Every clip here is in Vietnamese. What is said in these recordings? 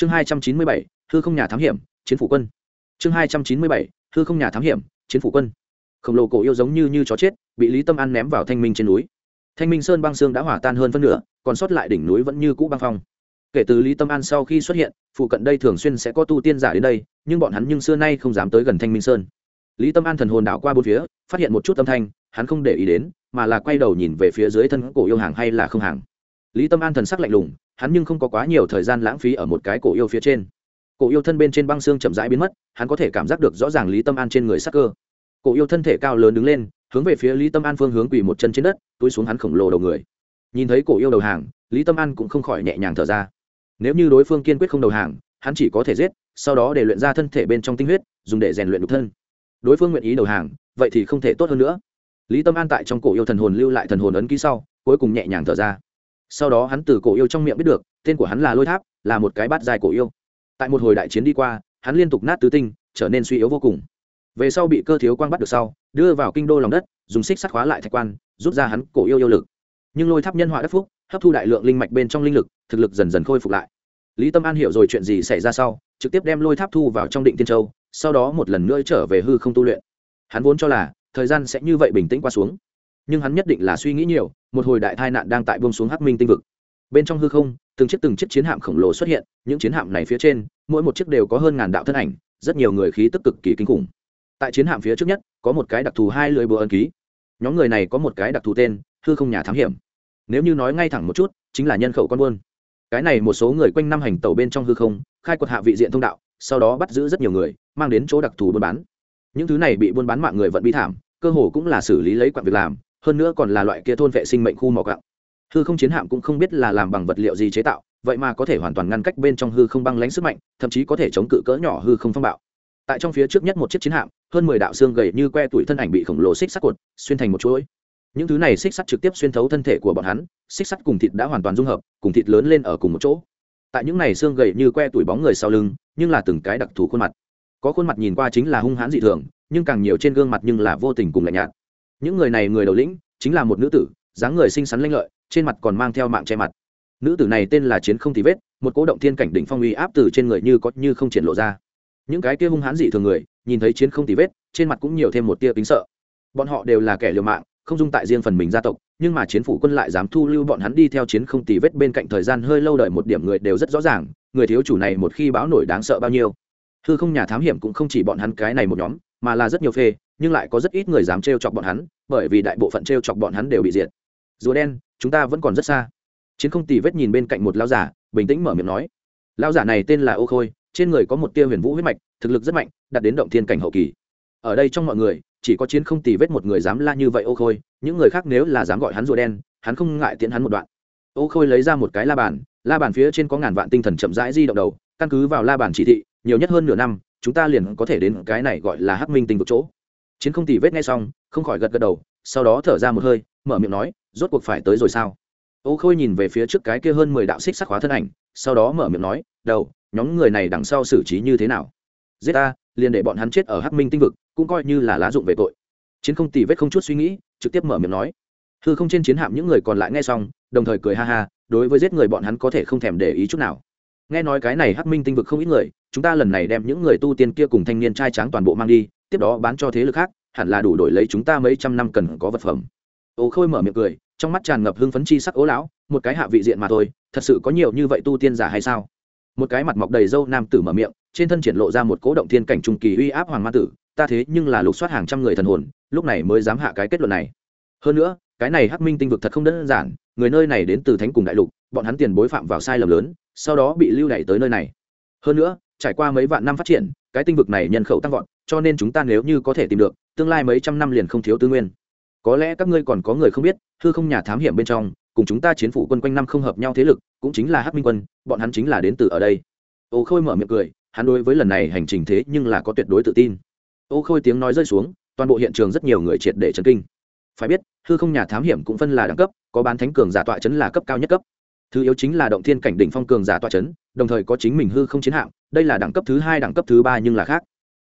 chương hai trăm chín mươi bảy, hư không nhà thám hiểm, chiến phủ quân. Chương hai trăm chín mươi bảy, hư không nhà thám hiểm, chiến phủ quân. Khổng lồ cổ yêu giống như như chó chết, bị lý tâm an ném vào thanh minh trên núi. Thanh minh sơn băng xương đã hỏa tan hơn phân nửa, còn sót lại đỉnh núi vẫn như cũ băng phong. Kể từ lý tâm an sau khi xuất hiện, phụ cận đây thường xuyên sẽ có tu tiên giả đến đây, nhưng bọn hắn nhưng xưa nay không dám tới gần thanh minh sơn. Lý tâm an thần hồn đảo qua bốn phía, phát hiện một chút âm thanh, hắn không để ý đến, mà là quay đầu nhìn về phía dưới thân cổ yêu hàng hay là không hàng. Lý tâm an thần sắc lạnh lùng hắn nhưng không có quá nhiều thời gian lãng phí ở một cái cổ yêu phía trên. Cổ yêu thân bên trên băng xương chậm rãi biến mất, hắn có thể cảm giác được rõ ràng lý tâm an trên người sắc cơ. Cổ yêu thân thể cao lớn đứng lên, hướng về phía lý tâm an phương hướng quỳ một chân trên đất, túi xuống hắn khổng lồ đầu người. Nhìn thấy cổ yêu đầu hàng, lý tâm an cũng không khỏi nhẹ nhàng thở ra. Nếu như đối phương kiên quyết không đầu hàng, hắn chỉ có thể giết, sau đó để luyện ra thân thể bên trong tinh huyết, dùng để rèn luyện nhục thân. Đối phương nguyện ý đầu hàng, vậy thì không thể tốt hơn nữa. Lý tâm an tại trong cổ yêu thần hồn lưu lại thần hồn ấn ký sau, cuối cùng nhẹ nhàng thở ra sau đó hắn từ cổ yêu trong miệng biết được, tên của hắn là lôi tháp, là một cái bát dài cổ yêu. Tại một hồi đại chiến đi qua, hắn liên tục nát tứ tinh, trở nên suy yếu vô cùng. Về sau bị cơ thiếu quang bắt được sau, đưa vào kinh đô lòng đất, dùng xích sắt khóa lại thạch quan, rút ra hắn cổ yêu yêu lực. Nhưng lôi tháp nhân họa đất phúc, hấp thu đại lượng linh mạch bên trong linh lực, thực lực dần dần khôi phục lại. Lý tâm an hiểu rồi chuyện gì xảy ra sau, trực tiếp đem lôi tháp thu vào trong định tiên châu, sau đó một lần nữa trở về hư không tu luyện. Hắn vốn cho là, thời gian sẽ như vậy bình tĩnh qua xuống nhưng hắn nhất định là suy nghĩ nhiều, một hồi đại tai nạn đang tại buông xuống hắc minh tinh vực. Bên trong hư không, từng chiếc từng chiếc chiến hạm khổng lồ xuất hiện, những chiến hạm này phía trên, mỗi một chiếc đều có hơn ngàn đạo thân ảnh, rất nhiều người khí tức cực kỳ kinh khủng. Tại chiến hạm phía trước nhất, có một cái đặc thù hai lưỡi búa ân ký. Nhóm người này có một cái đặc thù tên, hư không nhà thám hiểm. Nếu như nói ngay thẳng một chút, chính là nhân khẩu con buôn. Cái này một số người quanh năm hành tàu bên trong hư không, khai quật hạ vị diện thông đạo, sau đó bắt giữ rất nhiều người, mang đến chỗ đặc thù buôn bán. Những thứ này bị buôn bán mạng người vẫn bi thảm, cơ hồ cũng là xử lý lấy quặng việc làm hơn nữa còn là loại kia thôn vệ sinh mệnh khu mỏ gạo. Hư không chiến hạm cũng không biết là làm bằng vật liệu gì chế tạo, vậy mà có thể hoàn toàn ngăn cách bên trong hư không băng lãnh sức mạnh, thậm chí có thể chống cự cỡ nhỏ hư không phong bạo. Tại trong phía trước nhất một chiếc chiến hạm, hơn mười đạo xương gầy như que tuổi thân ảnh bị khổng lồ xích sắt cột xuyên thành một chuỗi. Những thứ này xích sắt trực tiếp xuyên thấu thân thể của bọn hắn, xích sắt cùng thịt đã hoàn toàn dung hợp, cùng thịt lớn lên ở cùng một chỗ. Tại những này xương gầy như que tuổi bóng người sau lưng, nhưng là từng cái đặc thù khuôn mặt. Có khuôn mặt nhìn qua chính là hung hãn dị thường, nhưng càng nhiều trên gương mặt nhưng là vô tình cùng lạnh nhạt. Những người này người đầu lĩnh chính là một nữ tử, dáng người xinh xắn lanh lợi, trên mặt còn mang theo mạng che mặt. Nữ tử này tên là chiến không thì vết, một cố động thiên cảnh đỉnh phong uy áp từ trên người như có như không triển lộ ra. Những cái kia hung hãn dị thường người, nhìn thấy chiến không thì vết, trên mặt cũng nhiều thêm một tia kính sợ. Bọn họ đều là kẻ liều mạng, không dung tại riêng phần mình gia tộc, nhưng mà chiến phủ quân lại dám thu lưu bọn hắn đi theo chiến không tì vết bên cạnh thời gian hơi lâu đợi một điểm người đều rất rõ ràng, người thiếu chủ này một khi báo nổi đáng sợ bao nhiêu. Hư không nhà thám hiểm cũng không chỉ bọn hắn cái này một nhóm, mà là rất nhiều phê nhưng lại có rất ít người dám trêu chọc bọn hắn, bởi vì đại bộ phận trêu chọc bọn hắn đều bị diệt. Rùa đen, chúng ta vẫn còn rất xa. Chiến không tì vết nhìn bên cạnh một lão giả, bình tĩnh mở miệng nói. Lão giả này tên là ô khôi, trên người có một tia huyền vũ huyết mạch, thực lực rất mạnh, đạt đến động thiên cảnh hậu kỳ. Ở đây trong mọi người, chỉ có chiến không tì vết một người dám la như vậy ô khôi, những người khác nếu là dám gọi hắn rùa đen, hắn không ngại tiễn hắn một đoạn. Ô khôi lấy ra một cái la bàn la bàn phía trên có ngàn vạn tinh thần chậm rãi di động đầu, căn cứ vào la bàn chỉ thị, nhiều nhất hơn nửa năm, chúng ta liền có thể đến cái này gọi là hắc minh tinh vực chỗ chiến không tì vết ngay xong, không khỏi gật gật đầu, sau đó thở ra một hơi, mở miệng nói, rốt cuộc phải tới rồi sao? Ô khôi nhìn về phía trước cái kia hơn mười đạo xích sắc hóa thân ảnh, sau đó mở miệng nói, đầu, nhóm người này đằng sau xử trí như thế nào? Giết ta, liền để bọn hắn chết ở hắc minh tinh vực, cũng coi như là lá dụng về tội. Chiến không tì vết không chút suy nghĩ, trực tiếp mở miệng nói. Hư không trên chiến hạm những người còn lại nghe xong, đồng thời cười ha ha, đối với giết người bọn hắn có thể không thèm để ý chút nào. Nghe nói cái này hắc minh tinh vực không ít người, chúng ta lần này đem những người tu tiên kia cùng thanh niên trai tráng toàn bộ mang đi tiếp đó bán cho thế lực khác, hẳn là đủ đổi lấy chúng ta mấy trăm năm cần có vật phẩm. Ô khôi mở miệng cười, trong mắt tràn ngập hưng phấn chi sắc ố lão, một cái hạ vị diện mà thôi, thật sự có nhiều như vậy tu tiên giả hay sao? Một cái mặt mọc đầy râu nam tử mở miệng, trên thân triển lộ ra một cố động thiên cảnh trung kỳ uy áp hoàng ma tử, ta thế nhưng là lục soát hàng trăm người thần hồn, lúc này mới dám hạ cái kết luận này. Hơn nữa, cái này hắc minh tinh vực thật không đơn giản, người nơi này đến từ thánh cùng đại lục, bọn hắn tiền bối phạm vào sai lầm lớn, sau đó bị lưu đày tới nơi này. Hơn nữa, trải qua mấy vạn năm phát triển, cái tinh vực này nhân khẩu tăng vọt cho nên chúng ta nếu như có thể tìm được, tương lai mấy trăm năm liền không thiếu tư nguyên. Có lẽ các ngươi còn có người không biết, hư không nhà thám hiểm bên trong, cùng chúng ta chiến phủ quân quanh năm không hợp nhau thế lực, cũng chính là hắc minh quân, bọn hắn chính là đến từ ở đây. Ô khôi mở miệng cười, hắn đối với lần này hành trình thế nhưng là có tuyệt đối tự tin. Ô khôi tiếng nói rơi xuống, toàn bộ hiện trường rất nhiều người triệt để chấn kinh. Phải biết, hư không nhà thám hiểm cũng phân là đẳng cấp, có bán thánh cường giả tọa chấn là cấp cao nhất cấp. Thứ yếu chính là động thiên cảnh đỉnh phong cường giả tọa chấn, đồng thời có chính mình hư không chiến hạm, đây là đẳng cấp thứ hai, đẳng cấp thứ ba nhưng là khác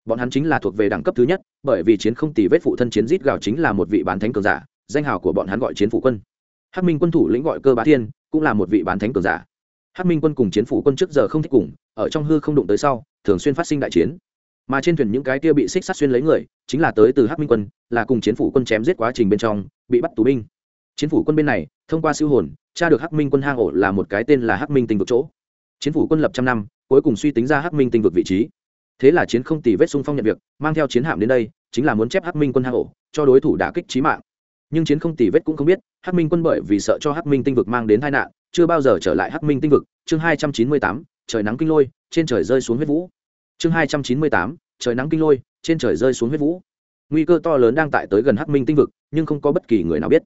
bọn hắn chính là thuộc về đẳng cấp thứ nhất, bởi vì chiến không tỷ vết phụ thân chiến giết gào chính là một vị bán thánh cường giả, danh hào của bọn hắn gọi chiến phủ quân. Hắc minh quân thủ lĩnh gọi cơ bá thiên, cũng là một vị bán thánh cường giả. Hắc minh quân cùng chiến phủ quân trước giờ không thích cùng, ở trong hư không đụng tới sau, thường xuyên phát sinh đại chiến. Mà trên thuyền những cái kia bị xích sát xuyên lấy người, chính là tới từ hắc minh quân, là cùng chiến phủ quân chém giết quá trình bên trong, bị bắt tù binh. Chiến phủ quân bên này, thông qua siêu hồn, tra được hắc minh quân hang ổ là một cái tên là hắc minh tinh vực chỗ. Chiến phủ quân lập trăm năm, cuối cùng suy tính ra hắc minh tinh vực vị trí thế là chiến không tỷ vết xung phong nhận việc, mang theo chiến hạm đến đây, chính là muốn chép hắc minh quân hạ hổ cho đối thủ đả kích trí mạng. Nhưng chiến không tỷ vết cũng không biết, hắc minh quân bởi vì sợ cho hắc minh tinh vực mang đến tai nạn, chưa bao giờ trở lại hắc minh tinh vực. Chương hai trăm chín mươi tám, trời nắng kinh lôi, trên trời rơi xuống huyết vũ. Chương hai trăm chín mươi tám, trời nắng kinh lôi, trên trời rơi xuống huyết vũ. Nguy cơ to lớn đang tại tới gần hắc minh tinh vực, nhưng không có bất kỳ người nào biết.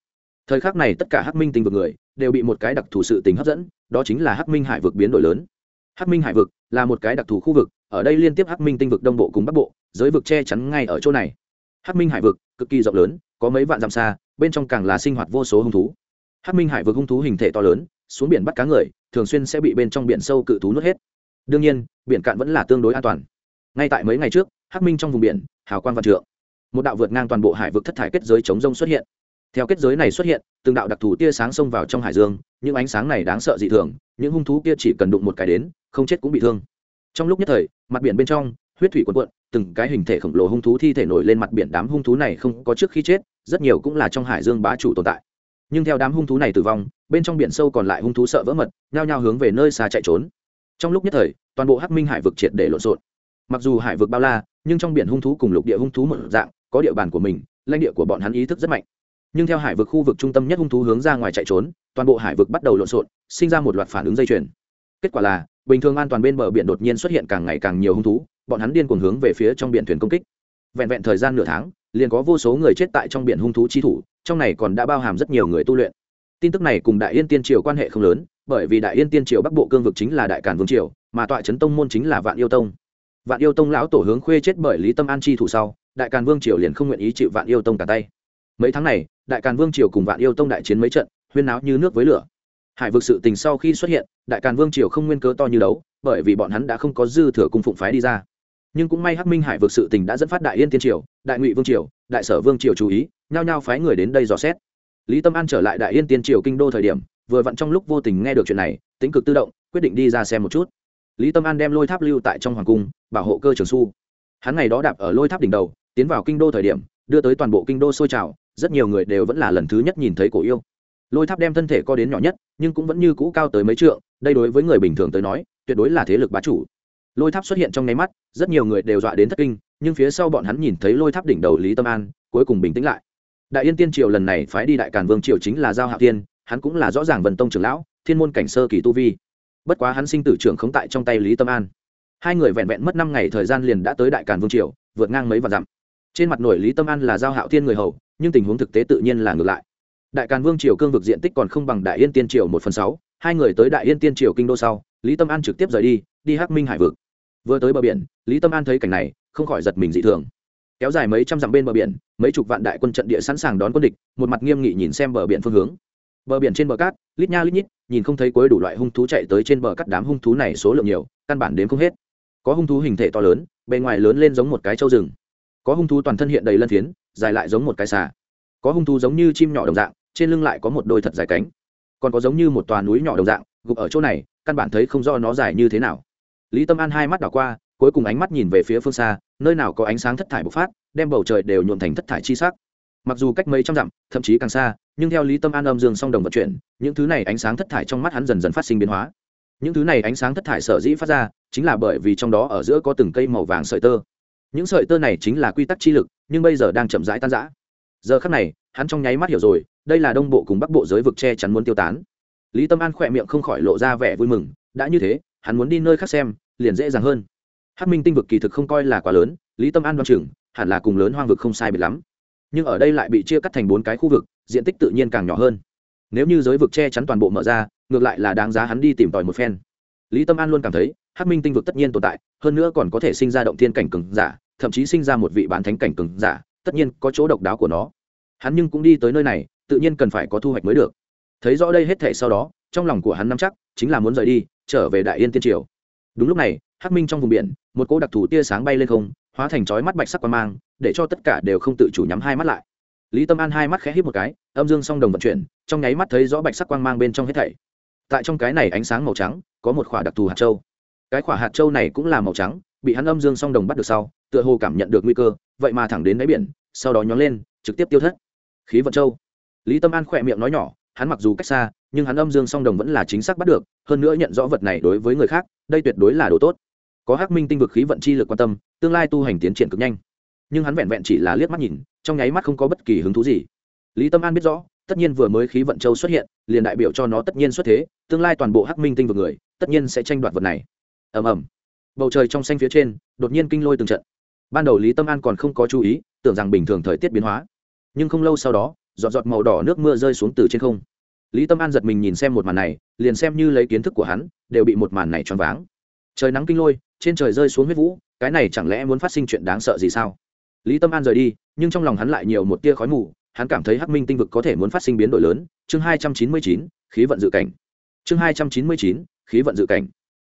Thời khắc này tất cả hắc minh tinh vực người, đều bị một cái đặc thù sự tình hấp dẫn, đó chính là hắc minh hải vực biến đổi lớn. Hắc minh hải vực là một cái đặc thù khu vực ở đây liên tiếp hắc minh tinh vực đông bộ cùng bắc bộ, giới vực che chắn ngay ở chỗ này. Hắc minh hải vực, cực kỳ rộng lớn, có mấy vạn dặm xa, bên trong càng là sinh hoạt vô số hung thú. Hắc minh hải vực hung thú hình thể to lớn, xuống biển bắt cá người, thường xuyên sẽ bị bên trong biển sâu cự thú nuốt hết. Đương nhiên, biển cạn vẫn là tương đối an toàn. Ngay tại mấy ngày trước, hắc minh trong vùng biển, hào quang văn trượng. Một đạo vượt ngang toàn bộ hải vực thất thải kết giới chống rông xuất hiện. Theo kết giới này xuất hiện, từng đạo đặc thù tia sáng xông vào trong hải dương, những ánh sáng này đáng sợ dị thường, những hung thú kia chỉ cần đụng một cái đến, không chết cũng bị thương trong lúc nhất thời, mặt biển bên trong, huyết thủy quần quận từng cái hình thể khổng lồ hung thú thi thể nổi lên mặt biển, đám hung thú này không có trước khi chết, rất nhiều cũng là trong hải dương bá chủ tồn tại. Nhưng theo đám hung thú này tử vong, bên trong biển sâu còn lại hung thú sợ vỡ mật, nhao nhao hướng về nơi xa chạy trốn. Trong lúc nhất thời, toàn bộ hắc minh hải vực triệt để lộn xộn. Mặc dù hải vực bao la, nhưng trong biển hung thú cùng lục địa hung thú một dạng, có địa bàn của mình, lãnh địa của bọn hắn ý thức rất mạnh. Nhưng theo hải vực khu vực trung tâm nhất hung thú hướng ra ngoài chạy trốn, toàn bộ hải vực bắt đầu lộn xộn, sinh ra một loạt phản ứng dây chuyền. Kết quả là bình thường an toàn bên bờ biển đột nhiên xuất hiện càng ngày càng nhiều hung thú, bọn hắn điên cuồng hướng về phía trong biển thuyền công kích. Vẹn vẹn thời gian nửa tháng, liền có vô số người chết tại trong biển hung thú chi thủ, trong này còn đã bao hàm rất nhiều người tu luyện. Tin tức này cùng đại yên tiên triều quan hệ không lớn, bởi vì đại yên tiên triều bắc bộ cương vực chính là đại cản vương triều, mà tọa trấn tông môn chính là vạn yêu tông. Vạn yêu tông lão tổ hướng khuê chết bởi lý tâm an chi thủ sau, đại càn vương triều liền không nguyện ý chịu vạn yêu tông cả tay. Mấy tháng này, đại càn vương triều cùng vạn yêu tông đại chiến mấy trận, huyên náo như nước với lửa hải vực sự tình sau khi xuất hiện, đại càn vương triều không nguyên cớ to như đấu, bởi vì bọn hắn đã không có dư thừa cung phụng phái đi ra. Nhưng cũng may hắc minh hải vực sự tình đã dẫn phát đại yên tiên triều, đại ngụy vương triều, đại sở vương triều chú ý, nhao nhao phái người đến đây dò xét. Lý tâm an trở lại đại yên tiên triều kinh đô thời điểm, vừa vặn trong lúc vô tình nghe được chuyện này, tính cực tự động, quyết định đi ra xem một chút. Lý tâm an đem lôi tháp lưu tại trong hoàng cung, bảo hộ cơ trường su. Hắn ngày đó đạp ở lôi tháp đỉnh đầu, tiến vào kinh đô thời điểm, đưa tới toàn bộ kinh đô sôi trào, rất nhiều người đều vẫn là lần thứ nhất nhìn thấy cổ yêu lôi tháp đem thân thể co đến nhỏ nhất, nhưng cũng vẫn như cũ cao tới mấy trượng, đây đối với người bình thường tới nói, tuyệt đối là thế lực bá chủ. Lôi tháp xuất hiện trong nháy mắt, rất nhiều người đều dọa đến thất kinh, nhưng phía sau bọn hắn nhìn thấy lôi tháp đỉnh đầu lý tâm an, cuối cùng bình tĩnh lại. Đại yên tiên triều lần này phái đi đại càn vương triều chính là giao hạ tiên, hắn cũng là rõ ràng vần tông trưởng lão, thiên môn cảnh sơ kỳ tu vi. Bất quá hắn sinh tử trưởng không tại trong tay lý tâm an. Hai người vẹn vẹn mất năm ngày thời gian liền đã tới đại càn vương triều, vượt ngang mấy vạn dặm. Trên mặt nổi lý tâm an là giao hạo thiên người hầu, nhưng tình huống thực tế tự nhiên là ngược lại đại càn vương triều cương vực diện tích còn không bằng đại yên tiên triều một phần sáu, hai người tới đại yên tiên triều kinh đô sau, lý tâm an trực tiếp rời đi đi hắc minh hải vực. Vừa tới bờ biển, lý tâm an thấy cảnh này, không khỏi giật mình dị thường. Kéo dài mấy trăm dặm bên bờ biển, mấy chục vạn đại quân trận địa sẵn sàng đón quân địch, một mặt nghiêm nghị nhìn xem bờ biển phương hướng. Bờ biển trên bờ cát, lít nha lít nhít, nhìn không thấy cuối đủ loại hung thú chạy tới trên bờ cát đám hung thú này số lượng nhiều, căn bản đến không hết. Có hung thú hình thể to lớn, bề ngoài lớn lên giống một cái trâu rừng. Có hung thú toàn thân hiện đầy lân phiến, dài lại giống một cái xà. Có hung thú giống như chim nhỏ đồng dạng trên lưng lại có một đôi thật dài cánh. Còn có giống như một tòa núi nhỏ đồng dạng, gục ở chỗ này, căn bản thấy không do nó dài như thế nào. Lý tâm an hai mắt đảo qua, cuối cùng ánh mắt nhìn về phía phương xa, nơi nào có ánh sáng thất thải bộc phát, đem bầu trời đều nhuộm thành thất thải chi sắc. Mặc dù cách mấy trăm dặm, thậm chí càng xa, nhưng theo lý tâm an âm dương song đồng vận chuyển, những thứ này ánh sáng thất thải trong mắt hắn dần dần phát sinh biến hóa. Những thứ này ánh sáng thất thải sở dĩ phát ra, chính là bởi vì trong đó ở giữa có từng cây màu vàng sợi tơ. Những sợi tơ này chính là quy tắc chi lực, nhưng bây giờ đang chậm rãi tan rã. Giờ khắc này, hắn trong nháy mắt hiểu rồi đây là đông bộ cùng bắc bộ giới vực che chắn muốn tiêu tán. Lý tâm an khỏe miệng không khỏi lộ ra vẻ vui mừng, đã như thế, hắn muốn đi nơi khác xem, liền dễ dàng hơn. Hát minh tinh vực kỳ thực không coi là quá lớn, lý tâm an đoan chừng, hẳn là cùng lớn hoang vực không sai biệt lắm. Nhưng ở đây lại bị chia cắt thành bốn cái khu vực, diện tích tự nhiên càng nhỏ hơn. Nếu như giới vực che chắn toàn bộ mở ra, ngược lại là đáng giá hắn đi tìm tòi một phen. Lý tâm an luôn cảm thấy hát minh tinh vực tất nhiên tồn tại, hơn nữa còn có thể sinh ra động thiên cảnh cừng giả, thậm chí sinh ra một vị bán thánh cảnh cừng giả, tất nhiên có chỗ độc đáo của nó. Hắn nhưng cũng đi tới nơi này tự nhiên cần phải có thu hoạch mới được. Thấy rõ đây hết thể sau đó, trong lòng của hắn nắm chắc, chính là muốn rời đi, trở về đại yên tiên triều. Đúng lúc này, hắc minh trong vùng biển, một cỗ đặc thù tia sáng bay lên không, hóa thành chói mắt bạch sắc quang mang, để cho tất cả đều không tự chủ nhắm hai mắt lại. Lý tâm an hai mắt khẽ hít một cái, âm dương song đồng vận chuyển, trong nháy mắt thấy rõ bạch sắc quang mang bên trong hết thảy. Tại trong cái này ánh sáng màu trắng, có một khỏa đặc thù hạt châu. Cái quả hạt châu này cũng là màu trắng, bị hắn âm dương song đồng bắt được sau, tựa hồ cảm nhận được nguy cơ, vậy mà thẳng đến đáy biển, sau đó nhón lên, trực tiếp tiêu thất. Khí vận châu lý tâm an khỏe miệng nói nhỏ, hắn mặc dù cách xa, nhưng hắn âm dương song đồng vẫn là chính xác bắt được, hơn nữa nhận rõ vật này đối với người khác, đây tuyệt đối là đồ tốt. Có hắc minh tinh vực khí vận chi lực quan tâm, tương lai tu hành tiến triển cực nhanh. Nhưng hắn vẹn vẹn chỉ là liếc mắt nhìn, trong nháy mắt không có bất kỳ hứng thú gì. Lý tâm an biết rõ, tất nhiên vừa mới khí vận châu xuất hiện, liền đại biểu cho nó tất nhiên xuất thế, tương lai toàn bộ hắc minh tinh vực người, tất nhiên sẽ tranh đoạt vật này. Ầm ầm. Bầu trời trong xanh phía trên, đột nhiên kinh lôi từng trận. Ban đầu lý tâm an còn không có chú ý, tưởng rằng bình thường thời tiết biến hóa. Nhưng không lâu sau đó giọt giọt màu đỏ nước mưa rơi xuống từ trên không. Lý tâm an giật mình nhìn xem một màn này, liền xem như lấy kiến thức của hắn, đều bị một màn này choáng váng. Trời nắng kinh lôi, trên trời rơi xuống huyết vũ, cái này chẳng lẽ muốn phát sinh chuyện đáng sợ gì sao? Lý tâm an rời đi, nhưng trong lòng hắn lại nhiều một tia khói mù, hắn cảm thấy hắc minh tinh vực có thể muốn phát sinh biến đổi lớn. Chương hai trăm chín mươi chín, khí vận dự cảnh. Chương hai trăm chín mươi chín, khí vận dự cảnh.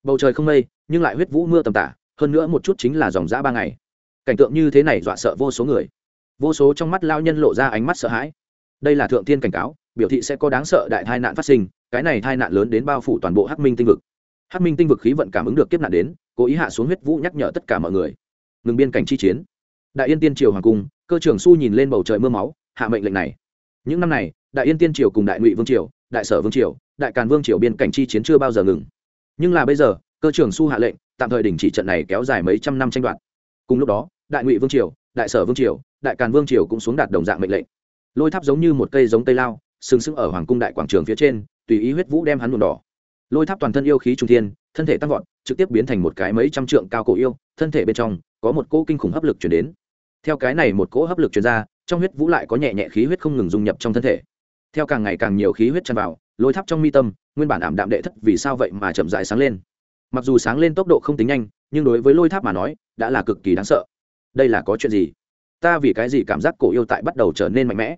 Bầu trời không mây, nhưng lại huyết vũ mưa tầm tả, hơn nữa một chút chính là dòng dã ba ngày. Cảnh tượng như thế này dọa sợ vô số người. Vô số trong mắt lao nhân lộ ra ánh mắt sợ hãi đây là thượng thiên cảnh cáo, biểu thị sẽ có đáng sợ đại tai nạn phát sinh, cái này tai nạn lớn đến bao phủ toàn bộ hắc minh tinh vực. Hắc minh tinh vực khí vận cảm ứng được kiếp nạn đến, cố ý hạ xuống huyết vũ nhắc nhở tất cả mọi người. Ngừng biên cảnh chi chiến. Đại yên tiên triều hoàng cung, cơ trưởng su nhìn lên bầu trời mưa máu, hạ mệnh lệnh này. Những năm này, đại yên tiên triều cùng đại ngụy vương triều, đại sở vương triều, đại càn vương triều biên cảnh chi chiến chưa bao giờ ngừng. Nhưng là bây giờ, cơ trưởng su hạ lệnh, tạm thời đình chỉ trận này kéo dài mấy trăm năm tranh đoạt. Cùng lúc đó, đại ngụy vương triều, đại sở vương triều, đại càn vương triều cũng xuống đạt đồng dạng mệnh lệnh lôi tháp giống như một cây giống tây lao, sừng sững ở hoàng cung đại quảng trường phía trên, tùy ý huyết vũ đem hắn nhuộm đỏ. Lôi tháp toàn thân yêu khí trung thiên, thân thể tăng vọt, trực tiếp biến thành một cái mấy trăm trượng cao cổ yêu, thân thể bên trong có một cỗ kinh khủng hấp lực chuyển đến. Theo cái này một cỗ hấp lực chuyển ra, trong huyết vũ lại có nhẹ nhẹ khí huyết không ngừng dung nhập trong thân thể. Theo càng ngày càng nhiều khí huyết tràn vào, lôi tháp trong mi tâm, nguyên bản ảm đạm đệ thất vì sao vậy mà chậm dại sáng lên. Mặc dù sáng lên tốc độ không tính nhanh, nhưng đối với lôi tháp mà nói, đã là cực kỳ đáng sợ. Đây là có chuyện gì? Ta vì cái gì cảm giác cổ yêu tại bắt đầu trở nên mạnh mẽ?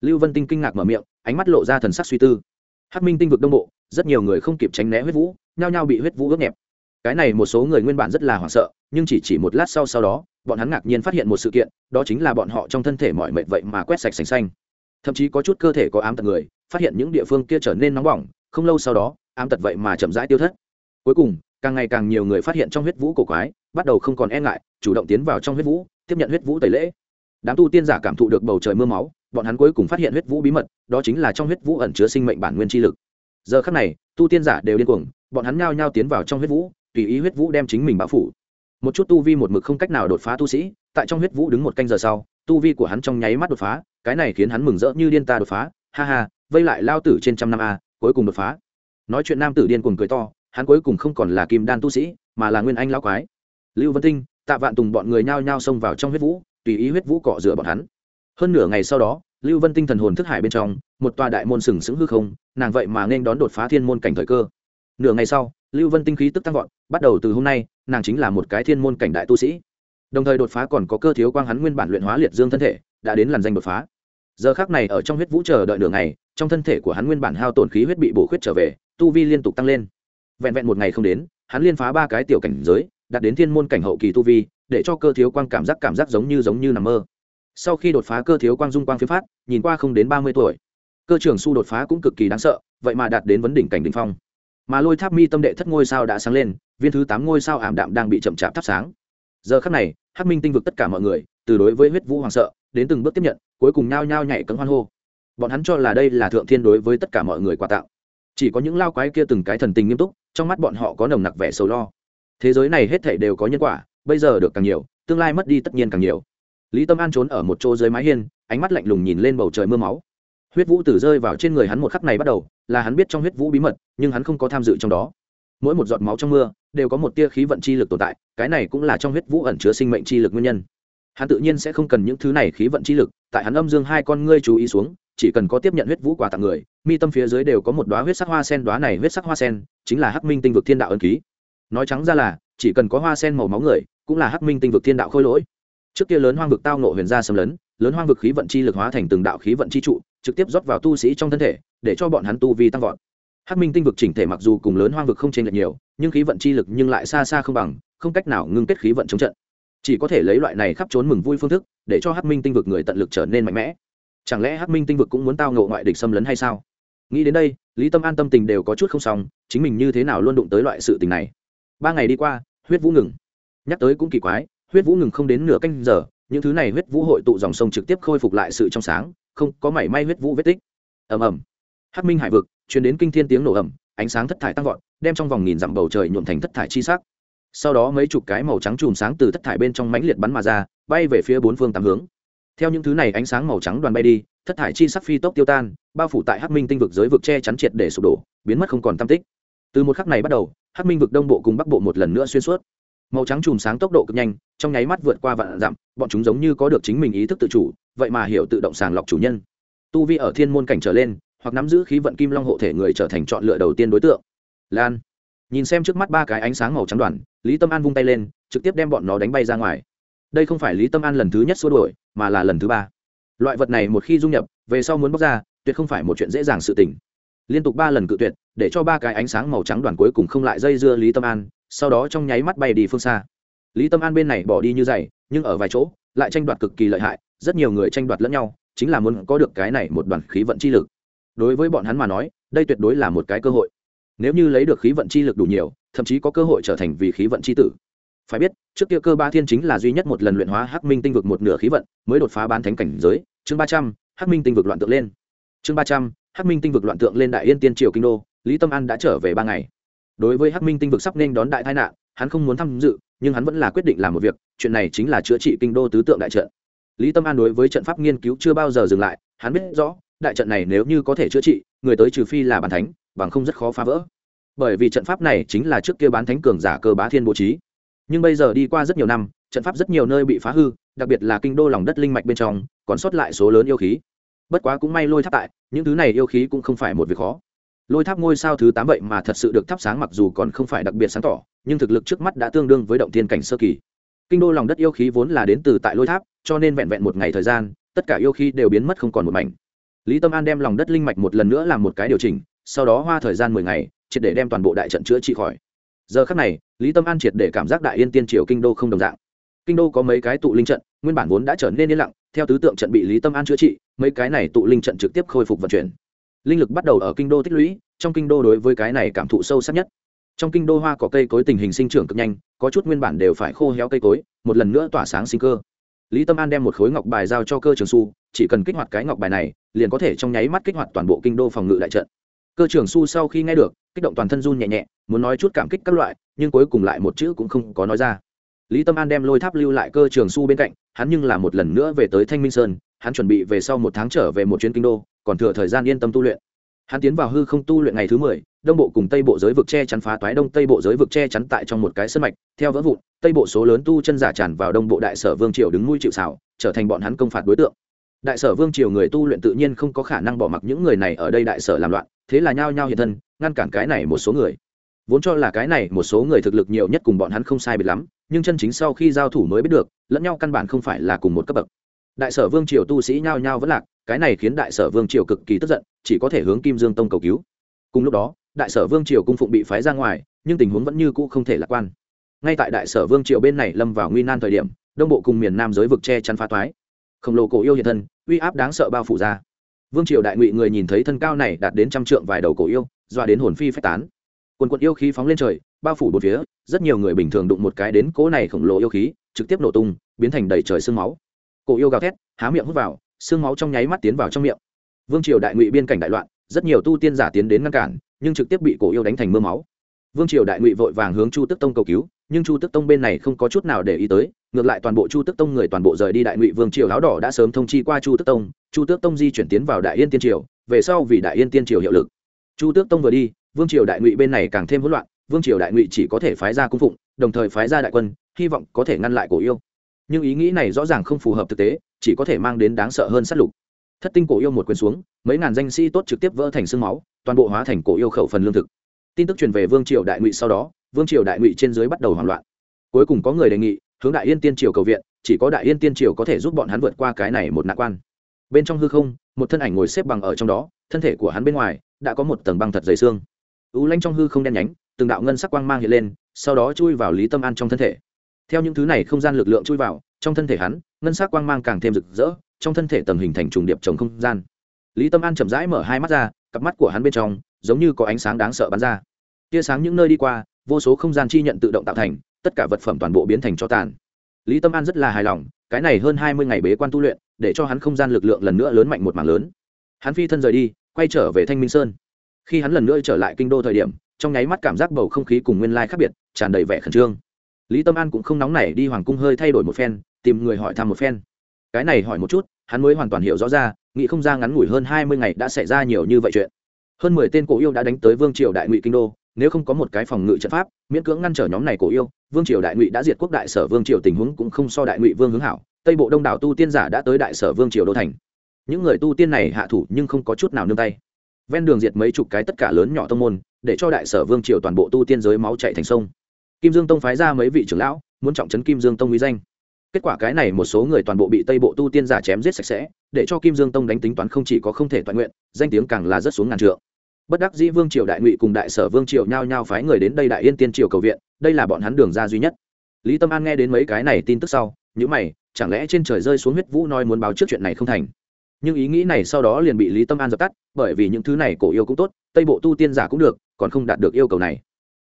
Lưu vân tinh kinh ngạc mở miệng, ánh mắt lộ ra thần sắc suy tư. Hắc minh tinh vực đông bộ, rất nhiều người không kịp tránh né huyết vũ, nhao nhao bị huyết vũ ướt nhẹp. Cái này một số người nguyên bản rất là hoảng sợ, nhưng chỉ chỉ một lát sau sau đó, bọn hắn ngạc nhiên phát hiện một sự kiện, đó chính là bọn họ trong thân thể mọi mệt vậy mà quét sạch sành xanh. Thậm chí có chút cơ thể có ám tật người, phát hiện những địa phương kia trở nên nóng bỏng, không lâu sau đó, ám tật vậy mà chậm rãi tiêu thất. Cuối cùng, càng ngày càng nhiều người phát hiện trong huyết vũ cổ quái, bắt đầu không còn e ngại, chủ động tiến vào trong huyết vũ, tiếp nhận huyết vũ tẩy lễ. Đám tu tiên giả cảm thụ được bầu trời mưa máu bọn hắn cuối cùng phát hiện huyết vũ bí mật, đó chính là trong huyết vũ ẩn chứa sinh mệnh bản nguyên chi lực. Giờ khắc này, tu tiên giả đều điên cuồng, bọn hắn nhao nhao tiến vào trong huyết vũ, tùy ý huyết vũ đem chính mình bao phủ. Một chút tu vi một mực không cách nào đột phá tu sĩ, tại trong huyết vũ đứng một canh giờ sau, tu vi của hắn trong nháy mắt đột phá, cái này khiến hắn mừng rỡ như điên ta đột phá, ha ha, vây lại lao tử trên trăm năm a, cuối cùng đột phá. Nói chuyện nam tử điên cuồng cười to, hắn cuối cùng không còn là kim đan tu sĩ, mà là nguyên anh lao quái. Lưu vân tinh, tạ vạn tùng bọn người nhao nhao xông vào trong huyết vũ, tùy ý huyết vũ cọ rửa bọn hắn hơn nửa ngày sau đó, lưu vân tinh thần hồn thức hải bên trong, một tòa đại môn sừng sững hư không, nàng vậy mà nên đón đột phá thiên môn cảnh thời cơ. Nửa ngày sau, lưu vân tinh khí tức tăng vọt, bắt đầu từ hôm nay, nàng chính là một cái thiên môn cảnh đại tu sĩ. Đồng thời đột phá còn có cơ thiếu quang hắn nguyên bản luyện hóa liệt dương thân thể, đã đến làn danh đột phá. Giờ khác này ở trong huyết vũ chờ đợi nửa ngày, trong thân thể của hắn nguyên bản hao tổn khí huyết bị bổ khuyết trở về, tu vi liên tục tăng lên. Vẹn vẹn một ngày không đến, hắn liên phá ba cái tiểu cảnh giới, đạt đến thiên môn cảnh hậu kỳ tu vi, để cho cơ thiếu quang cảm giác cảm giác giống như giống như nằm mơ sau khi đột phá cơ thiếu quang dung quang phiếm phát, nhìn qua không đến ba mươi tuổi, cơ trưởng su đột phá cũng cực kỳ đáng sợ, vậy mà đạt đến vấn đỉnh cảnh đ ỉ n h phong. Mà lôi tháp mi tâm đệ thất ngôi sao đã sáng lên, viên thứ tám ngôi sao ảm đạm đang bị chậm chạp thắp sáng. Giờ khắc này hát minh tinh vực tất cả mọi người, từ đối với huyết vũ hoàng sợ, đến từng bước tiếp nhận, cuối cùng nhao nhao nhảy cấm hoan hô. Bọn hắn cho là đây là thượng thiên đối với tất cả mọi người quà tặng. Chỉ có những lao quái kia từng cái thần tình nghiêm túc, trong mắt bọn họ có nồng nặc vẻ sầu lo. Thế giới này hết thảy đều có nhân quả, bây giờ được càng nhiều, tương lai mất đi tất nhiên càng nhiều lý tâm an trốn ở một chỗ dưới mái hiên, ánh mắt lạnh lùng nhìn lên bầu trời mưa máu. Huyết vũ tử rơi vào trên người hắn một khắc này bắt đầu, là hắn biết trong huyết vũ bí mật, nhưng hắn không có tham dự trong đó. Mỗi một giọt máu trong mưa, đều có một tia khí vận chi lực tồn tại, cái này cũng là trong huyết vũ ẩn chứa sinh mệnh chi lực nguyên nhân. Hắn tự nhiên sẽ không cần những thứ này khí vận chi lực, tại hắn âm dương hai con ngươi chú ý xuống, chỉ cần có tiếp nhận huyết vũ quà tặng người, mi tâm phía dưới đều có một đoá huyết sắc hoa sen đoá này huyết sắc hoa sen, chính là hắc minh tinh vực thiên đạo ân ký. Nói trắng ra là, chỉ cần có hoa sen màu máu người, cũng là hắc minh tinh vực thiên đạo khôi lỗi trước kia lớn hoang vực tao nộ huyền gia xâm lấn, lớn hoang vực khí vận chi lực hóa thành từng đạo khí vận chi trụ, trực tiếp rót vào tu sĩ trong thân thể, để cho bọn hắn tu vi tăng vọt. Hắc minh tinh vực chỉnh thể mặc dù cùng lớn hoang vực không chênh lệch nhiều, nhưng khí vận chi lực nhưng lại xa xa không bằng, không cách nào ngưng kết khí vận chống trận. Chỉ có thể lấy loại này khắp trốn mừng vui phương thức, để cho hắc minh tinh vực người tận lực trở nên mạnh mẽ. Chẳng lẽ hắc minh tinh vực cũng muốn tao ngộ ngoại địch xâm lấn hay sao? Nghĩ đến đây, lý tâm an tâm tình đều có chút không xong, chính mình như thế nào luôn đụng tới loại sự tình này? Ba ngày đi qua, huyết vũ ngừng. Nhắc tới cũng kỳ quái huyết vũ ngừng không đến nửa canh giờ, những thứ này huyết vũ hội tụ dòng sông trực tiếp khôi phục lại sự trong sáng, không có mảy may huyết vũ vết tích. Ầm ầm. Hắc minh hải vực chuyển đến kinh thiên tiếng nổ ầm, ánh sáng thất thải tăng vọt, đem trong vòng nghìn dặm bầu trời nhuộm thành thất thải chi sắc. Sau đó mấy chục cái màu trắng chùm sáng từ thất thải bên trong mãnh liệt bắn mà ra, bay về phía bốn phương tám hướng. Theo những thứ này ánh sáng màu trắng đoàn bay đi, thất thải chi sắc phi tốc tiêu tan, bao phủ tại hắc minh tinh vực giới vực che chắn triệt để sụp đổ, biến mất không còn tam tích. Từ một khắc này bắt đầu, hắc minh vực đông bộ cùng bắc bộ một lần nữa xuyên suốt màu trắng chùm sáng tốc độ cực nhanh, trong nháy mắt vượt qua vạn dặm, bọn chúng giống như có được chính mình ý thức tự chủ, vậy mà hiểu tự động sàng lọc chủ nhân. Tu vi ở thiên môn cảnh trở lên, hoặc nắm giữ khí vận kim long hộ thể người trở thành chọn lựa đầu tiên đối tượng. Lan, nhìn xem trước mắt ba cái ánh sáng màu trắng đoàn, lý tâm an vung tay lên, trực tiếp đem bọn nó đánh bay ra ngoài. Đây không phải lý tâm an lần thứ nhất xua đổi mà là lần thứ ba. Loại vật này một khi dung nhập, về sau muốn bóc ra, tuyệt không phải một chuyện dễ dàng sự tình. Liên tục ba lần cự tuyệt, để cho ba cái ánh sáng màu trắng đoàn cuối cùng không lại dây dưa lý tâm an sau đó trong nháy mắt bay đi phương xa. Lý tâm an bên này bỏ đi như dày nhưng ở vài chỗ, lại tranh đoạt cực kỳ lợi hại, rất nhiều người tranh đoạt lẫn nhau, chính là muốn có được cái này một đoàn khí vận chi lực. Đối với bọn hắn mà nói, đây tuyệt đối là một cái cơ hội. Nếu như lấy được khí vận chi lực đủ nhiều, thậm chí có cơ hội trở thành vì khí vận chi tử. Phải biết, trước kia cơ ba thiên chính là duy nhất một lần luyện hóa hắc minh tinh vực một nửa khí vận, mới đột phá bán thánh cảnh giới. Chương ba trăm, hắc minh tinh vực loạn tượng lên. Chương ba trăm, hắc minh tinh vực loạn tượng lên đại yên tiên triều kinh đô, lý tâm an đã trở về ba ngày đối với hắc minh tinh vực sắp nên đón đại tai nạn, hắn không muốn tham dự, nhưng hắn vẫn là quyết định làm một việc, chuyện này chính là chữa trị kinh đô tứ tượng đại trận. Lý tâm an đối với trận pháp nghiên cứu chưa bao giờ dừng lại, hắn biết rõ, đại trận này nếu như có thể chữa trị, người tới trừ phi là bàn thánh, bằng không rất khó phá vỡ. Bởi vì trận pháp này chính là trước kia bán thánh cường giả cơ bá thiên bố trí. Nhưng bây giờ đi qua rất nhiều năm, trận pháp rất nhiều nơi bị phá hư, đặc biệt là kinh đô lòng đất linh mạch bên trong, còn sót lại số lớn yêu khí. Bất quá cũng may lôi tháp tại, những thứ này yêu khí cũng không phải một việc khó lôi tháp ngôi sao thứ tám vậy mà thật sự được thắp sáng mặc dù còn không phải đặc biệt sáng tỏ, nhưng thực lực trước mắt đã tương đương với động thiên cảnh sơ kỳ. Kinh đô lòng đất yêu khí vốn là đến từ tại lôi tháp, cho nên vẹn vẹn một ngày thời gian, tất cả yêu khí đều biến mất không còn một mảnh. Lý tâm an đem lòng đất linh mạch một lần nữa làm một cái điều chỉnh, sau đó hoa thời gian mười ngày, triệt để đem toàn bộ đại trận chữa trị khỏi. Giờ khắc này, lý tâm an triệt để cảm giác đại yên tiên triều kinh đô không đồng dạng. Kinh đô có mấy cái tụ linh trận, nguyên bản vốn đã trở nên yên lặng, theo tứ tượng trận bị lý tâm an chữa trị, mấy cái này tụ linh trận trực tiếp khôi phục vận chuyển linh lực bắt đầu ở kinh đô tích lũy, trong kinh đô đối với cái này cảm thụ sâu sắc nhất. Trong kinh đô hoa có cây cối tình hình sinh trưởng cực nhanh, có chút nguyên bản đều phải khô héo cây cối, một lần nữa tỏa sáng sinh cơ. Lý tâm an đem một khối ngọc bài giao cho cơ trường su, chỉ cần kích hoạt cái ngọc bài này, liền có thể trong nháy mắt kích hoạt toàn bộ kinh đô phòng ngự đại trận. Cơ trường su sau khi nghe được, kích động toàn thân run nhẹ nhẹ, muốn nói chút cảm kích các loại, nhưng cuối cùng lại một chữ cũng không có nói ra. Lý tâm an đem lôi tháp lưu lại cơ trường su bên cạnh, hắn nhưng là một lần nữa về tới thanh minh sơn hắn chuẩn bị về sau một tháng trở về một chuyến kinh đô, còn thừa thời gian yên tâm tu luyện. Hắn tiến vào hư không tu luyện ngày thứ mười, đông bộ cùng tây bộ giới vực che chắn phá toái, đông tây bộ giới vực che chắn tại trong một cái sân mạch, theo vỡ vụn, tây bộ số lớn tu chân giả tràn vào đông bộ đại sở vương triều đứng mũi chịu xảo trở thành bọn hắn công phạt đối tượng. Đại sở vương triều người tu luyện tự nhiên không có khả năng bỏ mặc những người này ở đây đại sở làm loạn, thế là nhao nhao hiện thân, ngăn cản cái này một số người. Vốn cho là cái này một số người thực lực nhiều nhất cùng bọn hắn không sai biệt lắm, nhưng chân chính sau khi giao thủ mới biết được, lẫn nhau căn bản không phải là cùng một cấp bậc đại sở vương triều tu sĩ nhao nhao vẫn lạc, cái này khiến đại sở vương triều cực kỳ tức giận, chỉ có thể hướng kim dương tông cầu cứu. Cùng lúc đó, đại sở vương triều cung phụng bị phái ra ngoài, nhưng tình huống vẫn như cũ không thể lạc quan. Ngay tại đại sở vương triều bên này lâm vào nguy nan thời điểm, đông bộ cùng miền nam giới vực che chắn phá toái. Khổng lồ cổ yêu hiện thân, uy áp đáng sợ bao phủ ra. Vương triều đại ngụy người nhìn thấy thân cao này đạt đến trăm trượng vài đầu cổ yêu doa đến hồn phi phách tán. Quần quận yêu khí phóng lên trời, bao phủ một phía, rất nhiều người bình thường đụng một cái đến cỗ này khổng lồ yêu khí, trực tiếp nổ tung, biến thành đầy trời sương máu cổ yêu gào thét, há miệng hút vào, xương máu trong nháy mắt tiến vào trong miệng. Vương triều đại ngụy biên cảnh đại loạn, rất nhiều tu tiên giả tiến đến ngăn cản, nhưng trực tiếp bị cổ yêu đánh thành mưa máu. Vương triều đại ngụy vội vàng hướng chu tức tông cầu cứu, nhưng chu tức tông bên này không có chút nào để ý tới, ngược lại toàn bộ chu tức tông người toàn bộ rời đi đại ngụy vương triều áo đỏ đã sớm thông chi qua chu tức tông, chu tước tông di chuyển tiến vào đại yên tiên triều, về sau vì đại yên tiên triều hiệu lực. Chu tước tông vừa đi, vương triều đại ngụy bên này càng thêm hỗn loạn, vương triều đại ngụy chỉ có thể phái ra cung phụng, đồng thời phái ra đại quân, hy vọng có thể ngăn lại cổ yêu nhưng ý nghĩ này rõ ràng không phù hợp thực tế, chỉ có thể mang đến đáng sợ hơn sát lục. Thất tinh cổ yêu một quyền xuống, mấy ngàn danh sĩ tốt trực tiếp vỡ thành sương máu, toàn bộ hóa thành cổ yêu khẩu phần lương thực. Tin tức truyền về vương triều đại ngụy sau đó, vương triều đại ngụy trên dưới bắt đầu hoảng loạn. Cuối cùng có người đề nghị, hướng đại yên tiên triều cầu viện, chỉ có đại yên tiên triều có thể giúp bọn hắn vượt qua cái này một nạn quan. Bên trong hư không, một thân ảnh ngồi xếp bằng ở trong đó, thân thể của hắn bên ngoài, đã có một tầng băng thật dày xương. Ú lanh trong hư không đen nhánh, từng đạo ngân sắc quang mang hiện lên, sau đó chui vào lý tâm an trong thân thể theo những thứ này không gian lực lượng chui vào, trong thân thể hắn, ngân sắc quang mang càng thêm rực rỡ, trong thân thể tầng hình thành trùng điệp trồng không gian. Lý tâm an chậm rãi mở hai mắt ra, cặp mắt của hắn bên trong, giống như có ánh sáng đáng sợ bắn ra. Tia sáng những nơi đi qua, vô số không gian chi nhận tự động tạo thành, tất cả vật phẩm toàn bộ biến thành cho tàn. Lý tâm an rất là hài lòng, cái này hơn hai mươi ngày bế quan tu luyện, để cho hắn không gian lực lượng lần nữa lớn mạnh một mảng lớn. Hắn phi thân rời đi, quay trở về thanh minh sơn. Khi hắn lần nữa trở lại kinh đô thời điểm, trong nháy mắt cảm giác bầu không khí cùng nguyên lai khác biệt, tràn đầy vẻ khẩn trương lý tâm an cũng không nóng nảy đi hoàng cung hơi thay đổi một phen, tìm người hỏi thăm một phen. Cái này hỏi một chút, hắn mới hoàn toàn hiểu rõ ra, nghĩ không ra ngắn ngủi hơn hai mươi ngày đã xảy ra nhiều như vậy chuyện. Hơn mười tên cổ yêu đã đánh tới vương triều đại ngụy kinh đô, nếu không có một cái phòng ngự trận pháp, miễn cưỡng ngăn trở nhóm này cổ yêu, vương triều đại ngụy đã diệt quốc đại sở vương triều tình huống cũng không so đại ngụy vương hướng hảo, tây bộ đông đảo tu tiên giả đã tới đại sở vương triều đô thành. Những người tu tiên này hạ thủ nhưng không có chút nào nương tay. Ven đường diệt mấy chục cái tất cả lớn nhỏ tông môn, để cho đại sở vương triều toàn bộ tu tiên giới máu chạy thành sông kim dương tông phái ra mấy vị trưởng lão, muốn trọng trấn kim dương tông uy danh. Kết quả cái này một số người toàn bộ bị tây bộ tu tiên giả chém giết sạch sẽ, để cho kim dương tông đánh tính toán không chỉ có không thể toàn nguyện, danh tiếng càng là rất xuống ngàn trượng. Bất đắc dĩ vương triều đại ngụy cùng đại sở vương triều nhao nhao phái người đến đây đại yên tiên triều cầu viện, đây là bọn hắn đường ra duy nhất. Lý tâm an nghe đến mấy cái này tin tức sau những mày, chẳng lẽ trên trời rơi xuống huyết vũ nói muốn báo trước chuyện này không thành? Nhưng ý nghĩ này sau đó liền bị lý tâm an dập tắt, bởi vì những thứ này cổ yêu cũng tốt, tây bộ tu tiên giả cũng được, còn không đạt được yêu cầu này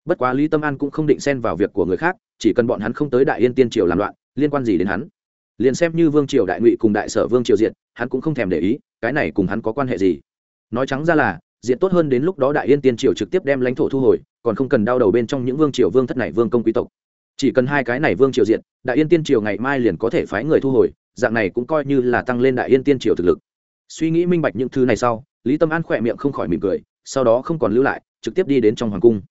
bất quá lý tâm an cũng không định xen vào việc của người khác, chỉ cần bọn hắn không tới đại yên tiên triều làm loạn, liên quan gì đến hắn? Liền xem như vương triều đại ngụy cùng đại sở vương triều diện hắn cũng không thèm để ý, cái này cùng hắn có quan hệ gì? Nói trắng ra là diện tốt hơn đến lúc đó đại yên tiên triều trực tiếp đem lãnh thổ thu hồi, còn không cần đau đầu bên trong những vương triều vương thất này vương công quý tộc. Chỉ cần hai cái này vương triều diện đại yên tiên triều ngày mai liền có thể phái người thu hồi, dạng này cũng coi như là tăng lên đại yên tiên triều thực lực. Suy nghĩ minh bạch những thứ này sau, lý tâm an khỏe miệng không khỏi mỉm cười, sau đó không còn lưu lại, trực tiếp đi đến trong hoàng cung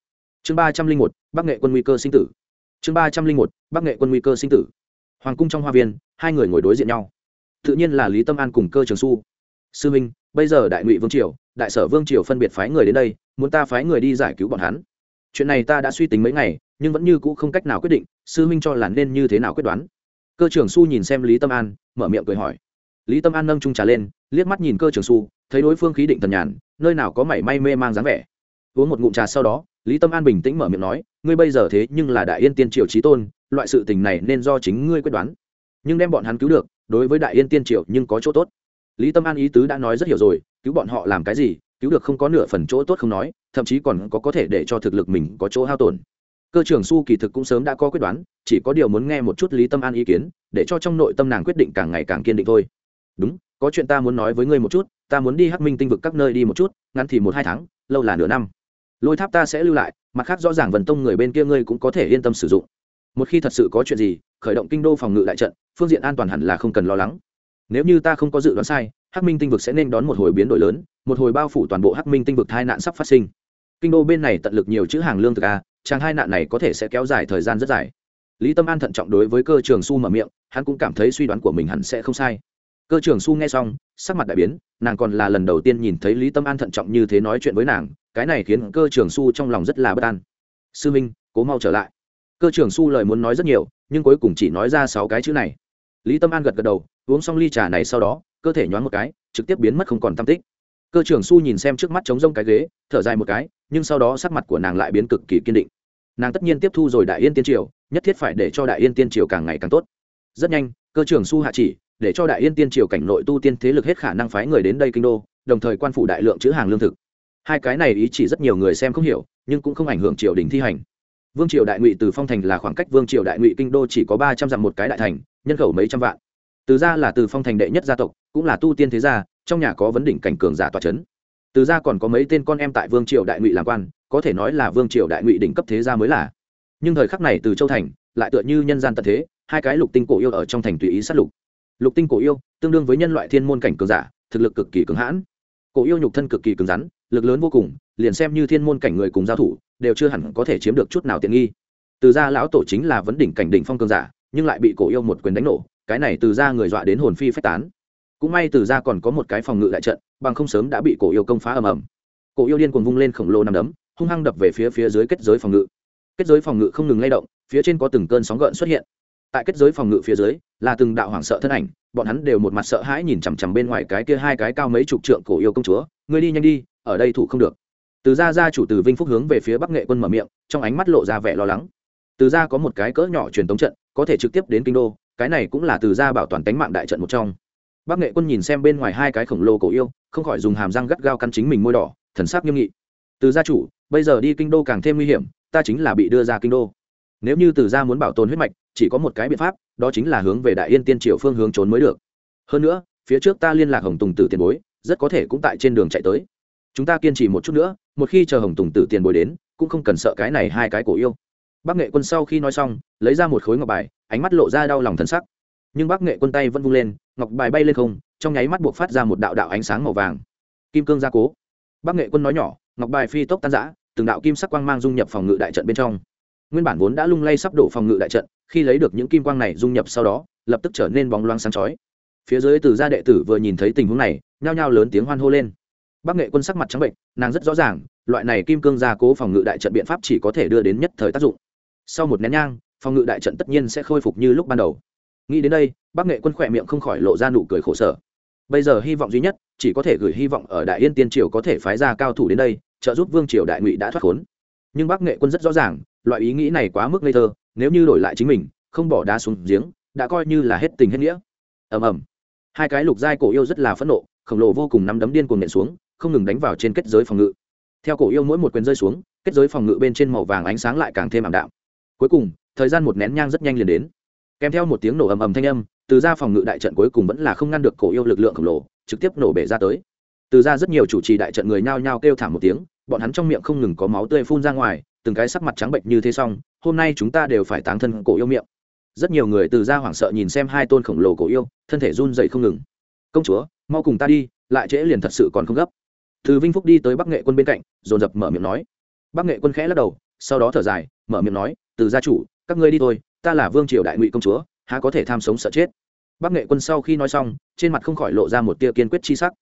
chương ba trăm linh một, bắc nghệ quân nguy cơ sinh tử. Chương ba trăm linh một, bắc nghệ quân nguy cơ sinh tử. Hoàng cung trong hoa viên, hai người ngồi đối diện nhau. Tự nhiên là lý tâm an cùng cơ trường su. Sư minh, bây giờ đại ngụy vương triều, đại sở vương triều phân biệt phái người đến đây, muốn ta phái người đi giải cứu bọn hắn. Chuyện này ta đã suy tính mấy ngày, nhưng vẫn như cũ không cách nào quyết định, sư minh cho là nên như thế nào quyết đoán. Cơ trưởng su nhìn xem lý tâm an, mở miệng cười hỏi. Lý tâm an nâng trung trà lên, liếc mắt nhìn cơ trưởng su, thấy đối phương khí định thần nhàn, nơi nào có mảy may mê mang dáng vẻ. Uống một ngụm trà sau đó lý tâm an bình tĩnh mở miệng nói, ngươi bây giờ thế nhưng là đại yên tiên triều trí tôn, loại sự tình này nên do chính ngươi quyết đoán. Nhưng đem bọn hắn cứu được, đối với đại yên tiên triều nhưng có chỗ tốt. Lý tâm an ý tứ đã nói rất hiểu rồi, cứu bọn họ làm cái gì? Cứu được không có nửa phần chỗ tốt không nói, thậm chí còn có có thể để cho thực lực mình có chỗ hao tổn. Cơ trưởng su kỳ thực cũng sớm đã có quyết đoán, chỉ có điều muốn nghe một chút lý tâm an ý kiến, để cho trong nội tâm nàng quyết định càng ngày càng kiên định thôi. Đúng, có chuyện ta muốn nói với ngươi một chút, ta muốn đi hắc minh tinh vực các nơi đi một chút, ngắn thì một hai tháng, lâu là nửa năm lôi tháp ta sẽ lưu lại, mặt khác rõ ràng vần tông người bên kia ngươi cũng có thể yên tâm sử dụng. Một khi thật sự có chuyện gì, khởi động kinh đô phòng ngự đại trận, phương diện an toàn hẳn là không cần lo lắng. Nếu như ta không có dự đoán sai, hắc minh tinh vực sẽ nên đón một hồi biến đổi lớn, một hồi bao phủ toàn bộ hắc minh tinh vực tai nạn sắp phát sinh. Kinh đô bên này tận lực nhiều chữ hàng lương thực à, a trang hai nạn này có thể sẽ kéo dài thời gian rất dài. Lý tâm an thận trọng đối với cơ trường su mở miệng, hắn cũng cảm thấy suy đoán của mình hẳn sẽ không sai. Cơ trường su nghe xong, sắc mặt đại biến, nàng còn là lần đầu tiên nhìn thấy lý tâm an thận trọng như thế nói chuyện với nàng cái này khiến cơ trường su trong lòng rất là bất an. Sư minh, cố mau trở lại. Cơ trường su lời muốn nói rất nhiều, nhưng cuối cùng chỉ nói ra sáu cái chữ này. Lý tâm an gật gật đầu, uống xong ly trà này sau đó, cơ thể nhoáng một cái, trực tiếp biến mất không còn tam tích. Cơ trưởng su nhìn xem trước mắt trống rông cái ghế, thở dài một cái, nhưng sau đó sắc mặt của nàng lại biến cực kỳ kiên định. Nàng tất nhiên tiếp thu rồi đại yên tiên triều, nhất thiết phải để cho đại yên tiên triều càng ngày càng tốt. Rất nhanh, cơ trưởng su hạ chỉ, để cho đại yên tiên triều cảnh nội tu tiên thế lực hết khả năng phái người đến đây kinh đô, đồng thời quan phủ đại lượng chữ hàng lương thực hai cái này ý chỉ rất nhiều người xem không hiểu, nhưng cũng không ảnh hưởng triều đình thi hành. Vương triều đại ngụy từ phong thành là khoảng cách vương triều đại ngụy kinh đô chỉ có ba trăm dặm một cái đại thành, nhân khẩu mấy trăm vạn. Từ gia là từ phong thành đệ nhất gia tộc, cũng là tu tiên thế gia, trong nhà có vấn đỉnh cảnh cường giả tòa c h ấ n từ gia còn có mấy tên con em tại vương triều đại ngụy làm quan, có thể nói là vương triều đại ngụy đỉnh cấp thế gia mới là. Nhưng thời khắc này từ châu thành, lại tựa như nhân gian tận thế, hai cái lục tinh cổ yêu ở trong thành tùy ý sát lục. Lục tinh cổ yêu, tương đương với nhân loại thiên môn cảnh cường giả, thực lực cực kỳ cường hãn. Cổ yêu nhục thân cực kỳ cứng rắn lực lớn vô cùng, liền xem như thiên môn cảnh người cùng giao thủ, đều chưa hẳn có thể chiếm được chút nào tiện nghi. Từ gia lão tổ chính là vấn đỉnh cảnh đỉnh phong cường giả, nhưng lại bị cổ yêu một quyền đánh nổ, cái này từ ra người dọa đến hồn phi phách tán. Cũng may từ ra còn có một cái phòng ngự đại trận, bằng không sớm đã bị cổ yêu công phá ầm ầm. Cổ yêu điên cuồng vung lên khổng lồ nằm đấm, hung hăng đập về phía phía dưới kết giới phòng ngự. Kết giới phòng ngự không ngừng lay động, phía trên có từng cơn sóng gợn xuất hiện. Tại kết giới phòng ngự phía dưới, là từng đạo hoảng sợ thân ảnh, bọn hắn đều một mặt sợ hãi nhìn chằm chằm bên ngoài cái kia hai cái cao mấy chục trượng cổ yêu công chúa, ngươi đi nhanh đi ở đây thủ không được. Từ ra ra chủ từ vinh phúc hướng về phía bắc nghệ quân mở miệng, trong ánh mắt lộ ra vẻ lo lắng. Từ ra có một cái cỡ nhỏ truyền tống trận, có thể trực tiếp đến kinh đô, cái này cũng là từ gia bảo toàn tánh mạng đại trận một trong. Bắc nghệ quân nhìn xem bên ngoài hai cái khổng lồ cổ yêu, không khỏi dùng hàm răng gắt gao căn chính mình môi đỏ, thần sắc nghiêm nghị. Từ gia chủ, bây giờ đi kinh đô càng thêm nguy hiểm, ta chính là bị đưa ra kinh đô. Nếu như từ gia muốn bảo tồn huyết mạch, chỉ có một cái biện pháp, đó chính là hướng về đại yên tiên triều phương hướng trốn mới được. Hơn nữa, phía trước ta liên lạc hồng tùng tử tiền bối, rất có thể cũng tại trên đường chạy tới chúng ta kiên trì một chút nữa, một khi chờ hồng tùng tử tiền bối đến, cũng không cần sợ cái này hai cái cổ yêu. Bác nghệ quân sau khi nói xong, lấy ra một khối ngọc bài, ánh mắt lộ ra đau lòng thân sắc. Nhưng bác nghệ quân tay vẫn vung lên, ngọc bài bay lên không, trong nháy mắt buộc phát ra một đạo đạo ánh sáng màu vàng. Kim cương gia cố. Bác nghệ quân nói nhỏ, ngọc bài phi tốc tan giã từng đạo kim sắc quang mang dung nhập phòng ngự đại trận bên trong. Nguyên bản vốn đã lung lay sắp đổ phòng ngự đại trận, khi lấy được những kim quang này dung nhập sau đó, lập tức trở nên bóng loáng sáng chói. Phía dưới từ gia đệ tử vừa nhìn thấy tình huống này, nhao nhao lớn tiếng hoan hô lên bác nghệ quân sắc mặt trắng bệnh, nàng rất rõ ràng, loại này kim cương gia cố phòng ngự đại trận biện pháp chỉ có thể đưa đến nhất thời tác dụng. Sau một nén nhang, phòng ngự đại trận tất nhiên sẽ khôi phục như lúc ban đầu. Nghĩ đến đây bác nghệ quân khỏe miệng không khỏi lộ ra nụ cười khổ sở. Bây giờ hy vọng duy nhất, chỉ có thể gửi hy vọng ở đại yên tiên triều có thể phái ra cao thủ đến đây, trợ giúp vương triều đại ngụy đã thoát khốn. Nhưng bác nghệ quân rất rõ ràng, loại ý nghĩ này quá mức ngây thơ, nếu như đổi lại chính mình, không bỏ đá xuống giếng, đã coi như là hết tình hết nghĩa. Ầm ầm. Hai cái lục giai cổ yêu rất là phẫn nộ, khổng lồ vô cùng nắm đấm điên cuồng nện xuống không ngừng đánh vào trên kết giới phòng ngự. Theo cổ yêu mỗi một quyền rơi xuống, kết giới phòng ngự bên trên màu vàng ánh sáng lại càng thêm ảm đạm. Cuối cùng, thời gian một nén nhang rất nhanh liền đến. Kèm theo một tiếng nổ ầm ầm thanh âm, từ ra phòng ngự đại trận cuối cùng vẫn là không ngăn được cổ yêu lực lượng khổng lồ, trực tiếp nổ bể ra tới. Từ ra rất nhiều chủ trì đại trận người nhao nhao kêu thảm một tiếng, bọn hắn trong miệng không ngừng có máu tươi phun ra ngoài, từng cái sắc mặt trắng bệnh như thế xong, hôm nay chúng ta đều phải táng thân cổ yêu miệng. Rất nhiều người từ ra hoảng sợ nhìn xem hai tôn khổng lồ cổ yêu, thân thể run dậy không ngừng. Công chúa, mau cùng ta đi, lại trễ liền thật sự còn không gấp từ vinh phúc đi tới bắc nghệ quân bên cạnh, dồn dập mở miệng nói. Bắc nghệ quân khẽ lắc đầu, sau đó thở dài, mở miệng nói, từ gia chủ, các ngươi đi thôi, ta là vương triều đại ngụy công chúa, há có thể tham sống sợ chết? Bắc nghệ quân sau khi nói xong, trên mặt không khỏi lộ ra một tia kiên quyết chi sắc.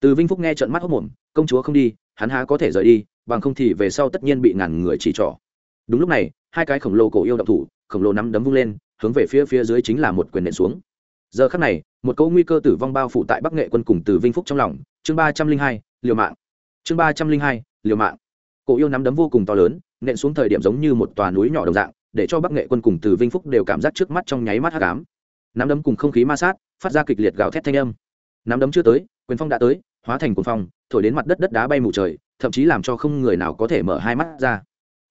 Từ vinh phúc nghe trận mắt hốc mồm công chúa không đi, hắn há có thể rời đi, bằng không thì về sau tất nhiên bị ngàn người chỉ trỏ. Đúng lúc này, hai cái khổng lồ cổ yêu động thủ, khổng lồ nắm đấm vung lên, hướng về phía phía dưới chính là một quyền nện xuống. Giờ khắc này, một câu nguy cơ tử vong bao phủ tại bắc nghệ quân cùng từ vinh phúc trong lòng. Chương ba trăm linh hai liều mạng. Chương ba trăm linh hai, liều mạng. Cổ yêu nắm đấm vô cùng to lớn, nện xuống thời điểm giống như một tòa núi nhỏ đồng dạng, để cho bắc nghệ quân cùng từ vinh phúc đều cảm giác trước mắt trong nháy mắt hắc cám nắm đấm cùng không khí ma sát, phát ra kịch liệt gào thét thanh âm. Nắm đấm chưa tới, quyền phong đã tới, hóa thành cuồng phong, thổi đến mặt đất đất đá bay mù trời, thậm chí làm cho không người nào có thể mở hai mắt ra.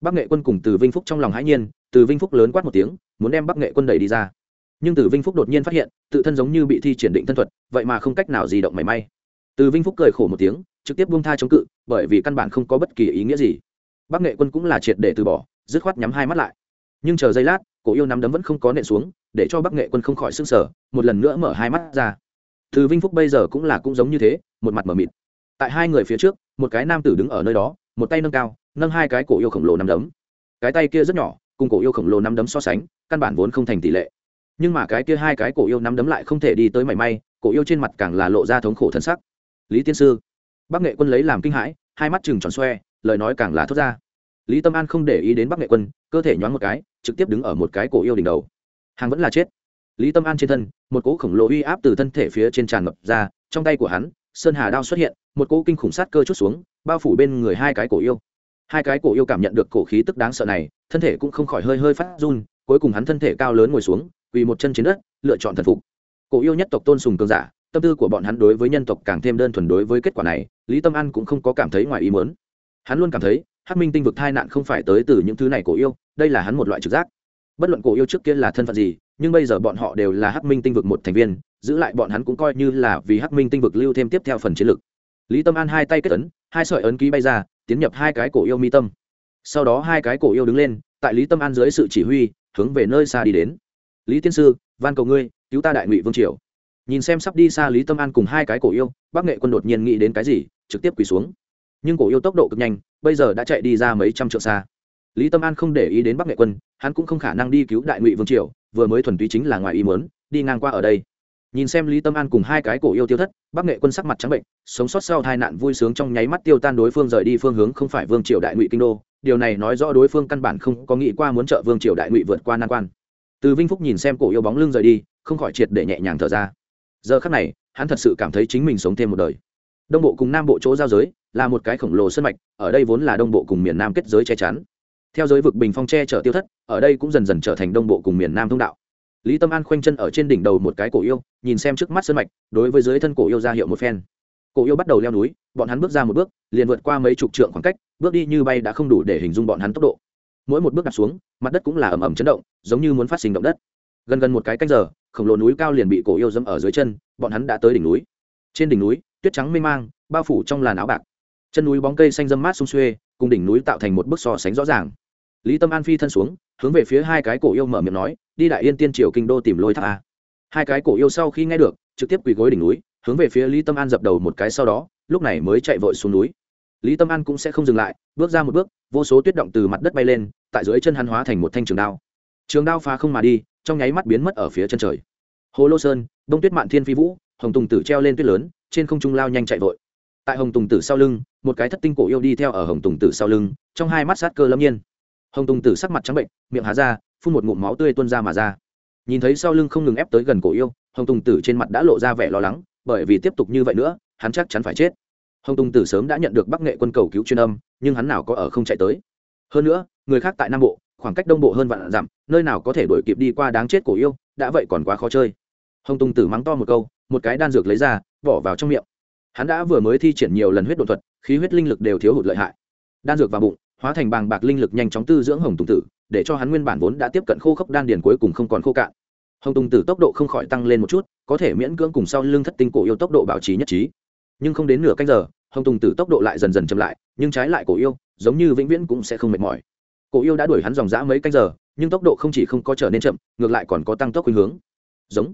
Bắc nghệ quân cùng từ vinh phúc trong lòng hãi nhiên, từ vinh phúc lớn quát một tiếng, muốn đem bắc nghệ quân đẩy đi ra. Nhưng từ vinh phúc đột nhiên phát hiện, tự thân giống như bị thi triển định thân thuật, vậy mà không cách nào di động mảy may. Từ vinh phúc cười khổ một tiếng trực tiếp buông tha chống cự, bởi vì căn bản không có bất kỳ ý nghĩa gì. Bắc nghệ quân cũng là triệt để từ bỏ, dứt khoát nhắm hai mắt lại. Nhưng chờ giây lát, cổ yêu nắm đấm vẫn không có nện xuống, để cho bắc nghệ quân không khỏi s ư n g sở một lần nữa mở hai mắt ra. Từ vinh phúc bây giờ cũng là cũng giống như thế, một mặt m ở mịt. Tại hai người phía trước, một cái nam tử đứng ở nơi đó, một tay nâng cao, nâng hai cái cổ yêu khổng lồ nắm đấm. Cái tay kia rất nhỏ, cùng cổ yêu khổng lồ nắm đấm so sánh, căn bản vốn không thành tỷ lệ. Nhưng mà cái kia hai cái cổ yêu nắm đấm lại không thể đi tới mảy may, cổ yêu trên mặt càng là lộ ra thống khổ thân sắc. Lý tiên sư bắc nghệ quân lấy làm kinh hãi, hai mắt chừng tròn xoe, lời nói càng là thốt ra. Lý tâm an không để ý đến bắc nghệ quân, cơ thể nhoáng một cái, trực tiếp đứng ở một cái cổ yêu đỉnh đầu. Hàng vẫn là chết. Lý tâm an trên thân, một cỗ khổng lồ uy áp từ thân thể phía trên tràn ngập ra, trong tay của hắn, sơn hà đao xuất hiện, một cỗ kinh khủng sát cơ chút xuống, bao phủ bên người hai cái cổ yêu. Hai cái cổ yêu cảm nhận được cổ khí tức đáng sợ này, thân thể cũng không khỏi hơi hơi phát run, cuối cùng hắn thân thể cao lớn ngồi xuống vì một chân trên đất, lựa chọn thần phục. Cổ yêu nhất tộc tôn sùng cường giả tâm tư của bọn hắn đối với nhân tộc càng thêm đơn thuần đối với kết quả này, lý tâm an cũng không có cảm thấy ngoài ý muốn. Hắn luôn cảm thấy, hắc minh tinh vực tai nạn không phải tới từ những thứ này cổ yêu, đây là hắn một loại trực giác. Bất luận cổ yêu trước kia là thân phận gì, nhưng bây giờ bọn họ đều là hắc minh tinh vực một thành viên, giữ lại bọn hắn cũng coi như là vì hắc minh tinh vực lưu thêm tiếp theo phần chiến lược. Lý tâm an hai tay kết ấn, hai sợi ấn ký bay ra, tiến nhập hai cái cổ yêu mi tâm. Sau đó hai cái cổ yêu đứng lên, tại lý tâm an dưới sự chỉ huy, hướng về nơi xa đi đến. Lý tiên sư, van cầu ngươi, cứu ta đại ngụy vương triều nhìn xem sắp đi xa lý tâm an cùng hai cái cổ yêu bác nghệ quân đột nhiên nghĩ đến cái gì, trực tiếp quỳ xuống. Nhưng cổ yêu tốc độ cực nhanh, bây giờ đã chạy đi ra mấy trăm trượng xa. Lý tâm an không để ý đến bắc nghệ quân, hắn cũng không khả năng đi cứu đại ngụy vương triều, vừa mới thuần túy chính là ngoài ý mớn đi ngang qua ở đây. Nhìn xem lý tâm an cùng hai cái cổ yêu tiêu thất, bắc nghệ quân sắc mặt trắng bệnh, sống sót sau tai nạn vui sướng trong nháy mắt tiêu tan đối phương rời đi phương hướng không phải vương triều đại ngụy kinh đô. Điều này nói rõ đối phương căn bản không có nghĩ qua muốn trợ vương triều đại ngụy vượt qua nan quan. Từ vinh phúc nhìn xem cổ yêu bóng lưng rời đi, không khỏi triệt để nhẹ nhàng thở ra giờ khắc này, hắn thật sự cảm thấy chính mình sống thêm một đời. Đông bộ cùng nam bộ chỗ giao giới là một cái khổng lồ sân mạch, ở đây vốn là đông bộ cùng miền nam kết giới che chắn. Theo giới vực bình phong che chở tiêu thất, ở đây cũng dần dần trở thành đông bộ cùng miền nam thông đạo. Lý tâm an khoanh chân ở trên đỉnh đầu một cái cổ yêu, nhìn xem trước mắt sân mạch, đối với dưới thân cổ yêu ra hiệu một phen. Cổ yêu bắt đầu leo núi, bọn hắn bước ra một bước, liền vượt qua mấy chục trượng khoảng cách, bước đi như bay đã không đủ để hình dung bọn hắn tốc độ. Mỗi một bước đặt xuống, mặt đất cũng là ầm ầm chấn động, giống như muốn phát sinh động đất. Gần gần một cái cách giờ khổng lồ núi cao liền bị cổ yêu dẫm ở dưới chân, bọn hắn đã tới đỉnh núi. Trên đỉnh núi, tuyết trắng mê mang, bao phủ trong làn áo bạc. Chân núi bóng cây xanh dâm mát sung xuê, cùng đỉnh núi tạo thành một bức so sánh rõ ràng. Lý tâm an phi thân xuống, hướng về phía hai cái cổ yêu mở miệng nói, đi đại yên tiên triều kinh đô tìm lôi tháp a. Hai cái cổ yêu sau khi nghe được, trực tiếp quỳ gối đỉnh núi, hướng về phía lý tâm an dập đầu một cái sau đó, lúc này mới chạy vội xuống núi. Lý tâm an cũng sẽ không dừng lại, bước ra một bước, vô số tuyết động từ mặt đất bay lên, tại dưới chân hắn hóa thành một thanh trường đao. Trường đao phá không mà đi trong nháy mắt biến mất ở phía chân trời. Hồ lô sơn, đông tuyết mạn thiên phi vũ, hồng tùng tử treo lên tuyết lớn, trên không trung lao nhanh chạy vội. Tại hồng tùng tử sau lưng, một cái thất tinh cổ yêu đi theo ở hồng tùng tử sau lưng, trong hai mắt sát cơ lâm nhiên. Hồng tùng tử sắc mặt trắng bệnh, miệng há ra, phun một ngụm máu tươi tuôn ra mà ra. Nhìn thấy sau lưng không ngừng ép tới gần cổ yêu, hồng tùng tử trên mặt đã lộ ra vẻ lo lắng, bởi vì tiếp tục như vậy nữa, hắn chắc chắn phải chết. Hồng tùng tử sớm đã nhận được bắc nghệ quân cầu cứu chuyên âm, nhưng hắn nào có ở không chạy tới. Hơn nữa, người khác tại nam bộ khoảng cách đông bộ hơn vạn dặm, nơi nào có thể đuổi kịp đi qua đáng chết cổ yêu, đã vậy còn quá khó chơi. Hồng tùng tử mắng to một câu, một cái đan dược lấy ra, bỏ vào trong miệng. Hắn đã vừa mới thi triển nhiều lần huyết đột thuật, khí huyết linh lực đều thiếu hụt lợi hại. Đan dược vào bụng, hóa thành bàng bạc linh lực nhanh chóng tư dưỡng hồng tùng tử, để cho hắn nguyên bản vốn đã tiếp cận khô khốc đan điền cuối cùng không còn khô cạn. Hồng tùng tử tốc độ không khỏi tăng lên một chút, có thể miễn cưỡng cùng sau lưng thất tinh cổ yêu tốc độ bảo trì nhất trí. Nhưng không đến nửa canh giờ, hồng tùng tử tốc độ lại dần dần chậm lại, nhưng trái lại cổ yêu, giống như vĩnh viễn cũng sẽ không mệt mỏi cổ yêu đã đuổi hắn dòng dã mấy canh giờ, nhưng tốc độ không chỉ không có trở nên chậm, ngược lại còn có tăng tốc khuynh hướng. Giống.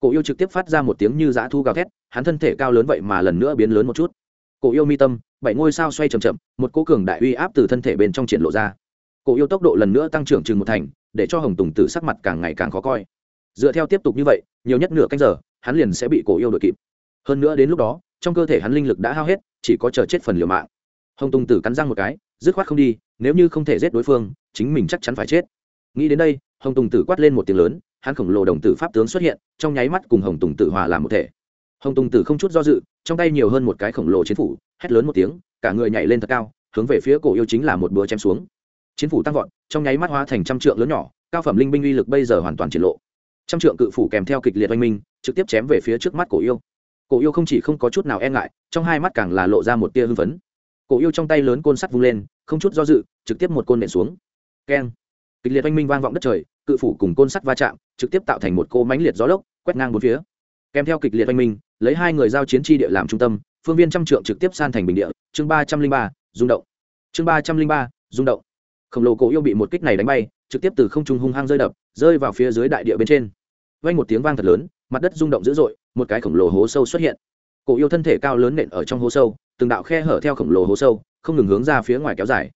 Cổ yêu trực tiếp phát ra một tiếng như dã thu gào thét, hắn thân thể cao lớn vậy mà lần nữa biến lớn một chút. Cổ yêu mi tâm, bảy ngôi sao xoay chậm chậm, một cố cường đại uy áp từ thân thể bên trong triển lộ ra. Cổ yêu tốc độ lần nữa tăng trưởng chừng một thành, để cho hồng tùng tử sắc mặt càng ngày càng khó coi. Dựa theo tiếp tục như vậy, nhiều nhất nửa canh giờ, hắn liền sẽ bị cổ yêu đội kịp. Hơn nữa đến lúc đó, trong cơ thể hắn linh lực đã hao hết, chỉ có chờ chết phần liều mạng. Hồng tùng tử cắn răng một cái dứt khoát không đi, nếu như không thể giết đối phương, chính mình chắc chắn phải chết. Nghĩ đến đây, hồng tùng tử quát lên một tiếng lớn, hắn khổng lồ đồng tử pháp tướng xuất hiện, trong nháy mắt cùng hồng tùng tử hòa làm một thể. Hồng tùng tử không chút do dự, trong tay nhiều hơn một cái khổng lồ chiến phủ, hét lớn một tiếng, cả người nhảy lên thật cao, hướng về phía cổ yêu chính là một búa chém xuống. Chiến phủ tăng vọt, trong nháy mắt hóa thành trăm trượng lớn nhỏ, cao phẩm linh binh uy lực bây giờ hoàn toàn triển lộ. Trăm trượng cự phủ kèm theo kịch liệt oanh minh, trực tiếp chém về phía trước mắt cổ yêu. Cổ yêu không chỉ không có chút nào e ngại, trong hai mắt càng là lộ ra một tia hưng phấn cổ yêu trong tay lớn côn sắt vung lên, không chút do dự, trực tiếp một côn nện xuống. Keng. Kịch liệt oanh minh vang vọng đất trời, cự phủ cùng côn sắt va chạm, trực tiếp tạo thành một cô mánh liệt gió lốc, quét ngang bốn phía. Kèm theo kịch liệt oanh minh, lấy hai người giao chiến tri địa làm trung tâm, phương viên trăm trượng trực tiếp san thành bình địa. Chương ba trăm linh ba, rung động. Chương ba trăm linh ba, rung động. Khổng lồ cổ yêu bị một kích này đánh bay, trực tiếp từ không trung hung hăng rơi đập, rơi vào phía dưới đại địa bên trên. Vang một tiếng vang thật lớn, mặt đất rung động dữ dội, một cái khổng lồ hố sâu xuất hiện. Cổ yêu thân thể cao lớn nện ở trong hố sâu từng đạo khe hở theo khổng lồ hố sâu không ngừng hướng ra phía ngoài kéo dài.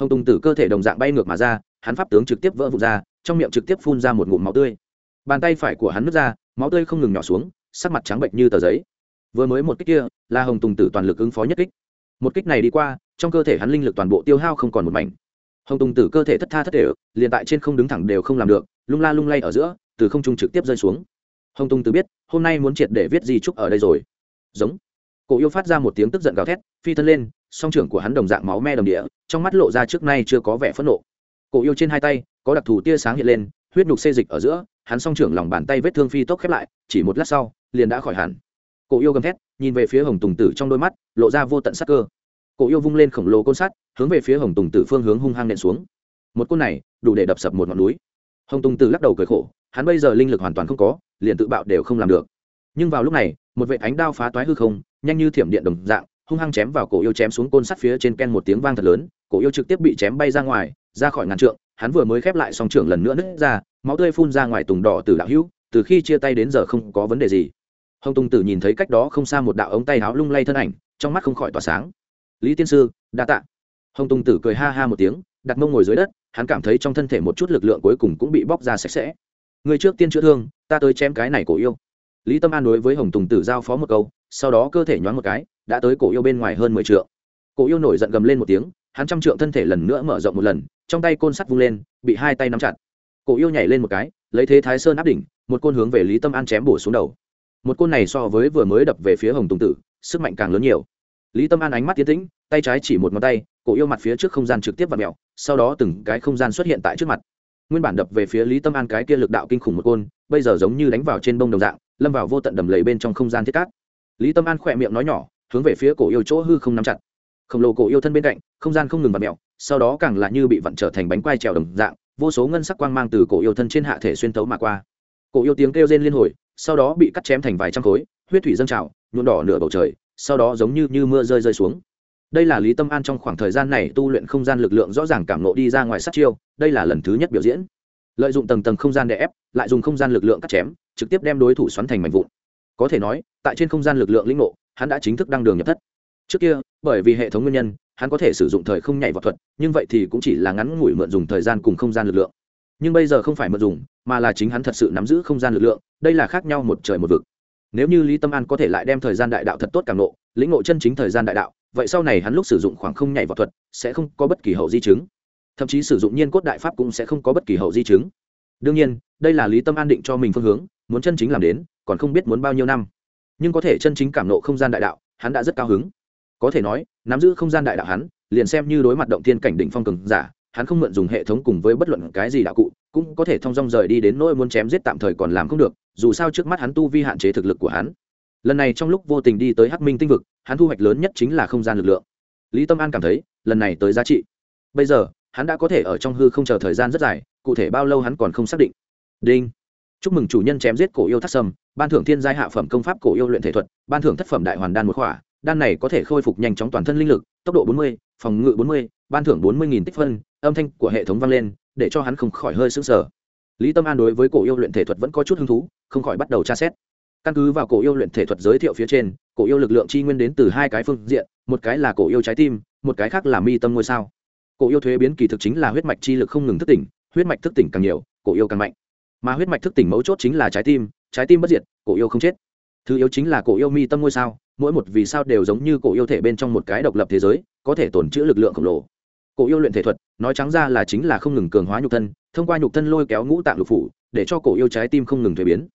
Hồng tùng tử cơ thể đồng dạng bay ngược mà ra hắn pháp tướng trực tiếp vỡ vụt ra trong miệng trực tiếp phun ra một ngụm máu tươi. Bàn tay phải của hắn nứt ra máu tươi không ngừng nhỏ xuống sắc mặt trắng bệnh như tờ giấy. Vừa mới một kích kia là hồng tùng tử toàn lực ứng phó nhất kích. Một kích này đi qua trong cơ thể hắn linh lực toàn bộ tiêu hao không còn một mảnh. Hồng tùng tử cơ thể thất tha thất để, liền tại trên không đứng thẳng đều không làm được lung la lung lay ở giữa từ không trung trực tiếp rơi xuống. Hồng tùng tử biết hôm nay muốn triệt để viết di trúc ở đây rồi. Giống cổ yêu phát ra một tiếng tức giận gào thét, phi thân lên, song trưởng của hắn đồng dạng máu me đồng địa, trong mắt lộ ra trước nay chưa có vẻ phẫn nộ. Cổ yêu trên hai tay, có đặc thù tia sáng hiện lên, huyết nhục xê dịch ở giữa, hắn song trưởng lòng bàn tay vết thương phi tốc khép lại, chỉ một lát sau, liền đã khỏi hẳn. Cổ yêu gầm thét, nhìn về phía hồng tùng tử trong đôi mắt, lộ ra vô tận sắc cơ. Cổ yêu vung lên khổng lồ côn sắt, hướng về phía hồng tùng tử phương hướng hung hăng nện xuống. Một côn này, đủ để đập sập một ngọn núi. Hồng tùng tử lắc đầu cười khổ, hắn bây giờ linh lực hoàn toàn không có, liền tự bạo đều không làm được. Nhưng vào lúc này, một vệ ánh đao phá toái hư không nhanh như thiểm điện đồng dạng, hung hăng chém vào cổ yêu chém xuống côn sắt phía trên ken một tiếng vang thật lớn, cổ yêu trực tiếp bị chém bay ra ngoài, ra khỏi ngàn trượng, hắn vừa mới khép lại song trưởng lần nữa nứt ra, máu tươi phun ra ngoài tùng đỏ từ đạo hữu, từ khi chia tay đến giờ không có vấn đề gì. Hồng tùng tử nhìn thấy cách đó không xa một đạo ống tay áo lung lay thân ảnh, trong mắt không khỏi tỏa sáng. Lý tiên sư, đa tạ. Hồng tùng tử cười ha ha một tiếng, đặt mông ngồi dưới đất, hắn cảm thấy trong thân thể một chút lực lượng cuối cùng cũng bị bóc ra sạch sẽ. Người trước tiên chữa thương, ta tới chém cái này cổ yêu. Lý tâm an đối với hồng tùng tử giao phó một câu sau đó cơ thể nhoáng một cái, đã tới cổ yêu bên ngoài hơn mười t cổ yêu nổi giận gầm lên một tiếng, hắn trăm trượng thân thể lần nữa mở rộng một lần, trong tay côn sắt vung lên, bị hai tay nắm chặt. Cổ yêu nhảy lên một cái, lấy thế thái sơn áp đỉnh, một côn hướng về lý tâm an chém bổ xuống đầu. Một côn này so với vừa mới đập về phía hồng tùng tử, sức mạnh càng lớn nhiều. Lý tâm an ánh mắt tiến tĩnh, tay trái chỉ một ngón tay, cổ yêu mặt phía trước không gian trực tiếp và mẹo sau đó từng cái không gian xuất hiện tại trước mặt. Nguyên bản đập về phía lý tâm an cái kia lực đạo kinh khủng một côn, bây giờ giống như đánh vào trên bông đồng dạng, lâm vào vô tận đầm lầy bên trong không gian thiết cát lý tâm an khỏe miệng nói nhỏ, hướng về phía cổ yêu chỗ hư không nắm chặt. Khổng lồ cổ yêu thân bên cạnh, không gian không ngừng và mẹo sau đó càng là như bị vặn trở thành bánh quai trèo đồng dạng, vô số ngân sắc quang mang từ cổ yêu thân trên hạ thể xuyên tấu mà qua. Cổ yêu tiếng kêu rên liên hồi, sau đó bị cắt chém thành vài trăm khối, huyết thủy dâng trào, nhuộm đỏ nửa bầu trời, sau đó giống như như mưa rơi rơi xuống. Đây là lý tâm an trong khoảng thời gian này tu luyện không gian lực lượng rõ ràng cảm nộ đi ra ngoài sát chiêu, đây là lần thứ nhất biểu diễn. Lợi dụng tầng tầng không gian để ép, lại dùng không gian lực lượng cắt chém, trực tiếp đem đối thủ xoắn thành mảnh vụn có thể nói, tại trên không gian lực lượng lĩnh ngộ, hắn đã chính thức đăng đường nhập thất. Trước kia, bởi vì hệ thống nguyên nhân, hắn có thể sử dụng thời không nhảy vào thuật, nhưng vậy thì cũng chỉ là ngắn ngủi mượn dùng thời gian cùng không gian lực lượng. Nhưng bây giờ không phải mượn dùng, mà là chính hắn thật sự nắm giữ không gian lực lượng, đây là khác nhau một trời một vực. Nếu như lý tâm an có thể lại đem thời gian đại đạo thật tốt càng nộ lĩnh ngộ chân chính thời gian đại đạo, vậy sau này hắn lúc sử dụng khoảng không nhảy vào thuật, sẽ không có bất kỳ hậu di chứng. Thậm chí sử dụng nhiên cốt đại pháp cũng sẽ không có bất kỳ hậu di chứng. Đương nhiên, đây là lý tâm an định cho mình phương hướng, muốn chân chính làm đến còn không biết muốn bao nhiêu năm. Nhưng có thể chân chính cảm nộ không gian đại đạo, hắn đã rất cao hứng. Có thể nói, nắm giữ không gian đại đạo hắn, liền xem như đối mặt động thiên cảnh đỉnh phong cường giả, hắn không mượn dùng hệ thống cùng với bất luận cái gì đạo cụ, cũng có thể thong dong rời đi đến nỗi muốn chém giết tạm thời còn làm không được, dù sao trước mắt hắn tu vi hạn chế thực lực của hắn. Lần này trong lúc vô tình đi tới hắc minh tinh vực, hắn thu hoạch lớn nhất chính là không gian lực lượng. Lý tâm an cảm thấy, lần này tới giá trị. Bây giờ, hắn đã có thể ở trong hư không chờ thời gian rất dài, cụ thể bao lâu hắn còn không xác định. Đinh. Chúc mừng chủ nhân chém giết cổ yêu thắt sâm ban thưởng thiên giai hạ phẩm công pháp cổ yêu luyện thể thuật, ban thưởng thất phẩm đại hoàn đan một khỏa, đan này có thể khôi phục nhanh chóng toàn thân linh lực, tốc độ bốn mươi, phòng ngự bốn mươi, ban thưởng bốn mươi nghìn tích phân, âm thanh của hệ thống vang lên, để cho hắn không khỏi hơi sững sờ. Lý tâm an đối với cổ yêu luyện thể thuật vẫn có chút hứng thú, không khỏi bắt đầu tra xét. Căn cứ vào cổ yêu luyện thể thuật giới thiệu phía trên, cổ yêu lực lượng chi nguyên đến từ hai cái phương diện, một cái là cổ yêu trái tim, một cái khác là mi tâm ngôi sao. Cổ yêu thuế biến kỳ thực chính là huyết mạch chi lực không ngừng thức tỉnh, huyết mạch thức tỉnh càng nhiều, cổ yêu càng mạnh mà huyết mạch thức tỉnh mấu chốt chính là trái tim trái tim bất diệt, cổ yêu không chết. Thứ yếu chính là cổ yêu mi tâm ngôi sao, mỗi một vì sao đều giống như cổ yêu thể bên trong một cái độc lập thế giới, có thể tồn chữ lực lượng khổng lồ. Cổ yêu luyện thể thuật, nói trắng ra là chính là không ngừng cường hóa nhục thân, thông qua nhục thân lôi kéo ngũ tạng lục phủ, để cho cổ yêu trái tim không ngừng thuế biến.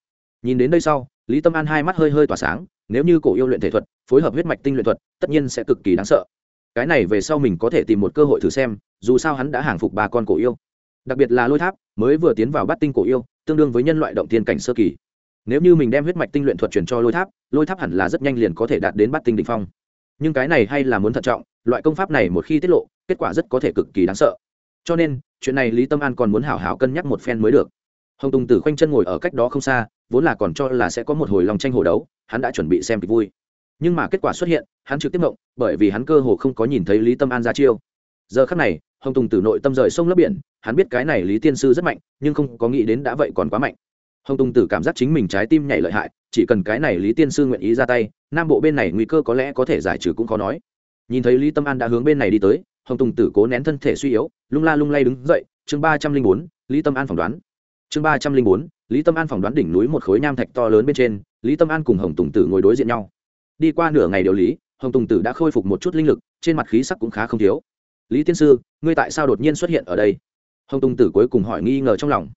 Nhìn đến đây sau, lý tâm an hai mắt hơi hơi tỏa sáng, nếu như cổ yêu luyện thể thuật phối hợp huyết mạch tinh luyện thuật, tất nhiên sẽ cực kỳ đáng sợ. Cái này về sau mình có thể tìm một cơ hội thử xem, dù sao hắn đã hàng phục ba con cổ yêu. Đặc biệt là lôi tháp mới vừa tiến vào bát tinh cổ yêu, tương đương với nhân loại động tiên cảnh sơ kỳ. Nếu như mình đem huyết mạch tinh luyện thuật truyền cho lôi tháp lôi tháp hẳn là rất nhanh liền có thể đạt đến bát tinh đ ỉ n h phong. Nhưng cái này hay là muốn thận trọng, loại công pháp này một khi tiết lộ, kết quả rất có thể cực kỳ đáng sợ. Cho nên, chuyện này lý tâm an còn muốn hảo hảo cân nhắc một phen mới được. Hồng tùng tử khoanh chân ngồi ở cách đó không xa, vốn là còn cho là sẽ có một hồi lòng tranh hồ đấu, hắn đã chuẩn bị xem kịch vui. Nhưng mà kết quả xuất hiện, hắn trực tiếp mộng bởi vì hắn cơ hồ không có nhìn thấy lý tâm an ra chiêu. Giờ khắc này hồng tùng tử nội tâm rời sông lấp biển, hắn biết cái này lý tiên sư rất mạnh, nhưng không có nghĩ đến đã vậy còn quá mạnh. Hồng tùng tử cảm giác chính mình trái tim nhảy lợi hại, chỉ cần cái này lý tiên sư nguyện ý ra tay, nam bộ bên này nguy cơ có lẽ có thể giải trừ cũng khó nói. Nhìn thấy lý tâm an đã hướng bên này đi tới, hồng tùng tử cố nén thân thể suy yếu, lung la lung lay đứng dậy, chương ba trăm linh bốn, lý tâm an phỏng đoán. Chương ba trăm linh bốn, lý tâm an phỏng đoán đỉnh núi một khối nham thạch to lớn bên trên, lý tâm an cùng hồng tùng tử ngồi đối diện nhau. Đi qua nửa ngày điều lý, hồng tùng tử đã khôi phục một chút linh lực, trên mặt khí sắc cũng khá không thiếu lý tiên sư, ngươi tại sao đột nhiên xuất hiện ở đây? Hồng tùng tử cuối cùng hỏi nghi ngờ trong lòng.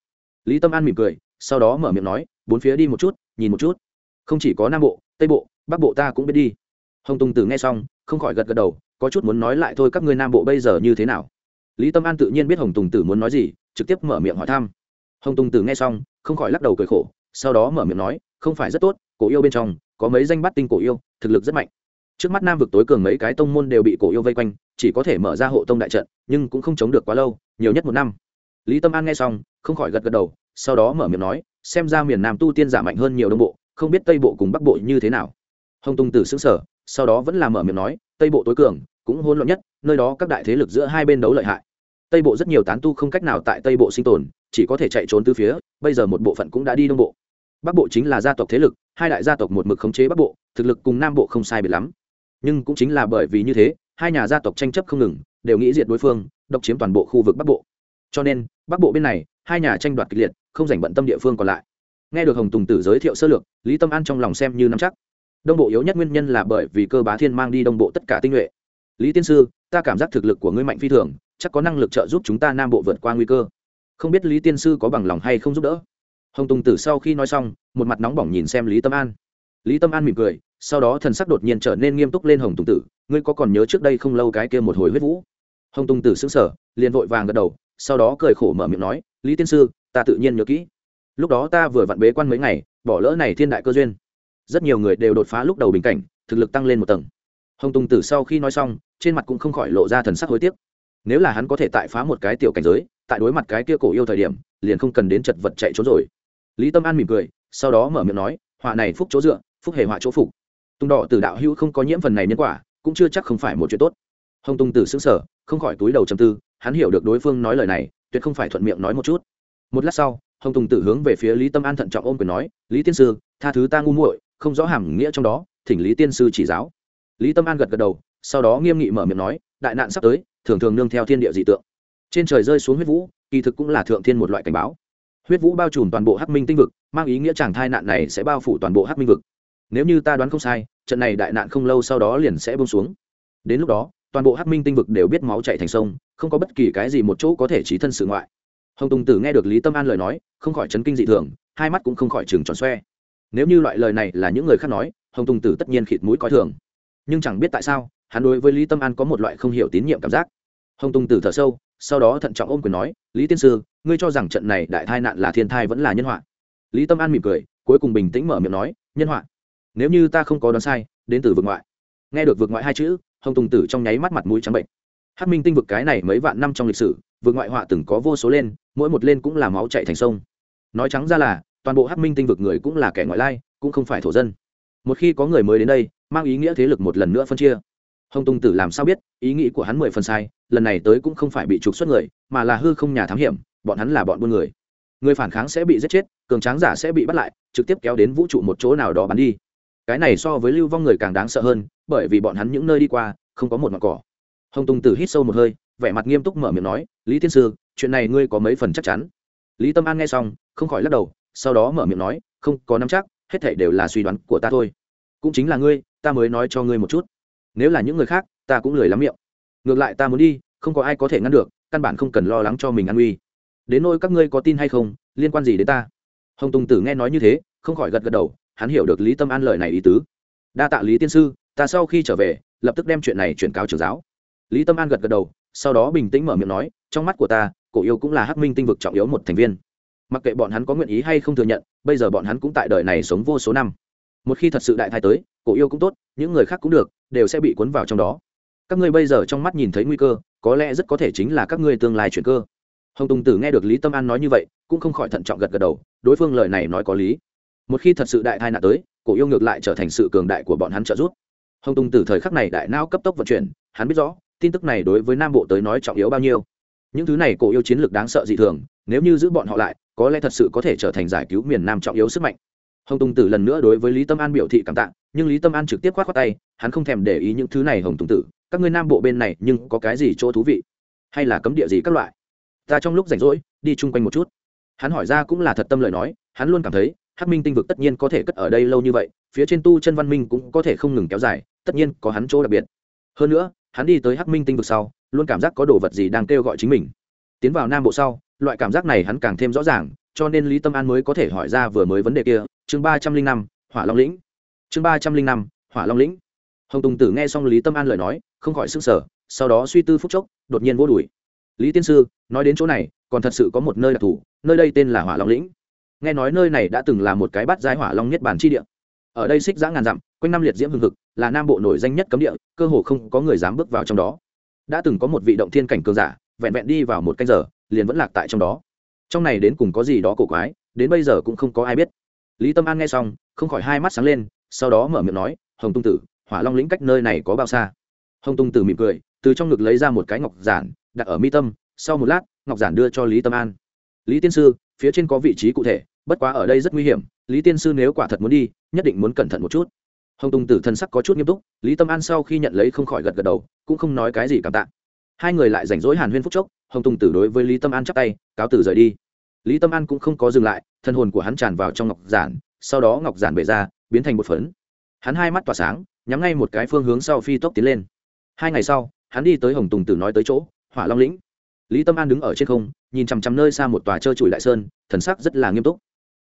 Lý tâm an mỉm cười, sau đó mở miệng nói, bốn phía đi một chút, nhìn một chút. Không chỉ có nam bộ, tây bộ, bắc bộ ta cũng biết đi. Hồng tùng tử nghe xong, không khỏi gật gật đầu, có chút muốn nói lại thôi các ngươi nam bộ bây giờ như thế nào? Lý tâm an tự nhiên biết hồng tùng tử muốn nói gì, trực tiếp mở miệng hỏi thăm. Hồng tùng tử nghe xong, không khỏi lắc đầu cười khổ, sau đó mở miệng nói, không phải rất tốt, cổ yêu bên trong, có mấy danh bắt tinh cổ yêu, thực lực rất mạnh trước mắt nam vực tối cường mấy cái tông môn đều bị cổ yêu vây quanh, chỉ có thể mở ra hộ tông đại trận, nhưng cũng không chống được quá lâu, nhiều nhất một năm. Lý tâm an nghe xong, không khỏi gật gật đầu, sau đó mở miệng nói, xem ra miền nam tu tiên giả mạnh hơn nhiều đông bộ, không biết tây bộ cùng bắc bộ như thế nào. Hồng tùng tử xứng sở sau đó vẫn là mở miệng nói, tây bộ tối cường, cũng hôn loạn nhất, nơi đó các đại thế lực giữa hai bên đấu lợi hại. Tây bộ rất nhiều tán tu không cách nào tại tây bộ sinh tồn, chỉ có thể chạy trốn từ phía, bây giờ một bộ phận cũng đã đi đông bộ. Bắc bộ chính là gia tộc thế lực, hai đại gia tộc một mực khống chế bắc bộ, thực lực cùng nam bộ không sai biệt lắm nhưng cũng chính là bởi vì như thế, hai nhà gia tộc tranh chấp không ngừng, đều nghĩ diệt đối phương, độc chiếm toàn bộ khu vực bắc bộ. Cho nên, bắc bộ bên này, hai nhà tranh đoạt kịch liệt, không dành bận tâm địa phương còn lại. Nghe được hồng tùng tử giới thiệu sơ lược, lý tâm an trong lòng xem như nắm chắc. Đông bộ yếu nhất nguyên nhân là bởi vì cơ bá thiên mang đi đông bộ tất cả tinh nhuệ. Lý tiên sư, ta cảm giác thực lực của ngươi mạnh phi thường, chắc có năng lực trợ giúp chúng ta nam bộ vượt qua nguy cơ. Không biết lý tiên sư có bằng lòng hay không giúp đỡ? Hồng tùng tử sau khi nói xong, một mặt nóng bỏng nhìn xem lý tâm an lý tâm an mỉm cười, sau đó thần sắc đột nhiên trở nên nghiêm túc lên hồng tùng tử, ngươi có còn nhớ trước đây không lâu cái kia một hồi huyết vũ? Hồng tùng tử xứng sở liền vội vàng gật đầu, sau đó cười khổ mở miệng nói, lý tiên sư, ta tự nhiên nhớ kỹ. Lúc đó ta vừa vặn bế quan mấy ngày, bỏ lỡ này thiên đại cơ duyên. Rất nhiều người đều đột phá lúc đầu bình cảnh, thực lực tăng lên một tầng. Hồng tùng tử sau khi nói xong, trên mặt cũng không khỏi lộ ra thần sắc hối tiếc. Nếu là hắn có thể tại phá một cái tiểu cảnh giới, tại đối mặt cái kia cổ yêu thời điểm, liền không cần đến chật vật chạy trốn rồi. Lý tâm an mỉm cười, sau đó mở miệng nói, họa này phúc chỗ dựa phúc hề họa chỗ phục. Tung đỏ từ đạo hữu không có nhiễm phần này nhân quả, cũng chưa chắc không phải một chuyện tốt. Hồng tung tử xứng sở không khỏi túi đầu chầm tư, hắn hiểu được đối phương nói lời này, tuyệt không phải thuận miệng nói một chút. Một lát sau, hồng tùng tử hướng về phía lý tâm an thận trọng ôm quyền nói, lý tiên sư, tha thứ ta ngu muội, không rõ hàm nghĩa trong đó, thỉnh lý tiên sư chỉ giáo. Lý tâm an gật gật đầu, sau đó nghiêm nghị mở miệng nói, đại nạn sắp tới, thường thường nương theo thiên địa dị tượng. Trên trời rơi xuống huyết vũ, kỳ thực cũng là thượng thiên một loại cảnh báo. Huyết vũ bao trùm toàn bộ hắc minh tinh vực, mang ý nghĩa chàng thai nạn này sẽ bao phủ toàn bộ hắc minh vực nếu như ta đoán không sai, trận này đại nạn không lâu sau đó liền sẽ bông xuống. Đến lúc đó, toàn bộ hắc minh tinh vực đều biết máu chạy thành sông, không có bất kỳ cái gì một chỗ có thể trí thân sự ngoại. Hồng tùng tử nghe được lý tâm an lời nói, không khỏi chấn kinh dị thường, hai mắt cũng không khỏi chừng tròn xoe. Nếu như loại lời này là những người khác nói, hồng tùng tử tất nhiên khịt mũi coi thường. Nhưng chẳng biết tại sao, hắn đối với lý tâm an có một loại không hiểu tín nhiệm cảm giác. Hồng tùng tử thở sâu, sau đó thận trọng ôm quyền nói, lý tiên sư, ngươi cho rằng trận này đại thai nạn là thiên thai vẫn là nhân họa? Lý tâm an mỉm cười, cuối cùng bình tĩnh mở miệng nói, nhân họa? Nếu như ta không có đoán sai, đến từ vực ngoại. Nghe được vực ngoại hai chữ, hồng tùng tử trong nháy mắt mặt mũi trắng bệnh hát minh tinh vực cái này mấy vạn năm trong lịch sử, vực ngoại họa từng có vô số lên, mỗi một lên cũng là máu chạy thành sông. Nói trắng ra là, toàn bộ hát minh tinh vực người cũng là kẻ ngoại lai, cũng không phải thổ dân. Một khi có người mới đến đây, mang ý nghĩa thế lực một lần nữa phân chia. Hồng tùng tử làm sao biết, ý nghĩ của hắn mười phần sai, lần này tới cũng không phải bị trục xuất người, mà là hư không nhà thám hiểm, bọn hắn là bọn buôn người. Người phản kháng sẽ bị giết chết, cường tráng giả sẽ bị bắt lại, trực tiếp kéo đến vũ trụ một chỗ nào đó bắn đi cái này so với lưu vong người càng đáng sợ hơn, bởi vì bọn hắn những nơi đi qua, không có một mặt cỏ. Hồng tùng tử hít sâu một hơi, vẻ mặt nghiêm túc mở miệng nói, lý tiên sư, chuyện này ngươi có mấy phần chắc chắn? Lý tâm an nghe xong, không khỏi lắc đầu, sau đó mở miệng nói, không có nắm chắc, hết thảy đều là suy đoán của ta thôi. Cũng chính là ngươi, ta mới nói cho ngươi một chút. Nếu là những người khác, ta cũng lười lắm miệng. Ngược lại ta muốn đi, không có ai có thể ngăn được, căn bản không cần lo lắng cho mình an nguy đến nỗi các ngươi có tin hay không, liên quan gì đến ta? Hồng tùng tử nghe nói như thế, không khỏi gật gật đầu hắn hiểu được lý tâm an lời này ý tứ. Đa tạ lý tiên sư, ta sau khi trở về, lập tức đem chuyện này chuyển cáo trưởng giáo. Lý tâm an gật gật đầu, sau đó bình tĩnh mở miệng nói, trong mắt của ta, cổ yêu cũng là hắc minh tinh vực trọng yếu một thành viên. Mặc kệ bọn hắn có nguyện ý hay không thừa nhận, bây giờ bọn hắn cũng tại đời này sống vô số năm. Một khi thật sự đại thai tới, cổ yêu cũng tốt, những người khác cũng được, đều sẽ bị cuốn vào trong đó. Các ngươi bây giờ trong mắt nhìn thấy nguy cơ, có lẽ rất có thể chính là các ngươi tương lai chuyển cơ. Hồng tùng tử nghe được lý tâm an nói như vậy, cũng không khỏi thận trọng gật gật đầu, đối phương lời này nói có lý một khi thật sự đại tai nạn tới, cổ yêu ngược lại trở thành sự cường đại của bọn hắn trợ giúp. Hồng tùng tử thời khắc này đại não cấp tốc vận chuyển, hắn biết rõ, tin tức này đối với nam bộ tới nói trọng yếu bao nhiêu. Những thứ này cổ yêu chiến lược đáng sợ dị thường, nếu như giữ bọn họ lại, có lẽ thật sự có thể trở thành giải cứu miền nam trọng yếu sức mạnh. Hồng tùng tử lần nữa đối với lý tâm an biểu thị cảm tạ, nhưng lý tâm an trực tiếp k h o á t khoác tay, hắn không thèm để ý những thứ này hồng tùng tử, các ngươi nam bộ bên này nhưng có cái gì chỗ thú vị? Hay là cấm địa gì các loại? Ta trong lúc rảnh rỗi, đi chung quanh một chút. Hắn hỏi ra cũng là thật tâm lời nói, hắn luôn cảm thấy hắc minh tinh vực tất nhiên có thể cất ở đây lâu như vậy, phía trên tu chân văn minh cũng có thể không ngừng kéo dài, tất nhiên có hắn chỗ đặc biệt. Hơn nữa, hắn đi tới hắc minh tinh vực sau, luôn cảm giác có đồ vật gì đang kêu gọi chính mình. Tiến vào nam bộ sau, loại cảm giác này hắn càng thêm rõ ràng, cho nên lý tâm an mới có thể hỏi ra vừa mới vấn đề kia. Chương ba trăm linh năm, hỏa long lĩnh. Chương ba trăm linh năm, hỏa long lĩnh. Hồng tùng tử nghe xong lý tâm an lời nói, không khỏi s ư n g sở sau đó suy tư phúc chốc, đột nhiên vô đùi lý tiên sư, nói đến chỗ này, còn thật sự có một nơi đặc thù, nơi đây tên là hỏa long lĩnh nghe nói nơi này đã từng là một cái bát giai hỏa long nhất bản chi địa. Ở đây xích giã ngàn dặm, quanh năm liệt diễm hừng hực, là nam bộ nổi danh nhất cấm địa, cơ hồ không có người dám bước vào trong đó. Đã từng có một vị động thiên cảnh cường giả, vẹn vẹn đi vào một canh giờ, liền vẫn lạc tại trong đó. Trong này đến cùng có gì đó cổ quái, đến bây giờ cũng không có ai biết. Lý tâm an nghe xong, không khỏi hai mắt sáng lên, sau đó mở miệng nói, hồng tung tử, hỏa long lĩnh cách nơi này có bao xa? Hồng tung tử mỉm cười, từ trong ngực lấy ra một cái ngọc giản, đặt ở mi tâm, sau một lát, ngọc giản đưa cho lý tâm an. Lý tiên sư, phía trên có vị trí cụ thể bất quá ở đây rất nguy hiểm, lý tiên sư nếu quả thật muốn đi, nhất định muốn cẩn thận một chút. Hồng tùng tử thân sắc có chút nghiêm túc, lý tâm an sau khi nhận lấy không khỏi gật gật đầu, cũng không nói cái gì cảm tạ. Hai người lại rảnh rỗi hàn huyên phúc chốc, hồng tùng tử đối với lý tâm an chắp tay, cáo tử rời đi. Lý tâm an cũng không có dừng lại, thân hồn của hắn tràn vào trong ngọc giản, sau đó ngọc giản bể ra, biến thành một phấn. Hắn hai mắt tỏa sáng, nhắm ngay một cái phương hướng sau phi tốc tiến lên. Hai ngày sau, hắn đi tới hồng tùng tử nói tới chỗ, hỏa long lĩnh. Lý tâm an đứng ở trên không, nhìn chằm chằm nơi xa một tòa trơ trụi đại sơn, thần sắc rất là nghiêm túc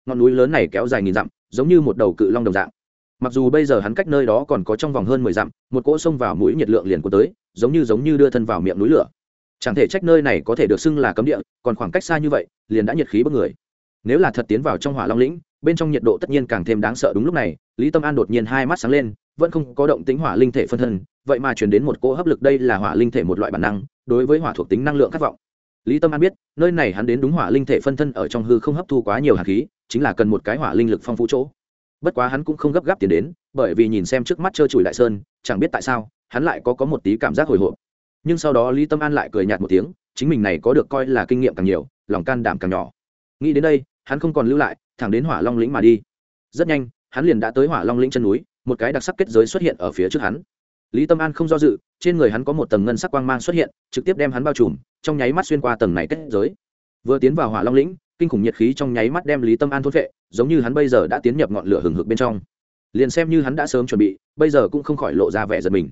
ngọn núi lớn này kéo dài nghìn dặm, giống như một đầu cự long đồng dạng. Mặc dù bây giờ hắn cách nơi đó còn có trong vòng hơn mười dặm, một cỗ xông vào mũi nhiệt lượng liền của tới, giống như giống như đưa thân vào miệng núi lửa. Chẳng thể trách nơi này có thể được xưng là cấm địa, còn khoảng cách xa như vậy, liền đã nhiệt khí bất người. Nếu là thật tiến vào trong hỏa long lĩnh, bên trong nhiệt độ tất nhiên càng thêm đáng sợ đúng lúc này, lý tâm an đột nhiên hai mắt sáng lên, vẫn không có động tính hỏa linh thể phân thân, vậy mà chuyển đến một cỗ hấp lực đây là hỏa linh thể một loại bản năng, đối với hỏa thuộc tính năng lượng khát vọng. Lý tâm an biết, nơi này hắn đến đúng hỏa linh thể phân thân ở trong hư không hấp thu quá nhiều hạt khí chính là cần một cái hỏa linh lực phong phú chỗ. Bất quá hắn cũng không gấp gáp tiền đến, bởi vì nhìn xem trước mắt trơ trụi đại sơn, chẳng biết tại sao, hắn lại có có một tí cảm giác hồi hộp. Nhưng sau đó lý tâm an lại cười nhạt một tiếng, chính mình này có được coi là kinh nghiệm càng nhiều, lòng can đảm càng nhỏ. Nghĩ đến đây, hắn không còn lưu lại, thẳng đến hỏa long lĩnh mà đi. Rất nhanh, hắn liền đã tới hỏa long lĩnh chân núi, một cái đặc sắc kết giới xuất hiện ở phía trước hắn. Lý tâm an không do dự, trên người hắn có một tầng ngân sắc quang mang xuất hiện, trực tiếp đem hắn bao trùm, trong nháy mắt xuyên qua tầng này kết giới. Vừa tiến vào hỏa long lĩnh kinh khủng nhiệt khí trong nháy mắt đem lý tâm an thốt vệ giống như hắn bây giờ đã tiến nhập ngọn lửa hừng hực bên trong. Liền xem như hắn đã sớm chuẩn bị, bây giờ cũng không khỏi lộ ra vẻ giật mình.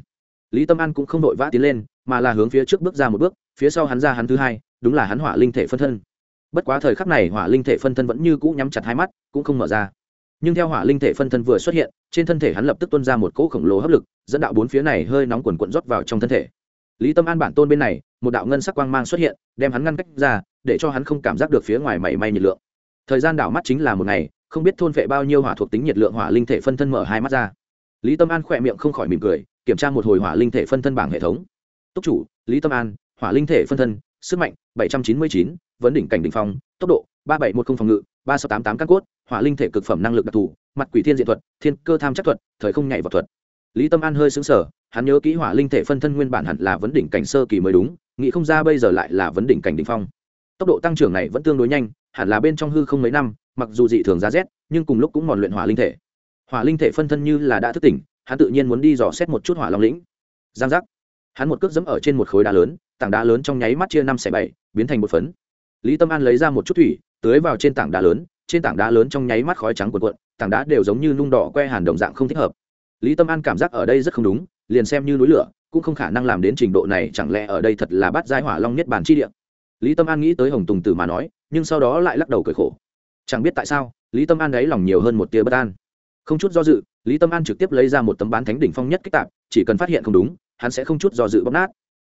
Lý tâm an cũng không đội vã tiến lên, mà là hướng phía trước bước ra một bước, phía sau hắn ra hắn thứ hai, đúng là hắn hỏa linh thể phân thân. Bất quá thời khắc này hỏa linh thể phân thân vẫn như cũ nhắm chặt hai mắt, cũng không mở ra. Nhưng theo hỏa linh thể phân thân vừa xuất hiện, trên thân thể hắn lập tức tuân ra một cỗ khổng lồ hấp lực, dẫn đạo bốn phía này hơi nóng quần quận rót vào trong thân thể. Lý tâm an bản tôn bên này, một đạo ngân sắc quang mang xuất hiện, đem hắn ngăn cách ra để cho hắn không cảm giác được phía ngoài mảy may nhiệt lượng. Thời gian đảo mắt chính là một ngày không biết thôn vệ bao nhiêu hỏa thuộc tính nhiệt lượng hỏa linh thể phân thân mở hai mắt ra. Lý tâm an khỏe miệng không khỏi mỉm cười kiểm tra một hồi hỏa linh thể phân thân bảng hệ thống. Túc chủ lý tâm an hỏa linh thể phân thân sức mạnh bảy trăm chín mươi chín vấn đỉnh cảnh đỉnh phong tốc độ ba bảy một không phòng ngự ba sáu tám tám căn cốt hỏa linh thể cực phẩm năng lực đặc thù mặt quỷ thiên diện thuật thiên cơ tham chắc thuật thời không nhảy vào thuật. Lý tâm an hơi sững sờ, hắn nhớ kỹ hỏa linh thể phân thân nguyên bản hẳn là vấn đỉnh cảnh sơ kỳ mới đúng nghĩ không ra bây giờ lại là vấn đỉnh cảnh đỉnh phong tốc độ tăng trưởng này vẫn tương đối nhanh, hẳn là bên trong hư không mấy năm, mặc dù dị thường giá rét, nhưng cùng lúc cũng mòn luyện hỏa linh thể. Hỏa linh thể phân thân như là đã thức tỉnh, hắn tự nhiên muốn đi dò xét một chút hỏa long lĩnh. Giang giác. Hắn một cước dẫm ở trên một khối đá lớn, tảng đá lớn trong nháy mắt chia năm xẻ bảy, biến thành một phấn. Lý tâm an lấy ra một chút thủy, tưới vào trên tảng đá lớn, trên tảng đá lớn trong nháy mắt khói trắng cuộn cuộn, tảng đá đều giống như nung đỏ que hàn đồng dạng không thích hợp. Lý tâm an cảm giác ở đây rất không đúng, liền xem như núi lửa, cũng không khả năng làm đến trình độ này, chẳng lẽ ở đây thật là bắt giai hỏa long nhất bản chi địa? Lý tâm an nghĩ tới hồng tùng tử mà nói, nhưng sau đó lại lắc đầu cười khổ. Chẳng biết tại sao, lý tâm an đáy lòng nhiều hơn một tia bất an. Không chút do dự, lý tâm an trực tiếp lấy ra một tấm bán thánh đỉnh phong nhất kích tạp, chỉ cần phát hiện không đúng, hắn sẽ không chút do dự bóc nát.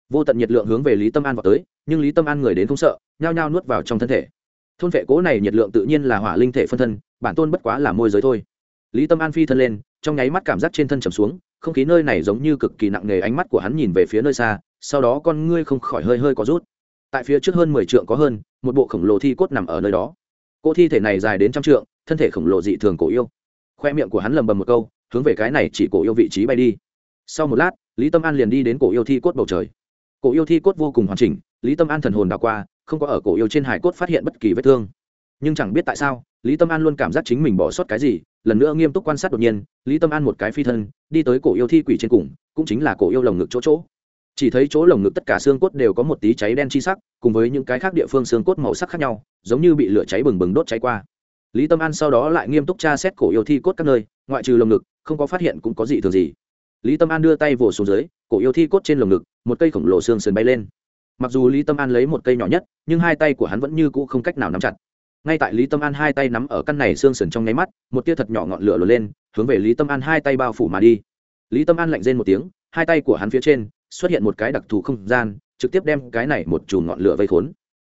Vô tận nhiệt lượng hướng về lý tâm an vào tới, nhưng lý tâm an người đến không sợ, nhao nhao nuốt vào trong thân thể. Thôn vệ cố này nhiệt lượng tự nhiên là hỏa linh thể phân thân, bản tôn bất quá là môi giới thôi. Lý tâm an phi thân lên, trong nháy mắt cảm giác trên thân trầm xuống, không khí nơi này giống như cực kỳ nặng nề ánh mắt của hắn nhìn về phía nơi xa, sau đó con ngươi không khỏi hơi hơi có rút tại phía trước hơn mười trượng có hơn, một bộ khổng lồ thi cốt nằm ở nơi đó. Cỗ thi thể này dài đến trăm trượng, thân thể khổng lồ dị thường cổ yêu. Khoe miệng của hắn lầm bầm một câu, hướng về cái này chỉ cổ yêu vị trí bay đi. Sau một lát, lý tâm an liền đi đến cổ yêu thi cốt bầu trời. Cổ yêu thi cốt vô cùng hoàn chỉnh, lý tâm an thần hồn đào qua, không có ở cổ yêu trên hải cốt phát hiện bất kỳ vết thương. Nhưng chẳng biết tại sao, lý tâm an luôn cảm giác chính mình bỏ sót cái gì, lần nữa nghiêm túc quan sát đột nhiên, lý tâm an một cái phi thân, đi tới cổ yêu thi quỷ trên cùng, cũng chính là cổ yêu lồng ngực chỗ chỗ chỉ thấy chỗ lồng ngực tất cả xương cốt đều có một tí cháy đen chi sắc, cùng với những cái khác địa phương xương cốt màu sắc khác nhau, giống như bị lửa cháy bừng bừng đốt cháy qua. Lý tâm an sau đó lại nghiêm túc tra xét cổ yêu thi cốt các nơi, ngoại trừ lồng ngực, không có phát hiện cũng có gì thường gì. Lý tâm an đưa tay vỗ xuống dưới, cổ yêu thi cốt trên lồng ngực, một cây khổng lồ xương sườn bay lên. Mặc dù lý tâm an lấy một cây nhỏ nhất, nhưng hai tay của hắn vẫn như cũ không cách nào nắm chặt. Ngay tại lý tâm an hai tay nắm ở căn này xương sườn trong nháy mắt, một tia thật nhỏ ngọn lửa lửa lên, hướng về lý tâm an hai tay bao phủ mà đi. Lý tâm an lạnh rên một tiếng, hai tay của hắn phía trên xuất hiện một cái đặc thù không gian, trực tiếp đem cái này một chùm ngọn lửa vây khốn.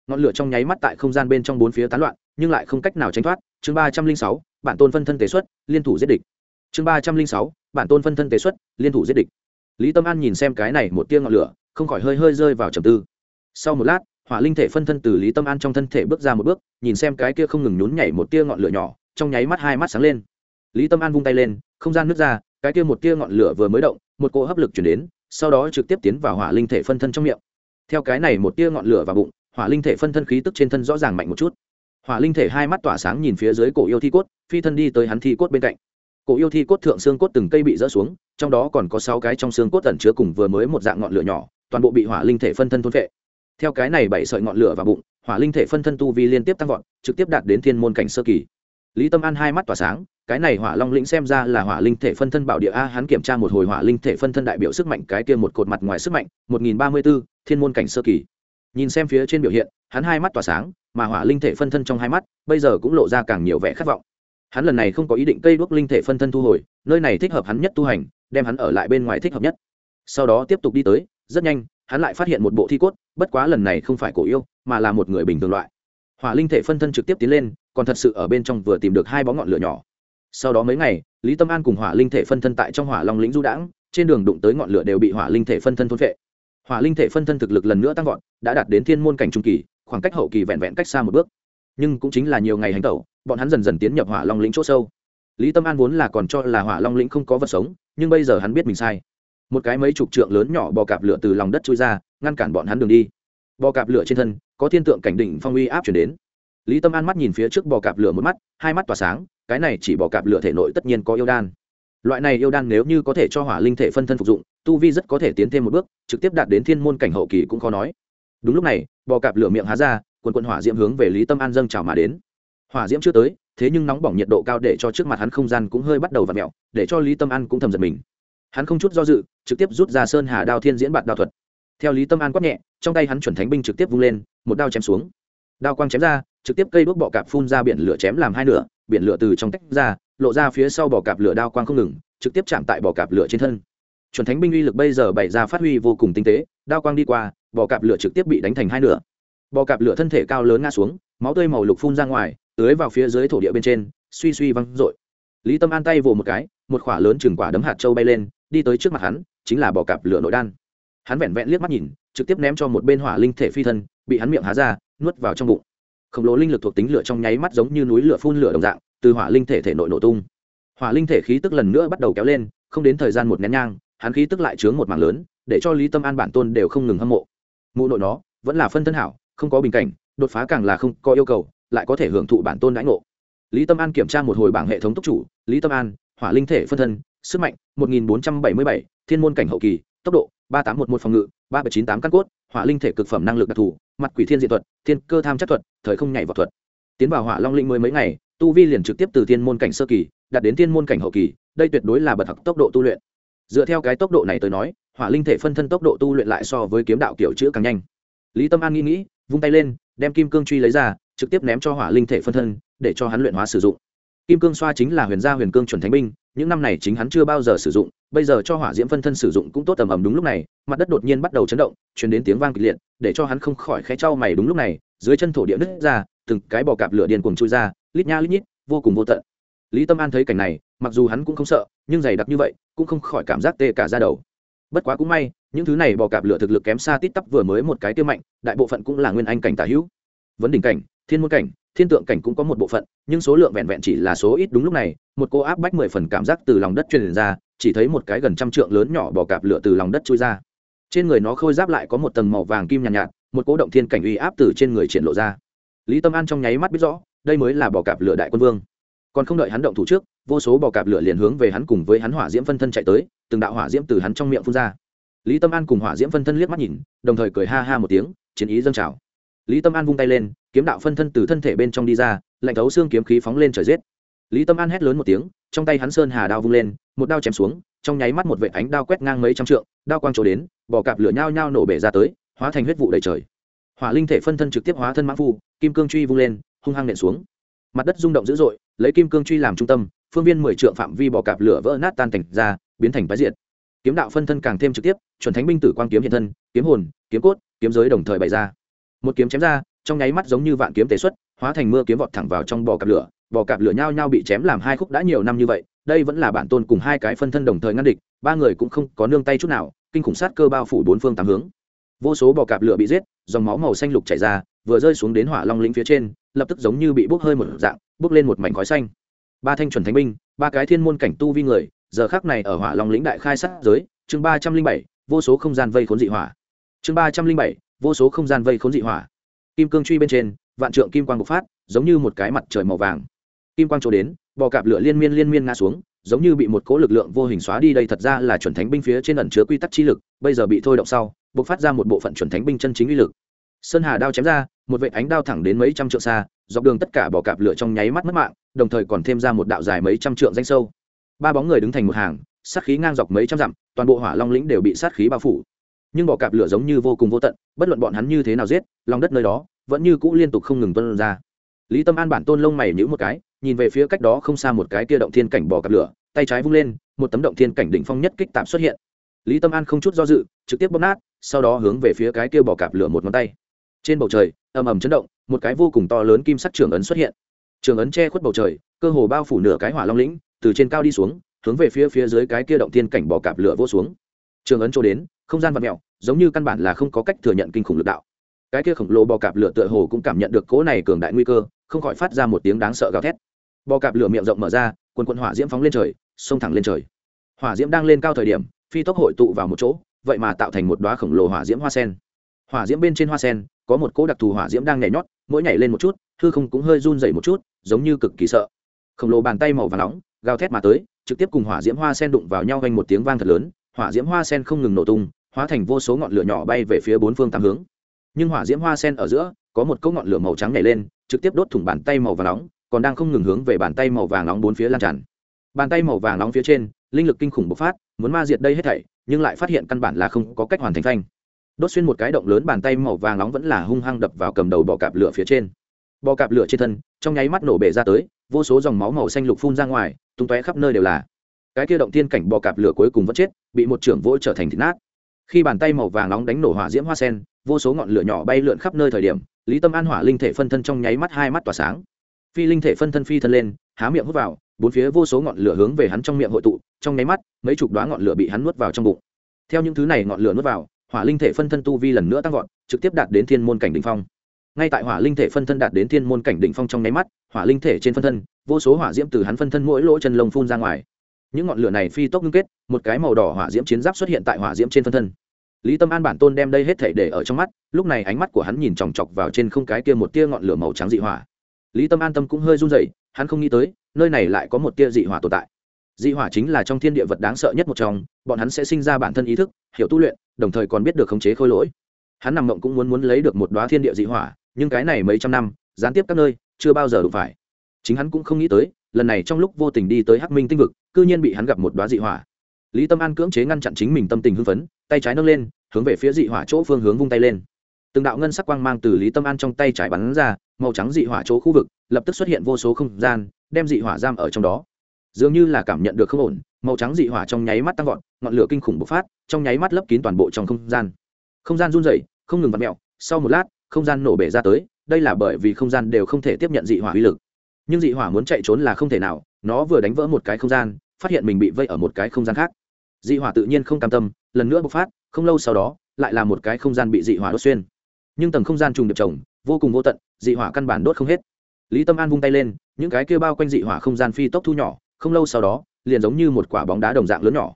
Ngọn lửa trong nháy mắt tại không gian bên trong bốn phía tán loạn, nhưng lại không cách nào tránh thoát. Chương ba trăm linh sáu, bản tôn phân thân tế xuất, liên thủ giết địch. Chương ba trăm linh sáu, bản tôn phân thân tế xuất, liên thủ giết địch. Lý tâm an nhìn xem cái này một tia ngọn lửa, không khỏi hơi hơi rơi vào trầm tư. Sau một lát, hỏa linh thể phân thân từ lý tâm an trong thân thể bước ra một bước, nhìn xem cái kia không ngừng nhún nhảy một tia ngọn lửa nhỏ, trong nháy mắt hai mắt sáng lên. Lý tâm an vung tay lên, không gian nước ra, cái kia một tia ngọn lửa vừa mới động, một cỗ hấp lực chuyển đến sau đó trực tiếp tiến vào hỏa linh thể phân thân trong miệng. Theo cái này một tia ngọn lửa vào bụng, hỏa linh thể phân thân khí tức trên thân rõ ràng mạnh một chút. Hỏa linh thể hai mắt tỏa sáng nhìn phía dưới cổ yêu thi cốt, phi thân đi tới hắn thi cốt bên cạnh. Cổ yêu thi cốt thượng xương cốt từng cây bị rỡ xuống, trong đó còn có sáu cái trong xương cốt tẩn chứa cùng vừa mới một dạng ngọn lửa nhỏ, toàn bộ bị hỏa linh thể phân thân thôn vệ theo cái này bảy sợi ngọn lửa vào bụng, hỏa linh thể phân thân tu vi liên tiếp tăng vọt, trực tiếp đạt đến thiên môn cảnh sơ kỳ lý tâm an hai mắt tỏa sáng, cái này hỏa long lĩnh xem ra là hỏa linh thể phân thân bảo địa a, hắn kiểm tra một hồi hỏa linh thể phân thân đại biểu sức mạnh, cái kia một cột mặt ngoài sức mạnh, một nghìn ba mươi b ố thiên môn cảnh sơ kỳ. Nhìn xem phía trên biểu hiện, hắn hai mắt tỏa sáng, mà hỏa linh thể phân thân trong hai mắt, bây giờ cũng lộ ra càng nhiều vẻ khát vọng. Hắn lần này không có ý định cây đuốc linh thể phân thân thu hồi, nơi này thích hợp hắn nhất tu hành, đem hắn ở lại bên ngoài thích hợp nhất. Sau đó tiếp tục đi tới, rất nhanh, hắn lại phát hiện một bộ thi cốt, bất quá lần này không phải cổ yêu, mà là một người bình thường loại hỏa linh thể phân thân trực tiếp tiến lên, còn thật sự ở bên trong vừa tìm được hai bó ngọn lửa nhỏ. Sau đó mấy ngày, lý tâm an cùng hỏa linh thể phân thân tại trong hỏa long lĩnh du đãng, trên đường đụng tới ngọn lửa đều bị hỏa linh thể phân thân thôn vệ hỏa linh thể phân thân thực lực lần nữa tăng vọt, đã đạt đến thiên môn cảnh trung kỳ, khoảng cách hậu kỳ vẹn vẹn cách xa một bước. Nhưng cũng chính là nhiều ngày hành tẩu, bọn hắn dần dần tiến nhập hỏa long lĩnh chỗ sâu. Lý tâm an vốn là còn cho là hỏa long lĩnh không có vật sống, nhưng bây giờ hắn biết mình sai. Một cái mấy chục trượng lớn nhỏ bò cạp lửa từ lòng đất trôi ra, ngăn cản bọn hắn đường đi. Bò cạp lửa trên thân có thiên tượng cảnh đỉnh phong uy áp chuyển đến. Lý tâm an mắt nhìn phía trước bò cạp lửa một mắt, hai mắt tỏa sáng, cái này chỉ bò cạp lửa thể nội tất nhiên có yêu đan. Loại này yêu đan nếu như có thể cho hỏa linh thể phân thân phục dụng, tu vi rất có thể tiến thêm một bước, trực tiếp đạt đến thiên môn cảnh hậu kỳ cũng khó nói. Đúng lúc này, bò cạp lửa miệng há ra, quần quần hỏa diễm hướng về lý tâm an dâng trào mà đến. Hỏa diễm chưa tới, thế nhưng nóng bỏng nhiệt độ cao để cho trước mặt hắn không gian cũng hơi bắt đầu v ặ mẹo để cho lý tâm an cũng thầm giật mình. Hắn không chút do dự, trực tiếp rút ra sơn hà đao thiên diễn bạt đao thuật. Theo lý tâm an quát nhẹ trong tay hắn chuẩn thánh binh trực tiếp vung lên, một đao chém xuống. Đao quang chém ra, trực tiếp cây đuốc bọ cạp phun ra biển lửa chém làm hai nửa, biển lửa từ trong tách ra, lộ ra phía sau bọ cạp lửa đao quang không ngừng, trực tiếp chạm tại bọ cạp lửa trên thân. Chuẩn thánh binh uy lực bây giờ bày ra phát huy vô cùng tinh tế, đao quang đi qua, bọ cạp lửa trực tiếp bị đánh thành hai nửa. Bọ cạp lửa thân thể cao lớn ngã xuống, máu tươi màu lục phun ra ngoài, tưới vào phía dưới thổ địa bên trên, suy suy văng r lý tâm an tay vồ một cái, một khỏa lớn chừng quả đấm hạt trâu bay lên, đi tới trước mặt hắn, chính là bọ cạp lửa nội đan. Hắn vẹn vẹn liếc mắt nhìn trực tiếp ném cho một bên hỏa linh thể phi thân bị hắn miệng há ra nuốt vào trong bụng. Khổng lồ linh lực thuộc tính lửa trong nháy mắt giống như núi lửa phun lửa đồng dạng từ hỏa linh thể thể nội nổ tung. Hỏa linh thể khí tức lần nữa bắt đầu kéo lên không đến thời gian một nén nhang hắn khí tức lại chướng một mảng lớn để cho lý tâm an bản tôn đều không ngừng hâm mộ. Mụ nội nó vẫn là phân thân hảo không có bình cảnh đột phá càng là không có yêu cầu lại có thể hưởng thụ bản tôn đãi ngộ. Lý tâm an kiểm tra một hồi bảng hệ thống túc chủ lý tâm an hỏa linh thể phân thân sức mạnh 1477, thiên môn cảnh hậu kỳ tốc độ 3811 phòng ngự 3798 căn cốt, hỏa linh thể cực phẩm năng lực đặc thù, mặt quỷ thiên diện thuật, thiên cơ tham chất thuật, thời không nhảy vào thuật. Tiến vào hỏa long linh mới mấy ngày, tu vi liền trực tiếp từ thiên môn cảnh sơ kỳ, đạt đến thiên môn cảnh hậu kỳ, đây tuyệt đối là bậc học tốc độ tu luyện. Dựa theo cái tốc độ này tới nói, hỏa linh thể phân thân tốc độ tu luyện lại so với kiếm đạo kiểu chữ càng nhanh. Lý tâm an nghĩ nghĩ, vung tay lên, đem kim cương truy lấy ra, trực tiếp ném cho hỏa linh thể phân thân, để cho hắn luyện hóa sử dụng kim cương xoa chính là huyền gia huyền cương chuẩn thánh binh, những năm này chính hắn chưa bao giờ sử dụng, bây giờ cho hỏa diễm phân thân sử dụng cũng tốt tầm ầm đúng lúc này, mặt đất đột nhiên bắt đầu chấn động chuyển đến tiếng vang kịch liệt, để cho hắn không khỏi khẽ trao mày đúng lúc này, dưới chân thổ địa nứt ra, từng cái bò cạp lửa điên cuồng chui ra, lít nha lít nhít, vô cùng vô tận. Lý tâm an thấy cảnh này, mặc dù hắn cũng không sợ, nhưng dày đặc như vậy, cũng không khỏi cảm giác tê cả ra đầu. Bất quá cũng may, những thứ này bò cạp lửa thực lực kém xa tít tắp vừa mới một cái tiêu mạnh, đại bộ phận cũng là nguyên anh cảnh tả hữu. Vấn đỉnh cảnh, thiên môn cảnh thiên tượng cảnh cũng có một bộ phận nhưng số lượng vẹn vẹn chỉ là số ít đúng lúc này một cô áp bách mười phần cảm giác từ lòng đất truyền ra chỉ thấy một cái gần trăm trượng lớn nhỏ bò cạp lửa từ lòng đất trôi ra. Trên người nó khôi giáp lại có một tầng màu vàng kim nhàn nhạt, nhạt một cố động thiên cảnh uy áp từ trên người triển lộ ra. Lý tâm an trong nháy mắt biết rõ đây mới là bò cạp lửa đại quân vương. Còn không đợi hắn động thủ trước vô số bò cạp lửa liền hướng về hắn cùng với hắn hỏa diễm phân thân chạy tới từng đạo hỏa diễm từ hắn trong miệng phun ra. Lý tâm an cùng hỏa diễm phân thân liếc mắt nhìn đồng thời cười ha ha một tiếng chiến ý dâng trào. Lý tâm an vung tay lên kiếm đạo phân thân từ thân thể bên trong đi ra, lạnh thấu xương kiếm khí phóng lên trời giết. Lý tâm an hét lớn một tiếng, trong tay hắn sơn hà đao vung lên, một đao chém xuống, trong nháy mắt một vệ ánh đao quét ngang mấy trăm trượng, đao quang trổ đến bỏ cạp lửa nhao nhao nổ bể ra tới, hóa thành huyết vụ đầy trời. Hỏa linh thể phân thân trực tiếp hóa thân mã phu, kim cương truy vung lên, hung hăng nện xuống. Mặt đất rung động dữ dội, lấy kim cương truy làm trung tâm, phương viên mười trượng phạm vi bỏ cạp lửa vỡ nát tan cảnh ra, biến thành bái diệt. Kiếm đạo phân thân càng thêm trực tiếp, chuẩn thánh binh tử quang kiếm hiện thân, kiếm hồn, kiếm cốt, kiếm giới đồng thời bày ra. Một kiếm chém ra trong nháy mắt giống như vạn kiếm tế xuất, hóa thành mưa kiếm vọt thẳng vào trong bò cạp lửa. Bò cạp lửa nhao nhao bị chém làm hai khúc đã nhiều năm như vậy, đây vẫn là bản tôn cùng hai cái phân thân đồng thời ngăn địch, ba người cũng không có nương tay chút nào, kinh khủng sát cơ bao phủ bốn phương tám hướng. Vô số bò cạp lửa bị giết, dòng máu màu xanh lục chảy ra, vừa rơi xuống đến hỏa long lĩnh phía trên, lập tức giống như bị bốc hơi một dạng, bốc lên một mảnh khói xanh. Ba thanh chuẩn thánh binh, ba cái thiên môn cảnh tu vi người, giờ khác này ở hỏa long lĩnh đại khai sát giới, chương ba trăm linh bảy, vô số không gian vây khốn dị hỏa. Chương ba trăm linh bảy, vô số không gian vây khốn dị hỏa kim cương truy bên trên, vạn trượng kim quang bộc phát, giống như một cái mặt trời màu vàng. Kim quang trổ đến, bò cạp lửa liên miên liên miên ngã xuống, giống như bị một cỗ lực lượng vô hình xóa đi đây thật ra là chuẩn thánh binh phía trên ẩn chứa quy tắc chi lực, bây giờ bị thôi động sau, bộc phát ra một bộ phận chuẩn thánh binh chân chính uy lực. Sơn hà đao chém ra, một vệ ánh đao thẳng đến mấy trăm trượng xa, dọc đường tất cả bò cạp lửa trong nháy mắt mất mạng, đồng thời còn thêm ra một đạo dài mấy trăm trượng danh sâu. Ba bóng người đứng thành một hàng, sát khí ngang dọc mấy trăm dặm, toàn bộ hỏa long lĩnh đều bị sát khí bao phủ nhưng bò cạp lửa giống như vô cùng vô tận, bất luận bọn hắn như thế nào giết, lòng đất nơi đó vẫn như cũ liên tục không ngừng tuân ra. Lý tâm an bản tôn lông mày nhữ một cái, nhìn về phía cách đó không xa một cái kia động thiên cảnh bò cạp lửa, tay trái vung lên, một tấm động thiên cảnh đỉnh phong nhất kích tạm xuất hiện. Lý tâm an không chút do dự, trực tiếp bóp nát, sau đó hướng về phía cái kia bò cạp lửa một ngón tay. Trên bầu trời, ầm ầm chấn động, một cái vô cùng to lớn kim sắc trường ấn xuất hiện. Trường ấn che khuất bầu trời, cơ hồ bao phủ nửa cái hỏa long lĩnh, từ trên cao đi xuống, hướng về phía phía dưới cái kia động thiên cảnh bò cạp lửa vô xuống. Trường ấn cho đến không gian vật mèo, giống như căn bản là không có cách thừa nhận kinh khủng lực đạo. Cái kia khổng lồ bò cạp lửa tựa hồ cũng cảm nhận được cỗ này cường đại nguy cơ không khỏi phát ra một tiếng đáng sợ gào thét. Bò cạp lửa miệng rộng mở ra quần quần hỏa diễm phóng lên trời xông thẳng lên trời. Hỏa diễm đang lên cao thời điểm phi tốc hội tụ vào một chỗ vậy mà tạo thành một đoá khổng lồ hỏa diễm hoa sen. Hỏa diễm bên trên hoa sen có một cỗ đặc thù hỏa diễm đang nhảy nhót mỗi nhảy lên một chút hư không cũng hơi run dày một chút giống như cực kỳ sợ. Khổng lồ bàn tay màu và nóng gào thét mà tới trực tiếp cùng hỏa diễm hoa sen đụng vào nhau vang một tiếng vang thật lớn hỏa diễm hoa sen không ngừng nổ tung hóa thành vô số ngọn lửa nhỏ bay về phía bốn phương tám hướng. Nhưng hỏa diễm hoa sen ở giữa, có một cỗ ngọn lửa màu trắng nhảy lên, trực tiếp đốt thủng bàn tay màu vàng nóng, còn đang không ngừng hướng về bàn tay màu vàng nóng bốn phía lan tràn. Bàn tay màu vàng nóng phía trên, linh lực kinh khủng bộc phát, muốn ma diệt đây hết thảy, nhưng lại phát hiện căn bản là không có cách hoàn thành phanh. Đốt xuyên một cái động lớn bàn tay màu vàng nóng vẫn là hung hăng đập vào cầm đầu bò cạp lửa phía trên. Bò cạp lửa trên thân, trong nháy mắt nổ bể ra tới, vô số dòng máu màu xanh lục phun ra ngoài, tung tóe khắp nơi đều là. Cái kia động tiên cảnh bò cạp lửa cuối cùng vẫn chết, bị một trưởng vỗ trở thành thịt nát khi bàn tay màu vàng nóng đánh nổ hỏa diễm hoa sen, vô số ngọn lửa nhỏ bay lượn khắp nơi thời điểm, lý tâm an hỏa linh thể phân thân trong nháy mắt hai mắt tỏa sáng. Phi linh thể phân thân phi thân lên, há miệng hút vào, bốn phía vô số ngọn lửa hướng về hắn trong miệng hội tụ, trong nháy mắt, mấy chục đoá ngọn lửa bị hắn nuốt vào trong bụng. Theo những thứ này ngọn lửa nuốt vào, hỏa linh thể phân thân tu vi lần nữa tăng vọt, trực tiếp đạt đến thiên môn cảnh đ ỉ n h phong. Ngay tại hỏa linh thể phân thân đạt đến thiên môn cảnh đ ỉ n h phong trong nháy mắt, hỏa linh thể trên phân thân, vô số hỏa diễm từ hắn phân thân mỗi lỗ chân lông phun ra ngoài những ngọn lửa này phi tốc ngưng kết, một cái màu đỏ hỏa diễm chiến giáp xuất hiện tại hỏa diễm trên phân thân. Lý tâm an bản tôn đem đây hết thể để ở trong mắt, lúc này ánh mắt của hắn nhìn chòng chọc vào trên không cái kia một tia ngọn lửa màu trắng dị hỏa. Lý tâm an tâm cũng hơi run rẩy, hắn không nghĩ tới, nơi này lại có một tia dị hỏa tồn tại. Dị hỏa chính là trong thiên địa vật đáng sợ nhất một trong, bọn hắn sẽ sinh ra bản thân ý thức, hiểu tu luyện, đồng thời còn biết được khống chế khôi lỗi. Hắn nằm mộng cũng muốn muốn lấy được một đoá thiên địa dị hỏa, nhưng cái này mấy trăm năm, gián tiếp các nơi, chưa bao giờ đụng phải. Chính hắn cũng không nghĩ tới, lần này trong lúc vô tình đi tới hắc minh tinh vực cư nhiên bị hắn gặp một đoá dị hỏa. Lý tâm an cưỡng chế ngăn chặn chính mình tâm tình hưng phấn, tay trái nâng lên, hướng về phía dị hỏa chỗ phương hướng vung tay lên. Từng đạo ngân sắc quang mang từ lý tâm an trong tay trái bắn ra, màu trắng dị hỏa chỗ khu vực, lập tức xuất hiện vô số không gian, đem dị hỏa giam ở trong đó. Dường như là cảm nhận được không ổn, màu trắng dị hỏa trong nháy mắt tăng vọt, ngọn lửa kinh khủng bộc phát, trong nháy mắt lấp kín toàn bộ trong không gian. Không gian run rẩy, không ngừng vặt mẹo sau một lát, không gian nổ bể ra tới, đây là bởi vì không gian đều không thể tiếp nhận dị hỏa uy lực. Nhưng dị hỏa muốn chạy trốn là không thể nào nó vừa đánh vỡ một cái không gian, phát hiện mình bị vây ở một cái không gian khác. Dị hỏa tự nhiên không cam tâm, lần nữa bộc phát, không lâu sau đó, lại là một cái không gian bị dị hỏa đốt xuyên. Nhưng tầng không gian trùng điệp chồng, vô cùng vô tận, dị hỏa căn bản đốt không hết. Lý tâm an vung tay lên, những cái kia bao quanh dị hỏa không gian phi tốc thu nhỏ, không lâu sau đó, liền giống như một quả bóng đá đồng dạng lớn nhỏ.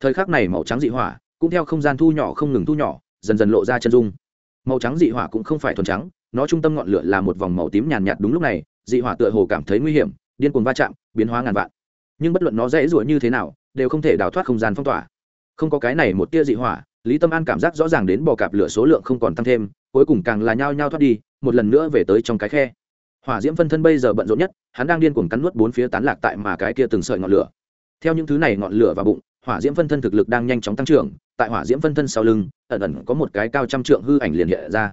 Thời khắc này màu trắng dị hỏa, cũng theo không gian thu nhỏ không ngừng thu nhỏ, dần dần lộ ra chân dung. Màu trắng dị hỏa cũng không phải thuần trắng, nó trung tâm ngọn lửa là một vòng màu tím nhàn nhạt đúng lúc này, dị hỏa tựa hồ cảm thấy nguy hiểm điên cuồng va chạm, biến hóa ngàn vạn. Nhưng bất luận nó dễ dụa như thế nào, đều không thể đào thoát không gian phong tỏa. Không có cái này một tia dị hỏa, lý tâm an cảm giác rõ ràng đến bò cạp lửa số lượng không còn tăng thêm, cuối cùng càng là nhao nhao thoát đi, một lần nữa về tới trong cái khe. Hỏa diễm phân thân bây giờ bận rộn nhất, hắn đang điên cuồng cắn nuốt bốn phía tán lạc tại mà cái kia từng sợi ngọn lửa. Theo những thứ này ngọn lửa vào bụng, hỏa diễm phân thân thực lực đang nhanh chóng tăng trưởng, tại hỏa diễm phân thân sau lưng, ẩn ẩn có một cái cao trăm trượng hư ảnh liền hiện ra.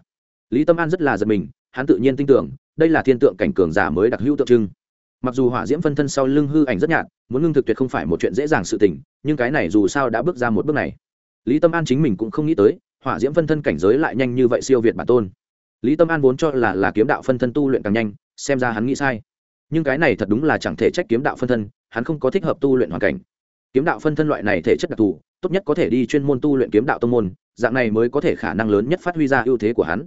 Lý tâm an rất là giật mình, hắn tự nhiên tin tưởng, đây là thiên tượng cảnh cường giả mới đặc hữu tượng trưng mặc dù hỏa diễm phân thân sau lưng hư ảnh rất nhạt, muốn ngưng thực tuyệt không phải một chuyện dễ dàng sự tình, nhưng cái này dù sao đã bước ra một bước này. Lý tâm an chính mình cũng không nghĩ tới, hỏa diễm phân thân cảnh giới lại nhanh như vậy siêu việt bản tôn. Lý tâm an vốn cho là là kiếm đạo phân thân tu luyện càng nhanh, xem ra hắn nghĩ sai. Nhưng cái này thật đúng là chẳng thể trách kiếm đạo phân thân, hắn không có thích hợp tu luyện hoàn cảnh. Kiếm đạo phân thân loại này thể chất đặc thù, tốt nhất có thể đi chuyên môn tu luyện kiếm đạo tông môn, dạng này mới có thể khả năng lớn nhất phát huy ra ưu thế của hắn.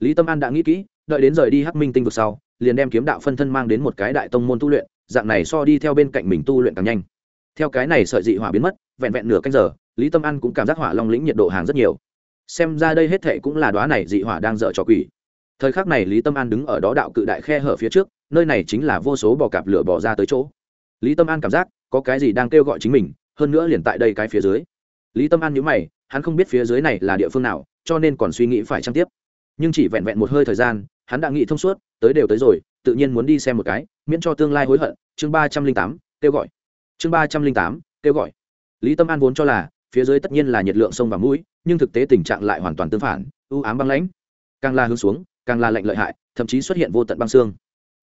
Lý tâm an đã nghĩ kỹ, đợi đến rời đi hắc minh tinh vực sau liền đem kiếm đạo phân thân mang đến một cái đại tông môn tu luyện, dạng này so đi theo bên cạnh mình tu luyện càng nhanh. Theo cái này sợi dị hỏa biến mất, vẹn vẹn nửa canh giờ, lý tâm an cũng cảm giác hỏa long lĩnh nhiệt độ hàng rất nhiều. Xem ra đây hết thệ cũng là đoá này dị hỏa đang dở trò quỷ. Thời khắc này lý tâm an đứng ở đó đạo cự đại khe hở phía trước, nơi này chính là vô số bò cạp lửa bỏ ra tới chỗ. Lý tâm an cảm giác có cái gì đang kêu gọi chính mình, hơn nữa liền tại đây cái phía dưới. Lý tâm an nhớ mày, hắn không biết phía dưới này là địa phương nào, cho nên còn suy nghĩ phải trăng tiếp. Nhưng chỉ vẹn vẹn một hơi thời gian, hắn đã nghĩ thông suốt tới đều tới rồi, tự nhiên muốn đi xem một cái, miễn cho tương lai hối hận, chương ba trăm linh tám, kêu gọi. Chương ba trăm linh tám, kêu gọi. Lý tâm an vốn cho là, phía dưới tất nhiên là nhiệt lượng sông và mũi, nhưng thực tế tình trạng lại hoàn toàn tương phản ưu ám băng lãnh. Càng la hướng xuống, càng là lạnh lợi hại, thậm chí xuất hiện vô tận băng xương.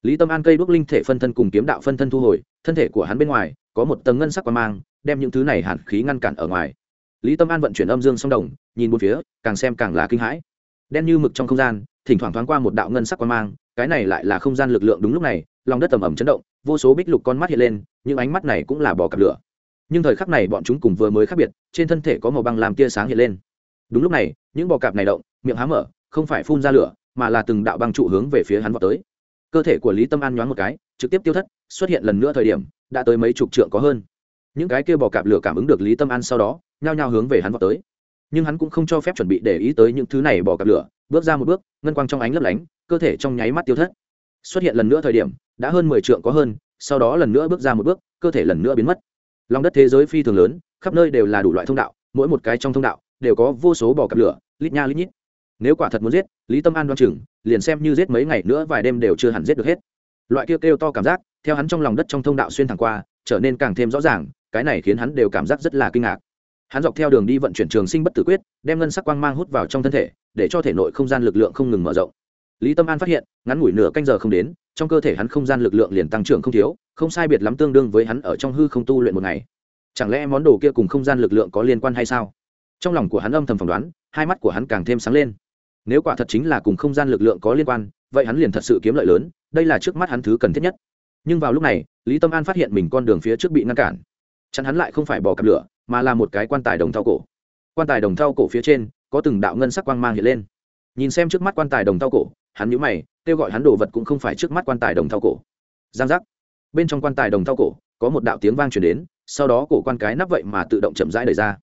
Lý tâm an cây bước linh thể phân thân cùng kiếm đạo phân thân thu hồi, thân thể của hắn bên ngoài, có một tầng ngân sắc quan mang, đem những thứ này hàn khí ngăn cản ở ngoài. Lý tâm an vận chuyển âm dương song đồng, nhìn một phía, càng xem càng là kinh hãi. Đen như mực trong không gian, thỉnh thoảng thoáng qua một đạo ngân sắc quan mang cái này lại là không gian lực lượng đúng lúc này, lòng đất tầm ẩm chấn động, vô số bích lục con mắt hiện lên, những ánh mắt này cũng là bò cặp lửa. Nhưng thời khắc này bọn chúng cùng vừa mới khác biệt, trên thân thể có màu băng làm tia sáng hiện lên. Đúng lúc này, những bò cạp này động, miệng há mở, không phải phun ra lửa, mà là từng đạo băng trụ hướng về phía hắn vào tới. Cơ thể của lý tâm an nhoáng một cái, trực tiếp tiêu thất, xuất hiện lần nữa thời điểm, đã tới mấy chục trượng có hơn. Những cái kia bò cạp lửa cảm ứng được lý tâm an sau đó, nhao nhao hướng về hắn vào tới. Nhưng hắn cũng không cho phép chuẩn bị để ý tới những thứ này bò cạp lửa, bước ra một bước, ngân quang trong ánh lấp lánh cơ thể trong nháy mắt tiêu thất. Xuất hiện lần nữa thời điểm, đã hơn mười trượng có hơn, sau đó lần nữa bước ra một bước, cơ thể lần nữa biến mất. Lòng đất thế giới phi thường lớn, khắp nơi đều là đủ loại thông đạo, mỗi một cái trong thông đạo đều có vô số bò cặp lửa, lít nha lít nhít. Nếu quả thật muốn giết, lý tâm an đoan chừng, liền xem như giết mấy ngày nữa vài đêm đều chưa hẳn giết được hết. Loại kêu kêu to cảm giác, theo hắn trong lòng đất trong thông đạo xuyên thẳng qua, trở nên càng thêm rõ ràng, cái này khiến hắn đều cảm giác rất là kinh ngạc. Hắn dọc theo đường đi vận chuyển trường sinh bất tử quyết, đem ngân sắc quang mang hút vào trong thân thể, để cho thể nội không gian lực lượng không ngừng mở rộng lý tâm an phát hiện, ngắn ngủi nửa canh giờ không đến, trong cơ thể hắn không gian lực lượng liền tăng trưởng không thiếu, không sai biệt lắm tương đương với hắn ở trong hư không tu luyện một ngày. Chẳng lẽ món đồ kia cùng không gian lực lượng có liên quan hay sao? Trong lòng của hắn âm thầm phỏng đoán, hai mắt của hắn càng thêm sáng lên. Nếu quả thật chính là cùng không gian lực lượng có liên quan, vậy hắn liền thật sự kiếm lợi lớn, đây là trước mắt hắn thứ cần thiết nhất. Nhưng vào lúc này, lý tâm an phát hiện mình con đường phía trước bị ngăn cản. Chắn hắn lại không phải bỏ cặp lửa, mà là một cái quan tài đồng thau cổ. Quan tài đồng thau cổ phía trên, có từng đạo ngân sắc quang mang hiện lên. Nhìn xem trước mắt quan tài đồng thau cổ hắn nhíu mày kêu gọi hắn đồ vật cũng không phải trước mắt quan tài đồng thau cổ. Giang giác. Bên trong quan tài đồng thau cổ có một đạo tiếng vang truyền đến sau đó cổ quan cái nắp vậy mà tự động chậm rãi đẩy ra.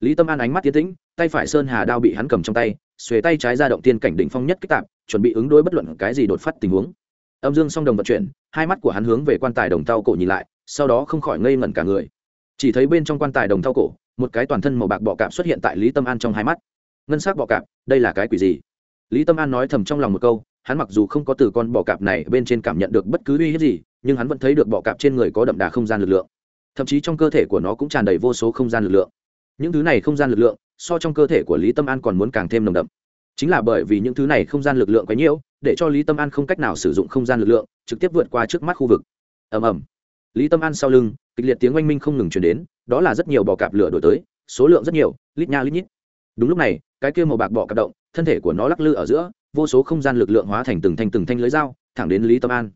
Lý tâm an ánh mắt tiến tĩnh tay phải sơn hà đao bị hắn cầm trong tay xuề tay trái ra động tiên cảnh đỉnh phong nhất kích tạm, chuẩn bị ứng đối bất luận cái gì đột phát tình huống. Âm dương song đồng vận chuyển hai mắt của hắn hướng về quan tài đồng thau cổ nhìn lại sau đó không khỏi ngây ngẩn cả người. Chỉ thấy bên trong quan tài đồng thau cổ một cái toàn thân màu bạc bọ cạp xuất hiện tại lý tâm an trong hai mắt. Ngân sắc bọ cạp đây là cái quỷ gì? Lý tâm an nói thầm trong lòng một câu, hắn mặc dù không có từ con bọ cạp này bên trên cảm nhận được bất cứ uy hiếp gì, nhưng hắn vẫn thấy được bọ cạp trên người có đậm đà không gian lực lượng. Thậm chí trong cơ thể của nó cũng tràn đầy vô số không gian lực lượng. Những thứ này không gian lực lượng, so trong cơ thể của lý tâm an còn muốn càng thêm nồng đậm. Chính là bởi vì những thứ này không gian lực lượng quấy nhiễu để cho lý tâm an không cách nào sử dụng không gian lực lượng, trực tiếp vượt qua trước mắt khu vực. Ầm ầm. Lý tâm an sau lưng, kịch liệt tiếng oanh minh không ngừng chuyển đến, đó là rất nhiều bò cạp lửa đổi tới, số lượng rất nhiều, lít nha lít nhít. Đúng lúc này, cái kia màu bạc bọ cạp động thân thể của nó lắc lư ở giữa, vô số không gian lực lượng hóa thành từng thanh từng thanh lưới dao, thẳng đến lý tâm an.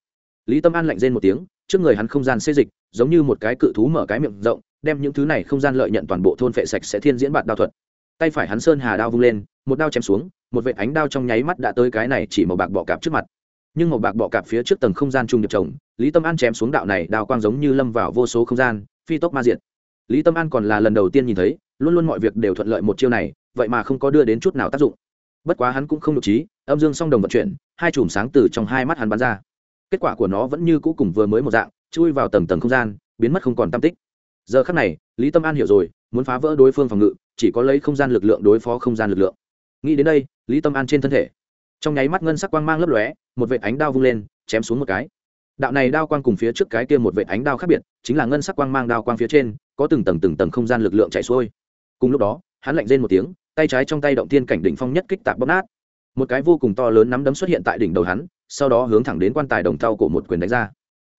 Lý tâm an lạnh rên một tiếng, trước người hắn không gian xê dịch, giống như một cái cự thú mở cái miệng rộng, đem những thứ này không gian lợi nhận toàn bộ thôn phệ sạch sẽ thiên diễn bạt đao thuật. Tay phải hắn sơn hà đao vung lên, một đao chém xuống, một vệt ánh đao trong nháy mắt đã tới cái này chỉ màu bạc bọ cạp trước mặt. Nhưng màu bạc bọ cạp phía trước tầng không gian trung nhập chồng, lý tâm an chém xuống đạo này đao quang giống như lâm vào vô số không gian, phi tốc ma diện lý tâm an còn là lần đầu tiên nhìn thấy, luôn luôn mọi việc đều thuận lợi một chiêu này, vậy mà không có đưa đến chút nào tác dụng bất quá hắn cũng không nhục trí, âm dương song đồng vận chuyển, hai chùm sáng từ trong hai mắt hắn bắn ra. Kết quả của nó vẫn như cũ cùng vừa mới một dạng, chui vào tầng tầng không gian, biến mất không còn tam tích. Giờ khắc này, lý tâm an hiểu rồi, muốn phá vỡ đối phương phòng ngự, chỉ có lấy không gian lực lượng đối phó không gian lực lượng. Nghĩ đến đây, lý tâm an trên thân thể, trong nháy mắt ngân sắc quang mang lấp lóe, một vệ ánh đao vung lên, chém xuống một cái. Đạo này đao quang cùng phía trước cái kia một vệ ánh đao khác biệt, chính là ngân sắc quang mang đao quang phía trên, có từng tầng từng tầng không gian lực lượng chạy xuôi. Cùng lúc đó, hắn lạnh rên một tiếng tay trái trong tay động tiên cảnh đỉnh phong nhất kích tạp bóp nát. Một cái vô cùng to lớn nắm đấm xuất hiện tại đỉnh đầu hắn, sau đó hướng thẳng đến quan tài đồng thau của một quyền đánh ra.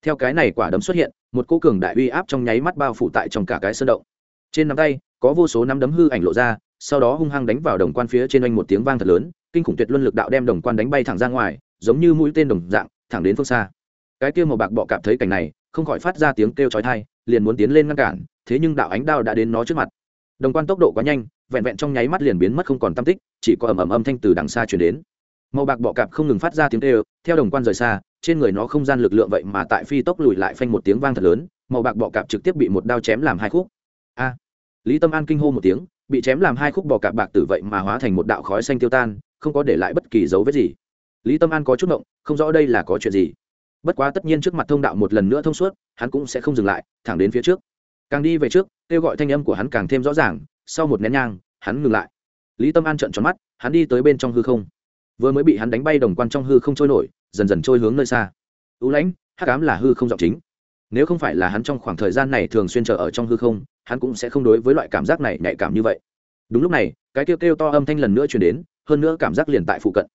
Theo cái này quả đấm xuất hiện, một cô cường đại uy áp trong nháy mắt bao phủ tại trong cả cái sơn động. Trên nắm tay, có vô số nắm đấm hư ảnh lộ ra, sau đó hung hăng đánh vào đồng quan phía trên oanh một tiếng vang thật lớn, kinh khủng tuyệt luân lực đạo đem đồng quan đánh bay thẳng ra ngoài, giống như mũi tên đồng dạng, thẳng đến phương xa. Cái kia màu bạc bọ cạp thấy cảnh này, không khỏi phát ra tiếng kêu chói tai, liền muốn tiến lên ngăn cản, thế nhưng đạo ánh đao đã đến nó trước mặt đồng quan tốc độ quá nhanh, vẹn vẹn trong nháy mắt liền biến mất không còn tâm tích, chỉ có ầm ầm âm thanh từ đằng xa chuyển đến. Màu bạc bọ cạp không ngừng phát ra tiếng kêu, theo đồng quan rời xa, trên người nó không gian lực lượng vậy mà tại phi tốc lùi lại phanh một tiếng vang thật lớn, màu bạc bọ cạp trực tiếp bị một đao chém làm hai khúc. A! Lý tâm an kinh hô một tiếng, bị chém làm hai khúc bò cạp bạc tử vậy mà hóa thành một đạo khói xanh tiêu tan, không có để lại bất kỳ dấu vết gì. Lý tâm an có chút động, không rõ đây là có chuyện gì. Bất quá tất nhiên trước mặt thông đạo một lần nữa thông suốt, hắn cũng sẽ không dừng lại, thẳng đến phía trước càng đi về trước, kêu gọi thanh âm của hắn càng thêm rõ ràng, sau một nén nhang, hắn ngừng lại. Lý tâm an trợn tròn mắt, hắn đi tới bên trong hư không. Vừa mới bị hắn đánh bay đồng quan trong hư không trôi nổi, dần dần trôi hướng nơi xa. Ưu lãnh, hắc ám là hư không giọng chính. Nếu không phải là hắn trong khoảng thời gian này thường xuyên trở ở trong hư không, hắn cũng sẽ không đối với loại cảm giác này nhạy cảm như vậy. Đúng lúc này, cái kêu kêu to âm thanh lần nữa chuyển đến, hơn nữa cảm giác liền tại phụ cận.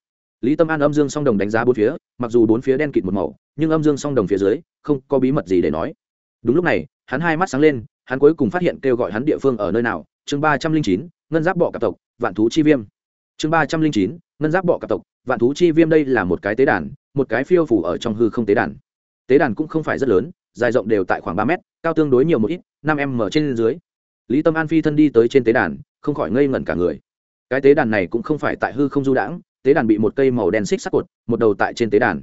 Lý tâm an âm dương song đồng đánh giá bốn phía, mặc dù bốn phía đen kịt một màu, nhưng âm dương song đồng phía dưới, không có bí mật gì để nói. Đúng lúc này hắn hai mắt sáng lên, hắn cuối cùng phát hiện kêu gọi hắn địa phương ở nơi nào, chương ba trăm linh chín, ngân giáp bọ cạp tộc, vạn thú chi viêm. Chương ba trăm linh chín, ngân giáp bọ cạp tộc, vạn thú chi viêm đây là một cái tế đàn, một cái phiêu phủ ở trong hư không tế đàn. Tế đàn cũng không phải rất lớn, dài rộng đều tại khoảng ba mét, cao tương đối nhiều một ít, năm m trên dưới. Lý tâm an phi thân đi tới trên tế đàn, không khỏi ngây ngẩn cả người. Cái tế đàn này cũng không phải tại hư không du đãng, tế đàn bị một cây màu đen xích sắc cột, một đầu tại trên tế đàn.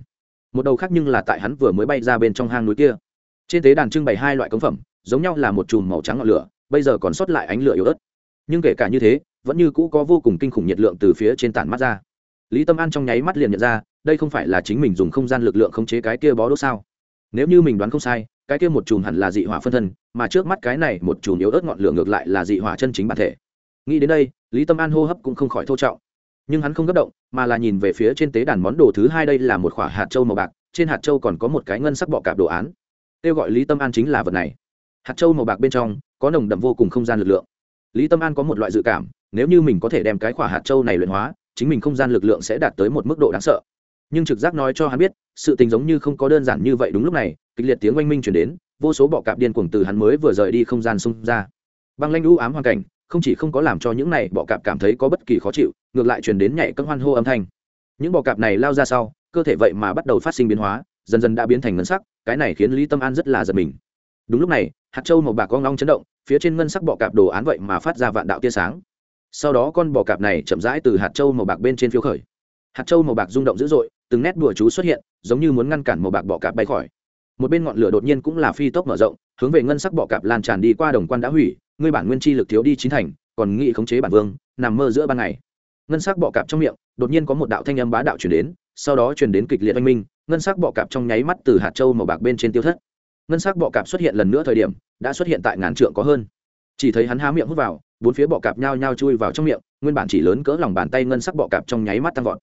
Một đầu khác nhưng là tại hắn vừa mới bay ra bên trong hang núi kia trên tế đàn trưng bày hai loại cống phẩm, giống nhau là một chùm màu trắng ngọn lửa, bây giờ còn sót lại ánh lửa yếu ớt. Nhưng kể cả như thế, vẫn như cũ có vô cùng kinh khủng nhiệt lượng từ phía trên tản mắt ra. Lý tâm an trong nháy mắt liền nhận ra, đây không phải là chính mình dùng không gian lực lượng khống chế cái kia bó đốt sao. Nếu như mình đoán không sai, cái kia một chùm hẳn là dị hỏa phân thân, mà trước mắt cái này một chùm yếu ớt ngọn lửa ngược lại là dị hỏa chân chính bản thể. Nghĩ đến đây, lý tâm an hô hấp cũng không khỏi thô trọng. Nhưng hắn không gấp động, mà là nhìn về phía trên tế đàn món đồ thứ hai đây là một khoả hạt trâu màu bạc, trên hạt trâu còn có một cái ngân sắc bọ cạp đồ án kêu gọi lý tâm an chính là vật này. Hạt trâu màu bạc bên trong, có nồng đậm vô cùng không gian lực lượng. Lý tâm an có một loại dự cảm, nếu như mình có thể đem cái khỏa hạt trâu này luyện hóa, chính mình không gian lực lượng sẽ đạt tới một mức độ đáng sợ. Nhưng trực giác nói cho hắn biết, sự tình giống như không có đơn giản như vậy đúng lúc này, kịch liệt tiếng oanh minh chuyển đến, vô số bọ cạp điên cuồng từ hắn mới vừa rời đi không gian xung ra. Băng lanh u ám hoàn cảnh, không chỉ không có làm cho những này bọ cạp cảm thấy có bất kỳ khó chịu, ngược lại chuyển đến nhảy các hoan hô âm thanh. Những bọ cạp này lao ra sau, cơ thể vậy mà bắt đầu phát sinh biến hóa dần dần đã biến thành ngân sắc, cái này khiến lý tâm an rất là giật mình. Đúng lúc này, hạt châu màu bạc con long chấn động, phía trên ngân sắc bọ cạp đồ án vậy mà phát ra vạn đạo tia sáng. Sau đó con bọ cạp này chậm rãi từ hạt châu màu bạc bên trên phiếu khởi. Hạt châu màu bạc rung động dữ dội, từng nét đùa chú xuất hiện, giống như muốn ngăn cản màu bạc bọ cạp bay khỏi. Một bên ngọn lửa đột nhiên cũng là phi tốc mở rộng, hướng về ngân sắc bọ cạp lan tràn đi qua đồng quan đã hủy, ngươi bản nguyên chi lực thiếu đi chín thành, còn nghị khống chế bản vương, nằm mơ giữa ban ngày. Ngân sắc bọ cạp trong miệng, đột nhiên có một đạo thanh âm bá đạo chuyển đến, sau đó chuyển đến kịch liệt oanh minh ngân sắc bọ cạp trong nháy mắt từ hạt châu màu bạc bên trên tiêu thất. Ngân sắc bọ cạp xuất hiện lần nữa thời điểm, đã xuất hiện tại ngàn trượng có hơn. Chỉ thấy hắn há miệng hút vào, bốn phía bọ cạp nhao nhao chui vào trong miệng, nguyên bản chỉ lớn cỡ lòng bàn tay ngân sắc bọ cạp trong nháy mắt tăng vọt.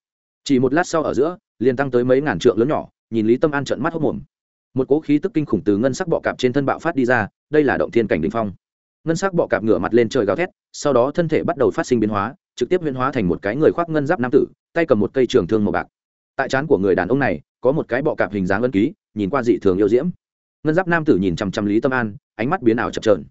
Chỉ một lát sau ở giữa, liền tăng tới mấy ngàn trượng lớn nhỏ, nhìn lý tâm an trợn mắt hốc mồm. Một cỗ khí tức kinh khủng từ ngân sắc bọ cạp trên thân bạo phát đi ra, đây là động thiên cảnh đình phong. Ngân sắc bọ cạp ngửa mặt lên trời gào thét, sau đó thân thể bắt đầu phát sinh biến hóa, trực tiếp biến hóa thành một cái người khoác ngân giáp nam tử, tay cầm một cây trường thương màu bạc. Tại trán của người đàn ông này có một cái bọ cạp hình dáng ân ký, nhìn qua dị thường yêu diễm. Ngân giáp nam tử nhìn chằm chằm lý tâm an, ánh mắt biến ảo chập trờn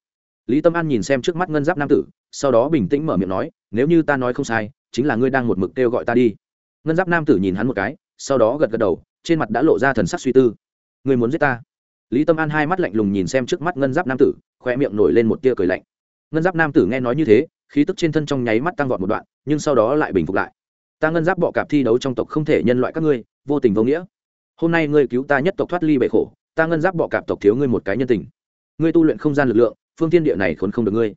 lý tâm an nhìn xem trước mắt ngân giáp nam tử, sau đó bình tĩnh mở miệng nói, nếu như ta nói không sai, chính là ngươi đang một mực kêu gọi ta đi. Ngân giáp nam tử nhìn hắn một cái, sau đó gật gật đầu, trên mặt đã lộ ra thần sắc suy tư. Ngươi muốn giết ta? Lý tâm an hai mắt lạnh lùng nhìn xem trước mắt ngân giáp nam tử khoe miệng nổi lên một tia cười lạnh. Ngân giáp nam tử nghe nói như thế, khí tức trên thân trong nháy mắt tăng vọt một đoạn, nhưng sau đó lại bình phục lại. Ta ngân giáp bọ cạp thi đấu trong tộc không thể nhân loại các ngươi, vô tình vô nghĩa hôm nay ngươi cứu ta nhất tộc thoát ly bệ khổ, ta ngân giáp bọ cạp tộc thiếu ngươi một cái nhân tình. Ngươi tu luyện không gian lực lượng, phương tiên địa này khốn không được ngươi.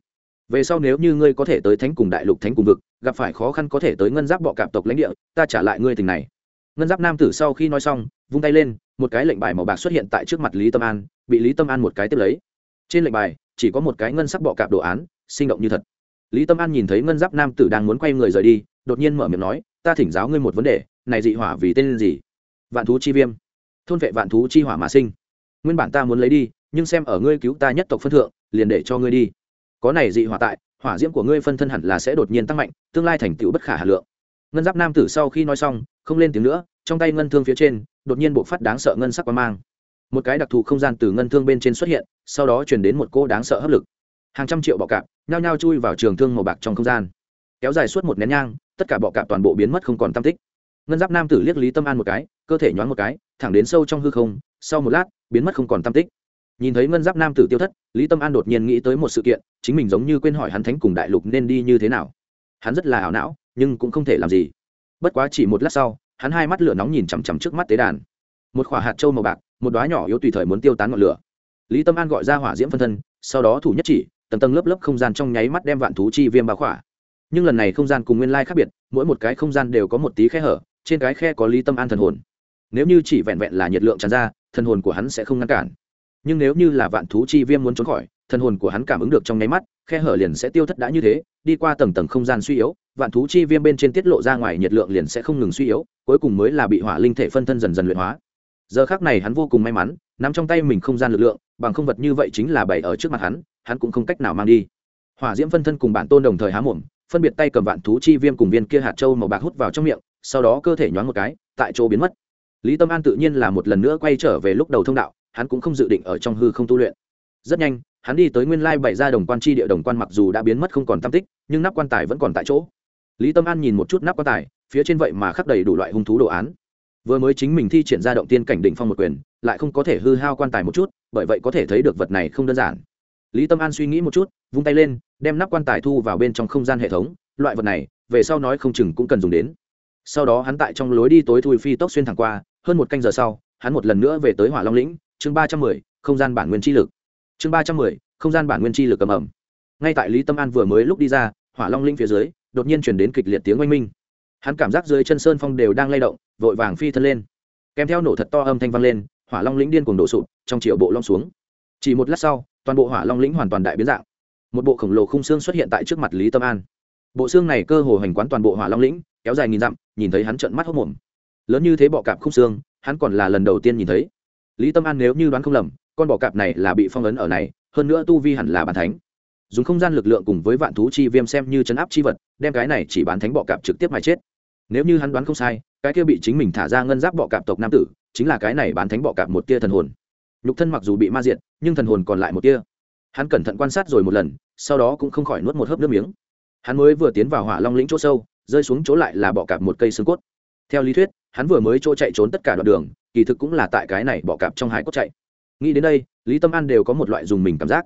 Về sau nếu như ngươi có thể tới thánh cùng đại lục thánh cùng vực, gặp phải khó khăn có thể tới ngân giáp bọ cạp tộc lãnh địa, ta trả lại ngươi tình này. Ngân giáp nam tử sau khi nói xong, vung tay lên, một cái lệnh bài màu bạc xuất hiện tại trước mặt lý tâm an, bị lý tâm an một cái tiếp lấy. Trên lệnh bài, chỉ có một cái ngân sắc bọ cạp đồ án, sinh động như thật. Lý tâm an nhìn thấy ngân giáp nam tử đang muốn quay người rời đi, đột nhiên mở miệng nói, ta thỉnh giáo ngươi một vấn đề, này dị hỏa vì tên gì? Vạn thú chi viêm. Thôn vệ vạn thú chi hỏa mà sinh. Nguyên bản ta muốn lấy đi, nhưng xem ở ngươi cứu ta nhất tộc phân thượng, liền để cho ngươi đi. Có này dị hỏa tại, hỏa diễm của ngươi phân thân hẳn là sẽ đột nhiên tăng mạnh, tương lai thành tựu bất khả hà lượng. Ngân giáp nam tử sau khi nói xong, không lên tiếng nữa, trong tay ngân thương phía trên, đột nhiên bộ phát đáng sợ ngân sắc quang mang. Một cái đặc thù không gian từ ngân thương bên trên xuất hiện, sau đó chuyển đến một cô đáng sợ hấp lực. Hàng trăm triệu bọ cạp, nhao nhao chui vào trường thương màu bạc trong không gian. Kéo dài suốt một nén nhang, tất cả bọ cạp toàn bộ biến mất không còn tam tích ngân giáp nam tử liếc lý tâm an một cái, cơ thể nhoáng một cái, thẳng đến sâu trong hư không, sau một lát, biến mất không còn tam tích. Nhìn thấy ngân giáp nam tử tiêu thất, lý tâm an đột nhiên nghĩ tới một sự kiện, chính mình giống như quên hỏi hắn thánh cùng đại lục nên đi như thế nào. Hắn rất là ảo não, nhưng cũng không thể làm gì. Bất quá chỉ một lát sau, hắn hai mắt lửa nóng nhìn chằm chằm trước mắt tế đàn. Một khỏa hạt trâu màu bạc, một đoá nhỏ yếu tùy thời muốn tiêu tán ngọn lửa. Lý tâm an gọi ra hỏa diễm phân thân, sau đó thủ nhất chỉ, tầng tầng lớp lớp không gian trong nháy mắt đem vạn thú chi viêm bao khỏa. Nhưng lần này không gian cùng nguyên lai khác biệt, mỗi một cái không gian đều có một tí khe hở trên cái khe có lý tâm an thần hồn. Nếu như chỉ vẹn vẹn là nhiệt lượng tràn ra, thần hồn của hắn sẽ không ngăn cản. Nhưng nếu như là vạn thú chi viêm muốn trốn khỏi, thần hồn của hắn cảm ứng được trong nháy mắt, khe hở liền sẽ tiêu thất đã như thế, đi qua tầng tầng không gian suy yếu, vạn thú chi viêm bên trên tiết lộ ra ngoài nhiệt lượng liền sẽ không ngừng suy yếu, cuối cùng mới là bị hỏa linh thể phân thân dần dần luyện hóa. Giờ khác này hắn vô cùng may mắn, nắm trong tay mình không gian lực lượng, bằng không vật như vậy chính là bày ở trước mặt hắn hắn cũng không cách nào mang đi. Hỏa diễm phân thân cùng bản tôn đồng thời há mồm, phân biệt tay cầm vạn thú chi viêm cùng viên kia hạt trâu màu bạc hút vào trong miệng sau đó cơ thể nhoáng một cái, tại chỗ biến mất. Lý tâm an tự nhiên là một lần nữa quay trở về lúc đầu thông đạo, hắn cũng không dự định ở trong hư không tu luyện. Rất nhanh, hắn đi tới nguyên lai bày ra đồng quan chi địa đồng quan mặc dù đã biến mất không còn tam tích, nhưng nắp quan tài vẫn còn tại chỗ. Lý tâm an nhìn một chút nắp quan tài, phía trên vậy mà khắc đầy đủ loại hung thú đồ án. Vừa mới chính mình thi triển ra động tiên cảnh đỉnh phong một quyền, lại không có thể hư hao quan tài một chút, bởi vậy có thể thấy được vật này không đơn giản. Lý tâm an suy nghĩ một chút, vung tay lên, đem nắp quan tài thu vào bên trong không gian hệ thống. Loại vật này, về sau nói không chừng cũng cần dùng đến sau đó hắn tại trong lối đi tối thui phi tốc xuyên thẳng qua, hơn một canh giờ sau, hắn một lần nữa về tới hỏa long lĩnh, chương ba trăm mười, không gian bản nguyên chi lực. Chương ba trăm mười, không gian bản nguyên chi lực cầm ẩm ngay tại lý tâm an vừa mới lúc đi ra, hỏa long lĩnh phía dưới, đột nhiên chuyển đến kịch liệt tiếng oanh minh. Hắn cảm giác dưới chân sơn phong đều đang lay động, vội vàng phi thân lên. Kèm theo nổ thật to âm thanh vang lên, hỏa long lĩnh điên cuồng đổ sụp, trong triệu bộ long xuống. Chỉ một lát sau, toàn bộ hỏa long lĩnh hoàn toàn đại biến dạng. Một bộ khổng lồ khung xương xuất hiện tại trước mặt lý tâm an. Bộ xương này cơ hồ hành quán toàn bộ hỏa long lĩnh kéo dài nghìn dặm nhìn thấy hắn trợn mắt hốc mồm. Lớn như thế bọ cạp khúc xương hắn còn là lần đầu tiên nhìn thấy. Lý tâm an nếu như đoán không lầm con bọ cạp này là bị phong ấn ở này hơn nữa tu vi hẳn là bàn thánh. Dùng không gian lực lượng cùng với vạn thú chi viêm xem như chấn áp chi vật đem cái này chỉ bán thánh bọ cạp trực tiếp mà chết. Nếu như hắn đoán không sai cái kia bị chính mình thả ra ngân giáp bọ cạp tộc nam tử chính là cái này bán thánh bọ cạp một tia thần hồn. Nhục thân mặc dù bị ma diện, nhưng thần hồn còn lại một tia. Hắn cẩn thận quan sát rồi một lần sau đó cũng không khỏi nuốt một hớp nước miếng. Hắn mới vừa tiến vào hỏa long lĩnh chỗ sâu rơi xuống chỗ lại là bọ cạp một cây xương cốt. Theo lý thuyết, hắn vừa mới chỗ chạy trốn tất cả đoạn đường, kỳ thực cũng là tại cái này bọ cạp trong hải cốt chạy. Nghĩ đến đây, lý tâm an đều có một loại dùng mình cảm giác.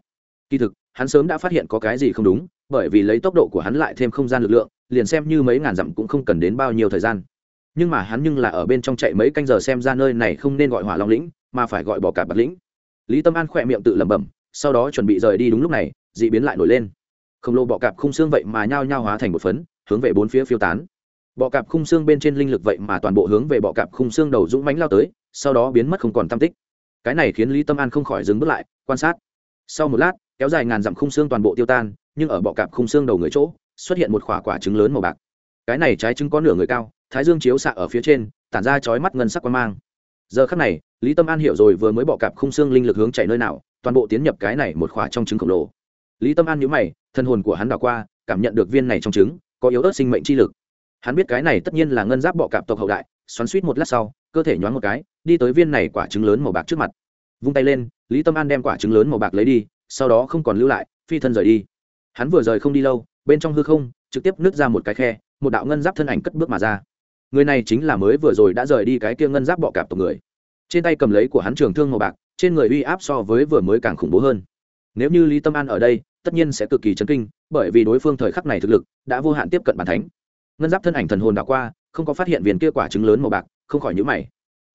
Kỳ thực, hắn sớm đã phát hiện có cái gì không đúng, bởi vì lấy tốc độ của hắn lại thêm không gian lực lượng, liền xem như mấy ngàn dặm cũng không cần đến bao nhiêu thời gian. Nhưng mà hắn nhưng là ở bên trong chạy mấy canh giờ xem ra nơi này không nên gọi hỏa long lĩnh, mà phải gọi bỏ cả bạc lĩnh. Lý tâm an khỏe miệng tự lẩm bẩm, sau đó chuẩn bị rời đi đúng lúc này d ị biến lại nổi lên. Khổng lồ bọ cạp khung xương vậy mà nhao nhao hóa thành một phấn hướng về bốn phía phiêu tán. Bọ cạp khung xương bên trên linh lực vậy mà toàn bộ hướng về bọ cạp khung xương đầu dũng mánh lao tới, sau đó biến mất không còn tam tích. Cái này khiến lý tâm an không khỏi dừng bước lại, quan sát. Sau một lát, kéo dài ngàn dặm khung xương toàn bộ tiêu tan, nhưng ở bọ cạp khung xương đầu người chỗ, xuất hiện một quả quả trứng lớn màu bạc. Cái này trái trứng có nửa người cao, thái dương chiếu xạ ở phía trên, tản ra chói mắt ngân sắc quan mang. Giờ khắc này, lý tâm an hiểu rồi vừa mới bọ cạp khung xương linh lực hướng chạy nơi nào, toàn bộ tiến nhập cái này một khỏa trong trứng khổng lồ. Lý tâm an nhíu mày, thân hồn của hắn đảo qua, cảm nhận được viên này trong trứng có yếu ớt sinh mệnh chi lực. Hắn biết cái này tất nhiên là ngân giáp bọ cạp tộc hậu đại, xoắn suýt một lát sau, cơ thể nhoáng một cái, đi tới viên này quả trứng lớn màu bạc trước mặt. Vung tay lên, lý tâm an đem quả trứng lớn màu bạc lấy đi, sau đó không còn lưu lại, phi thân rời đi. Hắn vừa rời không đi lâu, bên trong hư không, trực tiếp nứt ra một cái khe, một đạo ngân giáp thân ảnh cất bước mà ra. Người này chính là mới vừa rồi đã rời đi cái kia ngân giáp bọ cạp tộc người. Trên tay cầm lấy của hắn trường thương màu bạc, trên người uy áp so với vừa mới càng khủng bố hơn. Nếu như lý tâm an ở đây tất nhiên sẽ cực kỳ chấn kinh, bởi vì đối phương thời khắc này thực lực đã vô hạn tiếp cận bản thánh. Ngân giáp thân ảnh thần hồn đảo qua, không có phát hiện viên kia quả trứng lớn màu bạc, không khỏi nhữ mày.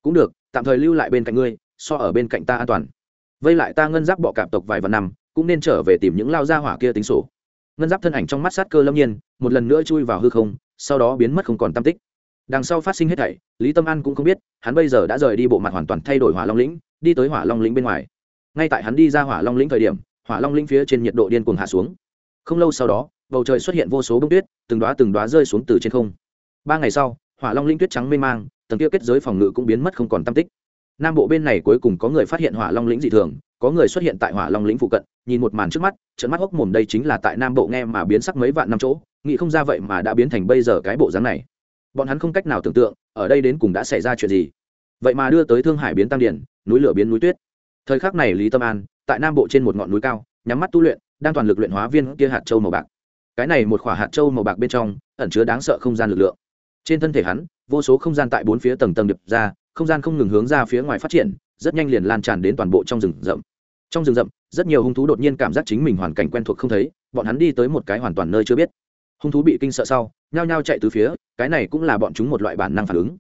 Cũng được, tạm thời lưu lại bên cạnh ngươi, so ở bên cạnh ta an toàn. Vây lại ta ngân giáp bọ cạp tộc vài vạn năm, cũng nên trở về tìm những lao gia hỏa kia tính sổ. Ngân giáp thân ảnh trong mắt sát cơ lâm nhiên, một lần nữa chui vào hư không, sau đó biến mất không còn tam tích. Đằng sau phát sinh hết thảy, lý tâm an cũng không biết, hắn bây giờ đã rời đi bộ mặt hoàn toàn thay đổi hỏa long lĩnh, đi tới hỏa long lĩnh bên ngoài. Ngay tại hắn đi ra hỏa long lĩnh thời điểm hỏa long Linh phía trên nhiệt độ điên cuồng hạ xuống. Không lâu sau đó, bầu trời xuất hiện vô số bông tuyết, từng đoá từng đoá rơi xuống từ trên không. Ba ngày sau, hỏa long Linh tuyết trắng mê mang, tầng kia kết giới phòng ngự cũng biến mất không còn tam tích. Nam bộ bên này cuối cùng có người phát hiện hỏa long lĩnh dị thường, có người xuất hiện tại hỏa long lĩnh phụ cận, nhìn một màn trước mắt trận mắt hốc mồm đây chính là tại nam bộ nghe mà biến sắc mấy vạn năm chỗ, nghĩ không ra vậy mà đã biến thành bây giờ cái bộ dáng này. Bọn hắn không cách nào tưởng tượng, ở đây đến cùng đã xảy ra chuyện gì. Vậy mà đưa tới thương hải biến tăng điển, núi lửa biến núi tuyết. Thời khắc này lý tâm an tại nam bộ trên một ngọn núi cao, nhắm mắt tu luyện, đang toàn lực luyện hóa viên kia hạt châu màu bạc. Cái này một khỏa hạt châu màu bạc bên trong, ẩn chứa đáng sợ không gian lực lượng. Trên thân thể hắn, vô số không gian tại bốn phía tầng tầng điệp ra, không gian không ngừng hướng ra phía ngoài phát triển, rất nhanh liền lan tràn đến toàn bộ trong rừng rậm. Trong rừng rậm, rất nhiều hung thú đột nhiên cảm giác chính mình hoàn cảnh quen thuộc không thấy, bọn hắn đi tới một cái hoàn toàn nơi chưa biết. Hung thú bị kinh sợ sau, nhao nhao chạy từ phía, cái này cũng là bọn chúng một loại bản năng phản ứng.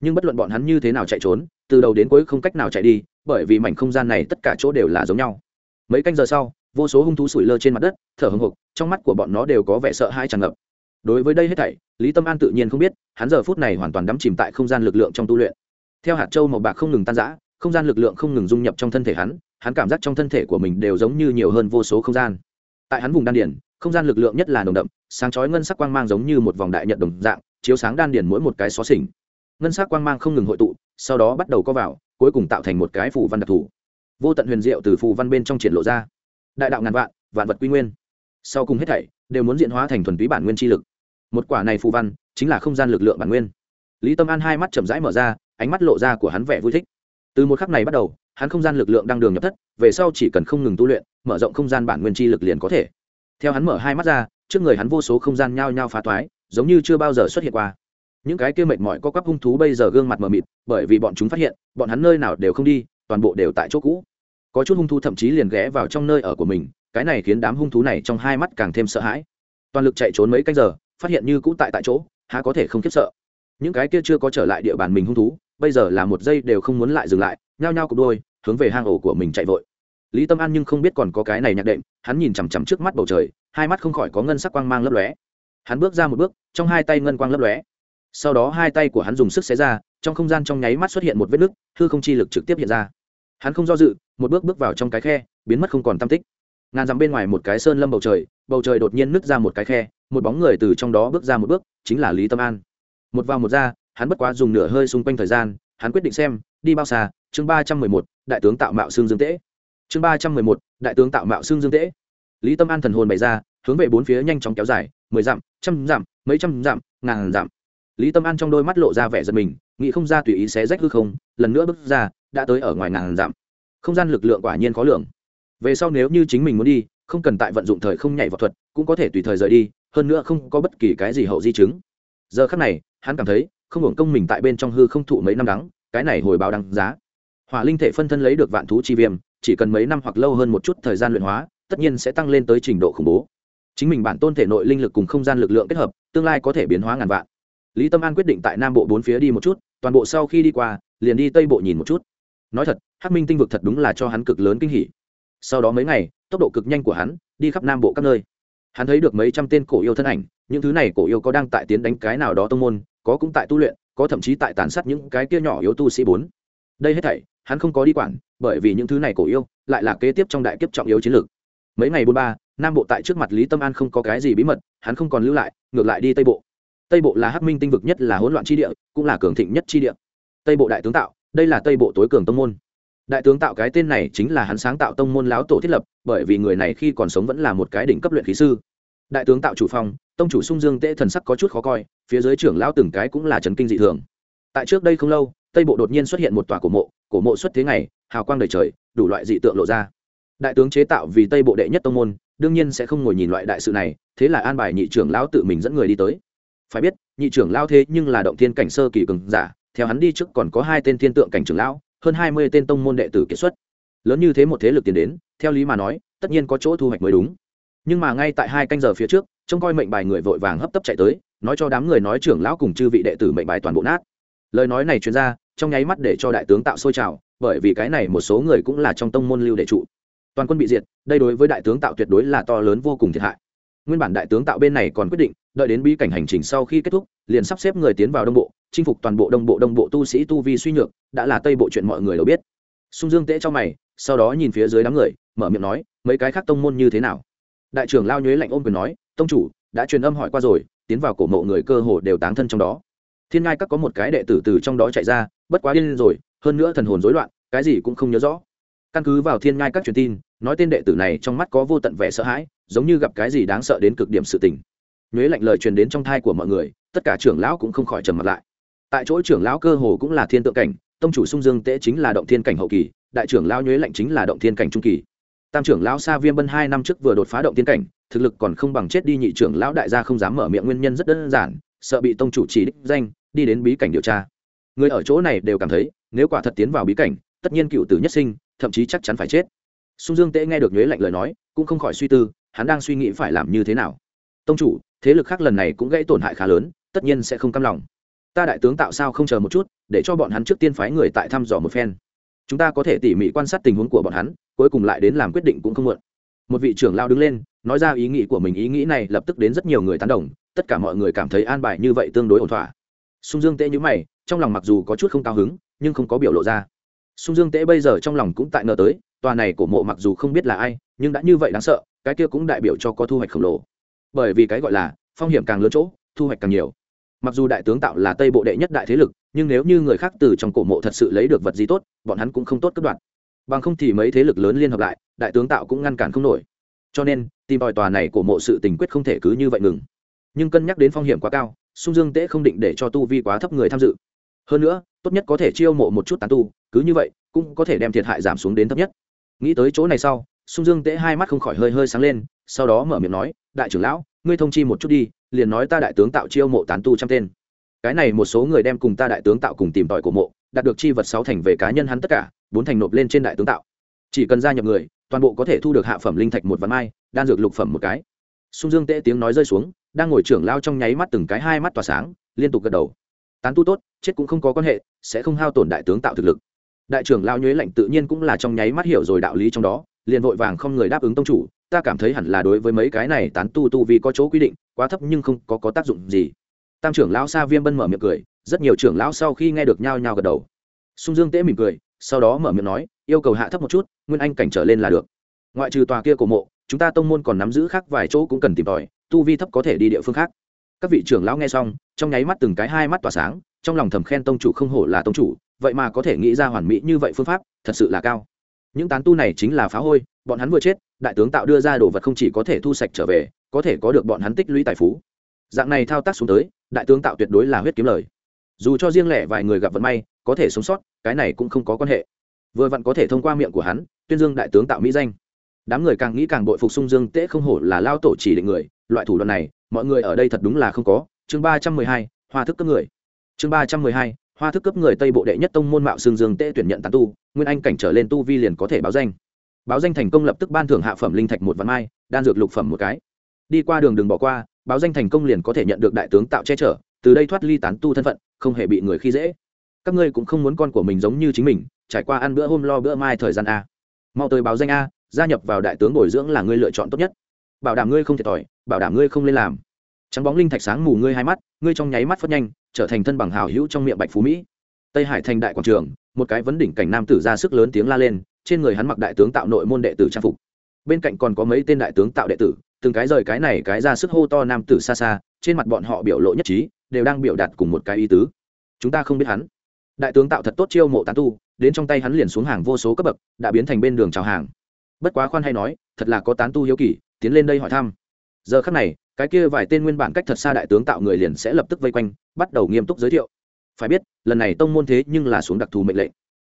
Nhưng bất luận bọn hắn như thế nào chạy trốn, từ đầu đến cuối không cách nào chạy đi bởi vì mảnh không gian này tất cả chỗ đều là giống nhau. Mấy canh giờ sau, vô số hung thú sủi lơ trên mặt đất, thở hồng hộc trong mắt của bọn nó đều có vẻ sợ hãi tràn ngập. Đối với đây hết thảy, lý tâm an tự nhiên không biết, hắn giờ phút này hoàn toàn đắm chìm tại không gian lực lượng trong tu luyện. Theo hạt châu màu bạc không ngừng tan rã, không gian lực lượng không ngừng dung nhập trong thân thể hắn hắn cảm giác trong thân thể của mình đều giống như nhiều hơn vô số không gian. Tại hắn vùng đan điển không gian lực lượng nhất là nồng đậm, sáng chói ngân sắc quang mang giống như một vòng đại nhật đồng dạng, chiếu sáng đan điển mỗi một cái xó xỉnh. Ngân sắc quang mang không ngừng hội tụ, sau đó bắt đầu có vào cuối cùng tạo thành một cái phù văn đặc thù. Vô tận huyền diệu từ phù văn bên trong triển lộ ra. Đại đạo ngàn vạn vạn vật quy nguyên. Sau cùng hết thảy đều muốn diễn hóa thành thuần túy bản nguyên chi lực. Một quả này phù văn chính là không gian lực lượng bản nguyên. Lý tâm an hai mắt chậm rãi mở ra, ánh mắt lộ ra của hắn vẻ vui thích. Từ một khắc này bắt đầu, hắn không gian lực lượng đang đường nhập thất, về sau chỉ cần không ngừng tu luyện, mở rộng không gian bản nguyên chi lực liền có thể. Theo hắn mở hai mắt ra, trước người hắn vô số không gian nhao nhao phá toái, giống như chưa bao giờ xuất hiện qua những cái kia mệt mỏi có các hung thú bây giờ gương mặt mờ mịt, bởi vì bọn chúng phát hiện, bọn hắn nơi nào đều không đi, toàn bộ đều tại chỗ cũ. Có chút hung thú thậm chí liền ghé vào trong nơi ở của mình, cái này khiến đám hung thú này trong hai mắt càng thêm sợ hãi. Toàn lực chạy trốn mấy canh giờ, phát hiện như cũ tại tại chỗ, há có thể không khiếp sợ. Những cái kia chưa có trở lại địa bàn mình hung thú, bây giờ là một giây đều không muốn lại dừng lại, nhao nhao cục đôi, hướng về hang ổ của mình chạy vội. Lý tâm an nhưng không biết còn có cái này nhạc đệm, hắn nhìn chằm chằm trước mắt bầu trời, hai mắt không khỏi có ngân sắc quang mang lấp lóe. Hắn bước ra một bước, trong hai tay ngân quang lấp lóe sau đó hai tay của hắn dùng sức xé ra, trong không gian trong nháy mắt xuất hiện một vết nứt, hư không chi lực trực tiếp hiện ra. Hắn không do dự, một bước bước vào trong cái khe, biến mất không còn tam tích. Ngàn dặm bên ngoài một cái sơn lâm bầu trời bầu trời đột nhiên nứt ra một cái khe, một bóng người từ trong đó bước ra một bước, chính là lý tâm an. Một vào một ra, hắn bất quá dùng nửa hơi xung quanh thời gian, hắn quyết định xem, đi bao xa, chương ba trăm mười một, đại tướng tạo mạo xương dương tễ. Chương ba trăm mười một, đại tướng tạo mạo xương dương tễ. Lý tâm an thần hồn bày ra, hướng về bốn phía nhanh chóng kéo dài, mười dặm, trăm dặm, mấy trăm dặm, ngàn dặm lý tâm an trong đôi mắt lộ ra vẻ giật mình, nghĩ không ra tùy ý xé rách hư không, lần nữa bước ra, đã tới ở ngoài ngàn dặm. Không gian lực lượng quả nhiên khó lường. Về sau nếu như chính mình muốn đi, không cần tại vận dụng thời không nhảy vào thuật, cũng có thể tùy thời rời đi, hơn nữa không có bất kỳ cái gì hậu di chứng. Giờ khắc này, hắn cảm thấy, không hưởng công mình tại bên trong hư không thụ mấy năm đắng, cái này hồi báo đăng giá. Hỏa linh thể phân thân lấy được vạn thú chi viêm, chỉ cần mấy năm hoặc lâu hơn một chút thời gian luyện hóa, tất nhiên sẽ tăng lên tới trình độ khủng bố. Chính mình bản tôn thể nội linh lực cùng không gian lực lượng kết hợp, tương lai có thể biến hóa ngàn vạn lý tâm an quyết định tại nam bộ bốn phía đi một chút, toàn bộ sau khi đi qua, liền đi tây bộ nhìn một chút. Nói thật, hắc minh tinh vực thật đúng là cho hắn cực lớn kinh hỉ. Sau đó mấy ngày, tốc độ cực nhanh của hắn đi khắp nam bộ các nơi. Hắn thấy được mấy trăm tên cổ yêu thân ảnh, những thứ này cổ yêu có đang tại tiến đánh cái nào đó tông môn, có cũng tại tu luyện, có thậm chí tại tàn sát những cái kia nhỏ yếu tu sĩ bốn. Đây hết thảy, hắn không có đi quản, bởi vì những thứ này cổ yêu lại là kế tiếp trong đại kiếp trọng yếu chiến lược. Mấy ngày bốn ba, nam bộ tại trước mặt lý tâm an không có cái gì bí mật, hắn không còn lưu lại, ngược lại đi tây bộ tây bộ là hắc minh tinh vực nhất là hỗn loạn chi địa, cũng là cường thịnh nhất chi địa. Tây bộ đại tướng tạo, đây là tây bộ tối cường tông môn. Đại tướng tạo cái tên này chính là hắn sáng tạo tông môn lão tổ thiết lập, bởi vì người này khi còn sống vẫn là một cái đỉnh cấp luyện khí sư. Đại tướng tạo chủ phong, tông chủ sung dương tễ thần sắc có chút khó coi, phía dưới trưởng lão từng cái cũng là trần kinh dị thường. Tại trước đây không lâu, tây bộ đột nhiên xuất hiện một tòa cổ mộ cổ mộ xuất thế ngày, hào quang đầy trời, đủ loại dị tượng lộ ra. Đại tướng chế tạo vì tây bộ đệ nhất tông môn, đương nhiên sẽ không ngồi nhìn loại đại sự này, thế là an bài nhị trưởng lão tự mình dẫn người đi tới phải biết, nhị trưởng lão thế nhưng là động thiên cảnh sơ kỳ cường giả, theo hắn đi trước còn có hai tên thiên tượng cảnh trưởng lão, hơn hai mươi tên tông môn đệ tử kiệt xuất. Lớn như thế một thế lực tiến đến, theo lý mà nói, tất nhiên có chỗ thu hoạch mới đúng. Nhưng mà ngay tại hai canh giờ phía trước, trông coi mệnh bài người vội vàng hấp tấp chạy tới, nói cho đám người nói trưởng lão cùng chư vị đệ tử mệnh bài toàn bộ nát. Lời nói này chuyên ra, trong nháy mắt để cho đại tướng tạo sôi trào, bởi vì cái này một số người cũng là trong tông môn lưu đệ trụ. Toàn quân bị diệt, đây đối với đại tướng tạo tuyệt đối là to lớn vô cùng thiệt hại. Nguyên bản đại tướng tạo bên này còn quyết định đợi đến bí cảnh hành trình sau khi kết thúc, liền sắp xếp người tiến vào đông bộ, chinh phục toàn bộ đông bộ đông bộ tu sĩ tu vi suy nhược, đã là tây bộ chuyện mọi người đều biết. Sung dương tễ cho mày, sau đó nhìn phía dưới đám người, mở miệng nói, mấy cái khác tông môn như thế nào? Đại trưởng lao nhuế lạnh ôm quyền nói, tông chủ, đã truyền âm hỏi qua rồi, tiến vào cổ mộ người cơ hồ đều táng thân trong đó. Thiên ngai các có một cái đệ tử từ trong đó chạy ra, bất quá điên rồi, hơn nữa thần hồn rối loạn, cái gì cũng không nhớ rõ. Căn cứ vào thiên ngai các truyền tin, nói tên đệ tử này trong mắt có vô tận vẻ sợ hãi, giống như gặp cái gì đáng sợ đến cực điểm sự tình nhuế lạnh lời truyền đến trong thai của mọi người, tất cả trưởng lão cũng không khỏi trầm mặt lại. Tại chỗ trưởng lão cơ hồ cũng là thiên tượng cảnh, tông chủ sung dương tễ chính là động thiên cảnh hậu kỳ, đại trưởng lão nhuế lạnh chính là động thiên cảnh trung kỳ. Tam trưởng lão sa viêm bân hai năm trước vừa đột phá động thiên cảnh, thực lực còn không bằng chết đi nhị trưởng lão đại gia không dám mở miệng, nguyên nhân rất đơn giản, sợ bị tông chủ chỉ đích danh, đi đến bí cảnh điều tra. Người ở chỗ này đều cảm thấy, nếu quả thật tiến vào bí cảnh, tất nhiên cựu tử nhất sinh, thậm chí chắc chắn phải chết. Sung dương tễ nghe được nhuế lạnh lời nói, cũng không khỏi suy tư, hắn đang suy nghĩ phải làm như thế nào tông chủ, thế lực khác lần này cũng gây tổn hại khá lớn, tất nhiên sẽ không cam lòng. Ta đại tướng tạo sao không chờ một chút, để cho bọn hắn trước tiên phái người tại thăm dò một phen. Chúng ta có thể tỉ mỉ quan sát tình huống của bọn hắn, cuối cùng lại đến làm quyết định cũng không muộn. Một vị trưởng lao đứng lên, nói ra ý nghĩ của mình, ý nghĩ này lập tức đến rất nhiều người tán đồng, tất cả mọi người cảm thấy an bài như vậy tương đối ổn thỏa. Sung dương tễ nhữ mày, trong lòng mặc dù có chút không cao hứng, nhưng không có biểu lộ ra. Sung dương tễ bây giờ trong lòng cũng tại ngờ tới, tòa này của mộ mặc dù không biết là ai, nhưng đã như vậy đáng sợ, cái kia cũng đại biểu cho có thu hoạch khổng lồ bởi vì cái gọi là phong hiểm càng lớn chỗ, thu hoạch càng nhiều. Mặc dù đại tướng tạo là tây bộ đệ nhất đại thế lực, nhưng nếu như người khác từ trong cổ mộ thật sự lấy được vật gì tốt, bọn hắn cũng không tốt cất đoạn. Bằng không thì mấy thế lực lớn liên hợp lại, đại tướng tạo cũng ngăn cản không nổi. Cho nên, tìm tòi tòa này cổ mộ sự tình quyết không thể cứ như vậy ngừng. Nhưng cân nhắc đến phong hiểm quá cao, sung dương tễ không định để cho tu vi quá thấp người tham dự. Hơn nữa, tốt nhất có thể chiêu mộ một chút tán tu, cứ như vậy, cũng có thể đem thiệt hại giảm xuống đến thấp nhất. Nghĩ tới chỗ này sau, sung dương tễ hai mắt không khỏi hơi hơi sáng lên sau đó mở miệng nói, đại trưởng lão, ngươi thông chi một chút đi, liền nói ta đại tướng tạo chiêu mộ tán tu trăm tên. Cái này một số người đem cùng ta đại tướng tạo cùng tìm tòi của mộ, đạt được chi vật sáu thành về cá nhân hắn tất cả, bốn thành nộp lên trên đại tướng tạo. Chỉ cần gia nhập người, toàn bộ có thể thu được hạ phẩm linh thạch một vạn mai, đan dược lục phẩm một cái. Sung dương tễ tiếng nói rơi xuống, đang ngồi trưởng lao trong nháy mắt từng cái hai mắt tỏa sáng, liên tục gật đầu. Tán tu tốt, chết cũng không có quan hệ, sẽ không hao tổn đại tướng tạo thực lực. Đại trưởng lao nhuế lạnh tự nhiên cũng là trong nháy mắt hiểu rồi đạo lý trong đó, liền vội vàng không người đáp ứng tông chủ ta cảm thấy hẳn là đối với mấy cái này tán tu tu vì có chỗ quy định quá thấp nhưng không có, có tác dụng gì. Tam trưởng lão sa viêm bân mở miệng cười rất nhiều trưởng lão sau khi nghe được nhao nhao gật đầu. Sung dương tễ mỉm cười sau đó mở miệng nói yêu cầu hạ thấp một chút nguyên anh cảnh trở lên là được. Ngoại trừ tòa kia cổ mộ chúng ta tông môn còn nắm giữ khác vài chỗ cũng cần tìm tòi tu vi thấp có thể đi địa phương khác. Các vị trưởng lão nghe xong trong nháy mắt từng cái hai mắt tỏa sáng trong lòng thầm khen tông chủ không hổ là tông chủ vậy mà có thể nghĩ ra hoàn mỹ như vậy phương pháp thật sự là cao. Những tán tu này chính là phá hôi bọn hắn vừa chết, đại tướng tạo đưa ra đồ vật không chỉ có thể thu sạch trở về, có thể có được bọn hắn tích lũy tài phú. Dạng này thao tác xuống tới, đại tướng tạo tuyệt đối là huyết kiếm lời. Dù cho riêng lẻ vài người gặp vận may, có thể sống sót, cái này cũng không có quan hệ. Vừa vặn có thể thông qua miệng của hắn, tuyên dương đại tướng tạo mỹ danh. Đám người càng nghĩ càng bội phục sung dương tễ không hổ là lao tổ chỉ định người, loại thủ đoạn này, mọi người ở đây thật đúng là không có. Chương ba trăm mười hai, hoa thức cấp người. Chương ba trăm mười hai, hoa thức cấp người tây bộ đệ nhất tông môn mạo xương dương tễ tuyển nhận tán tu, nguyên anh cảnh trở lên tu vi liền có thể báo danh báo danh thành công lập tức ban thưởng hạ phẩm linh thạch một vạn mai, đan dược lục phẩm một cái. Đi qua đường đừng bỏ qua, báo danh thành công liền có thể nhận được đại tướng tạo che chở, từ đây thoát ly tán tu thân phận, không hề bị người khi dễ. Các ngươi cũng không muốn con của mình giống như chính mình, trải qua ăn bữa hôm lo bữa mai thời gian a. Mau tới báo danh a, gia nhập vào đại tướng bồi dưỡng là ngươi lựa chọn tốt nhất. Bảo đảm ngươi không thiệt thòi, bảo đảm ngươi không lên làm. Trắng bóng linh thạch sáng mù ngươi hai mắt, ngươi trong nháy mắt phất nhanh, trở thành thân bằng hào hữu trong miệng bạch phú mỹ. Tây hải thành đại quảng trường, một cái vấn đỉnh cảnh nam tử ra sức lớn tiếng la lên trên người hắn mặc đại tướng tạo nội môn đệ tử trang phục. Bên cạnh còn có mấy tên đại tướng tạo đệ tử, từng cái rời cái này cái ra sức hô to nam tử xa xa, trên mặt bọn họ biểu lộ nhất trí, đều đang biểu đạt cùng một cái ý tứ. Chúng ta không biết hắn. Đại tướng tạo thật tốt chiêu mộ tán tu, đến trong tay hắn liền xuống hàng vô số cấp bậc, đã biến thành bên đường chào hàng. Bất quá khoan hay nói, thật là có tán tu hiếu kỳ, tiến lên đây hỏi thăm. Giờ khắc này, cái kia vài tên nguyên bản cách thật xa đại tướng tạo người liền sẽ lập tức vây quanh, bắt đầu nghiêm túc giới thiệu. Phải biết, lần này tông môn thế nhưng là xuống đặc thù mệnh lệnh.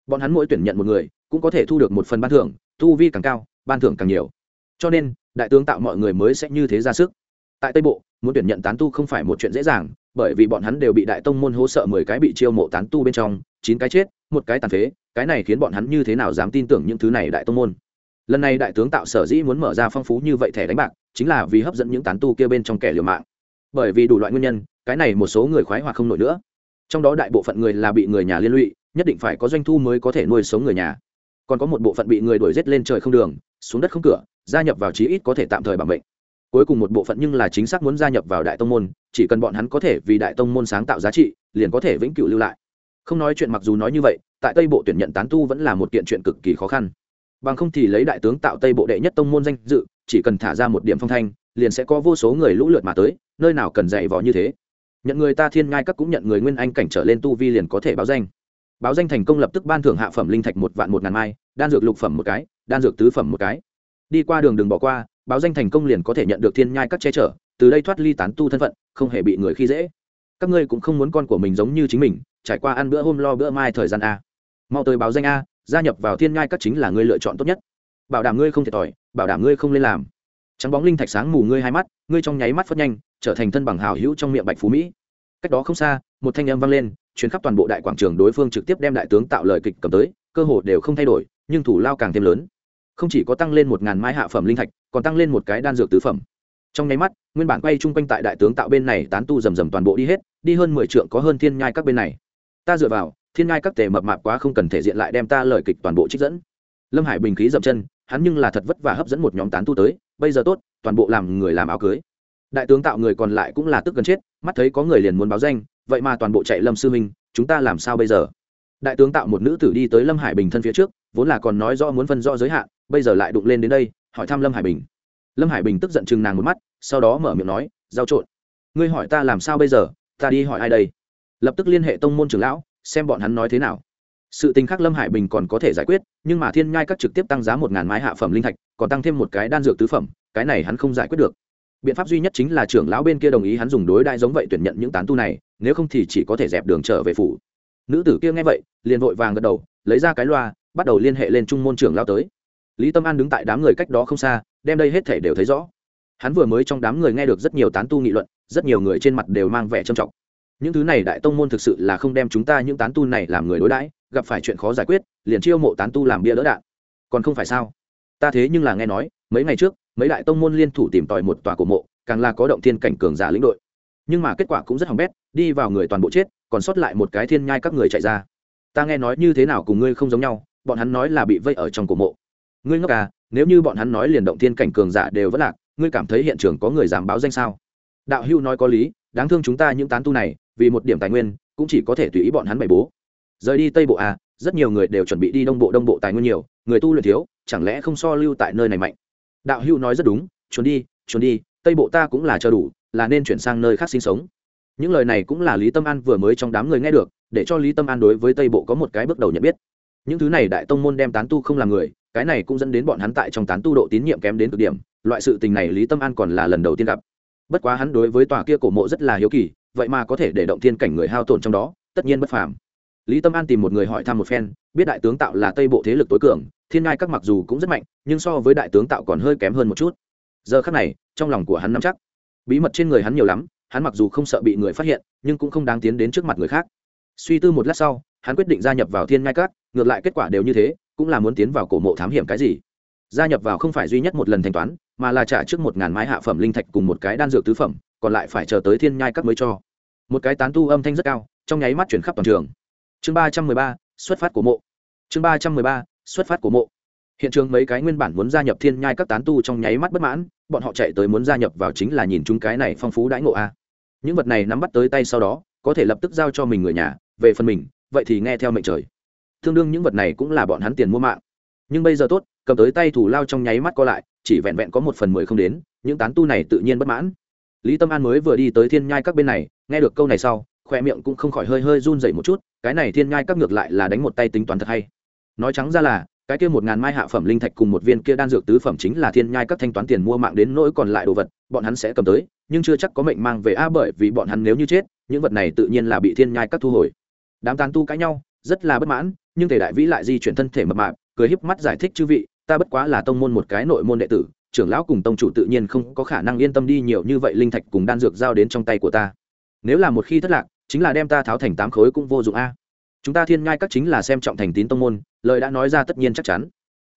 Bọn hắn mỗi tuyển nhận một người cũng có thể thu được một phần ban thưởng, tu vi càng cao, ban thưởng càng nhiều. Cho nên, đại tướng tạo mọi người mới sẽ như thế ra sức. Tại tây bộ, muốn tuyển nhận tán tu không phải một chuyện dễ dàng, bởi vì bọn hắn đều bị đại tông môn hỗ sợ mười cái bị chiêu mộ tán tu bên trong, chín cái chết, một cái tàn phế, cái này khiến bọn hắn như thế nào dám tin tưởng những thứ này đại tông môn? Lần này đại tướng tạo sở dĩ muốn mở ra phong phú như vậy thẻ đánh bạc, chính là vì hấp dẫn những tán tu kia bên trong kẻ liều mạng. Bởi vì đủ loại nguyên nhân, cái này một số người khoái hoặc không nổi nữa. Trong đó đại bộ phận người là bị người nhà liên lụy, nhất định phải có doanh thu mới có thể nuôi sống người nhà còn có một bộ phận bị người đuổi giết lên trời không đường, xuống đất không cửa, gia nhập vào chí ít có thể tạm thời bằng bệnh cuối cùng một bộ phận nhưng là chính xác muốn gia nhập vào đại tông môn, chỉ cần bọn hắn có thể vì đại tông môn sáng tạo giá trị, liền có thể vĩnh cửu lưu lại. Không nói chuyện mặc dù nói như vậy, tại tây bộ tuyển nhận tán tu vẫn là một kiện chuyện cực kỳ khó khăn. Bằng không thì lấy đại tướng tạo tây bộ đệ nhất tông môn danh dự, chỉ cần thả ra một điểm phong thanh, liền sẽ có vô số người lũ lượt mà tới, nơi nào cần dạy vò như thế. Nhận người ta thiên ngai các cũng nhận người nguyên anh cảnh trở lên tu vi liền có thể báo danh. Báo danh thành công lập tức ban thưởng hạ phẩm linh thạch một vạn một ngàn mai đan dược lục phẩm một cái, đan dược tứ phẩm một cái. Đi qua đường đừng bỏ qua, báo danh thành công liền có thể nhận được thiên nhai các che chở, từ đây thoát ly tán tu thân phận, không hề bị người khi dễ. Các ngươi cũng không muốn con của mình giống như chính mình, trải qua ăn bữa hôm lo bữa mai thời gian a. Mau tới báo danh a, gia nhập vào thiên nhai các chính là ngươi lựa chọn tốt nhất. Bảo đảm ngươi không thiệt thòi, bảo đảm ngươi không lên làm. Trắng bóng linh thạch sáng mù ngươi hai mắt, ngươi trong nháy mắt phất nhanh, trở thành thân bằng hào hữu trong miệng bạch phú mỹ. Cách đó không xa, một thanh âm vang lên chuyến khắp toàn bộ đại quảng trường đối phương trực tiếp đem đại tướng tạo lời kịch cầm tới, cơ hồ đều không thay đổi nhưng thủ lao càng thêm lớn. Không chỉ có tăng lên một ngàn mai hạ phẩm linh thạch, còn tăng lên một cái đan dược tứ phẩm. Trong nháy mắt, nguyên bản quay chung quanh tại đại tướng tạo bên này tán tu rầm rầm toàn bộ đi hết, đi hơn mười trượng có hơn thiên nhai các bên này. Ta dựa vào, thiên nhai các tề mập mạp quá không cần thể diện lại đem ta lời kịch toàn bộ trích dẫn. Lâm hải bình khí dậm chân, hắn nhưng là thật vất vả hấp dẫn một nhóm tán tu tới, bây giờ tốt, toàn bộ làm người làm áo cưới. Đại tướng tạo người còn lại cũng là tức gần chết, mắt thấy có người liền muốn báo danh, vậy mà toàn bộ chạy lâm sư minh, chúng ta làm sao bây giờ? Đại tướng tạo một nữ tử đi tới lâm hải bình thân phía trước vốn là còn nói rõ muốn phân rõ giới hạn, bây giờ lại đụng lên đến đây, hỏi thăm lâm hải bình. Lâm hải bình tức giận chừng nàng một mắt, sau đó mở miệng nói, giao trộn. Ngươi hỏi ta làm sao bây giờ, ta đi hỏi ai đây? Lập tức liên hệ tông môn trưởng lão, xem bọn hắn nói thế nào. Sự tình khác lâm hải bình còn có thể giải quyết, nhưng mà thiên nhai các trực tiếp tăng giá một ngàn mái hạ phẩm linh thạch, còn tăng thêm một cái đan dược tứ phẩm, cái này hắn không giải quyết được. Biện pháp duy nhất chính là trưởng lão bên kia đồng ý hắn dùng đối đại giống vậy tuyển nhận những tán tu này, nếu không thì chỉ có thể dẹp đường trở về phủ. Nữ tử kia nghe vậy, liền vội vàng gật đầu, lấy ra cái loa bắt đầu liên hệ lên trung môn trưởng lao tới. Lý tâm an đứng tại đám người cách đó không xa, đem đây hết thể đều thấy rõ. Hắn vừa mới trong đám người nghe được rất nhiều tán tu nghị luận, rất nhiều người trên mặt đều mang vẻ trầm trọng. Những thứ này đại tông môn thực sự là không đem chúng ta những tán tu này làm người đối đãi, gặp phải chuyện khó giải quyết, liền chiêu mộ tán tu làm bia đỡ đạn. Còn không phải sao? Ta thế nhưng là nghe nói, mấy ngày trước, mấy đại tông môn liên thủ tìm tòi một tòa cổ mộ, càng là có động thiên cảnh cường giả lĩnh đội. Nhưng mà kết quả cũng rất hỏng bét, đi vào người toàn bộ chết, còn sót lại một cái thiên nhai các người chạy ra. Ta nghe nói như thế nào cùng ngươi không giống nhau bọn hắn nói là bị vây ở trong cổ mộ. Ngươi ngốc à nếu như bọn hắn nói liền động thiên cảnh cường giả đều vẫn lạc, ngươi cảm thấy hiện trường có người dám báo danh sao? Đạo hưu nói có lý, đáng thương chúng ta những tán tu này, vì một điểm tài nguyên, cũng chỉ có thể tùy ý bọn hắn bày bố. Rời đi tây bộ à rất nhiều người đều chuẩn bị đi đông bộ đông bộ tài nguyên nhiều, người tu luyện thiếu, chẳng lẽ không so lưu tại nơi này mạnh? Đạo hưu nói rất đúng, chuẩn đi chuẩn đi, tây bộ ta cũng là chờ đủ, là nên chuyển sang nơi khác sinh sống. Những lời này cũng là lý tâm an vừa mới trong đám người nghe được, để cho lý tâm an đối với tây bộ có một cái bước đầu nhận biết những thứ này đại tông môn đem tán tu không làm người, cái này cũng dẫn đến bọn hắn tại trong tán tu độ tín nhiệm kém đến cực điểm, loại sự tình này lý tâm an còn là lần đầu tiên gặp. Bất quá hắn đối với tòa kia cổ mộ rất là hiếu kỳ, vậy mà có thể để động thiên cảnh người hao tổn trong đó, tất nhiên bất phàm. Lý tâm an tìm một người hỏi thăm một phen, biết đại tướng tạo là tây bộ thế lực tối cường, thiên ngai các mặc dù cũng rất mạnh, nhưng so với đại tướng tạo còn hơi kém hơn một chút. Giờ khác này, trong lòng của hắn nắm chắc. Bí mật trên người hắn nhiều lắm, hắn mặc dù không sợ bị người phát hiện, nhưng cũng không đáng tiến đến trước mặt người khác. Suy tư một lát sau, hắn quyết định gia nhập vào thiên ngai các ngược lại kết quả đều như thế, cũng là muốn tiến vào cổ mộ thám hiểm cái gì. Gia nhập vào không phải duy nhất một lần thanh toán, mà là trả trước một ngàn mái hạ phẩm linh thạch cùng một cái đan dược tứ phẩm, còn lại phải chờ tới thiên nhai các mới cho. Một cái tán tu âm thanh rất cao, trong nháy mắt chuyển khắp toàn trường. Chương ba trăm mười ba, xuất phát của mộ. Chương ba trăm mười ba, xuất phát của mộ. Hiện trường mấy cái nguyên bản muốn gia nhập thiên nhai các tán tu trong nháy mắt bất mãn, bọn họ chạy tới muốn gia nhập vào chính là nhìn chúng cái này phong phú đãi ngộ a. Những vật này nắm bắt tới tay sau đó, có thể lập tức giao cho mình người nhà, về phần mình, vậy thì nghe theo mệnh trời tương đương những vật này cũng là bọn hắn tiền mua mạng. Nhưng bây giờ tốt, cầm tới tay thủ lao trong nháy mắt co lại, chỉ vẹn vẹn có một phần mười không đến, những tán tu này tự nhiên bất mãn. Lý tâm an mới vừa đi tới thiên nhai các bên này, nghe được câu này sau khoe miệng cũng không khỏi hơi hơi run dậy một chút, cái này thiên nhai các ngược lại là đánh một tay tính toán thật hay. Nói trắng ra là, cái kia một ngàn mai hạ phẩm linh thạch cùng một viên kia đan dược tứ phẩm chính là thiên nhai các thanh toán tiền mua mạng đến nỗi còn lại đồ vật, bọn hắn sẽ cầm tới, nhưng chưa chắc có mệnh mang về, a, bởi vì bọn hắn nếu như chết, những vật này tự nhiên là bị thiên nhai các thu hồi. Đám tán tu cãi nhau, rất là bất mãn nhưng Tề đại vĩ lại di chuyển thân thể mập mạp, cười híp mắt giải thích chư vị, ta bất quá là tông môn một cái nội môn đệ tử, trưởng lão cùng tông chủ tự nhiên không có khả năng yên tâm đi nhiều như vậy linh thạch cùng đan dược giao đến trong tay của ta. Nếu là một khi thất lạc, chính là đem ta tháo thành tám khối cũng vô dụng a. Chúng ta thiên Ngai các chính là xem trọng thành tín tông môn, lời đã nói ra tất nhiên chắc chắn.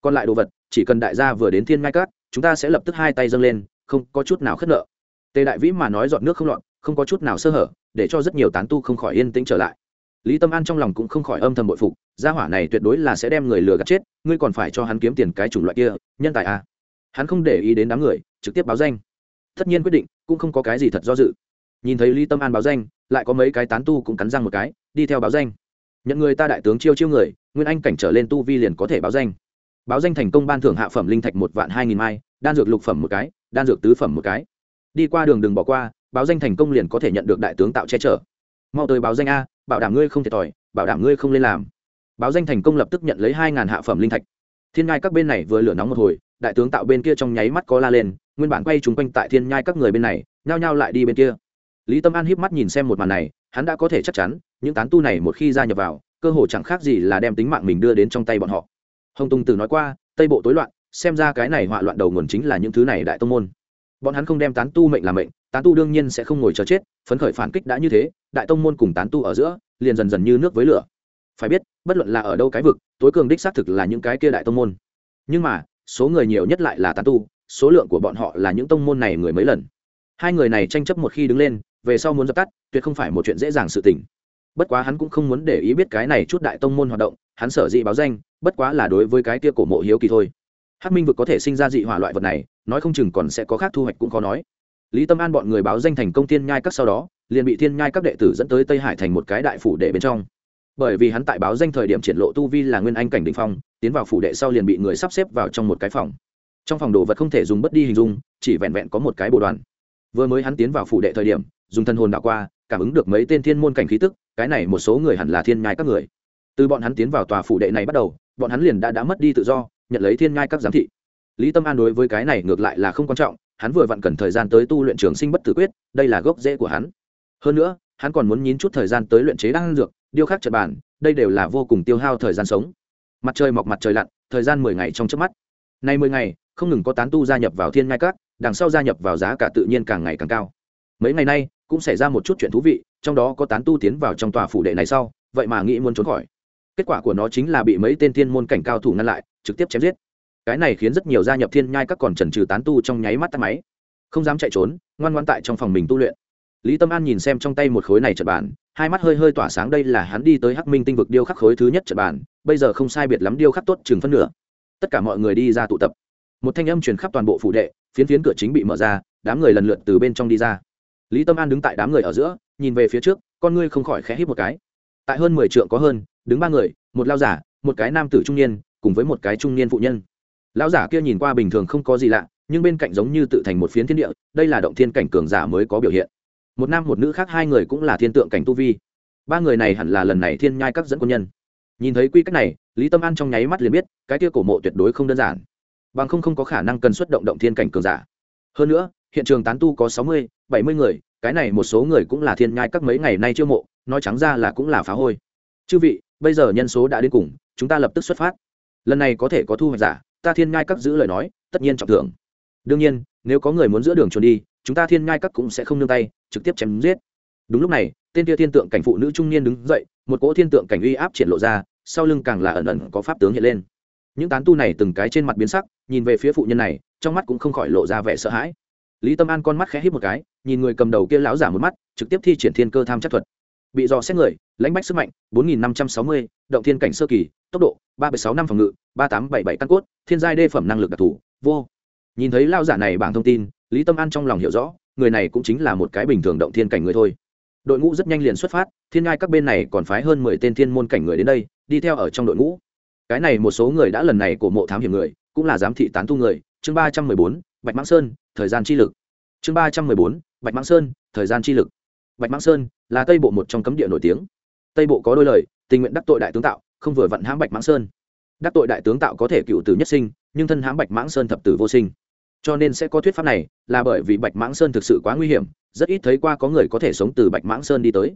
Còn lại đồ vật, chỉ cần đại gia vừa đến thiên Ngai các, chúng ta sẽ lập tức hai tay dâng lên, không có chút nào khất nợ. Tề đại vĩ mà nói dọn nước không lọt, không có chút nào sơ hở, để cho rất nhiều tán tu không khỏi yên tĩnh trở lại lý tâm an trong lòng cũng không khỏi âm thầm bội phục, gia hỏa này tuyệt đối là sẽ đem người lừa gạt chết, ngươi còn phải cho hắn kiếm tiền cái chủng loại kia, nhân tài à. hắn không để ý đến đám người, trực tiếp báo danh. Tất nhiên quyết định, cũng không có cái gì thật do dự. Nhìn thấy lý tâm an báo danh, lại có mấy cái tán tu cũng cắn răng một cái, đi theo báo danh. Nhận người ta đại tướng chiêu chiêu người, nguyên anh cảnh trở lên tu vi liền có thể báo danh. Báo danh thành công ban thưởng hạ phẩm linh thạch một vạn hai nghìn mai, đan dược lục phẩm một cái, đan dược tứ phẩm một cái. Đi qua đường đừng bỏ qua, báo danh thành công liền có thể nhận được đại tướng tạo che chở. Mau tới báo danh a bảo đảm ngươi không thiệt thòi, bảo đảm ngươi không lên làm. Báo danh thành công lập tức nhận lấy hai ngàn hạ phẩm linh thạch. Thiên ngai các bên này vừa lửa nóng một hồi, đại tướng tạo bên kia trong nháy mắt có la lên, nguyên bản quay chúng quanh tại thiên nhai các người bên này, nhao nhao lại đi bên kia. Lý tâm an híp mắt nhìn xem một màn này, hắn đã có thể chắc chắn, những tán tu này một khi gia nhập vào, cơ hồ chẳng khác gì là đem tính mạng mình đưa đến trong tay bọn họ. Hồng tùng từ nói qua, tây bộ tối loạn, xem ra cái này họa loạn đầu nguồn chính là những thứ này đại tông môn. Bọn hắn không đem tán tu mệnh làm mệnh, tán tu đương nhiên sẽ không ngồi chờ chết phấn khởi phản kích đã như thế, đại tông môn cùng tán tu ở giữa, liền dần dần như nước với lửa. Phải biết, bất luận là ở đâu cái vực, tối cường đích xác thực là những cái kia đại tông môn. Nhưng mà, số người nhiều nhất lại là tán tu, số lượng của bọn họ là những tông môn này người mấy lần. Hai người này tranh chấp một khi đứng lên, về sau muốn dập tắt, tuyệt không phải một chuyện dễ dàng sự tình. Bất quá hắn cũng không muốn để ý biết cái này chút đại tông môn hoạt động, hắn sở dị báo danh, bất quá là đối với cái kia cổ mộ hiếu kỳ thôi. Hắc minh vực có thể sinh ra dị hỏa loại vật này, nói không chừng còn sẽ có khác thu hoạch cũng khó nói lý tâm an bọn người báo danh thành công thiên nhai các sau đó, liền bị thiên nhai các đệ tử dẫn tới tây hải thành một cái đại phủ đệ bên trong. Bởi vì hắn tại báo danh thời điểm triển lộ tu vi là nguyên anh cảnh định phong, tiến vào phủ đệ sau liền bị người sắp xếp vào trong một cái phòng. Trong phòng đồ vật không thể dùng bất đi hình dung, chỉ vẹn vẹn có một cái bộ đoàn. Vừa mới hắn tiến vào phủ đệ thời điểm, dùng thân hồn đạo qua, cảm ứng được mấy tên thiên môn cảnh khí tức, cái này một số người hẳn là thiên nhai các người. Từ bọn hắn tiến vào tòa phủ đệ này bắt đầu, bọn hắn liền đã đã mất đi tự do, nhận lấy thiên nhai các giám thị. Lý tâm an đối với cái này ngược lại là không quan trọng hắn vừa vặn cần thời gian tới tu luyện trường sinh bất tử quyết, đây là gốc rễ của hắn. Hơn nữa, hắn còn muốn nhín chút thời gian tới luyện chế đan dược, điêu khắc trật bản đây đều là vô cùng tiêu hao thời gian sống. Mặt trời mọc mặt trời lặn, thời gian mười ngày trong trước mắt. Nay mười ngày, không ngừng có tán tu gia nhập vào thiên ngai các, đằng sau gia nhập vào giá cả tự nhiên càng ngày càng cao. Mấy ngày nay, cũng xảy ra một chút chuyện thú vị, trong đó có tán tu tiến vào trong tòa phủ đệ này sau, vậy mà nghĩ muốn trốn khỏi. Kết quả của nó chính là bị mấy tên thiên môn cảnh cao thủ ngăn lại, trực tiếp chém giết cái này khiến rất nhiều gia nhập thiên nhai các còn trần trừ tán tu trong nháy mắt tắt máy. Không dám chạy trốn, ngoan ngoan tại trong phòng mình tu luyện. Lý tâm an nhìn xem trong tay một khối này trận bản hai mắt hơi hơi tỏa sáng đây là hắn đi tới hắc minh tinh vực điêu khắc khối thứ nhất trận bản bây giờ không sai biệt lắm điêu khắc tốt chừng phân nửa. Tất cả mọi người đi ra tụ tập. Một thanh âm truyền khắp toàn bộ phủ đệ, phiến phiến cửa chính bị mở ra, đám người lần lượt từ bên trong đi ra. Lý tâm an đứng tại đám người ở giữa, nhìn về phía trước, con ngươi không khỏi khẽ hít một cái. Tại hơn mười trượng có hơn, đứng ba người, một lao giả, một cái nam tử trung niên, cùng với một cái trung niên phụ nhân lão giả kia nhìn qua bình thường không có gì lạ, nhưng bên cạnh giống như tự thành một phiến thiên địa, đây là động thiên cảnh cường giả mới có biểu hiện. Một nam một nữ khác, hai người cũng là thiên tượng cảnh tu vi. Ba người này hẳn là lần này thiên nhai các dẫn quân nhân. Nhìn thấy quy cách này, lý tâm an trong nháy mắt liền biết, cái kia cổ mộ tuyệt đối không đơn giản. Bằng không không có khả năng cần xuất động động thiên cảnh cường giả. Hơn nữa, hiện trường tán tu có sáu mươi, bảy mươi người, cái này một số người cũng là thiên nhai các mấy ngày nay chưa mộ, nói trắng ra là cũng là phá hôi. Chư vị, bây giờ nhân số đã đến cùng, chúng ta lập tức xuất phát. Lần này có thể có thu hoạch giả ta thiên nhai các giữ lời nói, tất nhiên trọng thưởng. Đương nhiên, nếu có người muốn giữa đường trốn đi, chúng ta thiên nhai các cũng sẽ không nương tay, trực tiếp chém giết. Đúng lúc này, tên kia thiên tượng cảnh phụ nữ trung niên đứng dậy, một cỗ thiên tượng cảnh uy áp triển lộ ra, sau lưng càng là ẩn ẩn có pháp tướng hiện lên. Những tán tu này từng cái trên mặt biến sắc, nhìn về phía phụ nhân này, trong mắt cũng không khỏi lộ ra vẻ sợ hãi. Lý tâm an con mắt khẽ hít một cái, nhìn người cầm đầu kia lão giả một mắt, trực tiếp thi triển thiên cơ tham chất thuật. Bị dò xét người, lãnh bách sức mạnh, bốn nghìn năm trăm sáu mươi, động thiên cảnh sơ kỳ, tốc độ ba sáu năm phòng ngự, ba tám bảy bảy căn cốt, thiên giai đê phẩm năng lực đặc thù, vô. Nhìn thấy lao giả này bảng thông tin, lý tâm an trong lòng hiểu rõ, người này cũng chính là một cái bình thường động thiên cảnh người thôi. Đội ngũ rất nhanh liền xuất phát, thiên ngai các bên này còn phái hơn mười tên thiên môn cảnh người đến đây, đi theo ở trong đội ngũ. Cái này một số người đã lần này của mộ thám hiểm người, cũng là giám thị tán tu người. Chương ba trăm mười bốn, bạch mãng sơn, thời gian chi lực. Chương ba trăm mười bốn, bạch mãng sơn, thời gian chi lực. Bạch mãng sơn là tây bộ một trong cấm địa nổi tiếng. Tây bộ có đôi lời, tình nguyện đắc tội đại tướng tạo không vừa vặn hãm bạch mãng sơn. Đắc tội đại tướng tạo có thể cựu tử nhất sinh, nhưng thân hãm bạch mãng sơn thập tử vô sinh. Cho nên sẽ có thuyết pháp này, là bởi vì bạch mãng sơn thực sự quá nguy hiểm, rất ít thấy qua có người có thể sống từ bạch mãng sơn đi tới.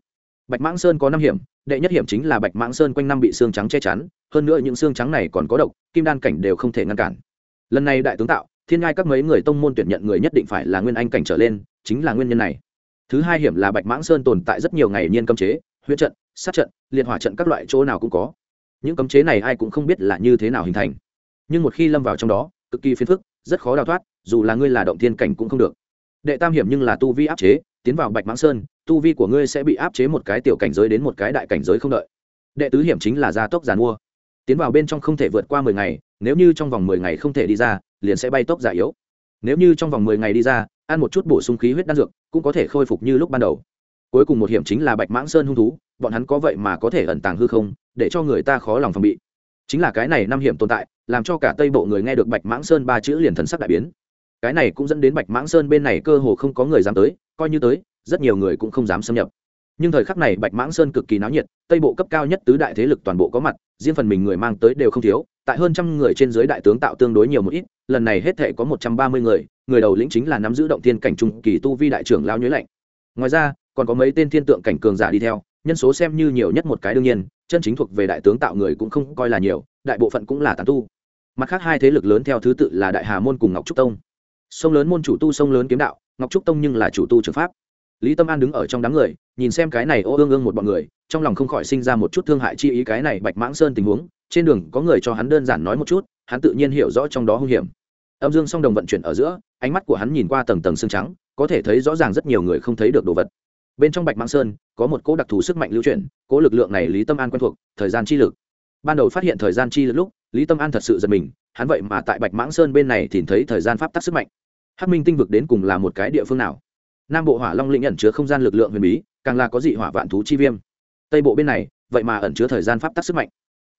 Bạch mãng sơn có năm hiểm, đệ nhất hiểm chính là bạch mãng sơn quanh năm bị xương trắng che chắn, hơn nữa những xương trắng này còn có độc, kim đan cảnh đều không thể ngăn cản. Lần này đại tướng tạo, thiên ngai các mấy người tông môn tuyển nhận người nhất định phải là nguyên anh cảnh trở lên, chính là nguyên nhân này. Thứ hai hiểm là bạch mãng sơn tồn tại rất nhiều ngày nhiên cấm chế huyết trận, sát trận, liệt hỏa trận các loại chỗ nào cũng có những cấm chế này ai cũng không biết là như thế nào hình thành. Nhưng một khi lâm vào trong đó, cực kỳ phiền phức, rất khó đào thoát, dù là ngươi là động thiên cảnh cũng không được. Đệ tam hiểm nhưng là tu vi áp chế, tiến vào bạch mãng sơn, tu vi của ngươi sẽ bị áp chế một cái tiểu cảnh giới đến một cái đại cảnh giới không đợi. Đệ tứ hiểm chính là gia tốc giàn mua tiến vào bên trong không thể vượt qua mười ngày, nếu như trong vòng mười ngày không thể đi ra, liền sẽ bay tốc giả yếu. Nếu như trong vòng mười ngày đi ra, ăn một chút bổ sung khí huyết đan dược, cũng có thể khôi phục như lúc ban đầu. Cuối cùng một hiểm chính là bạch mãng sơn hung thú bọn hắn có vậy mà có thể ẩn tàng hư không, để cho người ta khó lòng phòng bị. Chính là cái này năm hiểm tồn tại, làm cho cả tây bộ người nghe được bạch mãng sơn ba chữ liền thần sắc đại biến. Cái này cũng dẫn đến bạch mãng sơn bên này cơ hồ không có người dám tới, coi như tới, rất nhiều người cũng không dám xâm nhập. Nhưng thời khắc này bạch mãng sơn cực kỳ náo nhiệt, tây bộ cấp cao nhất tứ đại thế lực toàn bộ có mặt, riêng phần mình người mang tới đều không thiếu, tại hơn trăm người trên dưới đại tướng tạo tương đối nhiều một ít, lần này hết thể có một trăm ba mươi người người đầu lĩnh chính là nắm giữ động thiên cảnh trung kỳ tu vi đại trưởng lao nhuế lạnh ngoài ra, còn có mấy tên thiên tượng cảnh cường giả đi theo nhân số xem như nhiều nhất một cái đương nhiên, chân chính thuộc về đại tướng tạo người cũng không coi là nhiều, đại bộ phận cũng là tàn tu. Mặt khác hai thế lực lớn theo thứ tự là đại hà môn cùng ngọc trúc tông. Sông lớn môn chủ tu sông lớn kiếm đạo, ngọc trúc tông nhưng là chủ tu trường pháp. Lý tâm an đứng ở trong đám người, nhìn xem cái này ô ương ương một bọn người, trong lòng không khỏi sinh ra một chút thương hại chi ý cái này bạch mãng sơn tình huống, trên đường có người cho hắn đơn giản nói một chút, hắn tự nhiên hiểu rõ trong đó hung hiểm. Âm dương song đồng vận chuyển ở giữa, ánh mắt của hắn nhìn qua tầng tầng xương trắng, có thể thấy rõ ràng rất nhiều người không thấy được đồ vật bên trong bạch mãng sơn có một cỗ đặc thù sức mạnh lưu chuyển, cỗ lực lượng này lý tâm an quen thuộc, thời gian chi lực. Ban đầu phát hiện thời gian chi lực lúc, lý tâm an thật sự giật mình, hắn vậy mà tại bạch mãng sơn bên này thì thấy thời gian pháp tắc sức mạnh. Hắc minh tinh vực đến cùng là một cái địa phương nào? Nam bộ hỏa long lĩnh ẩn chứa không gian lực lượng huyền bí, càng là có dị hỏa vạn thú chi viêm. Tây bộ bên này, vậy mà ẩn chứa thời gian pháp tắc sức mạnh.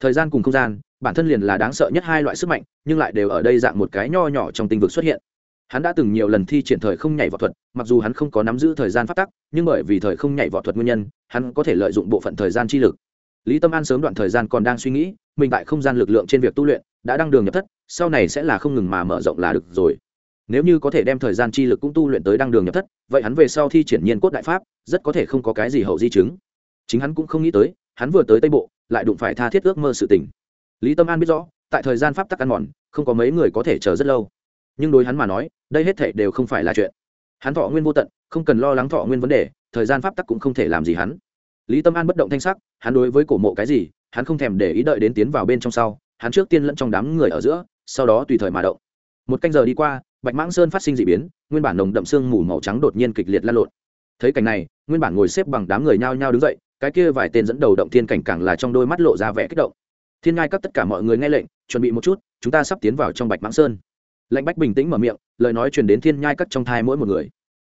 Thời gian cùng không gian, bản thân liền là đáng sợ nhất hai loại sức mạnh, nhưng lại đều ở đây dạng một cái nho nhỏ trong tinh vực xuất hiện hắn đã từng nhiều lần thi triển thời không nhảy võ thuật, mặc dù hắn không có nắm giữ thời gian phát tắc, nhưng bởi vì thời không nhảy võ thuật nguyên nhân, hắn có thể lợi dụng bộ phận thời gian chi lực. Lý tâm an sớm đoạn thời gian còn đang suy nghĩ, mình tại không gian lực lượng trên việc tu luyện, đã đăng đường nhập thất, sau này sẽ là không ngừng mà mở rộng là được rồi. Nếu như có thể đem thời gian chi lực cũng tu luyện tới đăng đường nhập thất, vậy hắn về sau thi triển nhiên cốt đại pháp, rất có thể không có cái gì hậu di chứng. Chính hắn cũng không nghĩ tới, hắn vừa tới tây bộ, lại đụng phải tha thiết ước mơ sự tình. Lý tâm an biết rõ, tại thời gian pháp tắc ăn mòn, không có mấy người có thể chờ rất lâu nhưng đối hắn mà nói, đây hết thể đều không phải là chuyện. Hắn thọ nguyên vô tận, không cần lo lắng thọ nguyên vấn đề, thời gian pháp tắc cũng không thể làm gì hắn. Lý tâm an bất động thanh sắc, hắn đối với cổ mộ cái gì, hắn không thèm để ý đợi đến tiến vào bên trong sau, hắn trước tiên lẫn trong đám người ở giữa, sau đó tùy thời mà động. Một canh giờ đi qua, bạch mãng sơn phát sinh d ị biến, nguyên bản nồng đậm sương mù màu trắng đột nhiên kịch liệt lan lộn. Thấy cảnh này, nguyên bản ngồi xếp bằng đám người nhao nhao đứng dậy, cái kia vài tên dẫn đầu động thiên cảnh càng là trong đôi mắt lộ ra vẻ kích động. Thiên ngai các tất cả mọi người nghe lệnh, chuẩn bị một chút, chúng ta sắp tiến vào trong bạch mãng sơn. Lãnh bách bình tĩnh mở miệng, lời nói truyền đến thiên nhai cắt trong thai mỗi một người.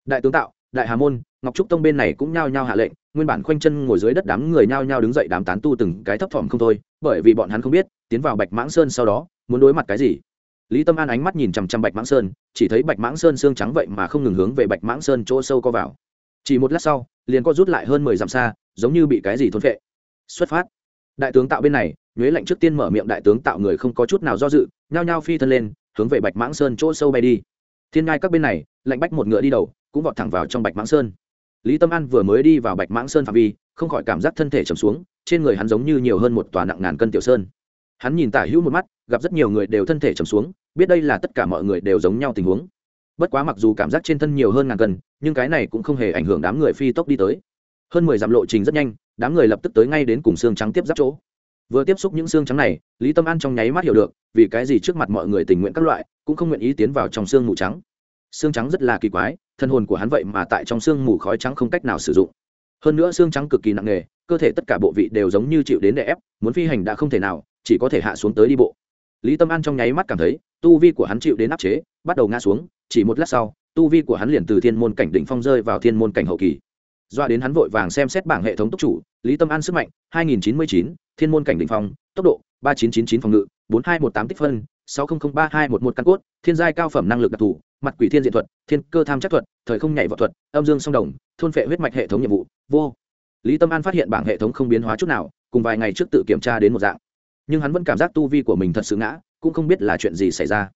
Đại tướng tạo, đại hà môn, ngọc trúc tông bên này cũng nhao nhao hạ lệnh, nguyên bản khoanh chân ngồi dưới đất đám người nhao nhao đứng dậy đám tán tu từng cái thấp thỏm không thôi, bởi vì bọn hắn không biết, tiến vào bạch mãng sơn sau đó, muốn đối mặt cái gì. Lý tâm an ánh mắt nhìn chằm chằm bạch mãng sơn, chỉ thấy bạch mãng sơn xương trắng vậy mà không ngừng hướng về bạch mãng sơn chỗ sâu co vào. Chỉ một lát sau, liền co rút lại hơn mười dặm xa, giống như bị cái gì thốn vệ xuất phát. Đại tướng tạo bên này, nhuế lệnh trước tiên mở miệng đại tướng tạo người không có chút nào do dự, nhao nhao phi thân lên hướng về bạch mãng sơn chỗ sâu bay đi. Thiên ngai các bên này lệnh bách một ngựa đi đầu, cũng vọt thẳng vào trong bạch mãng sơn. Lý tâm an vừa mới đi vào bạch mãng sơn phạm vi, không khỏi cảm giác thân thể trầm xuống, trên người hắn giống như nhiều hơn một tòa nặng ngàn cân tiểu sơn. Hắn nhìn tả hữu một mắt, gặp rất nhiều người đều thân thể trầm xuống, biết đây là tất cả mọi người đều giống nhau tình huống. Bất quá mặc dù cảm giác trên thân nhiều hơn ngàn cân, nhưng cái này cũng không hề ảnh hưởng đám người phi tốc đi tới. Hơn mười dặm lộ trình rất nhanh, đám người lập tức tới ngay đến cùng xương trắng tiếp giáp chỗ vừa tiếp xúc những xương trắng này lý tâm an trong nháy mắt hiểu được vì cái gì trước mặt mọi người tình nguyện các loại cũng không nguyện ý tiến vào trong xương mù trắng. Xương trắng rất là kỳ quái thân hồn của hắn vậy mà tại trong xương mù khói trắng không cách nào sử dụng. Hơn nữa xương trắng cực kỳ nặng nề cơ thể tất cả bộ vị đều giống như chịu đến đè ép muốn phi hành đã không thể nào chỉ có thể hạ xuống tới đi bộ. Lý tâm an trong nháy mắt cảm thấy tu vi của hắn chịu đến áp chế bắt đầu ngã xuống chỉ một lát sau tu vi của hắn liền từ thiên môn cảnh đỉnh phong rơi vào thiên môn cảnh hậu kỳ. Doa đến hắn vội vàng xem xét bảng hệ thống túc chủ lý tâm an sức mạnh 2099, thiên môn cảnh đỉnh phong, tốc độ 3999 phòng ngự 4218 tích phân 600321 căn cốt, thiên giai cao phẩm năng lực đặc thù, mặt quỷ thiên diện thuật, thiên cơ tham chắc thuật, thời không nhảy võ thuật, âm dương song đồng, thôn phệ huyết mạch hệ thống nhiệm vụ, vô. Lý tâm an phát hiện bảng hệ thống không biến hóa chút nào, cùng vài ngày trước tự kiểm tra đến một dạng. Nhưng hắn vẫn cảm giác tu vi của mình thật sự ngã, cũng không biết là chuyện gì xảy ra.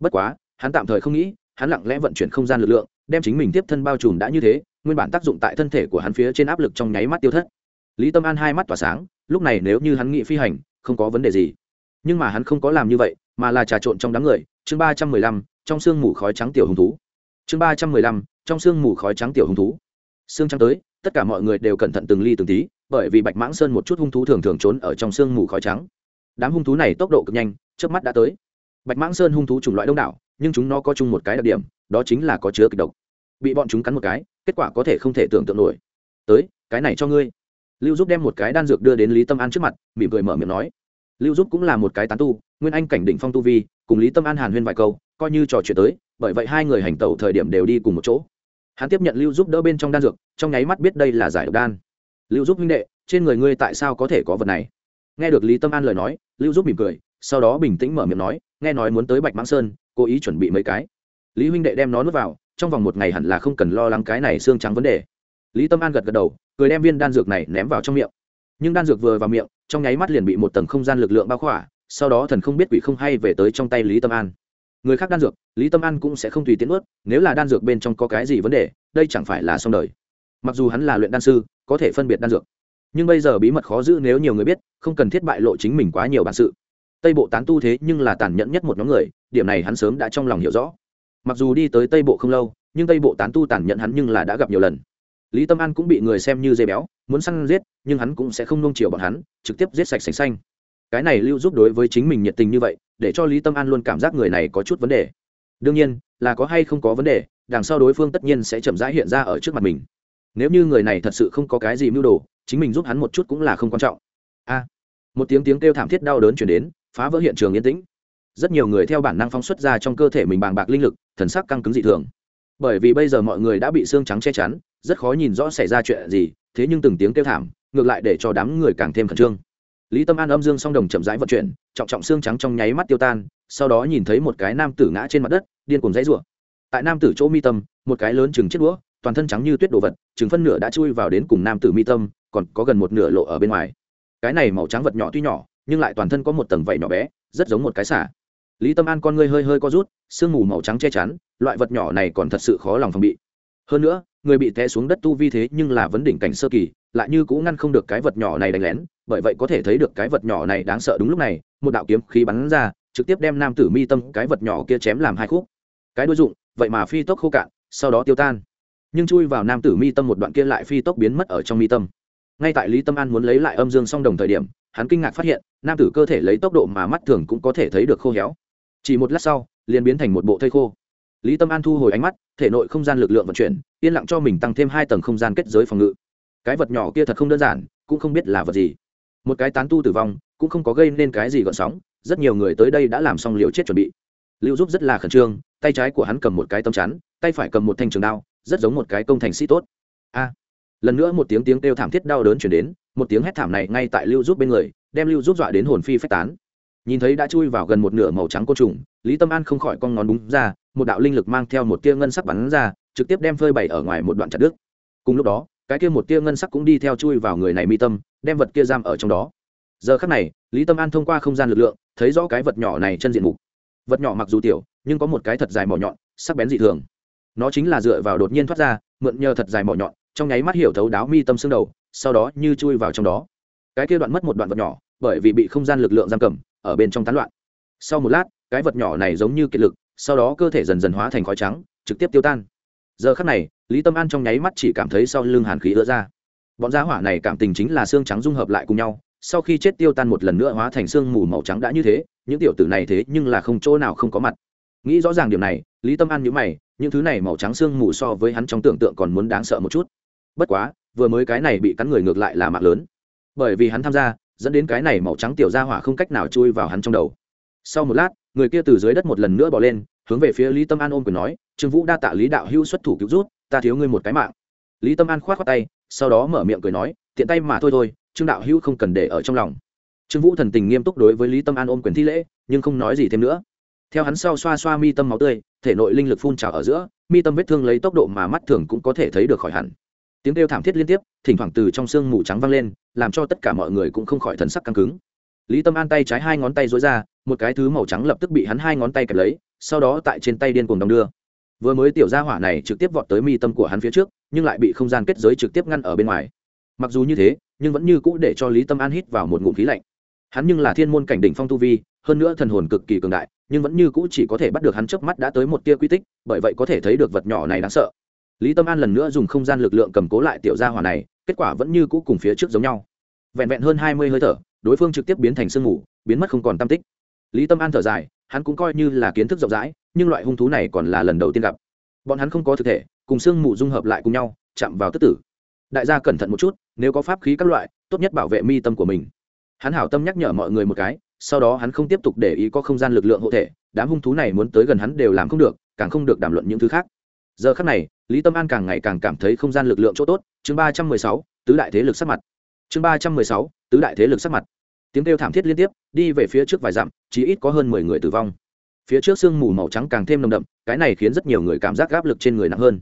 Bất quá, hắn tạm thời không nghĩ, hắn lặng lẽ vận chuyển không gian lực lượng, đem chính mình tiếp thân bao trùm đã như thế, nguyên bản tác dụng tại thân thể của hắn phía trên áp lực trong nháy mắt tiêu thất. Lý tâm an hai mắt tỏa sáng lúc này nếu như hắn nghĩ phi hành, không có vấn đề gì. Nhưng mà hắn không có làm như vậy, mà là trà trộn trong đám người. Chương ba trăm mười lăm, trong sương mù khói trắng tiểu hung thú. Chương ba trăm mười lăm, trong sương mù khói trắng tiểu hung thú. Sương trắng tới, tất cả mọi người đều cẩn thận từng ly từng tí, bởi vì bạch mãng sơn một chút hung thú thường thường trốn ở trong sương mù khói trắng. Đám hung thú này tốc độ cực nhanh trước mắt đã tới. Bạch mãng sơn hung thú chủng loại đông đảo, nhưng chúng nó có chung một cái đặc điểm, đó chính là có chứa kịch độc. Bị bọn chúng cắn một cái, kết quả có thể không thể tưởng tượng nổi. Tới, cái này cho ngươi lưu giúp đem một cái đan dược đưa đến lý tâm an trước mặt, mỉm cười mở miệng nói. Lưu giúp cũng là một cái tán tu, nguyên anh cảnh đỉnh phong tu vi, cùng lý tâm an hàn huyên vài câu, coi như trò chuyện tới, bởi vậy hai người hành tẩu thời điểm đều đi cùng một chỗ. Hắn tiếp nhận lưu giúp đỡ bên trong đan dược, trong nháy mắt biết đây là giải độc đan. Lưu giúp huynh đệ, trên người ngươi tại sao có thể có vật này? Nghe được lý tâm an lời nói, lưu giúp mỉm cười, sau đó bình tĩnh mở miệng nói, nghe nói muốn tới bạch mãng sơn, cố ý chuẩn bị mấy cái. Lý huynh đệ đem nó nuốt vào, trong vòng một ngày hẳn là không cần lo lắng cái này xương trắng vấn đề. Lý tâm an gật gật đầu cười đem viên đan dược này ném vào trong miệng. Nhưng đan dược vừa vào miệng, trong nháy mắt liền bị một tầng không gian lực lượng bao khỏa, sau đó thần không biết quỷ không hay về tới trong tay lý tâm an. Người khác đan dược, lý tâm an cũng sẽ không tùy tiến ướt nếu là đan dược bên trong có cái gì vấn đề, đây chẳng phải là xong đời. Mặc dù hắn là luyện đan sư, có thể phân biệt đan dược. Nhưng bây giờ bí mật khó giữ nếu nhiều người biết, không cần thiết bại lộ chính mình quá nhiều bản sự. Tây bộ tán tu thế nhưng là tàn nhẫn nhất một nhóm người, điểm này hắn sớm đã trong lòng hiểu rõ. Mặc dù đi tới tây bộ không lâu, nhưng tây bộ tán tu tàn nhẫn hắn nhưng là đã gặp nhiều lần lý tâm an cũng bị người xem như dây béo, muốn săn giết, nhưng hắn cũng sẽ không nông chiều bọn hắn, trực tiếp giết sạch sành xanh. Cái này lưu giúp đối với chính mình nhiệt tình như vậy, để cho lý tâm an luôn cảm giác người này có chút vấn đề. Đương nhiên, là có hay không có vấn đề, đằng sau đối phương tất nhiên sẽ chậm rãi hiện ra ở trước mặt mình. Nếu như người này thật sự không có cái gì mưu đồ, chính mình giúp hắn một chút cũng là không quan trọng. A. À, một tiếng tiếng kêu thảm thiết đau đớn chuyển đến, phá vỡ hiện trường yên tĩnh. Rất nhiều người theo bản năng phóng xuất ra trong cơ thể mình bàng bạc linh lực, thần sắc căng cứng dị thường. Bởi vì bây giờ mọi người đã bị xương trắng che chắn rất khó nhìn rõ xảy ra chuyện gì, thế nhưng từng tiếng kêu thảm, ngược lại để cho đám người càng thêm khẩn trương. Lý tâm an âm dương song đồng chậm rãi vận chuyển, trọng trọng xương trắng trong nháy mắt tiêu tan, sau đó nhìn thấy một cái nam tử ngã trên mặt đất, điên cùng dãy rủa. Tại nam tử chỗ mi tâm, một cái lớn chừng chiếc đũa, toàn thân trắng như tuyết đồ vật, chừng phân nửa đã chui vào đến cùng nam tử mi tâm, còn có gần một nửa lộ ở bên ngoài. Cái này màu trắng vật nhỏ tuy nhỏ, nhưng lại toàn thân có một tầng vảy nhỏ bé, rất giống một cái xả lý tâm an con ngươi hơi hơi co rút, sương mù màu trắng che chắn, loại vật nhỏ này còn thật sự khó lòng phòng bị hơn nữa, người bị té xuống đất tu vi thế nhưng là vấn đỉnh cảnh sơ kỳ, lại như cũng ngăn không được cái vật nhỏ này đánh lén, bởi vậy có thể thấy được cái vật nhỏ này đáng sợ đúng lúc này, một đạo kiếm khí bắn ra, trực tiếp đem nam tử mi tâm cái vật nhỏ kia chém làm hai khúc. Cái đuôi dụng, vậy mà phi tốc khô cạn, sau đó tiêu tan. Nhưng chui vào nam tử mi tâm một đoạn kia lại phi tốc biến mất ở trong mi tâm. Ngay tại lý tâm an muốn lấy lại âm dương song đồng thời điểm, hắn kinh ngạc phát hiện, nam tử cơ thể lấy tốc độ mà mắt thường cũng có thể thấy được khô héo. Chỉ một lát sau, liền biến thành một bộ thây khô lý tâm an thu hồi ánh mắt, thể nội không gian lực lượng vận chuyển, yên lặng cho mình tăng thêm hai tầng không gian kết giới phòng ngự. Cái vật nhỏ kia thật không đơn giản, cũng không biết là vật gì. Một cái tán tu tử vong, cũng không có gây nên cái gì gợn sóng, rất nhiều người tới đây đã làm xong liều chết chuẩn bị. Lưu giúp rất là khẩn trương, tay trái của hắn cầm một cái tấm chắn, tay phải cầm một thanh trường đao, rất giống một cái công thành sĩ tốt. A! Lần nữa một tiếng tiếng kêu thảm thiết đau đớn chuyển đến, một tiếng hét thảm này ngay tại lưu giúp bên người, đem lưu giúp dọa đến hồn phi phách tán. Nhìn thấy đã chui vào gần một nửa màu trắng côn trùng, lý tâm an không khỏi con ngón búng ra một đạo linh lực mang theo một tia ngân sắc bắn ra, trực tiếp đem phơi bày ở ngoài một đoạn chặt đứt. Cùng lúc đó, cái kia một tia ngân sắc cũng đi theo chui vào người này mi tâm, đem vật kia giam ở trong đó. Giờ khắc này, lý tâm an thông qua không gian lực lượng, thấy rõ cái vật nhỏ này chân diện mục. Vật nhỏ mặc dù tiểu, nhưng có một cái thật dài mỏ nhọn, sắc bén dị thường. Nó chính là dựa vào đột nhiên thoát ra, mượn nhờ thật dài mỏ nhọn, trong nháy mắt hiểu thấu đáo mi tâm xương đầu, sau đó như chui vào trong đó. Cái kia đoạn mất một đoạn vật nhỏ, bởi vì bị không gian lực lượng giam cầm, ở bên trong tán loạn. Sau một lát, cái vật nhỏ này giống như kiệt lực sau đó cơ thể dần dần hóa thành khói trắng, trực tiếp tiêu tan. Giờ khắc này, lý tâm an trong nháy mắt chỉ cảm thấy sau lưng hàn khí ứa ra. Bọn giá hỏa này cảm tình chính là xương trắng dung hợp lại cùng nhau, sau khi chết tiêu tan một lần nữa hóa thành xương mù màu trắng đã như thế, những tiểu tử này thế nhưng là không chỗ nào không có mặt. Nghĩ rõ ràng điều này, lý tâm an nhữ mày, những thứ này màu trắng xương mù so với hắn trong tưởng tượng còn muốn đáng sợ một chút. Bất quá, vừa mới cái này bị cắn người ngược lại là mạng lớn. Bởi vì hắn tham gia, dẫn đến cái này màu trắng tiểu ra hỏa không cách nào chui vào hắn trong đầu sau một lát, người kia từ dưới đất một lần nữa bỏ lên, hướng về phía lý tâm an ôm quyền nói, trương vũ đa tạ lý đạo hữu xuất thủ cứu rút ta thiếu ngươi một cái mạng. Lý tâm an k h o á t khoác tay, sau đó mở miệng cười nói, tiện tay mà thôi thôi, trương đạo hữu không cần để ở trong lòng. Trương vũ thần tình nghiêm túc đối với lý tâm an ôm quyền thi lễ, nhưng không nói gì thêm nữa. Theo hắn sau xoa xoa mi tâm máu tươi, thể nội linh lực phun trào ở giữa, mi tâm vết thương lấy tốc độ mà mắt thường cũng có thể thấy được khỏi hẳn. Tiếng kêu thảm thiết liên tiếp, thỉnh thoảng từ trong sương mù trắng vang lên, làm cho tất cả mọi người cũng không khỏi thần sắc căng cứng. Lý tâm an tay trái hai ngón tay dối ra một cái thứ màu trắng lập tức bị hắn hai ngón tay kẹp lấy, sau đó tại trên tay điên cuồng đong đưa. Vừa mới tiểu gia hỏa này trực tiếp vọt tới mi tâm của hắn phía trước, nhưng lại bị không gian kết giới trực tiếp ngăn ở bên ngoài. Mặc dù như thế, nhưng vẫn như cũ để cho lý tâm an hít vào một ngụm khí lạnh. Hắn nhưng là thiên môn cảnh đỉnh phong tu vi, hơn nữa thần hồn cực kỳ cường đại, nhưng vẫn như cũ chỉ có thể bắt được hắn trước mắt đã tới một tia quy tích, bởi vậy có thể thấy được vật nhỏ này đáng sợ. Lý tâm an lần nữa dùng không gian lực lượng cầm cố lại tiểu gia hỏa này, kết quả vẫn như cũ cùng phía trước giống nhau. Vẹn vẹn hơn hai mươi hơi thở, đối phương trực tiếp biến thành sương mù, biến mất không còn tam tích lý tâm an thở dài, hắn cũng coi như là kiến thức rộng rãi, nhưng loại hung thú này còn là lần đầu tiên gặp. Bọn hắn không có thực thể, cùng xương mù dung hợp lại cùng nhau, chạm vào tức tử. Đại gia cẩn thận một chút, nếu có pháp khí các loại, tốt nhất bảo vệ mi tâm của mình. Hắn hảo tâm nhắc nhở mọi người một cái, sau đó hắn không tiếp tục để ý có không gian lực lượng hộ thể, đám hung thú này muốn tới gần hắn đều làm không được, càng không được đàm luận những thứ khác. Giờ khắc này, lý tâm an càng ngày càng cảm thấy không gian lực lượng chỗ tốt, chương ba trăm mười sáu, tứ đại thế lực sắc mặt. Chương ba trăm mười sáu, tứ đại thế lực sắc mặt tiếng kêu thảm thiết liên tiếp, đi về phía trước vài dặm chỉ ít có hơn mười người tử vong. Phía trước sương mù màu trắng càng thêm nồng đậm, cái này khiến rất nhiều người cảm giác áp lực trên người nặng hơn.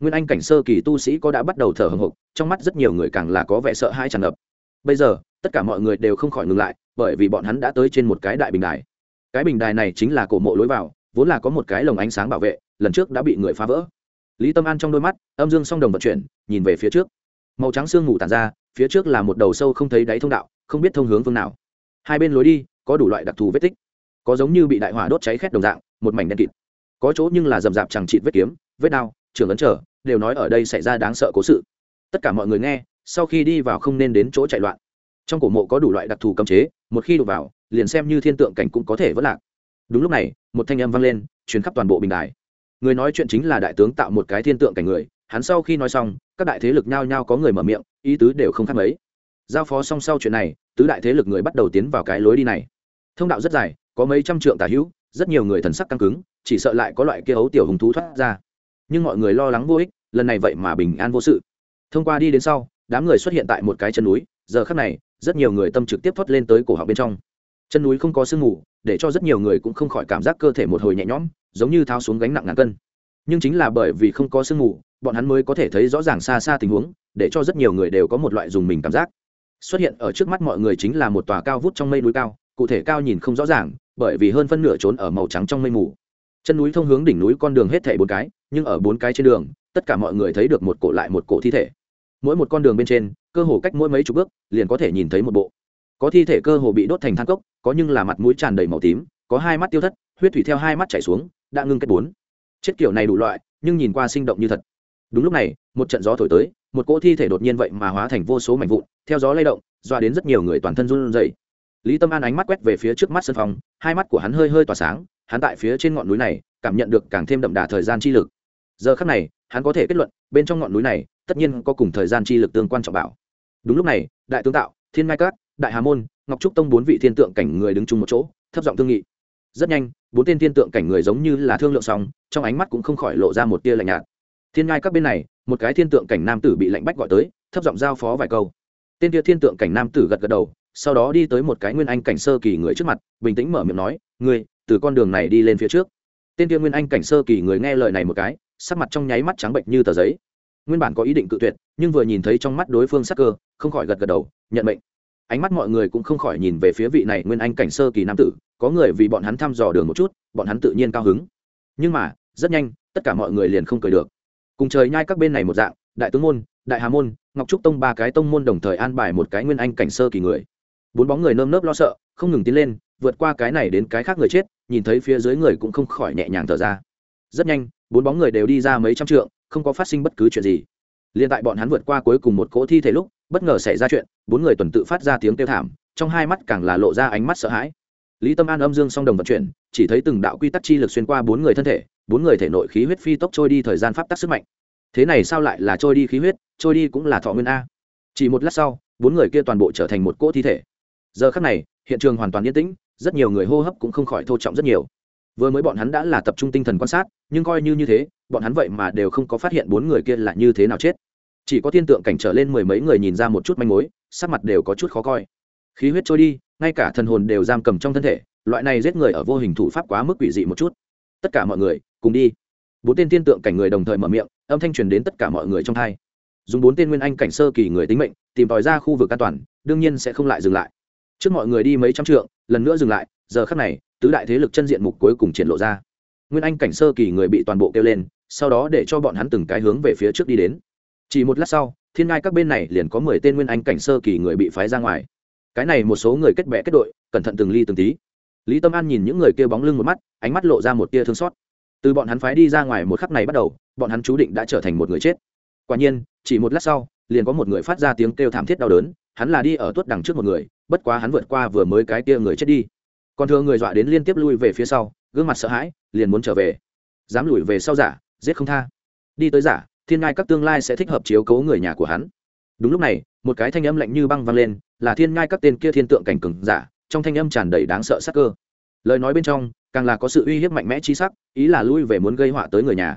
Nguyên anh cảnh sơ kỳ tu sĩ có đã bắt đầu thở hồng hộc, trong mắt rất nhiều người càng là có vẻ sợ hãi tràn ngập. Bây giờ, tất cả mọi người đều không khỏi ngừng lại, bởi vì bọn hắn đã tới trên một cái đại bình đài. Cái bình đài này chính là cổ mộ lối vào, vốn là có một cái lồng ánh sáng bảo vệ, lần trước đã bị người phá vỡ. Lý tâm an trong đôi mắt, âm dương song đồng vận chuyển, nhìn về phía trước. Màu trắng sương mù tàn ra, phía trước là một đầu sâu không thấy đáy thông đạo không biết thông hướng phương nào. Hai bên lối đi, có đủ loại đặc thù vết tích. Có giống như bị đại hỏa đốt cháy khét đồng dạng, một mảnh đen kịt. Có chỗ nhưng là rầm rạp chẳng chịt vết kiếm, vết đao trường ấn trở, đều nói ở đây xảy ra đáng sợ cố sự. Tất cả mọi người nghe, sau khi đi vào không nên đến chỗ chạy loạn. Trong cổ mộ có đủ loại đặc thù cấm chế, một khi đụng vào, liền xem như thiên tượng cảnh cũng có thể vỡ lạc. Đúng lúc này, một thanh âm vang lên chuyến khắp toàn bộ bình đài. Người nói chuyện chính là đại tướng tạo một cái thiên tượng cảnh người, hắn sau khi nói xong, các đại thế lực nhao nhao có người mở miệng, ý tứ đều không khác mấy giao phó xong sau chuyện này, tứ đại thế lực người bắt đầu tiến vào cái lối đi này. Thông đạo rất dài, có mấy trăm trượng tả hữu, rất nhiều người thần sắc căng cứng, chỉ sợ lại có loại kia ấu tiểu hùng thú thoát ra. Nhưng mọi người lo lắng vô ích, lần này vậy mà bình an vô sự. Thông qua đi đến sau, đám người xuất hiện tại một cái chân núi, giờ khắc này, rất nhiều người tâm trực tiếp thoát lên tới cổ họng bên trong. Chân núi không có sương mù, để cho rất nhiều người cũng không khỏi cảm giác cơ thể một hồi nhẹ nhõm, giống như tháo xuống gánh nặng ngàn cân. Nhưng chính là bởi vì không có sương mù, bọn hắn mới có thể thấy rõ ràng xa xa tình huống, để cho rất nhiều người đều có một loại dùng mình cảm giác xuất hiện ở trước mắt mọi người chính là một tòa cao vút trong mây núi cao, cụ thể cao nhìn không rõ ràng, bởi vì hơn phân nửa trốn ở màu trắng trong mây mù. Chân núi thông hướng đỉnh núi con đường hết thảy bốn cái, nhưng ở bốn cái trên đường, tất cả mọi người thấy được một cổ lại một cổ thi thể. Mỗi một con đường bên trên, cơ hồ cách mỗi mấy chục bước, liền có thể nhìn thấy một bộ. Có thi thể cơ hồ bị đốt thành than cốc, có nhưng là mặt mũi tràn đầy màu tím, có hai mắt tiêu thất, huyết thủy theo hai mắt chảy xuống, đã ngưng kết bốn. Chết kiểu này đủ loại, nhưng nhìn qua sinh động như thật. Đúng lúc này, một trận gió thổi tới một cỗ thi thể đột nhiên vậy mà hóa thành vô số mảnh vụn, theo gió lay động doa đến rất nhiều người toàn thân run rẩy. Lý tâm an ánh mắt quét về phía trước mắt sân phòng, hai mắt của hắn hơi hơi tỏa sáng, hắn tại phía trên ngọn núi này, cảm nhận được càng thêm đậm đà thời gian chi lực. Giờ khắc này, hắn có thể kết luận, bên trong ngọn núi này, tất nhiên có cùng thời gian chi lực tương quan trọng bảo. Đúng lúc này, đại tướng tạo, thiên ngai cát đại hà môn, ngọc trúc tông bốn vị thiên tượng cảnh người đứng chung một chỗ, thấp giọng thương nghị. Rất nhanh, bốn tên thiên tượng cảnh người giống như là thương lượng xong, trong ánh mắt cũng không khỏi lộ ra một tia lạnh nhạt. Thiên ngai các bên này một cái thiên tượng cảnh nam tử bị lạnh bách gọi tới, thấp giọng giao phó vài câu. Tên kia thiên tượng cảnh nam tử gật gật đầu, sau đó đi tới một cái nguyên anh cảnh sơ kỳ người trước mặt, bình tĩnh mở miệng nói, ngươi, từ con đường này đi lên phía trước. Tên kia nguyên anh cảnh sơ kỳ người nghe lời này một cái, sắc mặt trong nháy mắt trắng bệnh như tờ giấy. Nguyên bản có ý định cự tuyệt, nhưng vừa nhìn thấy trong mắt đối phương sắc cơ, không khỏi gật gật đầu, nhận mệnh. Ánh mắt mọi người cũng không khỏi nhìn về phía vị này nguyên anh cảnh sơ kỳ nam tử, có người vì bọn hắn thăm dò đường một chút, bọn hắn tự nhiên cao hứng. Nhưng mà, rất nhanh, tất cả mọi người liền không cười được cùng trời nhai các bên này một dạng, đại tướng môn, đại hà môn, ngọc trúc tông ba cái tông môn đồng thời an bài một cái nguyên anh cảnh sơ kỳ người. Bốn bóng người nơm nớp lo sợ, không ngừng tiến lên, vượt qua cái này đến cái khác người chết, nhìn thấy phía dưới người cũng không khỏi nhẹ nhàng thở ra. Rất nhanh, bốn bóng người đều đi ra mấy trăm trượng, không có phát sinh bất cứ chuyện gì. Liền tại bọn hắn vượt qua cuối cùng một cỗ thi thể lúc, bất ngờ xảy ra chuyện, bốn người tuần tự phát ra tiếng kêu thảm, trong hai mắt càng là lộ ra ánh mắt sợ hãi lý tâm an âm dương song đồng vận chuyển, chỉ thấy từng đạo quy tắc chi lực xuyên qua bốn người thân thể, bốn người thể nội khí huyết phi tốc trôi đi thời gian pháp tắc sức mạnh. Thế này sao lại là trôi đi khí huyết, trôi đi cũng là thọ nguyên a. Chỉ một lát sau, bốn người kia toàn bộ trở thành một cỗ thi thể. Giờ khắc này, hiện trường hoàn toàn yên tĩnh, rất nhiều người hô hấp cũng không khỏi thô trọng rất nhiều. Vừa mới bọn hắn đã là tập trung tinh thần quan sát, nhưng coi như như thế, bọn hắn vậy mà đều không có phát hiện bốn người kia là như thế nào chết. Chỉ có thiên tượng cảnh trở lên mười mấy người nhìn ra một chút manh mối, sắc mặt đều có chút khó coi. Khí huyết trôi đi ngay cả thần hồn đều giam cầm trong thân thể, loại này giết người ở vô hình thủ pháp quá mức quỷ dị một chút. Tất cả mọi người, cùng đi. Bốn tên thiên tượng cảnh người đồng thời mở miệng, âm thanh truyền đến tất cả mọi người trong thai dùng bốn tên nguyên anh cảnh sơ kỳ người tính mệnh, tìm tòi ra khu vực an toàn, đương nhiên sẽ không lại dừng lại. Trước mọi người đi mấy trăm trượng, lần nữa dừng lại, giờ khắc này, tứ đại thế lực chân diện mục cuối cùng triển lộ ra. Nguyên anh cảnh sơ kỳ người bị toàn bộ kêu lên, sau đó để cho bọn hắn từng cái hướng về phía trước đi đến. Chỉ một lát sau, thiên ngai các bên này liền có mười tên nguyên anh cảnh sơ kỳ người bị phái ra ngoài cái này một số người kết bè kết đội, cẩn thận từng ly từng tí. Lý tâm an nhìn những người kia bóng lưng một mắt, ánh mắt lộ ra một tia thương xót. Từ bọn hắn phái đi ra ngoài một khắc này bắt đầu, bọn hắn chú định đã trở thành một người chết. Quả nhiên, chỉ một lát sau, liền có một người phát ra tiếng kêu thảm thiết đau đớn, hắn là đi ở tuốt đằng trước một người, bất quá hắn vượt qua vừa mới cái kia người chết đi. Còn thừa người dọa đến liên tiếp lui về phía sau, gương mặt sợ hãi, liền muốn trở về. Dám lùi về sau giả, giết không tha. Đi tới giả, thiên ngai các tương lai sẽ thích hợp chiếu cố người nhà của hắn. Đúng lúc này, một cái thanh âm lạnh như băng vang lên là thiên ngai các tên kia thiên tượng cảnh cừng giả, trong thanh âm tràn đầy đáng sợ sắc cơ. Lời nói bên trong, càng là có sự uy hiếp mạnh mẽ chi sắc, ý là lui về muốn gây họa tới người nhà.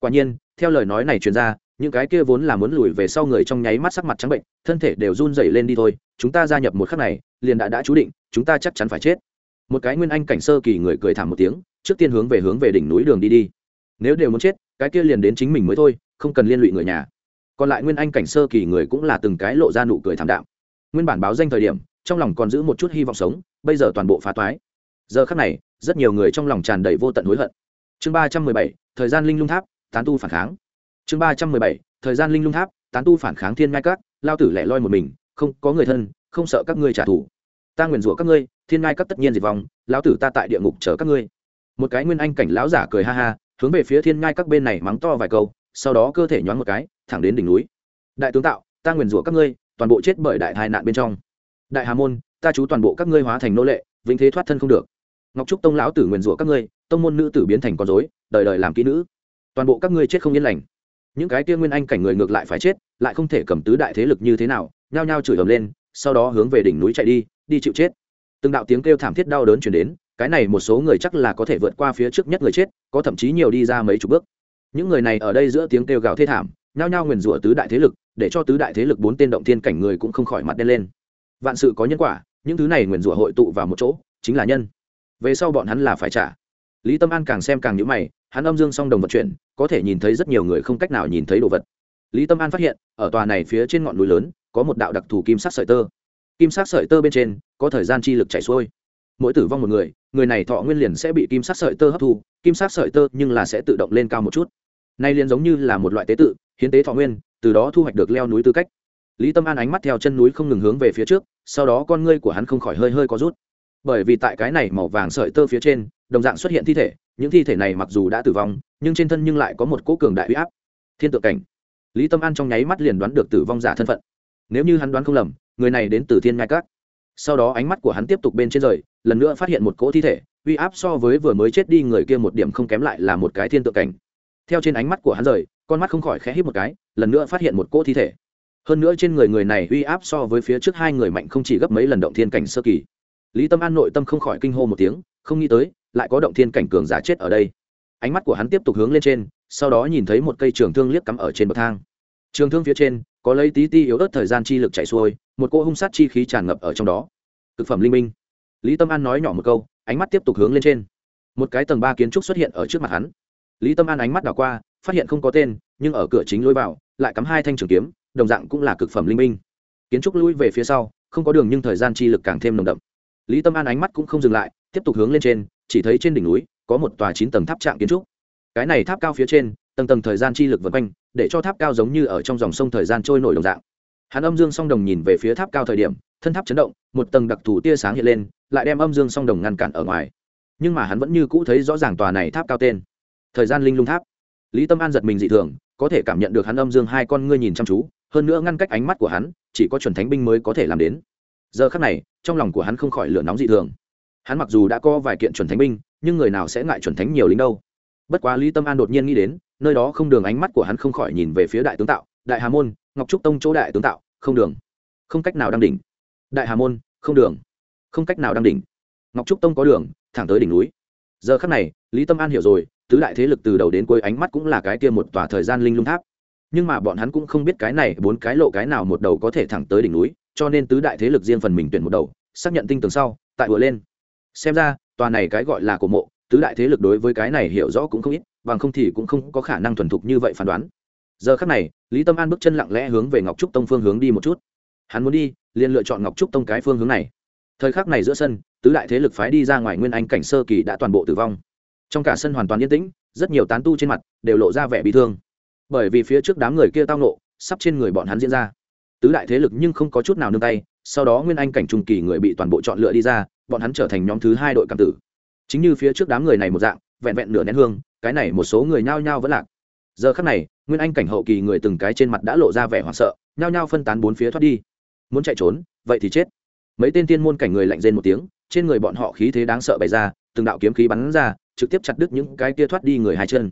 Quả nhiên, theo lời nói này truyền ra, những cái kia vốn là muốn lùi về sau người trong nháy mắt sắc mặt trắng bệnh, thân thể đều run rẩy lên đi thôi, chúng ta gia nhập một khắc này, liền đã đã chú định, chúng ta chắc chắn phải chết. Một cái nguyên anh cảnh sơ kỳ người cười thảm một tiếng, trước tiên hướng về hướng về đỉnh núi đường đi đi. Nếu đều muốn chết, cái kia liền đến chính mình mới thôi, không cần liên lụy người nhà. Còn lại nguyên anh cảnh sơ kỳ người cũng là từng cái lộ ra nụ cười thảm đạm nguyên bản báo danh thời điểm, trong lòng còn giữ một chút hy vọng sống, bây giờ toàn bộ phá toái. Giờ khắc này, rất nhiều người trong lòng tràn đầy vô tận hối hận. Chương ba trăm mười bảy, thời gian linh lung tháp, tán tu phản kháng. Chương ba trăm mười bảy, thời gian linh lung tháp, tán tu phản kháng thiên ngai các, lao tử lẻ loi một mình, không có người thân, không sợ các ngươi trả thù. Ta nguyền rủa các ngươi, thiên ngai các tất nhiên diệt vong, lão tử ta tại địa ngục chờ các ngươi. Một cái nguyên anh cảnh lão giả cười ha ha, hướng về phía thiên ngai các bên này mắng to vài câu, sau đó cơ thể nhoáng một cái, thẳng đến đỉnh núi. Đại tướng tạo, ta nguyền rủa các ngươi toàn bộ chết bởi đại tai nạn bên trong. Đại hà môn, ta chú toàn bộ các ngươi hóa thành nô lệ, vĩnh thế thoát thân không được. Ngọc trúc tông lão tử nguyền rủa các ngươi, tông môn nữ tử biến thành con dối đời đời làm kỹ nữ. Toàn bộ các ngươi chết không yên lành. Những cái kia nguyên anh cảnh người ngược lại phải chết, lại không thể cầm tứ đại thế lực như thế nào, nhao nhao chửi ầm lên, sau đó hướng về đỉnh núi chạy đi đi chịu chết. Từng đạo tiếng kêu thảm thiết đau đớn chuyển đến, cái này một số người chắc là có thể vượt qua phía trước nhất người chết, có thậm chí nhiều đi ra mấy chục bước. Những người này ở đây giữa tiếng kêu gào thê thảm, nhao nhao nguyền rủa tứ đại thế lực để cho tứ đại thế lực bốn tên động thiên cảnh người cũng không khỏi mặt đen lên. Vạn sự có nhân quả, những thứ này nguyền rủa hội tụ vào một chỗ, chính là nhân. Về sau bọn hắn là phải trả. Lý tâm an càng xem càng nhữ mày, hắn âm dương song đồng vận chuyển, có thể nhìn thấy rất nhiều người không cách nào nhìn thấy đồ vật. Lý tâm an phát hiện, ở tòa này phía trên ngọn núi lớn, có một đạo đặc thù kim sắc sợi tơ. Kim sắc sợi tơ bên trên, có thời gian chi lực chảy xuôi. Mỗi tử vong một người người này thọ nguyên liền sẽ bị kim sắc sợi tơ hấp thu, kim sắc sợi tơ nhưng là sẽ tự động lên cao một chút. Nay liền giống như là một loại tế tự, hiến tế thọ nguyên từ đó thu hoạch được leo núi tư cách. Lý tâm an ánh mắt theo chân núi không ngừng hướng về phía trước, sau đó con ngươi của hắn không khỏi hơi hơi có rút. Bởi vì tại cái này màu vàng sợi tơ phía trên, đồng dạng xuất hiện thi thể, những thi thể này mặc dù đã tử vong, nhưng trên thân nhưng lại có một cỗ cường đại huy áp. Thiên tượng cảnh. Lý tâm an trong nháy mắt liền đoán được tử vong giả thân phận. Nếu như hắn đoán không lầm, người này đến từ thiên ngai cát sau đó ánh mắt của hắn tiếp tục bên trên rời, lần nữa phát hiện một cỗ thi thể, uy áp so với vừa mới chết đi người kia một điểm không kém lại là một cái thiên tượng cảnh. Theo trên ánh mắt của hắn rời con mắt không khỏi khẽ hít một cái, lần nữa phát hiện một cỗ thi thể. Hơn nữa trên người người này uy áp so với phía trước hai người mạnh không chỉ gấp mấy lần động thiên cảnh sơ kỳ. Lý tâm an nội tâm không khỏi kinh hô một tiếng, không nghĩ tới, lại có động thiên cảnh cường giả chết ở đây. Ánh mắt của hắn tiếp tục hướng lên trên, sau đó nhìn thấy một cây trường thương liếc cắm ở trên bậc thang. Trường thương phía trên, có lấy tí ti yếu ớt thời gian chi lực chạy xuôi, một cô hung sát chi khí tràn ngập ở trong đó. Thực phẩm linh minh. Lý tâm an nói nhỏ một câu, ánh mắt tiếp tục hướng lên trên. Một cái tầng ba kiến trúc xuất hiện ở trước mặt hắn. Lý tâm an ánh mắt đảo qua phát hiện không có tên, nhưng ở cửa chính lối vào, lại cắm hai thanh trường kiếm, đồng dạng cũng là cực phẩm linh minh kiến trúc lui về phía sau, không có đường nhưng thời gian chi lực càng thêm nồng đậm. Lý tâm an ánh mắt cũng không dừng lại, tiếp tục hướng lên trên, chỉ thấy trên đỉnh núi, có một tòa chín tầng tháp trạng kiến trúc. Cái này tháp cao phía trên, tầng tầng thời gian chi lực vượt quanh, để cho tháp cao giống như ở trong dòng sông thời gian trôi nổi đồng dạng. Hắn âm dương song đồng nhìn về phía tháp cao thời điểm, thân tháp chấn động, một tầng đặc thù tia sáng hiện lên, lại đem âm dương song đồng ngăn cản ở ngoài. Nhưng mà hắn vẫn như cũ thấy rõ ràng tòa này tháp cao tên. Thời gian linh lung tháp lý tâm an giật mình dị thường, có thể cảm nhận được hắn âm dương hai con ngươi nhìn chăm chú, hơn nữa ngăn cách ánh mắt của hắn, chỉ có chuẩn thánh binh mới có thể làm đến. Giờ khắc này, trong lòng của hắn không khỏi lửa nóng dị thường. Hắn mặc dù đã có vài kiện chuẩn thánh binh, nhưng người nào sẽ ngại chuẩn thánh nhiều lính đâu. Bất quá lý tâm an đột nhiên nghĩ đến, nơi đó không đường ánh mắt của hắn không khỏi nhìn về phía đại tướng tạo, đại hà môn, ngọc trúc tông chỗ đại tướng tạo, không đường. Không cách nào đăng đỉnh. Đại hà môn, không đường. Không cách nào đăng đỉnh. Ngọc trúc tông có đường, thẳng tới đỉnh núi. Giờ khắc này, lý tâm an hiểu rồi tứ đại thế lực từ đầu đến cuối ánh mắt cũng là cái kia một tòa thời gian linh lung tháp. Nhưng mà bọn hắn cũng không biết cái này, bốn cái lộ cái nào một đầu có thể thẳng tới đỉnh núi, cho nên tứ đại thế lực riêng phần mình tuyển một đầu, xác nhận tinh tường sau, tại vừa lên. Xem ra, tòa này cái gọi là cổ mộ, tứ đại thế lực đối với cái này hiểu rõ cũng không ít, bằng không thì cũng không có khả năng thuần thục như vậy phán đoán. Giờ khắc này, lý tâm an bước chân lặng lẽ hướng về ngọc trúc tông phương hướng đi một chút. Hắn muốn đi, liền lựa chọn ngọc trúc tông cái phương hướng này. Thời khắc này giữa sân, tứ đại thế lực phái đi ra ngoài nguyên anh cảnh sơ kỳ đã toàn bộ tử vong trong cả sân hoàn toàn yên tĩnh, rất nhiều tán tu trên mặt đều lộ ra vẻ bị thương. Bởi vì phía trước đám người kia tao nộ sắp trên người bọn hắn diễn ra. Tứ đại thế lực nhưng không có chút nào nương tay, sau đó nguyên anh cảnh trung kỳ người bị toàn bộ chọn lựa đi ra, bọn hắn trở thành nhóm thứ hai đội cảm tử. Chính như phía trước đám người này một dạng, vẹn vẹn nửa nén hương, cái này một số người nhao nhao vẫn lạc. Giờ khắc này, nguyên anh cảnh hậu kỳ người từng cái trên mặt đã lộ ra vẻ hoảng sợ, nhao nhao phân tán bốn phía thoát đi. Muốn chạy trốn, vậy thì chết. Mấy tên tiên môn cảnh người lạnh rên một tiếng, trên người bọn họ khí thế đáng sợ bày ra, từng đạo kiếm khí bắn ra trực tiếp chặt đứt những cái kia thoát đi người hai chân.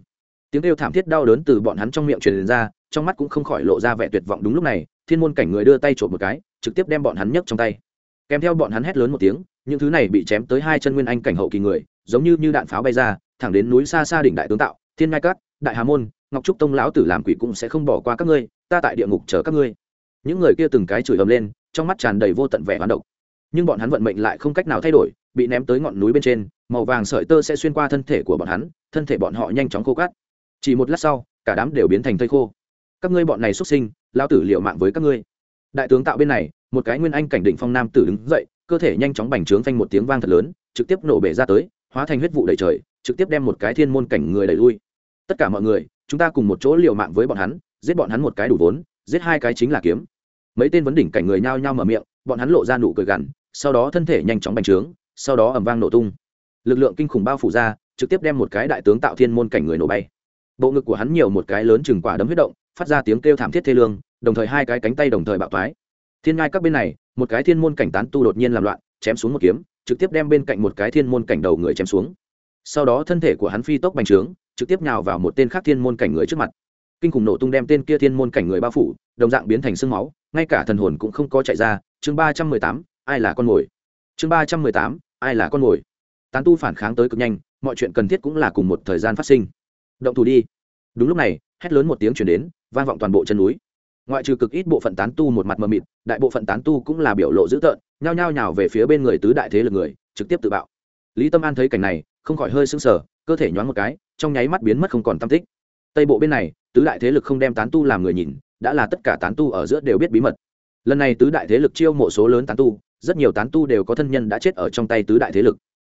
Tiếng kêu thảm thiết đau đớn từ bọn hắn trong miệng truyền ra, trong mắt cũng không khỏi lộ ra vẻ tuyệt vọng đúng lúc này, thiên môn cảnh người đưa tay trộm một cái, trực tiếp đem bọn hắn nhấc trong tay. Kèm theo bọn hắn hét lớn một tiếng, những thứ này bị chém tới hai chân nguyên anh cảnh hậu kỳ người, giống như như đạn pháo bay ra, thẳng đến núi xa xa đỉnh đại tướng tạo, thiên ngai cát đại hà môn, ngọc trúc tông lão tử làm quỷ cũng sẽ không bỏ qua các ngươi, ta tại địa ngục chờ các ngươi. Những người kia từng cái chửi ầm lên, trong mắt tràn đầy vô tận vẻ hoán độc. Nhưng bọn hắn vận mệnh lại không cách nào thay đổi bị ném tới ngọn núi bên trên, màu vàng sợi tơ sẽ xuyên qua thân thể của bọn hắn, thân thể bọn họ nhanh chóng khô cát. Chỉ một lát sau, cả đám đều biến thành thây khô. Các ngươi bọn này xuất sinh, lão tử liệu mạng với các ngươi. Đại tướng tạo bên này, một cái nguyên anh cảnh định phong nam tử đứng dậy, cơ thể nhanh chóng bành trướng phanh một tiếng vang thật lớn, trực tiếp nổ bể ra tới, hóa thành huyết vụ đầy trời, trực tiếp đem một cái thiên môn cảnh người đẩy lui. Tất cả mọi người, chúng ta cùng một chỗ liều mạng với bọn hắn, giết bọn hắn một cái đủ vốn, giết hai cái chính là kiếm. Mấy tên vấn đỉnh cảnh người nhao nhao mở miệng, bọn hắn lộ ra nụ cười gằn, sau đó thân thể nhanh chóng bành trướng sau đó ầm vang nổ tung. Lực lượng kinh khủng bao phủ ra, trực tiếp đem một cái đại tướng tạo thiên môn cảnh người nổ bay. Bộ ngực của hắn nhiều một cái lớn chừng quả đấm huyết động, phát ra tiếng kêu thảm thiết thê lương, đồng thời hai cái cánh tay đồng thời bạo thoái. Thiên ngai các bên này, một cái thiên môn cảnh tán tu đột nhiên làm loạn, chém xuống một kiếm, trực tiếp đem bên cạnh một cái thiên môn cảnh đầu người chém xuống. Sau đó thân thể của hắn phi tốc bành trướng, trực tiếp nhào vào một tên khác thiên môn cảnh người trước mặt. Kinh khủng nổ tung đem tên kia thiên môn cảnh người bao phủ, đồng dạng biến thành sương máu, ngay cả thần hồn cũng không có chạy ra. Chương ba trăm mười tám, ai là con mồi? Chương ba trăm mười tám, ai là con mồi? Tán tu phản kháng tới cực nhanh, mọi chuyện cần thiết cũng là cùng một thời gian phát sinh. Động thủ đi. Đúng lúc này, hét lớn một tiếng chuyển đến, vang vọng toàn bộ chân núi. Ngoại trừ cực ít bộ phận tán tu một mặt mờ mịt, đại bộ phận tán tu cũng là biểu lộ dữ tợn, nhao nhao nhào về phía bên người tứ đại thế lực người, trực tiếp tự bạo. Lý tâm an thấy cảnh này, không khỏi hơi sững sờ, cơ thể nhoáng một cái, trong nháy mắt biến mất không còn tam tích. Tây bộ bên này, tứ đại thế lực không đem tán tu làm người nhìn, đã là tất cả tán tu ở giữa đều biết bí mật. Lần này tứ đại thế lực chiêu mộ số lớn tán tu rất nhiều tán tu đều có thân nhân đã chết ở trong tay tứ đại thế lực.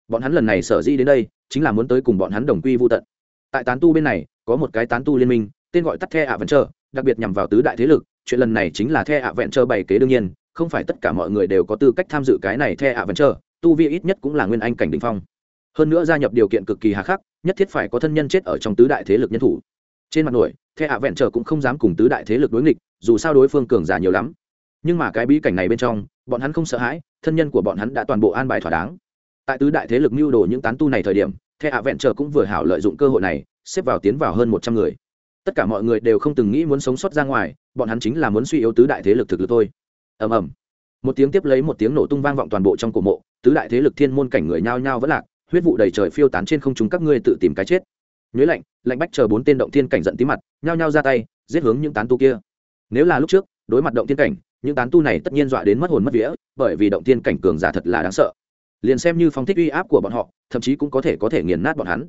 Bọn hắn lần này sở dĩ đến đây, chính là muốn tới cùng bọn hắn đồng quy vô tận. Tại tán tu bên này, có một cái tán tu liên minh, tên gọi tắt the ạ vẫn chờ đặc biệt nhằm vào tứ đại thế lực, chuyện lần này chính là the ạ vẹn chờ bày kế đương nhiên, không phải tất cả mọi người đều có tư cách tham dự cái này the ạ vẫn chờ tu vi ít nhất cũng là nguyên anh cảnh đình phong. Hơn nữa gia nhập điều kiện cực kỳ hà khắc, nhất thiết phải có thân nhân chết ở trong tứ đại thế lực nhân thủ. Trên mặt nổi the ạ vẹn chờ cũng không dám cùng tứ đại thế lực đối nghịch, dù sao đối phương cường giả nhiều lắm nhưng mà cái bí cảnh này bên trong, bọn hắn không sợ hãi, thân nhân của bọn hắn đã toàn bộ an bài thỏa đáng. Tại tứ đại thế lực mưu đồ những tán tu này thời điểm, the hạ vẹn chờ cũng vừa hảo lợi dụng cơ hội này, xếp vào tiến vào hơn một trăm người. Tất cả mọi người đều không từng nghĩ muốn sống sót ra ngoài, bọn hắn chính là muốn suy yếu tứ đại thế lực thực lực thôi. Ầm ầm. Một tiếng tiếp lấy một tiếng nổ tung vang vọng toàn bộ trong cổ mộ, tứ đại thế lực thiên môn cảnh người nhao nhao vẫn lạc, huyết vụ đầy trời phiêu tán trên không chúng các ngươi tự tìm cái chết. Nhuế lạnh lạnh bách chờ bốn tên động thiên cảnh giận tí mặt, nhao nhao ra tay, giết hướng những tán tu kia. Nếu là lúc trước, đối mặt động thiên cảnh những tán tu này tất nhiên dọa đến mất hồn mất vía, bởi vì động thiên cảnh cường giả thật là đáng sợ. Liền xem như phong thích uy áp của bọn họ, thậm chí cũng có thể có thể nghiền nát bọn hắn.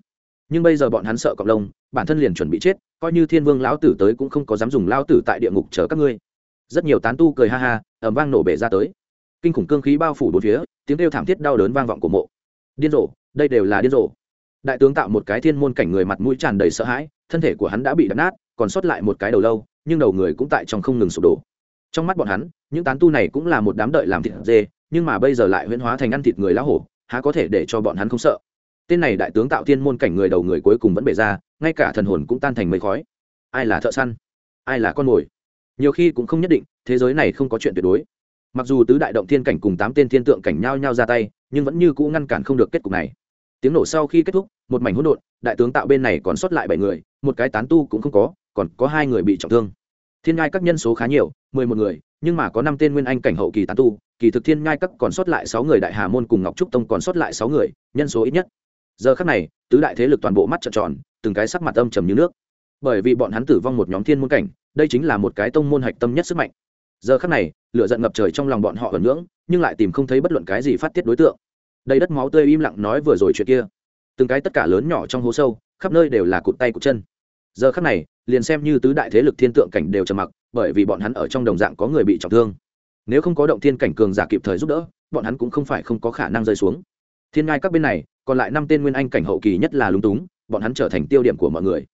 Nhưng bây giờ bọn hắn sợ cộng lông, bản thân liền chuẩn bị chết, coi như thiên vương lão tử tới cũng không có dám dùng lao tử tại địa ngục chờ các ngươi. Rất nhiều tán tu cười ha ha ẩm vang nổ bể ra tới. Kinh khủng cương khí bao phủ bốn phía, tiếng kêu thảm thiết đau đớn vang vọng của mộ. Điên rồ, đây đều là điên rồ. Đại tướng tạo một cái thiên môn cảnh người mặt mũi tràn đầy sợ hãi, thân thể của hắn đã bị đập nát, còn sót lại một cái đầu lâu, nhưng đầu người cũng tại trong không ngừng sụp đổ trong mắt bọn hắn, những tán tu này cũng là một đám đợi làm thịt dê, nhưng mà bây giờ lại huyễn hóa thành ăn thịt người lá hổ, há có thể để cho bọn hắn không sợ? Tên này đại tướng tạo thiên môn cảnh người đầu người cuối cùng vẫn bể ra, ngay cả thần hồn cũng tan thành mây khói. Ai là thợ săn? Ai là con mồi? Nhiều khi cũng không nhất định, thế giới này không có chuyện tuyệt đối. Mặc dù tứ đại động thiên cảnh cùng tám tên thiên tượng cảnh nhau nhau ra tay, nhưng vẫn như cũ ngăn cản không được kết cục này. Tiếng nổ sau khi kết thúc, một mảnh hỗn độn, đại tướng tạo bên này còn sót lại bảy người, một cái tán tu cũng không có, còn có hai người bị trọng thương thiên ngai các nhân số khá nhiều, mười một người, nhưng mà có năm tên nguyên anh cảnh hậu kỳ tán tu, kỳ thực thiên ngai các còn sót lại sáu người đại hà môn cùng ngọc trúc tông còn sót lại sáu người, nhân số ít nhất. Giờ khắc này, tứ đại thế lực toàn bộ mắt trợn tròn, từng cái sắc mặt âm trầm như nước. Bởi vì bọn hắn tử vong một nhóm thiên môn cảnh, đây chính là một cái tông môn hạch tâm nhất sức mạnh. Giờ khắc này, lửa giận ngập trời trong lòng bọn họ ẩn ngưỡng, nhưng lại tìm không thấy bất luận cái gì phát tiết đối tượng. Đầy đất máu tươi im lặng nói vừa rồi chuyện kia. Từng cái tất cả lớn nhỏ trong hố sâu, khắp nơi đều là cụt tay cụt chân giờ khắc này, liền xem như tứ đại thế lực thiên tượng cảnh đều trầm mặc, bởi vì bọn hắn ở trong đồng dạng có người bị trọng thương. Nếu không có động thiên cảnh cường giả kịp thời giúp đỡ, bọn hắn cũng không phải không có khả năng rơi xuống. Thiên ngai các bên này, còn lại năm tên nguyên anh cảnh hậu kỳ nhất là lúng túng, bọn hắn trở thành tiêu điểm của mọi người.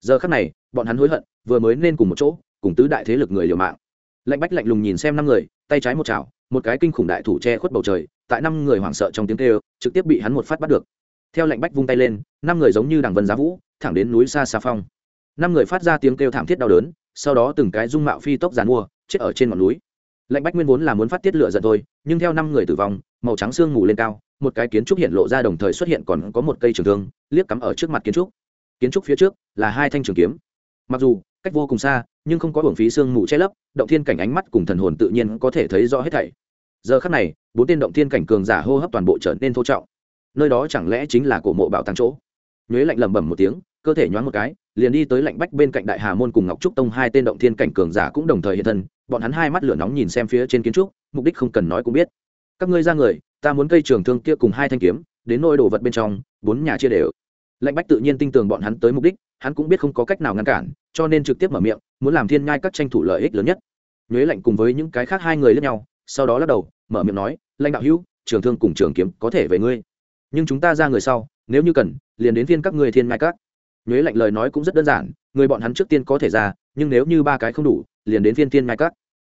Giờ khắc này, bọn hắn hối hận, vừa mới nên cùng một chỗ, cùng tứ đại thế lực người liều mạng. Lạnh bách lạnh lùng nhìn xem năm người, tay trái một chảo, một cái kinh khủng đại thủ che khuất bầu trời, tại năm người hoảng sợ trong tiếng kêu, trực tiếp bị hắn một phát bắt được. Theo lạnh bách vung tay lên, năm người giống như đằng vân giá vũ, thẳng đến núi xa xa phong năm người phát ra tiếng kêu thảm thiết đau đớn, sau đó từng cái dung mạo phi tốc giàn mua, chết ở trên ngọn núi. Lạnh bách nguyên vốn là muốn phát tiết lửa giận thôi, nhưng theo năm người tử vong, màu trắng sương mù lên cao, một cái kiến trúc hiện lộ ra đồng thời xuất hiện còn có một cây trường thương, liếc cắm ở trước mặt kiến trúc. Kiến trúc phía trước là hai thanh trường kiếm. Mặc dù, cách vô cùng xa, nhưng không có hưởng phí sương mù che lấp, động thiên cảnh ánh mắt cùng thần hồn tự nhiên có thể thấy rõ hết thảy. Giờ khắc này, bốn tên động thiên cảnh cường giả hô hấp toàn bộ trở nên thô trọng. Nơi đó chẳng lẽ chính là cổ mộ bảo tàng chỗ? Nhuế lạnh lẩm bẩm một tiếng cơ thể nhoáng một cái, liền đi tới lạnh bách bên cạnh đại hà môn cùng ngọc trúc tông hai tên động thiên cảnh cường giả cũng đồng thời hiện thân, bọn hắn hai mắt lửa nóng nhìn xem phía trên kiến trúc, mục đích không cần nói cũng biết. Các ngươi ra người, ta muốn cây trường thương kia cùng hai thanh kiếm, đến nôi đồ vật bên trong, bốn nhà chia đều. Lạnh bách tự nhiên tin tưởng bọn hắn tới mục đích, hắn cũng biết không có cách nào ngăn cản, cho nên trực tiếp mở miệng, muốn làm thiên nhai các tranh thủ lợi ích lớn nhất. Nhuế lạnh cùng với những cái khác hai người lẫn nhau, sau đó lắc đầu, mở miệng nói, lãnh đạo hữu, trường thương cùng trường kiếm có thể về ngươi. Nhưng chúng ta ra người sau, nếu như cần, liền đến viên các ngươi thiên nhai các nhuế lạnh lời nói cũng rất đơn giản, người bọn hắn trước tiên có thể ra, nhưng nếu như ba cái không đủ, liền đến phiên tiên nhai các.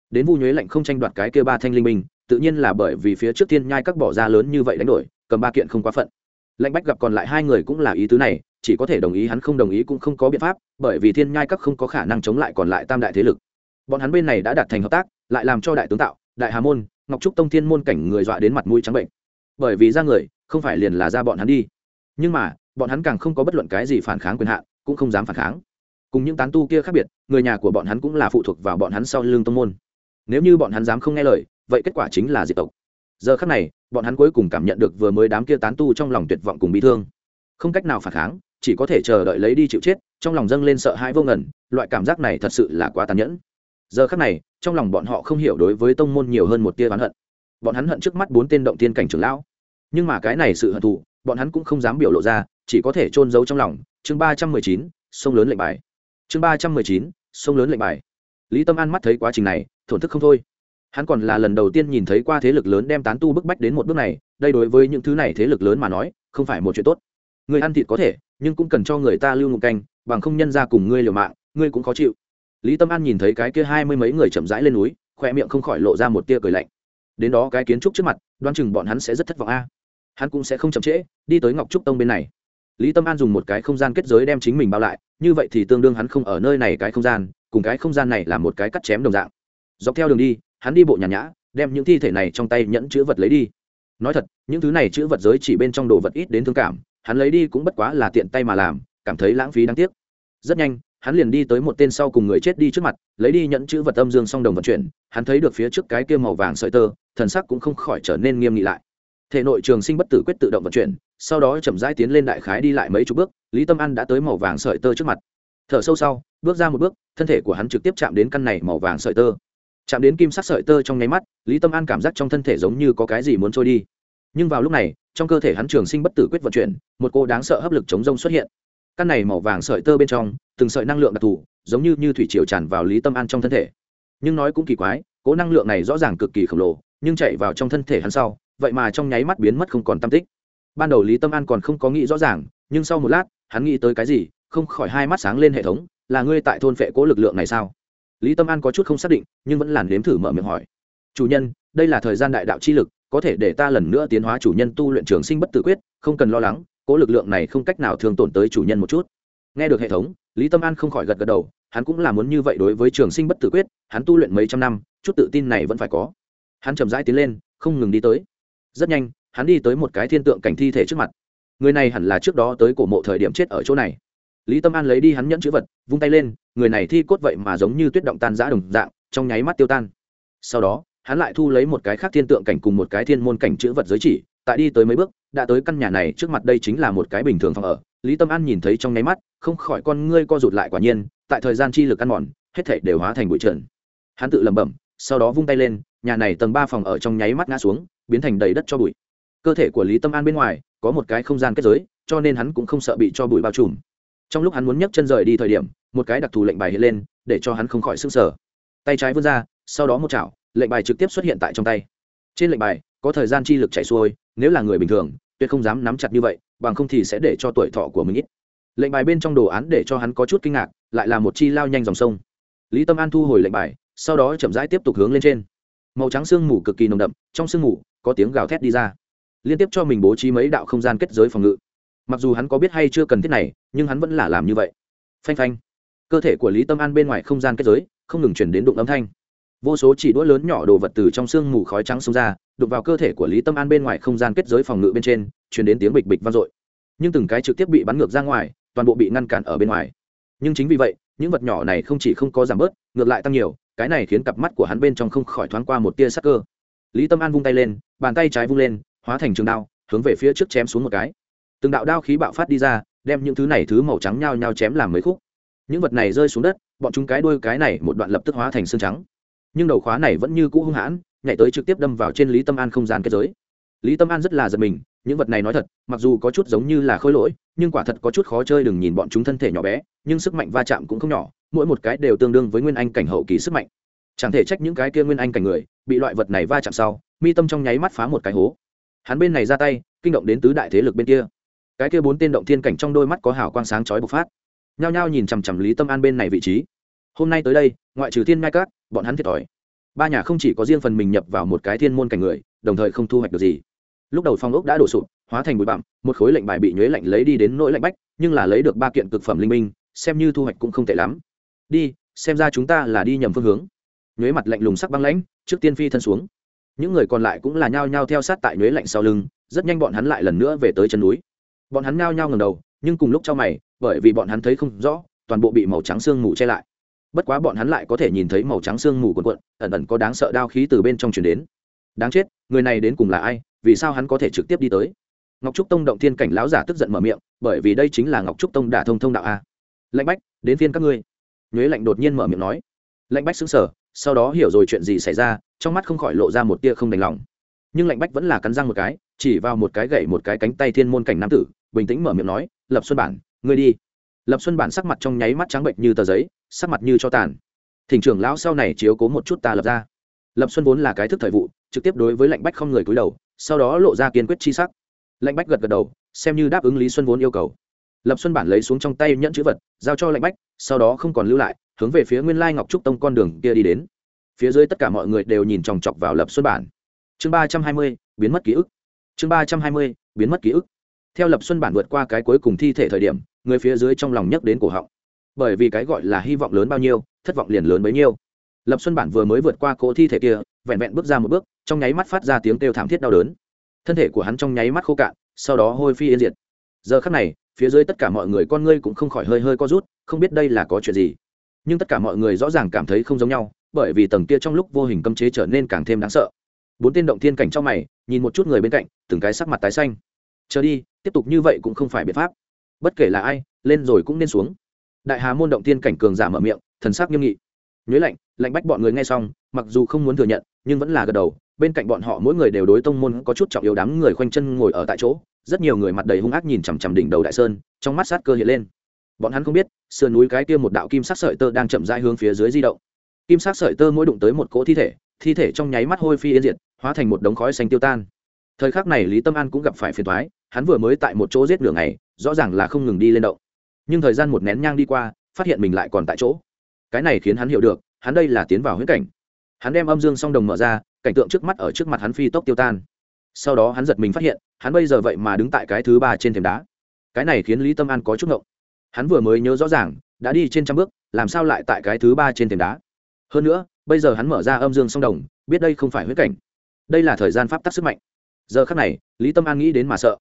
Đến vu nhuế lạnh không tranh đoạt cái kêu ba thanh linh minh tự nhiên là bởi vì phía trước tiên nhai các bỏ ra lớn như vậy đánh đổi, cầm ba kiện không quá phận. Lạnh bách gặp còn lại hai người cũng là ý tứ này, chỉ có thể đồng ý hắn không đồng ý cũng không có biện pháp, bởi vì thiên nhai các không có khả năng chống lại còn lại tam đại thế lực. Bọn hắn bên này đã đạt thành hợp tác, lại làm cho đại tướng tạo, đại hà môn, ngọc trúc tông thiên môn cảnh người dọa đến mặt mũi trắng bệnh. Bởi vì ra người, không phải liền là ra bọn hắn đi. Nhưng mà bọn hắn càng không có bất luận cái gì phản kháng quyền hạn, cũng không dám phản kháng. Cùng những tán tu kia khác biệt, người nhà của bọn hắn cũng là phụ thuộc vào bọn hắn sau lưng tông môn. Nếu như bọn hắn dám không nghe lời, vậy kết quả chính là diệt tộc. Giờ khắc này, bọn hắn cuối cùng cảm nhận được vừa mới đám kia tán tu trong lòng tuyệt vọng cùng bị thương. Không cách nào phản kháng, chỉ có thể chờ đợi lấy đi chịu chết, trong lòng dâng lên sợ hãi vô ngần, loại cảm giác này thật sự là quá tàn nhẫn. Giờ khắc này, trong lòng bọn họ không hiểu đối với tông môn nhiều hơn một tia oán hận. Bọn hắn hận trước mắt bốn tên động tiên cảnh trưởng lão. Nhưng mà cái này sự hận thù, bọn hắn cũng không dám biểu lộ ra chỉ có thể trôn giấu trong lòng. Chương ba trăm mười chín, sông lớn lệnh bài. Chương ba trăm mười chín, sông lớn lệnh bài. Lý tâm an mắt thấy quá trình này, thổn thức không thôi. Hắn còn là lần đầu tiên nhìn thấy qua thế lực lớn đem tán tu bức bách đến một bước này, đây đối với những thứ này thế lực lớn mà nói, không phải một chuyện tốt. Người ăn thịt có thể, nhưng cũng cần cho người ta lưu ngục canh, bằng không nhân ra cùng ngươi liều mạng, ngươi cũng khó chịu. Lý tâm an nhìn thấy cái kia hai mươi mấy người chậm rãi lên núi khoe miệng không khỏi lộ ra một tia cười lạnh. Đến đó cái kiến trúc trước mặt đoan chừng bọn hắn sẽ rất thất vọng a. Hắn cũng sẽ không chậm trễ, đi tới ngọc trúc tông bên này lý tâm an dùng một cái không gian kết giới đem chính mình bao lại, như vậy thì tương đương hắn không ở nơi này cái không gian, cùng cái không gian này là một cái cắt chém đồng dạng. Dọc theo đường đi, hắn đi bộ nhàn nhã, đem những thi thể này trong tay nhẫn chữ vật lấy đi. Nói thật, những thứ này chữ vật giới chỉ bên trong đồ vật ít đến thương cảm, hắn lấy đi cũng bất quá là tiện tay mà làm, cảm thấy lãng phí đáng tiếc. Rất nhanh, hắn liền đi tới một tên sau cùng người chết đi trước mặt, lấy đi nhẫn chữ vật âm dương song đồng vận chuyển, hắn thấy được phía trước cái kia màu vàng sợi tơ, thần sắc cũng không khỏi trở nên nghiêm nghị lại. Thể nội trường sinh bất tử quyết tự động vận chuyển sau đó chậm rãi tiến lên đại khái đi lại mấy chục bước, lý tâm an đã tới màu vàng sợi tơ trước mặt. Thở sâu sau, bước ra một bước, thân thể của hắn trực tiếp chạm đến căn này màu vàng sợi tơ. Chạm đến kim sắc sợi tơ trong nháy mắt, lý tâm an cảm giác trong thân thể giống như có cái gì muốn trôi đi. Nhưng vào lúc này, trong cơ thể hắn trường sinh bất tử quyết vận chuyển, một cô đáng sợ hấp lực chống rông xuất hiện. Căn này màu vàng sợi tơ bên trong, từng sợi năng lượng đặc thù, giống như như thủy triều tràn vào lý tâm an trong thân thể. Nhưng nói cũng kỳ quái, cố năng lượng này rõ ràng cực kỳ khổng lồ, nhưng chạy vào trong thân thể hắn sau, vậy mà trong nháy mắt biến mất không còn tam tích ban đầu lý tâm an còn không có nghĩ rõ ràng, nhưng sau một lát, hắn nghĩ tới cái gì, không khỏi hai mắt sáng lên hệ thống, là ngươi tại thôn phệ cố lực lượng này sao? Lý tâm an có chút không xác định, nhưng vẫn làn đếm thử mở miệng hỏi. Chủ nhân, đây là thời gian đại đạo chi lực, có thể để ta lần nữa tiến hóa chủ nhân tu luyện trường sinh bất tử quyết, không cần lo lắng, cố lực lượng này không cách nào thường tổn tới chủ nhân một chút. Nghe được hệ thống, lý tâm an không khỏi gật gật đầu, hắn cũng là muốn như vậy đối với trường sinh bất tử quyết, hắn tu luyện mấy trăm năm, chút tự tin này vẫn phải có. Hắn chậm rãi tiến lên, không ngừng đi tới. Rất nhanh hắn đi tới một cái thiên tượng cảnh thi thể trước mặt. Người này hẳn là trước đó tới cổ mộ thời điểm chết ở chỗ này. Lý tâm an lấy đi hắn nhẫn chữ vật, vung tay lên, người này thi cốt vậy mà giống như tuyết động tan giã đồng dạng, trong nháy mắt tiêu tan. Sau đó, hắn lại thu lấy một cái khác thiên tượng cảnh cùng một cái thiên môn cảnh chữ vật giới chỉ, tại đi tới mấy bước, đã tới căn nhà này trước mặt đây chính là một cái bình thường phòng ở. Lý tâm an nhìn thấy trong nháy mắt, không khỏi con ngươi co rụt lại quả nhiên, tại thời gian chi lực ăn mòn, hết thảy đều hóa thành bụi trần. Hắn tự lẩm bẩm, sau đó vung tay lên, nhà này tầng ba phòng ở trong nháy mắt ngã xuống, biến thành đầy đất cho bụi cơ thể của lý tâm an bên ngoài có một cái không gian kết giới, cho nên hắn cũng không sợ bị cho bụi bao trùm. Trong lúc hắn muốn nhấc chân rời đi thời điểm, một cái đặc thù lệnh bài hiện lên, để cho hắn không khỏi sức sở tay trái vươn ra, sau đó một chảo, lệnh bài trực tiếp xuất hiện tại trong tay. Trên lệnh bài, có thời gian chi lực chạy xuôi, nếu là người bình thường, tuyệt không dám nắm chặt như vậy, bằng không thì sẽ để cho tuổi thọ của mình ít. Lệnh bài bên trong đồ án để cho hắn có chút kinh ngạc, lại là một chi lao nhanh dòng sông. Lý tâm an thu hồi lệnh bài, sau đó chậm rãi tiếp tục hướng lên trên. Màu trắng sương mù cực kỳ nồng đậm, trong sương mù, có tiếng gào thét đi ra liên tiếp cho mình bố trí mấy đạo không gian kết giới phòng ngự. Mặc dù hắn có biết hay chưa cần thiết này, nhưng hắn vẫn là làm như vậy. Phanh phanh. Cơ thể của lý tâm an bên ngoài không gian kết giới, không ngừng chuyển đến đụng âm thanh. Vô số chỉ đũa lớn nhỏ đồ vật từ trong sương mù khói trắng xông ra, đụng vào cơ thể của lý tâm an bên ngoài không gian kết giới phòng ngự bên trên, chuyển đến tiếng bịch bịch vang dội. Nhưng từng cái trực tiếp bị bắn ngược ra ngoài, toàn bộ bị ngăn cản ở bên ngoài. Nhưng chính vì vậy, những vật nhỏ này không chỉ không có giảm bớt, ngược lại tăng nhiều, cái này khiến cặp mắt của hắn bên trong không khỏi thoáng qua một tia sắc cơ. Lý tâm an vung tay lên, bàn tay trái vung lên hóa thành trường đao, hướng về phía trước chém xuống một cái. Từng đạo đao khí bạo phát đi ra, đem những thứ này thứ màu trắng nhao nhao chém làm mấy khúc. Những vật này rơi xuống đất, bọn chúng cái đuôi cái này một đoạn lập tức hóa thành xương trắng. Nhưng đầu khóa này vẫn như cũ hung hãn, nhảy tới trực tiếp đâm vào trên lý tâm an không gian kết giới. Lý tâm an rất là giật mình, những vật này nói thật, mặc dù có chút giống như là khôi lỗi, nhưng quả thật có chút khó chơi đừng nhìn bọn chúng thân thể nhỏ bé, nhưng sức mạnh va chạm cũng không nhỏ, mỗi một cái đều tương đương với nguyên anh cảnh hậu kỳ sức mạnh. Chẳng thể trách những cái kia nguyên anh cảnh người, bị loại vật này va chạm sau, mi tâm trong nháy mắt phá một cái hố hắn bên này ra tay, kinh động đến tứ đại thế lực bên kia. Cái kia bốn tên động thiên cảnh trong đôi mắt có hào quang sáng chói bộc phát. Nhao nhao nhìn chằm chằm lý tâm an bên này vị trí. Hôm nay tới đây, ngoại trừ thiên ngai cát bọn hắn thiệt thòi. Ba nhà không chỉ có riêng phần mình nhập vào một cái thiên môn cảnh người, đồng thời không thu hoạch được gì. Lúc đầu phong ốc đã đổ sụp, hóa thành bụi bặm, một khối lệnh bài bị nhuế lạnh lấy đi đến nỗi lạnh bách, nhưng là lấy được ba kiện cực phẩm linh minh xem như thu hoạch cũng không tệ lắm. Đi, xem ra chúng ta là đi nhầm phương hướng. Nhuế mặt lạnh lùng sắc băng lãnh, trước tiên phi thân xuống những người còn lại cũng là nhao nhao theo sát tại nhuế lạnh sau lưng, rất nhanh bọn hắn lại lần nữa về tới chân núi. Bọn hắn nhao nhao ngầm đầu, nhưng cùng lúc cho mày, bởi vì bọn hắn thấy không rõ, toàn bộ bị màu trắng sương mù che lại. Bất quá bọn hắn lại có thể nhìn thấy màu trắng sương mù quần quận ẩn ẩn có đáng sợ đao khí từ bên trong chuyển đến. Đáng chết, người này đến cùng là ai, vì sao hắn có thể trực tiếp đi tới? Ngọc trúc tông động thiên cảnh lão giả tức giận mở miệng, bởi vì đây chính là ngọc trúc tông đả thông thông đạo a. Lạnh bách, đến phiên các ngươi. Nhuế lạnh đột nhiên mở miệng nói. Lạnh bách xứng sở sau đó hiểu rồi chuyện gì xảy ra trong mắt không khỏi lộ ra một tia không đành lòng. Nhưng lạnh bách vẫn là cắn răng một cái, chỉ vào một cái gậy một cái cánh tay thiên môn cảnh nam tử, bình tĩnh mở miệng nói, lập xuân bản, ngươi đi. Lập xuân bản sắc mặt trong nháy mắt trắng bệnh như tờ giấy, sắc mặt như cho tàn. Thỉnh trưởng lão sau này chiếu cố một chút ta lập ra. Lập xuân vốn là cái thức thời vụ, trực tiếp đối với lạnh bách không người cúi đầu, sau đó lộ ra kiên quyết chi sắc. Lạnh bách gật gật đầu, xem như đáp ứng lý xuân vốn yêu cầu. Lập xuân bản lấy xuống trong tay nhẫn chữ vật, giao cho lạnh bách, sau đó không còn lưu lại, hướng về phía nguyên lai ngọc trúc tông con đường kia đi đến phía dưới tất cả mọi người đều nhìn chòng chọc vào lập xuân bản. Chương ba trăm hai mươi, biến mất ký ức. Chương ba trăm hai mươi, biến mất ký ức. Theo lập xuân bản vượt qua cái cuối cùng thi thể thời điểm, người phía dưới trong lòng nhấc đến cổ họng. Bởi vì cái gọi là hy vọng lớn bao nhiêu, thất vọng liền lớn bấy nhiêu. Lập xuân bản vừa mới vượt qua cỗ thi thể kia, vẹn vẹn bước ra một bước, trong nháy mắt phát ra tiếng kêu thảm thiết đau đớn. Thân thể của hắn trong nháy mắt khô cạn, sau đó hôi phi yên diệt. Giờ khắc này, phía dưới tất cả mọi người con ngươi cũng không khỏi hơi hơi co rút, không biết đây là có chuyện gì. Nhưng tất cả mọi người rõ ràng cảm thấy không giống nhau bởi vì tầng kia trong lúc vô hình cấm chế trở nên càng thêm đáng sợ. Bốn tên động thiên cảnh trong mày, nhìn một chút người bên cạnh, từng cái sắc mặt tái xanh. Chờ đi, tiếp tục như vậy cũng không phải biện pháp. Bất kể là ai, lên rồi cũng nên xuống. Đại hà môn động thiên cảnh cường giả mở miệng, thần sắc nghiêm nghị. Nhuế lạnh lạnh bách bọn người nghe xong, mặc dù không muốn thừa nhận, nhưng vẫn là gật đầu. Bên cạnh bọn họ mỗi người đều đối tông môn có chút trọng yếu đám người khoanh chân ngồi ở tại chỗ. Rất nhiều người mặt đầy hung ác nhìn chằm chằm đỉnh đầu đại sơn, trong mắt sát cơ hiện lên. Bọn hắn không biết, sườn núi cái kia một đạo kim sắc sợi tơ đang chậm rãi hướng phía dưới di động kim sắc sợi tơ mỗi đụng tới một cỗ thi thể thi thể trong nháy mắt hôi phi yên diệt, hóa thành một đống khói xanh tiêu tan. Thời khắc này lý tâm an cũng gặp phải phiền thoái hắn vừa mới tại một chỗ giết lửa này rõ ràng là không ngừng đi lên động. Nhưng thời gian một nén nhang đi qua, phát hiện mình lại còn tại chỗ. Cái này khiến hắn hiểu được, hắn đây là tiến vào huyết cảnh. Hắn đem âm dương song đồng mở ra, cảnh tượng trước mắt ở trước mặt hắn phi tốc tiêu tan. Sau đó hắn giật mình phát hiện, hắn bây giờ vậy mà đứng tại cái thứ ba trên thềm đá. Cái này khiến lý tâm an có chút ngộng. Hắn vừa mới nhớ rõ ràng, đã đi trên trăm bước, làm sao lại tại cái thứ ba trên thềm đá? Hơn nữa, bây giờ hắn mở ra âm dương song đồng, biết đây không phải huyết cảnh. Đây là thời gian pháp tắc sức mạnh. Giờ khắc này, lý tâm an nghĩ đến mà sợ.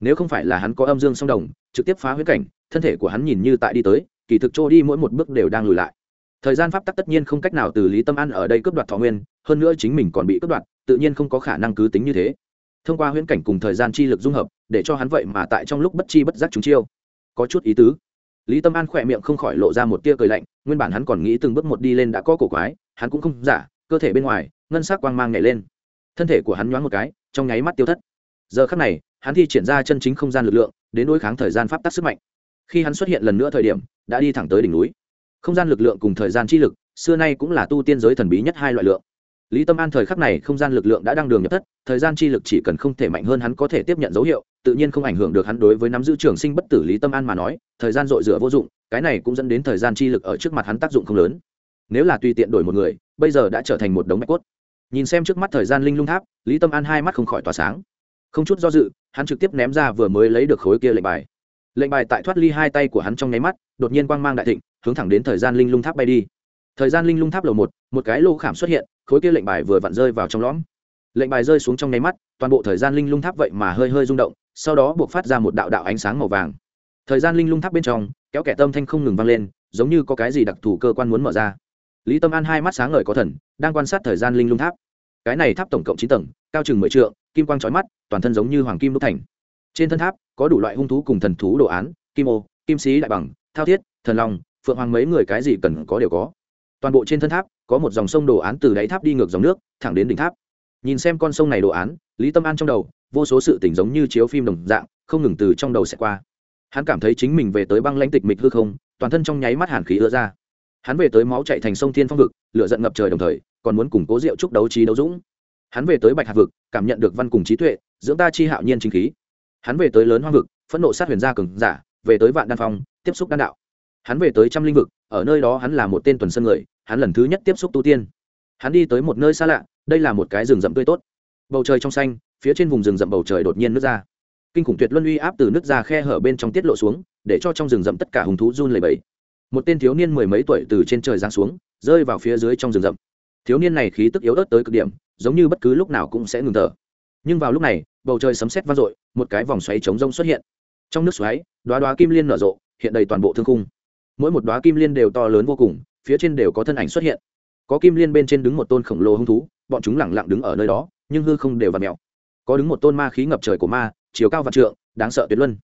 Nếu không phải là hắn có âm dương song đồng, trực tiếp phá huyết cảnh, thân thể của hắn nhìn như tại đi tới, kỳ thực trôi đi mỗi một bước đều đang lùi lại. Thời gian pháp tắc tất nhiên không cách nào từ lý tâm an ở đây cướp đoạt thọ nguyên, hơn nữa chính mình còn bị cướp đoạt, tự nhiên không có khả năng cứ tính như thế. Thông qua huyễn cảnh cùng thời gian chi lực dung hợp, để cho hắn vậy mà tại trong lúc bất chi bất giác chúng chiêu. Có chút ý tứ lý tâm an khỏe miệng không khỏi lộ ra một tia cười lạnh, nguyên bản hắn còn nghĩ từng bước một đi lên đã có cổ quái, hắn cũng không giả, cơ thể bên ngoài, ngân sắc quang mang nhảy lên. Thân thể của hắn nhoáng một cái, trong nháy mắt tiêu thất. Giờ khắc này, hắn thi triển ra chân chính không gian lực lượng, đến đối kháng thời gian pháp tắc sức mạnh. Khi hắn xuất hiện lần nữa thời điểm, đã đi thẳng tới đỉnh núi. Không gian lực lượng cùng thời gian chi lực, xưa nay cũng là tu tiên giới thần bí nhất hai loại lượng lý tâm an thời khắc này không gian lực lượng đã đang đường nhập thất, thời gian chi lực chỉ cần không thể mạnh hơn hắn có thể tiếp nhận dấu hiệu, tự nhiên không ảnh hưởng được hắn đối với nắm giữ trường sinh bất tử lý tâm an mà nói, thời gian dội rửa vô dụng, cái này cũng dẫn đến thời gian chi lực ở trước mặt hắn tác dụng không lớn. Nếu là tùy tiện đổi một người, bây giờ đã trở thành một đống mạch cốt. Nhìn xem trước mắt thời gian linh lung tháp, lý tâm an hai mắt không khỏi tỏa sáng. Không chút do dự, hắn trực tiếp ném ra vừa mới lấy được khối kia lệnh bài. Lệnh bài tại thoát ly hai tay của hắn trong nháy mắt, đột nhiên quang mang đại thịnh, hướng thẳng đến thời gian linh lung tháp bay đi. Thời gian linh lung tháp lầu một một cái lô khảm xuất hiện khối kia lệnh bài vừa vặn rơi vào trong lõm. Lệnh bài rơi xuống trong nháy mắt, toàn bộ thời gian linh lung tháp vậy mà hơi hơi rung động, sau đó buộc phát ra một đạo đạo ánh sáng màu vàng. Thời gian linh lung tháp bên trong, kéo kẻ tâm thanh không ngừng vang lên, giống như có cái gì đặc thù cơ quan muốn mở ra. Lý tâm an hai mắt sáng ngời có thần, đang quan sát thời gian linh lung tháp. Cái này tháp tổng cộng chín tầng, cao chừng mười t kim quang trói mắt, toàn thân giống như hoàng kim đúc thành. Trên thân tháp, có đủ loại hung thú cùng thần thú đồ án, kim ô, kim sĩ, đại bằng, thao thiết, thần long, phượng hoàng mấy người cái gì cần có đều có. Toàn bộ trên thân tháp có một dòng sông đồ án từ đáy tháp đi ngược dòng nước, thẳng đến đỉnh tháp. Nhìn xem con sông này đồ án, lý tâm an trong đầu, vô số sự tỉnh giống như chiếu phim đồng dạng, không ngừng từ trong đầu sẽ qua. Hắn cảm thấy chính mình về tới băng lãnh tịch mịch hư không, toàn thân trong nháy mắt hàn khí ứa ra. Hắn về tới máu chạy thành sông thiên phong vực lựa giận ngập trời đồng thời, còn muốn củng cố rượu chúc đấu trí đấu dũng. Hắn về tới bạch hạt vực, cảm nhận được văn cùng trí tuệ, dưỡng ta chi hạo nhiên chính khí. Hắn về tới lớn hoa vực, phẫn nộ sát huyền gia cường giả, về tới vạn đan phong, tiếp xúc đan đạo. Hắn về tới trăm linh vực, ở nơi đó hắn là một tên tuần sân người hắn lần thứ nhất tiếp xúc tu tiên. Hắn đi tới một nơi xa lạ, đây là một cái rừng rậm tươi tốt. Bầu trời trong xanh, phía trên vùng rừng rậm bầu trời đột nhiên nước ra. Kinh khủng tuyệt luân uy áp từ nước ra khe hở bên trong tiết lộ xuống, để cho trong rừng rậm tất cả hùng thú run lầy bẫy một tên thiếu niên mười mấy tuổi từ trên trời giáng xuống, rơi vào phía dưới trong rừng rậm. Thiếu niên này khí tức yếu ớt tới cực điểm, giống như bất cứ lúc nào cũng sẽ ngừng thở. Nhưng vào lúc này, bầu trời sấm sét vang dội, một cái vòng xoáy chống rông xuất hiện. Trong nước xoáy đoá đoá kim liên nở rộ, hiện đầy toàn bộ thương khung. Mỗi một đoá kim liên đều to lớn vô cùng phía trên đều có thân ảnh xuất hiện. Có kim liên bên trên đứng một tôn khổng lồ hung thú, bọn chúng lẳng lặng đứng ở nơi đó, nhưng hư không đều và mèo. mẹo có đứng một tôn ma khí ngập trời của ma, chiều cao vạn trượng, đáng sợ tuyệt luân.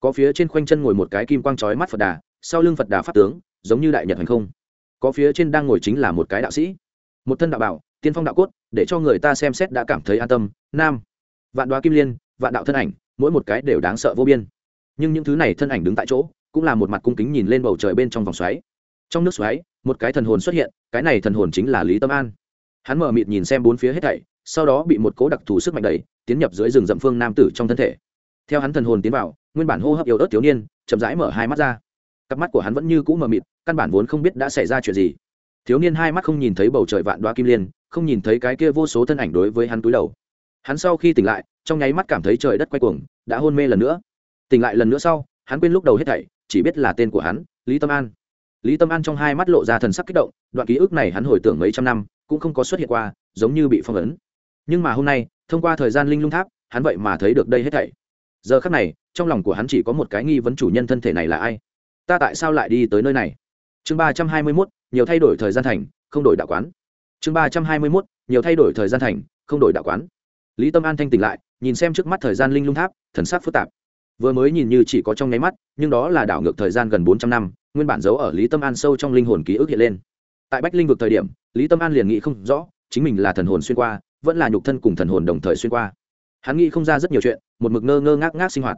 Có phía trên khoanh chân ngồi một cái kim quang trói mắt phật đà, sau lưng phật đà pháp tướng, giống như đại nhật hành không. Có phía trên đang ngồi chính là một cái đạo sĩ. Một thân đạo bảo, tiên phong đạo cốt, để cho người ta xem xét đã cảm thấy an tâm. Nam. Vạn đoá kim liên, vạn đạo thân ảnh, mỗi một cái đều đáng sợ vô biên. Nhưng những thứ này thân ảnh đứng tại chỗ, cũng là một mặt cung kính nhìn lên bầu trời bên trong vòng xoáy. Trong nước xoáy một cái thần hồn xuất hiện, cái này thần hồn chính là lý tâm an. Hắn mở mịt nhìn xem bốn phía hết thảy, sau đó bị một cố đặc thù sức mạnh đầy tiến nhập dưới rừng rậm phương nam tử trong thân thể. Theo hắn thần hồn tiến vào, nguyên bản hô hấp yếu ớt thiếu niên, chậm rãi mở hai mắt ra. Cặp mắt của hắn vẫn như cũ mờ mịt, căn bản vốn không biết đã xảy ra chuyện gì. Thiếu niên hai mắt không nhìn thấy bầu trời vạn đoá kim liên, không nhìn thấy cái kia vô số thân ảnh đối với hắn túi đầu. Hắn sau khi tỉnh lại, trong nháy mắt cảm thấy trời đất quay cuồng, đã hôn mê lần nữa. Tỉnh lại lần nữa sau, hắn quên lúc đầu hết thảy, chỉ biết là tên của hắn, lý tâm an lý tâm an trong hai mắt lộ ra thần sắc kích động, đoạn ký ức này hắn hồi tưởng mấy trăm năm, cũng không có xuất hiện qua, giống như bị phong ấn. Nhưng mà hôm nay, thông qua thời gian linh lung tháp, hắn vậy mà thấy được đây hết thảy. Giờ khắc này, trong lòng của hắn chỉ có một cái nghi vấn chủ nhân thân thể này là ai? Ta tại sao lại đi tới nơi này? Chương ba trăm hai mươi mốt, nhiều thay đổi thời gian thành, không đổi đạo quán. Chương ba trăm hai mươi mốt, nhiều thay đổi thời gian thành, không đổi đạo quán. Lý tâm an thanh tỉnh lại, nhìn xem trước mắt thời gian linh lung tháp, thần sắc phức tạp. Vừa mới nhìn như chỉ có trong nháy mắt, nhưng đó là đảo ngược thời gian gần bốn trăm năm nguyên bản giấu ở lý tâm an sâu trong linh hồn ký ức hiện lên. Tại bách linh vực thời điểm, lý tâm an liền nghĩ không rõ, chính mình là thần hồn xuyên qua, vẫn là nhục thân cùng thần hồn đồng thời xuyên qua. Hắn nghĩ không ra rất nhiều chuyện, một mực ngơ ngơ ngác ngác sinh hoạt.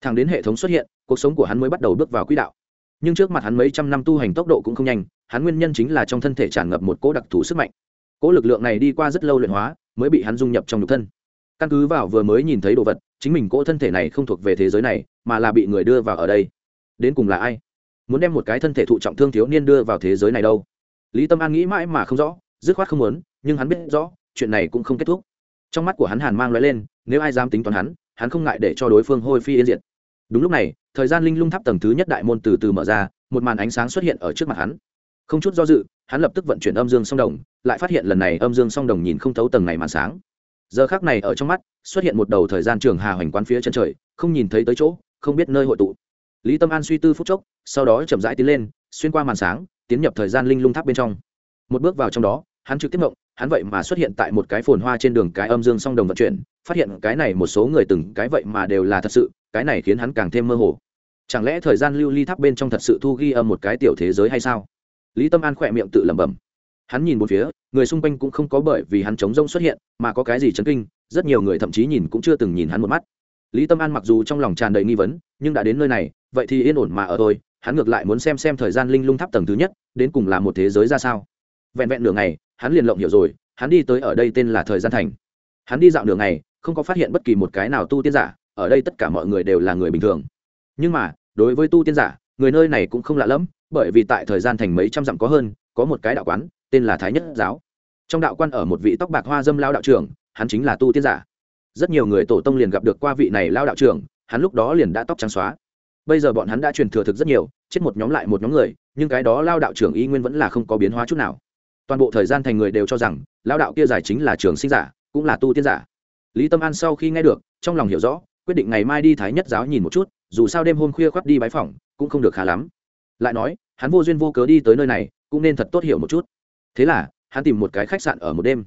Thẳng đến hệ thống xuất hiện, cuộc sống của hắn mới bắt đầu bước vào quỹ đạo. Nhưng trước mặt hắn mấy trăm năm tu hành tốc độ cũng không nhanh, hắn nguyên nhân chính là trong thân thể tràn ngập một cỗ đặc thù sức mạnh. Cỗ lực lượng này đi qua rất lâu luyện hóa, mới bị hắn dung nhập trong nhục thân. Căn cứ vào vừa mới nhìn thấy đồ vật, chính mình cỗ thân thể này không thuộc về thế giới này, mà là bị người đưa vào ở đây. Đến cùng là ai? Muốn đem một cái thân thể thụ trọng thương thiếu niên đưa vào thế giới này đâu. Lý tâm an nghĩ mãi mà không rõ, dứt khoát không muốn, nhưng hắn biết rõ, chuyện này cũng không kết thúc. Trong mắt của hắn hàn mang loại lên, nếu ai dám tính toán hắn hắn không ngại để cho đối phương hôi phi yên diệt. Đúng lúc này, thời gian linh lung tháp tầng thứ nhất đại môn từ từ mở ra, một màn ánh sáng xuất hiện ở trước mặt hắn. Không chút do dự, hắn lập tức vận chuyển âm dương song đồng, lại phát hiện lần này âm dương song đồng nhìn không thấu tầng này màn sáng. Giờ khác này ở trong mắt, xuất hiện một đầu thời gian trường hà hoành quán phía chân trời, không nhìn thấy tới chỗ, không biết nơi hội tụ lý tâm an suy tư phút chốc, sau đó chậm rãi tiến lên, xuyên qua màn sáng, tiến nhập thời gian linh lung tháp bên trong. Một bước vào trong đó, hắn trực tiếp mộng, hắn vậy mà xuất hiện tại một cái phồn hoa trên đường cái âm dương song đồng vận chuyển, phát hiện cái này một số người từng cái vậy mà đều là thật sự, cái này khiến hắn càng thêm mơ hồ. Chẳng lẽ thời gian lưu ly tháp bên trong thật sự thu ghi âm một cái tiểu thế giới hay sao? Lý tâm an khỏe miệng tự lẩm bẩm. Hắn nhìn một phía, người xung quanh cũng không có bởi vì hắn chống rông xuất hiện, mà có cái gì chấn kinh, rất nhiều người thậm chí nhìn cũng chưa từng nhìn hắn một mắt. Lý tâm an mặc dù trong lòng tràn đầy nghi vấn, nhưng đã đến nơi này vậy thì yên ổn mà ở thôi, hắn ngược lại muốn xem xem thời gian linh lung tháp tầng thứ nhất, đến cùng là một thế giới ra sao. Vẹn vẹn nửa ngày, hắn liền lộng hiểu rồi, hắn đi tới ở đây tên là thời gian thành. Hắn đi dạo nửa ngày, không có phát hiện bất kỳ một cái nào tu tiên giả, ở đây tất cả mọi người đều là người bình thường. Nhưng mà, đối với tu tiên giả, người nơi này cũng không lạ lẫm, bởi vì tại thời gian thành mấy trăm dặm có hơn, có một cái đạo quán, tên là thái nhất giáo. Trong đạo quan ở một vị tóc bạc hoa dâm lao đạo trưởng, hắn chính là tu tiên giả. Rất nhiều người tổ tông liền gặp được qua vị này lao đạo trưởng, hắn lúc đó liền đã tóc trắng xóa bây giờ bọn hắn đã truyền thừa thực rất nhiều, chết một nhóm lại một nhóm người, nhưng cái đó lao đạo trưởng y nguyên vẫn là không có biến hóa chút nào. Toàn bộ thời gian thành người đều cho rằng, lao đạo kia giải chính là trường sinh giả, cũng là tu tiên giả. Lý tâm an sau khi nghe được, trong lòng hiểu rõ, quyết định ngày mai đi thái nhất giáo nhìn một chút, dù sao đêm hôm khuya khoác đi bái phỏng, cũng không được khá lắm. Lại nói, hắn vô duyên vô cớ đi tới nơi này, cũng nên thật tốt hiểu một chút. Thế là, hắn tìm một cái khách sạn ở một đêm.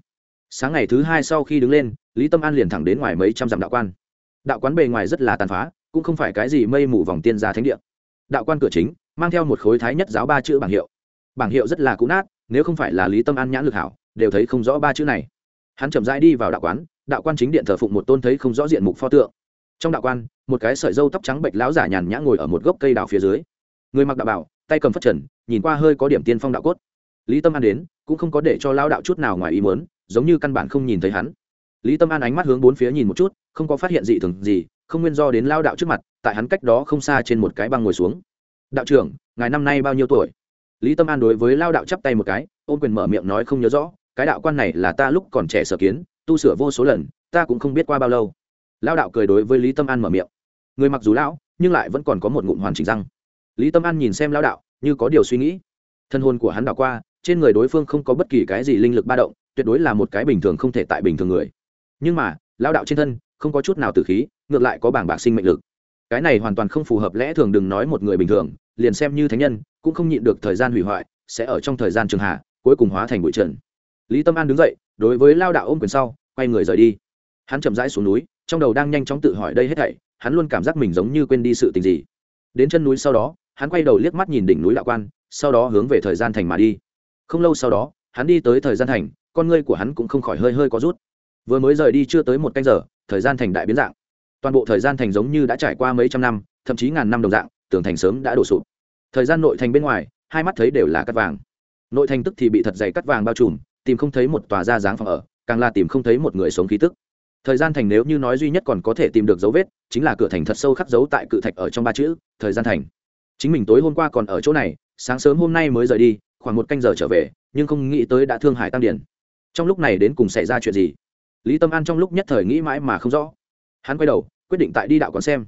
Sáng ngày thứ hai sau khi đứng lên, lý tâm an liền thẳng đến ngoài mấy trăm dặm đạo quan. Đạo quán bề ngoài rất là tàn phá cũng không phải cái gì mây mù vòng tiên gia thánh địa. Đạo quan cửa chính, mang theo một khối thái nhất giáo ba chữ bảng hiệu. Bảng hiệu rất là cũ nát, nếu không phải là lý tâm an nhãn lực hảo, đều thấy không rõ ba chữ này. Hắn chậm rãi đi vào đạo quán, đạo quan chính điện thờ phụng một tôn thấy không rõ diện mục pho tượng. Trong đạo quan, một cái sợi dâu tóc trắng bệnh lão giả nhàn nhã ngồi ở một gốc cây đào phía dưới. Người mặc đạo bảo, tay cầm phất trần, nhìn qua hơi có điểm tiên phong đạo cốt. Lý tâm an đến, cũng không có để cho lao đạo chút nào ngoài ý muốn, giống như căn bản không nhìn thấy hắn. Lý tâm an ánh mắt hướng bốn phía nhìn một chút, không có phát hiện gì thường gì không nguyên do đến lao đạo trước mặt, tại hắn cách đó không xa trên một cái băng ngồi xuống. Đạo trưởng, ngài năm nay bao nhiêu tuổi? Lý tâm an đối với lao đạo chắp tay một cái, ôm quyền mở miệng nói không nhớ rõ, cái đạo quan này là ta lúc còn trẻ sở kiến, tu sửa vô số lần, ta cũng không biết qua bao lâu. Lao đạo cười đối với lý tâm an mở miệng. Người mặc dù lão, nhưng lại vẫn còn có một ngụm hoàn chỉnh răng. Lý tâm an nhìn xem lao đạo, như có điều suy nghĩ. Thân hồn của hắn đảo qua, trên người đối phương không có bất kỳ cái gì linh lực ba động, tuyệt đối là một cái bình thường không thể tại bình thường người. Nhưng mà, lao đạo trên thân, không có chút nào tử khí ngược lại có bảng bạc sinh mệnh lực. Cái này hoàn toàn không phù hợp lẽ thường đừng nói một người bình thường, liền xem như thánh nhân, cũng không nhịn được thời gian hủy hoại, sẽ ở trong thời gian trường hạ, cuối cùng hóa thành bụi trần. Lý tâm an đứng dậy, đối với lao đạo ôm quyền sau, quay người rời đi. Hắn chậm rãi xuống núi, trong đầu đang nhanh chóng tự hỏi đây hết thảy, hắn luôn cảm giác mình giống như quên đi sự tình gì. Đến chân núi sau đó, hắn quay đầu liếc mắt nhìn đỉnh núi đạo quan, sau đó hướng về thời gian thành mà đi. Không lâu sau đó, hắn đi tới thời gian thành, con ngươi của hắn cũng không khỏi hơi hơi có rút. Vừa mới rời đi chưa tới một canh giờ, thời gian thành đại biến dạng toàn bộ thời gian thành giống như đã trải qua mấy trăm năm, thậm chí ngàn năm đồng dạng, tường thành sớm đã đổ sụp. Thời gian nội thành bên ngoài, hai mắt thấy đều là cắt vàng. Nội thành tức thì bị thật dày cắt vàng bao trùm, tìm không thấy một tòa ra dáng phòng ở, càng là tìm không thấy một người sống khí tức. Thời gian thành nếu như nói duy nhất còn có thể tìm được dấu vết, chính là cửa thành thật sâu khắc dấu tại cự thạch ở trong ba chữ, thời gian thành. Chính mình tối hôm qua còn ở chỗ này, sáng sớm hôm nay mới rời đi, khoảng một canh giờ trở về, nhưng không nghĩ tới đã thương hải tăng điển. Trong lúc này đến cùng xảy ra chuyện gì? Lý tâm an trong lúc nhất thời nghĩ mãi mà không rõ hắn quay đầu, quyết định tại đi đạo quán xem.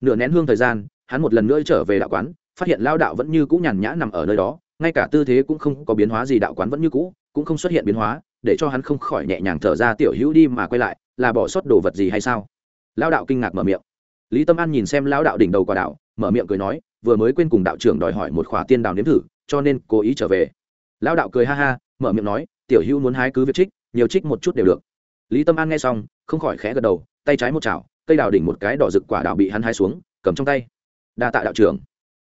Nửa nén hương thời gian, hắn một lần nữa trở về đạo quán, phát hiện lao đạo vẫn như cũ nhàn nhã nằm ở nơi đó, ngay cả tư thế cũng không có biến hóa gì, đạo quán vẫn như cũ, cũng không xuất hiện biến hóa, để cho hắn không khỏi nhẹ nhàng thở ra, tiểu hữu đi mà quay lại, là bỏ sót đồ vật gì hay sao? Lão đạo kinh ngạc mở miệng. Lý tâm an nhìn xem lão đạo đỉnh đầu quả đạo, mở miệng cười nói, vừa mới quên cùng đạo trưởng đòi hỏi một khỏa tiên đào nếm thử, cho nên cố ý trở về. Lão đạo cười ha ha, mở miệng nói, tiểu hữu muốn hái cứ việc trích, nhiều trích một chút đều được. Lý tâm an nghe xong, không khỏi khẽ gật đầu tay trái một chảo, cây đào đỉnh một cái đỏ rực quả đào bị hắn hái xuống, cầm trong tay. Đa tạ đạo trưởng.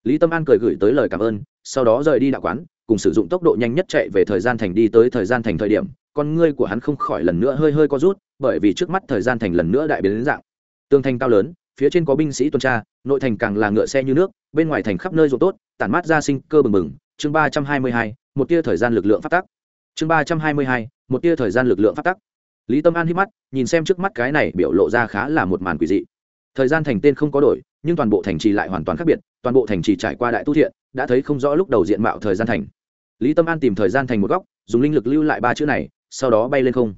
Lý tâm an cười gửi tới lời cảm ơn, sau đó rời đi đạo quán, cùng sử dụng tốc độ nhanh nhất chạy về thời gian thành đi tới thời gian thành thời điểm, con ngươi của hắn không khỏi lần nữa hơi hơi co rút, bởi vì trước mắt thời gian thành lần nữa đại biến đến dạng. Tương thành cao lớn, phía trên có binh sĩ tuần tra, nội thành càng là ngựa xe như nước, bên ngoài thành khắp nơi ruộng tốt, tản mát ra sinh cơ bừng bừng. Chương ba trăm hai mươi hai, một tia thời gian lực lượng phát tắc. Chương ba trăm hai mươi hai, một tia thời gian lực lượng phát tắc lý tâm an hít mắt, nhìn xem trước mắt cái này biểu lộ ra khá là một màn quỷ dị. Thời gian thành tên không có đổi, nhưng toàn bộ thành trì lại hoàn toàn khác biệt, toàn bộ thành trì trải qua đại tu thiện, đã thấy không rõ lúc đầu diện mạo thời gian thành. Lý tâm an tìm thời gian thành một góc, dùng linh lực lưu lại ba chữ này, sau đó bay lên không.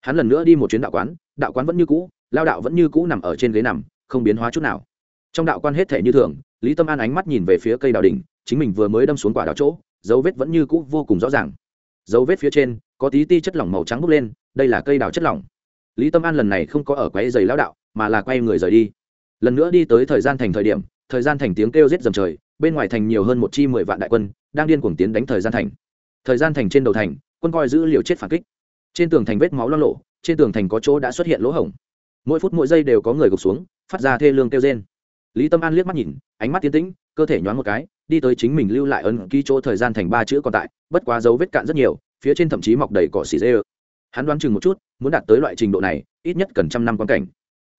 Hắn lần nữa đi một chuyến đạo quán đạo quán vẫn như cũ, lao đạo vẫn như cũ nằm ở trên ghế nằm, không biến hóa chút nào. Trong đạo quan hết thể như thường, lý tâm an ánh mắt nhìn về phía cây đào đình chính mình vừa mới đâm xuống quả đào chỗ, dấu vết vẫn như cũ vô cùng rõ ràng. Dấu vết phía trên, có tí ti chất lỏng màu trắng bốc lên đây là cây đào chất lỏng. Lý tâm an lần này không có ở quay giày lao đạo, mà là quay người rời đi. Lần nữa đi tới thời gian thành thời điểm, thời gian thành tiếng kêu rết dầm trời, bên ngoài thành nhiều hơn một chi mười vạn đại quân, đang điên cuồng tiến đánh thời gian thành. Thời gian thành trên đầu thành, quân coi giữ liều chết phản kích. Trên tường thành vết máu lo lộ trên tường thành có chỗ đã xuất hiện lỗ hổng. Mỗi phút mỗi giây đều có người gục xuống, phát ra thê lương kêu trên lý tâm an liếc mắt nhìn, ánh mắt tiến tĩnh, cơ thể nhoáng một cái, đi tới chính mình lưu lại ấn ký chỗ thời gian thành ba chữ còn tại, bất quá dấu vết cạn rất nhiều, phía trên thậm chí mọc đầy cỏ xì dê hắn đoán chừng một chút, muốn đạt tới loại trình độ này, ít nhất cần trăm năm quan cảnh.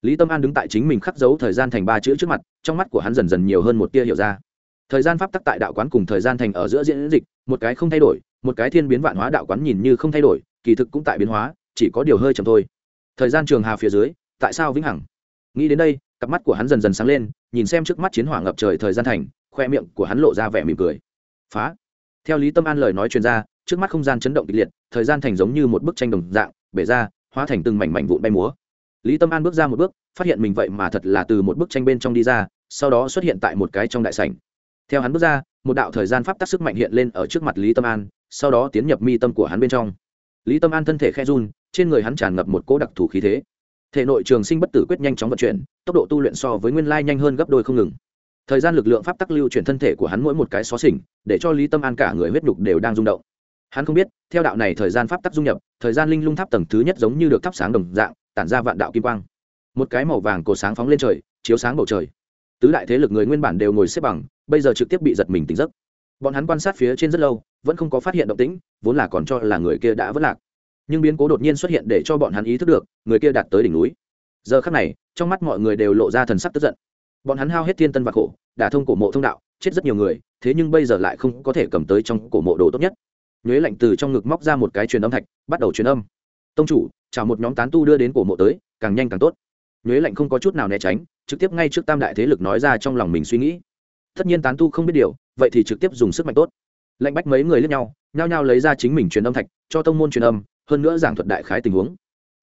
Lý tâm an đứng tại chính mình khắc dấu thời gian thành ba chữ trước mặt, trong mắt của hắn dần dần nhiều hơn một tia hiểu ra. Thời gian pháp tắc tại đạo quán cùng thời gian thành ở giữa diễn dịch, một cái không thay đổi, một cái thiên biến vạn hóa đạo quán nhìn như không thay đổi, kỳ thực cũng tại biến hóa, chỉ có điều hơi chậm thôi. Thời gian trường hà phía dưới, tại sao vĩnh hằng? Nghĩ đến đây, cặp mắt của hắn dần dần sáng lên, nhìn xem trước mắt chiến hỏa ngập trời thời gian thành, khoe miệng của hắn lộ ra vẻ mỉm cười. Phá. Theo lý tâm an lời nói chuyên ra trước mắt không gian chấn động kịch liệt, thời gian thành giống như một bức tranh đồng dạng, bể ra, hóa thành từng mảnh mảnh vụn bay múa. Lý tâm an bước ra một bước, phát hiện mình vậy mà thật là từ một bức tranh bên trong đi ra, sau đó xuất hiện tại một cái trong đại sảnh. Theo hắn bước ra, một đạo thời gian pháp tắc sức mạnh hiện lên ở trước mặt lý tâm an, sau đó tiến nhập mi tâm của hắn bên trong. Lý tâm an thân thể khe run, trên người hắn tràn ngập một cỗ đặc thù khí thế. Thể nội trường sinh bất tử quyết nhanh chóng vận chuyển, tốc độ tu luyện so với nguyên lai nhanh hơn gấp đôi không ngừng. Thời gian lực lượng pháp tắc lưu chuyển thân thể của hắn mỗi một cái xó xỉnh, để cho lý tâm an cả người huyết nhục đều đang rung động hắn không biết, theo đạo này thời gian pháp tắc dung nhập, thời gian linh lung tháp tầng thứ nhất giống như được thắp sáng đồng dạng, tản ra vạn đạo kim quang. Một cái màu vàng cổ sáng phóng lên trời, chiếu sáng bầu trời. Tứ đại thế lực người nguyên bản đều ngồi xếp bằng, bây giờ trực tiếp bị giật mình tỉnh giấc. Bọn hắn quan sát phía trên rất lâu, vẫn không có phát hiện động tĩnh, vốn là còn cho là người kia đã vất lạc. Nhưng biến cố đột nhiên xuất hiện để cho bọn hắn ý thức được, người kia đạt tới đỉnh núi. Giờ khắc này, trong mắt mọi người đều lộ ra thần sắc tức giận. Bọn hắn hao hết thiên tân và khổ, đả thông cổ mộ thông đạo, chết rất nhiều người, thế nhưng bây giờ lại không có thể cầm tới trong cổ mộ đồ tốt nhất nhuế lạnh từ trong ngực móc ra một cái truyền âm thạch, bắt đầu truyền âm. Tông chủ, chào một nhóm tán tu đưa đến cổ mộ tới, càng nhanh càng tốt. Nhuế lạnh không có chút nào né tránh, trực tiếp ngay trước tam đại thế lực nói ra trong lòng mình suy nghĩ. Tất nhiên tán tu không biết điều, vậy thì trực tiếp dùng sức mạnh tốt. Lạnh bách mấy người lướt nhau, nhao nhao lấy ra chính mình truyền âm thạch, cho tông môn truyền âm, hơn nữa giảng thuật đại khái tình huống.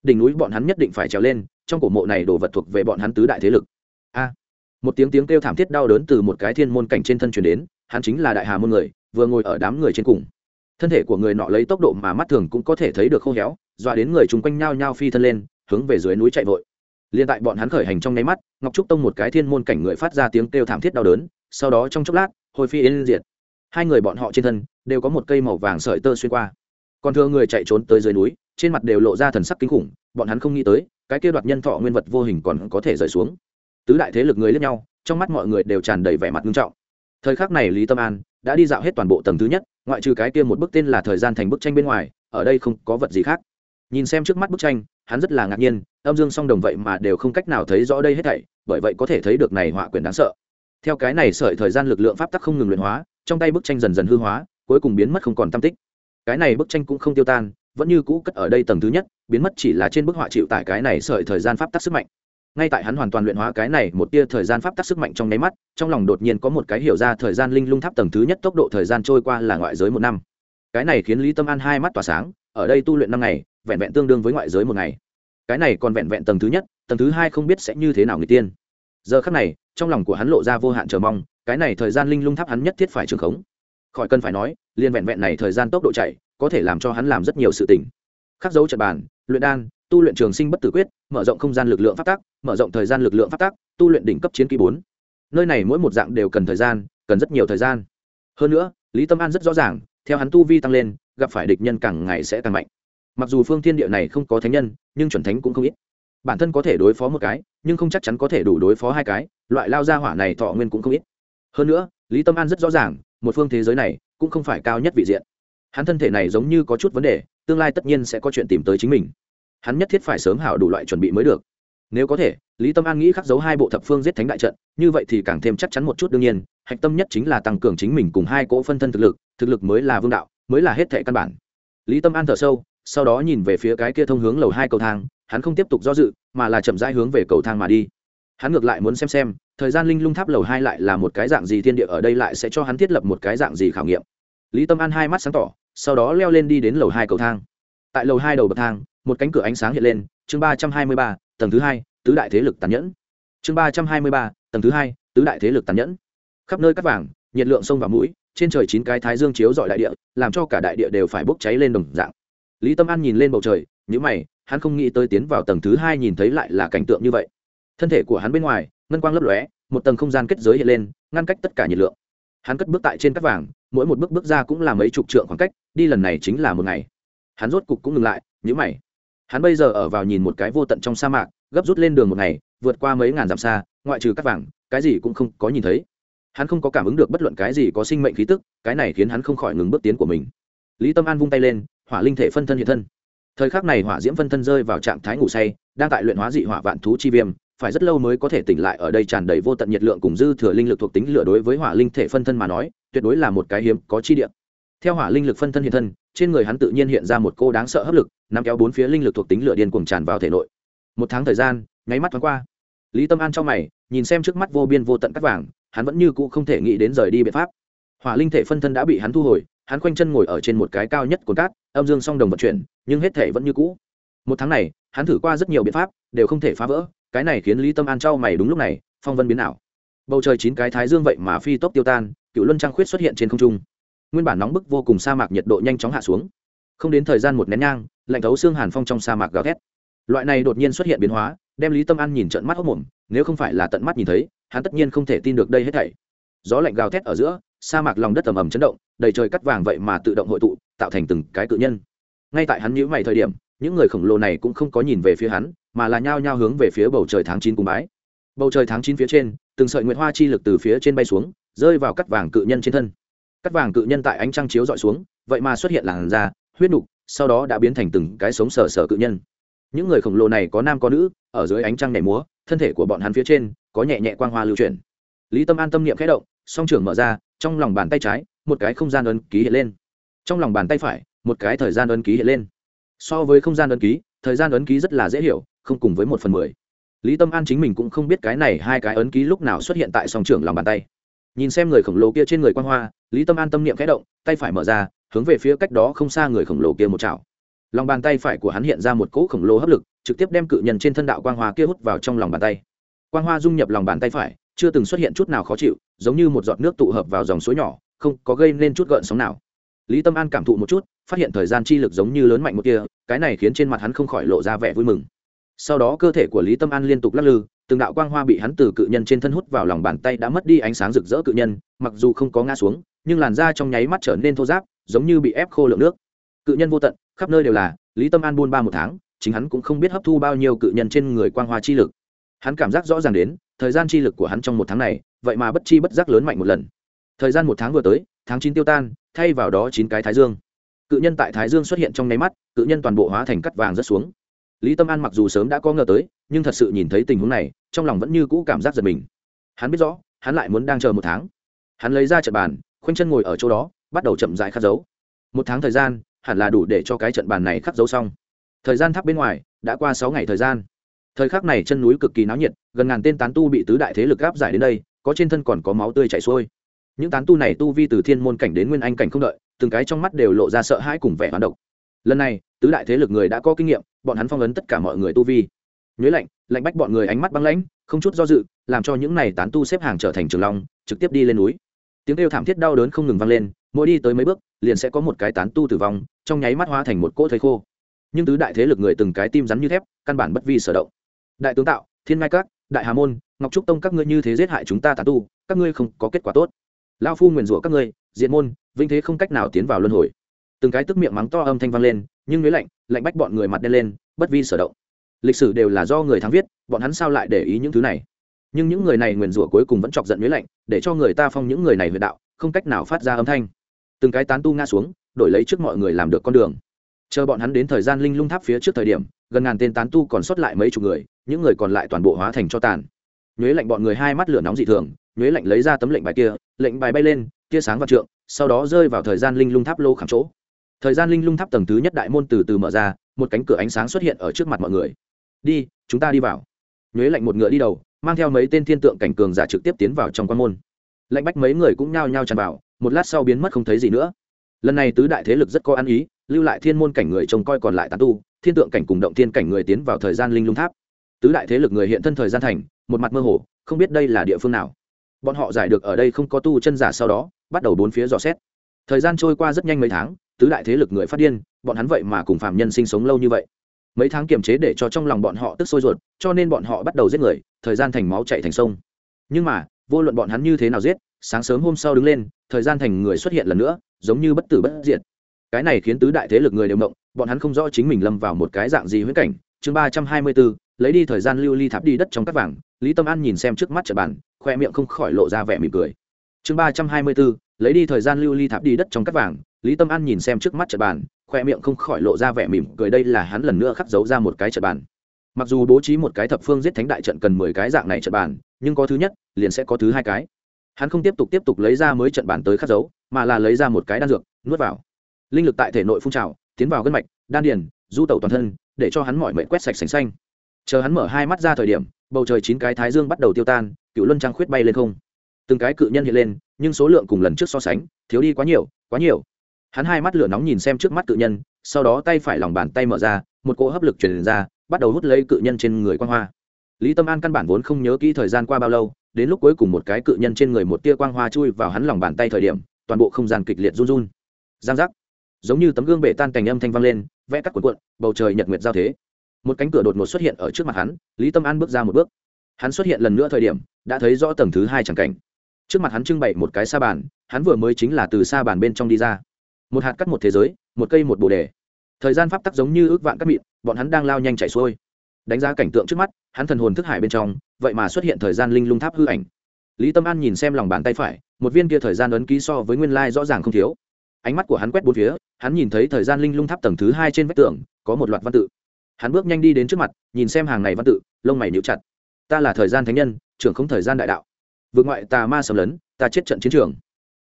Đỉnh núi bọn hắn nhất định phải trèo lên, trong cổ mộ này đồ vật thuộc về bọn hắn tứ đại thế lực. A! Một tiếng tiếng kêu thảm thiết đau đớn từ một cái thiên môn cảnh trên thân truyền đến, hắn chính là đại hà môn người, vừa ngồi ở đám người trên cùng thân thể của người nọ lấy tốc độ mà mắt thường cũng có thể thấy được khô héo, dọa đến người chung quanh nhao nhao phi thân lên, hướng về dưới núi chạy vội. Liền tại bọn hắn khởi hành trong nháy mắt, ngọc trúc tông một cái thiên môn cảnh người phát ra tiếng kêu thảm thiết đau đớn, sau đó trong chốc lát, hồi phi yên diệt. Hai người bọn họ trên thân, đều có một cây màu vàng sợi tơ xuyên qua. Còn thưa người chạy trốn tới dưới núi, trên mặt đều lộ ra thần sắc kinh khủng, bọn hắn không nghĩ tới, cái kia đoạt nhân thọ nguyên vật vô hình còn có thể rời xuống. Tứ đại thế lực người lẫn nhau, trong mắt mọi người đều tràn đầy vẻ mặt nghiêm trọng. Thời khắc này lý tâm an đã đi dạo hết toàn bộ tầng thứ nhất, ngoại trừ cái kia một bức tên là thời gian thành bức tranh bên ngoài, ở đây không có vật gì khác. Nhìn xem trước mắt bức tranh, hắn rất là ngạc nhiên, âm dương song đồng vậy mà đều không cách nào thấy rõ đây hết thảy, bởi vậy có thể thấy được này họa quyền đáng sợ. Theo cái này sợi thời gian lực lượng pháp tắc không ngừng luyện hóa, trong tay bức tranh dần dần hư hóa, cuối cùng biến mất không còn tam tích. Cái này bức tranh cũng không tiêu tan, vẫn như cũ cất ở đây tầng thứ nhất, biến mất chỉ là trên bức họa chịu tại cái này sợi thời gian pháp tắc sức mạnh ngay tại hắn hoàn toàn luyện hóa cái này một tia thời gian pháp tắc sức mạnh trong nháy mắt, trong lòng đột nhiên có một cái hiểu ra thời gian linh lung tháp tầng thứ nhất tốc độ thời gian trôi qua là ngoại giới một năm. Cái này khiến lý tâm an hai mắt tỏa sáng, ở đây tu luyện năm ngày, vẹn vẹn tương đương với ngoại giới một ngày. Cái này còn vẹn vẹn tầng thứ nhất, tầng thứ hai không biết sẽ như thế nào người tiên. Giờ khắc này, trong lòng của hắn lộ ra vô hạn chờ mong, cái này thời gian linh lung tháp hắn nhất thiết phải trường khống. Khỏi cần phải nói liên vẹn vẹn này thời gian tốc độ chạy, có thể làm cho hắn làm rất nhiều sự tình. Khắc dấu trận bàn, luyện đan tu luyện trường sinh bất tử quyết, mở rộng không gian lực lượng phát tác mở rộng thời gian lực lượng phát tác tu luyện đỉnh cấp chiến kỹ bốn. Nơi này mỗi một dạng đều cần thời gian, cần rất nhiều thời gian. Hơn nữa, lý tâm an rất rõ ràng, theo hắn tu vi tăng lên, gặp phải địch nhân càng ngày sẽ càng mạnh. Mặc dù phương thiên địa này không có thánh nhân, nhưng chuẩn thánh cũng không ít. Bản thân có thể đối phó một cái, nhưng không chắc chắn có thể đủ đối phó hai cái, loại lao ra hỏa này thọ nguyên cũng không ít. Hơn nữa, lý tâm an rất rõ ràng, một phương thế giới này cũng không phải cao nhất vị diện. Hắn thân thể này giống như có chút vấn đề, tương lai tất nhiên sẽ có chuyện tìm tới chính mình hắn nhất thiết phải sớm hảo đủ loại chuẩn bị mới được. Nếu có thể, lý tâm an nghĩ khắc dấu hai bộ thập phương giết thánh đại trận, như vậy thì càng thêm chắc chắn một chút đương nhiên, hạch tâm nhất chính là tăng cường chính mình cùng hai cỗ phân thân thực lực thực lực mới là vương đạo, mới là hết thệ căn bản. Lý tâm an thở sâu, sau đó nhìn về phía cái kia thông hướng lầu hai cầu thang, hắn không tiếp tục do dự, mà là chậm rãi hướng về cầu thang mà đi. Hắn ngược lại muốn xem xem, thời gian linh lung tháp lầu hai lại là một cái dạng gì thiên địa ở đây lại sẽ cho hắn thiết lập một cái dạng gì khảo nghiệm. Lý tâm an hai mắt sáng tỏ, sau đó leo lên đi đến lầu hai cầu thang. Tại lầu hai đầu bậc thang một cánh cửa ánh sáng hiện lên, chương ba trăm hai mươi ba, tầng thứ hai, tứ đại thế lực tàn nhẫn. Chương ba trăm hai mươi ba, tầng thứ hai, tứ đại thế lực tàn nhẫn. Khắp nơi cắt vàng, nhiệt lượng sông vào mũi, trên trời chín cái thái dương chiếu dọi đại địa, làm cho cả đại địa đều phải bốc cháy lên đồng dạng. Lý tâm an nhìn lên bầu trời nhữ mày, hắn không nghĩ tới tiến vào tầng thứ hai nhìn thấy lại là cảnh tượng như vậy. Thân thể của hắn bên ngoài, ngân quang lấp lóe, một tầng không gian kết giới hiện lên, ngăn cách tất cả nhiệt lượng. Hắn cất bước tại trên cắt vàng, mỗi một bước bước ra cũng là mấy chục trượng khoảng cách, đi lần này chính là một ngày. Hắn rốt cục cũng ngừng lại nhữ mày hắn bây giờ ở vào nhìn một cái vô tận trong sa mạc, gấp rút lên đường một ngày, vượt qua mấy ngàn dặm xa, ngoại trừ cắt vàng, cái gì cũng không có nhìn thấy. Hắn không có cảm ứng được bất luận cái gì có sinh mệnh khí tức, cái này khiến hắn không khỏi ngừng bước tiến của mình. Lý tâm an vung tay lên, hỏa linh thể phân thân hiện thân. Thời khắc này hỏa diễm phân thân rơi vào trạng thái ngủ say, đang tại luyện hóa dị hỏa vạn thú chi viêm, phải rất lâu mới có thể tỉnh lại ở đây tràn đầy vô tận nhiệt lượng cùng dư thừa linh lực thuộc tính lửa đối với hỏa linh thể phân thân mà nói, tuyệt đối là một cái hiếm có chi địa. Theo hỏa linh lực phân thân hiện thân trên người hắn tự nhiên hiện ra một cô đáng sợ hấp lực, nắm kéo bốn phía linh lực thuộc tính lửa điên cuồng tràn vào thể nội. Một tháng thời gian, nháy mắt thoáng qua. Lý tâm an trong mày, nhìn xem trước mắt vô biên vô tận cắt vàng, hắn vẫn như cũ không thể nghĩ đến rời đi biện pháp. Hỏa linh thể phân thân đã bị hắn thu hồi, hắn khoanh chân ngồi ở trên một cái cao nhất cồn cát, âm dương song đồng vận chuyển, nhưng hết thể vẫn như cũ. Một tháng này, hắn thử qua rất nhiều biện pháp, đều không thể phá vỡ, cái này khiến lý tâm an trao mày đúng lúc này, phong vân biến ảo. Bầu trời chín cái thái dương vậy mà phi tốc tiêu tan, cựu luân trăng khuyết xuất hiện trên không trung nguyên bản nóng bức vô cùng sa mạc nhiệt độ nhanh chóng hạ xuống. Không đến thời gian một nén nhang, lạnh thấu xương hàn phong trong sa mạc gào thét. Loại này đột nhiên xuất hiện biến hóa, đem lý tâm an nhìn trận mắt hốc mồm, nếu không phải là tận mắt nhìn thấy, hắn tất nhiên không thể tin được đây hết thảy. Gió lạnh gào thét ở giữa, sa mạc lòng đất ầm ầm chấn động, đầy trời cắt vàng vậy mà tự động hội tụ, tạo thành từng cái cự nhân. Ngay tại hắn nhữ mày thời điểm, những người khổng lồ này cũng không có nhìn về phía hắn, mà là nhao nhao hướng về phía bầu trời tháng chín cùng bái. Bầu trời tháng chín phía trên, từng sợi nguyệt hoa chi lực từ phía trên bay xuống, rơi vào cắt vàng cự nhân trên thân cắt vàng cự nhân tại ánh trăng chiếu dọi xuống, vậy mà xuất hiện làn da, huyết nục, sau đó đã biến thành từng cái sống sờ sờ cự nhân. Những người khổng lồ này có nam có nữ, ở dưới ánh trăng nhảy múa, thân thể của bọn hắn phía trên có nhẹ nhẹ quang hoa lưu chuyển. Lý tâm an tâm niệm khẽ động, song trưởng mở ra, trong lòng bàn tay trái, một cái không gian ấn ký hiện lên. Trong lòng bàn tay phải, một cái thời gian ấn ký hiện lên. So với không gian ấn ký, thời gian ấn ký rất là dễ hiểu, không cùng với một phần mười. Lý tâm an chính mình cũng không biết cái này hai cái ấn ký lúc nào xuất hiện tại song trưởng lòng bàn tay nhìn xem người khổng lồ kia trên người quan hoa, lý tâm an tâm niệm khẽ động, tay phải mở ra, hướng về phía cách đó không xa người khổng lồ kia một chảo. Lòng bàn tay phải của hắn hiện ra một cỗ khổng lồ hấp lực, trực tiếp đem cự nhân trên thân đạo quang hoa kia hút vào trong lòng bàn tay. Quang hoa dung nhập lòng bàn tay phải, chưa từng xuất hiện chút nào khó chịu, giống như một giọt nước tụ hợp vào dòng suối nhỏ, không có gây nên chút gợn sóng nào. Lý tâm an cảm thụ một chút, phát hiện thời gian chi lực giống như lớn mạnh một kia, cái này khiến trên mặt hắn không khỏi lộ ra vẻ vui mừng sau đó cơ thể của lý tâm an liên tục lắc lư, từng đạo quang hoa bị hắn từ cự nhân trên thân hút vào lòng bàn tay đã mất đi ánh sáng rực rỡ cự nhân, mặc dù không có ngã xuống, nhưng làn da trong nháy mắt trở nên thô giáp giống như bị ép khô lượng nước. Cự nhân vô tận, khắp nơi đều là, lý tâm an buôn ba một tháng, chính hắn cũng không biết hấp thu bao nhiêu cự nhân trên người quang hoa chi lực. Hắn cảm giác rõ ràng đến, thời gian chi lực của hắn trong một tháng này, vậy mà bất chi bất giác lớn mạnh một lần. Thời gian một tháng vừa tới, tháng chín tiêu tan, thay vào đó chín cái thái dương. Cự nhân tại thái dương xuất hiện trong nháy mắt, cự nhân toàn bộ hóa thành cắt vàng rất xuống lý tâm an mặc dù sớm đã có ngờ tới, nhưng thật sự nhìn thấy tình huống này, trong lòng vẫn như cũ cảm giác giật mình. Hắn biết rõ, hắn lại muốn đang chờ một tháng. Hắn lấy ra trận bàn, khoanh chân ngồi ở chỗ đó, bắt đầu chậm dại khắc dấu. Một tháng thời gian, hẳn là đủ để cho cái trận bàn này khắc dấu xong. Thời gian tháp bên ngoài, đã qua sáu ngày thời gian. Thời khắc này chân núi cực kỳ náo nhiệt, gần ngàn tên tán tu bị tứ đại thế lực gáp giải đến đây, có trên thân còn có máu tươi chảy xuôi. Những tán tu này tu vi từ thiên môn cảnh đến nguyên anh cảnh không đợi, từng cái trong mắt đều lộ ra sợ hãi cùng vẻ hoán độc. Lần này tứ đại thế lực người đã có kinh nghiệm, bọn hắn phong ấn tất cả mọi người tu vi. Nhuế lạnh lạnh bách bọn người ánh mắt băng lãnh, không chút do dự, làm cho những này tán tu xếp hàng trở thành trường long, trực tiếp đi lên núi. Tiếng kêu thảm thiết đau đớn không ngừng vang lên, mỗi đi tới mấy bước, liền sẽ có một cái tán tu tử vong, trong nháy mắt hóa thành một cỗ thấy khô. Nhưng tứ đại thế lực người từng cái tim rắn như thép, căn bản bất vi sở động. Đại tướng tạo, thiên ngai các, đại hà môn, ngọc trúc tông các ngươi như thế giết hại chúng ta tán tu, các ngươi không có kết quả tốt. Lao phu nguyền rủa các ngươi diện môn, vinh thế không cách nào tiến vào luân hồi. Từng cái tức miệng mắng to âm thanh vang lên nhưng nới lạnh lạnh bách bọn người mặt đen lên, bất vi sở động. Lịch sử đều là do người thắng viết, bọn hắn sao lại để ý những thứ này? Nhưng những người này nguyền rủa cuối cùng vẫn chọc giận nới lạnh, để cho người ta phong những người này huyệt đạo, không cách nào phát ra âm thanh. Từng cái tán tu nga xuống, đổi lấy trước mọi người làm được con đường. Chờ bọn hắn đến thời gian linh lung tháp phía trước thời điểm, gần ngàn tên tán tu còn sót lại mấy chục người, những người còn lại toàn bộ hóa thành cho tàn. Nhuế lạnh bọn người hai mắt lửa nóng dị thường, nhuế lạnh lấy ra tấm lệnh bài kia, lệnh bài bay lên, tia sáng vào trượng, sau đó rơi vào thời gian linh lung tháp lô khảm chỗ thời gian linh lung tháp tầng thứ nhất đại môn từ từ mở ra, một cánh cửa ánh sáng xuất hiện ở trước mặt mọi người. Đi, chúng ta đi vào. Nhuế lạnh một ngựa đi đầu, mang theo mấy tên thiên tượng cảnh cường giả trực tiếp tiến vào trong quan môn. Lạnh bách mấy người cũng nhao nhao tràn vào, một lát sau biến mất không thấy gì nữa. Lần này tứ đại thế lực rất có ăn ý, lưu lại thiên môn cảnh người trông coi còn lại tán tu, thiên tượng cảnh cùng động thiên cảnh người tiến vào thời gian linh lung tháp. Tứ đại thế lực người hiện thân thời gian thành, một mặt mơ hồ, không biết đây là địa phương nào. Bọn họ giải được ở đây không có tu chân giả sau đó, bắt đầu bốn phía dò xét. Thời gian trôi qua rất nhanh mấy tháng tứ đại thế lực người phát điên bọn hắn vậy mà cùng phạm nhân sinh sống lâu như vậy. Mấy tháng kiềm chế để cho trong lòng bọn họ tức sôi ruột cho nên bọn họ bắt đầu giết người thời gian thành máu chạy thành sông. Nhưng mà vô luận bọn hắn như thế nào giết sáng sớm hôm sau đứng lên thời gian thành người xuất hiện lần nữa giống như bất tử bất diệt. Cái này khiến tứ đại thế lực người đều động, bọn hắn không rõ chính mình lâm vào một cái dạng gì huyễn cảnh. Chương ba trăm hai mươi bốn lấy đi thời gian lưu ly tháp đi đất trong các vàng. Lý tâm an nhìn xem trước mắt trận bàn khoe miệng không khỏi lộ ra vẻ mỉm cười. Chương ba trăm hai mươi bốn lấy đi thời gian lưu ly tháp đi đất trong các vàng lý tâm an nhìn xem trước mắt trận bàn, khoe miệng không khỏi lộ ra vẻ mỉm cười, đây là hắn lần nữa khắc dấu ra một cái trận bàn. Mặc dù bố trí một cái thập phương giết thánh đại trận cần mười cái dạng này trận bàn, nhưng có thứ nhất, liền sẽ có thứ hai cái. Hắn không tiếp tục tiếp tục lấy ra mới trận bàn tới khắc dấu, mà là lấy ra một cái đan dược, nuốt vào. Linh lực tại thể nội phun trào, tiến vào gân mạch, đan điền, du tẩu toàn thân, để cho hắn mọi mệnh quét sạch sành xanh. Chờ hắn mở hai mắt ra thời điểm, bầu trời chín cái thái dương bắt đầu tiêu tan, cựu luân trăng khuyết bay lên không. Từng cái cự nhân hiện lên, nhưng số lượng cùng lần trước so sánh, thiếu đi quá nhiều quá nhiều hắn hai mắt lửa nóng nhìn xem trước mắt cự nhân, sau đó tay phải lòng bàn tay mở ra, một cỗ hấp lực truyền ra, bắt đầu hút lấy cự nhân trên người quang hoa. Lý tâm an căn bản vốn không nhớ kỹ thời gian qua bao lâu, đến lúc cuối cùng một cái cự nhân trên người một tia quang hoa chui vào hắn lòng bàn tay thời điểm, toàn bộ không gian kịch liệt run run. Giang giác. Giống như tấm gương bể tan cành âm thanh vang lên, vẽ các cuộn cuộn, bầu trời nhật nguyệt giao thế. Một cánh cửa đột ngột xuất hiện ở trước mặt hắn, lý tâm an bước ra một bước. Hắn xuất hiện lần nữa thời điểm, đã thấy rõ tầng thứ hai chẳng cảnh. Trước mặt hắn trưng bày một cái sa bàn, hắn vừa mới chính là từ sa bàn bên trong đi ra một hạt cắt một thế giới, một cây một bồ đề. Thời gian pháp tắc giống như ước vạn cắt mịn, bọn hắn đang lao nhanh chạy xuôi. Đánh giá cảnh tượng trước mắt, hắn thần hồn thức hải bên trong, vậy mà xuất hiện thời gian linh lung tháp hư ảnh. Lý tâm an nhìn xem lòng bàn tay phải, một viên kia thời gian ấn ký so với nguyên lai rõ ràng không thiếu. Ánh mắt của hắn quét bốn phía, hắn nhìn thấy thời gian linh lung tháp tầng thứ hai trên vách tường, có một loạt văn tự. Hắn bước nhanh đi đến trước mặt, nhìn xem hàng này văn tự, lông mày níu chặt. Ta là thời gian thánh nhân, trưởng không thời gian đại đạo. Vượt ngoại tà ma sầm lấn, ta chết trận chiến trường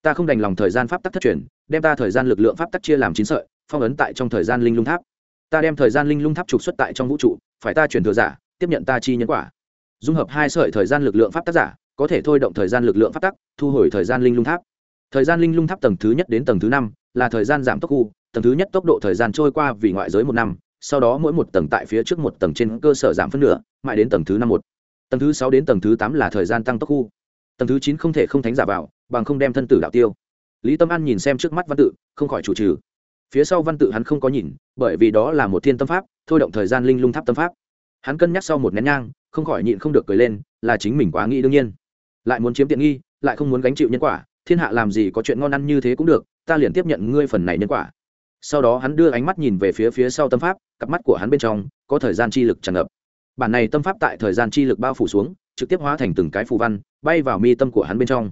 ta không đành lòng thời gian pháp tắc thất truyền đem ta thời gian lực lượng pháp tắc chia làm chín sợi phong ấn tại trong thời gian linh lung tháp ta đem thời gian linh lung tháp trục xuất tại trong vũ trụ phải ta chuyển thừa giả tiếp nhận ta chi nhân quả dung hợp hai sợi thời gian lực lượng pháp tắc giả có thể thôi động thời gian lực lượng pháp tắc thu hồi thời gian linh lung tháp thời gian linh lung tháp tầng thứ nhất đến tầng thứ năm là thời gian giảm tốc khu tầng thứ nhất tốc độ thời gian trôi qua vì ngoại giới một năm sau đó mỗi một tầng tại phía trước một tầng trên cơ sở giảm phân nửa mãi đến tầng thứ năm một tầng thứ sáu đến tầng thứ tám là thời gian tăng tốc khu tầng thứ chín không thể không thánh giả vào bằng không đem thân tử đạo tiêu. Lý tâm an nhìn xem trước mắt văn tự, không khỏi chủ trừ. Phía sau văn tự hắn không có nhìn, bởi vì đó là một thiên tâm pháp, thôi động thời gian linh lung tháp tâm pháp. Hắn cân nhắc sau một nén nhang, không khỏi nhịn không được cười lên, là chính mình quá nghĩ đương nhiên. Lại muốn chiếm tiện nghi, lại không muốn gánh chịu nhân quả, thiên hạ làm gì có chuyện ngon ăn như thế cũng được, ta liền tiếp nhận ngươi phần này nhân quả. Sau đó hắn đưa ánh mắt nhìn về phía phía sau tâm pháp, cặp mắt của hắn bên trong, có thời gian chi lực tràn ngập. Bản này tâm pháp tại thời gian chi lực bao phủ xuống, trực tiếp hóa thành từng cái phù văn, bay vào mi tâm của hắn bên trong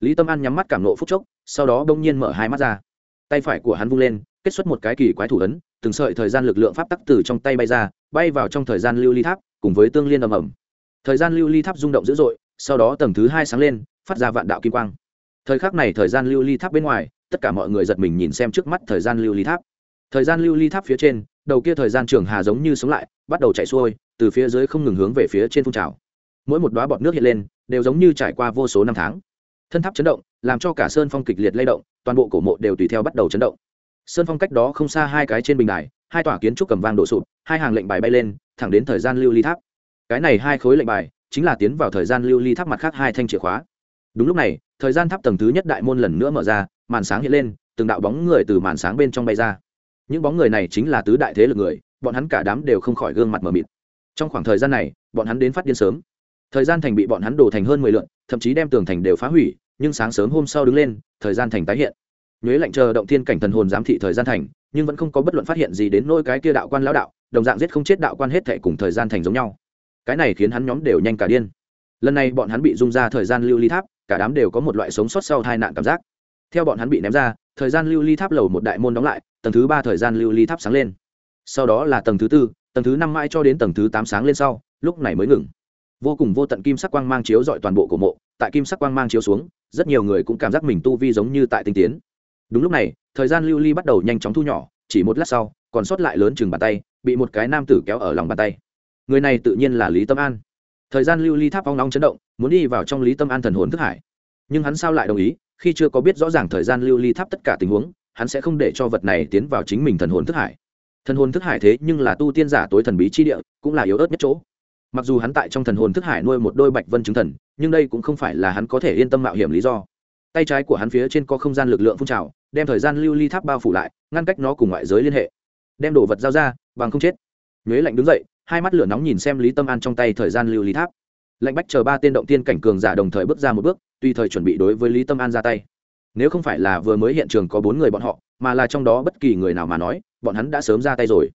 lý tâm an nhắm mắt cảm nộ phúc chốc, sau đó bỗng nhiên mở hai mắt ra. Tay phải của hắn vung lên, kết xuất một cái kỳ quái thủ ấn, từng sợi thời gian lực lượng pháp tắc từ trong tay bay ra, bay vào trong thời gian lưu ly tháp, cùng với tương liên ầm ầm. Thời gian lưu ly tháp rung động dữ dội, sau đó tầng thứ hai sáng lên, phát ra vạn đạo kim quang. Thời khắc này thời gian lưu ly tháp bên ngoài, tất cả mọi người giật mình nhìn xem trước mắt thời gian lưu ly tháp. Thời gian lưu ly tháp phía trên, đầu kia thời gian trường hà giống như sống lại, bắt đầu chạy xuôi, từ phía dưới không ngừng hướng về phía trên phun trào. Mỗi một đoá bọt nước hiện lên, đều giống như trải qua vô số năm tháng thân tháp chấn động, làm cho cả sơn phong kịch liệt lay động, toàn bộ cổ mộ đều tùy theo bắt đầu chấn động. Sơn phong cách đó không xa hai cái trên bình đài, hai tòa kiến trúc cầm vang đổ sụp, hai hàng lệnh bài bay lên, thẳng đến thời gian lưu ly tháp. Cái này hai khối lệnh bài, chính là tiến vào thời gian lưu ly tháp mặt khác hai thanh chìa khóa. Đúng lúc này, thời gian tháp tầng thứ nhất đại môn lần nữa mở ra, màn sáng hiện lên, từng đạo bóng người từ màn sáng bên trong bay ra. Những bóng người này chính là tứ đại thế lực người, bọn hắn cả đám đều không khỏi gương mặt mờ mịt. Trong khoảng thời gian này, bọn hắn đến phát điên sớm thời gian thành bị bọn hắn đổ thành hơn mười lượn, thậm chí đem tường thành đều phá hủy, nhưng sáng sớm hôm sau đứng lên, thời gian thành tái hiện. Nhuế lạnh chờ động thiên cảnh thần hồn giám thị thời gian thành, nhưng vẫn không có bất luận phát hiện gì đến nôi cái kia đạo quan lão đạo, đồng dạng giết không chết đạo quan hết thệ cùng thời gian thành giống nhau. Cái này khiến hắn nhóm đều nhanh cả điên. Lần này bọn hắn bị dung ra thời gian lưu ly tháp, cả đám đều có một loại sống sót sau tai nạn cảm giác. Theo bọn hắn bị ném ra, thời gian lưu ly tháp lầu một đại môn đóng lại, tầng thứ ba thời gian lưu ly tháp sáng lên. Sau đó là tầng thứ tư, tầng thứ năm mãi cho đến tầng thứ tám sáng lên sau, lúc này mới ngừng vô cùng vô tận kim sắc quang mang chiếu dọi toàn bộ cổ mộ, tại kim sắc quang mang chiếu xuống, rất nhiều người cũng cảm giác mình tu vi giống như tại tinh tiến. Đúng lúc này, thời gian lưu ly bắt đầu nhanh chóng thu nhỏ, chỉ một lát sau, còn sót lại lớn chừng bàn tay, bị một cái nam tử kéo ở lòng bàn tay. Người này tự nhiên là lý tâm an. Thời gian lưu ly tháp phong nóng chấn động, muốn đi vào trong lý tâm an thần hồn thức hải. Nhưng hắn sao lại đồng ý, khi chưa có biết rõ ràng thời gian lưu ly tháp tất cả tình huống, hắn sẽ không để cho vật này tiến vào chính mình thần hồn thức hải. Thần hồn thức hải thế nhưng là tu tiên giả tối thần bí chi địa, cũng là yếu ớt nhất chỗ mặc dù hắn tại trong thần hồn thức hải nuôi một đôi bạch vân chứng thần, nhưng đây cũng không phải là hắn có thể yên tâm mạo hiểm lý do. Tay trái của hắn phía trên có không gian lực lượng phun trào, đem thời gian lưu ly tháp bao phủ lại, ngăn cách nó cùng ngoại giới liên hệ. Đem đồ vật giao ra, bằng không chết. Nhuế lạnh đứng dậy, hai mắt lửa nóng nhìn xem lý tâm an trong tay thời gian lưu ly tháp. Lạnh bách chờ ba tên động tiên cảnh cường giả đồng thời bước ra một bước, tùy thời chuẩn bị đối với lý tâm an ra tay. Nếu không phải là vừa mới hiện trường có bốn người bọn họ, mà là trong đó bất kỳ người nào mà nói, bọn hắn đã sớm ra tay rồi.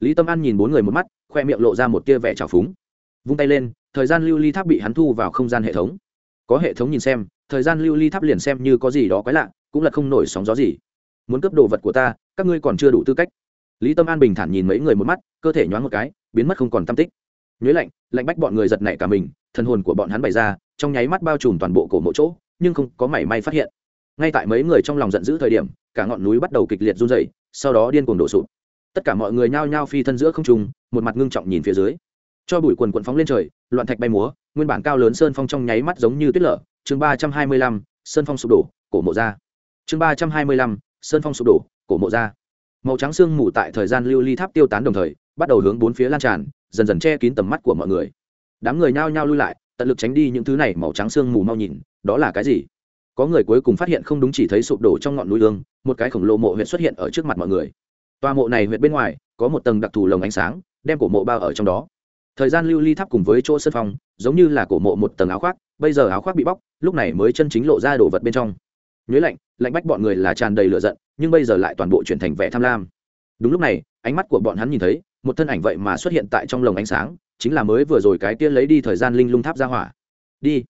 Lý tâm an nhìn bốn người một mắt, khoe miệng lộ ra một tia vẻ trào phúng vung tay lên, thời gian lưu ly tháp bị hắn thu vào không gian hệ thống. Có hệ thống nhìn xem, thời gian lưu ly tháp liền xem như có gì đó quái lạ, cũng là không nổi sóng gió gì. Muốn cướp đồ vật của ta, các ngươi còn chưa đủ tư cách. Lý tâm an bình thản nhìn mấy người một mắt, cơ thể nhoáng một cái, biến mất không còn tam tích. Nhuế lạnh lạnh bách bọn người giật nảy cả mình thân hồn của bọn hắn bày ra, trong nháy mắt bao trùm toàn bộ cổ mộ chỗ, nhưng không có mảy may phát hiện. Ngay tại mấy người trong lòng giận dữ thời điểm, cả ngọn núi bắt đầu kịch liệt run dày sau đó điên cuồng đổ sụp. Tất cả mọi người nhao nhao phi thân giữa không trung, một mặt ngưng trọng nhìn phía dưới cho bụi quần quần phóng lên trời, loạn thạch bay múa, nguyên bản cao lớn sơn phong trong nháy mắt giống như tuyết lở. Chương ba trăm hai mươi lăm, sơn phong sụp đổ, cổ mộ ra. Chương ba trăm hai mươi lăm, sơn phong sụp đổ, cổ mộ ra. Màu trắng sương mù tại thời gian lưu ly tháp tiêu tán đồng thời, bắt đầu hướng bốn phía lan tràn, dần dần che kín tầm mắt của mọi người. Đám người nhao nhao lui lại, tận lực tránh đi những thứ này màu trắng sương mù mau nhìn, đó là cái gì? Có người cuối cùng phát hiện không đúng chỉ thấy sụp đổ trong ngọn núi lương, một cái khổng lồ mộ huyện xuất hiện ở trước mặt mọi người. Toa mộ này huyện bên ngoài, có một tầng đặc thù lồng ánh sáng, đem cổ mộ bao ở trong đó thời gian lưu ly tháp cùng với chỗ sân phong giống như là cổ mộ một tầng áo khoác, bây giờ áo khoác bị bóc, lúc này mới chân chính lộ ra đồ vật bên trong. Nhuế lạnh lạnh bách bọn người là tràn đầy lửa giận, nhưng bây giờ lại toàn bộ chuyển thành vẻ tham lam. Đúng lúc này, ánh mắt của bọn hắn nhìn thấy, một thân ảnh vậy mà xuất hiện tại trong lồng ánh sáng, chính là mới vừa rồi cái tiên lấy đi thời gian linh lung tháp ra hỏa. Đi.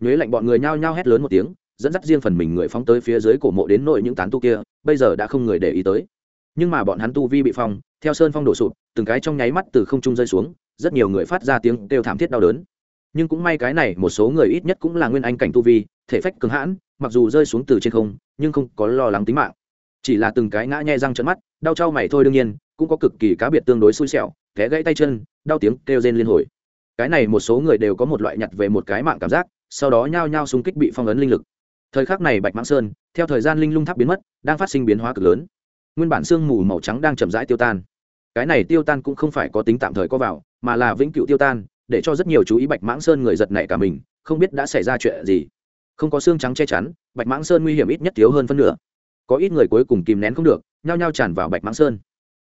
Nhuế lạnh bọn người nhao nhao hét lớn một tiếng, dẫn dắt riêng phần mình người phóng tới phía dưới cổ mộ đến nội những tán tu kia, bây giờ đã không người để ý tới. Nhưng mà bọn hắn tu vi bị phong, theo sơn phong đổ sụp, từng cái trong nháy mắt từ không trung rơi xuống rất nhiều người phát ra tiếng kêu thảm thiết đau đớn. Nhưng cũng may cái này, một số người ít nhất cũng là nguyên anh cảnh tu vi, thể phách cường hãn, mặc dù rơi xuống từ trên không, nhưng không có lo lắng tính mạng. Chỉ là từng cái ngã nhe răng trận mắt, đau trao mày thôi đương nhiên, cũng có cực kỳ cá biệt tương đối xui xẻo, té gãy tay chân, đau tiếng kêu rên liên hồi. Cái này một số người đều có một loại nhặt về một cái mạng cảm giác, sau đó nhao nhao xung kích bị phong ấn linh lực. Thời khắc này bạch mãng sơn, theo thời gian linh lung tháp biến mất, đang phát sinh biến hóa cực lớn. Nguyên bản sương mù màu trắng đang chậm rãi tiêu tan. Cái này tiêu tan cũng không phải có tính tạm thời có vào mà là vĩnh cựu tiêu tan, để cho rất nhiều chú ý bạch mãng sơn người giật nảy cả mình, không biết đã xảy ra chuyện gì. Không có xương trắng che chắn, bạch mãng sơn nguy hiểm ít nhất thiếu hơn phân nửa. Có ít người cuối cùng kìm nén không được, nhao nhao tràn vào bạch mãng sơn.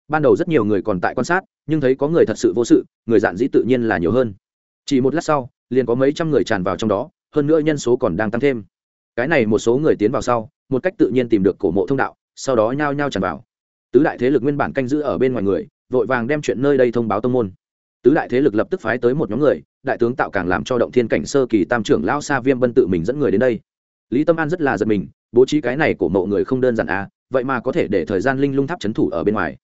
Ban đầu rất nhiều người còn tại quan sát, nhưng thấy có người thật sự vô sự, người dạn dĩ tự nhiên là nhiều hơn. Chỉ một lát sau, liền có mấy trăm người tràn vào trong đó, hơn nữa nhân số còn đang tăng thêm. Cái này một số người tiến vào sau, một cách tự nhiên tìm được cổ mộ thông đạo, sau đó nhao nhao tràn vào. Tứ đại thế lực nguyên bản canh giữ ở bên ngoài người, vội vàng đem chuyện nơi đây thông báo tông môn tứ đại thế lực lập tức phái tới một nhóm người, đại tướng tạo càng làm cho động thiên cảnh sơ kỳ tam trưởng lao sa viêm vân tự mình dẫn người đến đây. Lý tâm an rất là giật mình, bố trí cái này của mộ người không đơn giản à vậy mà có thể để thời gian linh lung tháp c h ấ n thủ ở bên ngoài.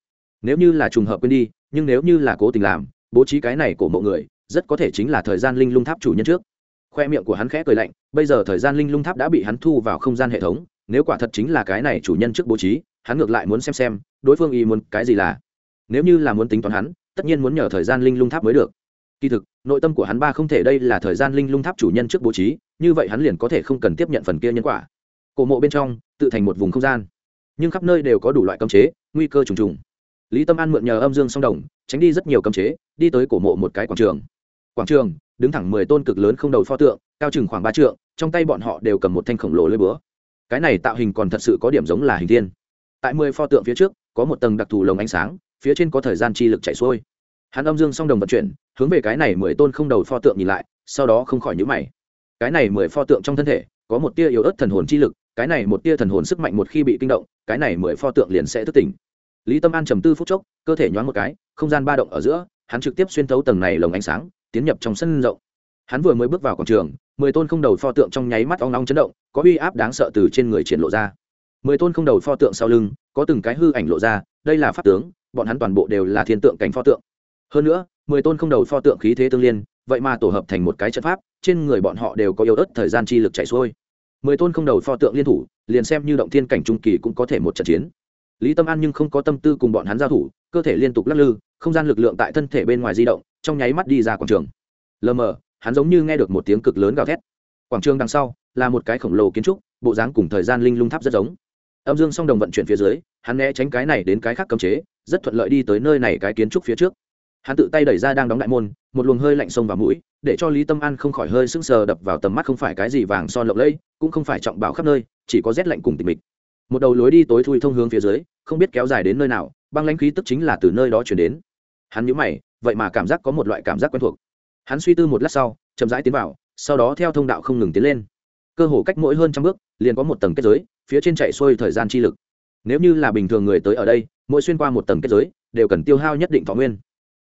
Nếu như là trùng hợp quên đi, nhưng nếu như là cố tình làm, bố trí cái này của mộ người, rất có thể chính là thời gian linh lung tháp chủ nhân trước. Khoe miệng của hắn khẽ cười lạnh, bây giờ thời gian linh lung tháp đã bị hắn thu vào không gian hệ thống, nếu quả thật chính là cái này chủ nhân trước bố trí, hắn ngược lại muốn xem xem, đối phương ý muốn cái gì là. Nếu như là muốn tính toán hắn tất nhiên muốn nhờ thời gian linh lung tháp mới được. Kỳ thực, nội tâm của hắn ba không thể đây là thời gian linh lung tháp chủ nhân trước bố trí, như vậy hắn liền có thể không cần tiếp nhận phần kia nhân quả. Cổ mộ bên trong, tự thành một vùng không gian. Nhưng khắp nơi đều có đủ loại cấm chế, nguy cơ trùng trùng. Lý tâm an mượn nhờ âm dương song đồng, tránh đi rất nhiều cấm chế, đi tới cổ mộ một cái quảng trường. Quảng trường, đứng thẳng mười tôn cực lớn không đầu pho tượng, cao chừng khoảng ba trượng, trong tay bọn họ đều cầm một thanh khổng lồ lưỡi búa. Cái này tạo hình còn thật sự có điểm giống là hình thiên. Tại mười pho tượng phía trước, có một tầng đặc thù lồng ánh sáng phía trên có thời gian chi lực chạy xuôi. Hắn âm dương song đồng vận chuyển, hướng về cái này mười tôn không đầu pho tượng nhìn lại, sau đó không khỏi nhữ mày. Cái này mười pho tượng trong thân thể, có một tia yếu ớt thần hồn chi lực, cái này một tia thần hồn sức mạnh một khi bị kinh động, cái này mười pho tượng liền sẽ thức tỉnh. Lý tâm an trầm tư phút chốc, cơ thể nhoáng một cái, không gian ba động ở giữa, hắn trực tiếp xuyên thấu tầng này lồng ánh sáng, tiến nhập trong sân rộng. Hắn vừa mới bước vào quảng trường, mười tôn không đầu pho tượng trong nháy mắt ong ong chấn động, có uy áp đáng sợ từ trên người triển lộ ra. Mười tôn không đầu pho tượng sau lưng, có từng cái hư ảnh lộ ra, đây là pháp tướng bọn hắn toàn bộ đều là thiên tượng cảnh pho tượng. Hơn nữa, mười tôn không đầu pho tượng khí thế tương liên, vậy mà tổ hợp thành một cái trận pháp, trên người bọn họ đều có yếu ớt thời gian chi lực chạy xuôi. Mười tôn không đầu pho tượng liên thủ, liền xem như động thiên cảnh trung kỳ cũng có thể một trận chiến. Lý tâm an nhưng không có tâm tư cùng bọn hắn giao thủ, cơ thể liên tục lắc lư, không gian lực lượng tại thân thể bên ngoài di động, trong nháy mắt đi ra quảng trường. Lờ mờ, hắn giống như nghe được một tiếng cực lớn gào thét. Quảng trường đằng sau, là một cái khổng lồ kiến trúc, bộ dáng cùng thời gian linh lung tháp rất giống. Âm dương song đồng vận chuyển phía dưới, hắn né tránh cái này đến cái khác cấm chế rất thuận lợi đi tới nơi này cái kiến trúc phía trước. Hắn tự tay đẩy ra đang đóng đại môn, một luồng hơi lạnh sông vào mũi, để cho lý tâm an không khỏi hơi sững sờ đập vào tầm mắt không phải cái gì vàng son lộng lẫy, cũng không phải trọng bảo khắp nơi, chỉ có rét lạnh cùng tịch mịch. Một đầu lối đi tối thui thông hướng phía dưới, không biết kéo dài đến nơi nào, băng lãnh khí tức chính là từ nơi đó chuyển đến. Hắn nhớ mày, vậy mà cảm giác có một loại cảm giác quen thuộc. Hắn suy tư một lát sau, chậm rãi tiến vào, sau đó theo thông đạo không ngừng tiến lên. Cơ hồ cách mỗi hơn trăm bước, liền có một tầng kết giới, phía trên chạy xuôi thời gian chi lực. Nếu như là bình thường người tới ở đây mỗi xuyên qua một tầng kết giới, đều cần tiêu hao nhất định thọ nguyên.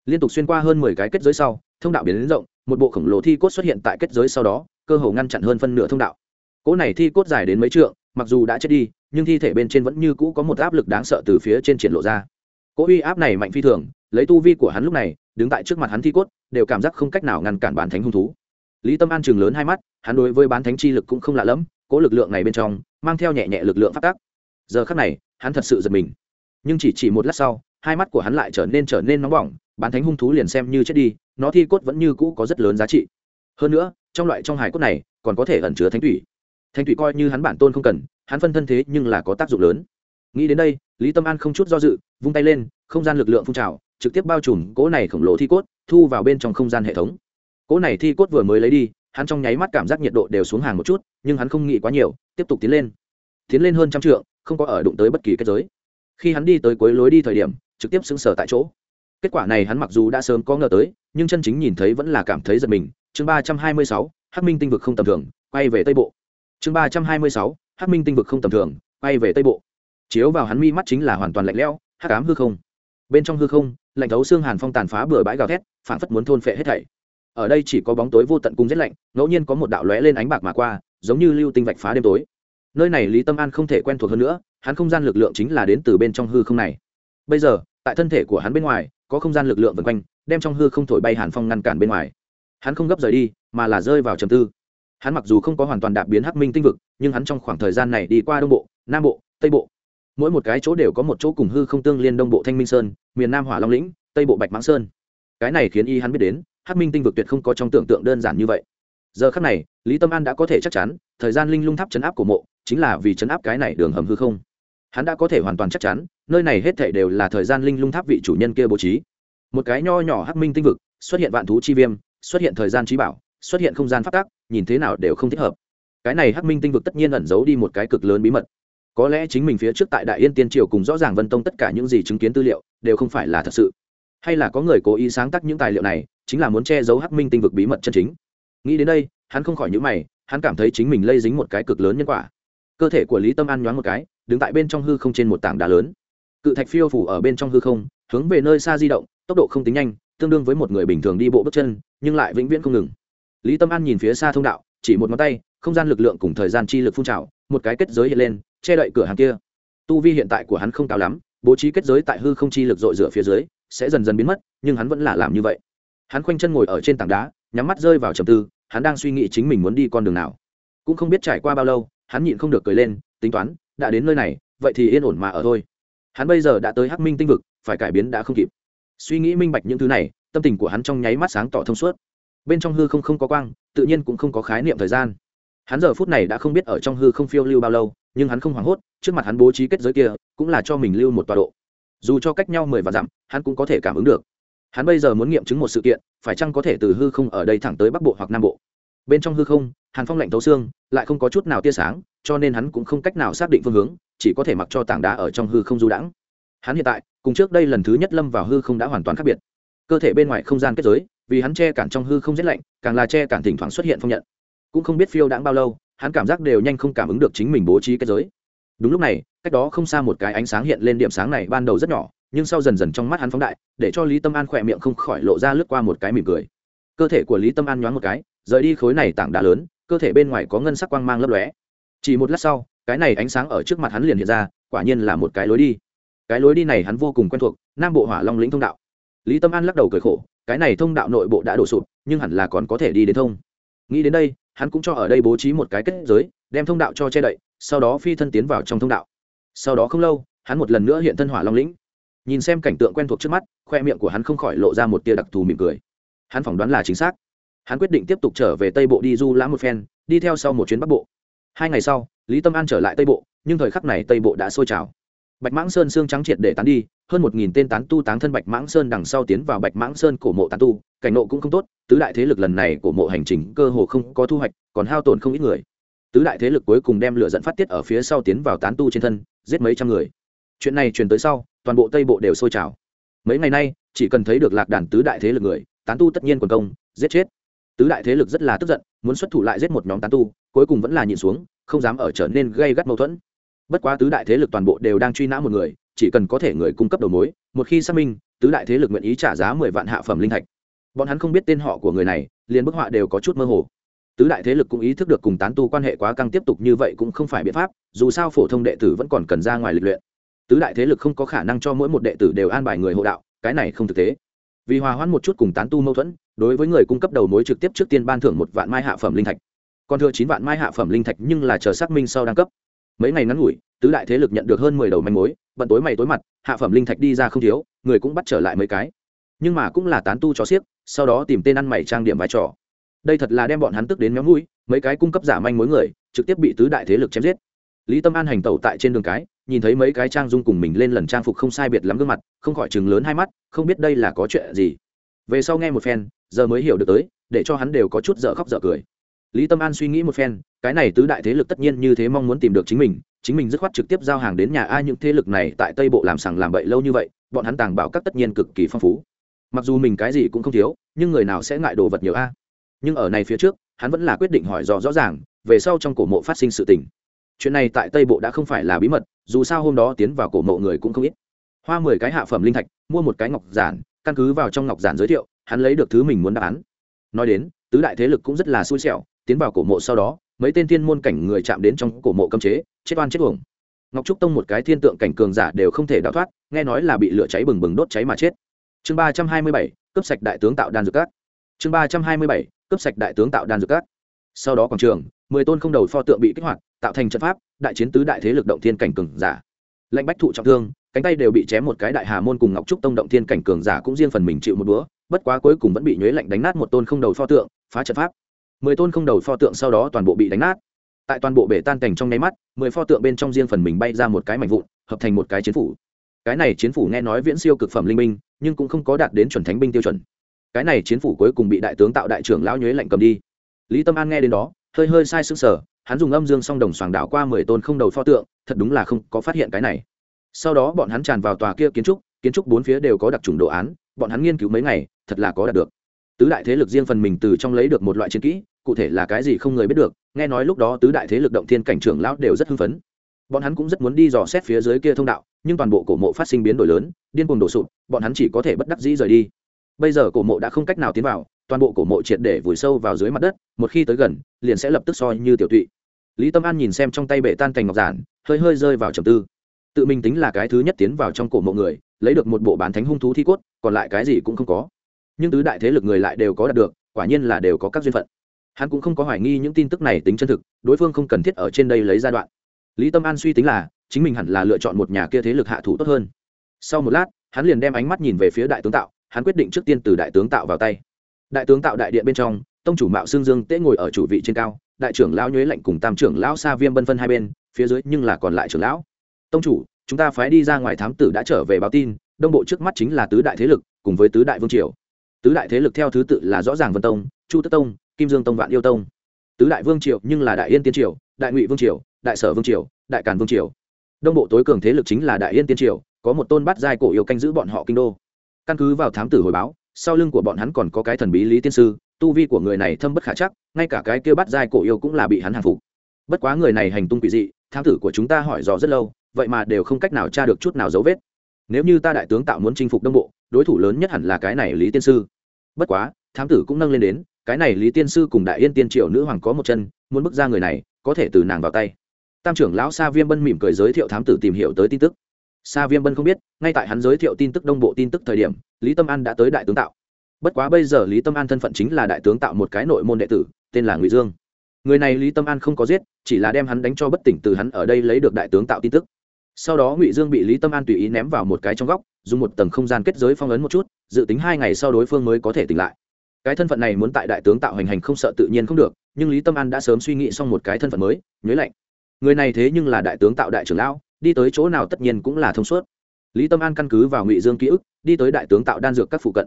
Liên tục xuyên qua hơn mười cái kết giới sau, thông đạo biến rộng, một bộ khổng lồ thi cốt xuất hiện tại kết giới sau đó, cơ hồ ngăn chặn hơn phân nửa thông đạo. Cỗ này thi cốt dài đến mấy trượng, mặc dù đã chết đi, nhưng thi thể bên trên vẫn như cũ có một áp lực đáng sợ từ phía trên triển lộ ra. Cỗ uy áp này mạnh phi thường, lấy tu vi của hắn lúc này, đứng tại trước mặt hắn thi cốt, đều cảm giác không cách nào ngăn cản bán thánh hung thú. Lý tâm an chừng lớn hai mắt, hắn đối với bán thánh chi lực cũng không lạ lẫm, cỗ lực lượng này bên trong, mang theo nhẹ nhẹ lực lượng phát tác. Giờ khắc này, hắn thật sự giật mình nhưng chỉ chỉ một lát sau, hai mắt của hắn lại trở nên trở nên nóng bỏng, bán thánh hung thú liền xem như chết đi, nó thi cốt vẫn như cũ có rất lớn giá trị. Hơn nữa, trong loại trong hải cốt này, còn có thể ẩn chứa thánh thủy thánh thủy coi như hắn bản tôn không cần, hắn phân thân thế nhưng là có tác dụng lớn. Nghĩ đến đây, lý tâm an không chút do dự, vung tay lên, không gian lực lượng phun trào, trực tiếp bao trùm cỗ này khổng lồ thi cốt, thu vào bên trong không gian hệ thống. Cỗ này thi cốt vừa mới lấy đi, hắn trong nháy mắt cảm giác nhiệt độ đều xuống hàng một chút, nhưng hắn không nghĩ quá nhiều, tiếp tục tiến lên. Tiến lên hơn trăm trượng, không có ở đụng tới bất kỳ kết giới khi hắn đi tới cuối lối đi thời điểm, trực tiếp xứng sở tại chỗ. Kết quả này hắn mặc dù đã sớm có ngờ tới, nhưng chân chính nhìn thấy vẫn là cảm thấy giật mình. Chương ba trăm hai mươi sáu, hắc minh tinh vực không tầm thường, quay về tây bộ. Chương ba trăm hai mươi sáu, hắc minh tinh vực không tầm thường, quay về tây bộ. Chiếu vào hắn mi mắt chính là hoàn toàn lạnh lẽo, hắc ám hư không. Bên trong hư không, lạnh thấu xương hàn phong tàn phá bừa bãi gào thét phản phất muốn thôn phệ hết thảy. Ở đây chỉ có bóng tối vô tận cung rét lạnh, ngẫu nhiên có một đạo lóe lên ánh bạc mà qua, giống như lưu tinh vạch phá đêm tối. Nơi này lý tâm an không thể quen thuộc hơn nữa hắn không gian lực lượng chính là đến từ bên trong hư không này. Bây giờ, tại thân thể của hắn bên ngoài, có không gian lực lượng vần quanh, đem trong hư không thổi bay hàn phong ngăn cản bên ngoài. Hắn không gấp rời đi, mà là rơi vào trầm tư. Hắn mặc dù không có hoàn toàn đạp biến hắc minh tinh vực, nhưng hắn trong khoảng thời gian này đi qua đông bộ, nam bộ, tây bộ. Mỗi một cái chỗ đều có một chỗ cùng hư không tương liên đông bộ thanh minh sơn, miền nam hỏa long lĩnh, tây bộ bạch mãng sơn. Cái này khiến y hắn biết đến, hắc minh tinh vực tuyệt không có trong tưởng tượng đơn giản như vậy. Giờ khắc này, lý tâm an đã có thể chắc chắn, thời gian linh lung tháp chấn áp của mộ, chính là vì chấn áp cái này đường hầm hư không hắn đã có thể hoàn toàn chắc chắn, nơi này hết thể đều là thời gian linh lung tháp vị chủ nhân kia bố trí. Một cái nho nhỏ hắc minh tinh vực, xuất hiện vạn thú chi viêm, xuất hiện thời gian trí bảo, xuất hiện không gian phát tác nhìn thế nào đều không thích hợp. Cái này hắc minh tinh vực tất nhiên ẩn giấu đi một cái cực lớn bí mật. Có lẽ chính mình phía trước tại đại yên tiên triều cùng rõ ràng vân tông tất cả những gì chứng kiến tư liệu, đều không phải là thật sự. Hay là có người cố ý sáng tác những tài liệu này, chính là muốn che giấu hắc minh tinh vực bí mật chân chính. Nghĩ đến đây, hắn không khỏi nhữ mày, hắn cảm thấy chính mình lây dính một cái cực lớn nhân quả. Cơ thể của lý tâm an nhoáng một cái đứng tại bên trong hư không trên một tảng đá lớn. Cự thạch phiêu phủ ở bên trong hư không, hướng về nơi xa di động, tốc độ không tính nhanh, tương đương với một người bình thường đi bộ bước chân, nhưng lại vĩnh viễn không ngừng. Lý tâm an nhìn phía xa thông đạo, chỉ một ngón tay, không gian lực lượng cùng thời gian chi lực phun trào, một cái kết giới hiện lên, che đậy cửa hàng kia. Tu vi hiện tại của hắn không cao lắm, bố trí kết giới tại hư không chi lực dội rửa phía dưới, sẽ dần dần biến mất, nhưng hắn vẫn là làm như vậy. Hắn khoanh chân ngồi ở trên tảng đá, nhắm mắt rơi vào trầm tư, hắn đang suy nghĩ chính mình muốn đi con đường nào. Cũng không biết trải qua bao lâu, hắn nhịn không được cười lên, tính toán đã đến nơi này, vậy thì yên ổn mà ở thôi. Hắn bây giờ đã tới hắc minh tinh vực, phải cải biến đã không kịp. Suy nghĩ minh bạch những thứ này, tâm tình của hắn trong nháy mắt sáng tỏ thông suốt. Bên trong hư không không có quang, tự nhiên cũng không có khái niệm thời gian. Hắn giờ phút này đã không biết ở trong hư không phiêu lưu bao lâu, nhưng hắn không hoảng hốt, trước mặt hắn bố trí kết giới kia, cũng là cho mình lưu một tọa độ. Dù cho cách nhau mười và dặm, hắn cũng có thể cảm ứng được. Hắn bây giờ muốn nghiệm chứng một sự kiện, phải chăng có thể từ hư không ở đây thẳng tới bắc bộ hoặc nam bộ? Bên trong hư không, hàn phong lạnh thấu xương, lại không có chút nào tia sáng, cho nên hắn cũng không cách nào xác định phương hướng, chỉ có thể mặc cho tảng đá ở trong hư không du đãng. Hắn hiện tại, cùng trước đây lần thứ nhất lâm vào hư không đã hoàn toàn khác biệt. Cơ thể bên ngoài không gian kết giới, vì hắn che cản trong hư không rét lạnh, càng là che cản thỉnh thoảng xuất hiện phong nhận. Cũng không biết phiêu đãng bao lâu, hắn cảm giác đều nhanh không cảm ứng được chính mình bố trí kết giới. Đúng lúc này, cách đó không xa một cái ánh sáng hiện lên điểm sáng này ban đầu rất nhỏ, nhưng sau dần dần trong mắt hắn phóng đại, để cho lý tâm an khỏe miệng không khỏi lộ ra lướt qua một cái mỉm cười. Cơ thể của lý tâm an nhoáng một cái rời đi khối này tảng đá lớn, cơ thể bên ngoài có ngân sắc quang mang lấp lóe. Chỉ một lát sau, cái này ánh sáng ở trước mặt hắn liền hiện ra, quả nhiên là một cái lối đi. Cái lối đi này hắn vô cùng quen thuộc, nam bộ hỏa long lĩnh thông đạo. Lý tâm an lắc đầu cười khổ, cái này thông đạo nội bộ đã đổ sụp, nhưng hẳn là còn có thể đi đến thông. Nghĩ đến đây, hắn cũng cho ở đây bố trí một cái kết giới, đem thông đạo cho che đậy, sau đó phi thân tiến vào trong thông đạo. Sau đó không lâu, hắn một lần nữa hiện thân hỏa long lĩnh. Nhìn xem cảnh tượng quen thuộc trước mắt, khoe miệng của hắn không khỏi lộ ra một tia đặc thù mỉm cười. Hắn phỏng đoán là chính xác hắn quyết định tiếp tục trở về tây bộ đi du lãm một phen, đi theo sau một chuyến bắc bộ. Hai ngày sau, lý tâm an trở lại tây bộ, nhưng thời khắc này tây bộ đã sôi trào. Bạch mãng sơn xương trắng triệt để tán đi, hơn một nghìn tên tán tu táng thân bạch mãng sơn đằng sau tiến vào bạch mãng sơn cổ mộ tán tu, cảnh nộ cũng không tốt, tứ đại thế lực lần này cổ mộ hành trình cơ hồ không có thu hoạch, còn hao tổn không ít người. Tứ đại thế lực cuối cùng đem lửa dẫn phát tiết ở phía sau tiến vào tán tu trên thân, giết mấy trăm người. Chuyện này truyền tới sau, toàn bộ tây bộ đều sôi trào. Mấy ngày nay, chỉ cần thấy được lạc đàn tứ đại thế lực người, tán tu tất nhiên quần công, giết chết tứ đại thế lực rất là tức giận, muốn xuất thủ lại giết một nhóm tán tu, cuối cùng vẫn là nhịn xuống, không dám ở trở nên gây gắt mâu thuẫn. Bất quá tứ đại thế lực toàn bộ đều đang truy nã một người, chỉ cần có thể người cung cấp đầu mối, một khi xác minh, tứ đại thế lực nguyện ý trả giá mười vạn hạ phẩm linh thạch. Bọn hắn không biết tên họ của người này, liền bức họa đều có chút mơ hồ. Tứ đại thế lực cũng ý thức được cùng tán tu quan hệ quá căng tiếp tục như vậy cũng không phải biện pháp, dù sao phổ thông đệ tử vẫn còn cần ra ngoài lịch luyện. Tứ đại thế lực không có khả năng cho mỗi một đệ tử đều an bài người hộ đạo, cái này không thực tế. Vì hòa hoãn một chút cùng tán tu mâu thuẫn đối với người cung cấp đầu mối trực tiếp trước tiên ban thưởng một vạn mai hạ phẩm linh thạch. Còn thừa chín vạn mai hạ phẩm linh thạch nhưng là chờ xác minh sau đăng cấp. Mấy ngày ngắn ngủi, tứ đại thế lực nhận được hơn mười đầu manh mối, bận tối mày tối mặt, hạ phẩm linh thạch đi ra không thiếu, người cũng bắt trở lại mấy cái. Nhưng mà cũng là tán tu cho xiếc, sau đó tìm tên ăn mày trang điểm vai trò. Đây thật là đem bọn hắn tức đến méo mũi, mấy cái cung cấp giả manh mối người, trực tiếp bị tứ đại thế lực chém giết. Lý tâm an hành tẩu tại trên đường cái, nhìn thấy mấy cái trang dung cùng mình lên lần trang phục không sai biệt lắm gương mặt, không khỏi chừng lớn hai mắt, không biết đây là có chuyện gì về sau nghe một phen, giờ mới hiểu được tới, để cho hắn đều có chút dở khóc dở cười. Lý tâm an suy nghĩ một phen, cái này tứ đại thế lực tất nhiên như thế mong muốn tìm được chính mình chính mình dứt khoát trực tiếp giao hàng đến nhà ai những thế lực này tại tây bộ làm sằng làm bậy lâu như vậy, bọn hắn tàng bảo các tất nhiên cực kỳ phong phú. Mặc dù mình cái gì cũng không thiếu, nhưng người nào sẽ ngại đồ vật nhiều a? Nhưng ở này phía trước, hắn vẫn là quyết định hỏi rõ rõ ràng, về sau trong cổ mộ phát sinh sự tình. Chuyện này tại tây bộ đã không phải là bí mật, dù sao hôm đó tiến vào cổ mộ người cũng không ít. Hoa mười cái hạ phẩm linh thạch, mua một cái ngọc giản căn cứ vào trong ngọc giản giới thiệu, hắn lấy được thứ mình muốn đáp án. Nói đến, tứ đại thế lực cũng rất là xui xẻo, tiến vào cổ mộ sau đó, mấy tên thiên môn cảnh người chạm đến trong cổ mộ cấm chế, chết oan chết uổng. Ngọc trúc tông một cái thiên tượng cảnh cường giả đều không thể đào thoát, nghe nói là bị lửa cháy bừng bừng đốt cháy mà chết. Chương ba trăm hai mươi bảy cấp sạch đại tướng tạo đan dược cát. Chương ba trăm hai mươi bảy cấp sạch đại tướng tạo đan dược cát. Sau đó quảng trường, mười tôn không đầu pho tượng bị kích hoạt, tạo thành trận pháp, đại chiến tứ đại thế lực động thiên cảnh cường giả. Lệnh bách thụ trọng thương cánh tay đều bị chém một cái đại hà môn cùng ngọc trúc tông động thiên cảnh cường giả cũng riêng phần mình chịu một búa bất quá cuối cùng vẫn bị nhuế lạnh đánh nát một tôn không đầu pho tượng, phá trận pháp. Mười tôn không đầu pho tượng sau đó toàn bộ bị đánh nát. Tại toàn bộ bể tan cảnh trong nháy mắt, mười pho tượng bên trong riêng phần mình bay ra một cái mảnh vụn, hợp thành một cái chiến phủ. Cái này chiến phủ nghe nói viễn siêu cực phẩm linh minh, nhưng cũng không có đạt đến chuẩn thánh binh tiêu chuẩn. Cái này chiến phủ cuối cùng bị đại tướng tạo đại trưởng lão nhuế lạnh cầm đi. Lý tâm an nghe đến đó, hơi hơi sai sức sở hắn dùng âm dương song đồng xoàng đảo qua mười tôn không đầu pho tượng, thật đúng là không có phát hiện cái này sau đó bọn hắn tràn vào tòa kia kiến trúc kiến trúc bốn phía đều có đặc trùng đồ án, bọn hắn nghiên cứu mấy ngày, thật là có đạt được. Tứ đại thế lực riêng phần mình từ trong lấy được một loại chiến kỹ, cụ thể là cái gì không người biết được, nghe nói lúc đó tứ đại thế lực động thiên cảnh trưởng lão đều rất hưng phấn. Bọn hắn cũng rất muốn đi dò xét phía dưới kia thông đạo, nhưng toàn bộ cổ mộ phát sinh biến đổi lớn, điên cuồng đổ sụp, bọn hắn chỉ có thể bất đắc dĩ rời đi. Bây giờ cổ mộ đã không cách nào tiến vào, toàn bộ cổ mộ triệt để vùi sâu vào dưới mặt đất, một khi tới gần, liền sẽ lập tức soi như tiểu tụy. Lý tâm an nhìn xem trong tay bệ tan cành ngọc giản, hơi hơi rơi vào trầm tư tự mình tính là cái thứ nhất tiến vào trong cổ mộ người, lấy được một bộ bán thánh hung thú thi cốt, còn lại cái gì cũng không có. Nhưng tứ đại thế lực người lại đều có đạt được, quả nhiên là đều có các duyên phận. Hắn cũng không có hoài nghi những tin tức này tính chân thực, đối phương không cần thiết ở trên đây lấy giai đoạn. Lý tâm an suy tính là, chính mình hẳn là lựa chọn một nhà kia thế lực hạ thủ tốt hơn. Sau một lát, hắn liền đem ánh mắt nhìn về phía đại tướng tạo, hắn quyết định trước tiên từ đại tướng tạo vào tay. Đại tướng tạo đại điện bên trong, tông chủ mạo xương dương tễ ngồi ở chủ vị trên cao, đại trưởng lão nhuế lệnh cùng tam trưởng lão sa viêm bân phân hai bên, phía dưới nhưng là còn lại trưởng lão tông chủ, chúng ta phái đi ra ngoài thám tử đã trở về báo tin, đông bộ trước mắt chính là tứ đại thế lực, cùng với tứ đại vương triều. Tứ đại thế lực theo thứ tự là rõ ràng vân tông, chu tất tông, kim dương tông, vạn yêu tông. Tứ đại vương triều nhưng là đại yên tiên triều, đại ngụy vương triều, đại sở vương triều, đại càn vương triều. Đông bộ tối cường thế lực chính là đại yên tiên triều, có một tôn bát giai cổ yêu canh giữ bọn họ kinh đô. Căn cứ vào thám tử hồi báo, sau lưng của bọn hắn còn có cái thần bí lý tiên sư, tu vi của người này thâm bất khả chắc, ngay cả cái kia bát giai cổ yêu cũng là bị hắn hàng phục. Bất quá người này hành tung quỷ dị, thám tử của chúng ta hỏi dò rất lâu vậy mà đều không cách nào tra được chút nào dấu vết. Nếu như ta đại tướng tạo muốn chinh phục đông bộ, đối thủ lớn nhất hẳn là cái này lý tiên sư. Bất quá, thám tử cũng nâng lên đến, cái này lý tiên sư cùng đại yên tiên triệu nữ hoàng có một chân, muốn bước ra người này, có thể từ nàng vào tay. Tam trưởng lão sa viêm bân mỉm cười giới thiệu thám tử tìm hiểu tới tin tức. Sa viêm bân không biết, ngay tại hắn giới thiệu tin tức đông bộ tin tức thời điểm, lý tâm an đã tới đại tướng tạo. Bất quá bây giờ lý tâm an thân phận chính là đại tướng tạo một cái nội môn đệ tử, tên là ngụy dương. Người này lý tâm an không có giết, chỉ là đem hắn đánh cho bất tỉnh từ hắn ở đây lấy được đại tướng tạo tin tức sau đó ngụy dương bị lý tâm an tùy ý ném vào một cái trong góc, dùng một tầng không gian kết giới phong ấn một chút, dự tính hai ngày sau đối phương mới có thể tỉnh lại. Cái thân phận này muốn tại đại tướng tạo hành hành không sợ tự nhiên không được, nhưng lý tâm an đã sớm suy nghĩ xong một cái thân phận mới nhới lạnh. Người này thế nhưng là đại tướng tạo đại trưởng lão, đi tới chỗ nào tất nhiên cũng là thông suốt. Lý tâm an căn cứ vào ngụy dương ký ức, đi tới đại tướng tạo đan dược các phụ cận.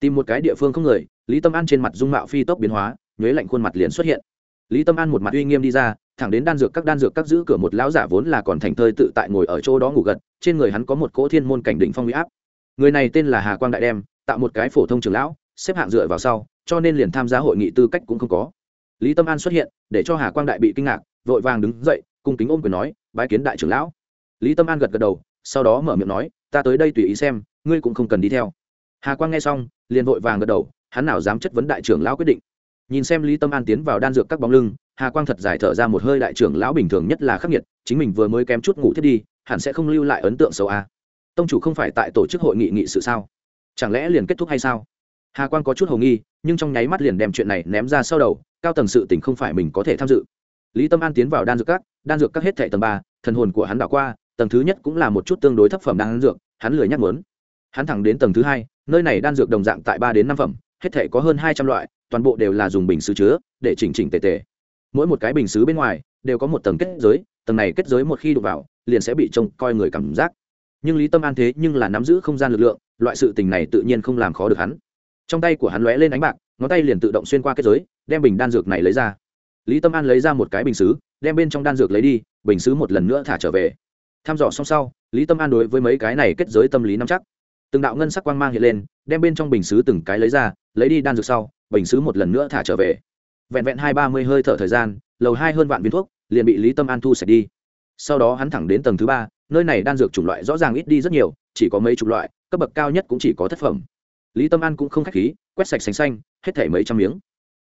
Tìm một cái địa phương không người, lý tâm an trên mặt dung mạo phi tốc biến hóa nhuế lạnh khuôn mặt liền xuất hiện. Lý tâm an một mặt uy nghiêm đi ra thẳng đến đan dược các đan dược các giữ cửa một lão giả vốn là còn thành thơi tự tại ngồi ở chỗ đó ngủ gật, trên người hắn có một cỗ thiên môn cảnh đỉnh phong huy áp. Người này tên là hà quang đại đem, tạo một cái phổ thông trường lão, xếp hạng dựa vào sau, cho nên liền tham gia hội nghị tư cách cũng không có. Lý tâm an xuất hiện, để cho hà quang đại bị kinh ngạc, vội vàng đứng dậy, cung kính ôm quyền nói, bái kiến đại trưởng lão. Lý tâm an gật gật đầu, sau đó mở miệng nói, ta tới đây tùy ý xem, ngươi cũng không cần đi theo. Hà quang nghe xong, liền vội vàng gật đầu, hắn nào dám chất vấn đại trưởng lão quyết định nhìn xem lý tâm an tiến vào đan dược các bóng lưng, hà quang thật giải thở ra một hơi đại trưởng lão bình thường nhất là khắc nghiệt, chính mình vừa mới kém chút ngủ thiết đi, hẳn sẽ không lưu lại ấn tượng xấu a à. tông chủ không phải tại tổ chức hội nghị nghị sự sao? Chẳng lẽ liền kết thúc hay sao? Hà quang có chút h ầ nghi, nhưng trong nháy mắt liền đem chuyện này ném ra sau đầu, cao tầng sự tỉnh không phải mình có thể tham dự. Lý tâm an tiến vào đan dược các, đan dược các hết thệ tầng ba, thần hồn của hắn đảo qua, tầng thứ nhất cũng là một chút tương đối thấp phẩm đan dược, hắn lười nhắc muốn. Hắn thẳng đến tầng thứ hai, nơi này đan dược đồng dạng tại ba đến năm phẩm, hết thể có hơn hai trăm loại toàn bộ đều là dùng bình sứ chứa, để chỉnh chỉnh tề tề. Mỗi một cái bình sứ bên ngoài, đều có một tầng kết giới, tầng này kết giới một khi đụng vào, liền sẽ bị trông coi người cảm giác. Nhưng lý tâm an thế nhưng là nắm giữ không gian lực lượng, loại sự tình này tự nhiên không làm khó được hắn. Trong tay của hắn lóe lên ánh bạc, ngón tay liền tự động xuyên qua kết giới, đem bình đan dược này lấy ra. Lý tâm an lấy ra một cái bình xứ, đem bên trong đan dược lấy đi, bình xứ một lần nữa thả trở về. Tham dò xong sau, lý tâm an đối với mấy cái này kết giới tâm lý nắm chắc. Từng đạo ngân sắc quang mang hiện lên, đem bên trong bình xứ từng cái lấy ra, lấy đi đan dược sau bình xứ một lần nữa thả trở về. Vẹn vẹn hai ba mươi hơi thở thời gian, lầu hai hơn vạn viên thuốc, liền bị lý tâm an thu sạch đi. Sau đó hắn thẳng đến tầng thứ ba, nơi này đan dược chủng loại rõ ràng ít đi rất nhiều, chỉ có mấy chục loại, cấp bậc cao nhất cũng chỉ có thất phẩm. Lý tâm an cũng không k h á c h khí, quét sạch sành xanh, hết thể mấy trăm miếng.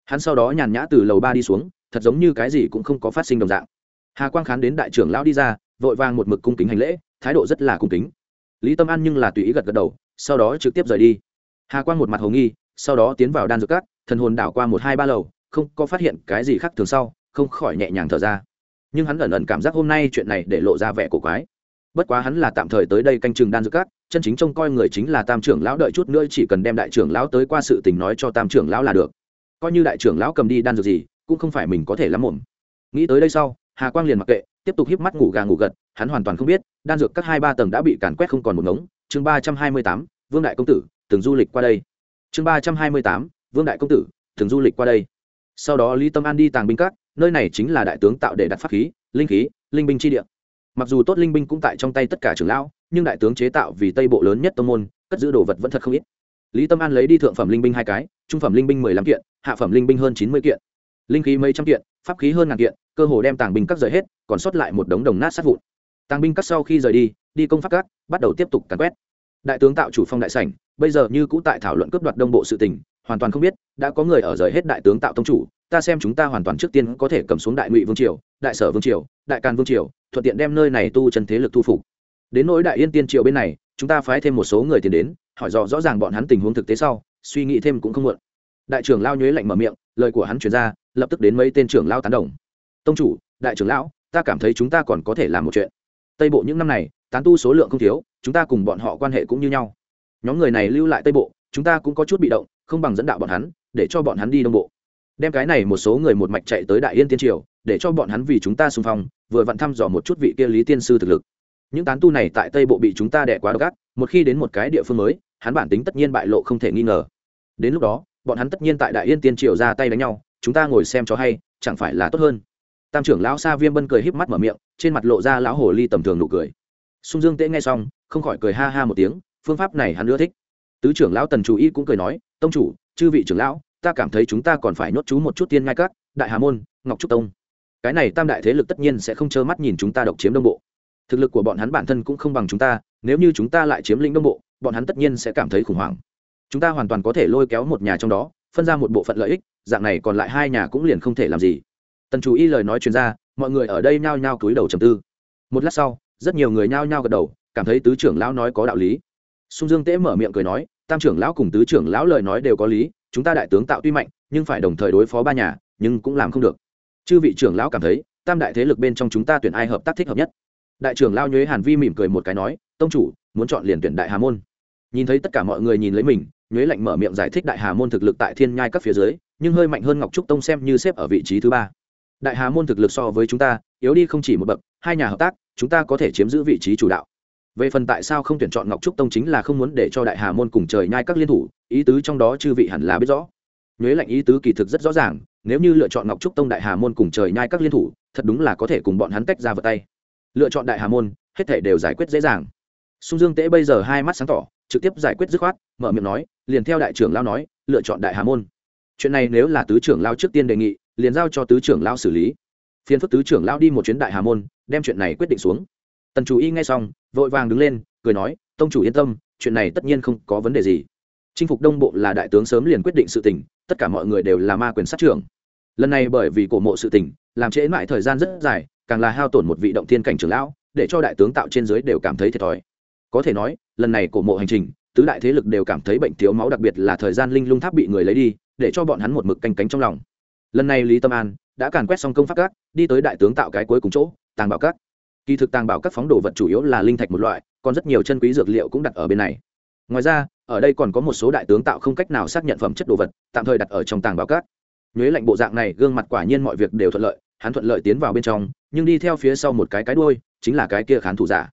Hắn sau đó nhàn nhã từ lầu ba đi xuống, thật giống như cái gì cũng không có phát sinh đồng dạng. Hà quang khán đến đại trưởng lão đi ra, vội vàng một mực cung kính hành lễ, thái độ rất là cung kính. Lý tâm an nhưng là tùy ý gật gật đầu, sau đó trực tiếp rời đi. Hà quang một mặt hồ nghi, sau đó tiến vào đan dược cát thần hồn đảo qua một hai ba lầu, không có phát hiện cái gì khác thường sau, không khỏi nhẹ nhàng thở ra. Nhưng hắn ẩn ẩn cảm giác hôm nay chuyện này để lộ ra vẻ cổ quái. Bất quá hắn là tạm thời tới đây canh chừng đan dược các, chân chính trông coi người chính là tam trưởng lão đợi chút nữa chỉ cần đem đại trưởng lão tới qua sự tình nói cho tam trưởng lão là được. Coi như đại trưởng lão cầm đi đan dược gì, cũng không phải mình có thể lắm mồm nghĩ tới đây sau, hà quang liền mặc kệ, tiếp tục híp mắt ngủ gà ngủ gật, hắn hoàn toàn không biết, đan dược các hai ba tầng đã bị càn quét không còn một ngống. Chương ba trăm hai mươi tám, vương đại công tử, từng du lịch qua đây. Chương ba trăm hai mươi tám vương đại công tử, thường du lịch qua đây. Sau đó lý tâm an đi tàng binh cát nơi này chính là đại tướng tạo để đặt pháp khí, linh khí, linh binh chi địa. Mặc dù tốt linh binh cũng tại trong tay tất cả trưởng lão, nhưng đại tướng chế tạo vì tây bộ lớn nhất tông môn, cất giữ đồ vật vẫn thật không ít. Lý tâm an lấy đi thượng phẩm linh binh hai cái, trung phẩm linh binh mười lăm kiện, hạ phẩm linh binh hơn chín mươi kiện. Linh khí mấy trăm kiện, pháp khí hơn ngàn kiện, cơ hồ đem tàng binh cắt rời hết, còn sót lại một đống đồng nát sát vụn. Tàng binh cắt sau khi rời đi đi công pháp cắt bắt đầu tiếp tục cắn quét. Đại tướng tạo chủ phong đại sảnh, bây giờ như cũ tại thảo luận cướp đoạt đông bộ sự tình hoàn toàn không biết, đã có người ở rời hết đại tướng tạo tông chủ, ta xem chúng ta hoàn toàn trước tiên có thể cầm xuống đại ngụy vương triều, đại sở vương triều, đại càn vương triều, thuận tiện đem nơi này tu chân thế lực thu phục. Đến nỗi đại yên tiên triều bên này, chúng ta phái thêm một số người tiền đến, hỏi rõ rõ ràng bọn hắn tình huống thực tế sau, suy nghĩ thêm cũng không muộn. Đại trưởng lao nhuế lạnh mở miệng, lời của hắn chuyển ra, lập tức đến mấy tên trưởng lao tán đồng. Tông chủ, đại trưởng lão, ta cảm thấy chúng ta còn có thể làm một chuyện. Tây bộ những năm này, tán tu số lượng không thiếu, chúng ta cùng bọn họ quan hệ cũng như nhau. Nhóm người này lưu lại tây bộ chúng ta cũng có chút bị động, không bằng dẫn đạo bọn hắn, để cho bọn hắn đi đông bộ. Đem cái này một số người một mạch chạy tới đại yên tiên triều, để cho bọn hắn vì chúng ta xung phong, vừa vặn thăm dò một chút vị kia lý tiên sư thực lực. Những tán tu này tại tây bộ bị chúng ta đẻ quá độc ác, một khi đến một cái địa phương mới, hắn bản tính tất nhiên bại lộ không thể nghi ngờ. Đến lúc đó, bọn hắn tất nhiên tại đại yên tiên triều ra tay đánh nhau, chúng ta ngồi xem cho hay, chẳng phải là tốt hơn. Tam trưởng lão sa viêm bân cười híp mắt mở miệng, trên mặt lộ ra lão hồ ly tầm thường nụ cười. Sung dương tễ nghe xong, không khỏi cười ha ha một tiếng, phương pháp này hắn ưa thích tứ trưởng lão tần chủ y cũng cười nói, tông chủ, chư vị trưởng lão, ta cảm thấy chúng ta còn phải nhốt chú một chút tiên ngai các, đại hà môn, ngọc trúc tông. Cái này tam đại thế lực tất nhiên sẽ không trơ mắt nhìn chúng ta độc chiếm đông bộ. Thực lực của bọn hắn bản thân cũng không bằng chúng ta, nếu như chúng ta lại chiếm lĩnh đông bộ, bọn hắn tất nhiên sẽ cảm thấy khủng hoảng. Chúng ta hoàn toàn có thể lôi kéo một nhà trong đó, phân ra một bộ phận lợi ích, dạng này còn lại hai nhà cũng liền không thể làm gì. Tần chủ y lời nói chuyên ra, mọi người ở đây nhao nhao cúi đầu trầm tư. Một lát sau, rất nhiều người nhao nhao gật đầu, cảm thấy tứ trưởng lão nói có đạo lý sung dương tễ mở miệng cười nói, tam trưởng lão cùng tứ trưởng lão lời nói đều có lý, chúng ta đại tướng tạo tuy mạnh, nhưng phải đồng thời đối phó ba nhà, nhưng cũng làm không được. Chư vị trưởng lão cảm thấy, tam đại thế lực bên trong chúng ta tuyển ai hợp tác thích hợp nhất? Đại trưởng lão nhuế hàn vi mỉm cười một cái nói, tông chủ, muốn chọn liền tuyển đại hà môn. Nhìn thấy tất cả mọi người nhìn lấy mình, nhuế lạnh mở miệng giải thích đại hà môn thực lực tại thiên nhai các phía dưới, nhưng hơi mạnh hơn ngọc trúc tông xem như xếp ở vị trí thứ ba. Đại hà môn thực lực so với chúng ta, yếu đi không chỉ một bậc, hai nhà hợp tác, chúng ta có thể chiếm giữ vị trí chủ đạo về phần tại sao không tuyển chọn ngọc trúc tông chính là không muốn để cho đại hà môn cùng trời nhai các liên thủ, ý tứ trong đó chư vị hẳn là biết rõ. Nhuế lạnh ý tứ kỳ thực rất rõ ràng, nếu như lựa chọn ngọc trúc tông đại hà môn cùng trời nhai các liên thủ, thật đúng là có thể cùng bọn hắn tách ra vật tay. Lựa chọn đại hà môn, hết thể đều giải quyết dễ dàng. Sung dương tễ bây giờ hai mắt sáng tỏ, trực tiếp giải quyết dứt khoát, mở miệng nói, liền theo đại trưởng lao nói, lựa chọn đại hà môn. Chuyện này nếu là tứ trưởng lao trước tiên đề nghị, liền giao cho tứ trưởng lao xử lý. Phiên phức tứ trưởng lao đi một chuyến đại hà môn, đem chuyện này quyết định xuống tần chủ y nghe xong, vội vàng đứng lên, cười nói, tông chủ yên tâm, chuyện này tất nhiên không có vấn đề gì. Chinh phục đông bộ là đại tướng sớm liền quyết định sự tình, tất cả mọi người đều là ma quyền sát trưởng. Lần này bởi vì cổ mộ sự tình, làm trễ mãi thời gian rất dài, càng là hao tổn một vị động thiên cảnh trưởng lão, để cho đại tướng tạo trên dưới đều cảm thấy thiệt thòi. Có thể nói, lần này cổ mộ hành trình, tứ đại thế lực đều cảm thấy bệnh thiếu máu đặc biệt là thời gian linh lung tháp bị người lấy đi, để cho bọn hắn một mực canh cánh trong lòng. Lần này lý tâm an đã càn quét xong công pháp các, đi tới đại tướng tạo cái cuối cùng chỗ, tàng bảo các kỳ thực tàng bảo các phóng đồ vật chủ yếu là linh thạch một loại, còn rất nhiều chân quý dược liệu cũng đặt ở bên này. Ngoài ra, ở đây còn có một số đại tướng tạo không cách nào xác nhận phẩm chất đồ vật, tạm thời đặt ở trong tàng bảo các. Nhuế lạnh bộ dạng này, gương mặt quả nhiên mọi việc đều thuận lợi, hắn thuận lợi tiến vào bên trong, nhưng đi theo phía sau một cái cái đuôi, chính là cái kia khán thủ giả.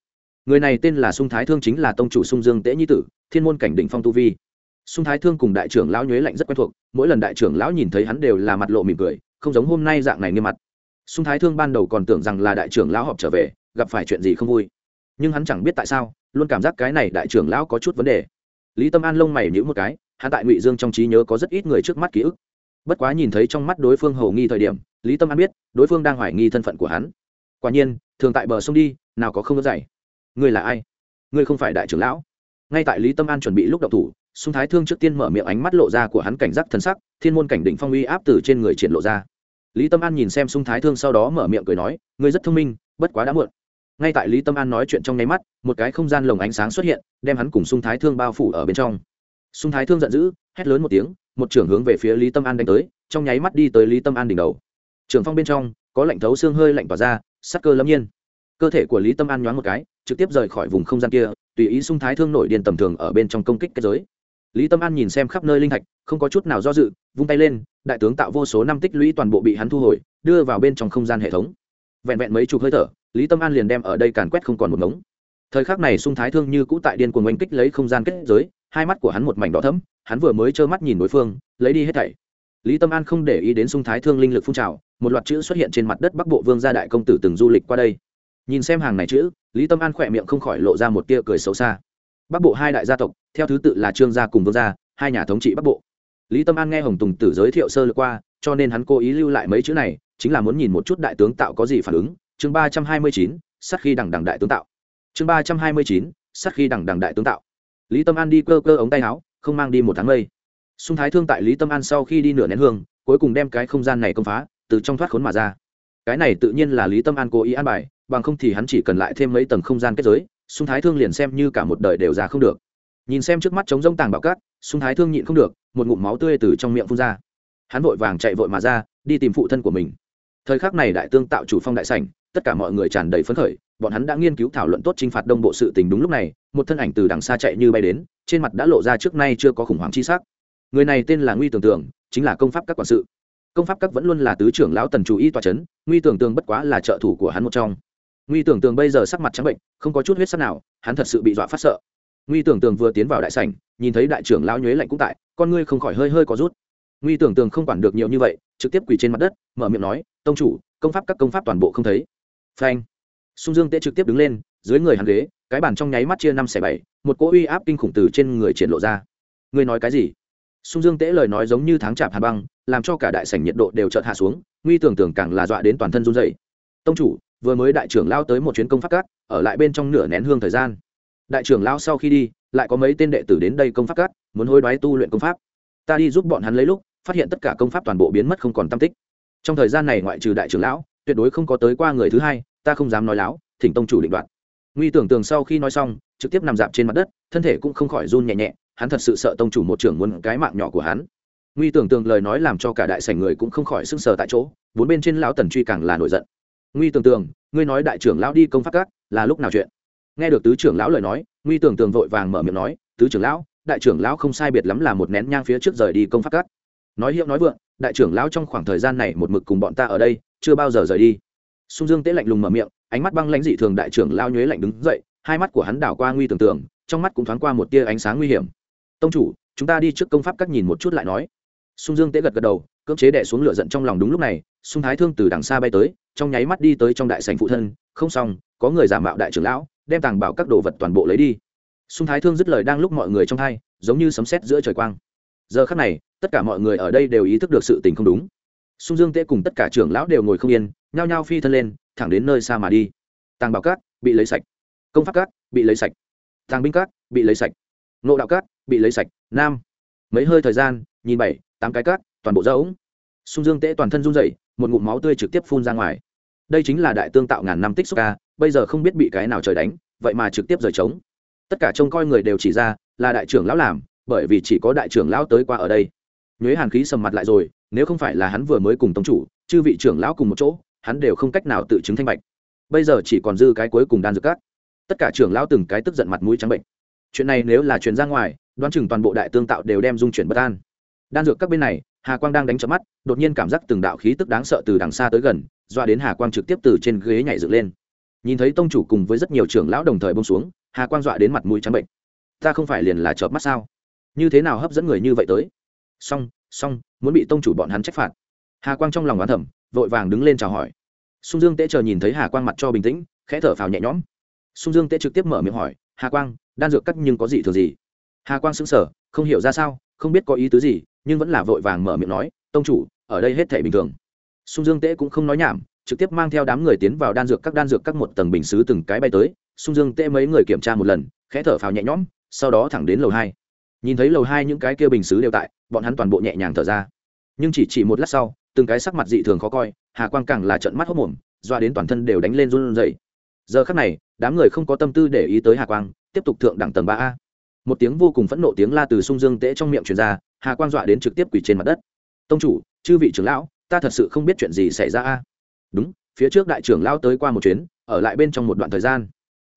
Người này tên là sung thái thương, chính là tông chủ sung dương tễ nhi tử, thiên môn cảnh đỉnh phong tu vi. Sung thái thương cùng đại trưởng lão nhuế lạnh rất quen thuộc, mỗi lần đại trưởng lão nhìn thấy hắn đều là mặt lộ mỉm cười, không giống hôm nay dạng này nghiêm mặt. Sung thái thương ban đầu còn tưởng rằng là đại trưởng lão họp trở về gặp phải chuyện gì không vui. Nhưng hắn chẳng biết tại sao, luôn cảm giác cái này đại trưởng lão có chút vấn đề. Lý tâm an lông mày nhữ một cái, hắn tại ngụy dương trong trí nhớ có rất ít người trước mắt ký ức. Bất quá nhìn thấy trong mắt đối phương hầu nghi thời điểm, lý tâm an biết, đối phương đang hoài nghi thân phận của hắn. Quả nhiên, thường tại bờ sông đi, nào có không có dày ngươi là ai? Ngươi không phải đại trưởng lão. Ngay tại lý tâm an chuẩn bị lúc đậu thủ, sung thái thương trước tiên mở miệng ánh mắt lộ ra của hắn cảnh giác thân sắc, thiên môn cảnh đỉnh phong uy áp từ trên người triển lộ ra. Lý tâm an nhìn xem sung thái thương sau đó mở miệng cười nói, ngươi rất thông minh, bất quá đã muộn ngay tại lý tâm an nói chuyện trong nháy mắt, một cái không gian lồng ánh sáng xuất hiện, đem hắn cùng sung thái thương bao phủ ở bên trong. Sung thái thương giận dữ, hét lớn một tiếng, một trưởng hướng về phía lý tâm an đánh tới, trong nháy mắt đi tới lý tâm an đỉnh đầu. Trưởng phong bên trong, có lạnh thấu xương hơi lạnh tỏa ra, sắc cơ lâm nhiên. Cơ thể của lý tâm an nhoáng một cái, trực tiếp rời khỏi vùng không gian kia, tùy ý sung thái thương nổi điên tầm thường ở bên trong công kích kết giới. Lý tâm an nhìn xem khắp nơi linh thạch, không có chút nào do dự, vung tay lên, đại tướng tạo vô số năm tích lũy toàn bộ bị hắn thu hồi, đưa vào bên trong không gian hệ thống. Vẹn vẹn mấy chục hơi thở lý tâm an liền đem ở đây càn quét không còn một ngống. Thời khắc này sung thái thương như cũ tại điên cuồng oanh kích lấy không gian kết giới, hai mắt của hắn một mảnh đỏ thấm hắn vừa mới trơ mắt nhìn đối phương, lấy đi hết thảy. Lý tâm an không để ý đến sung thái thương linh lực phun trào, một loạt chữ xuất hiện trên mặt đất bắc bộ vương gia đại công tử từng du lịch qua đây. Nhìn xem hàng này chữ, lý tâm an khỏe miệng không khỏi lộ ra một tia cười xấu xa. Bắc bộ hai đại gia tộc, theo thứ tự là trương gia cùng vương gia, hai nhà thống trị bắc bộ. Lý tâm an nghe hồng tùng tử giới thiệu sơ lược qua, cho nên hắn cố ý lưu lại mấy chữ này, chính là muốn nhìn một chút đại tướng tạo có gì phản ứng chương ba trăm hai mươi chín, sát khi đằng đằng đại tướng tạo. chương ba trăm hai mươi chín, sát khi đằng đằng đại tướng tạo. Lý tâm an đi cơ cơ ống tay áo, không mang đi một tháng mây. Sung thái thương tại lý tâm an sau khi đi nửa nén hương, cuối cùng đem cái không gian này công phá, từ trong thoát khốn mà ra. Cái này tự nhiên là lý tâm an cố ý an bài, bằng không thì hắn chỉ cần lại thêm mấy tầng không gian kết giới, sung thái thương liền xem như cả một đời đều ra không được. Nhìn xem trước mắt trống rông tàng bảo cát, sung thái thương nhịn không được, một ngụm máu tươi từ trong miệng phun ra. Hắn vội vàng chạy vội mà ra, đi tìm phụ thân của mình. Thời khắc này đại tương tạo chủ phong đại sảnh tất cả mọi người tràn đầy phấn khởi, bọn hắn đã nghiên cứu thảo luận tốt t r i n h phạt đông bộ sự tình đúng lúc này, một thân ảnh từ đằng xa chạy như bay đến, trên mặt đã lộ ra trước nay chưa có khủng hoảng chi s ắ c người này tên là nguy tưởng tưởng chính là công pháp các quản sự. Công pháp các vẫn luôn là tứ trưởng lão tần chủ y tòa c h ấ n nguy tưởng tưởng bất quá là trợ thủ của hắn một trong. Nguy tưởng tưởng bây giờ sắc mặt trắng bệnh, không có chút huyết sắc nào, hắn thật sự bị dọa phát sợ. Nguy tưởng tưởng vừa tiến vào đại sảnh, nhìn thấy đại trưởng lão nhuế lạnh cũng tại, con ngươi không khỏi hơi hơi có rút. Nguy tưởng tưởng không quản được nhiều như vậy, trực tiếp quỳ trên mặt đất, mở miệng nói, tông chủ, công pháp các công pháp toàn bộ không thấy phanh. Sung dương tễ trực tiếp đứng lên, dưới người hắn ghế, cái bàn trong nháy mắt chia năm xẻ bảy, một cỗ uy áp kinh khủng từ trên người triển lộ ra. Ngươi nói cái gì? Sung dương tễ lời nói giống như tháng chạp hà băng, làm cho cả đại sảnh nhiệt độ đều chợt hạ xuống, nguy tưởng tưởng càng là dọa đến toàn thân run dày tông chủ, vừa mới đại trưởng lao tới một chuyến công pháp cát, ở lại bên trong nửa nén hương thời gian. Đại trưởng lao sau khi đi, lại có mấy tên đệ tử đến đây công pháp cát, muốn hối đoái tu luyện công pháp. Ta đi giúp bọn hắn lấy lúc, phát hiện tất cả công pháp toàn bộ biến mất không còn tam tích. Trong thời gian này ngoại trừ đại trưởng lão tuyệt đối không có tới qua người thứ hai, ta không dám nói láo, thỉnh tông chủ định đoạt. Nguy tưởng tường sau khi nói xong, trực tiếp nằm dạp trên mặt đất, thân thể cũng không khỏi run nhẹ nhẹ, hắn thật sự sợ tông chủ một trưởng muốn cái mạng nhỏ của hắn. Nguy tưởng tường lời nói làm cho cả đại sảnh người cũng không khỏi sưng sờ tại chỗ, bốn bên trên lão tần truy càng là nổi giận. Nguy tưởng tường, ngươi nói đại trưởng lão đi công pháp các, là lúc nào chuyện? Nghe được tứ trưởng lão lời nói, nguy tưởng tường vội vàng mở miệng nói, tứ trưởng lão, đại trưởng lão không sai biệt lắm là một nén nhang phía trước rời đi công pháp các nói hiệu nói vượng, đại trưởng lão trong khoảng thời gian này một mực cùng bọn ta ở đây, chưa bao giờ rời đi. Sung dương tế lạnh lùng mở miệng, ánh mắt băng lãnh dị thường đại trưởng lao nhuế lạnh đứng dậy, hai mắt của hắn đảo qua nguy tưởng tượng, trong mắt cũng thoáng qua một tia ánh sáng nguy hiểm. Tông chủ, chúng ta đi trước công pháp các nhìn một chút lại nói. Sung dương tế gật gật đầu, cưỡng chế đẻ xuống lửa giận trong lòng đúng lúc này, sung thái thương từ đằng xa bay tới, trong nháy mắt đi tới trong đại sành phụ thân, không xong, có người giả mạo đại trưởng lão, đem tàng bảo các đồ vật toàn bộ lấy đi. Sung thái thương dứt lời đang lúc mọi người trong hai, giống như sấm sét giữa trời quang. Giờ khắc này tất cả mọi người ở đây đều ý thức được sự tình không đúng. Sung dương tễ cùng tất cả trưởng lão đều ngồi không yên, nhao nhao phi thân lên, thẳng đến nơi xa mà đi. Tàng bảo cát bị lấy sạch. Công pháp cát bị lấy sạch. Tàng binh cát bị lấy sạch. Nộ đạo cát bị lấy sạch. Nam. Mấy hơi thời gian, nhìn bảy, tám cái cát toàn bộ da ống. Sung dương tễ toàn thân run dậy một ngụm máu tươi trực tiếp phun ra ngoài. Đây chính là đại tương tạo ngàn năm tích xúc ca, bây giờ không biết bị cái nào trời đánh, vậy mà trực tiếp rời trống. Tất cả trông coi người đều chỉ ra là đại trưởng lão làm, bởi vì chỉ có đại trưởng lão tới qua ở đây nhuế hàn khí sầm mặt lại rồi, nếu không phải là hắn vừa mới cùng tông chủ, chư vị trưởng lão cùng một chỗ, hắn đều không cách nào tự chứng thanh bạch. Bây giờ chỉ còn dư cái cuối cùng đan dược cát tất cả trưởng lão từng cái tức giận mặt mũi trắng bệnh. Chuyện này nếu là truyền ra ngoài, đoán chừng toàn bộ đại tương tạo đều đem dung chuyển bất an. Đan dược các bên này, hà quang đang đánh chớp mắt, đột nhiên cảm giác từng đạo khí tức đáng sợ từ đằng xa tới gần doa đến hà quang trực tiếp từ trên ghế nhảy dựng lên. Nhìn thấy tông chủ cùng với rất nhiều trưởng lão đồng thời bông xuống, hà quang dọa đến mặt mũi trắng bệnh. Ta không phải liền là chợp mắt sao? Như thế nào hấp dẫn người như vậy tới? Xong xong, muốn bị tông chủ bọn hắn trách phạt. Hà quang trong lòng oán thẩm vội vàng đứng lên chào hỏi. Sung dương tế chờ nhìn thấy hà quang mặt cho bình tĩnh, khẽ thở phào nhẹ nhõm. Sung dương tế trực tiếp mở miệng hỏi, hà quang, đan dược cắt nhưng có gì thường gì? Hà quang sững sờ, không hiểu ra sao, không biết có ý tứ gì, nhưng vẫn là vội vàng mở miệng nói, tông chủ, ở đây hết thể bình thường. Sung dương tế cũng không nói nhảm, trực tiếp mang theo đám người tiến vào đan dược các đan dược các một tầng bình xứ từng cái bay tới. Sung dương tế mấy người kiểm tra một lần, khẽ thở phào nhẹ nhõm, sau đó thẳng đến lầu hai nhìn thấy lầu hai những cái kia bình xứ đều tại, bọn hắn toàn bộ nhẹ nhàng thở ra. Nhưng chỉ chỉ một lát sau, từng cái sắc mặt dị thường khó coi, hà quang càng là trận mắt hốc mồm doa đến toàn thân đều đánh lên run rẩy. Giờ khắc này, đám người không có tâm tư để ý tới hà quang, tiếp tục thượng đẳng tầng ba a. Một tiếng vô cùng phẫn nộ tiếng la từ sung dương tễ trong miệng truyền ra, hà quang dọa đến trực tiếp quỳ trên mặt đất. Tông chủ, chư vị trưởng lão, ta thật sự không biết chuyện gì xảy ra a. Đúng, phía trước đại trưởng lão tới qua một chuyến, ở lại bên trong một đoạn thời gian.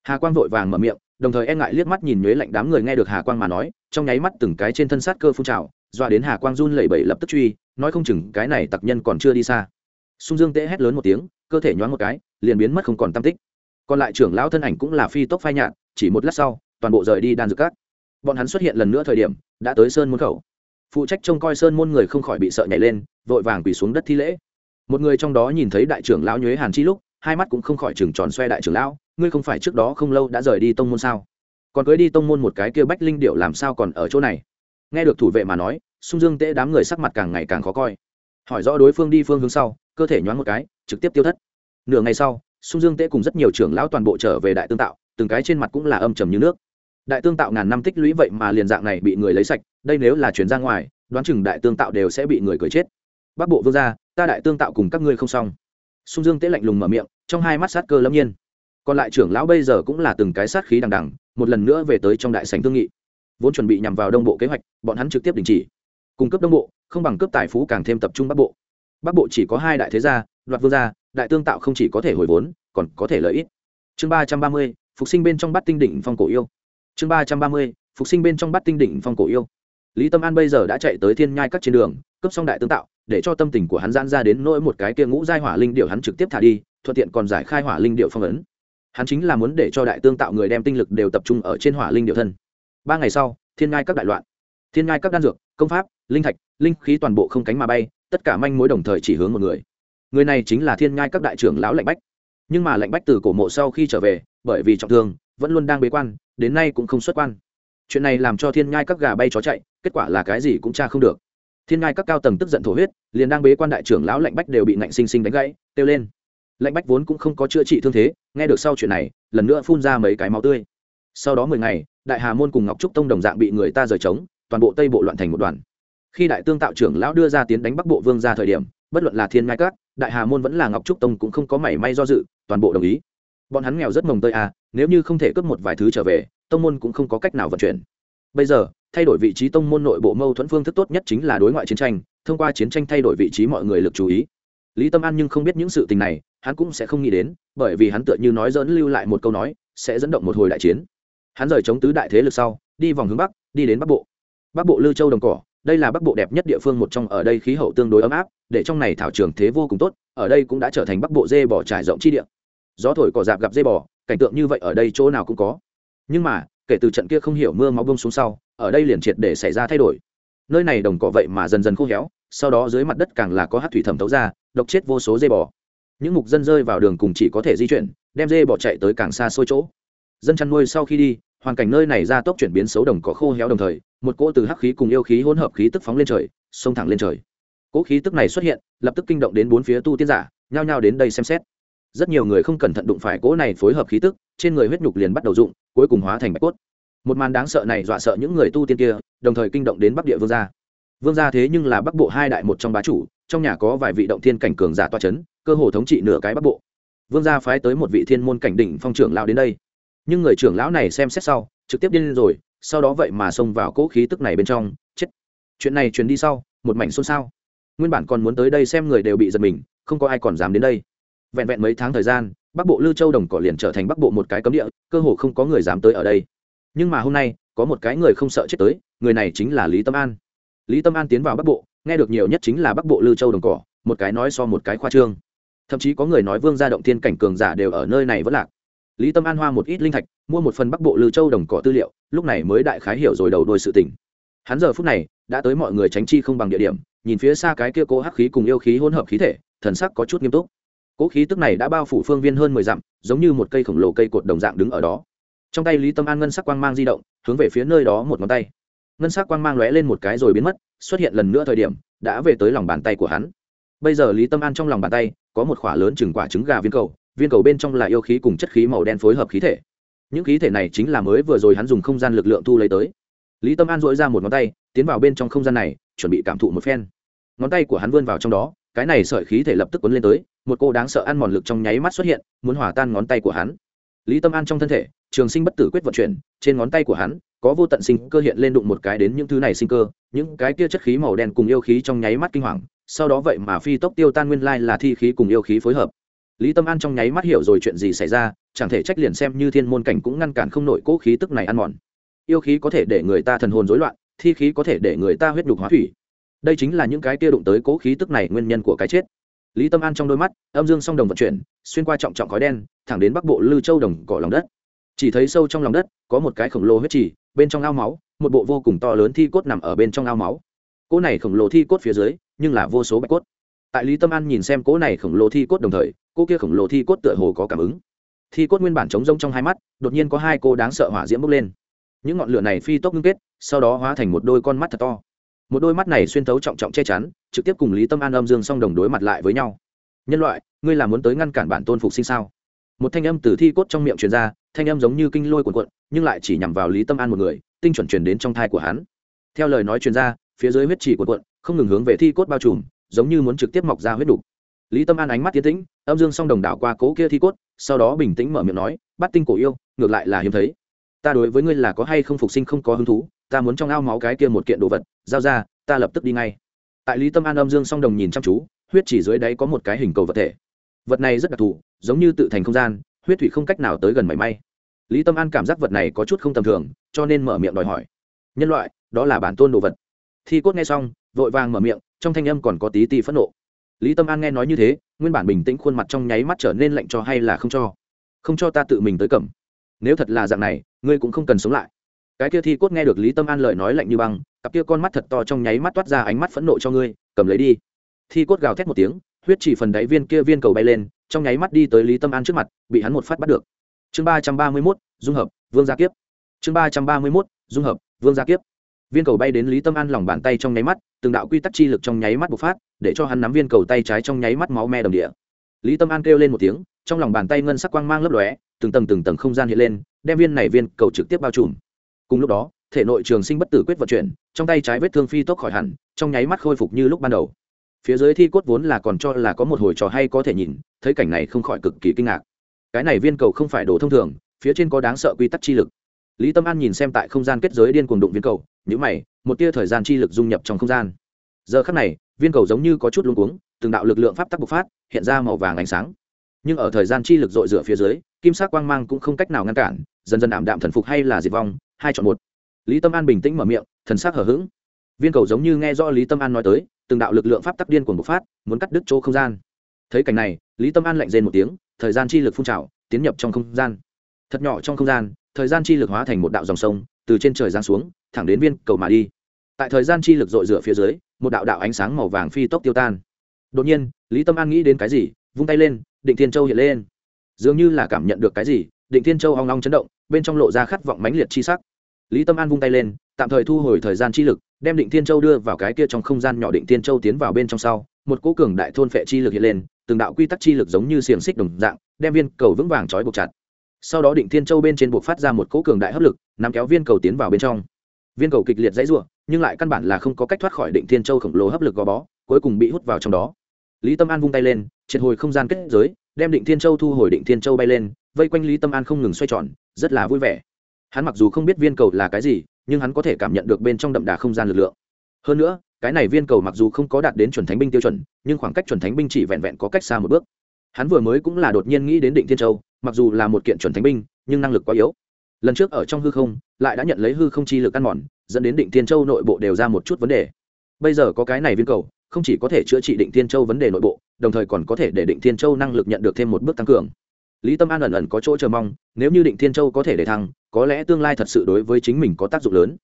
Hà quang vội vàng mở miệng đồng thời e ngại liếc mắt nhìn nhuế lạnh đám người nghe được hà quang mà nói, trong nháy mắt từng cái trên thân sát cơ phun trào dọa đến hà quang run lẩy bẩy lập tức truy, nói không chừng cái này tặc nhân còn chưa đi xa. Sung dương tễ hét lớn một tiếng, cơ thể nhoáng một cái, liền biến mất không còn tam tích. Còn lại trưởng lão thân ảnh cũng là phi tốc phai nhạt, chỉ một lát sau, toàn bộ rời đi đan dược cát bọn hắn xuất hiện lần nữa thời điểm, đã tới sơn môn khẩu. Phụ trách trông coi sơn môn người không khỏi bị sợ nhảy lên, vội vàng quỳ xuống đất thi lễ. Một người trong đó nhìn thấy đại trưởng lão nhuế hàn chi lúc, hai mắt cũng không khỏi chừng tròn xoe đại trưởng lão ngươi không phải trước đó không lâu đã rời đi tông môn sao? Còn cưới đi tông môn một cái kia bách linh điệu làm sao còn ở chỗ này? Nghe được thủ vệ mà nói, sung dương tễ đám người sắc mặt càng ngày càng khó coi. Hỏi rõ đối phương đi phương hướng sau, cơ thể nhoáng một cái, trực tiếp tiêu thất. Nửa ngày sau, sung dương tễ cùng rất nhiều trưởng lão toàn bộ trở về đại tương tạo, từng cái trên mặt cũng là âm trầm như nước. Đại tương tạo ngàn năm tích lũy vậy mà liền dạng này bị người lấy sạch, đây nếu là chuyển ra ngoài, đoán chừng đại tương tạo đều sẽ bị người cười chết. Bắc bộ vương gia, ta đại tương tạo cùng các ngươi không xong. Sung dương tễ lạnh lùng mở miệng, trong hai mắt sát cơ lâm nhiên còn lại trưởng lão bây giờ cũng là từng cái sát khí đằng đằng, một lần nữa về tới trong đại sành thương nghị. Vốn chuẩn bị nhằm vào đông bộ kế hoạch, bọn hắn trực tiếp đình chỉ. Cung cấp đông bộ, không bằng cấp tài phú càng thêm tập trung bắc bộ. Bắc bộ chỉ có hai đại thế gia, đoạt vương gia, đại tương tạo không chỉ có thể hồi vốn, còn có thể lợi ích. Chương ba trăm ba mươi, phục sinh bên trong bắt tinh đỉnh phong cổ yêu. Chương ba trăm ba mươi, phục sinh bên trong bắt tinh đỉnh phong cổ yêu. Lý tâm an bây giờ đã chạy tới thiên nhai các trên đường cấp xong đại tương tạo, để cho tâm tình của hắn giãn ra đến nỗi một cái kia ngũ giai hỏa linh điệu hắn trực tiếp thả đi, thuận tiện còn giải khai hỏa linh điệu phong ấn hắn chính là muốn để cho đại tương tạo người đem tinh lực đều tập trung ở trên hỏa linh điệu thân. Ba ngày sau, thiên ngai các đại loạn. Thiên ngai các đan dược, công pháp, linh thạch, linh khí toàn bộ không cánh mà bay, tất cả manh mối đồng thời chỉ hướng một người. Người này chính là thiên ngai các đại trưởng lão lạnh bách. Nhưng mà lạnh bách từ cổ mộ sau khi trở về, bởi vì trọng thương, vẫn luôn đang bế quan, đến nay cũng không xuất quan. Chuyện này làm cho thiên ngai các gà bay chó chạy, kết quả là cái gì cũng tra không được. Thiên ngai các cao tầng tức giận thổ huyết, liền đang bế quan đại trưởng lão lạnh bách đều bị nạnh sinh sinh đánh gãy, kêu lên lạnh bách vốn cũng không có chữa trị thương thế nghe được sau chuyện này lần nữa phun ra mấy cái máu tươi. Sau đó mười ngày đại hà môn cùng ngọc trúc tông đồng dạng bị người ta rời trống toàn bộ tây bộ loạn thành một đoàn. Khi đại tương tạo trưởng lão đưa ra tiến đánh bắc bộ vương ra thời điểm bất luận là thiên ngai cát, đại hà môn vẫn là ngọc trúc tông cũng không có mảy may do dự toàn bộ đồng ý. Bọn hắn nghèo rất mồng tơi à nếu như không thể cướp một vài thứ trở về tông môn cũng không có cách nào vận chuyển. Bây giờ thay đổi vị trí tông môn nội bộ mâu thuẫn phương thức tốt nhất chính là đối ngoại chiến tranh thông qua chiến tranh thay đổi vị trí mọi người lực chú ý. Lý tâm an nhưng không biết những sự tình này hắn cũng sẽ không nghĩ đến, bởi vì hắn tựa như nói dẫn lưu lại một câu nói, sẽ dẫn động một hồi đại chiến. Hắn rời chống tứ đại thế lực sau, đi vòng hướng bắc, đi đến bắc bộ. Bắc bộ lư châu đồng cỏ, đây là bắc bộ đẹp nhất địa phương một trong ở đây khí hậu tương đối ấm áp, để trong này thảo trường thế vô cùng tốt, ở đây cũng đã trở thành bắc bộ dê bỏ trải rộng chi địa. Gió thổi cỏ dạp gặp dê bò, cảnh tượng như vậy ở đây chỗ nào cũng có. Nhưng mà, kể từ trận kia không hiểu mưa máu bông xuống sau, ở đây liền triệt để xảy ra thay đổi. Nơi này đồng cỏ vậy mà dần dần khô héo, sau đó dưới mặt đất càng là có hát thủy thẩm thấu ra, độc chết vô số dê bò những mục dân rơi vào đường cùng chỉ có thể di chuyển, đem dê bò chạy tới càng xa xôi chỗ. Dân chăn nuôi sau khi đi, hoàn cảnh nơi này ra tốc chuyển biến xấu đồng cỏ khô héo đồng thời, một cỗ từ hắc khí cùng yêu khí hỗn hợp khí tức phóng lên trời, xông thẳng lên trời. Cỗ khí tức này xuất hiện, lập tức kinh động đến bốn phía tu tiên giả, nhao nhao đến đây xem xét. Rất nhiều người không cẩn thận đụng phải cỗ này phối hợp khí tức, trên người huyết nhục liền bắt đầu dụng cuối cùng hóa thành bạch cốt. Một màn đáng sợ này dọa sợ những người tu tiên kia, đồng thời kinh động đến bắc địa vương gia. Vương gia thế nhưng là bắc bộ hai đại một trong bá chủ trong nhà có vài vị động thiên cảnh cường giả toa chấn, cơ hồ thống trị nửa cái bắc bộ. Vương gia phái tới một vị thiên môn cảnh đỉnh phong trưởng lão đến đây. Nhưng người trưởng lão này xem xét sau, trực tiếp điên lên rồi, sau đó vậy mà xông vào cỗ khí tức này bên trong, chết. Chuyện này truyền đi sau, một mảnh xôn xao. Nguyên bản còn muốn tới đây xem người đều bị giật mình, không có ai còn dám đến đây. Vẹn vẹn mấy tháng thời gian, bắc bộ lưu châu đồng cỏ liền trở thành bắc bộ một cái cấm địa, cơ hồ không có người dám tới ở đây. Nhưng mà hôm nay, có một cái người không sợ chết tới, người này chính là lý tâm an. Lý tâm an tiến vào bắc bộ nghe được nhiều nhất chính là bắc bộ lưu châu đồng cỏ, một cái nói so một cái khoa trương. Thậm chí có người nói vương gia động thiên cảnh cường giả đều ở nơi này vẫn lạc. Lý tâm an hoa một ít linh thạch, mua một phần bắc bộ lưu châu đồng cỏ tư liệu, lúc này mới đại khái hiểu rồi đầu đôi sự tình. Hắn giờ phút này, đã tới mọi người tránh chi không bằng địa điểm, nhìn phía xa cái kia cố hắc khí cùng yêu khí hỗn hợp khí thể, thần sắc có chút nghiêm túc. Cỗ khí tức này đã bao phủ phương viên hơn mười dặm, giống như một cây khổng lồ cây cột đồng dạng đứng ở đó. Trong tay lý tâm an ngân sắc quang mang di động, hướng về phía nơi đó một ngón tay ngân sắc quang mang lóe lên một cái rồi biến mất, xuất hiện lần nữa thời điểm, đã về tới lòng bàn tay của hắn. Bây giờ lý tâm an trong lòng bàn tay, có một khỏa lớn chừng quả trứng gà viên cầu viên cầu bên trong là yêu khí cùng chất khí màu đen phối hợp khí thể. Những khí thể này chính là mới vừa rồi hắn dùng không gian lực lượng thu lấy tới. Lý tâm an dội ra một ngón tay, tiến vào bên trong không gian này, chuẩn bị cảm thụ một phen. Ngón tay của hắn vươn vào trong đó, cái này sợi khí thể lập tức quấn lên tới, một cô đáng sợ ăn mòn lực trong nháy mắt xuất hiện, muốn hòa tan ngón tay của hắn lý tâm an trong thân thể, trường sinh bất tử quyết vận chuyển, trên ngón tay của hắn, có vô tận sinh cơ hiện lên đụng một cái đến những thứ này sinh cơ, những cái kia chất khí màu đen cùng yêu khí trong nháy mắt kinh hoàng, sau đó vậy mà phi tốc tiêu tan nguyên lai là thi khí cùng yêu khí phối hợp. Lý tâm an trong nháy mắt hiểu rồi chuyện gì xảy ra, chẳng thể trách liền xem như thiên môn cảnh cũng ngăn cản không nổi cỗ khí tức này ăn mòn. Yêu khí có thể để người ta thần hồn rối loạn, thi khí có thể để người ta huyết đục hóa thủy. Đây chính là những cái kia đụng tới cỗ khí tức này nguyên nhân của cái chết lý tâm an trong đôi mắt, âm dương song đồng vận chuyển, xuyên qua trọng trọng khói đen, thẳng đến bắc bộ lư châu đồng cỏ lòng đất. Chỉ thấy sâu trong lòng đất, có một cái khổng lồ huyết trì, bên trong ao máu, một bộ vô cùng to lớn thi cốt nằm ở bên trong ao máu. Cỗ này khổng lồ thi cốt phía dưới, nhưng là vô số bạch cốt. Tại lý tâm an nhìn xem cỗ này khổng lồ thi cốt đồng thời, cỗ kia khổng lồ thi cốt tựa hồ có cảm ứng. Thi cốt nguyên bản trống rông trong hai mắt, đột nhiên có hai cô đáng sợ hỏa diễm bốc lên. Những ngọn lửa này phi tốc ngưng kết, sau đó hóa thành một đôi con mắt thật to một đôi mắt này xuyên thấu trọng trọng che chắn, trực tiếp cùng lý tâm an âm dương song đồng đối mặt lại với nhau. Nhân loại, ngươi là muốn tới ngăn cản bản tôn phục sinh sao? Một thanh âm từ thi cốt trong miệng truyền ra, thanh âm giống như kinh lôi cuồn cuộn, nhưng lại chỉ nhằm vào lý tâm an một người, tinh chuẩn truyền đến trong thai của hắn. Theo lời nói truyền ra, phía dưới huyết chỉ cuồn cuộn, không ngừng hướng về thi cốt bao trùm, giống như muốn trực tiếp mọc ra huyết đục. Lý tâm an ánh mắt tiến tĩnh, âm dương song đồng đảo qua cố kia thi cốt, sau đó bình tĩnh mở miệng nói bắt tinh cổ yêu, ngược lại là hiếm thấy. Ta đối với ngươi là có hay không phục sinh không có hứng thú ta muốn trong ao máu cái kia một kiện đồ vật, giao ra, ta lập tức đi ngay. Tại lý tâm an âm dương song đồng nhìn chăm chú, huyết chỉ dưới đáy có một cái hình cầu vật thể. Vật này rất đặc thù, giống như tự thành không gian, huyết thủy không cách nào tới gần mảy may. Lý tâm an cảm giác vật này có chút không tầm thường, cho nên mở miệng đòi hỏi. Nhân loại, đó là bản tôn đồ vật. Thi cốt nghe xong, vội vàng mở miệng, trong thanh âm còn có tí ti phẫn nộ. Lý tâm an nghe nói như thế, nguyên bản bình tĩnh khuôn mặt trong nháy mắt trở nên lạnh cho hay là không cho? Không cho ta tự mình tới cầm. Nếu thật là dạng này, ngươi cũng không cần sống lại cái kia thi cốt nghe được lý tâm an lời nói lạnh như băng, cặp kia con mắt thật to trong nháy mắt toát ra ánh mắt phẫn nộ cho ngươi, cầm lấy đi. Thi cốt gào thét một tiếng, huyết chỉ phần đáy viên kia viên cầu bay lên, trong nháy mắt đi tới lý tâm an trước mặt, bị hắn một phát bắt được. Chương ba trăm ba mươi mốt, dung hợp, vương gia kiếp. Chương ba trăm ba mươi mốt, dung hợp, vương gia kiếp. Viên cầu bay đến lý tâm an lòng bàn tay trong nháy mắt, từng đạo quy tắc chi lực trong nháy mắt bộc phát, để cho hắn nắm viên cầu tay trái trong nháy mắt máu me đồng địa. Lý tâm an kêu lên một tiếng, trong lòng bàn tay ngân sắc quang mang lấp lóe, từng tầng từng tầng không gian hiện lên, đem viên này viên cầu trực tiếp bao trùm cùng lúc đó, thể nội trường sinh bất tử quyết vận chuyển, trong tay trái vết thương phi tốc khỏi hẳn, trong nháy mắt khôi phục như lúc ban đầu. Phía dưới thi cốt vốn là còn cho là có một hồi trò hay có thể nhìn, thấy cảnh này không khỏi cực kỳ kinh ngạc. Cái này viên cầu không phải đồ thông thường, phía trên có đáng sợ quy tắc chi lực. Lý tâm an nhìn xem tại không gian kết giới điên cuồng đụng viên cầu nhữ mày, một tia thời gian chi lực dung nhập trong không gian. Giờ khắc này, viên cầu giống như có chút luống cuống, từng đạo lực lượng pháp tắc bộc phát, hiện ra màu vàng ánh sáng. Nhưng ở thời gian chi lực dội rửa phía dưới, kim sắc quang mang cũng không cách nào ngăn cản dần dần ảm đạm thần phục hay là diệt vong, hai chọn một. Lý tâm an bình tĩnh mở miệng, thần sắc hở h ữ g viên cầu giống như nghe do lý tâm an nói tới, từng đạo lực lượng pháp tắc điên cuồng một phát, muốn cắt đứt chỗ không gian. Thấy cảnh này, lý tâm an lạnh rên một tiếng, thời gian chi lực phun trào, tiến nhập trong không gian. Thật nhỏ trong không gian, thời gian chi lực hóa thành một đạo dòng sông, từ trên trời giáng xuống, thẳng đến viên cầu mà đi. Tại thời gian chi lực dội rửa phía dưới, một đạo đạo ánh sáng màu vàng phi tốc tiêu tan. Đột nhiên, lý tâm an nghĩ đến cái gì, vung tay lên, định thiên châu hiện lên. Dường như là cảm nhận được cái gì, định thiên châu hoang long chấn động bên trong lộ ra khát vọng mãnh liệt chi sắc. Lý tâm an vung tay lên, tạm thời thu hồi thời gian chi lực, đem định thiên châu đưa vào cái kia trong không gian nhỏ định thiên châu tiến vào bên trong sau, một cỗ cường đại thôn phệ chi lực hiện lên, từng đạo quy tắc chi lực giống như xiềng xích đồng dạng, đem viên cầu vững vàng trói buộc chặt. Sau đó định thiên châu bên trên buộc phát ra một cỗ cường đại hấp lực, nắm kéo viên cầu tiến vào bên trong. Viên cầu kịch liệt dãy ruộng nhưng lại căn bản là không có cách thoát khỏi định thiên châu khổng lồ hấp lực gò bó, cuối cùng bị hút vào trong đó. Lý tâm an vung tay lên, triệt hồi không gian kết giới, đem định thiên châu thu hồi định thiên châu bay lên, vây quanh lý tâm an không ngừng xoay tròn rất là vui vẻ. Hắn mặc dù không biết viên cầu là cái gì, nhưng hắn có thể cảm nhận được bên trong đậm đà không gian lực lượng. Hơn nữa, cái này viên cầu mặc dù không có đạt đến chuẩn thánh binh tiêu chuẩn, nhưng khoảng cách chuẩn thánh binh chỉ vẹn vẹn có cách xa một bước. Hắn vừa mới cũng là đột nhiên nghĩ đến định thiên châu, mặc dù là một kiện chuẩn thánh binh, nhưng năng lực quá yếu. Lần trước ở trong hư không, lại đã nhận lấy hư không chi lực ăn mòn, dẫn đến định thiên châu nội bộ đều ra một chút vấn đề. Bây giờ có cái này viên cầu, không chỉ có thể chữa trị định thiên châu vấn đề nội bộ, đồng thời còn có thể để định thiên châu năng lực nhận được thêm một bước tăng cường lý tâm an ẩn ẩn có chỗ chờ mong, nếu như định thiên châu có thể để thăng, có lẽ tương lai thật sự đối với chính mình có tác dụng lớn.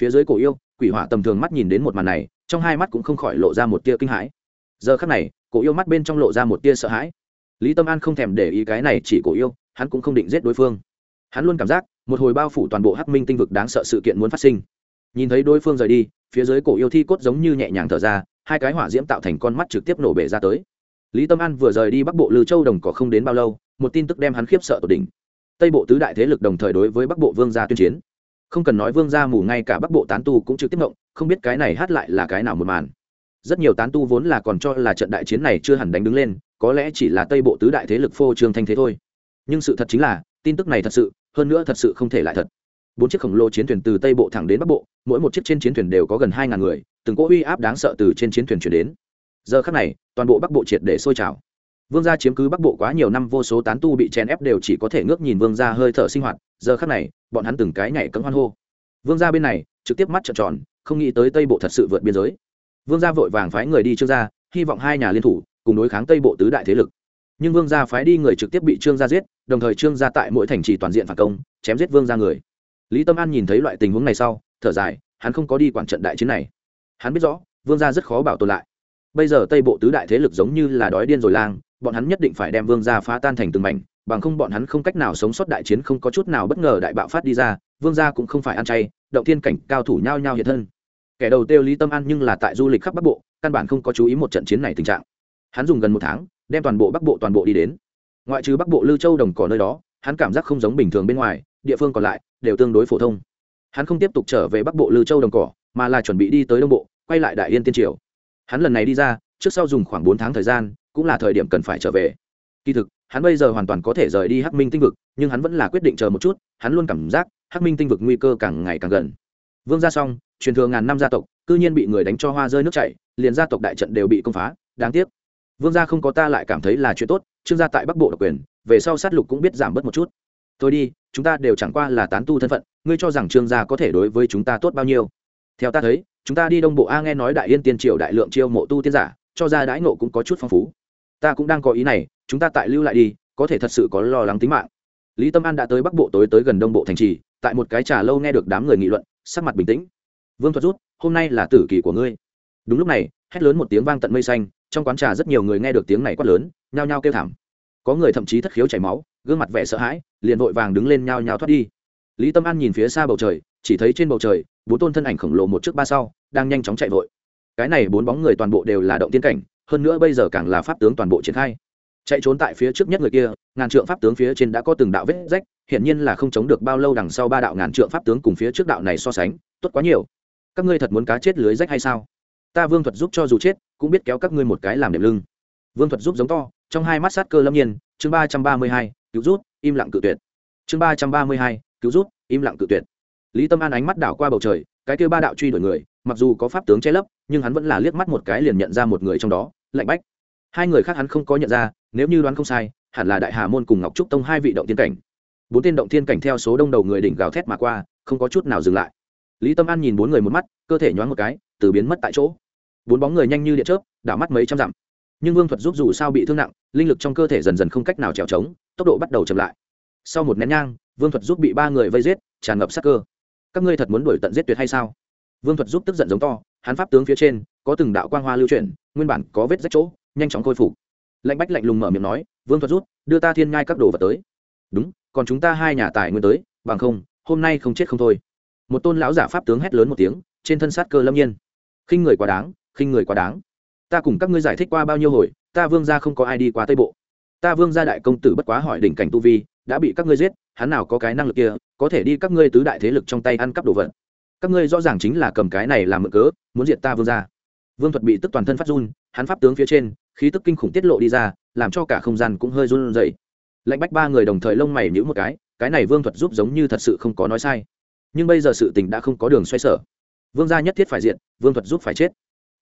Phía dưới cổ yêu, quỷ hỏa tầm thường mắt nhìn đến một màn này, trong hai mắt cũng không khỏi lộ ra một tia kinh hãi. Giờ khắc này, cổ yêu mắt bên trong lộ ra một tia sợ hãi. Lý tâm an không thèm để ý cái này chỉ cổ yêu, hắn cũng không định giết đối phương. Hắn luôn cảm giác, một hồi bao phủ toàn bộ hắc minh tinh vực đáng sợ sự kiện muốn phát sinh. Nhìn thấy đối phương rời đi, phía dưới cổ yêu thi cốt giống như nhẹ nhàng thở ra, hai cái hỏa diễm tạo thành con mắt trực tiếp nổ bể ra tới. Lý tâm an vừa rời đi bắc bộ lư châu đồng cỏ không đến bao lâu một tin tức đem hắn khiếp sợ tột đỉnh. Tây bộ tứ đại thế lực đồng thời đối với bắc bộ vương gia tuyên chiến. Không cần nói vương gia mù ngay cả bắc bộ tán tu cũng trực tiếp mộng không biết cái này hát lại là cái nào một màn. Rất nhiều tán tu vốn là còn cho là trận đại chiến này chưa hẳn đánh đứng lên, có lẽ chỉ là tây bộ tứ đại thế lực phô trương thanh thế thôi. Nhưng sự thật chính là, tin tức này thật sự, hơn nữa thật sự không thể lại thật. Bốn chiếc khổng lồ chiến thuyền từ tây bộ thẳng đến bắc bộ, mỗi một chiếc trên chiến thuyền đều có gần hai ngàn người, từng cỗ uy áp đáng sợ từ trên chiến thuyền chuyển đến. Giờ khắc này, toàn bộ bắc bộ triệt để sôi trào vương gia chiếm cứ bắc bộ quá nhiều năm, vô số tán tu bị chèn ép đều chỉ có thể ngước nhìn vương gia hơi thở sinh hoạt. Giờ khắc này, bọn hắn từng cái nhảy cấm hoan hô. Vương gia bên này, trực tiếp mắt trợn tròn, không nghĩ tới tây bộ thật sự vượt biên giới. Vương gia vội vàng phái người đi trương gia, hy vọng hai nhà liên thủ, cùng đối kháng tây bộ tứ đại thế lực. Nhưng vương gia phái đi người trực tiếp bị trương gia giết, đồng thời trương gia tại mỗi thành trì toàn diện phản công, chém giết vương gia người. Lý tâm an nhìn thấy loại tình huống này sau, thở dài, hắn không có đi quản trận đại chiến này. Hắn biết rõ, vương gia rất khó bảo tồn lại. Bây giờ tây bộ tứ đại thế lực giống như là đói điên rồi lang bọn hắn nhất định phải đem vương gia phá tan thành từng mảnh, bằng không bọn hắn không cách nào sống sót đại chiến không có chút nào bất ngờ đại bạo phát đi ra, vương gia cũng không phải ăn chay, động thiên cảnh cao thủ nhao nhao hiện thân. Kẻ đầu tiêu lý tâm an nhưng là tại du lịch khắp bắc bộ, căn bản không có chú ý một trận chiến này tình trạng. Hắn dùng gần một tháng, đem toàn bộ bắc bộ toàn bộ đi đến. Ngoại trừ bắc bộ lưu châu đồng cỏ nơi đó, hắn cảm giác không giống bình thường bên ngoài, địa phương còn lại đều tương đối phổ thông. Hắn không tiếp tục trở về bắc bộ lưu châu đồng cỏ, mà là chuẩn bị đi tới đông bộ, quay lại đại yên tiên triều. Hắn lần này đi ra, trước sau dùng khoảng bốn tháng thời gian cũng là thời điểm cần phải trở về. Kỳ thực, hắn bây giờ hoàn toàn có thể rời đi hắc minh tinh vực, nhưng hắn vẫn là quyết định chờ một chút, hắn luôn cảm giác hắc minh tinh vực nguy cơ càng ngày càng gần. Vương gia xong, truyền thừa ngàn năm gia tộc, cư nhiên bị người đánh cho hoa rơi nước chảy, liền gia tộc đại trận đều bị công phá, đáng tiếc. Vương gia không có ta lại cảm thấy là chuyện tốt, trương gia tại bắc bộ độc quyền, về sau sát lục cũng biết giảm bớt một chút. Thôi đi, chúng ta đều chẳng qua là tán tu thân phận, ngươi cho rằng trương gia có thể đối với chúng ta tốt bao nhiêu? Theo ta thấy, chúng ta đi đông bộ a nghe nói đại yên tiên triều đại lượng chiêu mộ tu tiên giả, cho ra đãi nộ cũng có chút phong phú ta cũng đang có ý này, chúng ta tại lưu lại đi, có thể thật sự có lo lắng tính mạng. Lý tâm an đã tới bắc bộ tối tới gần đông bộ thành trì, tại một cái trà lâu nghe được đám người nghị luận, sắc mặt bình tĩnh. Vương thuật rút, hôm nay là tử kỳ của ngươi. Đúng lúc này, hét lớn một tiếng vang tận mây xanh, trong quán trà rất nhiều người nghe được tiếng này quát lớn, nhao nhao kêu thảm. Có người thậm chí thất khiếu chảy máu, gương mặt vẻ sợ hãi, liền vội vàng đứng lên nhao nhao thoát đi. Lý tâm an nhìn phía xa bầu trời, chỉ thấy trên bầu trời, bốn tôn thân ảnh khổng lồ một trước ba sau, đang nhanh chóng chạy vội. Cái này bốn bóng người toàn bộ đều là động tiên cảnh hơn nữa bây giờ càng là pháp tướng toàn bộ triển khai. Chạy trốn tại phía trước nhất người kia, ngàn trượng pháp tướng phía trên đã có từng đạo vết rách, hiển nhiên là không chống được bao lâu đằng sau ba đạo ngàn trượng pháp tướng cùng phía trước đạo này so sánh, tốt quá nhiều. Các ngươi thật muốn cá chết lưới rách hay sao? Ta vương thuật giúp cho dù chết, cũng biết kéo các ngươi một cái làm đệm lưng. Vương thuật giúp giống to, trong hai mắt sát cơ lâm nhiên, chương ba trăm ba mươi hai, cứu rút, im lặng cự tuyệt. Chương ba trăm ba mươi hai, cứu rút, im lặng cự tuyệt. Lý tâm an ánh mắt đảo qua bầu trời, cái kêu ba đạo truy đuổi người, mặc dù có pháp tướng che lấp, nhưng hắn vẫn là liếc mắt một cái liền nhận ra một người trong đó lạnh bách. Hai người khác hắn không có nhận ra, nếu như đoán không sai, hẳn là đại hà môn cùng ngọc trúc tông hai vị động tiên cảnh. Bốn tên động tiên cảnh theo số đông đầu người đỉnh gào thét mà qua, không có chút nào dừng lại. Lý tâm an nhìn bốn người một mắt, cơ thể nhoáng một cái, từ biến mất tại chỗ. Bốn bóng người nhanh như điện chớp, đảo mắt mấy trăm dặm. Nhưng vương thuật giúp dù sao bị thương nặng, linh lực trong cơ thể dần dần không cách nào trèo trống, tốc độ bắt đầu chậm lại. Sau một nén nhang, vương thuật giúp bị ba người vây giết, tràn ngập sắc cơ. Các ngươi thật muốn đuổi tận giết tuyệt hay sao? Vương thuật giúp tức giận giống to, hắn pháp tướng phía trên có từng đạo quang hoa lưu chuyển, nguyên bản có vết rách chỗ, nhanh chóng khôi phục. Lạnh bách lạnh lùng mở miệng nói, vương thuật rút, đưa ta thiên ngai các đồ vật tới. Đúng, còn chúng ta hai nhà tài nguyên tới, bằng không, hôm nay không chết không thôi. Một tôn lão giả pháp tướng hét lớn một tiếng, trên thân sát cơ lâm nhiên. Khinh người quá đáng, khinh người quá đáng. Ta cùng các ngươi giải thích qua bao nhiêu hồi, ta vương gia không có ai đi qua tây bộ. Ta vương gia đại công tử bất quá hỏi đỉnh cảnh tu vi, đã bị các ngươi giết, hắn nào có cái năng lực kia, có thể đi các ngươi tứ đại thế lực trong tay ăn cắp đồ vật. Các ngươi rõ ràng chính là cầm cái này làm mượn cớ, muốn diệt ta vương gia vương thuật bị tức toàn thân phát run, hắn pháp tướng phía trên, khí tức kinh khủng tiết lộ đi ra, làm cho cả không gian cũng hơi run rẩy. Lạnh bách ba người đồng thời lông mày nhíu một cái cái này vương thuật giúp giống như thật sự không có nói sai. Nhưng bây giờ sự tình đã không có đường xoay sở. Vương gia nhất thiết phải diện vương thuật giúp phải chết.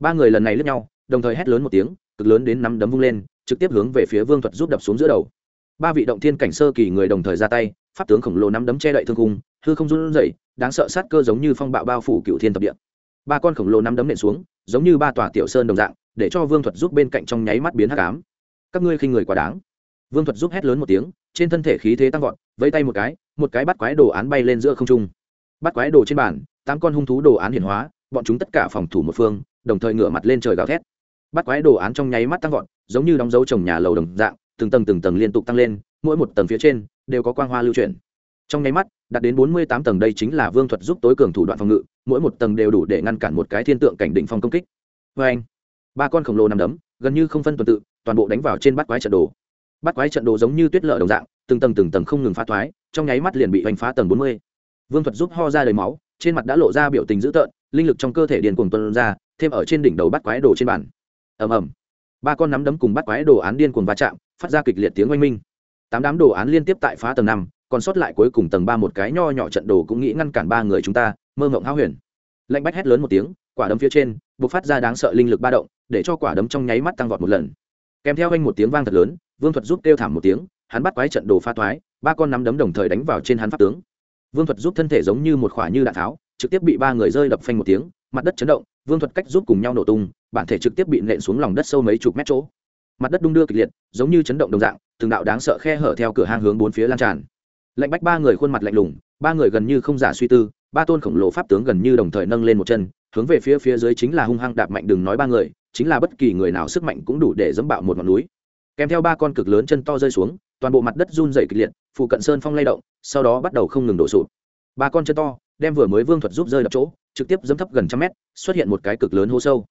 Ba người lần này lướt nhau, đồng thời hét lớn một tiếng, cực lớn đến nắm đấm vung lên, trực tiếp hướng về phía vương thuật giúp đập xuống giữa đầu. Ba vị động thiên cảnh sơ kỳ người đồng thời ra tay, pháp tướng khổng lồ nắm đấm che đậy thương cung hư không run rẩy, đáng sợ sát cơ giống như phong bạo bao phủ cựu thiên tập địa. Ba con khổng lồ nắm đấm nện xuống giống như ba tòa tiểu sơn đồng dạng, để cho vương thuật giúp bên cạnh trong nháy mắt biến hắc ám. Các ngươi khinh người quá đáng. Vương thuật giúp hét lớn một tiếng, trên thân thể khí thế tăng vọt, vẫy tay một cái một cái bắt quái đồ án bay lên giữa không trung. Bắt quái đồ trên bàn, tám con hung thú đồ án hiển hóa, bọn chúng tất cả phòng thủ một phương, đồng thời ngửa mặt lên trời gào thét. Bắt quái đồ án trong nháy mắt tăng vọt, giống như đóng dấu trồng nhà lầu đồng dạng, từng tầng từng tầng liên tục tăng lên, mỗi một tầng phía trên đều có quang hoa lưu chuyển. Trong nháy mắt đạt đến bốn mươi tám tầng đây chính là vương thuật giúp tối cường thủ đoạn phòng ngự, mỗi một tầng đều đủ để ngăn cản một cái thiên tượng cảnh định phong công kích. Vê anh, ba con khổng lồ nằm đấm, gần như không phân tuần tự, toàn bộ đánh vào trên bắt quái trận đồ. Bắt quái trận đồ giống như tuyết lở đồng dạng, từng tầng từng tầng không ngừng phá thoái, trong nháy mắt liền bị hoành phá tầng bốn mươi. Vương thuật giúp ho ra đầy máu, trên mặt đã lộ ra biểu tình dữ tợn, linh lực trong cơ thể điền cuồng tuân ra, thêm ở trên đỉnh đầu bắt quái đồ trên bàn. Ầm ầm. Ba con nắm đấm cùng bắt quái đồ án điên cuồng va chạm, phát ra kịch liệt tiếng oanh minh. Tám đám đồ án liên tiếp tại phá tầng năm còn sót lại cuối cùng tầng ba một cái nho nhỏ trận đồ cũng nghĩ ngăn cản ba người chúng ta, mơ ngộng háo huyền. Lạnh bách hét lớn một tiếng, quả đấm phía trên b ộ c phát ra đáng sợ linh lực ba động, để cho quả đấm trong nháy mắt tăng vọt một lần. Kèm theo anh một tiếng vang thật lớn, vương thuật giúp kêu thảm một tiếng, hắn bắt quái trận đồ pha thoái, ba con nắm đấm đồng thời đánh vào trên hắn pháp tướng. Vương thuật giúp thân thể giống như một khỏa như đạn tháo, trực tiếp bị ba người rơi đập phanh một tiếng, mặt đất chấn động, vương thuật cách giúp cùng nhau nổ tung, bản thể trực tiếp bị nện xuống lòng đất sâu mấy chục mét chỗ. Mặt đất đung đưa kịch liệt, giống như chấn động đồng dạng, từng đạo đáng sợ khe hở theo cửa hang hướng bốn phía lan tràn. Lệnh bách ba người khuôn mặt lạnh lùng, ba người gần như không giả suy tư, ba tôn khổng lồ pháp tướng gần như đồng thời nâng lên một chân, hướng về phía phía dưới chính là hung hăng đạp mạnh đừng nói ba người, chính là bất kỳ người nào sức mạnh cũng đủ để dẫm bạo một ngọn núi. Kèm theo ba con cực lớn chân to rơi xuống, toàn bộ mặt đất run dày kịch liệt, phụ cận sơn phong lay động, sau đó bắt đầu không ngừng đổ sụp. Ba con chân to, đem vừa mới vương thuật giúp rơi đập chỗ, trực tiếp dẫm thấp gần trăm mét, xuất hiện một cái cực lớn hố sâu.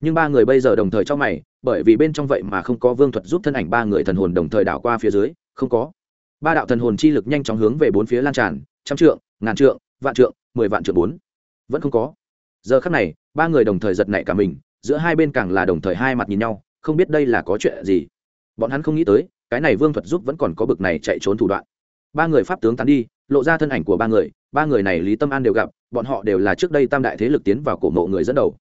Nhưng ba người bây giờ đồng thời trong mày, bởi vì bên trong vậy mà không có vương thuật giúp thân ảnh ba người thần hồn đồng thời đảo qua phía dưới, không có ba đạo thần hồn chi lực nhanh chóng hướng về bốn phía lan tràn, trăm trượng, ngàn trượng, vạn trượng, mười vạn trượng bốn. Vẫn không có. Giờ khắc này, ba người đồng thời giật nảy cả mình, giữa hai bên càng là đồng thời hai mặt nhìn nhau, không biết đây là có chuyện gì. Bọn hắn không nghĩ tới, cái này vương thuật giúp vẫn còn có bực này chạy trốn thủ đoạn. Ba người pháp tướng tán đi, lộ ra thân ảnh của ba người ba người này lý tâm an đều gặp, bọn họ đều là trước đây tam đại thế lực tiến vào cổ mộ người dẫn đầu.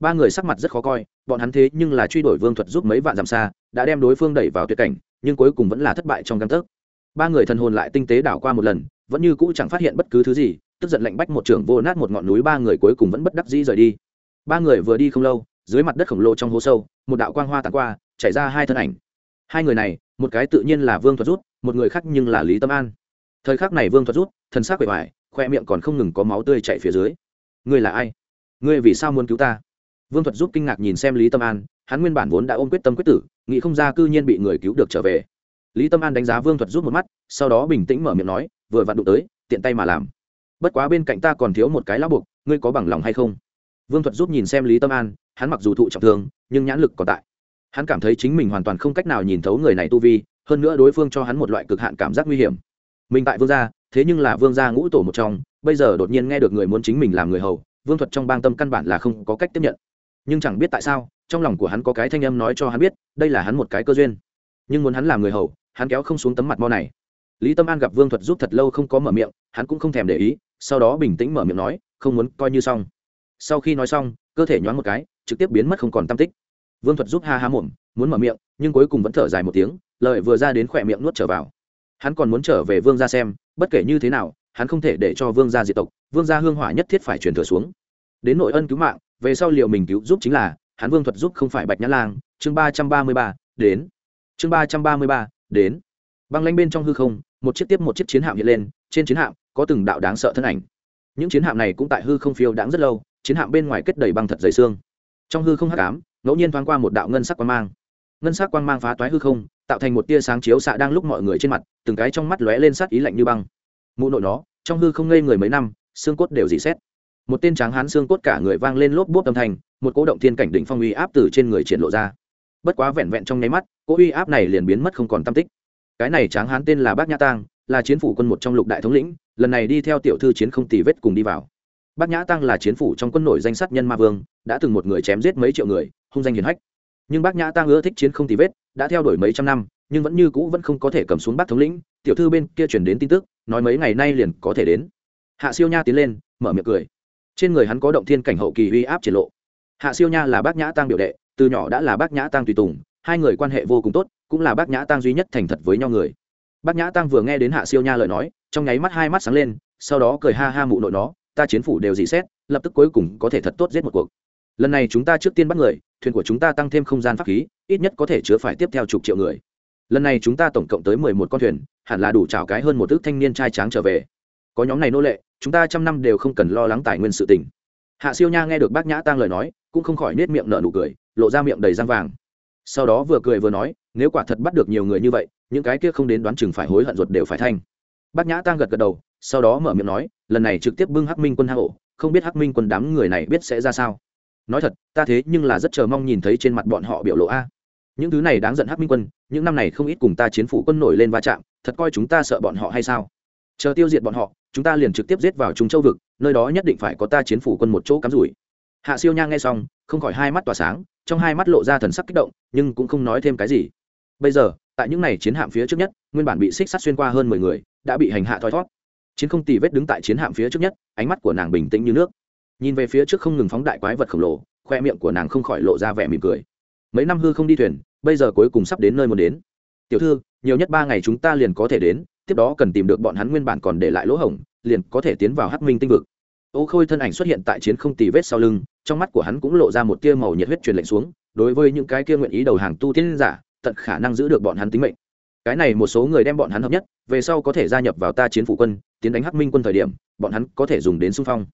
Ba người sắc mặt rất khó coi, bọn hắn thế nhưng là truy đuổi vương thuật giúp mấy vạn dặm xa, đã đem đối phương đẩy vào tuyệt cảnh, nhưng cuối cùng vẫn là thất bại trong căn tấc ba người thần hồn lại tinh tế đảo qua một lần, vẫn như cũ chẳng phát hiện bất cứ thứ gì, tức giận lạnh bách một trưởng vô nát một ngọn núi, ba người cuối cùng vẫn bất đắc dĩ rời đi. Ba người vừa đi không lâu, dưới mặt đất khổng lồ trong hố sâu, một đạo quang hoa tàn qua, chảy ra hai thân ảnh. Hai người này, một cái tự nhiên là vương thuật rút, một người khác nhưng là lý tâm an. Thời khắc này vương thuật rút, thần xác quệ hoài khoe miệng còn không ngừng có máu tươi chảy phía dưới. Ngươi là ai? Ngươi vì sao muốn cứu ta? Vương thuật giúp kinh ngạc nhìn xem lý tâm an, hắn nguyên bản vốn đã ôm quyết tâm quyết tử, nghĩ không ra cư nhiên bị người cứu được trở về lý tâm an đánh giá vương thuật rút một mắt, sau đó bình tĩnh mở miệng nói, vừa vặn đụng tới, tiện tay mà làm. Bất quá bên cạnh ta còn thiếu một cái lão buộc, ngươi có bằng lòng hay không? Vương thuật rút nhìn xem lý tâm an, hắn mặc dù thụ trọng thương, nhưng nhãn lực còn tại. Hắn cảm thấy chính mình hoàn toàn không cách nào nhìn thấu người này tu vi, hơn nữa đối phương cho hắn một loại cực hạn cảm giác nguy hiểm. Mình tại vương gia, thế nhưng là vương gia ngũ tổ một trong, bây giờ đột nhiên nghe được người muốn chính mình làm người hầu, vương thuật trong bang tâm căn bản là không có cách tiếp nhận. Nhưng chẳng biết tại sao, trong lòng của hắn có cái thanh âm nói cho hắn biết, đây là hắn một cái cơ duyên nhưng muốn hắn làm người hầu, hắn kéo không xuống tấm mặt mo này. Lý tâm an gặp vương thuật giúp thật lâu không có mở miệng, hắn cũng không thèm để ý, sau đó bình tĩnh mở miệng nói, không muốn, coi như xong. Sau khi nói xong, cơ thể nhoáng một cái, trực tiếp biến mất không còn tam tích. Vương thuật giúp ha ha mồm, muốn mở miệng, nhưng cuối cùng vẫn thở dài một tiếng lợi vừa ra đến khỏe miệng nuốt trở vào. Hắn còn muốn trở về vương gia xem, bất kể như thế nào, hắn không thể để cho vương gia diệt tộc, vương gia hương hỏa nhất thiết phải truyền thừa xuống. Đến nội ân cứu mạng, về sau liệu mình cứu giúp chính là, hắn vương thuật giúp không phải bạch nhã lang, chương ba trăm ba mươi ba, đến chương ba trăm ba mươi ba, đến. Băng lanh bên trong hư không, một chiếc tiếp một chiếc chiến hạm hiện lên, trên chiến hạm có từng đạo đáng sợ thân ảnh. Những chiến hạm này cũng tại hư không phiêu đáng rất lâu, chiến hạm bên ngoài kết đầy băng thật dày xương. Trong hư không hắc ám, ngẫu nhiên thoáng qua một đạo ngân sắc quang mang. Ngân sắc quang mang phá toái hư không, tạo thành một tia sáng chiếu xạ đang lúc mọi người trên mặt, từng cái trong mắt lóe lên sát ý lạnh như băng. Mụ nội nó, trong hư không ngây người mấy năm, xương cốt đều dị xét. Một tên tráng hán xương cốt cả người vang lên lốp bốp âm thanh, một cỗ động thiên cảnh đỉnh phong uy áp từ trên người triển lộ ra bất quá vẹn vẹn trong nháy mắt, cỗ uy áp này liền biến mất không còn tâm tích. Cái này tráng hán tên là bác nhã tang, là chiến phủ quân một trong lục đại thống lĩnh, lần này đi theo tiểu thư chiến không tì vết cùng đi vào. Bác nhã tăng là chiến phủ trong quân nổi danh sát nhân ma vương, đã từng một người chém giết mấy triệu người, hung danh hiền hách. Nhưng bác nhã tăng ưa thích chiến không tì vết, đã theo đuổi mấy trăm năm, nhưng vẫn như cũ vẫn không có thể cầm xuống bác thống lĩnh, tiểu thư bên kia chuyển đến tin tức, nói mấy ngày nay liền có thể đến. Hạ siêu nha tiến lên, mở miệng cười. Trên người hắn có động thiên cảnh hậu kỳ uy áp triển lộ. Hạ siêu nha là bác nhã tăng biểu đệ từ nhỏ đã là bác nhã tăng tùy tùng, hai người quan hệ vô cùng tốt, cũng là bác nhã tăng duy nhất thành thật với nhau người. Bác nhã tăng vừa nghe đến hạ siêu nha lời nói, trong nháy mắt hai mắt sáng lên, sau đó cười ha ha mụ nội nó, ta chiến phủ đều dị xét, lập tức cuối cùng có thể thật tốt giết một cuộc. Lần này chúng ta trước tiên bắt người, thuyền của chúng ta tăng thêm không gian pháp khí, ít nhất có thể chứa phải tiếp theo chục triệu người. Lần này chúng ta tổng cộng tới mười một con thuyền, hẳn là đủ trào cái hơn một ước thanh niên trai tráng trở về. Có nhóm này nô lệ, chúng ta trăm năm đều không cần lo lắng tài nguyên sự tình. Hạ siêu nha nghe được bác nhã tăng lời nói, cũng không khỏi nết miệng nở nụ cười lộ ra miệng đầy răng vàng. Sau đó vừa cười vừa nói, nếu quả thật bắt được nhiều người như vậy, những cái kia không đến đoán chừng phải hối hận ruột đều phải thanh. Bác nhã tang gật gật đầu, sau đó mở miệng nói, lần này trực tiếp bưng hắc minh quân hạ hộ không biết hắc minh quân đám người này biết sẽ ra sao. Nói thật, ta thế nhưng là rất chờ mong nhìn thấy trên mặt bọn họ biểu lộ a. Những thứ này đáng giận hắc minh quân, những năm này không ít cùng ta chiến phủ quân nổi lên va chạm, thật coi chúng ta sợ bọn họ hay sao? Chờ tiêu diệt bọn họ, chúng ta liền trực tiếp giết vào trung châu vực, nơi đó nhất định phải có ta chiến phủ quân một chỗ cắm rủi. Hạ siêu Nha nghe xong, không khỏi hai mắt tỏa sáng trong hai mắt lộ ra thần sắc kích động, nhưng cũng không nói thêm cái gì. Bây giờ, tại những này chiến hạm phía trước nhất, nguyên bản bị xích sắt xuyên qua hơn mười người, đã bị hành hạ thoi thót. Chiến không tì vết đứng tại chiến hạm phía trước nhất, ánh mắt của nàng bình tĩnh như nước. Nhìn về phía trước không ngừng phóng đại quái vật khổng lồ, khoe miệng của nàng không khỏi lộ ra vẻ mỉm cười. Mấy năm hư không đi thuyền, bây giờ cuối cùng sắp đến nơi muốn đến. Tiểu thư, nhiều nhất ba ngày chúng ta liền có thể đến, tiếp đó cần tìm được bọn hắn nguyên bản còn để lại lỗ hổng, liền có thể tiến vào hắc minh tinh vực. Ô khôi thân ảnh xuất hiện tại chiến không tì vết sau lưng trong mắt của hắn cũng lộ ra một tia màu nhiệt huyết truyền lệnh xuống, đối với những cái kia nguyện ý đầu hàng tu tiên giả, tận khả năng giữ được bọn hắn tính mệnh. Cái này một số người đem bọn hắn hợp nhất, về sau có thể gia nhập vào ta chiến phủ quân, tiến đánh hắc minh quân thời điểm, bọn hắn có thể dùng đến xung phong.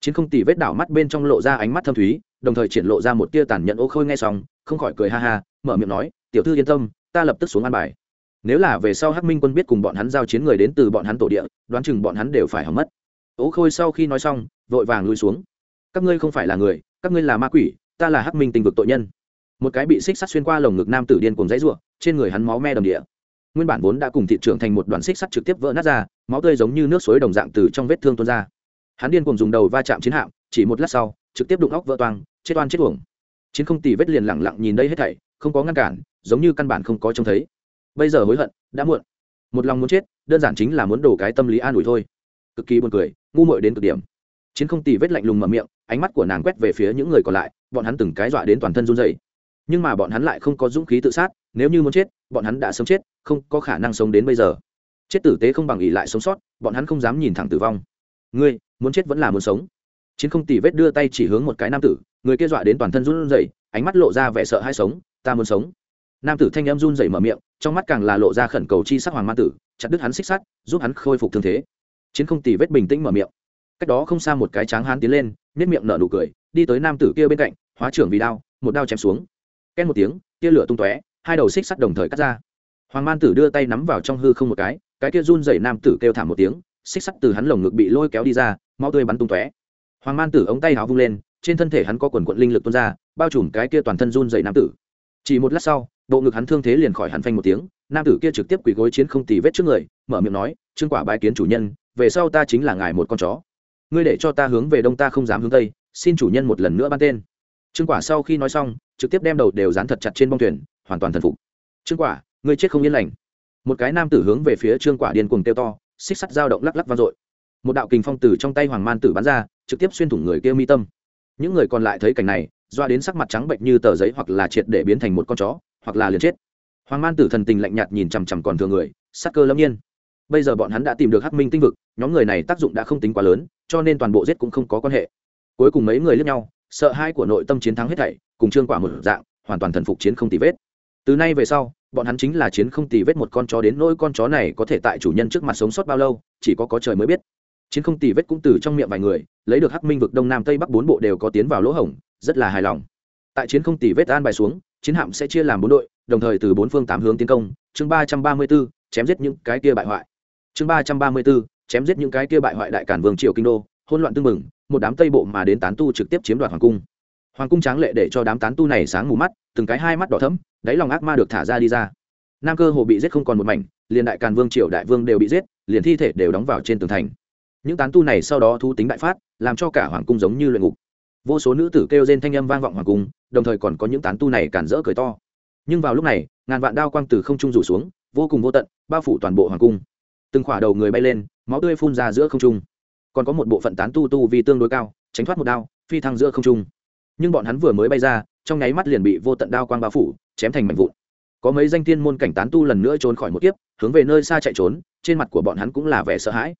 Chiến không tỉ vết đảo mắt bên trong lộ ra ánh mắt thâm thúy, đồng thời triển lộ ra một tia tàn nhẫn ô khôi nghe xong, không khỏi cười ha ha, mở miệng nói, tiểu thư yên tâm, ta lập tức xuống an bài. Nếu là về sau hắc minh quân biết cùng bọn hắn giao chiến người đến từ bọn hắn tổ địa, đoán chừng bọn hắn đều phải hỏng mất. Ố khôi sau khi nói xong, vội vàng lui xuống các ngươi không phải là người, các ngươi là ma quỷ, ta là hắc minh tình vực tội nhân. Một cái bị xích sắt xuyên qua lồng ngực nam tử điên cùng dãy ruộng, trên người hắn máu me đầm địa. Nguyên bản vốn đã cùng thị trưởng thành một đoàn xích sắt trực tiếp vỡ nát ra, máu tươi giống như nước suối đồng dạng từ trong vết thương tuôn ra. Hắn điên cùng dùng đầu va chạm chiến hạm, chỉ một lát sau, trực tiếp đụng óc vỡ toang, chết oan chết uổng. Chiến không tì vết liền lẳng lặng nhìn đây hết thảy, không có ngăn cản, giống như căn bản không có trông thấy. Bây giờ hối hận, đã muộn. Một lòng muốn chết, đơn giản chính là muốn đổ cái tâm lý an ủi thôi. Cực kỳ buồn cười, ngu muội đến cực điểm. Chiến không tì vết lạnh lùng mở miệng ánh mắt của nàng quét về phía những người còn lại, bọn hắn từng cái dọa đến toàn thân run rẩy. Nhưng mà bọn hắn lại không có dũng khí tự sát, nếu như muốn chết, bọn hắn đã sống chết, không có khả năng sống đến bây giờ. Chết tử tế không bằng ỉ lại sống sót, bọn hắn không dám nhìn thẳng tử vong. Ngươi, muốn chết vẫn là muốn sống. Chiến không tỉ vết đưa tay chỉ hướng một cái nam tử, người kia dọa đến toàn thân run rẩy, ánh mắt lộ ra vẻ sợ hai sống, ta muốn sống. Nam tử thanh em run rẩy mở miệng, trong mắt càng là lộ ra khẩn cầu chi sắc hoàng ma tử, chặt đứt hắn xích sắt, giúp hắn khôi phục thương thế. Chiến không tỉ vết bình tĩnh mở miệng. Cách đó không xa một cái tráng hán tiến lên nếp miệng nở nụ cười, đi tới nam tử kia bên cạnh, hóa trưởng vì đao, một đao chém xuống. Ken một tiếng, tia lửa tung tóe, hai đầu xích sắt đồng thời cắt ra. Hoàng man tử đưa tay nắm vào trong hư không một cái cái kia run dày nam tử kêu thảm một tiếng, xích sắt từ hắn lồng ngực bị lôi kéo đi ra mau tươi bắn tung tóe. Hoàng man tử ống tay áo vung lên, trên thân thể hắn có quần quận linh lực tuôn ra, bao trùm cái kia toàn thân run dày nam tử. Chỉ một lát sau, bộ ngực hắn thương thế liền khỏi hẳn phanh một tiếng, nam tử kia trực tiếp quỳ gối chiến không tì vết trước người, mở miệng nói trương quả bái kiến chủ nhân, về sau ta chính là ngài một con chó ngươi để cho ta hướng về đông ta không dám hướng tây, xin chủ nhân một lần nữa ban tên. Trương quả sau khi nói xong, trực tiếp đem đầu đều dán thật chặt trên bông thuyền, hoàn toàn thần phục. Trương quả, ngươi chết không yên lành. Một cái nam tử hướng về phía trương quả điên cuồng tiêu to, xích sắt dao động lắc lắc vang dội. Một đạo kình phong tử trong tay hoàng man tử bắn ra, trực tiếp xuyên thủng người kia mi tâm. Những người còn lại thấy cảnh này, doa đến sắc mặt trắng bệnh như tờ giấy hoặc là triệt để biến thành một con chó, hoặc là liền chết. Hoàng man tử thần tình lạnh nhạt nhìn chằm chằm còn thường người, sắc cơ lâm nhiên. Bây giờ bọn hắn đã tìm được hắc minh tinh vực, nhóm người này tác dụng đã không tính quá lớn cho nên toàn bộ giết cũng không có quan hệ. Cuối cùng mấy người lướt nhau, sợ hai của nội tâm chiến thắng hết thảy, cùng trương quả một dạng, hoàn toàn thần phục chiến không tì vết. Từ nay về sau, bọn hắn chính là chiến không tì vết một con chó đến nỗi con chó này có thể tại chủ nhân trước mặt sống sót bao lâu, chỉ có có trời mới biết. Chiến không tì vết cũng từ trong miệng vài người, lấy được hắc minh vực đông nam tây bắc bốn bộ đều có tiến vào lỗ hổng, rất là hài lòng. Tại chiến không tì vết an bài xuống, chiến hạm sẽ chia làm bốn đội, đồng thời từ bốn phương tám hướng tiến công, chương ba trăm ba mươi b ố chém giết những cái kia bại hoại chương ba trăm ba mươi bốn chém giết những cái kia bại hoại đại cản vương triều kinh đô hôn loạn tương mừng một đám tây bộ mà đến tán tu trực tiếp chiếm đoạt hoàng cung. Hoàng cung tráng lệ để cho đám tán tu này sáng mù mắt, từng cái hai mắt đỏ thấm đáy lòng ác ma được thả ra đi ra. Nam cơ hồ bị giết không còn một mảnh, liền đại càn vương triều đại vương đều bị giết, liền thi thể đều đóng vào trên tường thành. Những tán tu này sau đó thu tính đại phát, làm cho cả hoàng cung giống như luyện ngục. Vô số nữ tử kêu trên thanh âm vang vọng hoàng cung, đồng thời còn có những tán tu này cản rỡ cười to. Nhưng vào lúc này, ngàn vạn đao quang từ không trung rủ xuống, vô cùng vô tận, bao phủ toàn bộ hoàng cung từng khỏa đầu người bay lên, máu tươi phun ra giữa không trung. Còn có một bộ phận tán tu tu vì tương đối cao, tránh thoát một đao, phi thăng giữa không trung. Nhưng bọn hắn vừa mới bay ra, trong nháy mắt liền bị vô tận đao quang bao phủ, chém thành mảnh vụn. Có mấy danh thiên môn cảnh tán tu lần nữa trốn khỏi một kiếp, hướng về nơi xa chạy trốn, trên mặt của bọn hắn cũng là vẻ sợ hãi.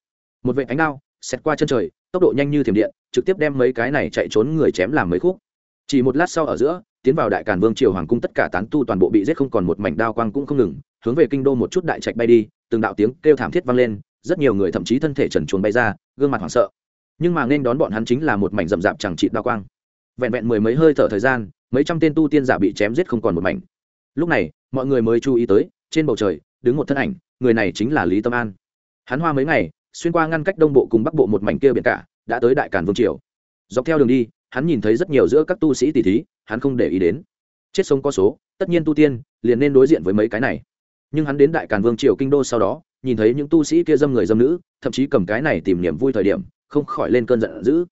Một vệ ánh đao, xẹt qua chân trời, tốc độ nhanh như thiểm điện, trực tiếp đem mấy cái này chạy trốn người chém làm mấy khúc. Chỉ một lát sau ở giữa, tiến vào đại càn vương triều hoàng cung tất cả tán tu toàn bộ bị giết không còn một mảnh đao quang cũng không ngừng, hướng về kinh đô một chút đại trạch bay đi từng đạo tiếng kêu thảm thiết vang lên, rất nhiều người thậm chí thân thể trần chuồn bay ra, gương mặt hoảng sợ. Nhưng mà nên đón bọn hắn chính là một mảnh rậm rạp chẳng trị đao quang. Vẹn vẹn mười mấy hơi thở thời gian, mấy trăm tên tu tiên giả bị chém giết không còn một mảnh. Lúc này, mọi người mới chú ý tới, trên bầu trời, đứng một thân ảnh, người này chính là lý tâm an. Hắn hoa mấy ngày, xuyên qua ngăn cách đông bộ cùng bắc bộ một mảnh kia biển cả, đã tới đại càn vương triều. Dọc theo đường đi, hắn nhìn thấy rất nhiều giữa các tu sĩ tỷ thí, hắn không để ý đến. Chết sống có số, tất nhiên tu tiên, liền nên đối diện với mấy cái này nhưng hắn đến đại càn vương triều kinh đô sau đó, nhìn thấy những tu sĩ kia dâm người dâm nữ, thậm chí cầm cái này tìm niềm vui thời điểm, không khỏi lên cơn giận dữ.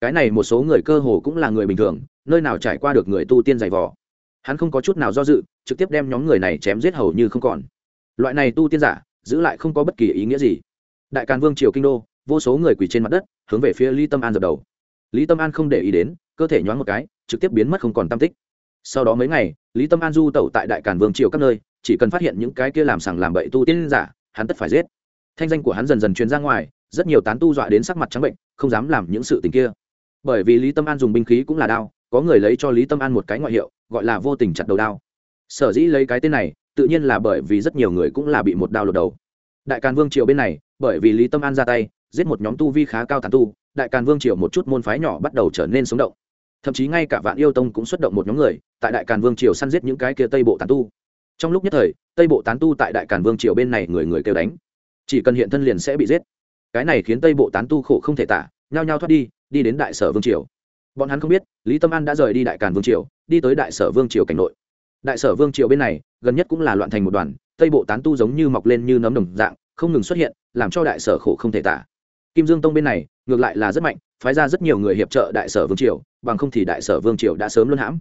Cái này một số người cơ hồ cũng là người bình thường, nơi nào trải qua được người tu tiên dày vò. Hắn không có chút nào do dự, trực tiếp đem nhóm người này chém giết hầu như không còn. Loại này tu tiên giả, giữ lại không có bất kỳ ý nghĩa gì. Đại càn vương triều kinh đô, vô số người quỳ trên mặt đất, hướng về phía lý tâm an dập đầu. Lý tâm an không để ý đến, cơ thể nhoáng một cái, trực tiếp biến mất không còn tam tích. Sau đó mấy ngày, lý tâm an du tẩu tại đại càn vương triều các nơi chỉ cần phát hiện những cái kia làm sằng làm bậy tu tiên giả, hắn tất phải giết. Thanh danh của hắn dần dần truyền ra ngoài, rất nhiều tán tu dọa đến sắc mặt trắng bệnh, không dám làm những sự tình kia. Bởi vì lý tâm an dùng binh khí cũng là đao, có người lấy cho lý tâm an một cái ngoại hiệu, gọi là vô tình chặt đầu đao. Sở dĩ lấy cái tên này, tự nhiên là bởi vì rất nhiều người cũng là bị một đao lột đầu. Đại càn vương triều bên này, bởi vì lý tâm an ra tay, giết một nhóm tu vi khá cao tàn tu, đại càn vương triều một chút môn phái nhỏ bắt đầu trở nên sống động. Thậm chí ngay cả vạn yêu tông cũng xuất động một nhóm người, tại đại càn vương triều săn giết những cái kia tây bộ tán tu trong lúc nhất thời, tây bộ tán tu tại đại càn vương triều bên này người người kêu đánh. Chỉ cần hiện thân liền sẽ bị giết. Cái này khiến tây bộ tán tu khổ không thể tả, nhao nhao thoát đi đi đến đại sở vương triều. Bọn hắn không biết, lý tâm an đã rời đi đại càn vương triều, đi tới đại sở vương triều cảnh nội. Đại sở vương triều bên này, gần nhất cũng là loạn thành một đoàn, tây bộ tán tu giống như mọc lên như nấm đồng dạng, không ngừng xuất hiện, làm cho đại sở khổ không thể tả. Kim dương tông bên này, ngược lại là rất mạnh, phái ra rất nhiều người hiệp trợ đại sở vương triều, bằng không thì đại sở vương triều đã sớm luân hãm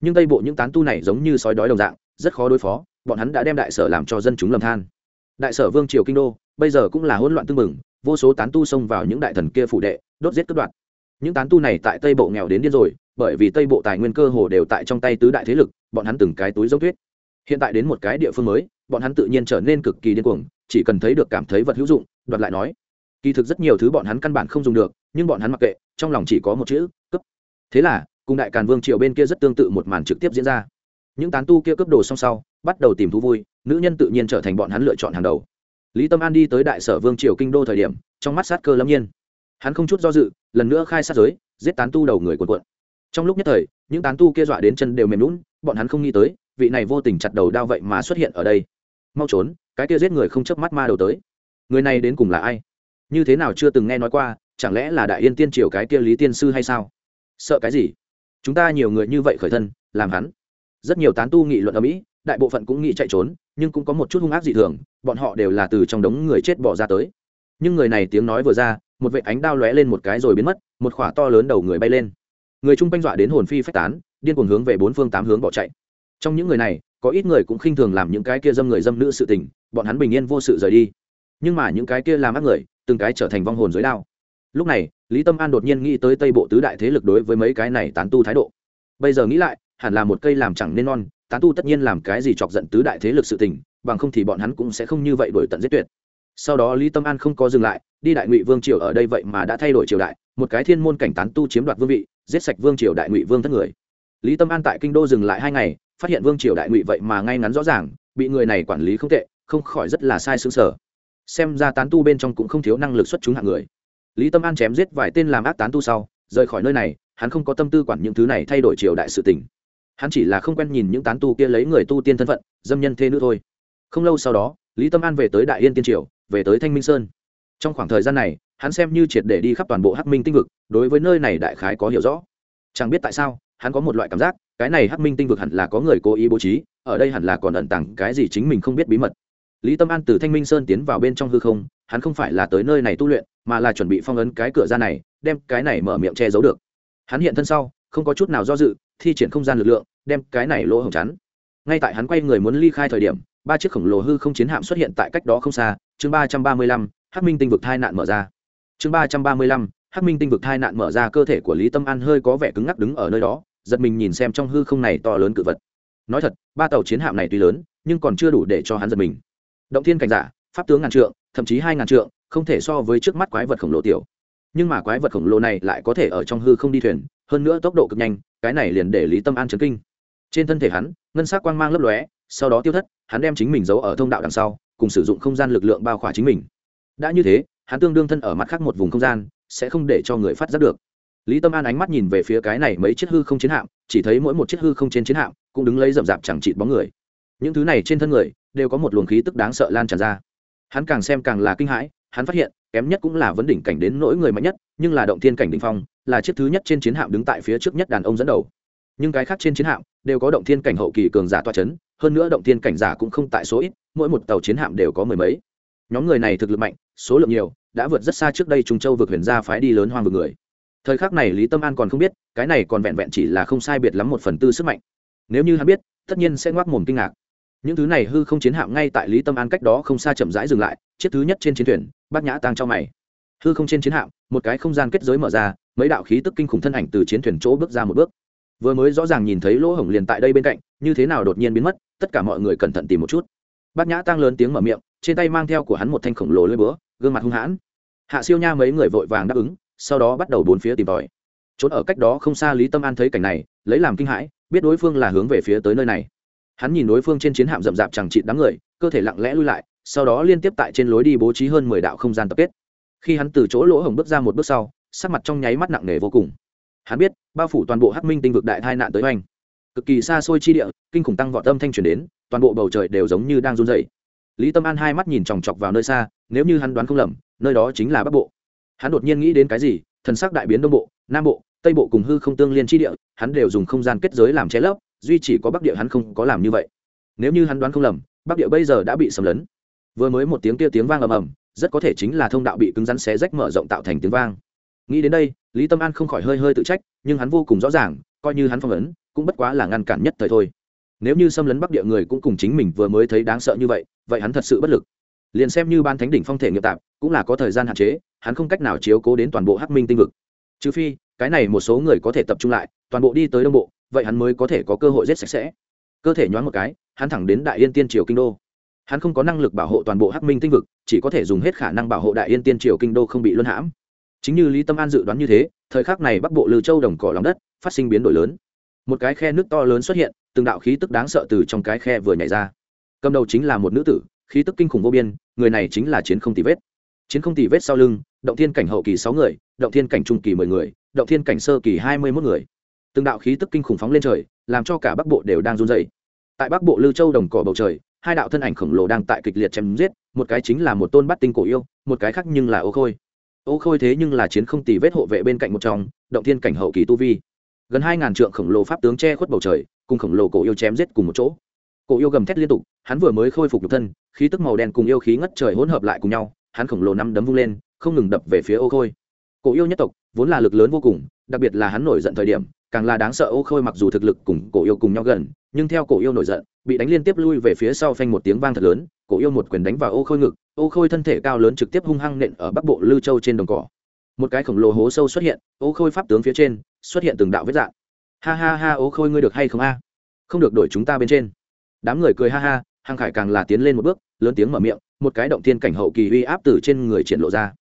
nhưng tây bộ những tán tu này giống như sói đói đồng dạng, rất khó đối phó, bọn hắn đã đem đại sở làm cho dân chúng lầm than. Đại sở vương triều kinh đô, bây giờ cũng là hỗn loạn tương mừng vô số tán tu xông vào những đại thần kia phủ đệ, đốt giết cướp đoạt. Những tán tu này tại tây bộ nghèo đến điên rồi, bởi vì tây bộ tài nguyên cơ hồ đều tại trong tay tứ đại thế lực, bọn hắn từng cái túi dốc tuyết hiện tại đến một cái địa phương mới, bọn hắn tự nhiên trở nên cực kỳ điên cuồng, chỉ cần thấy được cảm thấy vật hữu dụng, đoạt lại nói. Kỳ thực rất nhiều thứ bọn hắn căn bản không dùng được, nhưng bọn hắn mặc kệ, trong lòng chỉ có một chữ cấp thế là cùng đại càn vương triều bên kia rất tương tự một màn trực tiếp diễn ra. Những tán tu kia cướp đồ xong sau, bắt đầu tìm thú vui, nữ nhân tự nhiên trở thành bọn hắn lựa chọn hàng đầu. Lý tâm an đi tới đại sở vương triều kinh đô thời điểm, trong mắt sát cơ lâm nhiên. Hắn không chút do dự, lần nữa khai sát giới, giết tán tu đầu người cuộn cuộn. Trong lúc nhất thời, những tán tu kia dọa đến chân đều mềm lún bọn hắn không nghĩ tới, vị này vô tình chặt đầu đao vậy mà xuất hiện ở đây. Mau trốn, cái kia giết người không chớp mắt ma đầu tới. Người này đến cùng là ai? Như thế nào chưa từng nghe nói qua, chẳng lẽ là đại yên tiên triều cái kia lý tiên sư hay sao? Sợ cái gì? Chúng ta nhiều người như vậy khởi thân, làm hắn. Rất nhiều tán tu nghị luận ở mỹ, đại bộ phận cũng nghĩ chạy trốn, nhưng cũng có một chút hung ác dị thường, bọn họ đều là từ trong đống người chết bỏ ra tới. Nhưng người này tiếng nói vừa ra, một vệ ánh đao lóe lên một cái rồi biến mất, một khỏa to lớn đầu người bay lên. Người chung quanh dọa đến hồn phi phách tán, điên cuồng hướng về bốn phương tám hướng bỏ chạy. Trong những người này, có ít người cũng khinh thường làm những cái kia dâm người dâm nữ sự tình, bọn hắn bình yên vô sự rời đi. Nhưng mà những cái kia làm ác người, từng cái trở thành vong hồn dưới đao. Lúc này lý tâm an đột nhiên nghĩ tới tây bộ tứ đại thế lực đối với mấy cái này tán tu thái độ. Bây giờ nghĩ lại, hẳn là một cây làm chẳng nên non, tán tu tất nhiên làm cái gì chọc giận tứ đại thế lực sự tình, bằng không thì bọn hắn cũng sẽ không như vậy đổi tận giết tuyệt. Sau đó lý tâm an không có dừng lại, đi đại ngụy vương triều ở đây vậy mà đã thay đổi triều đại, một cái thiên môn cảnh tán tu chiếm đoạt vương vị, giết sạch vương triều đại ngụy vương thất người. Lý tâm an tại kinh đô dừng lại hai ngày, phát hiện vương triều đại ngụy vậy mà ngay ngắn rõ ràng, bị người này quản lý không tệ, không khỏi rất là sai xứng sở xem ra tán tu bên trong cũng không thiếu năng lực xuất chúng hạng người lý tâm an chém giết vài tên làm ác tán tu sau, rời khỏi nơi này, hắn không có tâm tư quản những thứ này thay đổi triều đại sự tình. Hắn chỉ là không quen nhìn những tán tu kia lấy người tu tiên thân phận, dâm nhân thế nữ thôi. Không lâu sau đó, lý tâm an về tới đại yên tiên triều, về tới thanh minh sơn. Trong khoảng thời gian này, hắn xem như triệt để đi khắp toàn bộ hắc minh tinh vực, đối với nơi này đại khái có hiểu rõ. Chẳng biết tại sao, hắn có một loại cảm giác, cái này hắc minh tinh vực hẳn là có người cố ý bố trí, ở đây hẳn là còn ẩn tàng cái gì chính mình không biết bí mật. Lý tâm an từ thanh minh sơn tiến vào bên trong hư không hắn không phải là tới nơi này tu luyện, mà là chuẩn bị phong ấn cái cửa ra này, đem cái này mở miệng che giấu được. Hắn hiện thân sau, không có chút nào do dự, thi triển không gian lực lượng, đem cái này lỗ hổng chắn. Ngay tại hắn quay người muốn ly khai thời điểm, ba chiếc khổng lồ hư không chiến hạm xuất hiện tại cách đó không xa, chương ba trăm ba mươi lăm, hắc minh tinh vực thai nạn mở ra. Chương ba trăm ba mươi lăm, hắc minh tinh vực thai nạn mở ra, cơ thể của lý tâm an hơi có vẻ cứng ngắc đứng ở nơi đó, giật mình nhìn xem trong hư không này to lớn cự vật. Nói thật, ba tàu chiến hạm này tuy lớn, nhưng còn chưa đủ để cho hắn giật mình. Động thiên cảnh giả, pháp tướng ngàn trượng thậm chí hai ngàn trượng, không thể so với trước mắt quái vật khổng lồ tiểu. Nhưng mà quái vật khổng lồ này lại có thể ở trong hư không đi thuyền, hơn nữa tốc độ cực nhanh, cái này liền để lý tâm an chấn kinh. Trên thân thể hắn, ngân s ắ c quang mang lấp lóe, sau đó tiêu thất, hắn đem chính mình giấu ở thông đạo đằng sau, cùng sử dụng không gian lực lượng bao khỏa chính mình. Đã như thế, hắn tương đương thân ở mặt khác một vùng không gian, sẽ không để cho người phát giác được. Lý tâm an ánh mắt nhìn về phía cái này mấy chiếc hư không chiến hạm, chỉ thấy mỗi một chiếc hư không trên chiến hạm cũng đứng lấy rậm rạp chẳng chịt bóng người. Những thứ này trên thân người đều có một luồng khí tức đáng sợ lan tràn ra hắn càng xem càng là kinh hãi, hắn phát hiện, kém nhất cũng là vấn đỉnh cảnh đến nỗi người mạnh nhất, nhưng là động thiên cảnh đình phong, là chiếc thứ nhất trên chiến hạm đứng tại phía trước nhất đàn ông dẫn đầu. Nhưng cái khác trên chiến hạm, đều có động thiên cảnh hậu kỳ cường giả toa chấn, hơn nữa động thiên cảnh giả cũng không tại số ít, mỗi một tàu chiến hạm đều có mười mấy. Nhóm người này thực lực mạnh, số lượng nhiều, đã vượt rất xa trước đây trung châu vượt huyền gia phái đi lớn hoang vực người. Thời khắc này lý tâm an còn không biết, cái này còn vẹn vẹn chỉ là không sai biệt lắm một phần tư sức mạnh. Nếu như hắn biết, tất nhiên sẽ ngoác mồm kinh ngạc những thứ này hư không chiến hạm ngay tại lý tâm an cách đó không xa chậm rãi dừng lại, chiếc thứ nhất trên chiến thuyền, bác nhã tăng cho mày. Hư không trên chiến hạm, một cái không gian kết giới mở ra, mấy đạo khí tức kinh khủng thân ảnh từ chiến thuyền chỗ bước ra một bước. Vừa mới rõ ràng nhìn thấy lỗ hổng liền tại đây bên cạnh, như thế nào đột nhiên biến mất, tất cả mọi người cẩn thận tìm một chút. Bác nhã tăng lớn tiếng mở miệng, trên tay mang theo của hắn một thanh khổng lồ lưỡi búa, gương mặt hung hãn. Hạ siêu nha mấy người vội vàng đáp ứng, sau đó bắt đầu bốn phía tìm tòi. Trốn ở cách đó không xa lý tâm an thấy cảnh này, lấy làm kinh hãi, biết đối phương là hướng về phía tới nơi này hắn nhìn đối phương trên chiến hạm rậm rạp chẳng chịt đám người, cơ thể lặng lẽ lui lại, sau đó liên tiếp tại trên lối đi bố trí hơn mười đạo không gian tập kết. Khi hắn từ chỗ lỗ hổng bước ra một bước sau, sắc mặt trong nháy mắt nặng nề vô cùng. Hắn biết, bao phủ toàn bộ hắc minh tinh vực đại tai nạn tới oanh cực kỳ xa xôi chi địa, kinh khủng tăng vọt tâm thanh truyền đến, toàn bộ bầu trời đều giống như đang run dày lý tâm an hai mắt nhìn chòng chọc vào nơi xa, nếu như hắn đoán không lầm, nơi đó chính là bắc bộ. Hắn đột nhiên nghĩ đến cái gì, thần sắc đại biến đông bộ, nam bộ, tây bộ cùng hư không tương liên chi địa, hắn đều dùng không gian kết giới làm che lấp duy chỉ có bắc địa hắn không có làm như vậy. Nếu như hắn đoán không lầm, bắc địa bây giờ đã bị sầm lấn. Vừa mới một tiếng kia tiếng vang ầm ầm, rất có thể chính là thông đạo bị cứng rắn xé rách mở rộng tạo thành tiếng vang. Nghĩ đến đây, lý tâm an không khỏi hơi hơi tự trách, nhưng hắn vô cùng rõ ràng, coi như hắn phong ấn, cũng bất quá là ngăn cản nhất thời thôi. Nếu như xâm lấn bắc địa người cũng cùng chính mình vừa mới thấy đáng sợ như vậy vậy hắn thật sự bất lực. Liền xem như ban thánh đỉnh phong thể nghiệp tạp, cũng là có thời gian hạn chế, hắn không cách nào chiếu cố đến toàn bộ hắc minh tinh vực. Trừ phi, cái này một số người có thể tập trung lại, toàn bộ đi tới đông bộ vậy hắn mới có thể có cơ hội giết sạch sẽ. Cơ thể nhoáng một cái, hắn thẳng đến đại yên tiên triều kinh đô. Hắn không có năng lực bảo hộ toàn bộ hắc minh tinh vực, chỉ có thể dùng hết khả năng bảo hộ đại yên tiên triều kinh đô không bị luân hãm. Chính như lý tâm an dự đoán như thế, thời khắc này bắc bộ lư châu đồng cỏ lòng đất, phát sinh biến đổi lớn. Một cái khe nước to lớn xuất hiện, từng đạo khí tức đáng sợ từ trong cái khe vừa nhảy ra. Cầm đầu chính là một nữ tử, khí tức kinh khủng vô biên, người này chính là chiến không tỷ vết. Chiến không tỷ vết sau lưng, động thiên cảnh hậu kỳ sáu người, động thiên cảnh trung kỳ mười người, động thiên cảnh sơ kỳ hai mươi mốt người từng đạo khí tức kinh khủng phóng lên trời, làm cho cả bắc bộ đều đang run dày tại bắc bộ lưu châu đồng cỏ bầu trời, hai đạo thân ảnh khổng lồ đang tại kịch liệt chém giết, một cái chính là một tôn bắt tinh cổ yêu, một cái khác nhưng là ô khôi. Ô khôi thế nhưng là chiến không tì vết hộ vệ bên cạnh một trong, động thiên cảnh hậu kỳ tu vi. Gần hai ngàn trượng khổng lồ pháp tướng che khuất bầu trời, cùng khổng lồ cổ yêu chém giết cùng một chỗ. Cổ yêu gầm thét liên tục, hắn vừa mới khôi phục được thân, khí tức màu đen cùng yêu khí ngất trời hỗn hợp lại cùng nhau, hắn khổng lồ năm đấm vung lên, không ngừng đập về phía ô khôi. Cổ yêu nhất tộc, vốn là lực lớn vô cùng, đặc biệt là hắn nổi giận thời điểm càng là đáng sợ ô khôi mặc dù thực lực cùng cổ yêu cùng nhau gần, nhưng theo cổ yêu nổi giận, bị đánh liên tiếp lui về phía sau phanh một tiếng vang thật lớn, cổ yêu một quyền đánh vào ô khôi ngực, ô khôi thân thể cao lớn trực tiếp hung hăng nện ở bắc bộ lư châu trên đồng cỏ. Một cái khổng lồ hố sâu xuất hiện, ô khôi pháp tướng phía trên, xuất hiện từng đạo vết dạng. Ha ha ha, ô khôi ngươi được hay không a? Không được đổi chúng ta bên trên. Đám người cười ha ha hàng khải càng là tiến lên một bước, lớn tiếng mở miệng, một cái động thiên cảnh hậu kỳ uy áp từ trên người triển lộ ra.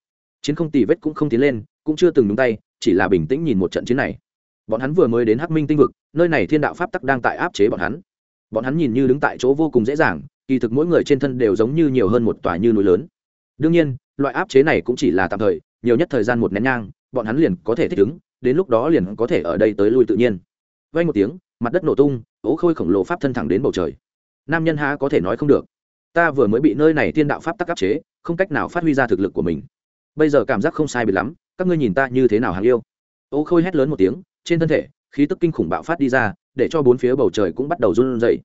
Chiến không tì vết cũng không tiến lên, cũng chưa từng nhúng tay, chỉ là bình tĩnh nhìn một trận chiến này bọn hắn vừa mới đến hắc minh tinh vực, nơi này thiên đạo pháp tắc đang tại áp chế bọn hắn. Bọn hắn nhìn như đứng tại chỗ vô cùng dễ dàng, kỳ thực mỗi người trên thân đều giống như nhiều hơn một tòa như núi lớn. Đương nhiên, loại áp chế này cũng chỉ là tạm thời, nhiều nhất thời gian một nén nhang, bọn hắn liền có thể thích ứng, đến lúc đó liền có thể ở đây tới lui tự nhiên. Vay một tiếng, mặt đất nổ tung, ố khôi khổng lồ pháp thân thẳng đến bầu trời. Nam nhân há có thể nói không được. Ta vừa mới bị nơi này thiên đạo pháp tắc áp chế, không cách nào phát huy ra thực lực của mình. Bây giờ cảm giác không sai biệt lắm, các ngươi nhìn ta như thế nào hàng yêu? Ô khôi hét lớn một tiếng trên thân thể khí tức kinh khủng bạo phát đi ra để cho bốn phía bầu trời cũng bắt đầu run rẩy.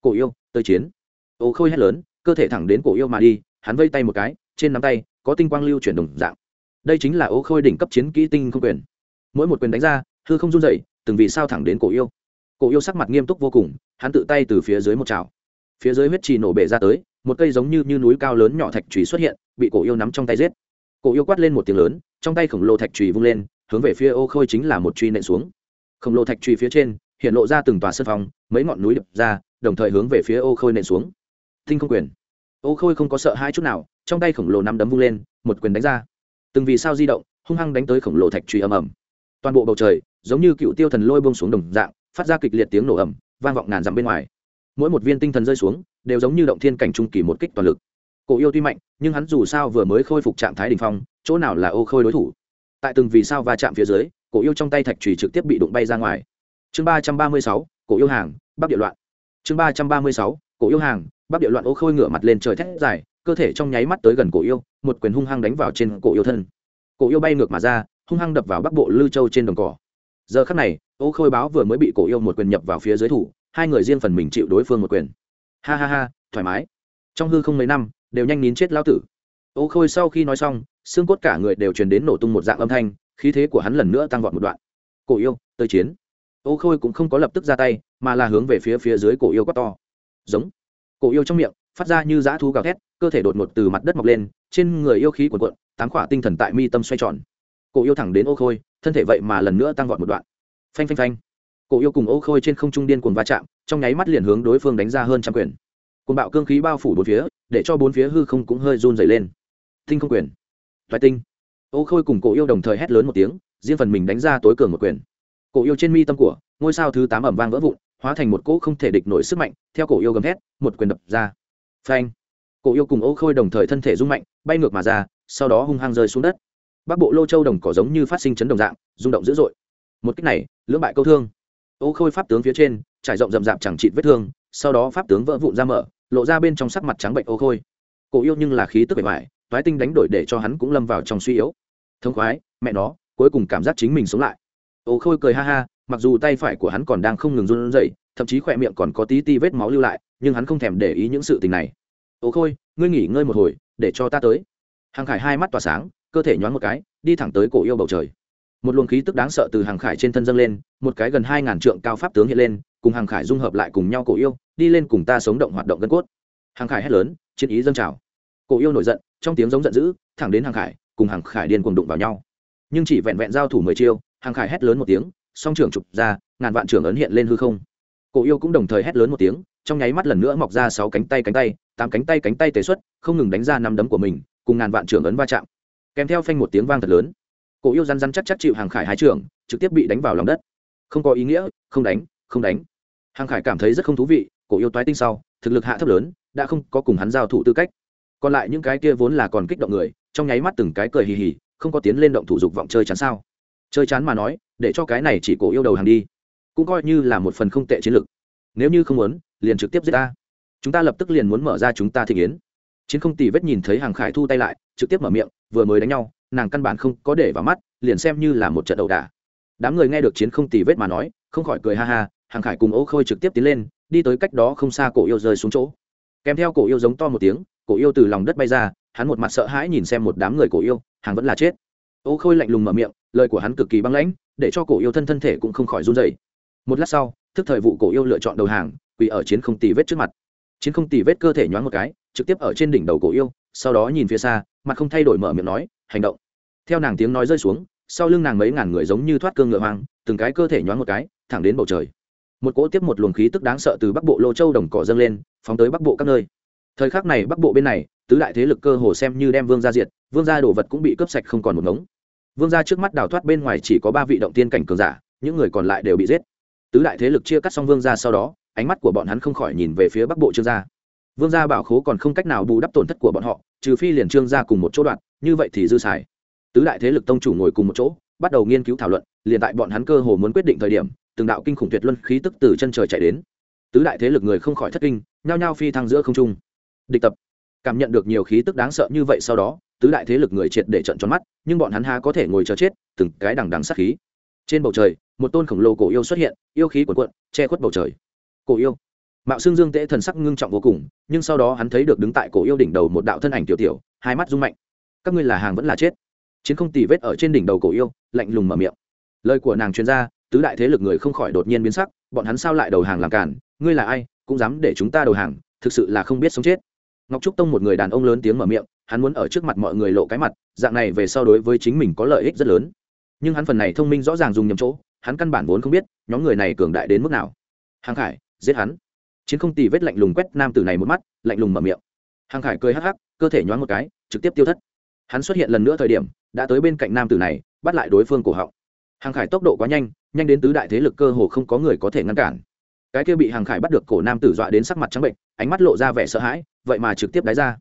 Cổ yêu tới chiến. Ô khôi hét lớn cơ thể thẳng đến cổ yêu mà đi hắn vây tay một cái trên nắm tay có tinh quang lưu chuyển đồng dạng. Đây chính là ô khôi đỉnh cấp chiến kỹ tinh không quyền. Mỗi một quyền đánh ra hư không run rẩy từng vì sao thẳng đến cổ yêu. Cổ yêu sắc mặt nghiêm túc vô cùng hắn tự tay từ phía dưới một chảo. Phía dưới huyết trì nổ bể ra tới một cây giống như, như núi cao lớn nhỏ thạch trùy xuất hiện bị cổ yêu nắm trong tay giết. Cổ yêu quát lên một tiếng lớn trong tay khổng lồ thạch trùy vung lên hướng về phía ô khôi chính là một truy nện xuống. Khổng lồ thạch truy phía trên, hiện lộ ra từng tòa sân phòng, mấy ngọn núi đập ra, đồng thời hướng về phía ô khôi nện xuống. Tinh không quyền. Ô khôi không có sợ hai chút nào, trong tay khổng lồ nắm đấm vung lên, một quyền đánh ra. Từng vì sao di động, hung hăng đánh tới khổng lồ thạch truy ầm ầm. Toàn bộ bầu trời, giống như cựu tiêu thần lôi bông xuống đồng dạng, phát ra kịch liệt tiếng nổ ầm, vang vọng ngàn dặm bên ngoài. Mỗi một viên tinh thần rơi xuống, đều giống như động thiên cảnh trung kỳ một kích toàn lực. Cổ yêu tuy mạnh, nhưng hắn dù sao vừa mới khôi phục trạng thái đ ỉ n h phong, chỗ nào là ô khôi đối thủ? Tại từng vì sao va chạm phía dưới, cổ yêu trong tay thạch trùy trực tiếp bị đụng bay ra ngoài. Chương ba trăm ba mươi sáu, cổ yêu hàng, bắc địa loạn. Chương ba trăm ba mươi sáu, cổ yêu hàng, bắc địa loạn ô khôi ngửa mặt lên trời thét dài, cơ thể trong nháy mắt tới gần cổ yêu, một quyền hung hăng đánh vào trên cổ yêu thân. Cổ yêu bay ngược mà ra, hung hăng đập vào bắc bộ lư châu trên đồng cỏ. Giờ khắc này, ô khôi báo vừa mới bị cổ yêu một quyền nhập vào phía dưới thủ, hai người riêng phần mình chịu đối phương một quyền. Ha ha ha, thoải mái. Trong hư không mấy năm, đều nhanh nín chết lao tử. Ô khôi sau khi nói xong xương cốt cả người đều truyền đến nổ tung một dạng âm thanh, khí thế của hắn lần nữa tăng vọt một đoạn. Cổ yêu, tới chiến. Ô khôi cũng không có lập tức ra tay, mà là hướng về phía phía dưới cổ yêu quát to. Giống. Cổ yêu trong miệng, phát ra như dã thú gào thét, cơ thể đột ngột từ mặt đất mọc lên, trên người yêu khí cuộn cuộn, tám khỏa tinh thần tại mi tâm xoay tròn. Cổ yêu thẳng đến ô khôi, thân thể vậy mà lần nữa tăng vọt một đoạn. Phanh phanh phanh. Cổ yêu cùng ô khôi trên không trung điên cuồng va chạm, trong nháy mắt liền hướng đối phương đánh ra hơn trăm quyền. Côn bạo cương khí bao phủ bốn phía, để cho bốn phía hư không cũng hơi run dày lên. Tinh không quyền toái tinh. Ô khôi cùng cổ yêu đồng thời hét lớn một tiếng, riêng phần mình đánh ra tối cường một quyền. Cổ yêu trên mi tâm của, ngôi sao thứ tám ẩm vang vỡ vụn, hóa thành một cỗ không thể địch nổi sức mạnh, theo cổ yêu gầm hét một quyền đập ra. Phanh. Cổ yêu cùng ô khôi đồng thời thân thể rung mạnh, bay ngược mà ra, sau đó hung hăng rơi xuống đất. Bắc bộ lô châu đồng cỏ giống như phát sinh chấn đồng dạng, rung động dữ dội. Một cách này, lưỡng bại câu thương. Ô khôi pháp tướng phía trên, trải rộng rậm rạp chẳng trị vết thương, sau đó pháp tướng vỡ vụn ra mở, lộ ra bên trong sắc mặt trắng bệnh ô khôi. Cổ yêu nhưng là khí tức bề ngoài toái tinh đánh đổi để cho hắn cũng lâm vào trong suy yếu. Thông khoái, mẹ nó, cuối cùng cảm giác chính mình sống lại. Ô khôi cười ha ha, mặc dù tay phải của hắn còn đang không ngừng run rẩy, thậm chí khỏe miệng còn có tí ti vết máu lưu lại, nhưng hắn không thèm để ý những sự tình này. Ô khôi, ngươi nghỉ ngơi một hồi, để cho ta tới. Hàng khải hai mắt tỏa sáng, cơ thể nhoáng một cái, đi thẳng tới cổ yêu bầu trời. Một luồng khí tức đáng sợ từ hàng khải trên thân dâng lên, một cái gần hai ngàn trượng cao pháp tướng hiện lên, cùng hàng khải dung hợp lại cùng nhau cổ yêu, đi lên cùng ta sống động hoạt động gân cốt. Hàng khải hét lớn, chiến ý dâng trào. Cổ yêu nổi giận trong tiếng giống giận dữ, thẳng đến hàng khải, cùng hàng khải điên cuồng đụng vào nhau. Nhưng chỉ vẹn vẹn giao thủ mười chiêu, hàng khải hét lớn một tiếng, song trưởng trục ra, ngàn vạn trưởng ấn hiện lên hư không. Cổ yêu cũng đồng thời hét lớn một tiếng, trong nháy mắt lần nữa mọc ra sáu cánh tay cánh tay, tám cánh tay cánh tay tế xuất, không ngừng đánh ra năm đấm của mình, cùng ngàn vạn trưởng ấn va chạm. Kèm theo phanh một tiếng vang thật lớn. Cổ yêu răn răn chắc chắc chịu hàng khải hai trưởng, trực tiếp bị đánh vào lòng đất. Không có ý nghĩa, không đánh không đánh. Hàng khải cảm thấy rất không thú vị, cổ yêu toái tinh sau, thực lực hạ thấp lớn, đã không có cùng hắn giao thủ tư cách còn lại những cái kia vốn là còn kích động người, trong nháy mắt từng cái cười hì hì, không có tiến lên động thủ dục vọng chơi chán sao? Chơi chán mà nói, để cho cái này chỉ cổ yêu đầu hàng đi. Cũng coi như là một phần không tệ chiến lược. Nếu như không muốn, liền trực tiếp giết ta. Chúng ta lập tức liền muốn mở ra chúng ta thị kiến chiến không tì vết nhìn thấy hàng khải thu tay lại, trực tiếp mở miệng, vừa mới đánh nhau, nàng căn bản không có để vào mắt, liền xem như là một trận đầu đà. đám người nghe được chiến không tì vết mà nói, không khỏi cười ha ha, hàng khải cùng ô khôi trực tiếp tiến lên, đi tới cách đó không xa cổ yêu rơi xuống chỗ. Kèm theo cổ yêu giống to một tiếng cổ yêu từ lòng đất bay ra, hắn một mặt sợ hãi nhìn xem một đám người cổ yêu, hàng vẫn là chết. Ô khôi lạnh lùng mở miệng, lời của hắn cực kỳ băng lãnh, để cho cổ yêu thân thân thể cũng không khỏi run dày một lát sau, thức thời vụ cổ yêu lựa chọn đầu hàng, quỳ ở chiến không tì vết trước mặt. Chiến không tì vết cơ thể nhoáng một cái, trực tiếp ở trên đỉnh đầu cổ yêu, sau đó nhìn phía xa, mặt không thay đổi mở miệng nói, hành động. Theo nàng tiếng nói rơi xuống, sau lưng nàng mấy ngàn người giống như thoát cương ngựa hoang, từng cái cơ thể nhoáng một cái, thẳng đến bầu trời. Một cỗ tiếp một luồng khí tức đáng sợ từ bắc bộ lô châu đồng cỏ dâng lên, phóng tới bắc bộ các nơi thời khắc này bắc bộ bên này, tứ đại thế lực cơ hồ xem như đem vương gia diệt, vương gia đồ vật cũng bị cướp sạch không còn một ngống. Vương gia trước mắt đào thoát bên ngoài chỉ có ba vị động tiên cảnh cường giả, những người còn lại đều bị giết. Tứ đại thế lực chia cắt xong vương gia sau đó, ánh mắt của bọn hắn không khỏi nhìn về phía bắc bộ trương gia. Vương gia bảo khố còn không cách nào bù đắp tổn thất của bọn họ, trừ phi liền trương gia cùng một chỗ đoạn, như vậy thì dư xài. Tứ đại thế lực tông chủ ngồi cùng một chỗ, bắt đầu nghiên cứu thảo luận, liền tại bọn hắn cơ hồ muốn quyết định thời điểm, từng đạo kinh khủng tuyệt luân khí tức từ chân trời chạy đến. Tứ đại thế lực người không khỏi thất kinh, nhao nhao phi thăng giữa không trung địch tập. Cảm nhận được nhiều khí tức đáng sợ như vậy sau đó, tứ đại thế lực người triệt để trận tròn mắt, nhưng bọn hắn há có thể ngồi chờ chết, từng cái đằng đằng sát khí. Trên bầu trời, một tôn khổng lồ cổ yêu xuất hiện, yêu khí cuộn cuộn, che khuất bầu trời. Cổ yêu. Mạo xương dương tễ thần sắc ngưng trọng vô cùng, nhưng sau đó hắn thấy được đứng tại cổ yêu đỉnh đầu một đạo thân ảnh tiểu tiểu, hai mắt rung mạnh. Các ngươi là hàng vẫn là chết? Chiến không tỉ vết ở trên đỉnh đầu cổ yêu, lạnh lùng mở miệng. Lời của nàng chuyên gia tứ đại thế lực người không khỏi đột nhiên biến sắc, bọn hắn sao lại đầu hàng làm cản ngươi là ai, cũng dám để chúng ta đầu hàng, thực sự là không biết sống chết ngọc trúc tông một người đàn ông lớn tiếng mở miệng, hắn muốn ở trước mặt mọi người lộ cái mặt, dạng này về sau đối với chính mình có lợi ích rất lớn. Nhưng hắn phần này thông minh rõ ràng dùng nhầm chỗ, hắn căn bản vốn không biết, nhóm người này cường đại đến mức nào. Hàng khải, giết hắn. Chiến không tì vết lạnh lùng quét nam tử này một mắt, lạnh lùng mở miệng. Hàng khải cười hắc hắc, cơ thể nhoáng một cái, trực tiếp tiêu thất. Hắn xuất hiện lần nữa thời điểm, đã tới bên cạnh nam tử này, bắt lại đối phương cổ họng. Hàng khải tốc độ quá nhanh nhanh đến tứ đại thế lực cơ hồ không có người có thể ngăn cản. Cái kia bị hàng khải bắt được cổ nam tử dọa đến sắc mặt trắng bệnh ánh mắt lộ ra vẻ sợ hãi vậy mà trực tiếp đáy ra.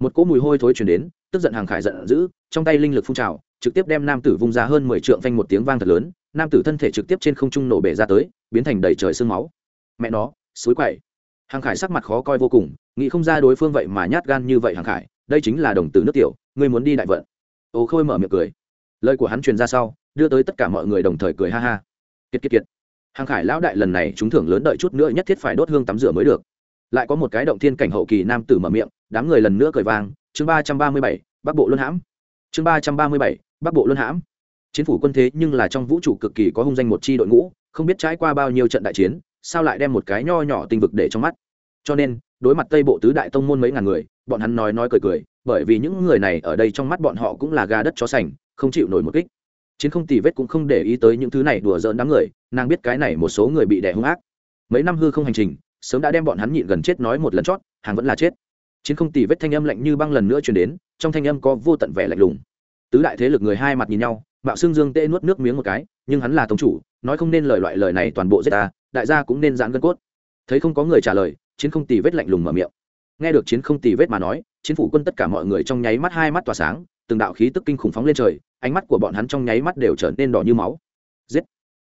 Một cỗ mùi hôi thối chuyển đến, tức giận hàng khải giận dữ, trong tay linh lực phun trào, trực tiếp đem nam tử vung ra hơn mười trượng phanh một tiếng vang thật lớn, nam tử thân thể trực tiếp trên không trung nổ bể ra tới, biến thành đầy trời sương máu. Mẹ nó, suối quậy. Hàng khải sắc mặt khó coi vô cùng, nghĩ không ra đối phương vậy mà nhát gan như vậy hàng khải, đây chính là đồng tử nước tiểu, ngươi muốn đi đại vận. Ô khôi mở miệng cười. Lời của hắn truyền ra sau, đưa tới tất cả mọi người đồng thời cười ha ha. Kiệt kiệt kiệt. Hàng khải lão đại lần này chúng thưởng lớn đợi chút nữa nhất thiết phải đốt hương tắm rửa mới được lại có một cái động thiên cảnh hậu kỳ nam tử mở miệng, đám người lần nữa cười vang, chương ba trăm ba mươi bảy, bắc bộ luân hãm. Chương ba trăm ba mươi bảy, bắc bộ luân hãm. Chiến phủ quân thế nhưng là trong vũ trụ cực kỳ có hung danh một chi đội ngũ, không biết trải qua bao nhiêu trận đại chiến, sao lại đem một cái nho nhỏ tinh vực để trong mắt. Cho nên, đối mặt tây bộ tứ đại tông môn mấy ngàn người, bọn hắn nói nói cười cười, bởi vì những người này ở đây trong mắt bọn họ cũng là gà đất chó sành, không chịu nổi một kích. Chiến không tì vết cũng không để ý tới những thứ này đùa giỡn đám người, nàng biết cái này một số người bị đẻ hung ác. Mấy năm hư không hành trình sớm đã đem bọn hắn nhịn gần chết nói một lần chót, hàng vẫn là chết. Chiến không tì vết thanh âm lạnh như băng lần nữa truyền đến, trong thanh âm có vô tận vẻ lạnh lùng. Tứ đại thế lực người hai mặt nhìn nhau bạo xương dương tê nuốt nước miếng một cái, nhưng hắn là tông chủ, nói không nên lời loại lời này toàn bộ giết ta, đại gia cũng nên giãn gân cốt. Thấy không có người trả lời, chiến không tì vết lạnh lùng mở miệng. Nghe được chiến không tì vết mà nói, chiến phủ quân tất cả mọi người trong nháy mắt hai mắt tỏa sáng, từng đạo khí tức kinh khủng phóng lên trời, ánh mắt của bọn hắn trong nháy mắt đều trở nên đỏ như máu. Giết!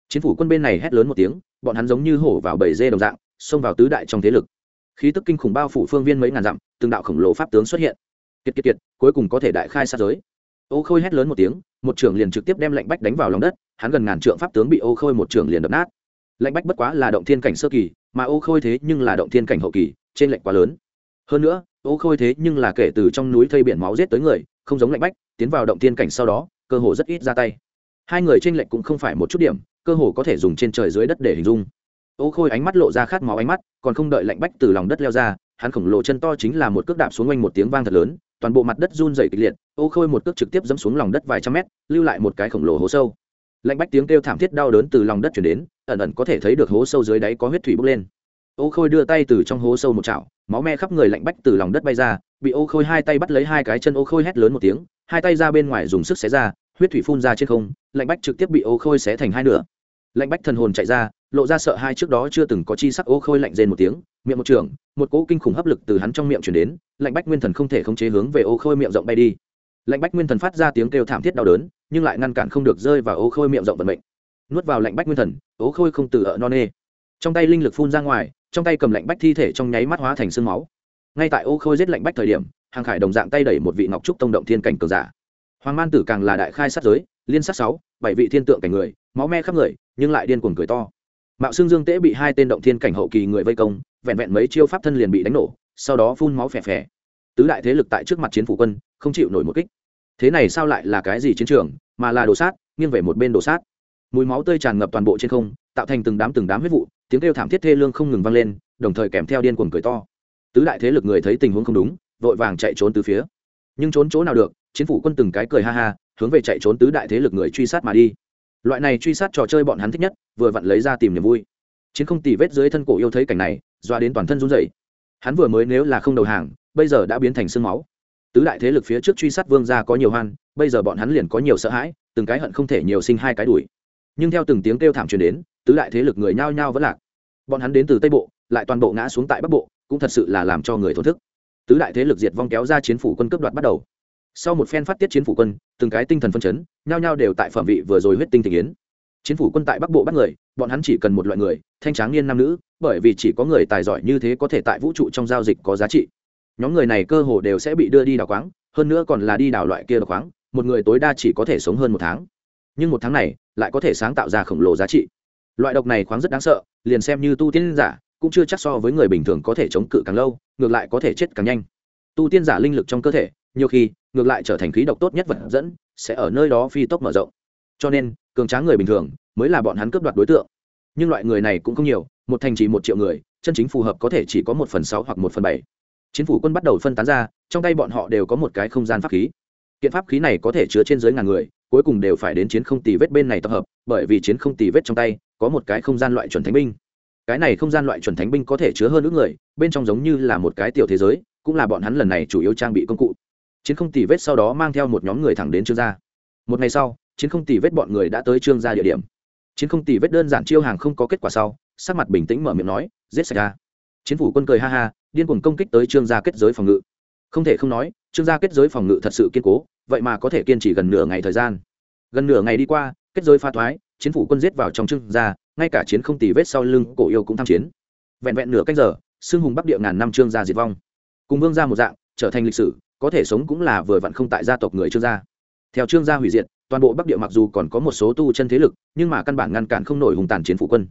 Chiến phủ quân bên này hét lớn một tiếng, bọn hắn giống như hổ vào bầy dê đồng dạng xông vào tứ đại trong thế lực. Khí tức kinh khủng bao phủ phương viên mấy ngàn dặm, từng đạo khổng lồ pháp tướng xuất hiện. Kiệt kiệt kiệt, cuối cùng có thể đại khai sát giới. Ô khôi hét lớn một tiếng, một trưởng liền trực tiếp đem lệnh bách đánh vào lòng đất, hắn gần ngàn trượng pháp tướng bị ô khôi một trưởng liền đập nát. Lệnh bách bất quá là động thiên cảnh sơ kỳ, mà ô khôi thế nhưng là động thiên cảnh hậu kỳ, trên lệnh quá lớn. Hơn nữa, ô khôi thế nhưng là kể từ trong núi thây biển máu giết tới người, không giống lệnh bách, tiến vào động thiên cảnh sau đó, cơ hồ rất ít ra tay. Hai người trên lệnh cũng không phải một chút điểm, cơ hồ có thể dùng trên trời dưới đất để hình dung ô khôi ánh mắt lộ ra khát máu ánh mắt, còn không đợi lệnh bách từ lòng đất leo ra, hắn khổng lồ chân to chính là một cước đạp xuống quanh một tiếng vang thật lớn, toàn bộ mặt đất run dày kịch liệt, ô khôi một cước trực tiếp dẫm xuống lòng đất vài trăm mét, lưu lại một cái khổng lồ hố sâu. Lạnh bách tiếng kêu thảm thiết đau đớn từ lòng đất chuyển đến, ẩn ẩn có thể thấy được hố sâu dưới đáy có huyết thủy bốc lên. Ô khôi đưa tay từ trong hố sâu một chảo, máu me khắp người lạnh bách từ lòng đất bay ra, bị ô khôi hai tay bắt lấy hai cái chân ô khôi hét lớn một tiếng, hai tay ra bên ngoài dùng sức xé ra, huyết thủy phun ra trên không, lạnh bách trực tiếp bị ô khôi xé thành hai nửa lạnh bách thần hồn chạy ra, lộ ra sợ hai trước đó chưa từng có chi sắc ô khôi lạnh rên một tiếng, miệng một trường, một cỗ kinh khủng hấp lực từ hắn trong miệng chuyển đến, lạnh bách nguyên thần không thể khống chế hướng về ô khôi miệng rộng bay đi. Lạnh bách nguyên thần phát ra tiếng kêu thảm thiết đau đớn, nhưng lại ngăn cản không được rơi vào ô khôi miệng rộng vận mệnh. Nuốt vào lạnh bách nguyên thần, ô khôi không từ ở non nê. Trong tay linh lực phun ra ngoài, trong tay cầm lạnh bách thi thể trong nháy mắt hóa thành sương máu. Ngay tại ô khôi giết lạnh bách thời điểm, hàng khải đồng dạng tay đẩy một vị ngọc trúc tông động thiên cảnh cường giả hoàng man tử càng là đại khai sát giới, liên sát sáu, bảy vị thiên tượng cảnh người, máu me khắp người, nhưng lại điên cuồng cười to. Mạo xương dương tễ bị hai tên động thiên cảnh hậu kỳ người vây công, vẹn vẹn mấy chiêu pháp thân liền bị đánh nổ, sau đó phun máu phè phè. Tứ đại thế lực tại trước mặt chiến phủ quân, không chịu nổi một kích. Thế này sao lại là cái gì chiến trường, mà là đồ sát, nghiêng về một bên đồ sát. Mùi máu tươi tràn ngập toàn bộ trên không, tạo thành từng đám từng đám huyết vụ, tiếng kêu thảm thiết thê lương không ngừng vang lên, đồng thời kèm theo điên cuồng cười to. Tứ đại thế lực người thấy tình huống không đúng, vội vàng chạy trốn từ phía. Nhưng trốn chỗ nào được chiến phủ quân từng cái cười ha ha, hướng về chạy trốn tứ đại thế lực người truy sát mà đi. Loại này truy sát trò chơi bọn hắn thích nhất, vừa vặn lấy ra tìm niềm vui. Chiến không tì vết dưới thân cổ yêu thấy cảnh này, doa đến toàn thân run rẩy. Hắn vừa mới nếu là không đầu hàng, bây giờ đã biến thành sương máu. Tứ đại thế lực phía trước truy sát vương gia có nhiều hoan, bây giờ bọn hắn liền có nhiều sợ hãi, từng cái hận không thể nhiều sinh hai cái đuổi. Nhưng theo từng tiếng kêu thảm truyền đến, tứ đại thế lực người nhao nhao vẫn lạc. Bọn hắn đến từ tây bộ, lại toàn bộ ngã xuống tại bắc bộ, cũng thật sự là làm cho người thổn thức. Tứ đại thế lực diệt vong kéo ra chiến phủ quân cấp đoạt bắt đầu sau một phen phát tiết chiến phủ quân, từng cái tinh thần phân chấn, nhao nhao đều tại phẩm vị vừa rồi huyết tinh tình yến chiến phủ quân tại bắc bộ bắt người, bọn hắn chỉ cần một loại người, thanh tráng niên nam nữ, bởi vì chỉ có người tài giỏi như thế có thể tại vũ trụ trong giao dịch có giá trị. Nhóm người này cơ hồ đều sẽ bị đưa đi đào khoáng hơn nữa còn là đi đào loại kia đào khoáng một người tối đa chỉ có thể sống hơn một tháng. Nhưng một tháng này, lại có thể sáng tạo ra khổng lồ giá trị. Loại độc này khoáng rất đáng sợ, liền xem như tu tiên giả, cũng chưa chắc so với người bình thường có thể chống cự càng lâu, ngược lại có thể chết càng nhanh. Tu tiên giả linh lực trong cơ thể, nhiều khi ngược lại trở thành khí độc tốt nhất vật dẫn, sẽ ở nơi đó phi tốc mở rộng. Cho nên, cường tráng người bình thường mới là bọn hắn cướp đoạt đối tượng. Nhưng loại người này cũng không nhiều, một thành chỉ một triệu người, chân chính phù hợp có thể chỉ có một phần sáu hoặc một phần bảy. Chính phủ quân bắt đầu phân tán ra, trong tay bọn họ đều có một cái không gian pháp khí. Kiện pháp khí này có thể chứa trên dưới ngàn người, cuối cùng đều phải đến chiến không tì vết bên này tập hợp, bởi vì chiến không tì vết trong tay có một cái không gian loại chuẩn thánh binh. Cái này không gian loại chuẩn thánh binh có thể chứa hơn nước người, bên trong giống như là một cái tiểu thế giới, cũng là bọn hắn lần này chủ yếu trang bị công cụ chiến không tỷ vết sau đó mang theo một nhóm người thẳng đến trương gia. Một ngày sau, chiến không tỷ vết bọn người đã tới trương gia địa điểm. Chiến không tỷ vết đơn giản chiêu hàng không có kết quả sau, sắc mặt bình tĩnh mở miệng nói, giết sạch ra chiến phủ quân cười ha ha, điên cuồng công kích tới trương gia kết giới phòng ngự. Không thể không nói, trương gia kết giới phòng ngự thật sự kiên cố, vậy mà có thể kiên trì gần nửa ngày thời gian. Gần nửa ngày đi qua, kết giới pha thoái, chiến phủ quân giết vào trong trương gia, ngay cả chiến không tỷ vết sau lưng cổ yêu cũng tham chiến. Vẹn vẹn nửa cách giờ, xương hùng bắc địa ngàn năm trương gia diệt vong. Cùng vương gia một dạng, trở thành lịch sử có thể sống cũng là vừa vặn không tại gia tộc người trương gia. Theo trương gia hủy diệt, toàn bộ bắc địa mặc dù còn có một số tu chân thế lực, nhưng mà căn bản ngăn cản không nổi hùng tàn chiến phủ quân.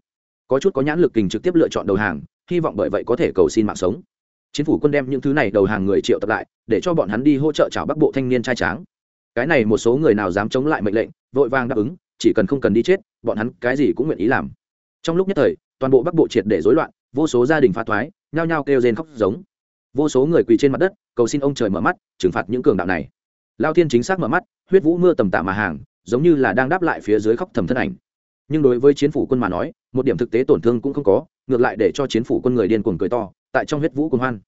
Có chút có nhãn lực kình trực tiếp lựa chọn đầu hàng, hy vọng bởi vậy có thể cầu xin mạng sống. Chiến phủ quân đem những thứ này đầu hàng người triệu tập lại, để cho bọn hắn đi hỗ trợ chào bắc bộ thanh niên trai tráng. Cái này một số người nào dám chống lại mệnh lệnh, vội vàng đáp ứng, chỉ cần không cần đi chết, bọn hắn cái gì cũng nguyện ý làm. Trong lúc nhất thời, toàn bộ bắc bộ triệt để rối loạn, vô số gia đình phá thoái, nhao nhao kêu rên khóc giống vô số người quỳ trên mặt đất, cầu xin ông trời mở mắt, trừng phạt những cường đạo này. Lao thiên chính xác mở mắt, huyết vũ mưa tầm tạ mà hàng, giống như là đang đáp lại phía dưới khóc thầm thân ảnh. Nhưng đối với chiến phủ quân mà nói, một điểm thực tế tổn thương cũng không có, ngược lại để cho chiến phủ quân người điên cuồng cười to, tại trong huyết vũ quân hoan.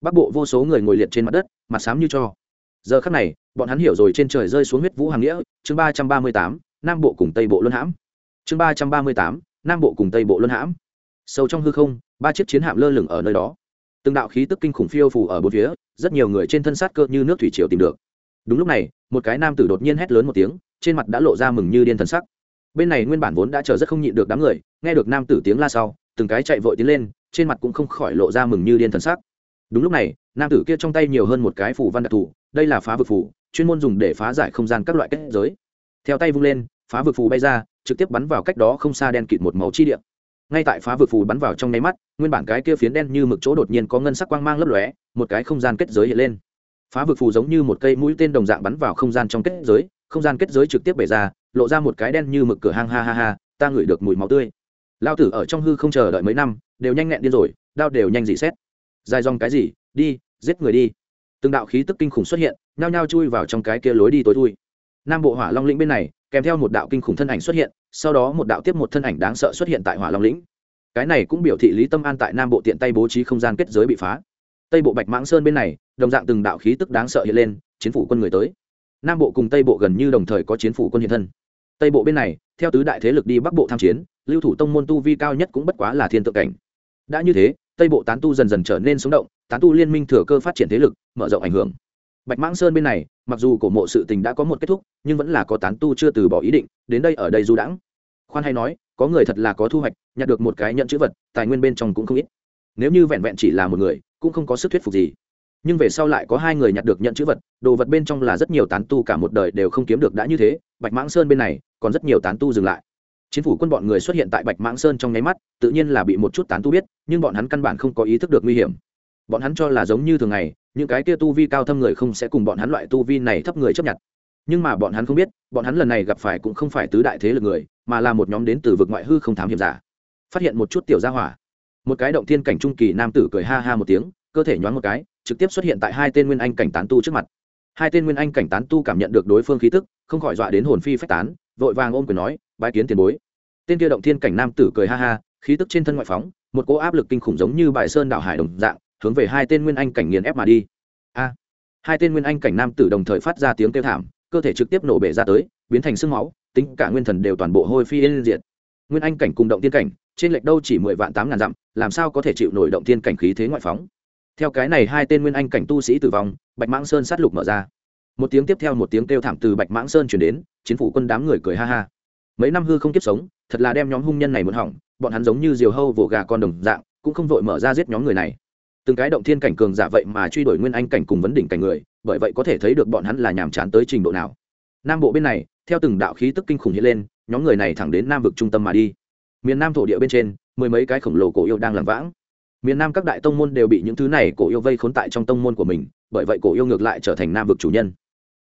Bắc bộ vô số người ngồi liệt trên mặt đất, mặt xám như cho. Giờ khắc này, bọn hắn hiểu rồi trên trời rơi xuống huyết vũ hàng nghĩa, chương ba trăm ba mươi tám, nam bộ cùng tây bộ luân hãm. Chương ba trăm ba mươi tám, nam bộ cùng tây bộ luân hãm. Sâu trong hư không, ba chiếc chiến hạm lơ lửng ở nơi đó từng đạo khí tức kinh khủng phiêu phù ở bốn phía, rất nhiều người trên thân sát cơ như nước thủy triều tìm được. Đúng lúc này, một cái nam tử đột nhiên hét lớn một tiếng, trên mặt đã lộ ra mừng như điên thần sắc. Bên này nguyên bản vốn đã chờ rất không nhịn được đám người, nghe được nam tử tiếng la sau, từng cái chạy vội tiến lên, trên mặt cũng không khỏi lộ ra mừng như điên thần sắc. Đúng lúc này, nam tử kia trong tay nhiều hơn một cái phủ văn đặc thù, đây là phá vực phủ chuyên môn dùng để phá giải không gian các loại kết giới. Theo tay vung lên, phá vực phù bay ra, trực tiếp bắn vào cách đó không xa đen kịt một màu chi điện ngay tại phá vực phù bắn vào trong nháy mắt, nguyên bản cái kia phiến đen như mực chỗ đột nhiên có ngân sắc quang mang lấp lóe, một cái không gian kết giới hiện lên. Phá vực phù giống như một cây mũi tên đồng dạng bắn vào không gian trong kết giới, không gian kết giới trực tiếp bể ra, lộ ra một cái đen như mực cửa hang ha ha ha, ta ngửi được mùi máu tươi. Lao tử ở trong hư không chờ đợi mấy năm, đều nhanh nhẹn điên rồi, đao đều nhanh dị xét. Dài dòng cái gì, đi, giết người đi. Từng đạo khí tức kinh khủng xuất hiện, nhao nhao chui vào trong cái kia lối đi tối thui. Nam bộ hỏa long lĩnh bên này kèm theo một đạo kinh khủng thân ảnh xuất hiện, sau đó một đạo tiếp một thân ảnh đáng sợ xuất hiện tại hỏa long lĩnh. Cái này cũng biểu thị lý tâm an tại nam bộ tiện tay bố trí không gian kết giới bị phá. Tây bộ bạch mãng sơn bên này, đồng dạng từng đạo khí tức đáng sợ hiện lên, chiến phủ quân người tới. Nam bộ cùng tây bộ gần như đồng thời có chiến phủ quân hiện thân. Tây bộ bên này, theo tứ đại thế lực đi bắc bộ tham chiến, lưu thủ tông môn tu vi cao nhất cũng bất quá là thiên tượng cảnh. Đã như thế, tây bộ tán tu dần dần trở nên sống động, tán tu liên minh thừa cơ phát triển thế lực, mở rộng ảnh hưởng. Bạch mãng sơn bên này mặc dù cổ mộ sự tình đã có một kết thúc, nhưng vẫn là có tán tu chưa từ bỏ ý định, đến đây ở đây du đãng. Khoan hay nói, có người thật là có thu hoạch, nhặt được một cái nhận chữ vật, tài nguyên bên trong cũng không ít. Nếu như vẹn vẹn chỉ là một người, cũng không có sức thuyết phục gì. Nhưng về sau lại có hai người nhặt được nhận chữ vật, đồ vật bên trong là rất nhiều tán tu cả một đời đều không kiếm được đã như thế, bạch mãng sơn bên này, còn rất nhiều tán tu dừng lại. Chính phủ quân bọn người xuất hiện tại bạch mãng sơn trong nháy mắt, tự nhiên là bị một chút tán tu biết, nhưng bọn hắn căn bản không có ý thức được nguy hiểm. Bọn hắn cho là giống như thường ngày những cái kia tu vi cao thâm người không sẽ cùng bọn hắn loại tu vi này thấp người chấp nhận. Nhưng mà bọn hắn không biết, bọn hắn lần này gặp phải cũng không phải tứ đại thế lực người, mà là một nhóm đến từ vực ngoại hư không thám hiểm giả. Phát hiện một chút tiểu gia hỏa. Một cái động thiên cảnh trung kỳ nam tử cười ha ha một tiếng, cơ thể nhoáng một cái, trực tiếp xuất hiện tại hai tên nguyên anh cảnh tán tu trước mặt. Hai tên nguyên anh cảnh tán tu cảm nhận được đối phương khí tức, không khỏi dọa đến hồn phi phách tán, vội vàng ôm quyền nói, bái kiến tiền bối. Tên kia động thiên cảnh nam tử cười ha ha, khí tức trên thân ngoại phóng, một cỗ áp lực kinh khủng giống như bài sơn đảo hải đồng dạng hướng về hai tên nguyên anh cảnh nghiền ép mà đi. A. Hai tên nguyên anh cảnh nam tử đồng thời phát ra tiếng kêu thảm, cơ thể trực tiếp nổ bể ra tới, biến thành sương máu, tính cả nguyên thần đều toàn bộ hôi phi yên diệt. Nguyên anh cảnh cùng động tiên cảnh, trên lệch đâu chỉ mười vạn tám ngàn dặm, làm sao có thể chịu nổi động tiên cảnh khí thế ngoại phóng? Theo cái này hai tên nguyên anh cảnh tu sĩ tử vong, bạch mãng sơn sát lục mở ra. Một tiếng tiếp theo một tiếng kêu thảm từ bạch mãng sơn chuyển đến, chiến phủ quân đám người cười ha ha. Mấy năm hư không kiếp sống, thật là đem nhóm hung nhân này muốn hỏng, bọn hắn giống như diều hâu vỗ gà con đồng dạng, cũng không vội mở ra giết nhóm người này từng cái động thiên cảnh cường giả vậy mà truy đuổi nguyên anh cảnh cùng vấn đỉnh cảnh người, bởi vậy có thể thấy được bọn hắn là nhàm chán tới trình độ nào. Nam bộ bên này, theo từng đạo khí tức kinh khủng hiện lên, nhóm người này thẳng đến nam vực trung tâm mà đi. Miền nam thổ địa bên trên, mười mấy cái khổng lồ cổ yêu đang làm vãng. Miền nam các đại tông môn đều bị những thứ này cổ yêu vây khốn tại trong tông môn của mình, bởi vậy cổ yêu ngược lại trở thành nam vực chủ nhân.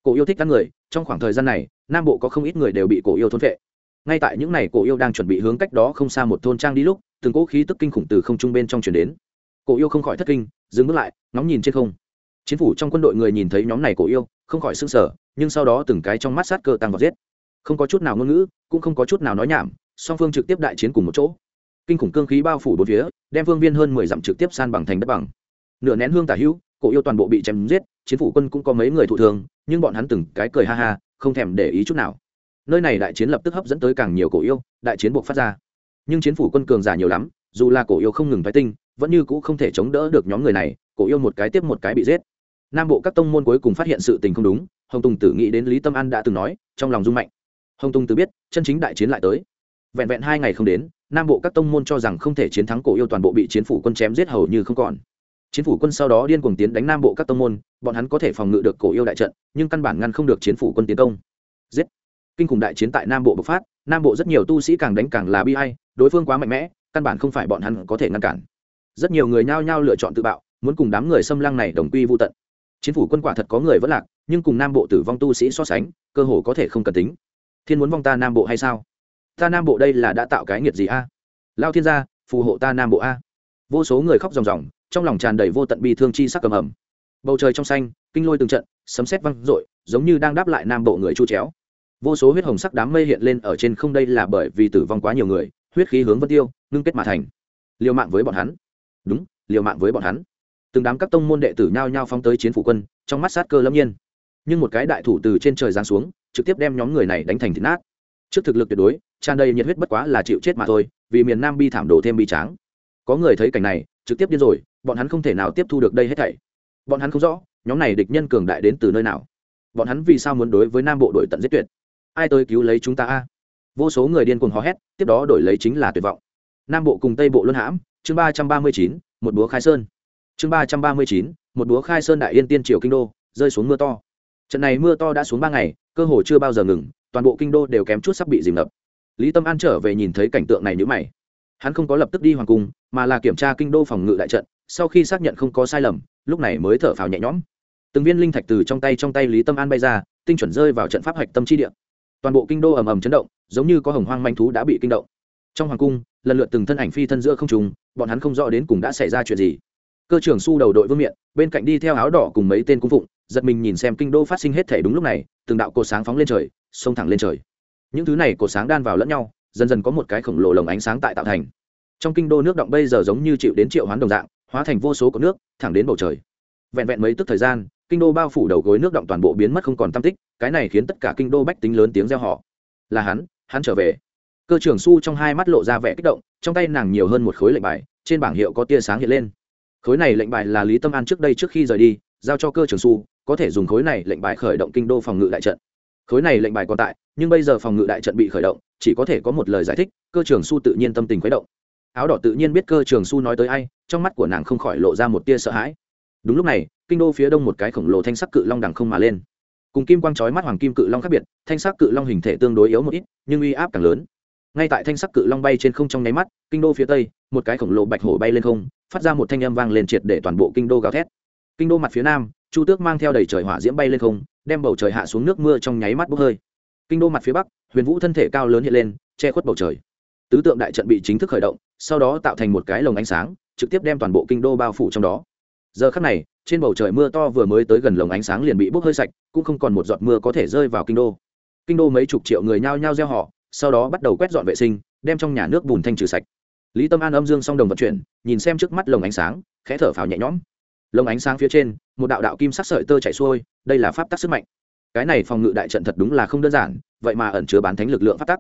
Cổ yêu thích các người, trong khoảng thời gian này, nam bộ có không ít người đều bị cổ yêu thôn vệ ngay tại những n à y cổ yêu đang chuẩn bị hướng cách đó không xa một thôn trang đi lúc, từng cỗ khí tức kinh khủng từ không trung bên trong chuyển đến cổ yêu không khỏi thất kinh, dừng bước lại, ngóng nhìn trên không. Chính phủ trong quân đội người nhìn thấy nhóm này cổ yêu, không khỏi s ư n g sở nhưng sau đó từng cái trong mắt sát cơ tăng vào giết. Không có chút nào ngôn ngữ, cũng không có chút nào nói nhảm, song phương trực tiếp đại chiến cùng một chỗ. Kinh khủng cương khí bao phủ bốn phía, đem vương viên hơn mười dặm trực tiếp san bằng thành đất bằng. Nửa nén hương tả hữu, cổ yêu toàn bộ bị chém giết, chiến phủ quân cũng có mấy người thụ thường nhưng bọn hắn từng cái cười ha ha, không thèm để ý chút nào. Nơi này đại chiến lập tức hấp dẫn tới càng nhiều cổ yêu, đại chiến buộc phát ra. Nhưng chiến phủ quân cường giả nhiều lắm, dù là cổ yêu không ngừng phái tinh vẫn như cũ không thể chống đỡ được nhóm người này, cổ yêu một cái tiếp một cái bị giết. Nam bộ các tông môn cuối cùng phát hiện sự tình không đúng, hồng tùng tử nghĩ đến lý tâm an đã từng nói, trong lòng rung mạnh. Hồng tùng tử biết, chân chính đại chiến lại tới. Vẹn vẹn hai ngày không đến, nam bộ các tông môn cho rằng không thể chiến thắng cổ yêu toàn bộ bị chiến phủ quân chém giết hầu như không còn. Chiến phủ quân sau đó điên cuồng tiến đánh nam bộ các tông môn, bọn hắn có thể phòng ngự được cổ yêu đại trận, nhưng căn bản ngăn không được chiến phủ quân tiến công. Giết! Kinh khủng đại chiến tại nam bộ bộc phát, nam bộ rất nhiều tu sĩ càng đánh càng là bi hay đối phương quá mạnh mẽ, căn bản không phải bọn hắn có thể ngăn cản rất nhiều người nhao nhao lựa chọn tự bạo, muốn cùng đám người xâm lăng này đồng quy vô tận. Chính phủ quân quả thật có người vẫn lạc, nhưng cùng nam bộ tử vong tu sĩ so sánh, cơ hồ có thể không cần tính. Thiên muốn vong ta nam bộ hay sao? Ta nam bộ đây là đã tạo cái nghiệt gì a? Lao thiên gia, phù hộ ta nam bộ a. Vô số người khóc ròng ròng, trong lòng tràn đầy vô tận bi thương chi sắc cầm ẩm. Bầu trời trong xanh, kinh lôi từng trận, sấm sét văng r giống như đang đáp lại nam bộ người chu chéo. Vô số huyết hồng sắc đám mây hiện lên ở trên không đây là bởi vì tử vong quá nhiều người, huyết khí hướng vân tiêu, ngưng kết mà thành. Liều mạng với bọn hắn đúng, liều mạng với bọn hắn. Từng đám các tông môn đệ tử nhao nhao phóng tới chiến phủ quân, trong mắt sát cơ lâm nhiên. Nhưng một cái đại thủ từ trên trời giáng xuống, trực tiếp đem nhóm người này đánh thành thịt nát. Trước thực lực tuyệt đối, tràn đầy nhiệt huyết bất quá là chịu chết mà thôi, vì miền nam bi thảm đổ thêm bi tráng. Có người thấy cảnh này, trực tiếp điên rồi, bọn hắn không thể nào tiếp thu được đây hết thảy. Bọn hắn không rõ, nhóm này địch nhân cường đại đến từ nơi nào. Bọn hắn vì sao muốn đối với nam bộ đội tận giết tuyệt? Ai tới cứu lấy chúng ta a? Vô số người điên cuồng hò hét, tiếp đó đổi lấy chính là tuyệt vọng. Nam bộ cùng tây bộ luân hãm chương ba trăm ba mươi chín, một búa khai sơn. Chương ba trăm ba mươi chín, một búa khai sơn đại yên tiên triều kinh đô, rơi xuống mưa to. Trận này mưa to đã xuống ba ngày, cơ hồ chưa bao giờ ngừng, toàn bộ kinh đô đều kém chút sắp bị dìm ngập. Lý tâm an trở về nhìn thấy cảnh tượng này nhữ mày. Hắn không có lập tức đi hoàng cung, mà là kiểm tra kinh đô phòng ngự đại trận, sau khi xác nhận không có sai lầm, lúc này mới thở phào nhẹ nhõm. Từng viên linh thạch từ trong tay trong tay lý tâm an bay ra, tinh chuẩn rơi vào trận pháp hạch tâm chi địa. Toàn bộ kinh đô ầm ầm chấn động, giống như có hồng hoang manh thú đã bị kinh động. Trong hoàng cung, lần lượt từng thân ảnh phi thân giữa không trùng bọn hắn không rõ đến cùng đã xảy ra chuyện gì. Cơ trưởng su đầu đội vương miện, bên cạnh đi theo áo đỏ cùng mấy tên cung phụng, giật mình nhìn xem kinh đô phát sinh hết thể đúng lúc này, từng đạo cột sáng phóng lên trời, xông thẳng lên trời. Những thứ này cột sáng đan vào lẫn nhau, dần dần có một cái khổng lồ lồng ánh sáng tại tạo thành. Trong kinh đô nước động bây giờ giống như chịu đến triệu hoán đồng dạng, hóa thành vô số cột nước, thẳng đến bầu trời. Vẹn vẹn mấy tức thời gian, kinh đô bao phủ đầu gối nước động toàn bộ biến mất không còn tam tích, cái này khiến tất cả kinh đô bách tính lớn tiếng reo họ là hắn hắn trở về cơ trưởng su trong hai mắt lộ ra vẻ kích động, trong tay nàng nhiều hơn một khối lệnh bài, trên bảng hiệu có tia sáng hiện lên. Khối này lệnh bài là lý tâm an trước đây trước khi rời đi, giao cho cơ trưởng su, có thể dùng khối này lệnh bài khởi động kinh đô phòng ngự đại trận. Khối này lệnh bài còn tại, nhưng bây giờ phòng ngự đại trận bị khởi động, chỉ có thể có một lời giải thích, cơ trưởng su tự nhiên tâm tình khuấy động. Áo đỏ tự nhiên biết cơ trường su nói tới ai, trong mắt của nàng không khỏi lộ ra một tia sợ hãi. Đúng lúc này, kinh đô phía đông một cái khổng lồ thanh sắc cự long đằng không mà lên. Cùng kim quang trói mắt hoàng kim cự long khác biệt, thanh sắc cự long hình thể tương đối yếu một ít, nhưng uy áp càng lớn ngay tại thanh sắc cự long bay trên không trong nháy mắt, kinh đô phía tây, một cái khổng lồ bạch hổ bay lên không, phát ra một thanh âm vang lên triệt để toàn bộ kinh đô gào thét. Kinh đô mặt phía nam, chu tước mang theo đầy trời hỏa diễm bay lên không, đem bầu trời hạ xuống nước mưa trong nháy mắt bốc hơi. Kinh đô mặt phía bắc, huyền vũ thân thể cao lớn hiện lên, che khuất bầu trời. Tứ tượng đại trận bị chính thức khởi động, sau đó tạo thành một cái lồng ánh sáng, trực tiếp đem toàn bộ kinh đô bao phủ trong đó. Giờ khắc này, trên bầu trời mưa to vừa mới tới gần lồng ánh sáng liền bị bốc hơi sạch, cũng không còn một giọt mưa có thể rơi vào kinh đô. Kinh đô mấy chục triệu người nhao nhao gieo họ sau đó bắt đầu quét dọn vệ sinh, đem trong nhà nước bùn thanh trừ sạch. Lý tâm an âm dương song đồng vận chuyển, nhìn xem trước mắt lồng ánh sáng, khẽ thở phào nhẹ nhõm. Lồng ánh sáng phía trên, một đạo đạo kim sắc sợi tơ chạy xuôi, đây là pháp tắc sức mạnh. Cái này phòng ngự đại trận thật đúng là không đơn giản, vậy mà ẩn chứa bán thánh lực lượng pháp tắc.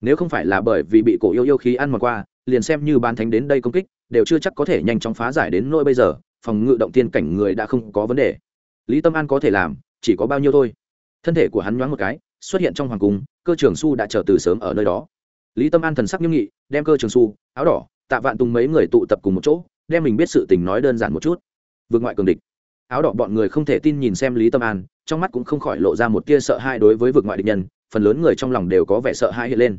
Nếu không phải là bởi vì bị cổ yêu yêu khí ăn một qua, liền xem như bán thánh đến đây công kích, đều chưa chắc có thể nhanh chóng phá giải đến nỗi bây giờ, phòng ngự động tiên cảnh người đã không có vấn đề. Lý tâm an có thể làm, chỉ có bao nhiêu thôi. Thân thể của hắn nhoáng một cái xuất hiện trong hoàng cung, cơ trường su đã chờ từ sớm ở nơi đó. Lý tâm an thần sắc nghiêm nghị, đem cơ trường su, áo đỏ, tạ vạn tùng mấy người tụ tập cùng một chỗ, đem mình biết sự tình nói đơn giản một chút. Vượt ngoại cường địch. Áo đỏ bọn người không thể tin nhìn xem lý tâm an, trong mắt cũng không khỏi lộ ra một tia sợ hãi đối với vượt ngoại địch nhân, phần lớn người trong lòng đều có vẻ sợ hãi hiện lên.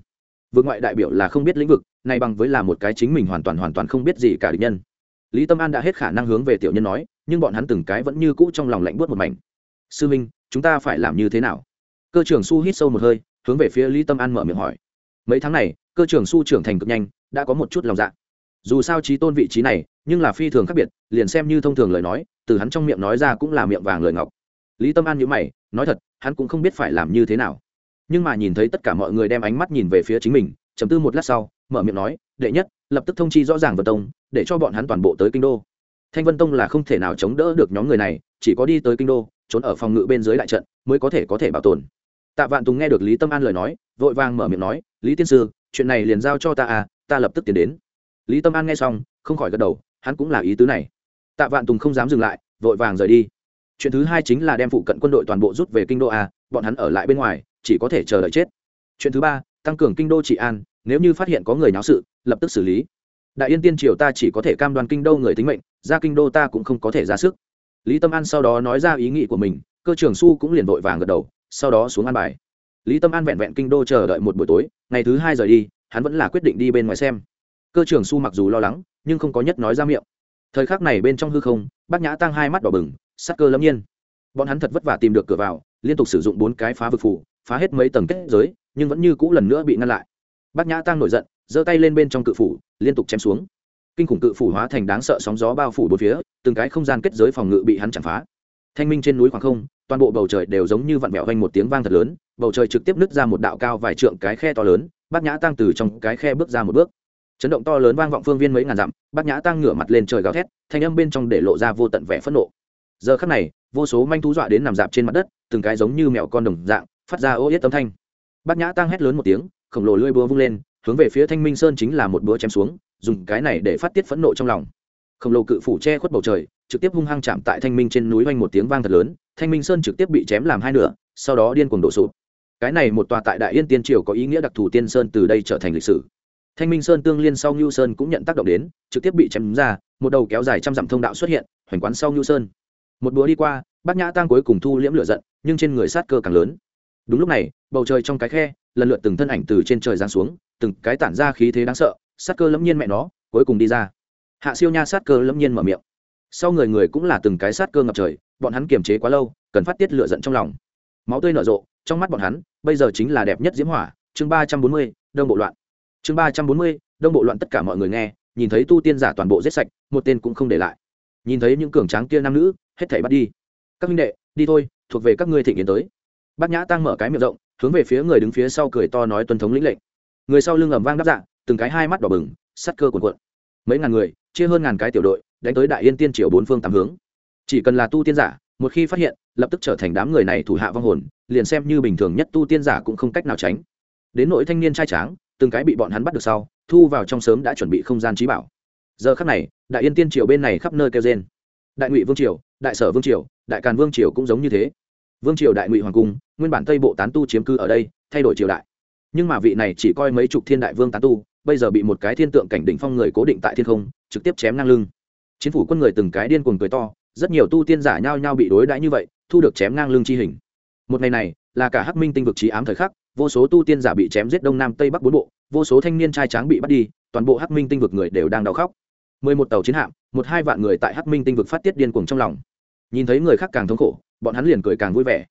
Vượt ngoại đại biểu là không biết lĩnh vực nay bằng với là một cái chính mình hoàn toàn hoàn toàn không biết gì cả địch nhân. Lý tâm an đã hết khả năng hướng về tiểu nhân nói, nhưng bọn hắn từng cái vẫn như cũ trong lòng lạnh buốt một mảnh. Sư minh, chúng ta phải làm như thế nào? Cơ trưởng su hít sâu một hơi, hướng về phía lý tâm an mở miệng hỏi. Mấy tháng này, cơ trưởng su trưởng thành cực nhanh, đã có một chút lòng dạ. Dù sao trí tôn vị trí này, nhưng là phi thường khác biệt, liền xem như thông thường lời nói, từ hắn trong miệng nói ra cũng là miệng vàng lời ngọc. Lý tâm an nhữ mày, nói thật, hắn cũng không biết phải làm như thế nào. Nhưng mà nhìn thấy tất cả mọi người đem ánh mắt nhìn về phía chính mình chấm tư một lát sau, mở miệng nói, đệ nhất, lập tức thông chi rõ ràng vân tông, để cho bọn hắn toàn bộ tới kinh đô. Thanh vân tông là không thể nào chống đỡ được nhóm người này, chỉ có đi tới kinh đô trốn ở phòng ngự bên dưới đại trận mới có thể có thể bảo tồn. Tạ vạn tùng nghe được lý tâm an lời nói, vội vàng mở miệng nói, lý tiên sư, chuyện này liền giao cho ta à ta lập tức tiến đến. Lý tâm an nghe xong, không khỏi gật đầu, hắn cũng là ý tứ này. Tạ vạn tùng không dám dừng lại, vội vàng rời đi. Chuyện thứ hai chính là đem phụ cận quân đội toàn bộ rút về kinh đô a bọn hắn ở lại bên ngoài, chỉ có thể chờ đợi chết. Chuyện thứ ba, tăng cường kinh đô trị an, nếu như phát hiện có người náo sự, lập tức xử lý. Đại yên tiên triều ta chỉ có thể cam đoan kinh đô người tính mệnh, ra kinh đô ta cũng không có thể ra sức lý tâm an sau đó nói ra ý nghĩ của mình, cơ trưởng su cũng liền vội vàng gật đầu, sau đó xuống an bài. Lý tâm an vẹn vẹn kinh đô chờ đợi một buổi tối, ngày thứ hai rời đi, hắn vẫn là quyết định đi bên ngoài xem. Cơ trưởng su mặc dù lo lắng, nhưng không có nhất nói ra miệng. Thời khắc này bên trong hư không bác nhã tăng hai mắt đỏ bừng, sắc cơ lâm nhiên. Bọn hắn thật vất vả tìm được cửa vào, liên tục sử dụng bốn cái phá vực phủ, phá hết mấy tầng kết giới, nhưng vẫn như cũ lần nữa bị ngăn lại. Bác nhã tăng nổi giận, giơ tay lên bên trong cự phủ, liên tục chém xuống. Kinh khủng cự phủ hóa thành đáng sợ sóng gió bao phủ bốn phía từng cái không gian kết giới phòng ngự bị hắn chặn phá. Thanh minh trên núi khoảng không, toàn bộ bầu trời đều giống như vặn vẹo vanh một tiếng vang thật lớn, bầu trời trực tiếp nứt ra một đạo cao vài trượng cái khe to lớn bác nhã tăng từ trong cái khe bước ra một bước. Chấn động to lớn vang vọng phương viên mấy ngàn dặm bác nhã tăng ngửa mặt lên trời gào thét, thanh âm bên trong để lộ ra vô tận vẻ phẫn nộ. Giờ khắc này, vô số manh thú dọa đến nằm dạp trên mặt đất, từng cái giống như mèo con đồng dạng, phát ra ô yết âm thanh. Bác nhã tăng hét lớn một tiếng, khổng lồ lưỡi búa vung lên, hướng về phía thanh minh sơn chính là một búa chém xuống, dùng cái này để phát tiết phẫn nộ trong lòng khổng lồ cự phủ che khuất bầu trời, trực tiếp hung hăng chạm tại thanh minh trên núi vang một tiếng vang thật lớn, thanh minh sơn trực tiếp bị chém làm hai nửa, sau đó điên cuồng đổ sụp. Cái này một tòa tại đại yên tiên triều có ý nghĩa đặc thù tiên sơn từ đây trở thành lịch sử. Thanh minh sơn tương liên sau ngưu sơn cũng nhận tác động đến, trực tiếp bị chém ra, một đầu kéo dài trăm dặm thông đạo xuất hiện, hoành quán sau ngưu sơn. Một búa đi qua, bát nhã tăng cuối cùng thu liễm lửa giận, nhưng trên người sát cơ càng lớn. Đúng lúc này, bầu trời trong cái khe, lần lượt từng thân ảnh từ trên trời giáng xuống, từng cái tản ra khí thế đáng sợ, sát cơ lẫm nhiên mẹ nó, cuối cùng đi ra hạ siêu nha sát cơ lâm nhiên mở miệng. Sau người người cũng là từng cái sát cơ ngập trời, bọn hắn kiềm chế quá lâu, cần phát tiết lửa giận trong lòng. Máu tươi nở rộ, trong mắt bọn hắn, bây giờ chính là đẹp nhất diễm hỏa, chương ba trăm bốn mươi, đông bộ loạn. Chương ba trăm bốn mươi, đông bộ loạn tất cả mọi người nghe, nhìn thấy tu tiên giả toàn bộ giết sạch, một tên cũng không để lại. Nhìn thấy những cường tráng kia nam nữ, hết thảy bắt đi. Các minh đệ, đi thôi, thuộc về các ngươi thịnh yến tới. Bác nhã tăng mở cái miệng rộng, hướng về phía người đứng phía sau cười to nói tuân thống lĩnh lệnh. Người sau lưng ẩm vang đáp dạng từng cái hai mắt đỏ bừng sắt cơ cuồn cuộn. Mấy ngàn người chia hơn ngàn cái tiểu đội, đánh tới đại yên tiên triều bốn phương tám hướng. Chỉ cần là tu tiên giả, một khi phát hiện, lập tức trở thành đám người này thủ hạ vong hồn, liền xem như bình thường nhất tu tiên giả cũng không cách nào tránh. Đến nội thanh niên trai tráng, từng cái bị bọn hắn bắt được sau, thu vào trong sớm đã chuẩn bị không gian trí bảo. Giờ khắc này, đại yên tiên triều bên này khắp nơi kêu trên đại ngụy vương triều, đại sở vương triều, đại càn vương triều cũng giống như thế. Vương triều đại ngụy hoàng cung, nguyên bản tây bộ tán tu chiếm cư ở đây, thay đổi triều đại. Nhưng mà vị này chỉ coi mấy chục thiên đại vương tán tu bây giờ bị một cái thiên tượng cảnh đỉnh phong người cố định tại thiên không, trực tiếp chém ngang lưng. Chiến phủ quân người từng cái điên cuồng cười to, rất nhiều tu tiên giả nhao nhao bị đối đãi như vậy, thu được chém ngang lưng chi hình. Một ngày này, là cả hắc minh tinh vực trí ám thời khắc, vô số tu tiên giả bị chém giết đông nam tây bắc bốn bộ, vô số thanh niên trai tráng bị bắt đi, toàn bộ hắc minh tinh vực người đều đang đau khóc. Mười một tàu chiến hạm, một hai vạn người tại hắc minh tinh vực phát tiết điên cuồng trong lòng. Nhìn thấy người khác càng thống khổ, bọn hắn liền cười càng vui vẻ.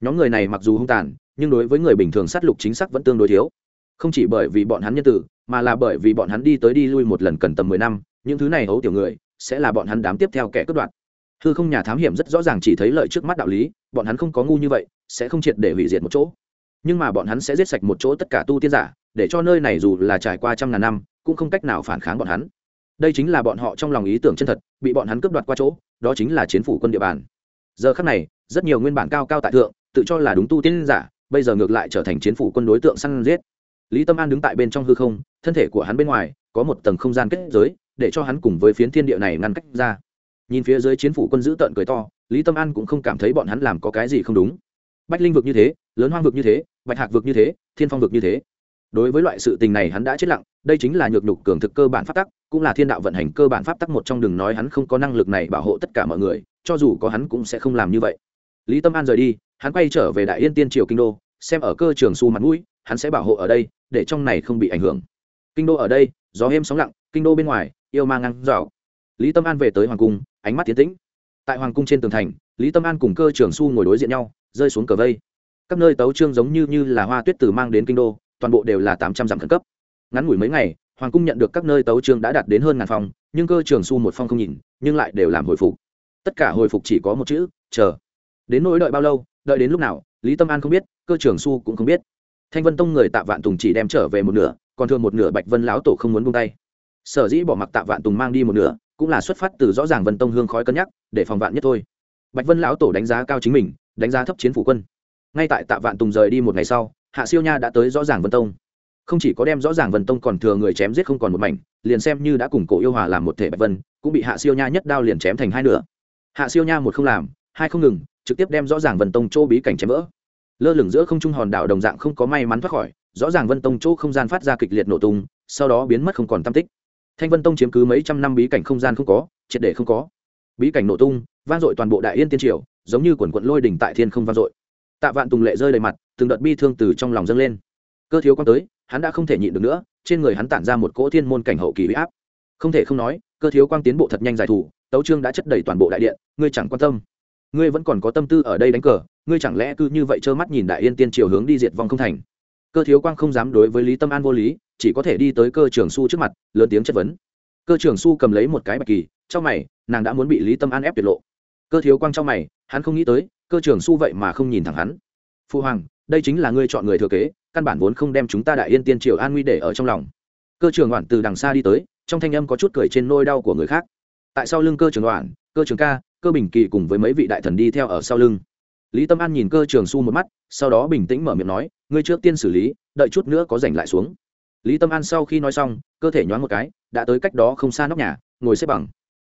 Nhóm người này mặc dù hung tàn, nhưng đối với người bình thường sát lục chính xác vẫn tương đối thiếu không chỉ bởi vì bọn hắn nhân tử, mà là bởi vì bọn hắn đi tới đi lui một lần cần tầm mười năm, những thứ này hấu tiểu người, sẽ là bọn hắn đám tiếp theo kẻ cướp đoạt. Hư không nhà thám hiểm rất rõ ràng chỉ thấy lợi trước mắt đạo lý, bọn hắn không có ngu như vậy, sẽ không triệt để hủy diệt một chỗ. Nhưng mà bọn hắn sẽ giết sạch một chỗ tất cả tu tiên giả, để cho nơi này dù là trải qua trăm ngàn năm, cũng không cách nào phản kháng bọn hắn. Đây chính là bọn họ trong lòng ý tưởng chân thật, bị bọn hắn cướp đoạt qua chỗ, đó chính là chiến phủ quân địa bàn. Giờ khắc này, rất nhiều nguyên bản cao cao tại thượng, tự cho là đúng tu tiên giả, bây giờ ngược lại trở thành chiến phủ quân đối tượng săn giết lý tâm an đứng tại bên trong hư không, thân thể của hắn bên ngoài có một tầng không gian kết giới, để cho hắn cùng với phiến thiên địa này ngăn cách ra. Nhìn phía dưới chiến phủ quân giữ tợn cười to, lý tâm an cũng không cảm thấy bọn hắn làm có cái gì không đúng. Bách linh vực như thế, lớn hoang vực như thế, bạch hạc vực như thế, thiên phong vực như thế. Đối với loại sự tình này hắn đã chết lặng, đây chính là nhược nhục cường thực cơ bản pháp tắc, cũng là thiên đạo vận hành cơ bản pháp tắc một trong đừng nói hắn không có năng lực này bảo hộ tất cả mọi người, cho dù có hắn cũng sẽ không làm như vậy. Lý tâm an rời đi, hắn quay trở về đại yên tiên triều kinh đô xem ở cơ trường su mặt mũi hắn sẽ bảo hộ ở đây để trong này không bị ảnh hưởng. Kinh đô ở đây gió êm sóng lặng kinh đô bên ngoài yêu ma ngăn dạo lý tâm an về tới hoàng cung ánh mắt tiến tĩnh. Tại hoàng cung trên tường thành lý tâm an cùng cơ trường su ngồi đối diện nhau rơi xuống cờ vây. Các nơi tấu trương giống như, như là hoa tuyết từ mang đến kinh đô toàn bộ đều là tám trăm dặm khẩn cấp. Ngắn ngủi mấy ngày hoàng cung nhận được các nơi tấu trương đã đạt đến hơn ngàn phòng nhưng cơ trường su một phong không nhìn nhưng lại đều làm hồi phục. Tất cả hồi phục chỉ có một chữ chờ. Đến nỗi đợi bao lâu đợi đến lúc nào lý tâm an không biết cơ trưởng su cũng không biết. Thanh vân tông người tạ vạn tùng chỉ đem trở về một nửa, còn thường một nửa bạch vân lão tổ không muốn buông tay. Sở dĩ bỏ mặc tạ vạn tùng mang đi một nửa, cũng là xuất phát từ rõ ràng vân tông hương khói cân nhắc, để phòng vạn nhất thôi. Bạch vân lão tổ đánh giá cao chính mình, đánh giá thấp chiến phủ quân. Ngay tại tạ vạn tùng rời đi một ngày sau, hạ siêu nha đã tới rõ ràng vân tông. Không chỉ có đem rõ ràng vân tông còn thừa người chém giết không còn một mảnh, liền xem như đã cùng cổ yêu hòa làm một thể bạch vân, cũng bị hạ siêu nha nhất đao liền chém thành hai nửa. Hạ siêu nha một không làm, hai không ngừng, trực tiếp đem rõ ràng vân tông chỗ bí cảnh chém vỡ lơ lửng giữa không trung hòn đảo đồng dạng không có may mắn thoát khỏi, rõ ràng vân tông chỗ không gian phát ra kịch liệt nổ tung, sau đó biến mất không còn tam tích. Thanh vân tông chiếm cứ mấy trăm năm bí cảnh không gian không có, triệt để không có. Bí cảnh nổ tung, vang dội toàn bộ đại yên tiên triều, giống như quần quận lôi đỉnh tại thiên không vang dội. Tạ vạn tùng lệ rơi đầy mặt, từng đợt bi thương từ trong lòng dâng lên. Cơ thiếu quan tới, hắn đã không thể nhịn được nữa, trên người hắn tản ra một cỗ thiên môn cảnh hậu kỳ huy áp. Không thể không nói, cơ thiếu quang tiến bộ thật nhanh giải thủ, tấu trương đã chất đầy toàn bộ đại điện, ngươi chẳng quan tâm. Ngươi vẫn còn có tâm tư ở đây đánh cờ ngươi chẳng lẽ cứ như vậy trơ mắt nhìn đại yên tiên triều hướng đi diệt vong không thành? Cơ thiếu quang không dám đối với lý tâm an vô lý, chỉ có thể đi tới cơ trường su trước mặt, lớn tiếng chất vấn. Cơ trường su cầm lấy một cái bạch kỳ, trong mày, nàng đã muốn bị lý tâm an ép tuyệt lộ. Cơ thiếu quang trong mày, hắn không nghĩ tới, cơ trường su vậy mà không nhìn thẳng hắn. Phu hoàng, đây chính là ngươi chọn người thừa kế, căn bản vốn không đem chúng ta đại yên tiên triều an nguy để ở trong lòng. Cơ trường đoạn từ đằng xa đi tới, trong thanh âm có chút cười trên nôi đau của người khác. Tại sau lưng cơ trường đoạn cơ trường ca, cơ bình kỳ cùng với mấy vị đại thần đi theo ở sau lưng lý tâm an nhìn cơ trường su một mắt, sau đó bình tĩnh mở miệng nói, ngươi trước tiên xử lý, đợi chút nữa có giành lại xuống. Lý tâm an sau khi nói xong, cơ thể nhoáng một cái, đã tới cách đó không xa nóc nhà, ngồi xếp bằng.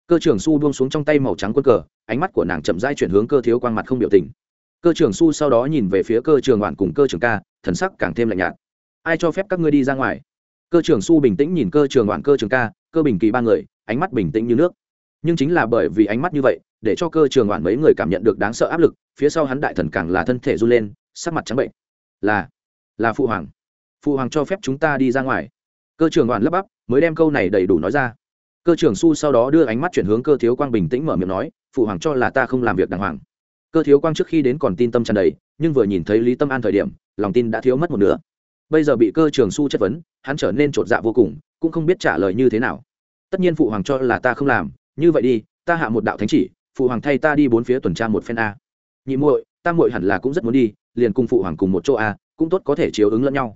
Cơ trường su buông xuống trong tay màu trắng quân cờ, ánh mắt của nàng chậm dai chuyển hướng cơ thiếu quang mặt không biểu tình. Cơ trường su sau đó nhìn về phía cơ trường hoàn cùng cơ trường ca, thần sắc càng thêm lạnh nhạt. Ai cho phép các ngươi đi ra ngoài? Cơ trường su bình tĩnh nhìn cơ trường hoàn cơ trường ca, cơ bình kỳ ba người, ánh mắt bình tĩnh như nước nhưng chính là bởi vì ánh mắt như vậy, để cho cơ trường oản mấy người cảm nhận được đáng sợ áp lực, phía sau hắn đại thần càng là thân thể run lên, sắc mặt trắng bệnh. Là là phụ hoàng. Phụ hoàng cho phép chúng ta đi ra ngoài. Cơ trường oản lấp bắp, mới đem câu này đầy đủ nói ra. Cơ trưởng su sau đó đưa ánh mắt chuyển hướng cơ thiếu quang bình tĩnh mở miệng nói, phụ hoàng cho là ta không làm việc đàng hoàng. Cơ thiếu quang trước khi đến còn tin tâm tràn đầy, nhưng vừa nhìn thấy lý tâm an thời điểm, lòng tin đã thiếu mất một nửa. Bây giờ bị cơ trường su chất vấn, hắn trở nên chột dạ vô cùng, cũng không biết trả lời như thế nào. Tất nhiên phụ hoàng cho là ta không làm như vậy đi, ta hạ một đạo thánh chỉ, phụ hoàng thay ta đi bốn phía tuần tra một phen a. Nhị muội ta muội hẳn là cũng rất muốn đi, liền cùng phụ hoàng cùng một chỗ a, cũng tốt có thể chiếu ứng lẫn nhau.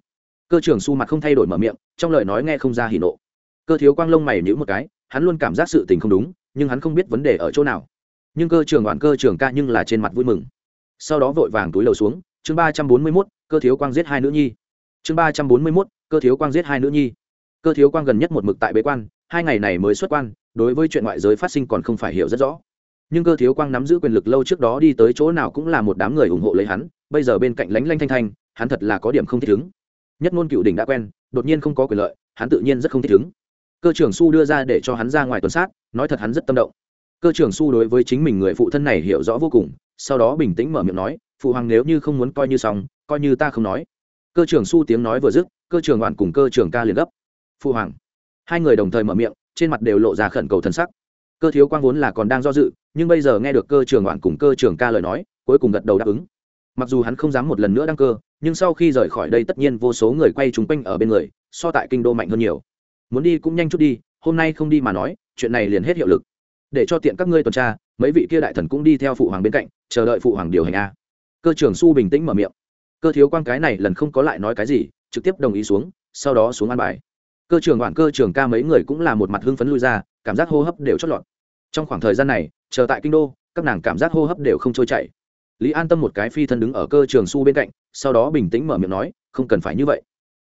Cơ trưởng su mặt không thay đổi mở miệng, trong lời nói nghe không ra hỉ nộ. Cơ thiếu quang lông mày nhữ một cái, hắn luôn cảm giác sự tình không đúng, nhưng hắn không biết vấn đề ở chỗ nào. Nhưng cơ trưởng đoàn cơ trưởng ca nhưng là trên mặt vui mừng. Sau đó vội vàng túi lầu xuống, chương ba trăm bốn mươi mốt, cơ thiếu quang giết hai nữ nhi. Chương ba trăm bốn mươi mốt, cơ thiếu quang giết hai nữ nhi. Cơ thiếu quang gần nhất một mực tại bế quan hai ngày này mới xuất quan, đối với chuyện ngoại giới phát sinh còn không phải hiểu rất rõ. Nhưng cơ thiếu quang nắm giữ quyền lực lâu trước đó đi tới chỗ nào cũng là một đám người ủng hộ lấy hắn, bây giờ bên cạnh lánh lanh thanh thanh, hắn thật là có điểm không thích ứng. Nhất ngôn cựu đỉnh đã quen, đột nhiên không có quyền lợi, hắn tự nhiên rất không thích ứng. Cơ trưởng su đưa ra để cho hắn ra ngoài tuần sát, nói thật hắn rất tâm động. Cơ trưởng su đối với chính mình người phụ thân này hiểu rõ vô cùng, sau đó bình tĩnh mở miệng nói, phụ hoàng nếu như không muốn coi như xong, coi như ta không nói. Cơ trưởng su tiếng nói vừa dứt, cơ trưởng đoàn cùng cơ trưởng ca liền gấp. Phụ hoàng hai người đồng thời mở miệng, trên mặt đều lộ ra khẩn cầu thân sắc. Cơ thiếu quang vốn là còn đang do dự, nhưng bây giờ nghe được cơ trưởng đoạn cùng cơ trưởng ca lời nói, cuối cùng gật đầu đáp ứng. Mặc dù hắn không dám một lần nữa đăng cơ, nhưng sau khi rời khỏi đây tất nhiên vô số người quay chúng quanh ở bên người, so tại kinh đô mạnh hơn nhiều. Muốn đi cũng nhanh chút đi, hôm nay không đi mà nói, chuyện này liền hết hiệu lực. Để cho tiện các ngươi tuần tra, mấy vị kia đại thần cũng đi theo phụ hoàng bên cạnh, chờ đợi phụ hoàng điều hành a. Cơ trưởng su bình tĩnh mở miệng. Cơ thiếu quan cái này lần không có lại nói cái gì, trực tiếp đồng ý xuống, sau đó xuống ăn bài cơ trưởng đoạn cơ trưởng ca mấy người cũng là một mặt hưng phấn lui ra, cảm giác hô hấp đều chót lọt. Trong khoảng thời gian này, chờ tại kinh đô, các nàng cảm giác hô hấp đều không trôi chảy. Lý an tâm một cái phi thân đứng ở cơ trường su bên cạnh, sau đó bình tĩnh mở miệng nói, không cần phải như vậy.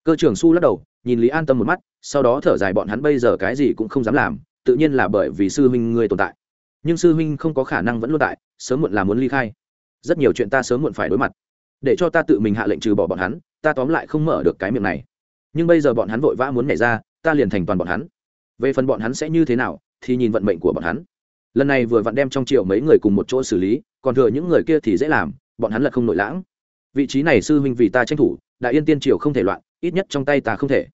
Cơ trường su lắc đầu, nhìn lý an tâm một mắt, sau đó thở dài bọn hắn bây giờ cái gì cũng không dám làm, tự nhiên là bởi vì sư huynh ngươi tồn tại. Nhưng sư huynh không có khả năng vẫn luôn tại, sớm muộn là muốn ly khai. Rất nhiều chuyện ta sớm muộn phải đối mặt. Để cho ta tự mình hạ lệnh trừ bỏ bọn hắn, ta tóm lại không mở được cái miệng này nhưng bây giờ bọn hắn vội vã muốn nhảy ra, ta liền thành toàn bọn hắn. Về phần bọn hắn sẽ như thế nào, thì nhìn vận mệnh của bọn hắn. Lần này vừa vặn đem trong triệu mấy người cùng một chỗ xử lý, còn thừa những người kia thì dễ làm, bọn hắn là không nội lãng. Vị trí này sư huynh vì ta tranh thủ, đại yên tiên triều không thể loạn, ít nhất trong tay ta không thể.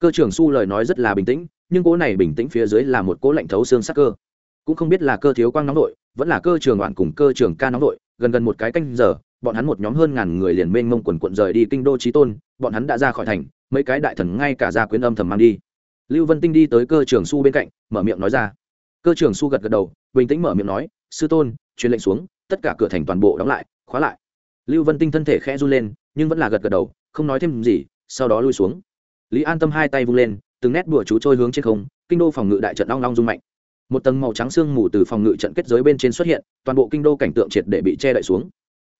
Cơ trưởng su lời nói rất là bình tĩnh, nhưng cỗ này bình tĩnh phía dưới là một cỗ lạnh thấu xương sắc cơ. Cũng không biết là cơ thiếu quang nóng đội, vẫn là cơ trường đoạn cùng cơ trường ca nóng đội, gần gần một cái canh giờ, bọn hắn một nhóm hơn ngàn người liền mênh mông quần quận rời đi kinh đô trí tôn, bọn hắn đã ra khỏi thành mấy cái đại thần ngay cả gia quyến âm thầm mang đi. Lưu vân tinh đi tới cơ trường su bên cạnh, mở miệng nói ra. Cơ trường su gật gật đầu, bình tĩnh mở miệng nói, sư tôn, truyền lệnh xuống, tất cả cửa thành toàn bộ đóng lại, khóa lại. Lưu vân tinh thân thể khẽ run lên, nhưng vẫn là gật gật đầu, không nói thêm gì, sau đó lui xuống. Lý an tâm hai tay vung lên, từng nét bùa chú trôi hướng trên không, kinh đô phòng ngự đại trận long long rung mạnh. Một tầng màu trắng sương mù từ phòng ngự trận kết giới bên trên xuất hiện, toàn bộ kinh đô cảnh tượng triệt để bị che đậy xuống.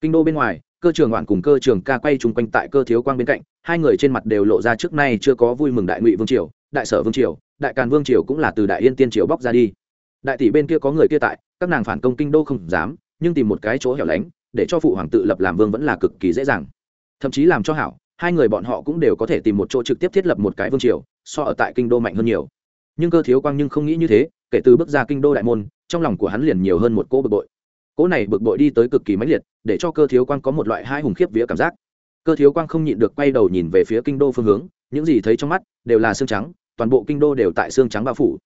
Kinh đô bên ngoài cơ trường oản cùng cơ trường ca quay chung quanh tại cơ thiếu quang bên cạnh, hai người trên mặt đều lộ ra trước nay chưa có vui mừng đại ngụy vương triều, đại sở vương triều, đại càn vương triều cũng là từ đại yên tiên triều bóc ra đi. Đại tỷ bên kia có người kia tại, các nàng phản công kinh đô không dám, nhưng tìm một cái chỗ hẻo lánh, để cho phụ hoàng tự lập làm vương vẫn là cực kỳ dễ dàng. Thậm chí làm cho hảo, hai người bọn họ cũng đều có thể tìm một chỗ trực tiếp thiết lập một cái vương triều, so ở tại kinh đô mạnh hơn nhiều. Nhưng cơ thiếu quang nhưng không nghĩ như thế, kể từ bước ra kinh đô đại môn, trong lòng của hắn liền nhiều hơn một cỗ bực bội. Cỗ này bực bội đi tới cực kỳ mãnh liệt để cho cơ thiếu quang có một loại hai hùng khiếp vía cảm giác. Cơ thiếu quang không nhịn được quay đầu nhìn về phía kinh đô phương hướng, những gì thấy trong mắt đều là xương trắng, toàn bộ kinh đô đều tại xương trắng bao phủ.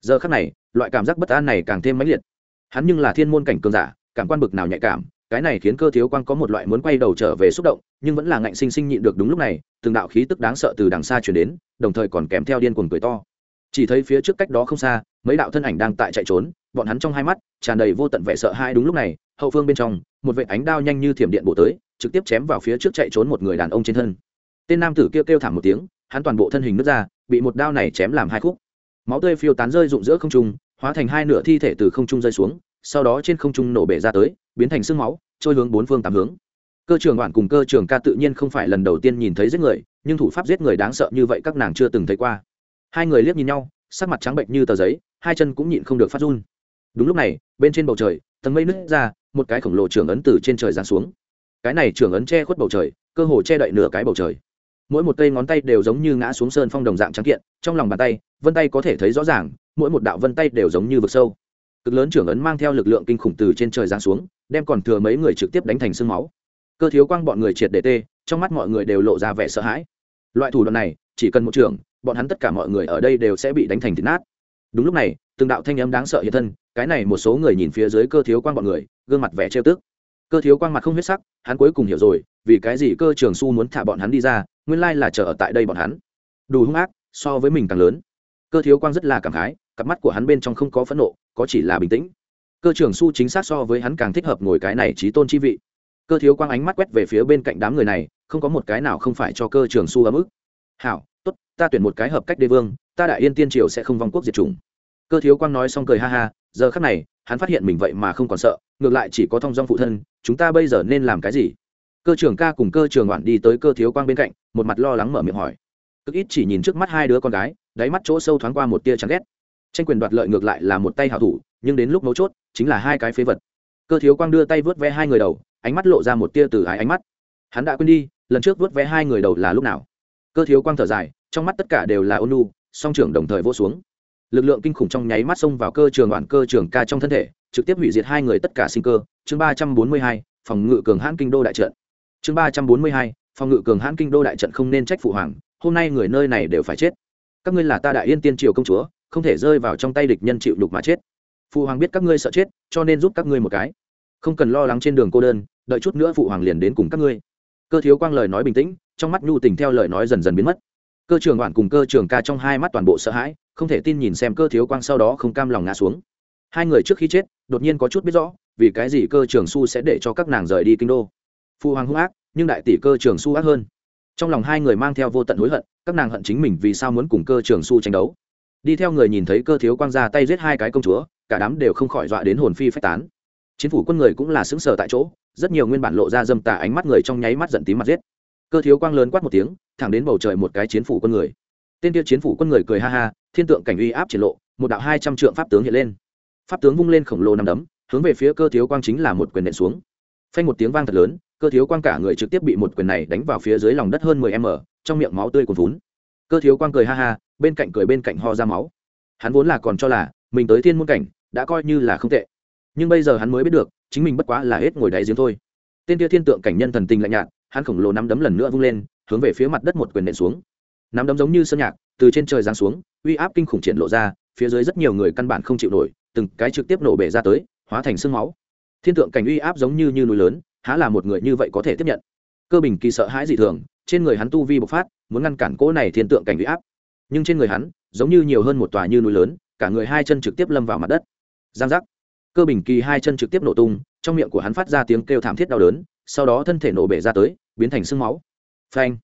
Giờ khắc này, loại cảm giác bất an này càng thêm mãnh liệt. Hắn nhưng là thiên môn cảnh cường giả, cảm quan bực nào nhạy cảm, cái này khiến cơ thiếu quang có một loại muốn quay đầu trở về xúc động, nhưng vẫn là ngạnh sinh sinh nhịn được đúng lúc này, từng đạo khí tức đáng sợ từ đằng xa chuyển đến, đồng thời còn kèm theo điên cuồng cười to. Chỉ thấy phía trước cách đó không xa, mấy đạo thân ảnh đang tại chạy trốn, bọn hắn trong hai mắt tràn đầy vô tận vẻ sợ hãi đúng lúc này hậu phương bên trong, một vệ ánh đao nhanh như thiểm điện bổ tới, trực tiếp chém vào phía trước chạy trốn một người đàn ông trên thân. Tên nam tử kêu kêu thảm một tiếng, hắn toàn bộ thân hình nứt ra, bị một đao này chém làm hai khúc. Máu tươi phiêu tán rơi rụng giữa không trung, hóa thành hai nửa thi thể từ không trung rơi xuống, sau đó trên không trung nổ bể ra tới, biến thành sương máu, trôi hướng bốn phương tám hướng. Cơ trường đoạn cùng cơ trường ca tự nhiên không phải lần đầu tiên nhìn thấy giết người, nhưng thủ pháp giết người đáng sợ như vậy các nàng chưa từng thấy qua. Hai người liếc nhìn nhau, sắc mặt trắng bệnh như tờ giấy, hai chân cũng nhịn không được phát run. Đúng lúc này, bên trên bầu trời, tầng mây nứt ra một cái khổng lồ trưởng ấn từ trên trời giáng xuống. Cái này trưởng ấn che khuất bầu trời, cơ hồ che đậy nửa cái bầu trời. Mỗi một cây ngón tay đều giống như ngã xuống sơn phong đồng dạng trắng kiện, trong lòng bàn tay, vân tay có thể thấy rõ ràng, mỗi một đạo vân tay đều giống như vực sâu. Cực lớn trưởng ấn mang theo lực lượng kinh khủng từ trên trời giáng xuống, đem còn thừa mấy người trực tiếp đánh thành sương máu. Cơ thiếu quang bọn người triệt để tê, trong mắt mọi người đều lộ ra vẻ sợ hãi. Loại thủ đoạn này, chỉ cần một trưởng bọn hắn tất cả mọi người ở đây đều sẽ bị đánh thành thịt nát. Đúng lúc này từng đạo thanh âm đáng sợ hiện thân, cái này một số người nhìn phía dưới cơ thiếu quang bọn người, gương mặt vẻ trêu tức. Cơ thiếu quang mặt không huyết sắc, hắn cuối cùng hiểu rồi, vì cái gì cơ trường su muốn thả bọn hắn đi ra, nguyên lai là chờ ở tại đây bọn hắn. Đủ hung ác, so với mình càng lớn. Cơ thiếu quang rất là cảm khái, cặp mắt của hắn bên trong không có phẫn nộ, có chỉ là bình tĩnh. Cơ trưởng su chính xác so với hắn càng thích hợp ngồi cái này trí tôn chi vị. Cơ thiếu quang ánh mắt quét về phía bên cạnh đám người này, không có một cái nào không phải cho cơ trưởng su ấm ức. Hảo, tốt, ta tuyển một cái hợp cách đế vương, ta đại yên tiên triều sẽ không vong quốc diệt chủng cơ thiếu quang nói xong cười ha ha, giờ khắc này, hắn phát hiện mình vậy mà không còn sợ, ngược lại chỉ có thong dong phụ thân, chúng ta bây giờ nên làm cái gì? Cơ trưởng ca cùng cơ trường ngoạn đi tới cơ thiếu quang bên cạnh, một mặt lo lắng mở miệng hỏi. Cực ít chỉ nhìn trước mắt hai đứa con gái, đáy mắt chỗ sâu thoáng qua một tia chán ghét. Tranh quyền đoạt lợi ngược lại là một tay hảo thủ, nhưng đến lúc mấu chốt, chính là hai cái phế vật. Cơ thiếu quang đưa tay vớt ve hai người đầu, ánh mắt lộ ra một tia từ ái ánh mắt. Hắn đã quên đi, lần trước vớt ve hai người đầu là lúc nào? Cơ thiếu quang thở dài, trong mắt tất cả đều là ôn nu song trưởng đồng thời vô xuống lực lượng kinh khủng trong nháy mắt xông vào cơ trường đoạn cơ trường ca trong thân thể, trực tiếp hủy diệt hai người tất cả sinh cơ. Chương ba trăm bốn mươi hai, phòng ngự cường hãn kinh đô đại trận. Chương ba trăm bốn mươi hai, phòng ngự cường hãn kinh đô đại trận không nên trách phụ hoàng, hôm nay người nơi này đều phải chết. Các ngươi là ta đại yên tiên triều công chúa, không thể rơi vào trong tay địch nhân chịu đục mà chết. Phụ hoàng biết các ngươi sợ chết, cho nên giúp các ngươi một cái. Không cần lo lắng trên đường cô đơn, đợi chút nữa phụ hoàng liền đến cùng các ngươi. Cơ thiếu quang lời nói bình tĩnh, trong mắt nhu tình theo lời nói dần dần biến mất cơ trường đoạn cùng cơ trường ca trong hai mắt toàn bộ sợ hãi, không thể tin nhìn xem cơ thiếu quang sau đó không cam lòng ngã xuống. Hai người trước khi chết, đột nhiên có chút biết rõ, vì cái gì cơ trường su sẽ để cho các nàng rời đi kinh đô. Phụ hoàng hung ác, nhưng đại tỷ cơ trường su ác hơn. Trong lòng hai người mang theo vô tận hối hận, các nàng hận chính mình vì sao muốn cùng cơ trường su tranh đấu. Đi theo người nhìn thấy cơ thiếu quang ra tay giết hai cái công chúa, cả đám đều không khỏi dọa đến hồn phi phách tán. Chính phủ quân người cũng là xứng sở tại chỗ, rất nhiều nguyên bản lộ ra dâm tà ánh mắt người trong nháy mắt giận tím mặt giết cơ thiếu quang lớn quát một tiếng, thẳng đến bầu trời một cái chiến phủ quân người. Tên kia chiến phủ quân người cười ha ha, thiên tượng cảnh uy áp triển lộ, một đạo hai trăm trượng pháp tướng hiện lên. Pháp tướng vung lên khổng lồ nằm đấm, hướng về phía cơ thiếu quang chính là một quyền nện xuống. Phanh một tiếng vang thật lớn, cơ thiếu quang cả người trực tiếp bị một quyền này đánh vào phía dưới lòng đất hơn mười m, trong miệng máu tươi cuồn vún cơ thiếu quang cười ha ha, bên cạnh cười bên cạnh ho ra máu. Hắn vốn là còn cho là, mình tới thiên môn cảnh, đã coi như là không tệ. Nhưng bây giờ hắn mới biết được, chính mình bất quá là hết ngồi đáy giếng thôi. Tên kia thiên tượng cảnh nhân thần tình lạnh nhạt hắn khổng lồ nắm đấm lần nữa vung lên, hướng về phía mặt đất một quyền nện xuống. Nắm đấm giống như sơn nhạc, từ trên trời giáng xuống, uy áp kinh khủng triển lộ ra, phía dưới rất nhiều người căn bản không chịu nổi, từng cái trực tiếp nổ bể ra tới, hóa thành sương máu. Thiên tượng cảnh uy áp giống như như núi lớn, há là một người như vậy có thể tiếp nhận? Cơ bình kỳ sợ hãi dị thường, trên người hắn tu vi bộc phát, muốn ngăn cản cỗ này thiên tượng cảnh uy áp. Nhưng trên người hắn, giống như nhiều hơn một tòa như núi lớn, cả người hai chân trực tiếp lâm vào mặt đất. Giang giác. Cơ bình kỳ hai chân trực tiếp nổ tung, trong miệng của hắn phát ra tiếng kêu thảm thiết đau đớn sau đó thân thể nổ bể ra tới, biến thành sương máu. Phanh!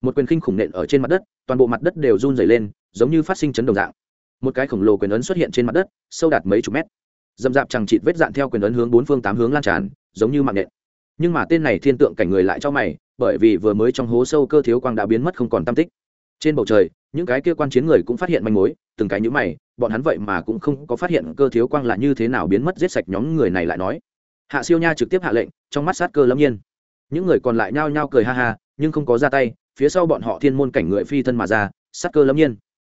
Một quyền khinh khủng nện ở trên mặt đất, toàn bộ mặt đất đều run dày lên, giống như phát sinh chấn đồng dạng. Một cái khổng lồ quyền ấn xuất hiện trên mặt đất, sâu đạt mấy chục mét. Dầm dạp chẳng chịt vết dạn theo quyền ấn hướng bốn phương tám hướng lan tràn, giống như mạng nện. Nhưng mà tên này thiên tượng cảnh người lại cho mày, bởi vì vừa mới trong hố sâu cơ thiếu quang đã biến mất không còn tam tích. Trên bầu trời, những cái kia quan chiến người cũng phát hiện manh mối, từng cái nhữ mày, bọn hắn vậy mà cũng không có phát hiện cơ thiếu quang là như thế nào biến mất giết sạch nhóm người này lại nói hạ siêu nha trực tiếp hạ lệnh, trong mắt sát cơ lâm nhiên. Những người còn lại nhao nhao cười ha ha, nhưng không có ra tay, phía sau bọn họ thiên môn cảnh người phi thân mà ra, sát cơ lâm nhiên.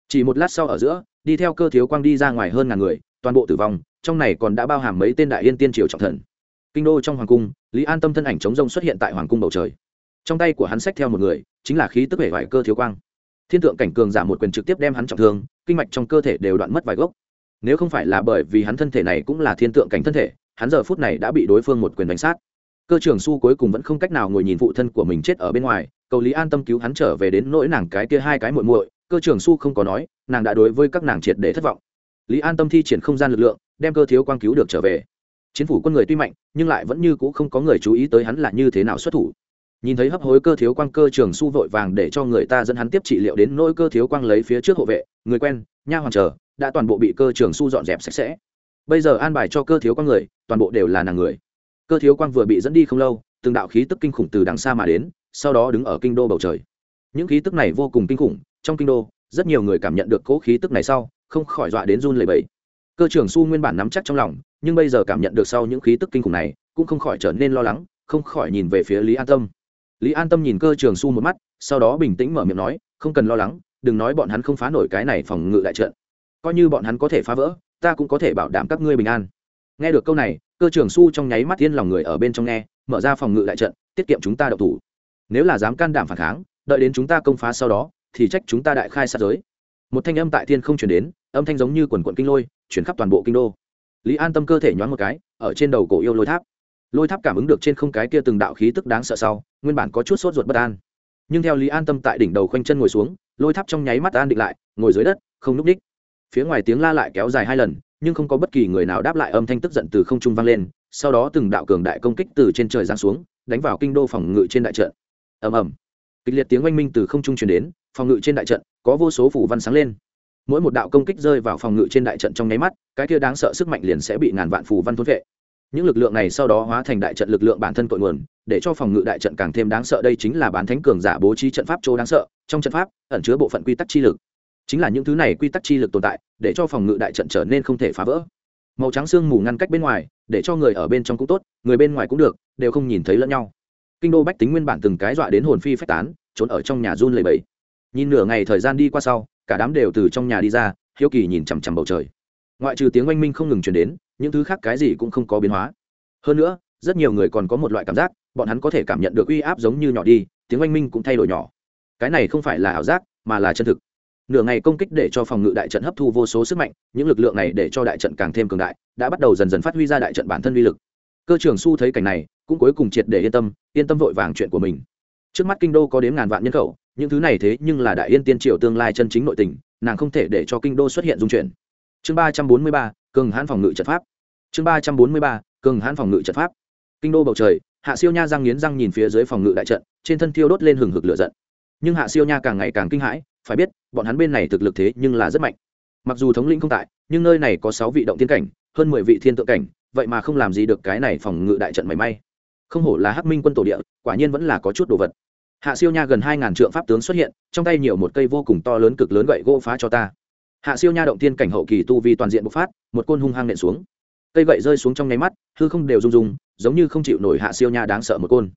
Chỉ một lát sau ở giữa, đi theo cơ thiếu quang đi ra ngoài hơn ngàn người, toàn bộ tử vong, trong này còn đã bao hàm mấy tên đại yên tiên triều trọng thần. Kinh đô trong hoàng cung, lý an tâm thân ảnh chống rông xuất hiện tại hoàng cung bầu trời. Trong tay của hắn xách theo một người, chính là khí tức vẻ vải cơ thiếu quang. Thiên tượng cảnh cường giả một quyền trực tiếp đem hắn trọng thương, kinh mạch trong cơ thể đều đoạn mất vài gốc. Nếu không phải là bởi vì hắn thân thể này cũng là thiên tượng cảnh thân thể hắn giờ phút này đã bị đối phương một quyền đánh sát. Cơ trưởng su cuối cùng vẫn không cách nào ngồi nhìn phụ thân của mình chết ở bên ngoài, cầu lý an tâm cứu hắn trở về đến nỗi nàng cái kia hai cái muội muội, cơ trưởng su không có nói, nàng đã đối với các nàng triệt để thất vọng. Lý an tâm thi triển không gian lực lượng, đem cơ thiếu quang cứu được trở về. Chiến phủ quân người tuy mạnh, nhưng lại vẫn như c ũ không có người chú ý tới hắn là như thế nào xuất thủ. Nhìn thấy hấp hối cơ thiếu quang, cơ trường su vội vàng để cho người ta dẫn hắn tiếp trị liệu đến nỗi cơ thiếu quang lấy phía trước hộ vệ. Người quen, nha hoàn chờ, đã toàn bộ bị cơ trường su dọn dẹp sạch sẽ bây giờ an bài cho cơ thiếu quang người, toàn bộ đều là nàng người. Cơ thiếu quang vừa bị dẫn đi không lâu, từng đạo khí tức kinh khủng từ đằng xa mà đến, sau đó đứng ở kinh đô bầu trời. Những khí tức này vô cùng kinh khủng, trong kinh đô, rất nhiều người cảm nhận được cỗ khí tức này sau, không khỏi dọa đến run lẩy bẩy. Cơ trưởng su nguyên bản nắm chắc trong lòng, nhưng bây giờ cảm nhận được sau những khí tức kinh khủng này, cũng không khỏi trở nên lo lắng, không khỏi nhìn về phía lý an tâm. Lý an tâm nhìn cơ trường su một mắt, sau đó bình tĩnh mở miệng nói, không cần lo lắng, đừng nói bọn hắn không phá nổi cái này phòng ngự đại trận. Coi như bọn hắn có thể phá vỡ ta cũng có thể bảo đảm các ngươi bình an. Nghe được câu này, cơ trưởng su trong nháy mắt yên lòng người ở bên trong nghe, mở ra phòng ngự đại trận, tiết kiệm chúng ta đậu thủ. Nếu là dám can đảm phản kháng, đợi đến chúng ta công phá sau đó, thì trách chúng ta đại khai sát giới. Một thanh âm tại thiên không chuyển đến, âm thanh giống như quần quận kinh lôi, chuyển khắp toàn bộ kinh đô. Lý an tâm cơ thể nhoáng một cái, ở trên đầu cổ yêu lôi tháp. Lôi tháp cảm ứng được trên không cái kia từng đạo khí tức đáng sợ sau, nguyên bản có chút sốt ruột bất an. Nhưng theo lý an tâm tại đỉnh đầu khoanh chân ngồi xuống, lôi tháp trong nháy mắt an định lại, ngồi dưới đất, không núp đích phía ngoài tiếng la lại kéo dài hai lần, nhưng không có bất kỳ người nào đáp lại âm thanh tức giận từ không trung vang lên, sau đó từng đạo cường đại công kích từ trên trời giáng xuống, đánh vào kinh đô phòng ngự trên đại trận. Ầm ầm. Kịch liệt tiếng oanh minh từ không trung truyền đến, phòng ngự trên đại trận, có vô số phủ văn sáng lên. Mỗi một đạo công kích rơi vào phòng ngự trên đại trận trong nháy mắt, cái kia đáng sợ sức mạnh liền sẽ bị ngàn vạn phủ văn thôn vệ. Những lực lượng này sau đó hóa thành đại trận lực lượng bản thân cội nguồn, để cho phòng ngự đại trận càng thêm đáng sợ. Đây chính là bán thánh cường giả bố trí trận pháp chỗ đáng sợ. Trong trận pháp, ẩn chứa bộ phận quy tắc chi lực chính là những thứ này quy tắc chi lực tồn tại, để cho phòng ngự đại trận trở nên không thể phá vỡ. Màu trắng sương mù ngăn cách bên ngoài, để cho người ở bên trong cũng tốt, người bên ngoài cũng được, đều không nhìn thấy lẫn nhau. Kinh đô bách tính nguyên bản từng cái dọa đến hồn phi phách tán, trốn ở trong nhà run lầy bẫy nhìn nửa ngày thời gian đi qua sau, cả đám đều từ trong nhà đi ra, hiếu kỳ nhìn chằm chằm bầu trời. Ngoại trừ tiếng oanh minh không ngừng chuyển đến, những thứ khác cái gì cũng không có biến hóa. Hơn nữa, rất nhiều người còn có một loại cảm giác, bọn hắn có thể cảm nhận được uy áp giống như nhỏ đi, tiếng oanh minh cũng thay đổi nhỏ. Cái này không phải là ảo giác, mà là chân thực nửa ngày công kích để cho phòng ngự đại trận hấp thu vô số sức mạnh, những lực lượng này để cho đại trận càng thêm cường đại, đã bắt đầu dần dần phát huy ra đại trận bản thân uy lực. Cơ trưởng su thấy cảnh này, cũng cuối cùng triệt để yên tâm yên tâm vội vàng chuyện của mình. Trước mắt kinh đô có đến ngàn vạn nhân khẩu, những thứ này thế nhưng là đại yên tiên triều tương lai chân chính nội tình, nàng không thể để cho kinh đô xuất hiện dung chuyển. Chương ba trăm bốn mươi ba, cường hãn phòng ngự trận pháp. Chương ba trăm bốn mươi ba, cường hãn phòng ngự trận pháp. Kinh đô bầu trời, hạ siêu nha răng nghiến răng nhìn phía dưới phòng ngự đại trận, trên thân thiêu đốt lên hừng hực lửa giận. Nhưng hạ siêu nha càng ngày càng kinh hãi phải biết, bọn hắn bên này thực lực thế nhưng là rất mạnh. Mặc dù thống lĩnh không tại, nhưng nơi này có sáu vị động thiên cảnh, hơn mười vị thiên tượng cảnh, vậy mà không làm gì được cái này phòng ngự đại trận mảy may. Không hổ là hắc minh quân tổ địa, quả nhiên vẫn là có chút đồ vật. Hạ siêu nha gần hai ngàn trượng pháp tướng xuất hiện, trong tay nhiều một cây vô cùng to lớn cực lớn gậy gỗ phá cho ta. Hạ siêu nha động tiên cảnh hậu kỳ tu vi toàn diện bộc phát, một côn hung hăng nện xuống. Cây gậy rơi xuống trong nháy mắt, hư không đều rung rung, giống như không chịu nổi hạ siêu nha đáng sợ một côn.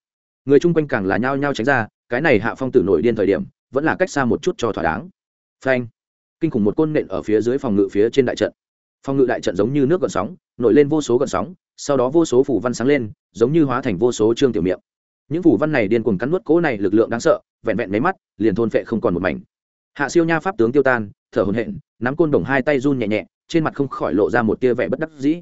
Người chung quanh càng là nhao nhao tránh ra, cái này hạ phong tử nổi điên thời điểm vẫn là cách xa một chút cho thỏa đáng. Phanh. Kinh khủng một côn nện ở phía dưới phòng ngự phía trên đại trận. Phòng ngự đại trận giống như nước gợn sóng, nổi lên vô số gợn sóng, sau đó vô số phủ văn sáng lên, giống như hóa thành vô số trương tiểu miệng. Những phủ văn này điên cuồng cắn nuốt cỗ này lực lượng đáng sợ, vẹn vẹn mấy mắt, liền thôn phệ không còn một mảnh. Hạ siêu nha pháp tướng tiêu tan, thở hồn hện nắm côn đồng hai tay run nhẹ nhẹ, trên mặt không khỏi lộ ra một tia vẻ bất đắc dĩ.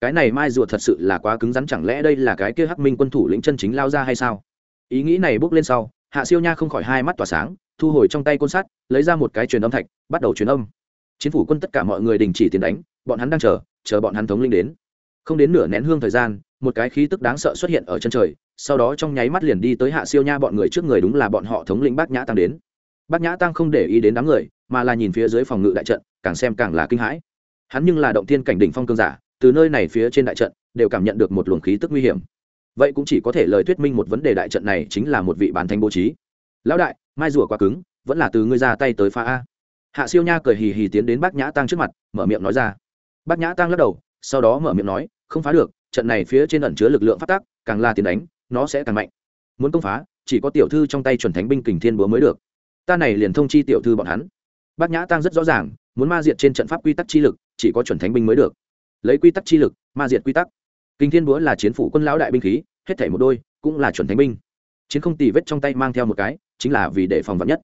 Cái này mai rùa thật sự là quá cứng rắn, chẳng lẽ đây là cái kia hắc minh quân thủ lĩnh chân chính lao ra hay sao? Ý nghĩ này bước lên sau hạ siêu nha không khỏi hai mắt tỏa sáng, thu hồi trong tay côn sắt, lấy ra một cái truyền âm thạch, bắt đầu truyền âm. Chính phủ quân tất cả mọi người đình chỉ tiền đánh, bọn hắn đang chờ chờ bọn hắn thống linh đến. Không đến nửa nén hương thời gian, một cái khí tức đáng sợ xuất hiện ở chân trời, sau đó trong nháy mắt liền đi tới hạ siêu nha bọn người trước người đúng là bọn họ thống lĩnh bác nhã tăng đến. Bác nhã tăng không để ý đến đám người, mà là nhìn phía dưới phòng ngự đại trận, càng xem càng là kinh hãi. Hắn nhưng là động thiên cảnh đỉnh phong cương giả, từ nơi này phía trên đại trận, đều cảm nhận được một luồng khí tức nguy hiểm vậy cũng chỉ có thể lời thuyết minh một vấn đề đại trận này chính là một vị bán thánh bố trí. Lão đại, mai rùa quá cứng, vẫn là từ ngươi ra tay tới phá a. Hạ siêu nha cười hì hì tiến đến bác nhã tăng trước mặt, mở miệng nói ra. Bác nhã tăng lắc đầu, sau đó mở miệng nói, không phá được, trận này phía trên ẩn chứa lực lượng phát tác, càng là tiền đánh, nó sẽ càng mạnh. Muốn công phá, chỉ có tiểu thư trong tay chuẩn thánh binh kình thiên búa mới được. Ta này liền thông chi tiểu thư bọn hắn. Bác nhã tăng rất rõ ràng, muốn ma diệt trên trận pháp quy tắc chi lực, chỉ có chuẩn thánh binh mới được. Lấy quy tắc chi lực, ma diệt quy tắc kinh thiên búa là chiến phủ quân lão đại binh khí, hết thảy một đôi, cũng là chuẩn thánh binh. Chiến không tì vết trong tay mang theo một cái, chính là vì để phòng vật nhất.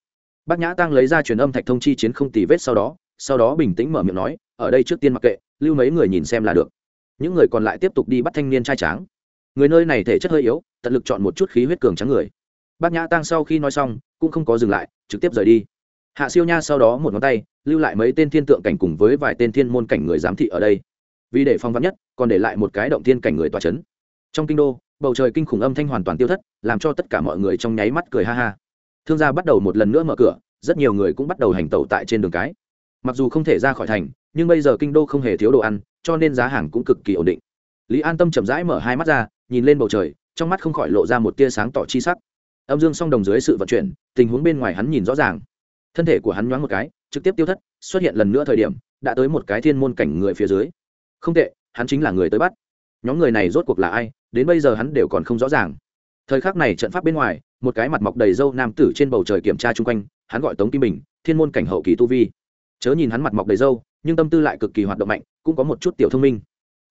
Bác nhã tăng lấy ra truyền âm thạch thông chi chiến không tì vết sau đó sau đó bình tĩnh mở miệng nói, ở đây trước tiên mặc kệ, lưu mấy người nhìn xem là được. Những người còn lại tiếp tục đi bắt thanh niên trai tráng. Người nơi này thể chất hơi yếu, tận lực chọn một chút khí huyết cường trắng người. Bác nhã tăng sau khi nói xong, cũng không có dừng lại, trực tiếp rời đi. Hạ siêu nha sau đó một ngón tay, lưu lại mấy tên thiên tượng cảnh cùng với vài tên thiên môn cảnh người giám thị ở đây vì để phong vắn nhất, còn để lại một cái động thiên cảnh người tòa c h ấ n trong kinh đô, bầu trời kinh khủng âm thanh hoàn toàn tiêu thất, làm cho tất cả mọi người trong nháy mắt cười ha ha. Thương gia bắt đầu một lần nữa mở cửa, rất nhiều người cũng bắt đầu hành tẩu tại trên đường cái. Mặc dù không thể ra khỏi thành, nhưng bây giờ kinh đô không hề thiếu đồ ăn, cho nên giá hàng cũng cực kỳ ổn định. Lý an tâm chậm rãi mở hai mắt ra, nhìn lên bầu trời, trong mắt không khỏi lộ ra một tia sáng tỏ chi sắc. Âm dương song đồng dưới sự vận chuyển, tình huống bên ngoài hắn nhìn rõ ràng. Thân thể của hắn nhoáng một cái, trực tiếp tiêu thất, xuất hiện lần nữa thời điểm, đã tới một cái thiên môn cảnh người phía dưới không tệ, hắn chính là người tới bắt. Nhóm người này rốt cuộc là ai, đến bây giờ hắn đều còn không rõ ràng. Thời khắc này trận pháp bên ngoài, một cái mặt mọc đầy râu nam tử trên bầu trời kiểm tra chung quanh, hắn gọi tống kim bình, thiên môn cảnh hậu kỳ tu vi. Chớ nhìn hắn mặt mọc đầy râu, nhưng tâm tư lại cực kỳ hoạt động mạnh, cũng có một chút tiểu thông minh.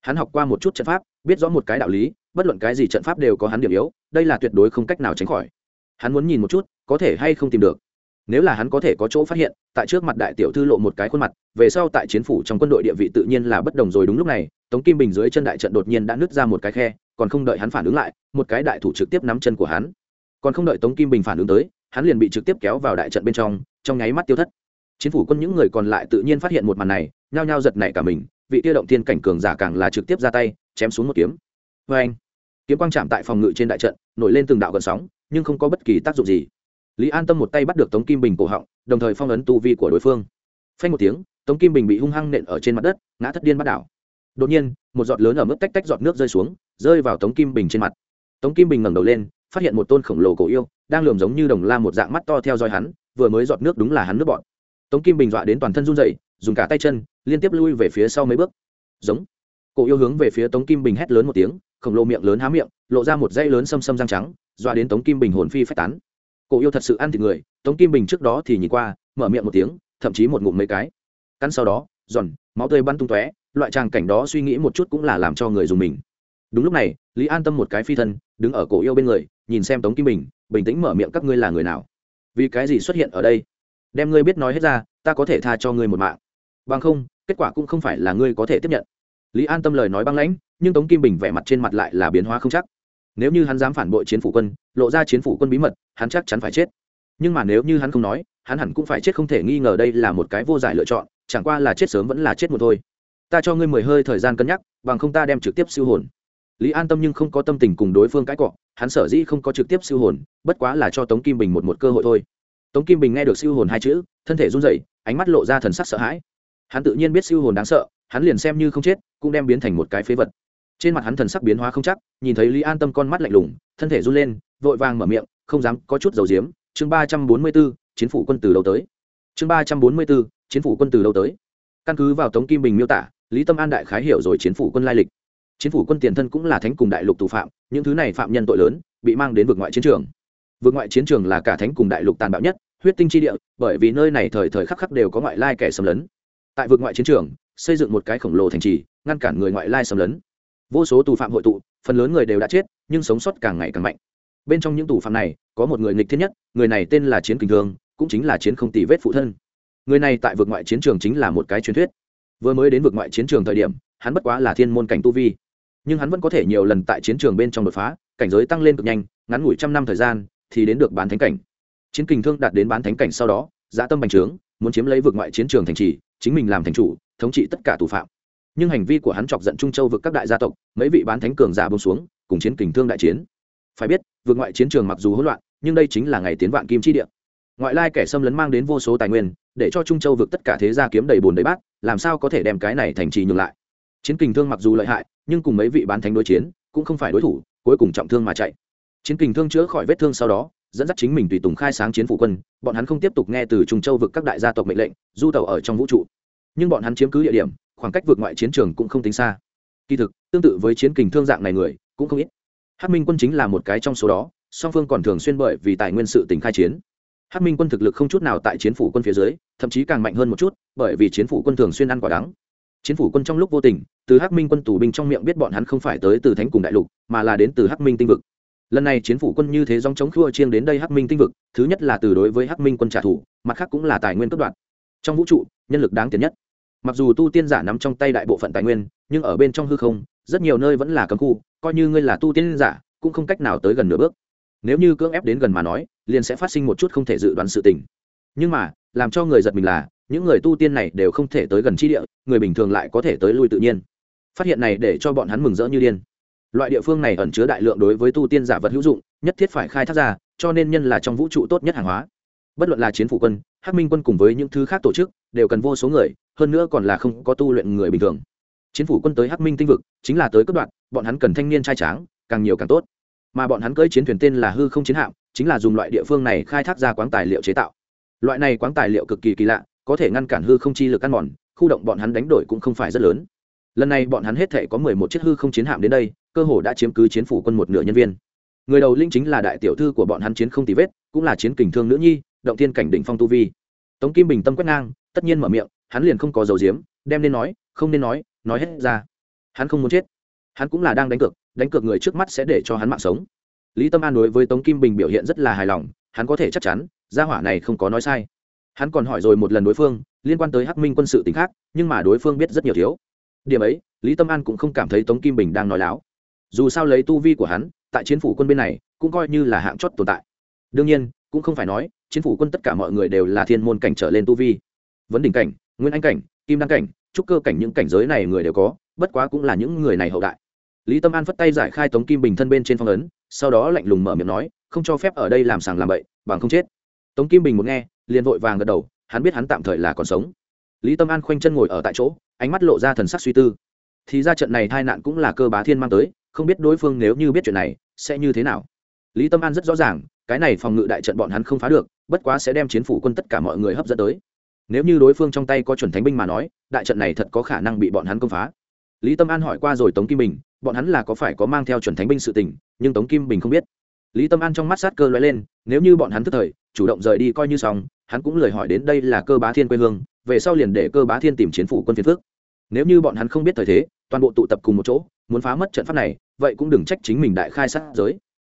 Hắn học qua một chút trận pháp, biết rõ một cái đạo lý, bất luận cái gì trận pháp đều có hắn điểm yếu, đây là tuyệt đối không cách nào tránh khỏi. Hắn muốn nhìn một chút, có thể hay không tìm được nếu là hắn có thể có chỗ phát hiện, tại trước mặt đại tiểu thư lộ một cái khuôn mặt, về sau tại chiến phủ trong quân đội địa vị tự nhiên là bất đồng rồi đúng lúc này, tống kim bình dưới chân đại trận đột nhiên đã nứt ra một cái khe, còn không đợi hắn phản ứng lại, một cái đại thủ trực tiếp nắm chân của hắn. Còn không đợi tống kim bình phản ứng tới, hắn liền bị trực tiếp kéo vào đại trận bên trong trong nháy mắt tiêu thất. Chiến phủ quân những người còn lại tự nhiên phát hiện một màn này, nhao nhao giật nảy cả mình, vị tiêu động thiên cảnh cường giả càng là trực tiếp ra tay, chém xuống một kiếm. Vê anh kiếm quang chạm tại phòng ngự trên đại trận, nổi lên từng đạo gần sóng, nhưng không có bất kỳ tác dụng gì lý an tâm một tay bắt được tống kim bình cổ họng, đồng thời phong ấn tu vi của đối phương. Phanh một tiếng, tống kim bình bị hung hăng nện ở trên mặt đất, ngã thất điên bắt đảo. Đột nhiên, một giọt lớn ở mức tách tách giọt nước rơi xuống, rơi vào tống kim bình trên mặt. Tống kim bình ngẩng đầu lên, phát hiện một tôn khổng lồ cổ yêu, đang lườm giống như đồng la một dạng mắt to theo dõi hắn, vừa mới giọt nước đúng là hắn nước bọn. Tống kim bình dọa đến toàn thân run dậy dùng cả tay chân, liên tiếp lui về phía sau mấy bước. Giống. Cổ yêu hướng về phía tống kim bình hét lớn một tiếng, khổng lồ miệng lớn há miệng, lộ ra một dây lớn xâm xâm răng trắng, dọa đến tống kim bình hồn phi phách tán cổ yêu thật sự ăn thịt người, tống kim bình trước đó thì nhìn qua, mở miệng một tiếng, thậm chí một ngụm mấy cái. Cắn sau đó, giòn, máu tươi bắn tung tóe, loại tràng cảnh đó suy nghĩ một chút cũng là làm cho người dùng mình. Đúng lúc này, lý an tâm một cái phi thân, đứng ở cổ yêu bên người, nhìn xem tống kim bình bình tĩnh mở miệng các ngươi là người nào? Vì cái gì xuất hiện ở đây? Đem ngươi biết nói hết ra, ta có thể tha cho ngươi một mạng. Bằng không, kết quả cũng không phải là ngươi có thể tiếp nhận. Lý an tâm lời nói băng lãnh, nhưng tống kim bình vẻ mặt trên mặt lại là biến hóa không chắc nếu như hắn dám phản bội chiến phủ quân, lộ ra chiến phủ quân bí mật, hắn chắc chắn phải chết. Nhưng mà nếu như hắn không nói, hắn hẳn cũng phải chết không thể nghi ngờ đây là một cái vô giải lựa chọn, chẳng qua là chết sớm vẫn là chết một thôi. Ta cho ngươi mười hơi thời gian cân nhắc, bằng không ta đem trực tiếp siêu hồn. Lý an tâm nhưng không có tâm tình cùng đối phương cãi cọ, hắn sở dĩ không có trực tiếp siêu hồn, bất quá là cho tống kim bình một một cơ hội thôi. Tống kim bình nghe được siêu hồn hai chữ, thân thể run rẩy, ánh mắt lộ ra thần sắc sợ hãi. Hắn tự nhiên biết siêu hồn đáng sợ, hắn liền xem như không chết, cũng đem biến thành một cái phế vật trên mặt hắn thần sắc biến hóa không chắc, nhìn thấy lý an tâm con mắt lạnh lùng, thân thể run lên, vội vàng mở miệng, không dám, có chút dầu diếm. Chương ba trăm bốn mươi b ố chiến phủ quân từ đâu tới? Chương ba trăm bốn mươi b ố chiến phủ quân từ đâu tới? Căn cứ vào tống kim bình miêu tả, lý tâm an đại khái hiểu rồi chiến phủ quân lai lịch. Chiến phủ quân tiền thân cũng là thánh cùng đại lục tù phạm, những thứ này phạm nhân tội lớn, bị mang đến vực ngoại chiến trường. Vực ngoại chiến trường là cả thánh cùng đại lục tàn bạo nhất, huyết tinh chi địa, bởi vì nơi này thời thời khắc khắc đều có ngoại lai kẻ xâm lấn. Tại vực ngoại chiến trường, xây dựng một cái khổng lồ thành trì, ngăn cản người ngoại lai xâm lấn vô số tù phạm hội tụ, phần lớn người đều đã chết, nhưng sống sót càng ngày càng mạnh. Bên trong những tù phạm này, có một người nghịch thiên nhất, người này tên là chiến kình thương, cũng chính là chiến không tỷ vết phụ thân. Người này tại vực ngoại chiến trường chính là một cái truyền thuyết. Vừa mới đến vực ngoại chiến trường thời điểm, hắn bất quá là thiên môn cảnh tu vi. Nhưng hắn vẫn có thể nhiều lần tại chiến trường bên trong đột phá, cảnh giới tăng lên cực nhanh, ngắn ngủi trăm năm thời gian, thì đến được bán thánh cảnh. Chiến kình thương đạt đến bán thánh cảnh sau đó, dã tâm bành trướng, muốn chiếm lấy vực ngoại chiến trường thành trì, chính mình làm thành chủ, thống trị tất cả tù phạm nhưng hành vi của hắn chọc giận trung châu vực các đại gia tộc, mấy vị bán thánh cường giả bông xuống, cùng chiến kình thương đại chiến. Phải biết vượt ngoại chiến trường mặc dù hỗn loạn, nhưng đây chính là ngày tiến vạn kim chi địa. Ngoại lai kẻ xâm lấn mang đến vô số tài nguyên, để cho trung châu vực tất cả thế gia kiếm đầy bồn đầy bát, làm sao có thể đem cái này thành trì nhường lại? Chiến kình thương mặc dù lợi hại, nhưng cùng mấy vị bán thánh đối chiến, cũng không phải đối thủ, cuối cùng trọng thương mà chạy. Chiến kình thương chữa khỏi vết thương sau đó, dẫn dắt chính mình tùy tùng khai sáng chiến phủ quân, bọn hắn không tiếp tục nghe từ trung châu vực các đại gia tộc mệnh lệnh, du tàu ở trong vũ trụ. Nhưng bọn hắn chiếm cứ địa điểm khoảng cách vượt ngoại chiến trường cũng không tính xa. Kỳ thực, tương tự với chiến kình thương dạng này người, cũng không ít. Hát minh quân chính là một cái trong số đó, song phương còn thường xuyên bởi vì tài nguyên sự tỉnh khai chiến. Hát minh quân thực lực không chút nào tại chiến phủ quân phía dưới, thậm chí càng mạnh hơn một chút, bởi vì chiến phủ quân thường xuyên ăn quả đắng. Chiến phủ quân trong lúc vô tình, từ hắc minh quân tù binh trong miệng biết bọn hắn không phải tới từ thánh cùng đại lục, mà là đến từ hắc minh tinh vực. Lần này chiến phủ quân như thế dòng chống khua chiêng đến đây hắc minh tinh vực, thứ nhất là từ đối với hắc minh quân trả thù, mặt khác cũng là tài nguyên cấp đoạn trong vũ trụ, nhân lực đáng tiền nhất mặc dù tu tiên giả nắm trong tay đại bộ phận tài nguyên, nhưng ở bên trong hư không, rất nhiều nơi vẫn là cấm khu, coi như ngươi là tu tiên giả, cũng không cách nào tới gần nửa bước. Nếu như cưỡng ép đến gần mà nói, liền sẽ phát sinh một chút không thể dự đoán sự tình. Nhưng mà, làm cho người giật mình là, những người tu tiên này đều không thể tới gần chi địa, người bình thường lại có thể tới lui tự nhiên. Phát hiện này để cho bọn hắn mừng rỡ như điên. Loại địa phương này ẩn chứa đại lượng đối với tu tiên giả vật hữu dụng, nhất thiết phải khai thác ra, cho nên nhân là trong vũ trụ tốt nhất hàng hóa. Bất luận là chiến phủ quân, hắc minh quân cùng với những thứ khác tổ chức, đều cần vô số người hơn nữa còn là không có tu luyện người bình thường. Chiến phủ quân tới hắc minh tinh vực, chính là tới cấp đoạn, bọn hắn cần thanh niên trai tráng, càng nhiều càng tốt. Mà bọn hắn cưỡi chiến thuyền tên là hư không chiến hạm, chính là dùng loại địa phương này khai thác ra quáng tài liệu chế tạo. Loại này quáng tài liệu cực kỳ kỳ lạ, có thể ngăn cản hư không chi lực ăn mòn, khu động bọn hắn đánh đổi cũng không phải rất lớn. Lần này bọn hắn hết thể có mười một chiếc hư không chiến hạm đến đây, cơ hồ đã chiếm cứ chiến phủ quân một nửa nhân viên. Người đầu linh chính là đại tiểu thư của bọn hắn chiến không tì vết, cũng là chiến kình thương nữ nhi, động thiên cảnh đỉnh phong tu vi. Tống kim bình tâm quét ngang, tất nhiên mở miệng hắn liền không có dầu diếm đem nên nói, không nên nói nói hết ra. Hắn không muốn chết. Hắn cũng là đang đánh cược đánh cược người trước mắt sẽ để cho hắn mạng sống. Lý tâm an đối với tống kim bình biểu hiện rất là hài lòng, hắn có thể chắc chắn, gia hỏa này không có nói sai. Hắn còn hỏi rồi một lần đối phương, liên quan tới hắc minh quân sự t khác, nhưng mà đối phương biết rất nhiều thiếu. Điểm ấy, lý tâm an cũng không cảm thấy tống kim bình đang nói láo. Dù sao lấy tu vi của hắn, tại chiến phủ quân bên này, cũng coi như là hạng chót tồn tại. Đương nhiên, cũng không phải nói, chiến phủ quân tất cả mọi người đều là thiên môn cảnh trở lên tu vi vấn đỉnh cảnh, nguyên anh cảnh, kim đăng cảnh, trúc cơ cảnh những cảnh giới này người đều có, bất quá cũng là những người này hậu đại. Lý tâm an phất tay giải khai tống kim bình thân bên trên phong ấn, sau đó lạnh lùng mở miệng nói, không cho phép ở đây làm sàng làm bậy, bằng không chết. Tống kim bình muốn nghe, liền vội vàng gật đầu, hắn biết hắn tạm thời là còn sống. Lý tâm an khoanh chân ngồi ở tại chỗ, ánh mắt lộ ra thần sắc suy tư. Thì ra trận này tai nạn cũng là cơ bá thiên mang tới, không biết đối phương nếu như biết chuyện này, sẽ như thế nào. Lý tâm an rất rõ ràng, cái này phòng ngự đại trận bọn hắn không phá được, bất quá sẽ đem chiến phủ quân tất cả mọi người hấp dẫn tới nếu như đối phương trong tay có chuẩn thánh binh mà nói, đại trận này thật có khả năng bị bọn hắn công phá. Lý tâm an hỏi qua rồi tống kim bình, bọn hắn là có phải có mang theo chuẩn thánh binh sự tình, nhưng tống kim bình không biết. Lý tâm an trong mắt sát cơ lóe lên, nếu như bọn hắn thức thời, chủ động rời đi coi như xong, hắn cũng lời hỏi đến đây là cơ bá thiên quê hương, về sau liền để cơ bá thiên tìm chiến phủ quân phiên phước. Nếu như bọn hắn không biết thời thế, toàn bộ tụ tập cùng một chỗ, muốn phá mất trận pháp này, vậy cũng đừng trách chính mình đại khai sát giới.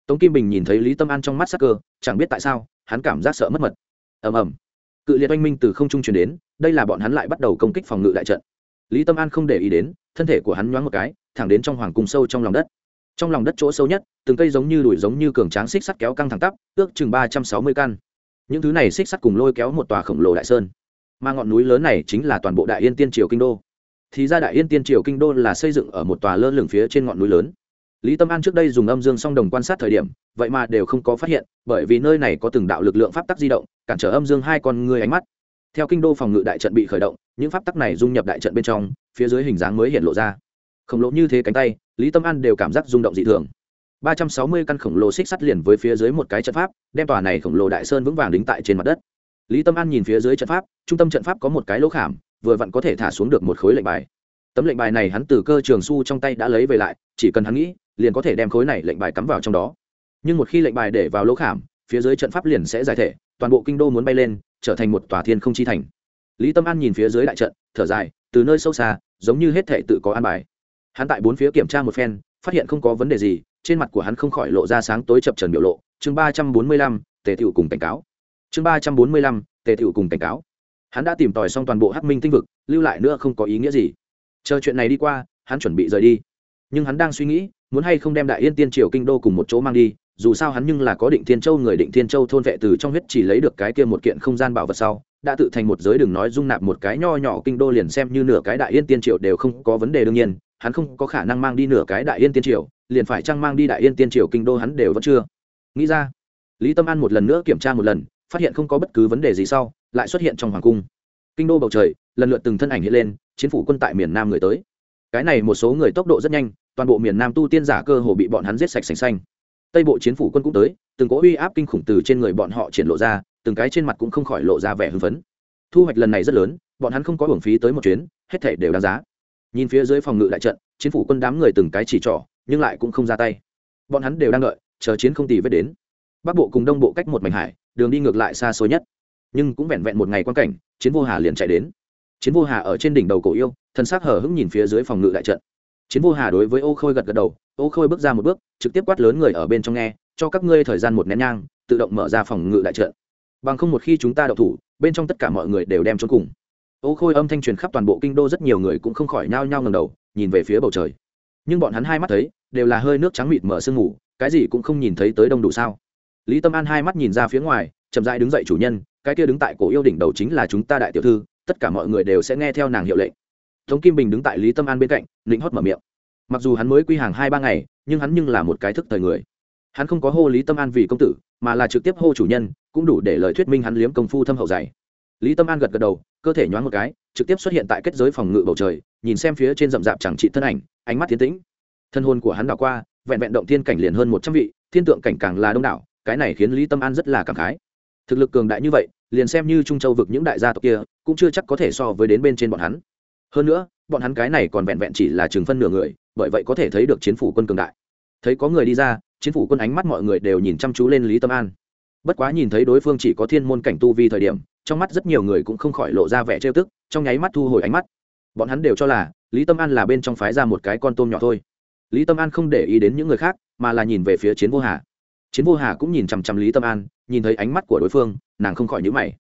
Tống kim bình nhìn thấy lý tâm an trong mắt sát cơ, chẳng biết tại sao, hắn cảm giác sợ mất mật. Ầm ầm cự liệt oanh minh từ không trung truyền đến, đây là bọn hắn lại bắt đầu công kích phòng ngự đại trận. Lý tâm an không để ý đến, thân thể của hắn nhoáng một cái, thẳng đến trong hoàng cung sâu trong lòng đất. Trong lòng đất chỗ sâu nhất, từng cây giống như đùi giống như cường tráng xích sắt kéo căng thẳng tắp, ước chừng ba trăm sáu mươi căn. Những thứ này xích sắt cùng lôi kéo một tòa khổng lồ đại sơn. Mà ngọn núi lớn này chính là toàn bộ đại yên tiên triều kinh đô. Thì ra đại yên tiên triều kinh đô là xây dựng ở một tòa lơ lửng phía trên ngọn núi lớn lý tâm an trước đây dùng âm dương song đồng quan sát thời điểm, vậy mà đều không có phát hiện, bởi vì nơi này có từng đạo lực lượng pháp tắc di động, cản trở âm dương hai con người ánh mắt. Theo kinh đô phòng ngự đại trận bị khởi động, những pháp tắc này dung nhập đại trận bên trong, phía dưới hình dáng mới hiện lộ ra. Khổng lồ như thế cánh tay, lý tâm an đều cảm giác rung động dị thường. Ba trăm sáu mươi căn khổng lồ xích sắt liền với phía dưới một cái trận pháp, đem tòa này khổng lồ đại sơn vững vàng đính tại trên mặt đất. Lý tâm an nhìn phía dưới trận pháp, trung tâm trận pháp có một cái lỗ khảm, vừa vặn có thể thả xuống được một khối lệnh bài. Tấm lệnh bài này hắn từ cơ trường su trong tay đã lấy về lại, chỉ cần hắn nghĩ liền có thể đem khối này lệnh bài cắm vào trong đó. Nhưng một khi lệnh bài để vào lỗ khảm, phía dưới trận pháp liền sẽ giải thể, toàn bộ kinh đô muốn bay lên, trở thành một tòa thiên không chi thành. Lý tâm an nhìn phía dưới đại trận, thở dài, từ nơi sâu xa, giống như hết thể tự có an bài. Hắn tại bốn phía kiểm tra một phen, phát hiện không có vấn đề gì, trên mặt của hắn không khỏi lộ ra sáng tối chập trần biểu lộ. Chương ba trăm bốn mươi lăm, tề tiểu cùng cảnh cáo. Chương ba trăm bốn mươi lăm, tề tiểu cùng cảnh cáo. Hắn đã tìm tòi xong toàn bộ hắc minh tinh vực, lưu lại nữa không có ý nghĩa gì. Chờ chuyện này đi qua, hắn chuẩn bị rời đi. Nhưng hắn đang suy nghĩ muốn hay không đem đại yên tiên triều kinh đô cùng một chỗ mang đi, dù sao hắn nhưng là có định thiên châu người định thiên châu thôn vệ từ trong huyết chỉ lấy được cái kia một kiện không gian bảo vật sau, đã tự thành một giới đừng nói dung nạp một cái nho nhỏ kinh đô liền xem như nửa cái đại yên tiên triều đều không có vấn đề đương nhiên, hắn không có khả năng mang đi nửa cái đại yên tiên triều, liền phải chăng mang đi đại yên tiên triều kinh đô hắn đều vẫn chưa. Nghĩ ra, lý tâm an một lần nữa kiểm tra một lần, phát hiện không có bất cứ vấn đề gì sau, lại xuất hiện trong hoàng cung. Kinh đô bầu trời, lần lượt từng thân ảnh hiện lên, chiến phủ quân tại miền nam người tới. Cái này một số người tốc độ rất nhanh toàn bộ miền nam tu tiên giả cơ hồ bị bọn hắn giết sạch sành xanh. Tây bộ chiến phủ quân cũng tới, từng có uy áp kinh khủng từ trên người bọn họ triển lộ ra, từng cái trên mặt cũng không khỏi lộ ra vẻ hưng phấn. Thu hoạch lần này rất lớn, bọn hắn không có hưởng phí tới một chuyến, hết thể đều đáng giá. Nhìn phía dưới phòng ngự đại trận, chiến phủ quân đám người từng cái chỉ trỏ, nhưng lại cũng không ra tay. Bọn hắn đều đang đợi, chờ chiến không tì vết đến. Bắc bộ cùng đông bộ cách một mảnh hải, đường đi ngược lại xa xôi nhất. Nhưng cũng vẹn vẹn một ngày quan cảnh, chiến vô hà liền chạy đến. Chiến vô hà ở trên đỉnh đầu cổ yêu thân xác hở hững nhìn phía dưới phòng ngự đại trận chiến vô hà đối với ô khôi gật gật đầu, ô khôi bước ra một bước, trực tiếp quát lớn người ở bên trong nghe, cho các ngươi thời gian một nén nhang, tự động mở ra phòng ngự đại trận. Bằng không một khi chúng ta đậu thủ, bên trong tất cả mọi người đều đem trốn cùng. Ô khôi âm thanh truyền khắp toàn bộ kinh đô, rất nhiều người cũng không khỏi nhao nhao ngầm đầu, nhìn về phía bầu trời. Nhưng bọn hắn hai mắt thấy, đều là hơi nước trắng mịt mở sương mù, cái gì cũng không nhìn thấy tới đông đủ sao. Lý tâm an hai mắt nhìn ra phía ngoài, chậm dại đứng dậy chủ nhân, cái kia đứng tại cổ yêu đỉnh đầu chính là chúng ta đại tiểu thư, tất cả mọi người đều sẽ nghe theo nàng hiệu lệnh tống kim bình đứng tại lý tâm an bên cạnh nịnh hót mở miệng. Mặc dù hắn mới quy hàng hai ba ngày, nhưng hắn nhưng là một cái thức thời người. Hắn không có hô lý tâm an vì công tử, mà là trực tiếp hô chủ nhân, cũng đủ để lời thuyết minh hắn liếm công phu thâm hậu dày. Lý tâm an gật gật đầu, cơ thể nhoáng một cái, trực tiếp xuất hiện tại kết giới phòng ngự bầu trời, nhìn xem phía trên rậm rạp chẳng trị thân ảnh, ánh mắt tiến tĩnh. Thân hôn của hắn đảo qua, vẹn vẹn động thiên cảnh liền hơn một trăm vị, thiên tượng cảnh càng là đông đảo, cái này khiến lý tâm an rất là cảm khái. Thực lực cường đại như vậy, liền xem như trung châu vực những đại gia tộc kia, cũng chưa chắc có thể so với đến bên trên bọn hắn hơn nữa, bọn hắn cái này còn vẹn vẹn chỉ là chừng phân nửa người, bởi vậy có thể thấy được chiến phủ quân cường đại. Thấy có người đi ra, chiến phủ quân ánh mắt mọi người đều nhìn chăm chú lên lý tâm an. Bất quá nhìn thấy đối phương chỉ có thiên môn cảnh tu vi thời điểm, trong mắt rất nhiều người cũng không khỏi lộ ra vẻ trêu tức, trong nháy mắt thu hồi ánh mắt. Bọn hắn đều cho là, lý tâm an là bên trong phái ra một cái con tôm nhỏ thôi. Lý tâm an không để ý đến những người khác, mà là nhìn về phía chiến vô hà. Chiến vô hà cũng nhìn chằm chằm lý tâm an, nhìn thấy ánh mắt của đối phương, nàng không khỏi nhữ mày.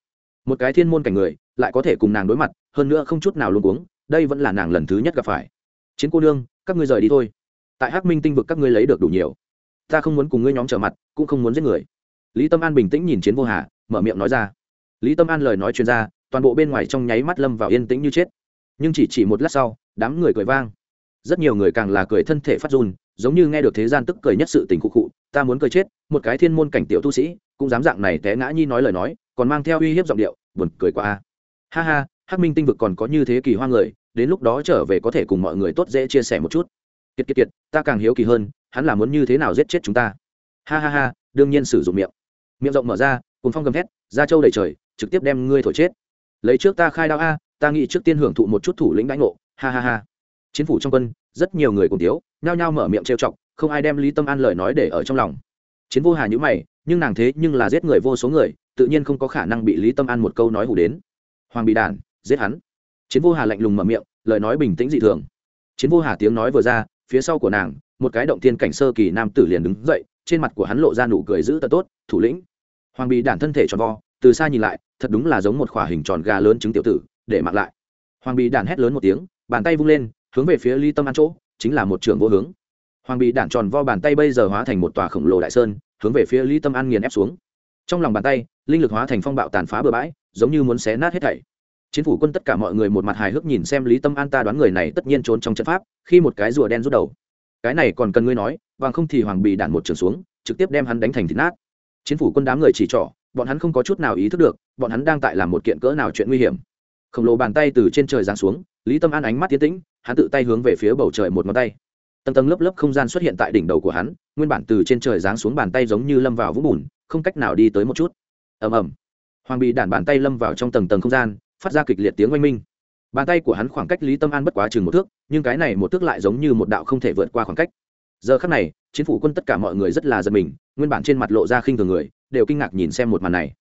Một cái thiên môn cảnh người, lại có thể cùng nàng đối mặt, hơn nữa không chút nào luôn cuống đây vẫn là nàng lần thứ nhất gặp phải. Chiến cô nương, các ngươi rời đi thôi. Tại hắc minh tinh vực các ngươi lấy được đủ nhiều. Ta không muốn cùng ngươi nhóm trở mặt, cũng không muốn giết người. Lý tâm an bình tĩnh nhìn chiến vô hà, mở miệng nói ra. Lý tâm an lời nói chuyên ra, toàn bộ bên ngoài trong nháy mắt lâm vào yên tĩnh như chết. Nhưng chỉ chỉ một lát sau, đám người cười vang. Rất nhiều người càng là cười thân thể phát run, giống như nghe được thế gian tức cười nhất sự tình cụ cụ ta muốn cười chết, một cái thiên môn cảnh tiểu tu sĩ, cũng dám dạng này té ngã nhi nói lời nói, còn mang theo uy hiếp giọng điệu, buồn cười qua ha ha hắc minh tinh vực còn có như thế kỳ hoa người, đến lúc đó trở về có thể cùng mọi người tốt dễ chia sẻ một chút. Kiệt kiệt kiệt, ta càng hiếu kỳ hơn, hắn là muốn như thế nào giết chết chúng ta? Ha ha ha, đương nhiên sử dụng miệng. Miệng rộng mở ra cùng phong gầm thét ra châu đầy trời, trực tiếp đem ngươi thổi chết. Lấy trước ta khai đao a, ta nghĩ trước tiên hưởng thụ một chút thủ lĩnh đãi ngộ. Ha ha ha. Chiến phủ trong quân, rất nhiều người cùng tiếu nhao nhao mở miệng trêu chọc, không ai đem lý tâm an lời nói để ở trong lòng. Chiến vô hà nhữ mày, nhưng nàng thế nhưng là giết người vô số người, tự nhiên không có khả năng bị lý tâm an một câu nói hủ đến. Hoàng bị đản giết hắn. Chiến vô hà lạnh lùng mở miệng, lời nói bình tĩnh dị thường. Chiến vô hà tiếng nói vừa ra, phía sau của nàng, một cái động tiên cảnh sơ kỳ nam tử liền đứng dậy, trên mặt của hắn lộ ra nụ cười giữ tật tốt, thủ lĩnh. Hoàng bị đản thân thể tròn vo, từ xa nhìn lại, thật đúng là giống một khỏa hình tròn gà lớn trứng tiểu tử, để mặc lại. Hoàng bị đản hét lớn một tiếng, bàn tay vung lên, hướng về phía ly tâm an chỗ, chính là một trường vô hướng. Hoàng bị đản tròn vo bàn tay bây giờ hóa thành một tòa khổng lồ đại sơn, hướng về phía ly tâm an nghiền ép xuống. Trong lòng bàn tay, linh lực hóa thành phong bạo tàn phá bừa bãi, giống như muốn xé nát hết thảy chiến phủ quân tất cả mọi người một mặt hài hước nhìn xem lý tâm an ta đoán người này tất nhiên trốn trong trận pháp, khi một cái rùa đen rút đầu. Cái này còn cần ngươi nói, bằng không thì hoàng bị đạn một trường xuống, trực tiếp đem hắn đánh thành thịt nát. Chiến phủ quân đám người chỉ trỏ, bọn hắn không có chút nào ý thức được, bọn hắn đang tại làm một kiện cỡ nào chuyện nguy hiểm. Khổng lồ bàn tay từ trên trời giáng xuống, lý tâm an ánh mắt tiến tĩnh, hắn tự tay hướng về phía bầu trời một ngón tay. Tầng tầng lớp lớp không gian xuất hiện tại đỉnh đầu của hắn, nguyên bản từ trên trời giáng xuống bàn tay giống như lâm vào vũng bùn, không cách nào đi tới một chút. Ầm ầm. Hoàng bị đản bàn tay lâm vào trong tầng tầng không gian phát ra kịch liệt tiếng oanh minh. Bàn tay của hắn khoảng cách lý tâm an bất quá chừng một thước, nhưng cái này một thước lại giống như một đạo không thể vượt qua khoảng cách. Giờ khắc này chính phủ quân tất cả mọi người rất là giật mình, nguyên bản trên mặt lộ ra khinh thường người, đều kinh ngạc nhìn xem một màn này.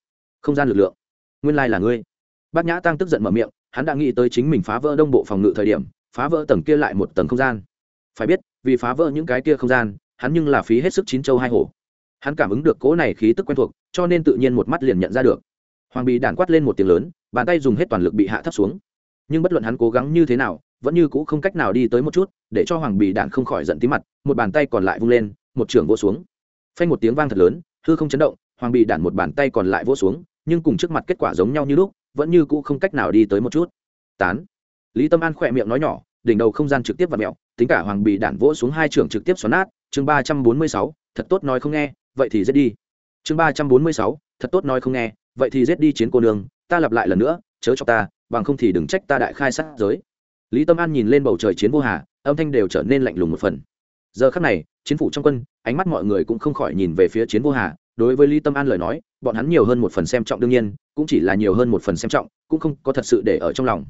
Không gian lực lượng. Nguyên lai là ngươi. Bác nhã tăng tức giận mở miệng, hắn đã nghĩ tới chính mình phá vỡ đông bộ phòng ngự thời điểm, phá vỡ tầng kia lại một tầng không gian. Phải biết, vì phá vỡ những cái kia không gian, hắn nhưng là phí hết sức chín châu hai hổ. Hắn cảm ứng được cỗ này khí tức quen thuộc, cho nên tự nhiên một mắt liền nhận ra được hoàng Bì đản quát lên một tiếng lớn, bàn tay dùng hết toàn lực bị hạ thấp xuống. Nhưng bất luận hắn cố gắng như thế nào, vẫn như cũ không cách nào đi tới một chút, để cho hoàng Bì đản không khỏi giận tí mặt, một bàn tay còn lại vung lên, một trường vỗ xuống. Phanh một tiếng vang thật lớn, hư không chấn động, hoàng Bì đản một bàn tay còn lại vỗ xuống, nhưng cùng trước mặt kết quả giống nhau như lúc, vẫn như cũ không cách nào đi tới một chút. Tán. Lý tâm an khỏe miệng nói nhỏ, đỉnh đầu không gian trực tiếp và mẹo, tính cả hoàng Bì đản vỗ xuống hai trường trực tiếp xoắn nát, chương ba trăm bốn mươi sáu, thật tốt nói không nghe, vậy thì dễ đi. Chương ba trăm bốn mươi sáu, thật tốt nói không nghe vậy thì giết đi chiến cô nương, ta lặp lại lần nữa, chớ cho ta, bằng không thì đừng trách ta đại khai sát giới. Lý tâm an nhìn lên bầu trời chiến vô hà, âm thanh đều trở nên lạnh lùng một phần. Giờ khắc này, chiến phủ trong quân, ánh mắt mọi người cũng không khỏi nhìn về phía chiến vô hà, đối với lý tâm an lời nói, bọn hắn nhiều hơn một phần xem trọng đương nhiên, cũng chỉ là nhiều hơn một phần xem trọng, cũng không có thật sự để ở trong lòng.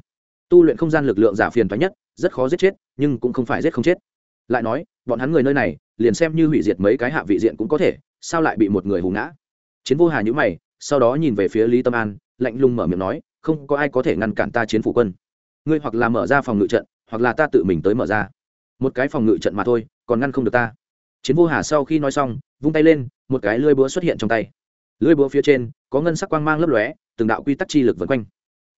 Tu luyện không gian lực lượng giả phiền thoái nhất, rất khó giết chết, nhưng cũng không phải giết không chết. Lại nói, bọn hắn người nơi này, liền xem như hủy diệt mấy cái hạ vị diện cũng có thể, sao lại bị một người hù ngã? Chiến vô hà nhữ mày sau đó nhìn về phía lý tâm an, lạnh lùng mở miệng nói, không, có ai có thể ngăn cản ta chiến phủ quân. Ngươi hoặc là mở ra phòng ngự trận, hoặc là ta tự mình tới mở ra. Một cái phòng ngự trận mà thôi, còn ngăn không được ta. Chiến vô hà sau khi nói xong, vung tay lên, một cái lưỡi búa xuất hiện trong tay. Lưỡi búa phía trên, có ngân sắc quang mang lấp lóe, từng đạo quy tắc chi lực vần quanh.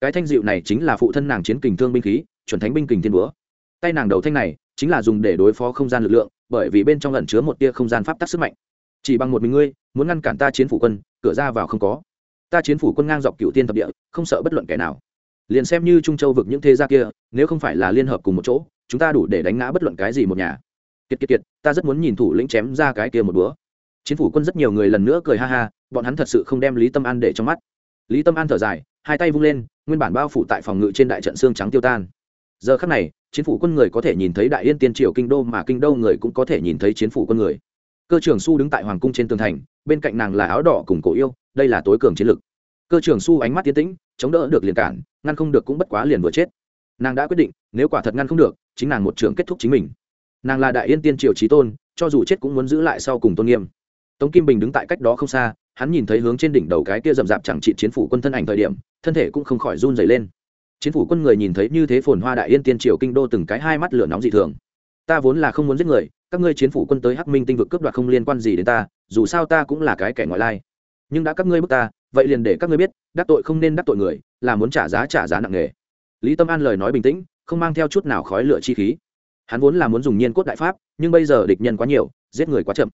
Cái thanh dịu này chính là phụ thân nàng chiến kình thương binh khí, chuẩn thánh binh kình thiên búa. Tay nàng đầu thanh này, chính là dùng để đối phó không gian lực lượng, bởi vì bên trong lẩn chứa một tia không gian pháp tắc sức mạnh. Chỉ bằng một mình ngươi, muốn ngăn cản ta chiến phủ quân cửa ra vào không có. Ta chiến phủ quân ngang dọc cựu tiên thập địa, không sợ bất luận kẻ nào. Liền xem như trung châu vực những thế gia kia, nếu không phải là liên hợp cùng một chỗ, chúng ta đủ để đánh ngã bất luận cái gì một nhà. Kiệt kiệt kiệt, ta rất muốn nhìn thủ lĩnh chém ra cái kia một búa chiến phủ quân rất nhiều người lần nữa cười ha ha, bọn hắn thật sự không đem lý tâm an để trong mắt. Lý tâm an thở dài, hai tay vung lên, nguyên bản bao phủ tại phòng ngự trên đại trận xương trắng tiêu tan. Giờ khắc này, chiến phủ quân người có thể nhìn thấy đại yên tiên triều kinh đô mà kinh đô người cũng có thể nhìn thấy chiến phủ quân người cơ trưởng su đứng tại hoàng cung trên tường thành, bên cạnh nàng là áo đỏ cùng cổ yêu, đây là tối cường chiến lực. Cơ trưởng su ánh mắt tiến tĩnh, chống đỡ được liền cản, ngăn không được cũng bất quá liền vừa chết. Nàng đã quyết định, nếu quả thật ngăn không được, chính nàng một trường kết thúc chính mình. Nàng là đại yên tiên triều trí tôn, cho dù chết cũng muốn giữ lại sau cùng tôn nghiêm. Tống kim bình đứng tại cách đó không xa, hắn nhìn thấy hướng trên đỉnh đầu cái kia rậm rạp chẳng trị chiến phủ quân thân ảnh thời điểm, thân thể cũng không khỏi run dày lên. Chiến phủ quân người nhìn thấy như thế phồn hoa đại yên tiên triều kinh đô từng cái hai mắt lửa nóng dị thường. Ta vốn là không muốn giết người các ngươi chiến phủ quân tới hắc minh tinh vực cướp đoạt không liên quan gì đến ta, dù sao ta cũng là cái kẻ ngoại lai. Nhưng đã các ngươi bức ta, vậy liền để các ngươi biết, đắc tội không nên đắc tội người, là muốn trả giá trả giá nặng nề. Lý tâm an lời nói bình tĩnh, không mang theo chút nào khói lửa chi khí. Hắn vốn là muốn dùng nhiên cốt đại pháp, nhưng bây giờ địch nhân quá nhiều, giết người quá chậm.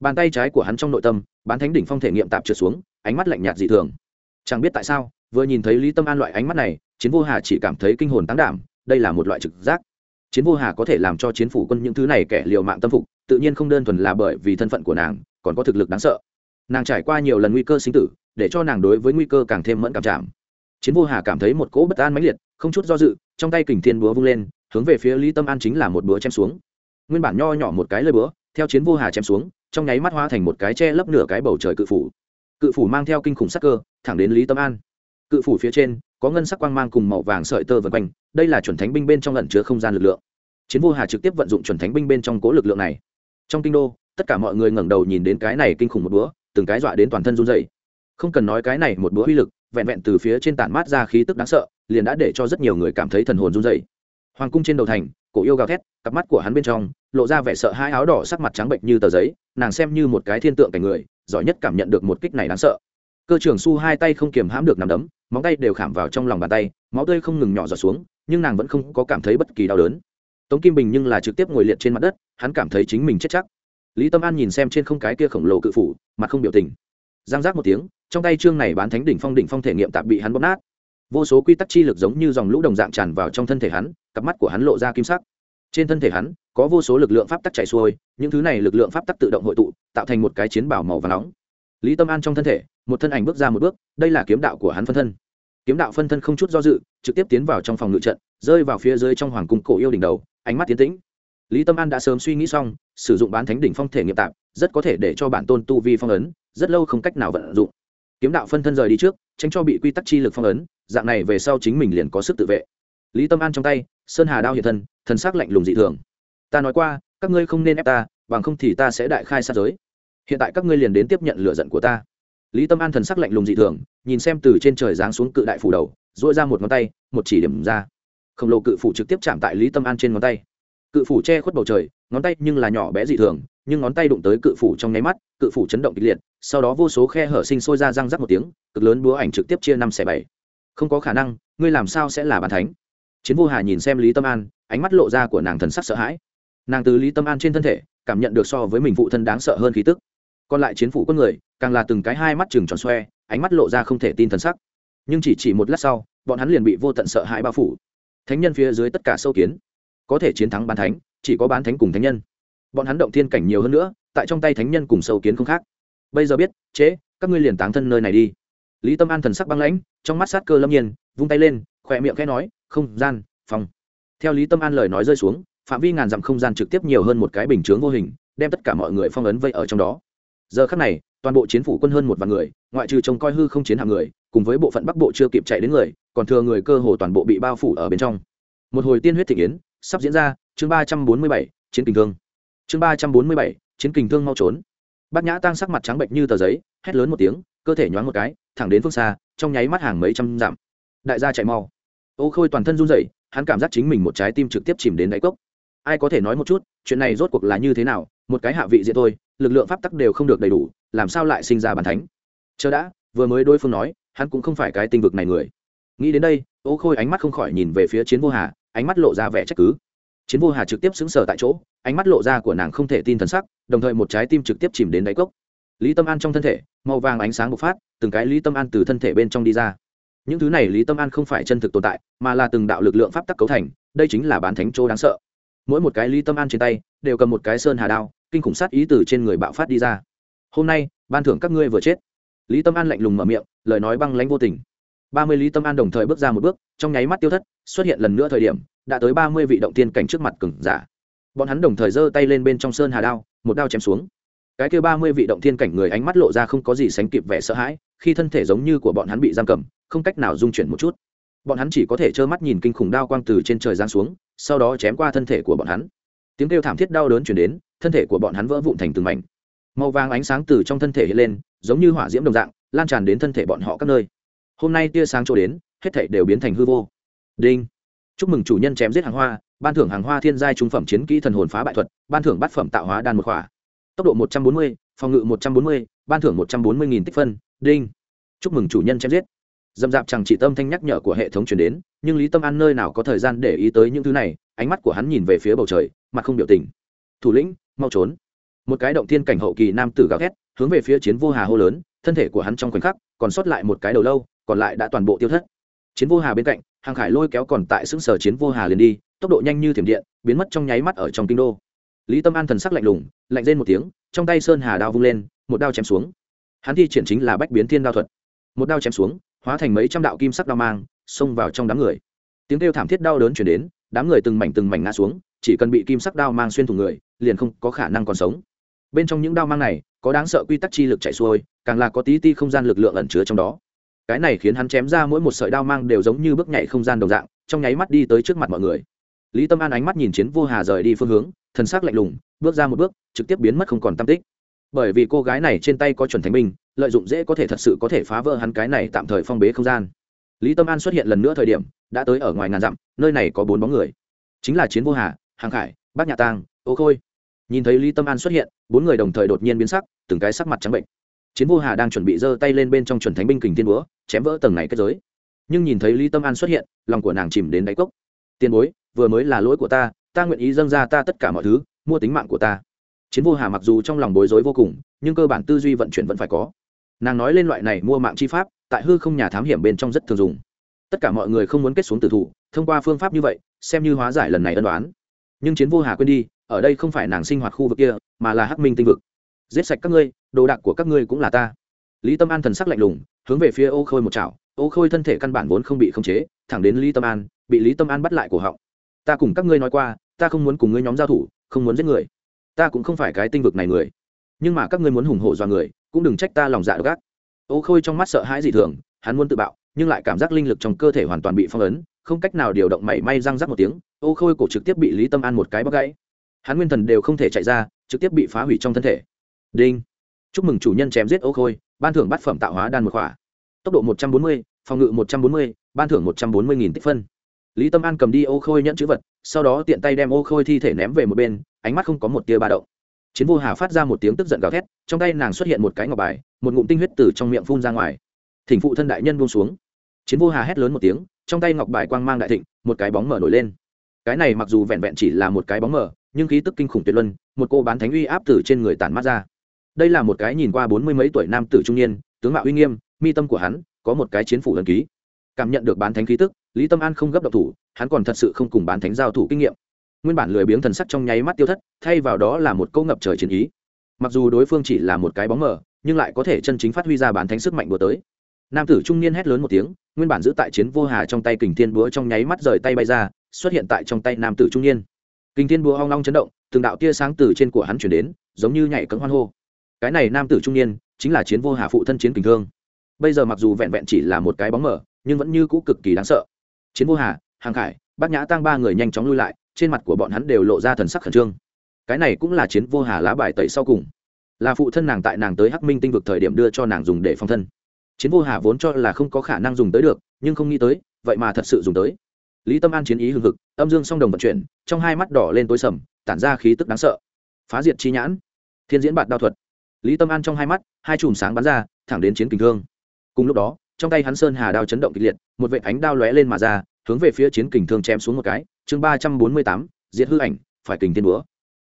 Bàn tay trái của hắn trong nội tâm, bán thánh đỉnh phong thể nghiệm tạm trượt xuống, ánh mắt lạnh nhạt dị thường. Chẳng biết tại sao, vừa nhìn thấy lý tâm an loại ánh mắt này, chiến vô hà chỉ cảm thấy kinh hồn tán đảm, đây là một loại trực giác chiến vô hà có thể làm cho chiến phủ quân những thứ này kẻ liều mạng tâm phục, tự nhiên không đơn thuần là bởi vì thân phận của nàng, còn có thực lực đáng sợ. Nàng trải qua nhiều lần nguy cơ sinh tử, để cho nàng đối với nguy cơ càng thêm mẫn cảm chạm. Chiến vô hà cảm thấy một cỗ bất an mãnh liệt, không chút do dự, trong tay kình thiên búa vung lên, hướng về phía lý tâm an chính là một búa chém xuống. Nguyên bản nho nhỏ một cái lơi búa, theo chiến vô hà chém xuống, trong nháy mắt hoa thành một cái che lấp nửa cái bầu trời cự phủ. Cự phủ mang theo kinh khủng sắc cơ, thẳng đến lý tâm an cự phủ phía trên, có ngân sắc quang mang cùng màu vàng sợi tơ vân quanh, đây là chuẩn thánh binh bên trong lẩn chứa không gian lực lượng. Chiến vô hà trực tiếp vận dụng chuẩn thánh binh bên trong cố lực lượng này. Trong kinh đô, tất cả mọi người ngẩng đầu nhìn đến cái này kinh khủng một búa, từng cái dọa đến toàn thân run dày không cần nói cái này một búa uy lực, vẹn vẹn từ phía trên tản mát ra khí tức đáng sợ, liền đã để cho rất nhiều người cảm thấy thần hồn run dày hoàng cung trên đầu thành, cổ yêu gào thét, cặp mắt của hắn bên trong, lộ ra vẻ sợ hai áo đỏ sắc mặt trắng bệnh như tờ giấy, nàng xem như một cái thiên tượng cảnh người, giỏi nhất cảm nhận được một kích này đáng sợ cơ trưởng su hai tay không kiềm hãm được nằm đấm, móng tay đều khảm vào trong lòng bàn tay, máu tươi không ngừng nhỏ giọt xuống, nhưng nàng vẫn không có cảm thấy bất kỳ đau đớn. Tống kim bình nhưng là trực tiếp ngồi liệt trên mặt đất, hắn cảm thấy chính mình chết chắc. Lý tâm an nhìn xem trên không cái kia khổng lồ cự phủ, mặt không biểu tình. Giang giác một tiếng, trong tay trương này bán thánh đỉnh phong đỉnh phong thể nghiệm tạp bị hắn bóp nát. Vô số quy tắc chi lực giống như dòng lũ đồng dạng tràn vào trong thân thể hắn, cặp mắt của hắn lộ ra kim sắc. Trên thân thể hắn, có vô số lực lượng pháp tắc chảy xuôi, những thứ này lực lượng pháp tắc tự động hội tụ, tạo thành một cái chiến bảo màu và nóng. Lý tâm an trong thân thể một thân ảnh bước ra một bước, đây là kiếm đạo của hắn phân thân. Kiếm đạo phân thân không chút do dự, trực tiếp tiến vào trong phòng ngự trận, rơi vào phía dưới trong hoàng cung cổ yêu đỉnh đầu, ánh mắt tiến tĩnh. Lý tâm an đã sớm suy nghĩ xong, sử dụng bán thánh đỉnh phong thể nghiệp tạp, rất có thể để cho bản tôn tu vi phong ấn, rất lâu không cách nào vận dụng. Kiếm đạo phân thân rời đi trước, tránh cho bị quy tắc chi lực phong ấn, dạng này về sau chính mình liền có sức tự vệ. Lý tâm an trong tay, sơn hà đao hiện thân, thần s ắ c lạnh lùng dị thường. Ta nói qua, các ngươi không nên ép ta, bằng không thì ta sẽ đại khai sát giới. Hiện tại các ngươi liền đến tiếp nhận lựa giận của ta lý tâm an thần sắc lạnh lùng dị thường, nhìn xem từ trên trời giáng xuống cự đại phủ đầu dội ra một ngón tay, một chỉ điểm ra. Khổng lồ cự phủ trực tiếp chạm tại lý tâm an trên ngón tay. Cự phủ che khuất bầu trời, ngón tay nhưng là nhỏ bé dị thường, nhưng ngón tay đụng tới cự phủ trong nháy mắt, cự phủ chấn động kịch liệt, sau đó vô số khe hở sinh sôi ra răng rắc một tiếng, cực lớn búa ảnh trực tiếp chia năm xẻ bảy. Không có khả năng, ngươi làm sao sẽ là bàn thánh? Chiến vô hà nhìn xem lý tâm an, ánh mắt lộ ra của nàng thần sắc sợ hãi. Nàng từ lý tâm an trên thân thể, cảm nhận được so với mình phụ thân đáng sợ hơn khí tức còn lại chiến phủ con người, càng là từng cái hai mắt chừng tròn xoe, ánh mắt lộ ra không thể tin thần sắc. Nhưng chỉ chỉ một lát sau, bọn hắn liền bị vô tận sợ hãi bao phủ. Thánh nhân phía dưới tất cả sâu kiến, có thể chiến thắng bán thánh, chỉ có bán thánh cùng thánh nhân. Bọn hắn động thiên cảnh nhiều hơn nữa, tại trong tay thánh nhân cùng sâu kiến không khác. Bây giờ biết, chế, các ngươi liền táng thân nơi này đi. Lý tâm an thần sắc băng lãnh, trong mắt sát cơ lâm nhiên, vung tay lên, khỏe miệng khẽ nói, không, gian, phòng. Theo lý tâm an lời nói rơi xuống, phạm vi ngàn dặm không gian trực tiếp nhiều hơn một cái bình chướng vô hình, đem tất cả mọi người phong ấn vây ở trong đó giờ khắc này, toàn bộ chiến phủ quân hơn một vạn người, ngoại trừ trông coi hư không chiến hạng người, cùng với bộ phận bắc bộ chưa kịp chạy đến người, còn thừa người cơ hồ toàn bộ bị bao phủ ở bên trong. Một hồi tiên huyết thị kiến sắp diễn ra, chương ba trăm bốn mươi bảy, chiến kình thương. Chương ba trăm bốn mươi bảy, chiến kình thương mau trốn. Bát nhã tăng sắc mặt trắng bệnh như tờ giấy, hét lớn một tiếng, cơ thể nhoáng một cái, thẳng đến phương xa, trong nháy mắt hàng mấy trăm dặm. Đại gia chạy mau. Ô khôi toàn thân run rẩy, hắn cảm giác chính mình một trái tim trực tiếp chìm đến đáy cốc. Ai có thể nói một chút, chuyện này rốt cuộc là như thế nào, một cái hạ vị diện thôi lực lượng pháp tắc đều không được đầy đủ, làm sao lại sinh ra bàn thánh? Chờ đã, vừa mới đối phương nói, hắn cũng không phải cái tinh vực này người. Nghĩ đến đây, ô khôi ánh mắt không khỏi nhìn về phía chiến vô hà, ánh mắt lộ ra vẻ trách cứ. Chiến vô hà trực tiếp xứng sở tại chỗ, ánh mắt lộ ra của nàng không thể tin thần sắc, đồng thời một trái tim trực tiếp chìm đến đáy cốc. Lý tâm an trong thân thể, màu vàng ánh sáng bộc phát, từng cái lý tâm an từ thân thể bên trong đi ra. Những thứ này lý tâm an không phải chân thực tồn tại, mà là từng đạo lực lượng pháp tắc cấu thành, đây chính là bán thánh chỗ đáng sợ. Mỗi một cái lý tâm an trên tay, đều cầm một cái sơn hà đao kinh khủng sát ý từ trên người bạo phát đi ra. Hôm nay, ban thưởng các ngươi vừa chết. Lý tâm an lạnh lùng mở miệng, lời nói băng lãnh vô tình. Ba mươi lý tâm an đồng thời bước ra một bước, trong nháy mắt tiêu thất, xuất hiện lần nữa thời điểm, đã tới ba mươi vị động tiên cảnh trước mặt cừng giả. Bọn hắn đồng thời giơ tay lên bên trong sơn hà đao, một đao chém xuống. Cái kia ba mươi vị động thiên cảnh người ánh mắt lộ ra không có gì sánh kịp vẻ sợ hãi, khi thân thể giống như của bọn hắn bị giam cầm, không cách nào dung chuyển một chút. Bọn hắn chỉ có thể trơ mắt nhìn kinh khủng đao quang từ trên trời giáng xuống, sau đó chém qua thân thể của bọn hắn. Tiếng kêu thảm thiết đau đớn chuyển đến thân thể của bọn hắn vỡ vụn thành từng mảnh. Màu vàng ánh sáng từ trong thân thể hiện lên, giống như hỏa diễm đồng dạng, lan tràn đến thân thể bọn họ các nơi. Hôm nay tia sáng trôi đến, hết thảy đều biến thành hư vô. Đinh. Chúc mừng chủ nhân chém giết hàng hoa, ban thưởng hàng hoa thiên giai trung phẩm chiến kỹ thần hồn phá bại thuật, ban thưởng bát phẩm tạo hóa đan một khỏa. Tốc độ một trăm bốn mươi, phòng ngự một trăm bốn mươi, ban thưởng một trăm bốn mươi nghìn tích phân. Đinh. Chúc mừng chủ nhân chém giết. Dầm dạp chẳng chỉ tâm thanh nhắc nhở của hệ thống chuyển đến, nhưng lý tâm an nơi nào có thời gian để ý tới những thứ này, ánh mắt của hắn nhìn về phía bầu trời, mặt không biểu tình. Thủ lĩnh mau trốn. Một cái động thiên cảnh hậu kỳ nam tử gào thét, hướng về phía chiến vô hà hô lớn, thân thể của hắn trong khoảnh khắc, còn sót lại một cái đầu lâu, còn lại đã toàn bộ tiêu thất. Chiến vô hà bên cạnh, hàng khải lôi kéo còn tại xứng sở chiến vô hà liền đi, tốc độ nhanh như thiểm điện, biến mất trong nháy mắt ở trong kinh đô. Lý tâm an thần sắc lạnh lùng, lạnh rên một tiếng, trong tay sơn hà đao vung lên, một đao chém xuống. Hắn thi triển chính là bách biến thiên đao thuật. Một đao chém xuống, hóa thành mấy trăm đạo kim sắc đao mang, xông vào trong đám người. Tiếng kêu thảm thiết đau đớn chuyển đến, đám người từng mảnh từng mảnh ngã xuống chỉ cần bị kim sắc đao mang xuyên thủng người, liền không có khả năng còn sống. Bên trong những đao mang này, có đáng sợ quy tắc chi lực chạy xuôi, càng là có tí ti không gian lực lượng ẩn chứa trong đó. Cái này khiến hắn chém ra mỗi một sợi đao mang đều giống như bước nhảy không gian đồng dạng, trong nháy mắt đi tới trước mặt mọi người. Lý tâm an ánh mắt nhìn chiến vô hà rời đi phương hướng, thần sắc lạnh lùng, bước ra một bước, trực tiếp biến mất không còn tam tích. Bởi vì cô gái này trên tay có chuẩn thánh binh, lợi dụng dễ có thể thật sự có thể phá vỡ hắn cái này tạm thời phong bế không gian. Lý tâm an xuất hiện lần nữa thời điểm, đã tới ở ngoài ngàn dặm, nơi này có bốn bóng người. Chính là chiến vô hà hàng khải bác nhạ Tàng, ô khôi. Nhìn thấy lý tâm an xuất hiện bốn người đồng thời đột nhiên biến sắc từng cái sắc mặt trắng bệnh. Chiến vô hà đang chuẩn bị giơ tay lên bên trong chuẩn thánh binh kình thiên búa chém vỡ tầng này kết giới. Nhưng nhìn thấy lý tâm an xuất hiện lòng của nàng chìm đến đáy cốc. Tiền bối vừa mới là lỗi của ta ta nguyện ý dâng ra ta tất cả mọi thứ mua tính mạng của ta. Chiến vô hà mặc dù trong lòng bối rối vô cùng nhưng cơ bản tư duy vận chuyển vẫn phải có. Nàng nói lên loại này mua mạng chi pháp tại hư không nhà thám hiểm bên trong rất thường dùng. Tất cả mọi người không muốn kết xuống tử thủ thông qua phương pháp như vậy xem như hóa giải lần này ân đoán nhưng chiến vô hà quên đi, ở đây không phải nàng sinh hoạt khu vực kia, mà là hắc minh tinh vực. Giết sạch các ngươi, đồ đạc của các ngươi cũng là ta. Lý tâm an thần sắc lạnh lùng, hướng về phía ô khôi một chảo. Ô khôi thân thể căn bản vốn không bị khống chế, thẳng đến lý tâm an, bị lý tâm an bắt lại cổ họng. Ta cùng các ngươi nói qua, ta không muốn cùng ngươi nhóm giao thủ, không muốn giết người. Ta cũng không phải cái tinh vực này người. Nhưng mà các ngươi muốn hùng hổ do người, cũng đừng trách ta lòng dạ độc ác. Ô khôi trong mắt sợ hãi dị thường, hắn muốn tự bạo, nhưng lại cảm giác linh lực trong cơ thể hoàn toàn bị phong ấn, không cách nào điều động mảy may răng rắc một tiếng ô khôi cổ trực tiếp bị lý tâm an một cái bóc gãy hắn nguyên thần đều không thể chạy ra trực tiếp bị phá hủy trong thân thể đinh chúc mừng chủ nhân chém giết ô khôi ban thưởng bát phẩm tạo hóa đan một khỏa tốc độ một trăm bốn mươi phòng ngự một trăm bốn mươi ban thưởng một trăm bốn mươi nghìn tích phân lý tâm an cầm đi ô khôi nhận chữ vật sau đó tiện tay đem ô khôi thi thể ném về một bên ánh mắt không có một tia ba đậu chiến vô hà phát ra một tiếng tức giận gào thét trong tay nàng xuất hiện một cái ngọc bài một ngụm tinh huyết từ trong miệng phun ra ngoài thỉnh phụ thân đại nhân buông xuống chiến vô hà hét lớn một tiếng trong tay ngọc bài quang mang đại thịnh một cái bóng mở nổi lên cái này mặc dù vẹn vẹn chỉ là một cái bóng mờ, nhưng khí tức kinh khủng tuyệt luân, một cô bán thánh uy áp từ trên người tản mắt ra. Đây là một cái nhìn qua bốn mươi mấy tuổi nam tử trung niên, tướng mạo uy nghiêm, mi tâm của hắn có một cái chiến phủ ấn ký. Cảm nhận được bán thánh khí tức, lý tâm an không gấp độc thủ, hắn còn thật sự không cùng bán thánh giao thủ kinh nghiệm. Nguyên bản lười biếng thần sắc trong nháy mắt tiêu thất, thay vào đó là một câu ngập trời chiến ý. Mặc dù đối phương chỉ là một cái bóng mờ, nhưng lại có thể chân chính phát huy ra bán thánh sức mạnh của tới. Nam tử trung niên hét lớn một tiếng, nguyên bản giữ tại chiến vô hà trong tay kình thiên búa trong nháy mắt rời tay bay ra xuất hiện tại trong tay nam tử trung niên. Kình thiên búa hoang long chấn động, từng đạo tia sáng từ trên của hắn chuyển đến, giống như nhảy cấm hoan hô. Cái này nam tử trung niên, chính là chiến vô hà phụ thân chiến kình thương. Bây giờ mặc dù vẹn vẹn chỉ là một cái bóng mở, nhưng vẫn như cũ cực kỳ đáng sợ. Chiến vô hà, hàng khải, bát nhã tăng ba người nhanh chóng lui lại, trên mặt của bọn hắn đều lộ ra thần sắc khẩn trương. Cái này cũng là chiến vô hà lá bài tẩy sau cùng. Là phụ thân nàng tại nàng tới hắc minh tinh vực thời điểm đưa cho nàng dùng để phong thân. Chiến vô hà vốn cho là không có khả năng dùng tới được, nhưng không nghĩ tới, vậy mà thật sự dùng tới lý tâm an chiến ý hừng hực, âm dương song đồng vận chuyển, trong hai mắt đỏ lên tối sầm, tản ra khí tức đáng sợ. Phá diệt chi nhãn. Thiên diễn bạt đao thuật. Lý tâm an trong hai mắt, hai chùm sáng bắn ra, thẳng đến chiến kình thương. Cùng lúc đó, trong tay hắn sơn hà đao chấn động kịch liệt, một vệ ánh đao lóe lên mà ra, hướng về phía chiến kình thương chém xuống một cái. Chương ba trăm bốn mươi tám, diệt hư ảnh, phải kình tiên búa.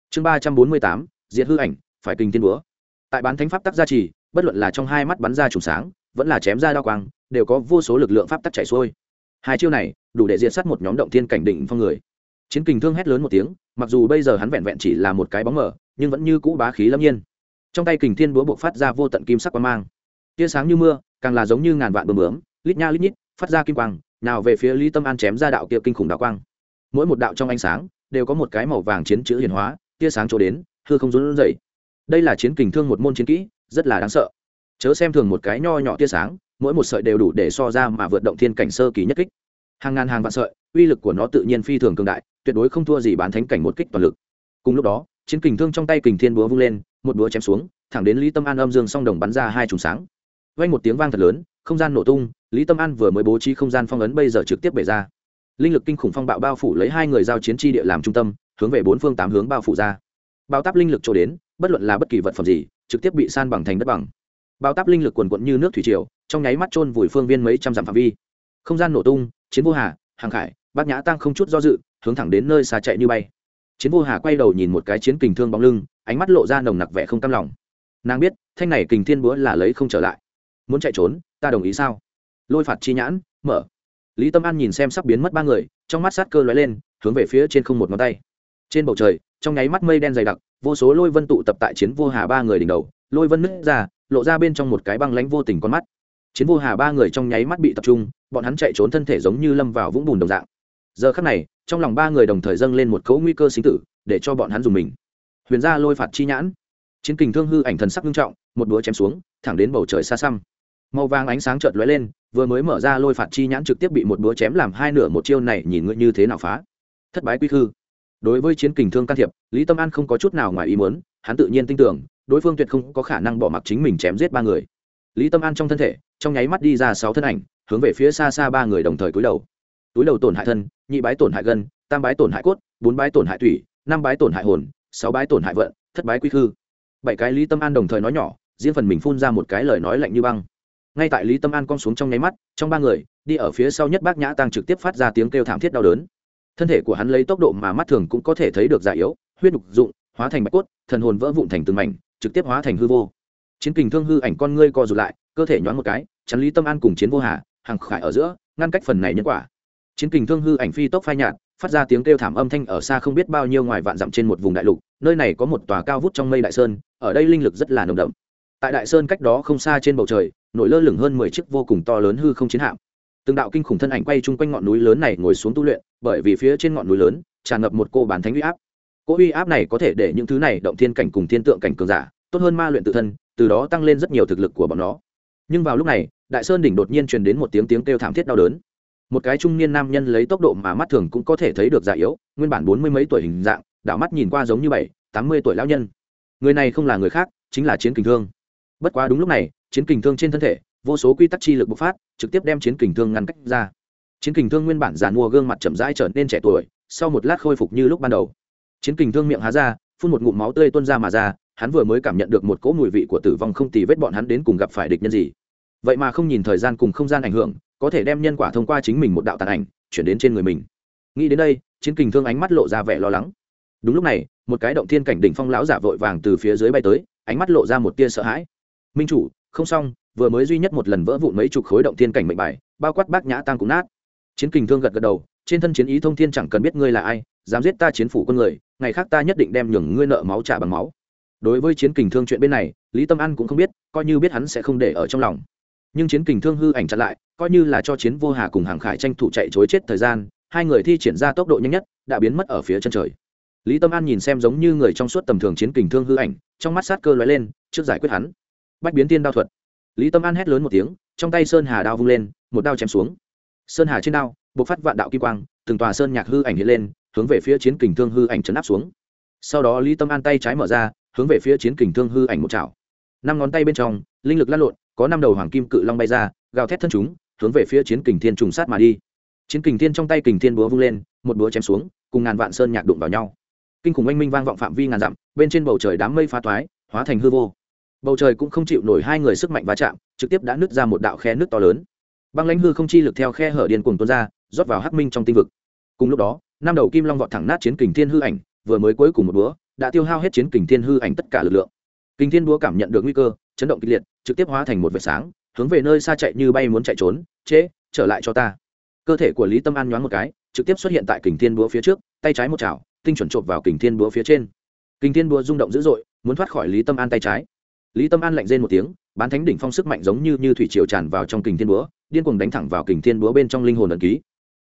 Chương ba trăm bốn mươi tám, diệt hư ảnh, phải kình tiên búa. Tại bán thánh pháp tắc gia trì, bất luận là trong hai mắt bắn ra chùm sáng, vẫn là chém ra đao quang, đều có vô số lực lượng pháp tắc chảy xuôi. Hai chiêu này đủ để diệt sát một nhóm động thiên cảnh định phong người. Chiến kình thương hét lớn một tiếng, mặc dù bây giờ hắn vẹn vẹn chỉ là một cái bóng mờ, nhưng vẫn như cũ bá khí lâm nhiên. Trong tay kình thiên búa buộc phát ra vô tận kim sắc quang mang. Tia sáng như mưa, càng là giống như ngàn vạn bướm bướm, lít nha lít nhít, phát ra kim quang, nào về phía lý tâm an chém ra đạo kia kinh khủng đạo quang. Mỗi một đạo trong ánh sáng, đều có một cái màu vàng chiến chữ hiển hóa, tia sáng chỗ đến, hư không rốn rẩy. Đây là chiến kình thương một môn chiến kỹ, rất là đáng sợ. Chớ xem thường một cái nho nhỏ tia sáng, mỗi một sợi đều đủ để so ra mà vượt động thiên cảnh sơ kỳ nhất kích hàng ngàn hàng vạn sợi, uy lực của nó tự nhiên phi thường cường đại, tuyệt đối không thua gì bán thánh cảnh một kích toàn lực. Cùng lúc đó, chiến kình thương trong tay kình thiên búa vung lên, một búa chém xuống, thẳng đến lý tâm an âm dương song đồng bắn ra hai trùng sáng. Vang một tiếng vang thật lớn, không gian nổ tung, lý tâm an vừa mới bố trí không gian phong ấn bây giờ trực tiếp bể ra. Linh lực kinh khủng phong bạo bao phủ lấy hai người giao chiến tri địa làm trung tâm, hướng về bốn phương tám hướng bao phủ ra. Bao táp linh lực trổ đến, bất luận là bất kỳ vật phẩm gì, trực tiếp bị san bằng thành đất bằng. Bao táp linh lực quần quận như nước thủy triều, trong nháy mắt trôn vùi phương viên mấy trăm dặm phạm vi. Không gian nổ tung chiến vô hà, hàng khải, bát nhã tăng không chút do dự, hướng thẳng đến nơi xa chạy như bay. Chiến vô hà quay đầu nhìn một cái chiến kình thương bóng lưng, ánh mắt lộ ra nồng nặc vẻ không cam lòng. Nàng biết, thanh này kình thiên búa là lấy không trở lại. Muốn chạy trốn, ta đồng ý sao? Lôi phạt chi nhãn, mở. Lý tâm an nhìn xem sắp biến mất ba người, trong mắt sát cơ lóe lên, hướng về phía trên không một ngón tay. Trên bầu trời, trong nháy mắt mây đen dày đặc, vô số lôi vân tụ tập tại chiến vô hà ba người đỉnh đầu, lôi vân nứt ra, lộ ra bên trong một cái băng lánh vô tình con mắt. Chiến vô hà ba người trong nháy mắt bị tập trung bọn hắn chạy trốn thân thể giống như lâm vào vũng bùn đồng dạng. Giờ khắc này, trong lòng ba người đồng thời dâng lên một cấu nguy cơ sinh tử, để cho bọn hắn dùng mình. Huyền gia lôi phạt chi nhãn. Chiến kình thương hư ảnh thần sắc nghiêm trọng, một búa chém xuống, thẳng đến bầu trời xa xăm. Màu vàng ánh sáng chợt lóe lên, vừa mới mở ra lôi phạt chi nhãn trực tiếp bị một búa chém làm hai nửa một chiêu này nhìn ngươi như thế nào phá. Thất bái quy khư. Đối với chiến kình thương can thiệp, lý tâm an không có chút nào ngoài ý muốn, hắn tự nhiên tin tưởng, đối phương tuyệt không có khả năng bỏ mặc chính mình chém giết ba người. Lý tâm an trong thân thể, trong nháy mắt đi ra sáu thân ảnh hướng về phía xa xa ba người đồng thời cúi đầu. Túi đầu tổn hại thân, nhị bái tổn hại gân, tam bái tổn hại cốt, bốn bái tổn hại thủy, năm bái tổn hại hồn, sáu bái tổn hại vận, thất bái quy khư. Bảy cái lý tâm an đồng thời nói nhỏ, riêng phần mình phun ra một cái lời nói lạnh như băng. Ngay tại lý tâm an cong xuống trong nháy mắt, trong ba người, đi ở phía sau nhất bác nhã tăng trực tiếp phát ra tiếng kêu thảm thiết đau đớn. Thân thể của hắn lấy tốc độ mà mắt thường cũng có thể thấy được già yếu, huyết đục dụng, hóa thành bạch cốt, thần hồn vỡ vụn thành từng mảnh, trực tiếp hóa thành hư vô. Chiến kình thương hư ảnh con ngươi co rụt lại, cơ thể nhoáng một cái, chắn lý tâm an cùng chiến vô hà hàng khải ở giữa, ngăn cách phần này nhân quả. Chiến kình thương hư ảnh phi tốc phai nhạt, phát ra tiếng kêu thảm âm thanh ở xa không biết bao nhiêu ngoài vạn dặm trên một vùng đại lục, nơi này có một tòa cao vút trong mây đại sơn, ở đây linh lực rất là nồng đậm. Tại đại sơn cách đó không xa trên bầu trời, nổi lơ lửng hơn mười chiếc vô cùng to lớn hư không chiến hạm. Từng đạo kinh khủng thân ảnh quay chung quanh ngọn núi lớn này ngồi xuống tu luyện, bởi vì phía trên ngọn núi lớn, tràn ngập một cô bản thánh uy áp. Cỗ uy áp này có thể để những thứ này động thiên cảnh cùng thiên tượng cảnh cường giả, tốt hơn ma luyện tự thân, từ đó tăng lên rất nhiều thực lực của bọn nó. Nhưng vào lúc này đại sơn đỉnh đột nhiên truyền đến một tiếng tiếng kêu thảm thiết đau đớn. Một cái trung niên nam nhân lấy tốc độ mà mắt thường cũng có thể thấy được già yếu, nguyên bản bốn mươi mấy tuổi hình dạng, đảo mắt nhìn qua giống như bảy, tám mươi tuổi lão nhân. Người này không là người khác, chính là chiến kình thương. Bất quá đúng lúc này, chiến kình thương trên thân thể, vô số quy tắc chi lực bộc phát, trực tiếp đem chiến kình thương ngăn cách ra. Chiến kình thương nguyên bản giàn mua gương mặt chậm rãi trở nên trẻ tuổi, sau một lát khôi phục như lúc ban đầu. Chiến kình thương miệng há ra, phun một ngụm máu tươi tuôn ra mà ra, hắn vừa mới cảm nhận được một cỗ mùi vị của tử vong không tì vết bọn hắn đến cùng gặp phải địch nhân gì vậy mà không nhìn thời gian cùng không gian ảnh hưởng, có thể đem nhân quả thông qua chính mình một đạo tàn ảnh, chuyển đến trên người mình. Nghĩ đến đây, chiến kình thương ánh mắt lộ ra vẻ lo lắng. Đúng lúc này, một cái động thiên cảnh đỉnh phong lão giả vội vàng từ phía dưới bay tới, ánh mắt lộ ra một tia sợ hãi. Minh chủ, không xong, vừa mới duy nhất một lần vỡ vụn mấy chục khối động thiên cảnh mệnh bài, bao quát bác nhã tăng cũng nát. Chiến kình thương gật gật đầu, trên thân chiến ý thông thiên chẳng cần biết ngươi là ai, dám giết ta chiến phủ con người, ngày khác ta nhất định đem nhường ngươi nợ máu trả bằng máu. Đối với chiến kình thương chuyện bên này, lý tâm an cũng không biết, coi như biết hắn sẽ không để ở trong lòng nhưng chiến kình thương hư ảnh chặn lại, coi như là cho chiến vô hà cùng hàng khải tranh thủ chạy chối chết thời gian, hai người thi triển ra tốc độ nhanh nhất, đã biến mất ở phía chân trời. Lý tâm an nhìn xem giống như người trong suốt tầm thường chiến kình thương hư ảnh, trong mắt sát cơ lóe lên, trước giải quyết hắn. Bách biến tiên đao thuật. Lý tâm an hét lớn một tiếng, trong tay sơn hà đao vung lên, một đao chém xuống. Sơn hà trên đao b ộ c phát vạn đạo kim quang, từng tòa sơn nhạc hư ảnh hiện lên, hướng về phía chiến kình thương hư ảnh chấn áp xuống. Sau đó lý tâm an tay trái mở ra, hướng về phía chiến kình thương hư ảnh một chảo. Năm ngón tay bên trong, linh lực lăn lộn có năm đầu hoàng kim cự long bay ra, gào thét thân chúng, hướng về phía chiến kình thiên trùng sát mà đi. Chiến kình thiên trong tay kình thiên búa vung lên, một búa chém xuống, cùng ngàn vạn sơn nhạc đụng vào nhau. Kinh khủng oanh minh vang vọng phạm vi ngàn dặm, bên trên bầu trời đám mây pha toái, hóa thành hư vô. Bầu trời cũng không chịu nổi hai người sức mạnh va chạm, trực tiếp đã nứt ra một đạo khe nước to lớn. Băng lãnh hư không chi lực theo khe hở điên cùng tuôn ra, rót vào hắc minh trong tinh vực. Cùng lúc đó, năm đầu kim long vọt thẳng nát chiến kình thiên hư ảnh, vừa mới cuối cùng một búa, đã tiêu hao hết chiến kình thiên hư ảnh tất cả lực lượng kình thiên búa cảm nhận được nguy cơ, chấn động kịch liệt, trực tiếp hóa thành một vệt sáng, hướng về nơi xa chạy như bay muốn chạy trốn, trễ, trở lại cho ta. Cơ thể của lý tâm an nhoáng một cái, trực tiếp xuất hiện tại kình thiên búa phía trước, tay trái một chảo, tinh chuẩn chộp vào kình thiên búa phía trên. Kình thiên búa rung động dữ dội, muốn thoát khỏi lý tâm an tay trái. Lý tâm an lạnh rên một tiếng, bán thánh đỉnh phong sức mạnh giống như như thủy triều tràn vào trong kình thiên búa, điên cuồng đánh thẳng vào kình thiên búa bên trong linh hồn ấn ký.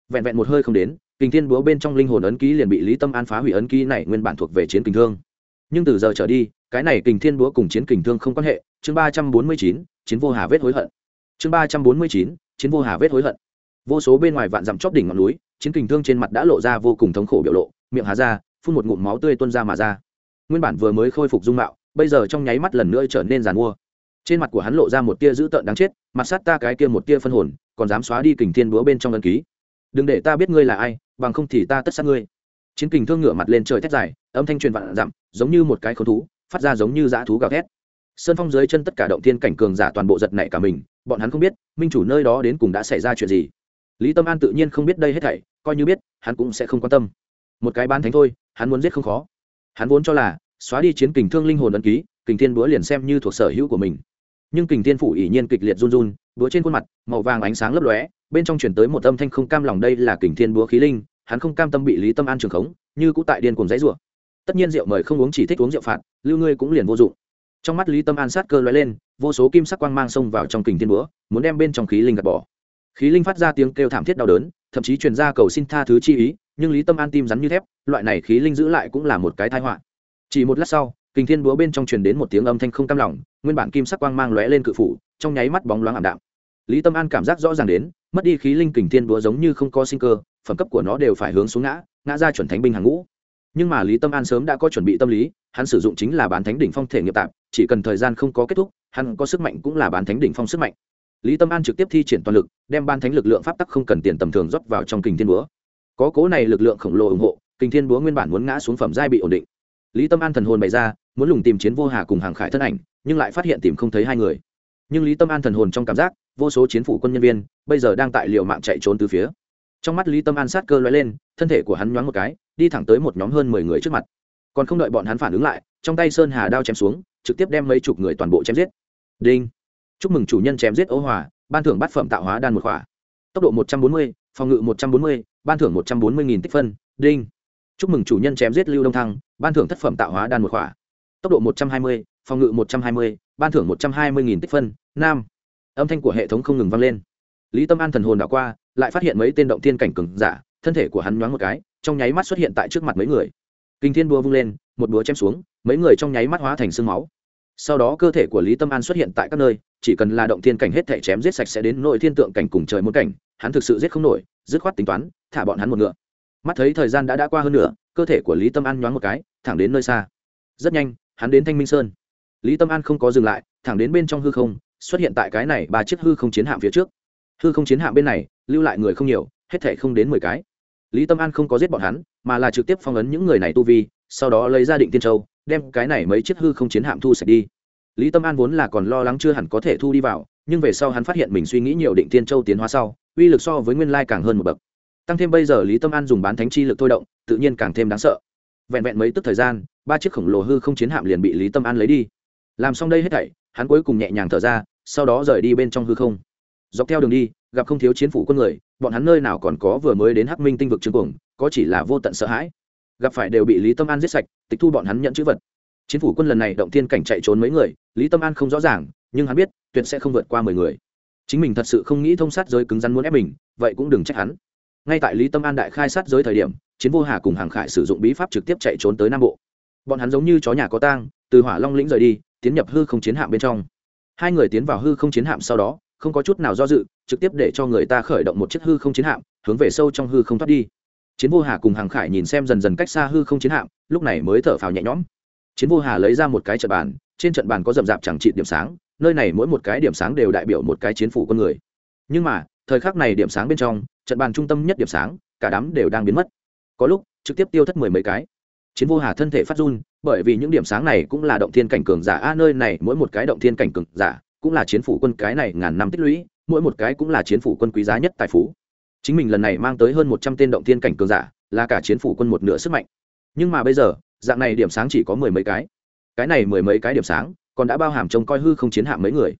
Vẹn vẹn một hơi không đến, kình thiên búa bên trong linh hồn ấn ký liền bị lý tâm an phá hủy ấn ký này nguyên bản thuộc về chiến kình thương. Nhưng từ giờ trở đi cái này kình thiên búa cùng chiến kình thương không quan hệ, chương ba trăm bốn mươi chín, chiến vô hà vết hối hận. Chương ba trăm bốn mươi chín, chiến vô hà vết hối hận. Vô số bên ngoài vạn dặm chóp đỉnh ngọn núi, chiến kình thương trên mặt đã lộ ra vô cùng thống khổ biểu lộ, miệng hà ra, phun một ngụm máu tươi tuôn ra mà ra. Nguyên bản vừa mới khôi phục dung mạo, bây giờ trong nháy mắt lần nữa trở nên giàn mua. Trên mặt của hắn lộ ra một tia dữ tợn đáng chết, mặt sát ta cái kia một tia phân hồn, còn dám xóa đi kình thiên búa bên trong ân ký. Đừng để ta biết ngươi là ai, bằng không thì ta tất sát ngươi. Chiến kình thương ngửa mặt lên trời thét dài, âm thanh truyền vạn dặm, giống như một cái khốn thú phát ra giống như dã thú gào thét. Sơn phong dưới chân tất cả động thiên cảnh cường giả toàn bộ giật nảy cả mình, bọn hắn không biết, minh chủ nơi đó đến cùng đã xảy ra chuyện gì. Lý tâm an tự nhiên không biết đây hết thảy, coi như biết, hắn cũng sẽ không quan tâm. Một cái bán thánh thôi, hắn muốn giết không khó. Hắn vốn cho là, xóa đi chiến kình thương linh hồn ấn ký, kình thiên búa liền xem như thuộc sở hữu của mình. Nhưng kình thiên phủ ỉ nhiên kịch liệt run run, búa trên khuôn mặt, màu vàng ánh sáng lấp lóe, bên trong chuyển tới một âm thanh không cam lòng đây là kình thiên búa khí linh, hắn không cam tâm bị lý tâm an trường khống, như cũ tại điên cùng dãy rủa tất nhiên rượu mời không uống chỉ thích uống rượu phạt, lưu ngươi cũng liền vô dụng. Trong mắt lý tâm an sát cơ lóe lên, vô số kim sắc quang mang xông vào trong kình thiên búa, muốn đem bên trong khí linh gạt bỏ. Khí linh phát ra tiếng kêu thảm thiết đau đớn, thậm chí truyền ra cầu xin tha thứ chi ý, nhưng lý tâm an tim rắn như thép, loại này khí linh giữ lại cũng là một cái tai họa. Chỉ một lát sau, kình thiên búa bên trong truyền đến một tiếng âm thanh không cam lòng, nguyên bản kim sắc quang mang lóe lên cự phủ, trong nháy mắt bóng loáng ảm đạm. Lý tâm an cảm giác rõ ràng đến, mất đi khí linh kình thiên búa giống như không có sinh cơ, phẩm cấp của nó đều phải hướng xuống ngã ngã ra chuẩn thánh binh hàng ngũ nhưng mà lý tâm an sớm đã có chuẩn bị tâm lý, hắn sử dụng chính là bán thánh đỉnh phong thể nghiệp tạp, chỉ cần thời gian không có kết thúc, hắn có sức mạnh cũng là bán thánh đỉnh phong sức mạnh. Lý tâm an trực tiếp thi triển toàn lực, đem ban thánh lực lượng pháp tắc không cần tiền tầm thường rót vào trong kình thiên búa. Có cố này lực lượng khổng lồ ủng hộ, kình thiên búa nguyên bản muốn ngã xuống phẩm giai bị ổn định. Lý tâm an thần hồn bày ra, muốn lùng tìm chiến vô hà cùng hàng khải thân ảnh, nhưng lại phát hiện tìm không thấy hai người. Nhưng lý tâm an thần hồn trong cảm giác, vô số chiến phủ quân nhân viên, bây giờ đang tại liều mạng chạy trốn từ phía trong mắt lý tâm an sát cơ l lên, thân thể của hắn nhoáng một cái, đi thẳng tới một nhóm hơn mười người trước mặt. Còn không đợi bọn hắn phản ứng lại, trong tay sơn hà đao chém xuống, trực tiếp đem mấy chục người toàn bộ chém giết. Đinh! Chúc mừng chủ nhân chém giết ấu hòa, ban thưởng bát phẩm tạo hóa đan một khỏa. Tốc độ một trăm bốn mươi, phòng ngự một trăm bốn mươi, ban thưởng một trăm bốn mươi nghìn tích phân. Đinh! Chúc mừng chủ nhân chém giết lưu đông thăng, ban thưởng thất phẩm tạo hóa đan một khỏa. Tốc độ một trăm hai mươi, phòng ngự một trăm hai mươi, ban thưởng một trăm hai mươi nghìn tích phân. Nam! Âm thanh của hệ thống không ngừng vang lên. Lý tâm an thần hồn đảo qua lại phát hiện mấy tên động thiên cảnh cường giả, thân thể của hắn nhoáng một cái, trong nháy mắt xuất hiện tại trước mặt mấy người. Kinh thiên búa vung lên, một búa chém xuống, mấy người trong nháy mắt hóa thành sương máu. Sau đó cơ thể của lý tâm an xuất hiện tại các nơi, chỉ cần là động thiên cảnh hết thể chém giết sạch sẽ đến nội thiên tượng cảnh cùng trời muốn cảnh, hắn thực sự giết không nổi, dứt khoát tính toán, thả bọn hắn một ngựa. Mắt thấy thời gian đã đã qua hơn nữa cơ thể của lý tâm an nhoáng một cái, thẳng đến nơi xa. Rất nhanh, hắn đến thanh minh sơn. Lý tâm an không có dừng lại, thẳng đến bên trong hư không, xuất hiện tại cái này ba chiếc hư không chiến hạm phía trước hư không chiến hạm bên này, lưu lại người không nhiều, hết thể không đến mười cái. Lý tâm an không có giết bọn hắn, mà là trực tiếp phong ấn những người này tu vi, sau đó lấy ra định tiên châu, đem cái này mấy chiếc hư không chiến hạm thu sạch đi. Lý tâm an vốn là còn lo lắng chưa hẳn có thể thu đi vào, nhưng về sau hắn phát hiện mình suy nghĩ nhiều định tiên châu tiến hóa sau, uy lực so với nguyên lai càng hơn một bậc. Tăng thêm bây giờ lý tâm an dùng bán thánh chi lực thôi động, tự nhiên càng thêm đáng sợ. Vẹn vẹn mấy tức thời gian, ba chiếc khổng lồ hư không chiến hạm liền bị lý tâm an lấy đi. Làm xong đây hết thảy, hắn cuối cùng nhẹ nhàng thở ra, sau đó rời đi bên trong hư không dọc theo đường đi, gặp không thiếu chiến phủ quân người, bọn hắn nơi nào còn có vừa mới đến hắc minh tinh vực trương cuồng, có chỉ là vô tận sợ hãi. Gặp phải đều bị lý tâm an giết sạch, tịch thu bọn hắn nhận chữ vật. Chiến phủ quân lần này động thiên cảnh chạy trốn mấy người, lý tâm an không rõ ràng, nhưng hắn biết, tuyệt sẽ không vượt qua mười người. Chính mình thật sự không nghĩ thông sát giới cứng rắn muốn ép mình, vậy cũng đừng trách hắn. Ngay tại lý tâm an đại khai sát giới thời điểm, chiến vô hà cùng hàng khải sử dụng bí pháp trực tiếp chạy trốn tới nam bộ. Bọn hắn giống như chó nhà có tang, từ hỏa long lĩnh rời đi, tiến nhập hư không chiến hạm bên trong. Hai người tiến vào hư không chiến hạm sau đó không có chút nào do dự, trực tiếp để cho người ta khởi động một chiếc hư không chiến hạm, hướng về sâu trong hư không thoát đi. Chiến vô hà cùng hàng khải nhìn xem dần dần cách xa hư không chiến hạm, lúc này mới thở phào nhẹ nhõm. Chiến vô hà lấy ra một cái trận bàn, trên trận bàn có rậm rạp chẳng trị điểm sáng, nơi này mỗi một cái điểm sáng đều đại biểu một cái chiến phủ con người. Nhưng mà, thời khắc này điểm sáng bên trong, trận bàn trung tâm nhất điểm sáng, cả đám đều đang biến mất. Có lúc, trực tiếp tiêu thất mười mấy cái. Chiến vô hà thân thể phát run, bởi vì những điểm sáng này cũng là động thiên cảnh cường giả, a, nơi này mỗi một cái động thiên cảnh cường giả cũng là chiến phủ quân cái này ngàn năm tích lũy, mỗi một cái cũng là chiến phủ quân quý giá nhất tài phú. Chính mình lần này mang tới hơn một trăm tên động thiên cảnh cường giả, là cả chiến phủ quân một nửa sức mạnh. Nhưng mà bây giờ, dạng này điểm sáng chỉ có mười mấy cái. Cái này mười mấy cái điểm sáng, còn đã bao hàm trông coi hư không chiến hạm mấy người.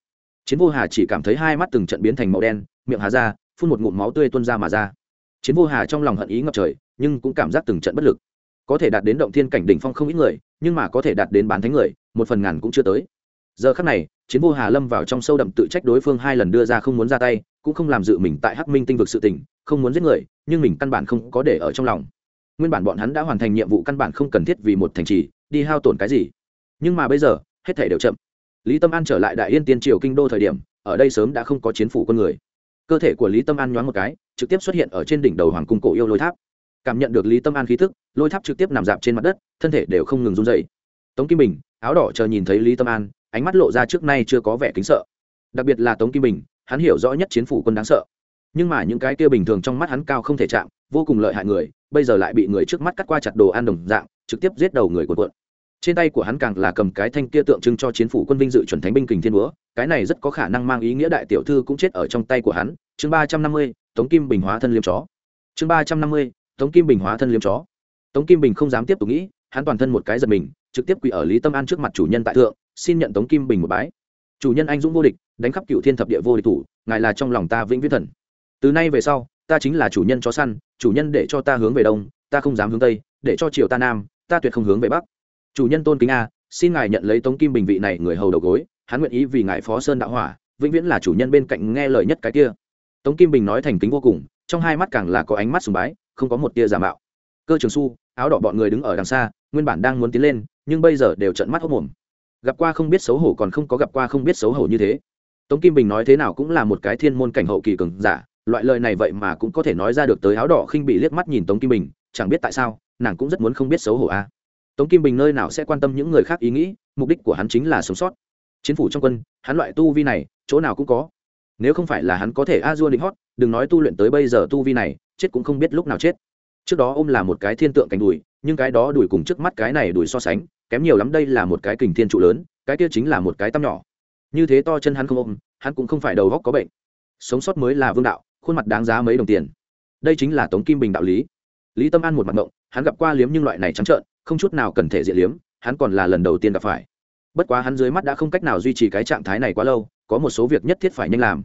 Chiến vô hà chỉ cảm thấy hai mắt từng trận biến thành màu đen, miệng hà ra, phun một ngụm máu tươi tuôn ra mà ra. Chiến vô hà trong lòng hận ý ngập trời, nhưng cũng cảm giác từng trận bất lực. Có thể đạt đến động thiên cảnh đỉnh phong không ít người, nhưng mà có thể đạt đến bán thánh người, một phần ngàn cũng chưa tới. Giờ khắc này chiến vô hà lâm vào trong sâu đậm tự trách đối phương hai lần đưa ra không muốn ra tay, cũng không làm dự mình tại hắc minh tinh vực sự tình, không muốn giết người, nhưng mình căn bản không có để ở trong lòng. Nguyên bản bọn hắn đã hoàn thành nhiệm vụ căn bản không cần thiết vì một thành trì, đi hao tổn cái gì. Nhưng mà bây giờ, hết thể đều chậm. Lý tâm an trở lại đại yên tiên triều kinh đô thời điểm, ở đây sớm đã không có chiến phủ con người. Cơ thể của lý tâm an nhoáng một cái, trực tiếp xuất hiện ở trên đỉnh đầu hoàng cung cổ yêu lôi tháp. Cảm nhận được lý tâm an khí thức lôi tháp trực tiếp nằm dạp trên mặt đất, thân thể đều không ngừng run dậy tống kim bình, áo đỏ chờ nhìn thấy lý tâm an ánh mắt lộ ra trước nay chưa có vẻ kính sợ. Đặc biệt là tống kim bình, hắn hiểu rõ nhất chiến phủ quân đáng sợ. Nhưng mà những cái kia bình thường trong mắt hắn cao không thể chạm, vô cùng lợi hại người, bây giờ lại bị người trước mắt cắt qua chặt đồ ăn đồng dạng, trực tiếp giết đầu người của quận trên tay của hắn càng là cầm cái thanh kia tượng trưng cho chiến phủ quân vinh dự chuẩn thánh binh kình thiên búa, cái này rất có khả năng mang ý nghĩa đại tiểu thư cũng chết ở trong tay của hắn. Chương ba trăm năm mươi, tống kim bình hóa thân liêm chó. Chương ba trăm năm mươi, tống kim bình hóa thân liêm chó. Tống kim bình không dám tiếp tục nghĩ, hắn toàn thân một cái giật mình, trực tiếp quỳ ở lý tâm an trước mặt chủ nhân tại thượng xin nhận tống kim bình một bái. Chủ nhân anh dũng vô địch, đánh khắp cựu thiên thập địa vô địch thủ, ngài là trong lòng ta vĩnh viễn thần. Từ nay về sau, ta chính là chủ nhân chó săn, chủ nhân để cho ta hướng về đông, ta không dám hướng tây, để cho triều ta nam, ta tuyệt không hướng về bắc. Chủ nhân tôn kính a, xin ngài nhận lấy tống kim bình vị này người hầu đầu gối, hắn nguyện ý vì ngài phó sơn đạo hỏa, vĩnh viễn là chủ nhân bên cạnh nghe lời nhất cái kia. Tống kim bình nói thành kính vô cùng, trong hai mắt càng là có ánh mắt sùng bái, không có một tia giả mạo. Cơ trường su áo đỏ bọn người đứng ở đằng xa, nguyên bản đang muốn tiến lên, nhưng bây giờ đều trận mắt hốc mồm gặp qua không biết xấu hổ còn không có gặp qua không biết xấu hổ như thế. Tống kim bình nói thế nào cũng là một cái thiên môn cảnh hậu kỳ cường giả, loại lời này vậy mà cũng có thể nói ra được tới áo đỏ khinh bị liếc mắt nhìn tống kim bình, chẳng biết tại sao, nàng cũng rất muốn không biết xấu hổ a. Tống kim bình nơi nào sẽ quan tâm những người khác ý nghĩ, mục đích của hắn chính là sống sót. Chiến phủ trong quân, hắn loại tu vi này, chỗ nào cũng có. Nếu không phải là hắn có thể a dua định hót, đừng nói tu luyện tới bây giờ tu vi này, chết cũng không biết lúc nào chết. Trước đó ôm là một cái thiên tượng cảnh đùi, nhưng cái đó đùi cùng trước mắt cái này đùi so sánh kém nhiều lắm đây là một cái kình thiên trụ lớn, cái kia chính là một cái tăm nhỏ. Như thế to chân hắn không ôm, hắn cũng không phải đầu góc có bệnh. Sống sót mới là vương đạo, khuôn mặt đáng giá mấy đồng tiền. Đây chính là tống kim bình đạo lý. Lý tâm an một mặt ngộng, hắn gặp qua liếm nhưng loại này trắng trợn, không chút nào cần thể diện liếm, hắn còn là lần đầu tiên gặp phải. Bất quá hắn dưới mắt đã không cách nào duy trì cái trạng thái này quá lâu, có một số việc nhất thiết phải nhanh làm.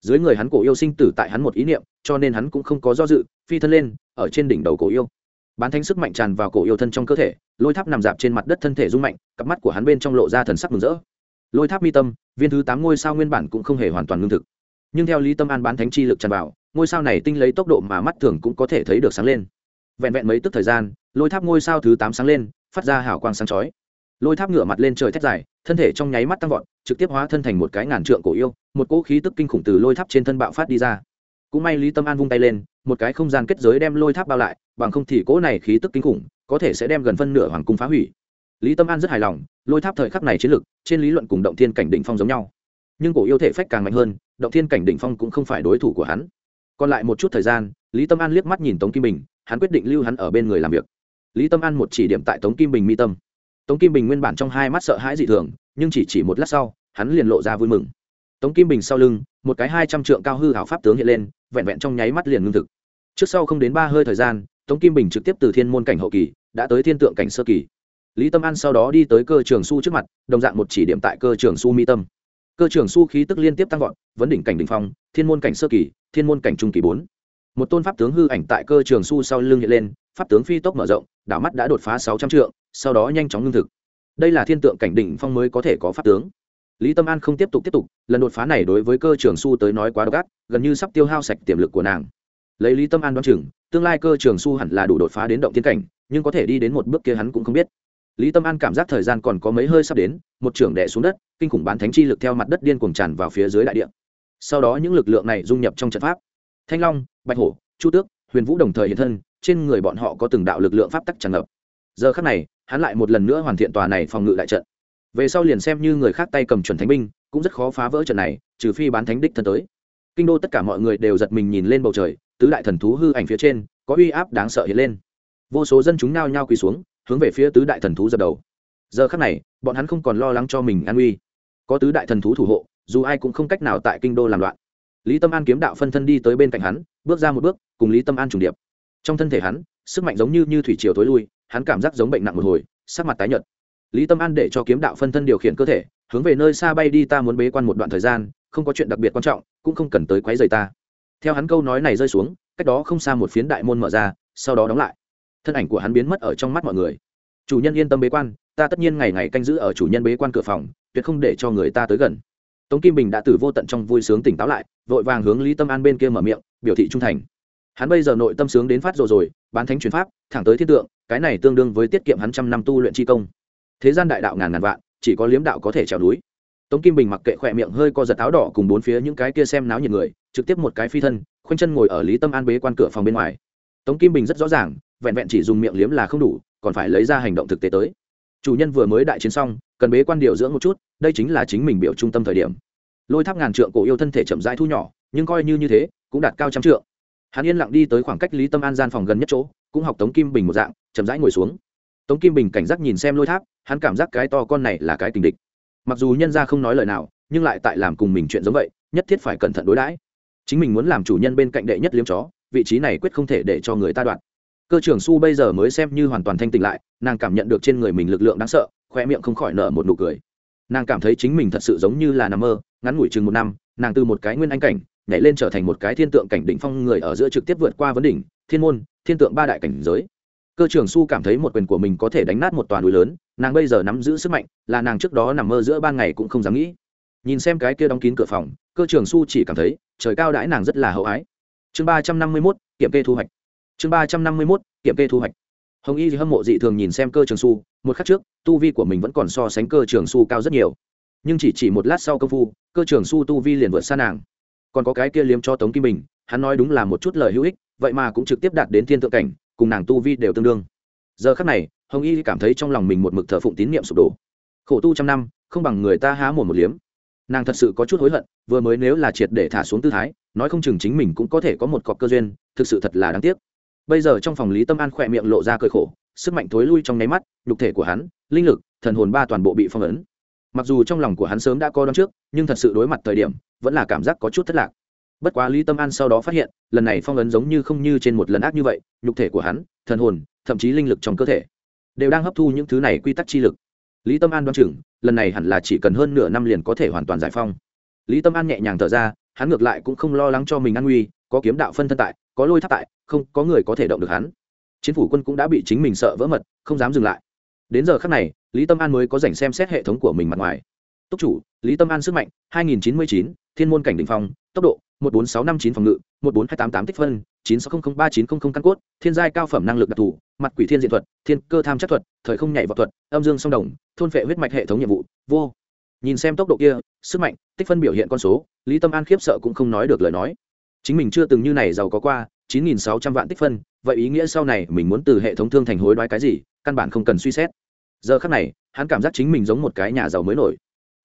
Dưới người hắn cổ yêu sinh tử tại hắn một ý niệm, cho nên hắn cũng không có do dự, phi thân lên, ở trên đỉnh đầu cổ yêu bán thánh sức mạnh tràn vào cổ yêu thân trong cơ thể, lôi tháp nằm dạp trên mặt đất thân thể rung mạnh, cặp mắt của hắn bên trong lộ ra thần sắc mừng rỡ. Lôi tháp mi tâm, viên thứ tám ngôi sao nguyên bản cũng không hề hoàn toàn ngưng thực. Nhưng theo lý tâm an bán thánh chi lực tràn vào, ngôi sao này tinh lấy tốc độ mà mắt thường cũng có thể thấy được sáng lên. Vẹn vẹn mấy tức thời gian, lôi tháp ngôi sao thứ tám sáng lên, phát ra hào quang sáng chói. Lôi tháp ngửa mặt lên trời thét dài, thân thể trong nháy mắt tăng vọt, trực tiếp hóa thân thành một cái ngàn trượng cổ yêu, một cỗ khí tức kinh khủng từ lôi tháp trên thân bạo phát đi ra cũng may lý tâm an vung tay lên, một cái không gian kết giới đem lôi tháp bao lại, bằng không thì cỗ này khí tức kinh khủng, có thể sẽ đem gần phân nửa hoàng cung phá hủy. Lý tâm an rất hài lòng, lôi tháp thời khắc này chiến lực, trên lý luận cùng động thiên cảnh đỉnh phong giống nhau. Nhưng cổ yêu thể phách càng mạnh hơn, động thiên cảnh đỉnh phong cũng không phải đối thủ của hắn. Còn lại một chút thời gian, lý tâm an liếc mắt nhìn tống kim bình, hắn quyết định lưu hắn ở bên người làm việc. Lý tâm an một chỉ điểm tại tống kim bình mi tâm. Tống kim bình nguyên bản trong hai mắt sợ hãi dị thường, nhưng chỉ chỉ một lát sau, hắn liền lộ ra vui mừng. Tống kim bình sau lưng, một cái hai trăm trượng cao hư hảo pháp tướng hiện lên vẹn vẹn trong nháy mắt liền ngưng thực. Trước sau không đến ba hơi thời gian, tống kim bình trực tiếp từ thiên môn cảnh hậu kỳ, đã tới thiên tượng cảnh sơ kỳ. Lý tâm an sau đó đi tới cơ trường su trước mặt, đồng dạng một chỉ điểm tại cơ trường su mi tâm. Cơ trường su khí tức liên tiếp tăng vọt, vấn đỉnh cảnh đ ỉ n h phong, thiên môn cảnh sơ kỳ, thiên môn cảnh trung kỳ bốn. Một tôn pháp tướng hư ảnh tại cơ trường su sau lưng hiện lên, pháp tướng phi tốc mở rộng, đảo mắt đã đột phá sáu trăm trượng, sau đó nhanh chóng ngưng thực. Đây là thiên tượng cảnh đỉnh phong mới có thể có pháp tướng lý tâm an không tiếp tục tiếp tục, lần đột phá này đối với cơ trường su tới nói quá độc ác, gần như sắp tiêu hao sạch tiềm lực của nàng. Lấy lý tâm an đoán chừng, tương lai cơ trường su hẳn là đủ đột phá đến động tiên cảnh, nhưng có thể đi đến một bước kia hắn cũng không biết. Lý tâm an cảm giác thời gian còn có mấy hơi sắp đến, một trưởng đẻ xuống đất, kinh khủng bán thánh chi lực theo mặt đất điên cuồng tràn vào phía dưới đại địa. Sau đó những lực lượng này dung nhập trong trận pháp. Thanh long, bạch hổ, chu tước, huyền vũ đồng thời hiện thân, trên người bọn họ có từng đạo lực lượng pháp tắc tràn ngập. Giờ khắc này, hắn lại một lần nữa hoàn thiện tòa này phòng ngự đại trận về sau liền xem như người khác tay cầm chuẩn thánh binh, cũng rất khó phá vỡ trận này, trừ phi bán thánh đích thân tới. Kinh đô tất cả mọi người đều giật mình nhìn lên bầu trời, tứ đại thần thú hư ảnh phía trên, có uy áp đáng sợ hiện lên. Vô số dân chúng nao nhao quỳ xuống, hướng về phía tứ đại thần thú dập đầu. Giờ khắc này, bọn hắn không còn lo lắng cho mình an uy có tứ đại thần thú thủ hộ, dù ai cũng không cách nào tại kinh đô làm loạn. Lý tâm an kiếm đạo phân thân đi tới bên cạnh hắn, bước ra một bước, cùng lý tâm an trùng điệp. Trong thân thể hắn, sức mạnh giống như như thủy triều tối lui, hắn cảm giác giống bệnh nặng một hồi, sắc mặt tái nhợt lý tâm an để cho kiếm đạo phân thân điều khiển cơ thể, hướng về nơi xa bay đi, ta muốn bế quan một đoạn thời gian, không có chuyện đặc biệt quan trọng, cũng không cần tới quấy rầy ta. Theo hắn câu nói này rơi xuống, cách đó không xa một phiến đại môn mở ra, sau đó đóng lại. Thân ảnh của hắn biến mất ở trong mắt mọi người. Chủ nhân yên tâm bế quan, ta tất nhiên ngày ngày canh giữ ở chủ nhân bế quan cửa phòng, tuyệt không để cho người ta tới gần. Tống kim bình đã từ vô tận trong vui sướng tỉnh táo lại, vội vàng hướng lý tâm an bên kia mở miệng, biểu thị trung thành. Hắn bây giờ nội tâm sướng đến phát rồi rồi, bán thánh chuyển pháp, thẳng tới thiên tượng, cái này tương đương với tiết kiệm hắn trăm năm tu luyện chi công thế gian đại đạo ngàn ngàn vạn, chỉ có liếm đạo có thể trèo núi. Tống kim bình mặc kệ khỏe miệng hơi co giật áo đỏ cùng bốn phía những cái kia xem náo nhiệt người, trực tiếp một cái phi thân, khoanh chân ngồi ở lý tâm an bế quan cửa phòng bên ngoài. Tống kim bình rất rõ ràng, vẹn vẹn chỉ dùng miệng liếm là không đủ, còn phải lấy ra hành động thực tế tới. Chủ nhân vừa mới đại chiến xong, cần bế quan điều dưỡng một chút, đây chính là chính mình biểu trung tâm thời điểm. Lôi tháp ngàn trượng cổ yêu thân thể chậm rãi thu nhỏ, nhưng coi như như thế, cũng đạt cao trăm trượng. Hắn yên lặng đi tới khoảng cách lý tâm an gian phòng gần nhất chỗ, cũng học tống kim bình một dạng, chậm rãi ngồi xuống. Tống kim bình cảnh giác nhìn xem lôi tháp hắn cảm giác cái to con này là cái tình địch. Mặc dù nhân ra không nói lời nào, nhưng lại tại làm cùng mình chuyện giống vậy, nhất thiết phải cẩn thận đối đãi. Chính mình muốn làm chủ nhân bên cạnh đệ nhất liếm chó, vị trí này quyết không thể để cho người ta đoạn cơ trưởng su bây giờ mới xem như hoàn toàn thanh tịnh lại, nàng cảm nhận được trên người mình lực lượng đáng sợ khoe miệng không khỏi nở một nụ cười. Nàng cảm thấy chính mình thật sự giống như là nằm mơ, ngắn ngủi chừng một năm, nàng từ một cái nguyên anh cảnh, nhảy lên trở thành một cái thiên tượng cảnh đỉnh phong người ở giữa trực tiếp vượt qua vấn đỉnh, thiên môn, thiên tượng ba đại cảnh giới. Cơ trưởng su cảm thấy một quyền của mình có thể đánh nát một toàn núi lớn nàng bây giờ nắm giữ sức mạnh, là nàng trước đó nằm mơ giữa ban ngày cũng không dám nghĩ. Nhìn xem cái kia đóng kín cửa phòng, cơ trưởng su chỉ cảm thấy, trời cao đãi nàng rất là hậu ái. Chương ba trăm năm mươi mốt, kiểm kê thu hoạch. Chương ba trăm năm mươi mốt, kiểm kê thu hoạch. Hồng y hâm mộ dị thường nhìn xem cơ trường su, một khắc trước, tu vi của mình vẫn còn so sánh cơ trường su cao rất nhiều. Nhưng chỉ chỉ một lát sau công phu, cơ trường su tu vi liền vượt xa nàng. Còn có cái kia liếm cho tống kim bình, hắn nói đúng là một chút lời hữu ích, vậy mà cũng trực tiếp đạt đến thiên tượng cảnh, cùng nàng tu vi đều tương đương. Giờ khắc này hồng y cảm thấy trong lòng mình một mực thờ phụng tín niệm sụp đổ. Khổ tu trăm năm, không bằng người ta há mồm một liếm. Nàng thật sự có chút hối hận, vừa mới nếu là triệt để thả xuống tư thái, nói không chừng chính mình cũng có thể có một cọc cơ duyên, thực sự thật là đáng tiếc. Bây giờ trong phòng lý tâm an khỏe miệng lộ ra cơi khổ, sức mạnh thối lui trong nháy mắt, nhục thể của hắn, linh lực, thần hồn ba toàn bộ bị phong ấn. Mặc dù trong lòng của hắn sớm đã co đón trước, nhưng thật sự đối mặt thời điểm, vẫn là cảm giác có chút thất lạc. Bất quá lý tâm an sau đó phát hiện, lần này phong ấn giống như không như trên một lần ác như vậy, nhục thể của hắn, thần hồn, thậm chí linh lực trong cơ thể đều đang hấp thu những thứ này quy tắc chi lực. Lý tâm an đoán chừng lần này hẳn là chỉ cần hơn nửa năm liền có thể hoàn toàn giải phong lý tâm an nhẹ nhàng thở ra hắn ngược lại cũng không lo lắng cho mình an nguy có kiếm đạo phân thân tại có lôi tháp tại không có người có thể động được hắn. Chính phủ quân cũng đã bị chính mình sợ vỡ mật không dám dừng lại. Đến giờ khác này lý tâm an mới có dành xem xét hệ thống của mình mặt ngoài. Túc chủ lý tâm an sức mạnh 2099, thiên môn cảnh đ ỉ n h phong tốc độ 14659 phòng ngự 14288 tích phân 96003900 căn cốt thiên giai cao phẩm năng lực đặc thù mặt quỷ thiên diện thuật, thiên cơ tham chất thuật, thời không nhảy vào thuật, âm dương song đồng, thôn phệ huyết mạch hệ thống nhiệm vụ, vô. Nhìn xem tốc độ kia, sức mạnh, tích phân biểu hiện con số, lý tâm an khiếp sợ cũng không nói được lời nói. Chính mình chưa từng như này giàu có qua 9.600 vạn tích phân, vậy ý nghĩa sau này mình muốn từ hệ thống thương thành hối đoái cái gì, căn bản không cần suy xét. Giờ khắc này, hắn cảm giác chính mình giống một cái nhà giàu mới nổi.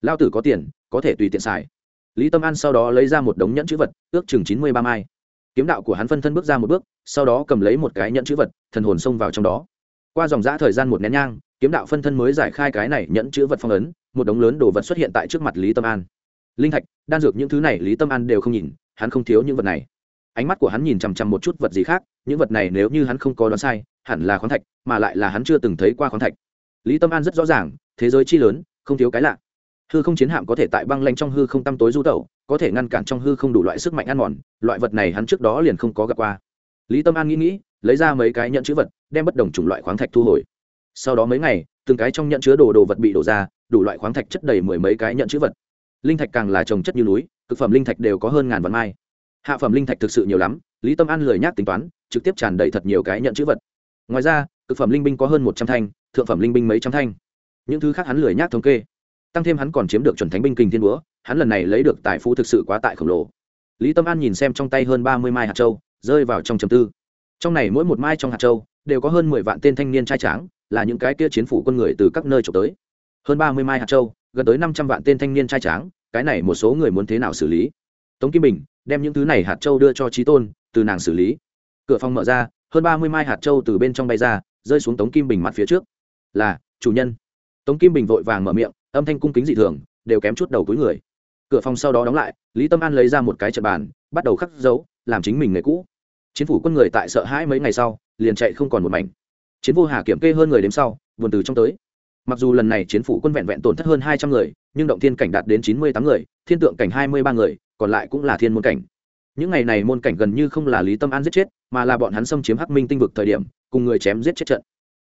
Lao tử có tiền, có thể tùy tiện xài. Lý tâm an sau đó lấy ra một đống nhẫn chữ vật, ước chừng chín mươi ba mai kiếm đạo của hắn phân thân bước ra một bước, sau đó cầm lấy một cái nhẫn chữ vật, thần hồn xông vào trong đó. Qua dòng giã thời gian một nén nhang, kiếm đạo phân thân mới giải khai cái này nhẫn chữ vật phong ấn, một đống lớn đồ vật xuất hiện tại trước mặt lý tâm an. Linh thạch, đan dược những thứ này lý tâm an đều không nhìn, hắn không thiếu những vật này. Ánh mắt của hắn nhìn chằm chằm một chút vật gì khác, những vật này nếu như hắn không có đoán sai, hẳn là khoáng thạch, mà lại là hắn chưa từng thấy qua khoáng thạch. Lý tâm an rất rõ ràng, thế giới chi lớn, không thiếu cái lạ. Hư không chiến hạm có thể tại băng lanh trong hư không tăm tối du tẩu có thể ngăn cản trong hư không đủ loại sức mạnh ăn mòn, loại vật này hắn trước đó liền không có gặp qua. Lý tâm an nghĩ nghĩ, lấy ra mấy cái nhận chữ vật, đem bất đồng chủng loại khoáng thạch thu hồi. Sau đó mấy ngày, từng cái trong nhận chứa đồ đồ vật bị đổ ra, đủ loại khoáng thạch chất đầy mười mấy cái nhận chữ vật. Linh thạch càng là trồng chất như núi, thực phẩm linh thạch đều có hơn ngàn vạn mai. Hạ phẩm linh thạch thực sự nhiều lắm, lý tâm an lười nhác tính toán, trực tiếp tràn đầy thật nhiều cái nhận chữ vật. Ngoài ra, thực phẩm linh binh có hơn một trăm thanh, thượng phẩm linh binh mấy trăm thanh. Những thứ khác hắn lười nhác thống kê tăng thêm hắn còn chiếm được chuẩn thánh binh kình thiên búa, hắn lần này lấy được tài phú thực sự quá tại khổng lồ. Lý tâm an nhìn xem trong tay hơn ba mươi mai hạt châu, rơi vào trong trầm tư. Trong này mỗi một mai trong hạt châu đều có hơn mười vạn tên thanh niên trai tráng, là những cái kia chiến phủ quân người từ các nơi trộm tới. Hơn ba mươi mai hạt châu, gần tới năm trăm vạn tên thanh niên trai tráng, cái này một số người muốn thế nào xử lý? Tống kim bình đem những thứ này hạt châu đưa cho trí tôn, từ nàng xử lý. Cửa phòng mở ra, hơn ba mươi mai hạt châu từ bên trong bay ra, rơi xuống tống kim bình mặt phía trước. Là, chủ nhân. Tống kim bình vội vàng mở miệng âm thanh cung kính dị thường, đều kém chút đầu túi người. Cửa phòng sau đó đóng lại, lý tâm an lấy ra một cái trận bàn, bắt đầu khắc dấu, làm chính mình nghề cũ. Chiến phủ quân người tại sợ hãi mấy ngày sau, liền chạy không còn một mảnh. Chiến vô hà kiểm kê hơn người đếm sau, buồn từ trong tới. Mặc dù lần này chiến phủ quân vẹn vẹn tổn thất hơn hai trăm người, nhưng động thiên cảnh đạt đến chín mươi tám người, thiên tượng cảnh hai mươi ba người, còn lại cũng là thiên môn cảnh. Những ngày này môn cảnh gần như không là lý tâm an giết chết, mà là bọn hắn xâm chiếm hắc minh tinh vực thời điểm, cùng người chém giết chết trận.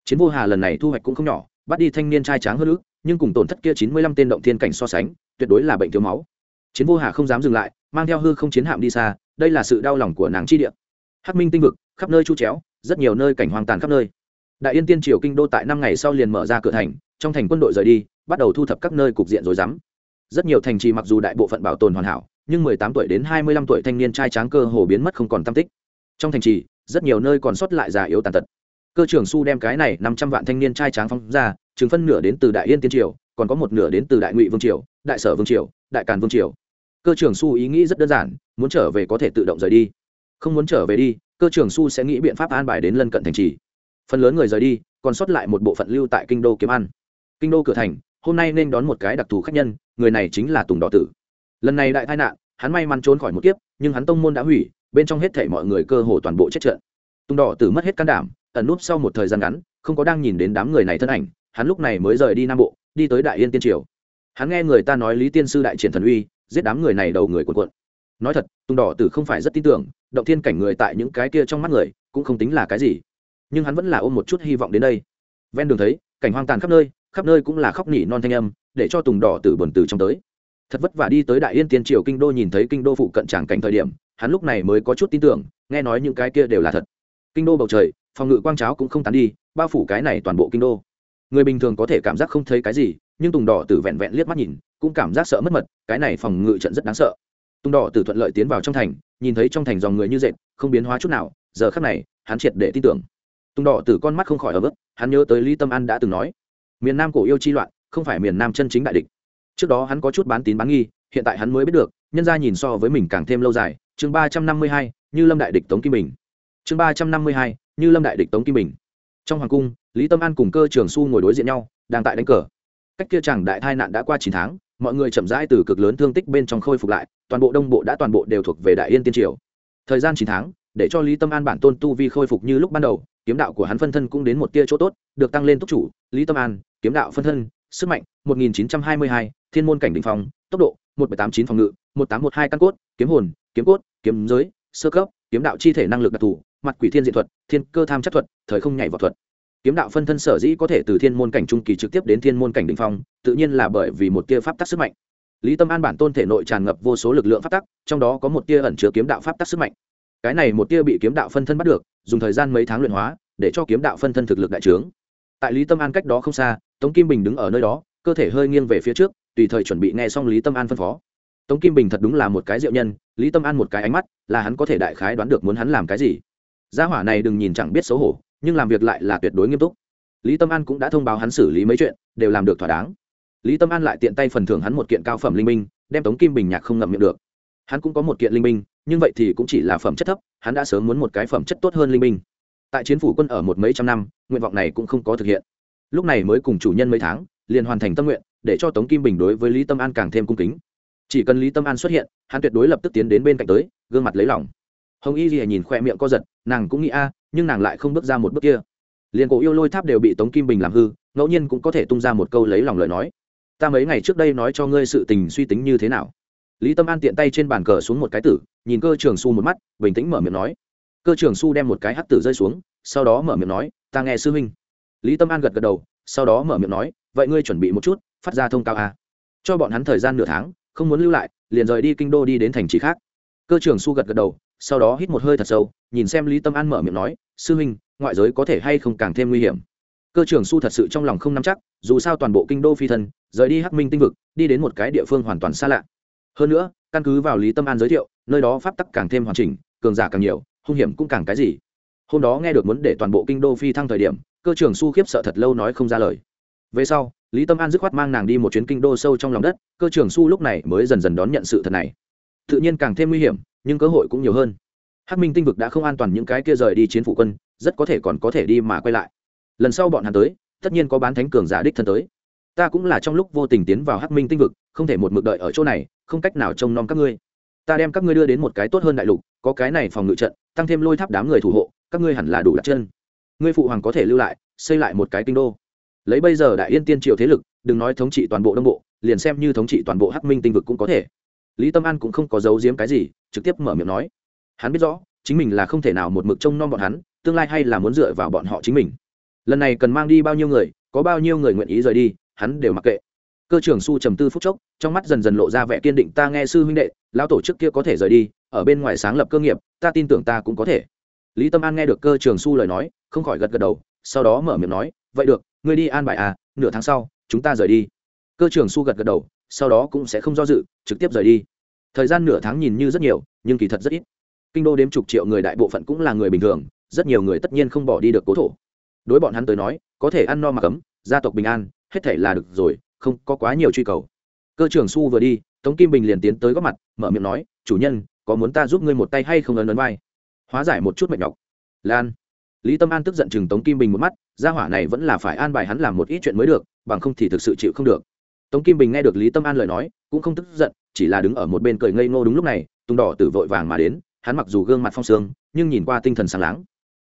Chiến vô hà lần này thu hoạch cũng không nhỏ, bắt đi thanh niên trai tráng hơn ước nhưng cùng tổn thất kia chín mươi lăm tên động thiên cảnh so sánh, tuyệt đối là bệnh thiếu máu. Chiến vô hà không dám dừng lại, mang theo hư không chiến hạm đi xa, đây là sự đau lòng của nàng chi địa. Hắc minh tinh vực, khắp nơi chu chéo, rất nhiều nơi cảnh hoang tàn khắp nơi. Đại yên tiên triều kinh đô tại năm ngày sau liền mở ra cửa thành, trong thành quân đội rời đi, bắt đầu thu thập các nơi cục diện rồi dám rất nhiều thành trì mặc dù đại bộ phận bảo tồn hoàn hảo, nhưng mười tám tuổi đến hai mươi lăm tuổi thanh niên trai tráng cơ hồ biến mất không còn tâm tích. Trong thành trì, rất nhiều nơi còn sót lại già yếu tàn tật. Cơ trưởng su đem cái này năm trăm vạn thanh niên trai tráng phóng ra chừng phân nửa đến từ đại yên tiên triều, còn có một nửa đến từ đại ngụy vương triều, đại sở vương triều, đại càn vương triều. Cơ trưởng su ý nghĩ rất đơn giản, muốn trở về có thể tự động rời đi. Không muốn trở về đi, cơ trưởng su sẽ nghĩ biện pháp an bài đến lân cận thành trì. Phần lớn người rời đi, còn sót lại một bộ phận lưu tại kinh đô kiếm ăn kinh đô cửa thành, hôm nay nên đón một cái đặc thù khách nhân, người này chính là tùng đỏ tử. Lần này đại tai nạn, hắn may mắn trốn khỏi một kiếp, nhưng hắn tông môn đã hủy, bên trong hết thể mọi người cơ hồ toàn bộ chết trận. Tùng đỏ tử mất hết can đảm, ẩn núp sau một thời gian ngắn, không có đang nhìn đến đám người này thân ảnh hắn lúc này mới rời đi nam bộ, đi tới đại yên tiên triều. Hắn nghe người ta nói lý tiên sư đại triển thần uy, giết đám người này đầu người cuộn cuộn. Nói thật, tùng đỏ tử không phải rất tin tưởng, động thiên cảnh người tại những cái kia trong mắt người, cũng không tính là cái gì. Nhưng hắn vẫn là ôm một chút hy vọng đến đây. Ven đường thấy, cảnh hoang tàn khắp nơi khắp nơi cũng là khóc nỉ non thanh âm, để cho tùng đỏ tử buồn từ trong tới. Thật vất vả đi tới đại yên tiên triều kinh đô nhìn thấy kinh đô phụ cận tràng cảnh thời điểm, hắn lúc này mới có chút tin tưởng, nghe nói những cái kia đều là thật. Kinh đô bầu trời, phòng ngự quang cháo cũng không tán đi, bao phủ cái này toàn bộ kinh đô người bình thường có thể cảm giác không thấy cái gì, nhưng tùng đỏ tử vẹn vẹn liếc mắt nhìn, cũng cảm giác sợ mất mật, cái này phòng ngự trận rất đáng sợ. Tùng đỏ tử thuận lợi tiến vào trong thành, nhìn thấy trong thành dòng người như dệt, không biến hóa chút nào, giờ khắc này, hắn triệt để tin tưởng. Tùng đỏ tử con mắt không khỏi ở bước hắn nhớ tới lý tâm an đã từng nói, miền nam cổ yêu chi loạn, không phải miền nam chân chính đại địch. Trước đó hắn có chút bán tín bán nghi, hiện tại hắn mới biết được, nhân ra nhìn so với mình càng thêm lâu dài, chương ba trăm năm mươi hai, như lâm đại địch tống kim bình. Chương ba trăm năm mươi hai, như lâm đại địch tống kim bình trong hoàng cung lý tâm an cùng cơ trường su ngồi đối diện nhau đang tại đánh cờ. Cách kia chẳng đại tai nạn đã qua chín tháng mọi người chậm rãi từ cực lớn thương tích bên trong khôi phục lại toàn bộ đông bộ đã toàn bộ đều thuộc về đại yên tiên triều. Thời gian chín tháng để cho lý tâm an bản tôn tu vi khôi phục như lúc ban đầu kiếm đạo của hắn phân thân cũng đến một tia chỗ tốt được tăng lên túc chủ lý tâm an kiếm đạo phân thân sức mạnh 1922, thiên môn cảnh đỉnh phong tốc độ 1789 phòng ngự 1812 căn cốt kiếm hồn kiếm cốt kiếm giới sơ cấp kiếm đạo chi thể năng lực đặc thù mặt quỷ thiên diện thuật, thiên cơ tham chất thuật, thời không nhảy vào thuật. Kiếm đạo phân thân sở dĩ có thể từ thiên môn cảnh trung kỳ trực tiếp đến thiên môn cảnh đ ỉ n h phong, tự nhiên là bởi vì một tia pháp tắc sức mạnh. Lý tâm an bản tôn thể nội tràn ngập vô số lực lượng pháp tắc, trong đó có một tia ẩn chứa kiếm đạo pháp tắc sức mạnh. Cái này một tia bị kiếm đạo phân thân bắt được, dùng thời gian mấy tháng luyện hóa, để cho kiếm đạo phân thân thực lực đại trướng. Tại lý tâm an cách đó không xa, tống kim bình đứng ở nơi đó, cơ thể hơi nghiêng về phía trước, tùy thời chuẩn bị nghe xong lý tâm an phân phó. Tống kim bình thật đúng là một cái diệu nhân, lý tâm an một cái ánh mắt, là hắn có thể đại khái đoán được muốn hắn làm cái gì gia hỏa này đừng nhìn chẳng biết xấu hổ, nhưng làm việc lại là tuyệt đối nghiêm túc. Lý tâm an cũng đã thông báo hắn xử lý mấy chuyện, đều làm được thỏa đáng. Lý tâm an lại tiện tay phần thưởng hắn một kiện cao phẩm linh minh đem tống kim bình nhạc không ngậm miệng được. Hắn cũng có một kiện linh minh nhưng vậy thì cũng chỉ là phẩm chất thấp, hắn đã sớm muốn một cái phẩm chất tốt hơn linh minh tại chiến phủ quân ở một mấy trăm năm, nguyện vọng này cũng không có thực hiện. Lúc này mới cùng chủ nhân mấy tháng, liền hoàn thành tâm nguyện, để cho tống kim bình đối với lý tâm an càng thêm cung kính. Chỉ cần lý tâm an xuất hiện, hắn tuyệt đối lập tức tiến đến bên cạnh tới, gương mặt lấy lòng. Hồng y gì nhìn khoe miệng co giật nàng cũng nghĩ, a, nhưng nàng lại không bước ra một bước kia. Liền cổ yêu lôi tháp đều bị tống kim bình làm hư, ngẫu nhiên cũng có thể tung ra một câu lấy lòng lời nói. Ta mấy ngày trước đây nói cho ngươi sự tình suy tính như thế nào? Lý tâm an tiện tay trên bàn cờ xuống một cái tử, nhìn cơ trường su một mắt, bình tĩnh mở miệng nói. Cơ trường su đem một cái hắt tử rơi xuống, sau đó mở miệng nói, ta nghe sư huynh. Lý tâm an gật gật đầu, sau đó mở miệng nói, vậy ngươi chuẩn bị một chút, phát ra thông cáo a. Cho bọn hắn thời gian nửa tháng, không muốn lưu lại, liền rời đi kinh đô đi đến thành trì khác cơ trưởng su gật gật đầu, sau đó hít một hơi thật sâu, nhìn xem lý tâm an mở miệng nói, sư huynh, ngoại giới có thể hay không càng thêm nguy hiểm? Cơ trưởng su thật sự trong lòng không nắm chắc, dù sao toàn bộ kinh đô phi thân, rời đi hắc minh tinh vực, đi đến một cái địa phương hoàn toàn xa lạ. Hơn nữa, căn cứ vào lý tâm an giới thiệu, nơi đó pháp tắc càng thêm hoàn chỉnh, cường giả càng nhiều, hung hiểm cũng càng cái gì. Hôm đó nghe được muốn để toàn bộ kinh đô phi thăng thời điểm, cơ trưởng su khiếp sợ thật lâu nói không ra lời. Về sau, lý tâm an dứt khoát mang nàng đi một chuyến kinh đô sâu trong lòng đất, cơ trưởng su lúc này mới dần dần đón nhận sự thật này tự nhiên càng thêm nguy hiểm, nhưng cơ hội cũng nhiều hơn. Hắc minh tinh vực đã không an toàn những cái kia rời đi chiến phụ quân, rất có thể còn có thể đi mà quay lại. Lần sau bọn hắn tới, tất nhiên có bán thánh cường giả đích thân tới. Ta cũng là trong lúc vô tình tiến vào hắc minh tinh vực, không thể một mực đợi ở chỗ này, không cách nào trông nom các ngươi. Ta đem các ngươi đưa đến một cái tốt hơn đại lục, có cái này phòng ngự trận, tăng thêm lôi tháp đám người thủ hộ, các ngươi hẳn là đủ đặt chân. Ngươi phụ hoàng có thể lưu lại, xây lại một cái kinh đô. Lấy bây giờ đại yên tiên triều thế lực, đừng nói thống trị toàn bộ đông bộ, liền xem như thống trị toàn bộ hắc minh tinh vực cũng có thể lý tâm an cũng không có giấu giếm cái gì, trực tiếp mở miệng nói. Hắn biết rõ, chính mình là không thể nào một mực trông nom bọn hắn, tương lai hay là muốn dựa vào bọn họ chính mình. Lần này cần mang đi bao nhiêu người, có bao nhiêu người nguyện ý rời đi, hắn đều mặc kệ. Cơ trưởng su trầm tư phúc chốc, trong mắt dần dần lộ ra vẻ kiên định, ta nghe sư huynh đệ lao tổ chức kia có thể rời đi, ở bên ngoài sáng lập cơ nghiệp, ta tin tưởng ta cũng có thể. Lý tâm an nghe được cơ trường su lời nói, không khỏi gật gật đầu, sau đó mở miệng nói, vậy được, ngươi đi an bài à nửa tháng sau, chúng ta rời đi. Cơ trường su gật gật đầu sau đó cũng sẽ không do dự, trực tiếp rời đi. Thời gian nửa tháng nhìn như rất nhiều, nhưng kỳ thật rất ít. Kinh đô đếm chục triệu người đại bộ phận cũng là người bình thường, rất nhiều người tất nhiên không bỏ đi được cố thổ. Đối bọn hắn tới nói, có thể ăn no mà cấm, gia tộc bình an, hết thể là được rồi, không có quá nhiều truy cầu. Cơ trưởng su vừa đi, tống kim bình liền tiến tới góp mặt, mở miệng nói, chủ nhân, có muốn ta giúp ngươi một tay hay không ấn ấn vai? Hóa giải một chút mệt nhọc. Lan. Lý tâm an tức giận chừng tống kim bình một mắt, gia hỏa này vẫn là phải an bài hắn làm một ít chuyện mới được, bằng không thì thực sự chịu không được tống kim bình nghe được lý tâm an lời nói, cũng không tức giận, chỉ là đứng ở một bên cười ngây ngô đúng lúc này tung đỏ tử vội vàng mà đến, hắn mặc dù gương mặt phong sương, nhưng nhìn qua tinh thần sáng láng.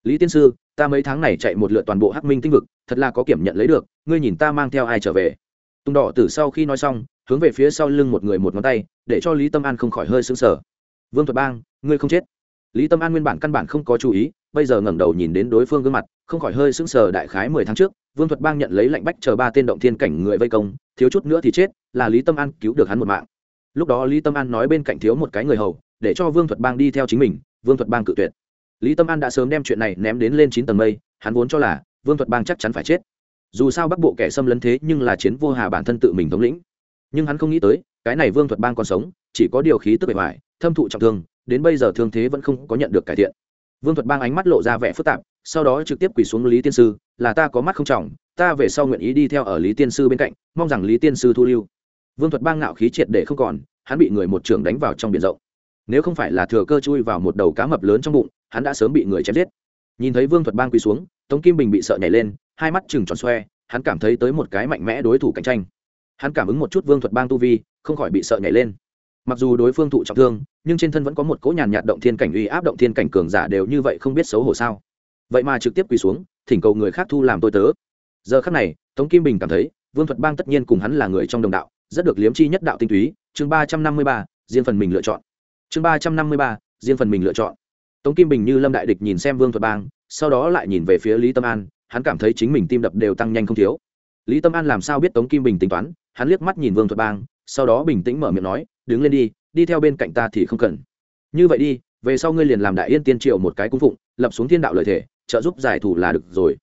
Lý tiên sư, ta mấy tháng này chạy một lượt toàn bộ hắc minh tinh vực, thật là có kiểm nhận lấy được, ngươi nhìn ta mang theo ai trở về? Tung đỏ tử sau khi nói xong, hướng về phía sau lưng một người một ngón tay, để cho lý tâm an không khỏi hơi sững sờ. Vương thuật bang, ngươi không chết. Lý tâm an nguyên bản căn bản không có chú ý bây giờ ngẩng đầu nhìn đến đối phương gương mặt, không khỏi hơi sững sờ đại khái mười tháng trước, vương thuật bang nhận lấy lệnh bách chờ ba tên động thiên cảnh người vây công, thiếu chút nữa thì chết, là lý tâm an cứu được hắn một mạng. Lúc đó lý tâm an nói bên cạnh thiếu một cái người hầu, để cho vương thuật bang đi theo chính mình, vương thuật bang cự tuyệt. Lý tâm an đã sớm đem chuyện này ném đến lên chín tầng mây, hắn vốn cho là vương thuật bang chắc chắn phải chết. Dù sao bắc bộ kẻ xâm lấn thế nhưng là chiến vô hà bản thân tự mình thống lĩnh. Nhưng hắn không nghĩ tới, cái này vương thuật bang còn sống, chỉ có điều khí tức bề ngoài, thâm thụ trọng thương, đến bây giờ thương thế vẫn không có nhận được cải thiện vương thuật bang ánh mắt lộ ra vẻ phức tạp, sau đó trực tiếp quỳ xuống lý tiên sư, là ta có mắt không trọng, ta về sau nguyện ý đi theo ở lý tiên sư bên cạnh, mong rằng lý tiên sư thu lưu. Vương thuật bang ngạo khí triệt để không còn, hắn bị người một trưởng đánh vào trong biển rộng. Nếu không phải là thừa cơ chui vào một đầu cá mập lớn trong bụng, hắn đã sớm bị người chém giết. Nhìn thấy vương thuật bang quỳ xuống, tống kim bình bị sợ nhảy lên, hai mắt chừng tròn xoe, hắn cảm thấy tới một cái mạnh mẽ đối thủ cạnh tranh. Hắn cảm ứng một chút vương thuật bang tu vi, không khỏi bị sợ nhảy lên mặc dù đối phương thụ trọng thương, nhưng trên thân vẫn có một cỗ nhàn nhạt động thiên cảnh uy áp động thiên cảnh cường giả đều như vậy không biết xấu hổ sao. Vậy mà trực tiếp quỳ xuống, thỉnh cầu người khác thu làm tôi tớ. Giờ khác này, tống kim bình cảm thấy, vương thuật bang tất nhiên cùng hắn là người trong đồng đạo, rất được liếm chi nhất đạo tinh túy. Chương ba trăm năm mươi ba, riêng phần mình lựa chọn. Chương ba trăm năm mươi ba, riêng phần mình lựa chọn. Tống kim bình như lâm đại địch nhìn xem vương thuật bang, sau đó lại nhìn về phía lý tâm an, hắn cảm thấy chính mình tim đập đều tăng nhanh không thiếu. Lý tâm an làm sao biết tống kim bình tính toán, hắn liếc mắt nhìn vương thuật bang sau đó bình tĩnh mở miệng nói, đứng lên đi đi theo bên cạnh ta thì không cần. Như vậy đi, về sau ngươi liền làm đại yên tiên triệu một cái cung phụng, lập xuống thiên đạo lợi thể trợ giúp giải thủ là được rồi.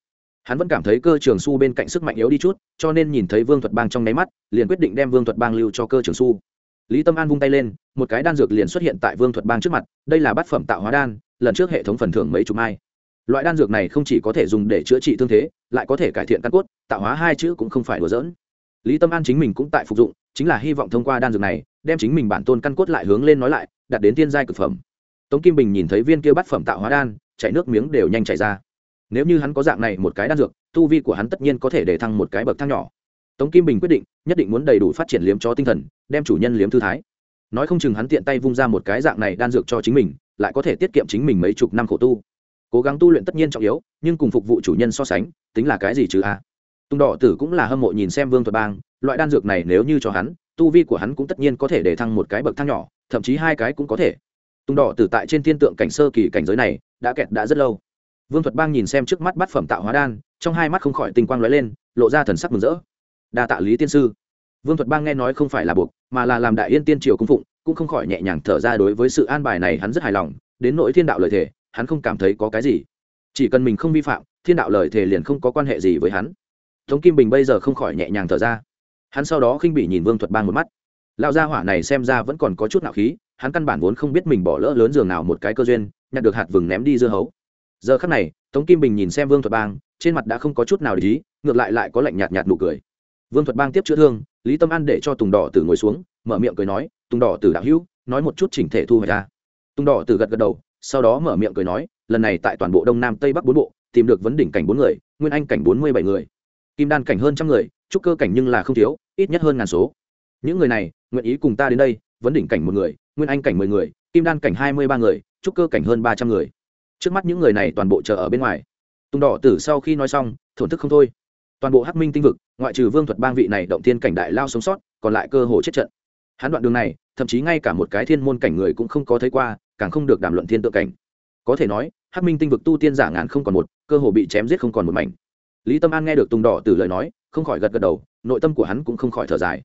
Hắn vẫn cảm thấy cơ trường su bên cạnh sức mạnh yếu đi chút, cho nên nhìn thấy vương thuật bang trong nháy mắt, liền quyết định đem vương thuật bang lưu cho cơ trường su. Lý tâm an vung tay lên, một cái đan dược liền xuất hiện tại vương thuật bang trước mặt, đây là bát phẩm tạo hóa đan, lần trước hệ thống phần thưởng mấy chục mai. Loại đan dược này không chỉ có thể dùng để chữa trị thương thế, lại có thể cải thiện căn cốt, tạo hóa hai chữ cũng không phải đùa dỡn lý tâm an chính mình cũng tại phục dụng chính là hy vọng thông qua đan dược này, đem chính mình bản tôn căn cốt lại hướng lên nói lại, đạt đến tiên giai cực phẩm. Tống kim bình nhìn thấy viên kia bát phẩm tạo hóa đan, chảy nước miếng đều nhanh chảy ra. Nếu như hắn có dạng này một cái đan dược, tu vi của hắn tất nhiên có thể để thăng một cái bậc thang nhỏ. Tống kim bình quyết định, nhất định muốn đầy đủ phát triển liếm cho tinh thần, đem chủ nhân liếm thư thái. Nói không chừng hắn tiện tay vung ra một cái dạng này đan dược cho chính mình, lại có thể tiết kiệm chính mình mấy chục năm khổ tu. Cố gắng tu luyện tất nhiên trọng yếu, nhưng cùng phục vụ chủ nhân so sánh, tính là cái gì chứ a? à? Tùng đỏ tử cũng là hâm mộ nhìn xem vương thuật bang, loại đan dược này nếu như cho hắn, tu vi của hắn cũng tất nhiên có thể để thăng một cái bậc thang nhỏ, thậm chí hai cái cũng có thể. Tùng đỏ tử tại trên thiên tượng cảnh sơ kỳ cảnh giới này, đã kẹt đã rất lâu. Vương thuật bang nhìn xem trước mắt bát phẩm tạo hóa đan, trong hai mắt không khỏi tinh quang lóe lên, lộ ra thần sắc mừng rỡ. Đa tạ lý tiên sư. Vương thuật bang nghe nói không phải là buộc, mà là làm đại yên tiên triều cung phụng, cũng không khỏi nhẹ nhàng thở ra đối với sự an bài này hắn rất hài lòng, đến nỗi thiên đạo lời thề, hắn không cảm thấy có cái gì. Chỉ cần mình không vi phạm, thiên đạo lời thề liền không có quan hệ gì với hắn tống kim bình bây giờ không khỏi nhẹ nhàng thở ra. Hắn sau đó khinh bị nhìn vương thuật bang một mắt. Lão gia hỏa này xem ra vẫn còn có chút nạo khí, hắn căn bản vốn không biết mình bỏ lỡ lớn giường nào một cái cơ duyên, nhặt được hạt vừng ném đi dưa hấu. Giờ khắc này, tống kim bình nhìn xem vương thuật bang, trên mặt đã không có chút nào để ý, ngược lại lại có lạnh nhạt nhạt nụ cười. Vương thuật bang tiếp chữa thương, lý tâm an để cho tùng đỏ tử ngồi xuống, mở miệng cười nói, tùng đỏ tử đạo hữu, nói một chút chỉnh thể thu hoạch ra. Tùng đỏ tử gật gật đầu, sau đó mở miệng cười nói, lần này tại toàn bộ đông nam tây bắc bốn bộ, tìm được vấn đỉnh cảnh bốn người, nguyên anh cảnh bốn mươi bảy người kim đan cảnh hơn trăm người, trúc cơ cảnh nhưng là không thiếu, ít nhất hơn ngàn số. Những người này, nguyện ý cùng ta đến đây, vấn đỉnh cảnh một người, nguyên anh cảnh mười người, kim đan cảnh hai mươi ba người, trúc cơ cảnh hơn ba trăm người. Trước mắt những người này toàn bộ chờ ở bên ngoài. Tùng đỏ tử sau khi nói xong, thổn thức không thôi. Toàn bộ hắc minh tinh vực, ngoại trừ vương thuật bang vị này động thiên cảnh đại lao sống sót, còn lại cơ hồ chết trận. Hắn đoạn đường này, thậm chí ngay cả một cái thiên môn cảnh người cũng không có thấy qua, càng không được đàm luận thiên tượng cảnh. Có thể nói, hắc minh tinh vực tu tiên giả ngàn không còn một, cơ hồ bị chém giết không còn một mảnh lý tâm an nghe được tùng đỏ từ lời nói, không khỏi gật gật đầu, nội tâm của hắn cũng không khỏi thở dài.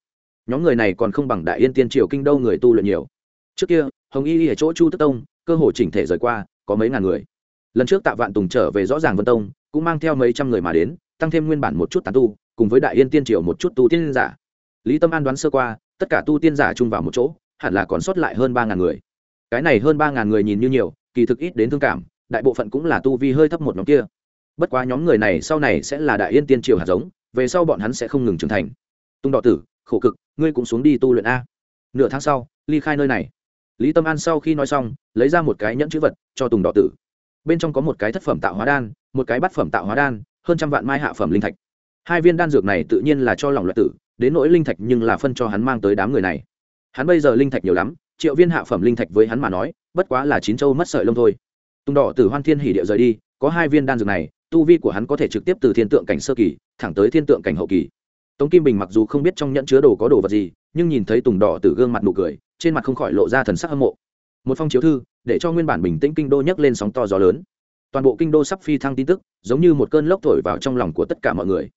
Nhóm người này còn không bằng đại yên tiên triều kinh đâu người tu luyện nhiều. Trước kia, hồng y ở chỗ chu tức tông, cơ hồ chỉnh thể rời qua, có mấy ngàn người. Lần trước tạ vạn tùng trở về rõ ràng vân tông, cũng mang theo mấy trăm người mà đến, tăng thêm nguyên bản một chút tán tu, cùng với đại yên tiên triều một chút tu tiên giả. Lý tâm an đoán sơ qua, tất cả tu tiên giả chung vào một chỗ, hẳn là còn sót lại hơn ba ngàn người. Cái này hơn ba ngàn người nhìn như nhiều, kỳ thực ít đến thương cảm, đại bộ phận cũng là tu vi hơi thấp một nhóm kia bất quá nhóm người này sau này sẽ là đại yên tiên triều hạt giống, về sau bọn hắn sẽ không ngừng trưởng thành. Tung đỏ tử, khổ cực, ngươi cũng xuống đi tu luyện a. Nửa tháng sau, ly khai nơi này. Lý tâm an sau khi nói xong, lấy ra một cái nhẫn chữ vật, cho tùng đỏ tử. Bên trong có một cái thất phẩm tạo hóa đan, một cái bát phẩm tạo hóa đan, hơn trăm vạn mai hạ phẩm linh thạch. Hai viên đan dược này tự nhiên là cho lòng loại tử, đến nỗi linh thạch nhưng là phân cho hắn mang tới đám người này. Hắn bây giờ linh thạch nhiều lắm, triệu viên hạ phẩm linh thạch với hắn mà nói, bất quá là chín châu mất sợi lông thôi. Tùng đỏ tử hoan thiên hỉ điệu rời đi, có hai viên đan dược này tu vi của hắn có thể trực tiếp từ thiên tượng cảnh sơ kỳ, thẳng tới thiên tượng cảnh hậu kỳ. Tống kim bình mặc dù không biết trong nhẫn chứa đồ có đồ vật gì, nhưng nhìn thấy tùng đỏ từ gương mặt nụ cười, trên mặt không khỏi lộ ra thần sắc hâm mộ. Một phong chiếu thư, để cho nguyên bản bình tĩnh kinh đô nhấc lên sóng to gió lớn. Toàn bộ kinh đô sắp phi thăng tin tức, giống như một cơn lốc thổi vào trong lòng của tất cả mọi người.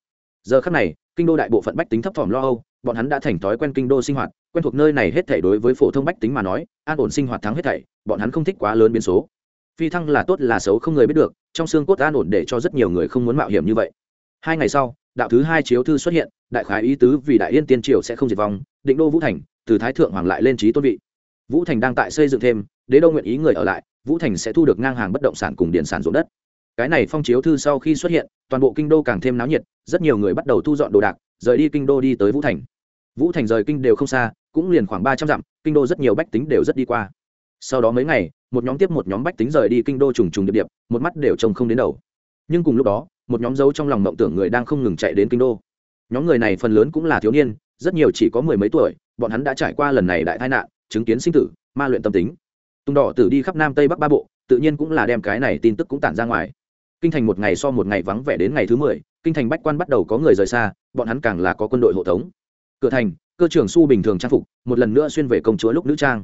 Giờ khắc này, kinh đô đại bộ phận bách tính thấp thỏm lo âu, bọn hắn đã thành thói quen kinh đô sinh hoạt, quen thuộc nơi này hết thảy đối với phổ thông bách tính mà nói, an ổn sinh hoạt thắng hết thảy, bọn hắn không thích quá lớn biến số phi thăng là tốt là xấu không người biết được, trong xương cốt an ổn để cho rất nhiều người không muốn mạo hiểm như vậy. Hai ngày sau, đạo thứ hai chiếu thư xuất hiện, đại khái ý tứ vì đại yên tiên triều sẽ không diệt vong, định đô vũ thành, từ thái thượng hoàng lại lên trí tôn vị. Vũ thành đang tại xây dựng thêm, đế đô nguyện ý người ở lại, vũ thành sẽ thu được ngang hàng bất động sản cùng điện sản ruộng đất. Cái này phong chiếu thư sau khi xuất hiện, toàn bộ kinh đô càng thêm náo nhiệt, rất nhiều người bắt đầu thu dọn đồ đạc, rời đi kinh đô đi tới vũ thành. Vũ thành rời kinh đều không xa, cũng liền khoảng ba trăm dặm, kinh đô rất nhiều bách tính đều rất đi qua. Sau đó mấy ngày một nhóm tiếp một nhóm bách tính rời đi kinh đô trùng trùng điệp điệp, một mắt đều trông không đến đầu. Nhưng cùng lúc đó, một nhóm dấu trong lòng mộng tưởng người đang không ngừng chạy đến kinh đô. Nhóm người này phần lớn cũng là thiếu niên, rất nhiều chỉ có mười mấy tuổi, bọn hắn đã trải qua lần này đại tai nạn, chứng kiến sinh tử, ma luyện tâm tính. Tung đỏ tử đi khắp nam tây bắc ba bộ, tự nhiên cũng là đem cái này tin tức cũng tản ra ngoài. Kinh thành một ngày so một ngày vắng vẻ đến ngày thứ mười, kinh thành bách quan bắt đầu có người rời xa, bọn hắn càng là có quân đội hộ tống. Cửa thành, cơ trưởng su bình thường trang phục, một lần nữa xuyên về công chúa lúc nữ trang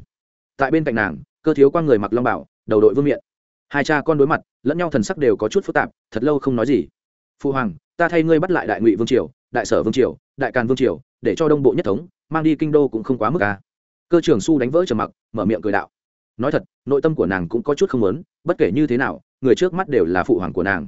tại bên cạnh nàng, cơ thiếu quang người mặc long bảo, đầu đội vương miện. Hai cha con đối mặt, lẫn nhau thần sắc đều có chút phức tạp, thật lâu không nói gì. Phụ hoàng, ta thay ngươi bắt lại đại ngụy vương triều, đại sở vương triều, đại càn vương triều, để cho đông bộ nhất thống, mang đi kinh đô cũng không quá mức ca cơ trưởng su đánh vỡ trầm mặc, mở miệng cười đạo. Nói thật, nội tâm của nàng cũng có chút không lớn bất kể như thế nào, người trước mắt đều là phụ hoàng của nàng.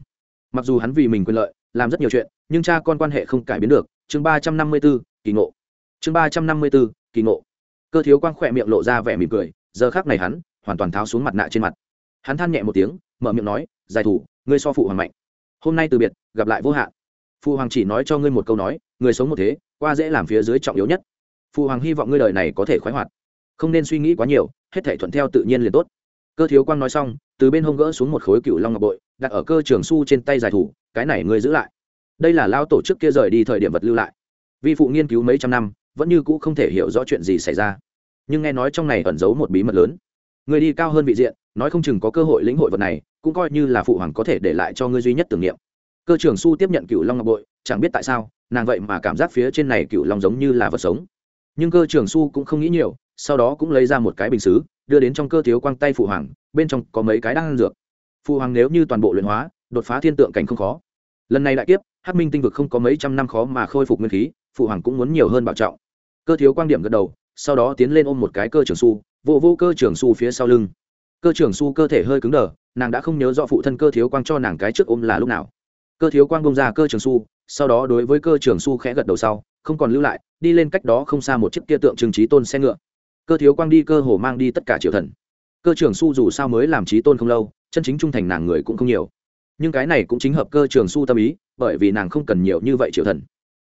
Mặc dù hắn vì mình quyền lợi, làm rất nhiều chuyện, nhưng cha con quan hệ không cải biến được. Chương ba trăm năm mươi b ố kỳ ngộ. Chương ba trăm năm mươi b ố kỳ ngộ cơ thiếu quang khỏe miệng lộ ra vẻ mỉm cười, giờ khác này hắn hoàn toàn tháo xuống mặt nạ trên mặt. Hắn than nhẹ một tiếng, mở miệng nói, giải thủ, ngươi so phụ hoàng mạnh. Hôm nay từ biệt, gặp lại vô hạn. Phụ hoàng chỉ nói cho ngươi một câu nói, người sống một thế, qua dễ làm phía dưới trọng yếu nhất. Phụ hoàng hy vọng ngươi đời này có thể khoái hoạt. Không nên suy nghĩ quá nhiều, hết thể thuận theo tự nhiên liền tốt. Cơ thiếu quang nói xong, từ bên hông gỡ xuống một khối cựu long ngọc bội, đặt ở cơ trường su trên tay giải thủ, cái này ngươi giữ lại. Đây là lao tổ chức kia rời đi thời điểm vật lưu lại. Vi phụ nghiên cứu mấy trăm năm, vẫn như cũ không thể hiểu rõ chuyện gì xảy ra nhưng nghe nói trong này ẩn giấu một bí mật lớn. Người đi cao hơn vị diện, nói không chừng có cơ hội lĩnh hội vật này, cũng coi như là phụ hoàng có thể để lại cho ngươi duy nhất tưởng niệm. Cơ trưởng su tiếp nhận cựu long ngọc bội, chẳng biết tại sao, nàng vậy mà cảm giác phía trên này cựu long giống như là vật sống. Nhưng cơ trưởng su cũng không nghĩ nhiều, sau đó cũng lấy ra một cái bình xứ, đưa đến trong cơ thiếu quang tay phụ hoàng, bên trong có mấy cái đang ăn dược. Phụ hoàng nếu như toàn bộ luyện hóa, đột phá thiên tượng cảnh không khó. Lần này đại kiếp, hắc minh tinh vực không có mấy trăm năm khó mà khôi phục nguyên khí, phụ hoàng cũng muốn nhiều hơn bảo trọng. Cơ thiếu quang điểm gật đầu sau đó tiến lên ôm một cái cơ trưởng su, vô vô cơ trưởng su phía sau lưng. Cơ trưởng su cơ thể hơi cứng đờ, nàng đã không nhớ rõ phụ thân cơ thiếu quang cho nàng cái trước ôm là lúc nào. Cơ thiếu quang bông ra cơ trưởng su, sau đó đối với cơ trưởng su khẽ gật đầu sau, không còn lưu lại, đi lên cách đó không xa một chiếc kia tượng trưng trí tôn xe ngựa. Cơ thiếu quang đi cơ hồ mang đi tất cả triệu thần. Cơ trưởng su dù sao mới làm trí tôn không lâu, chân chính trung thành nàng người cũng không nhiều. Nhưng cái này cũng chính hợp cơ trường su tâm ý, bởi vì nàng không cần nhiều như vậy triệu thần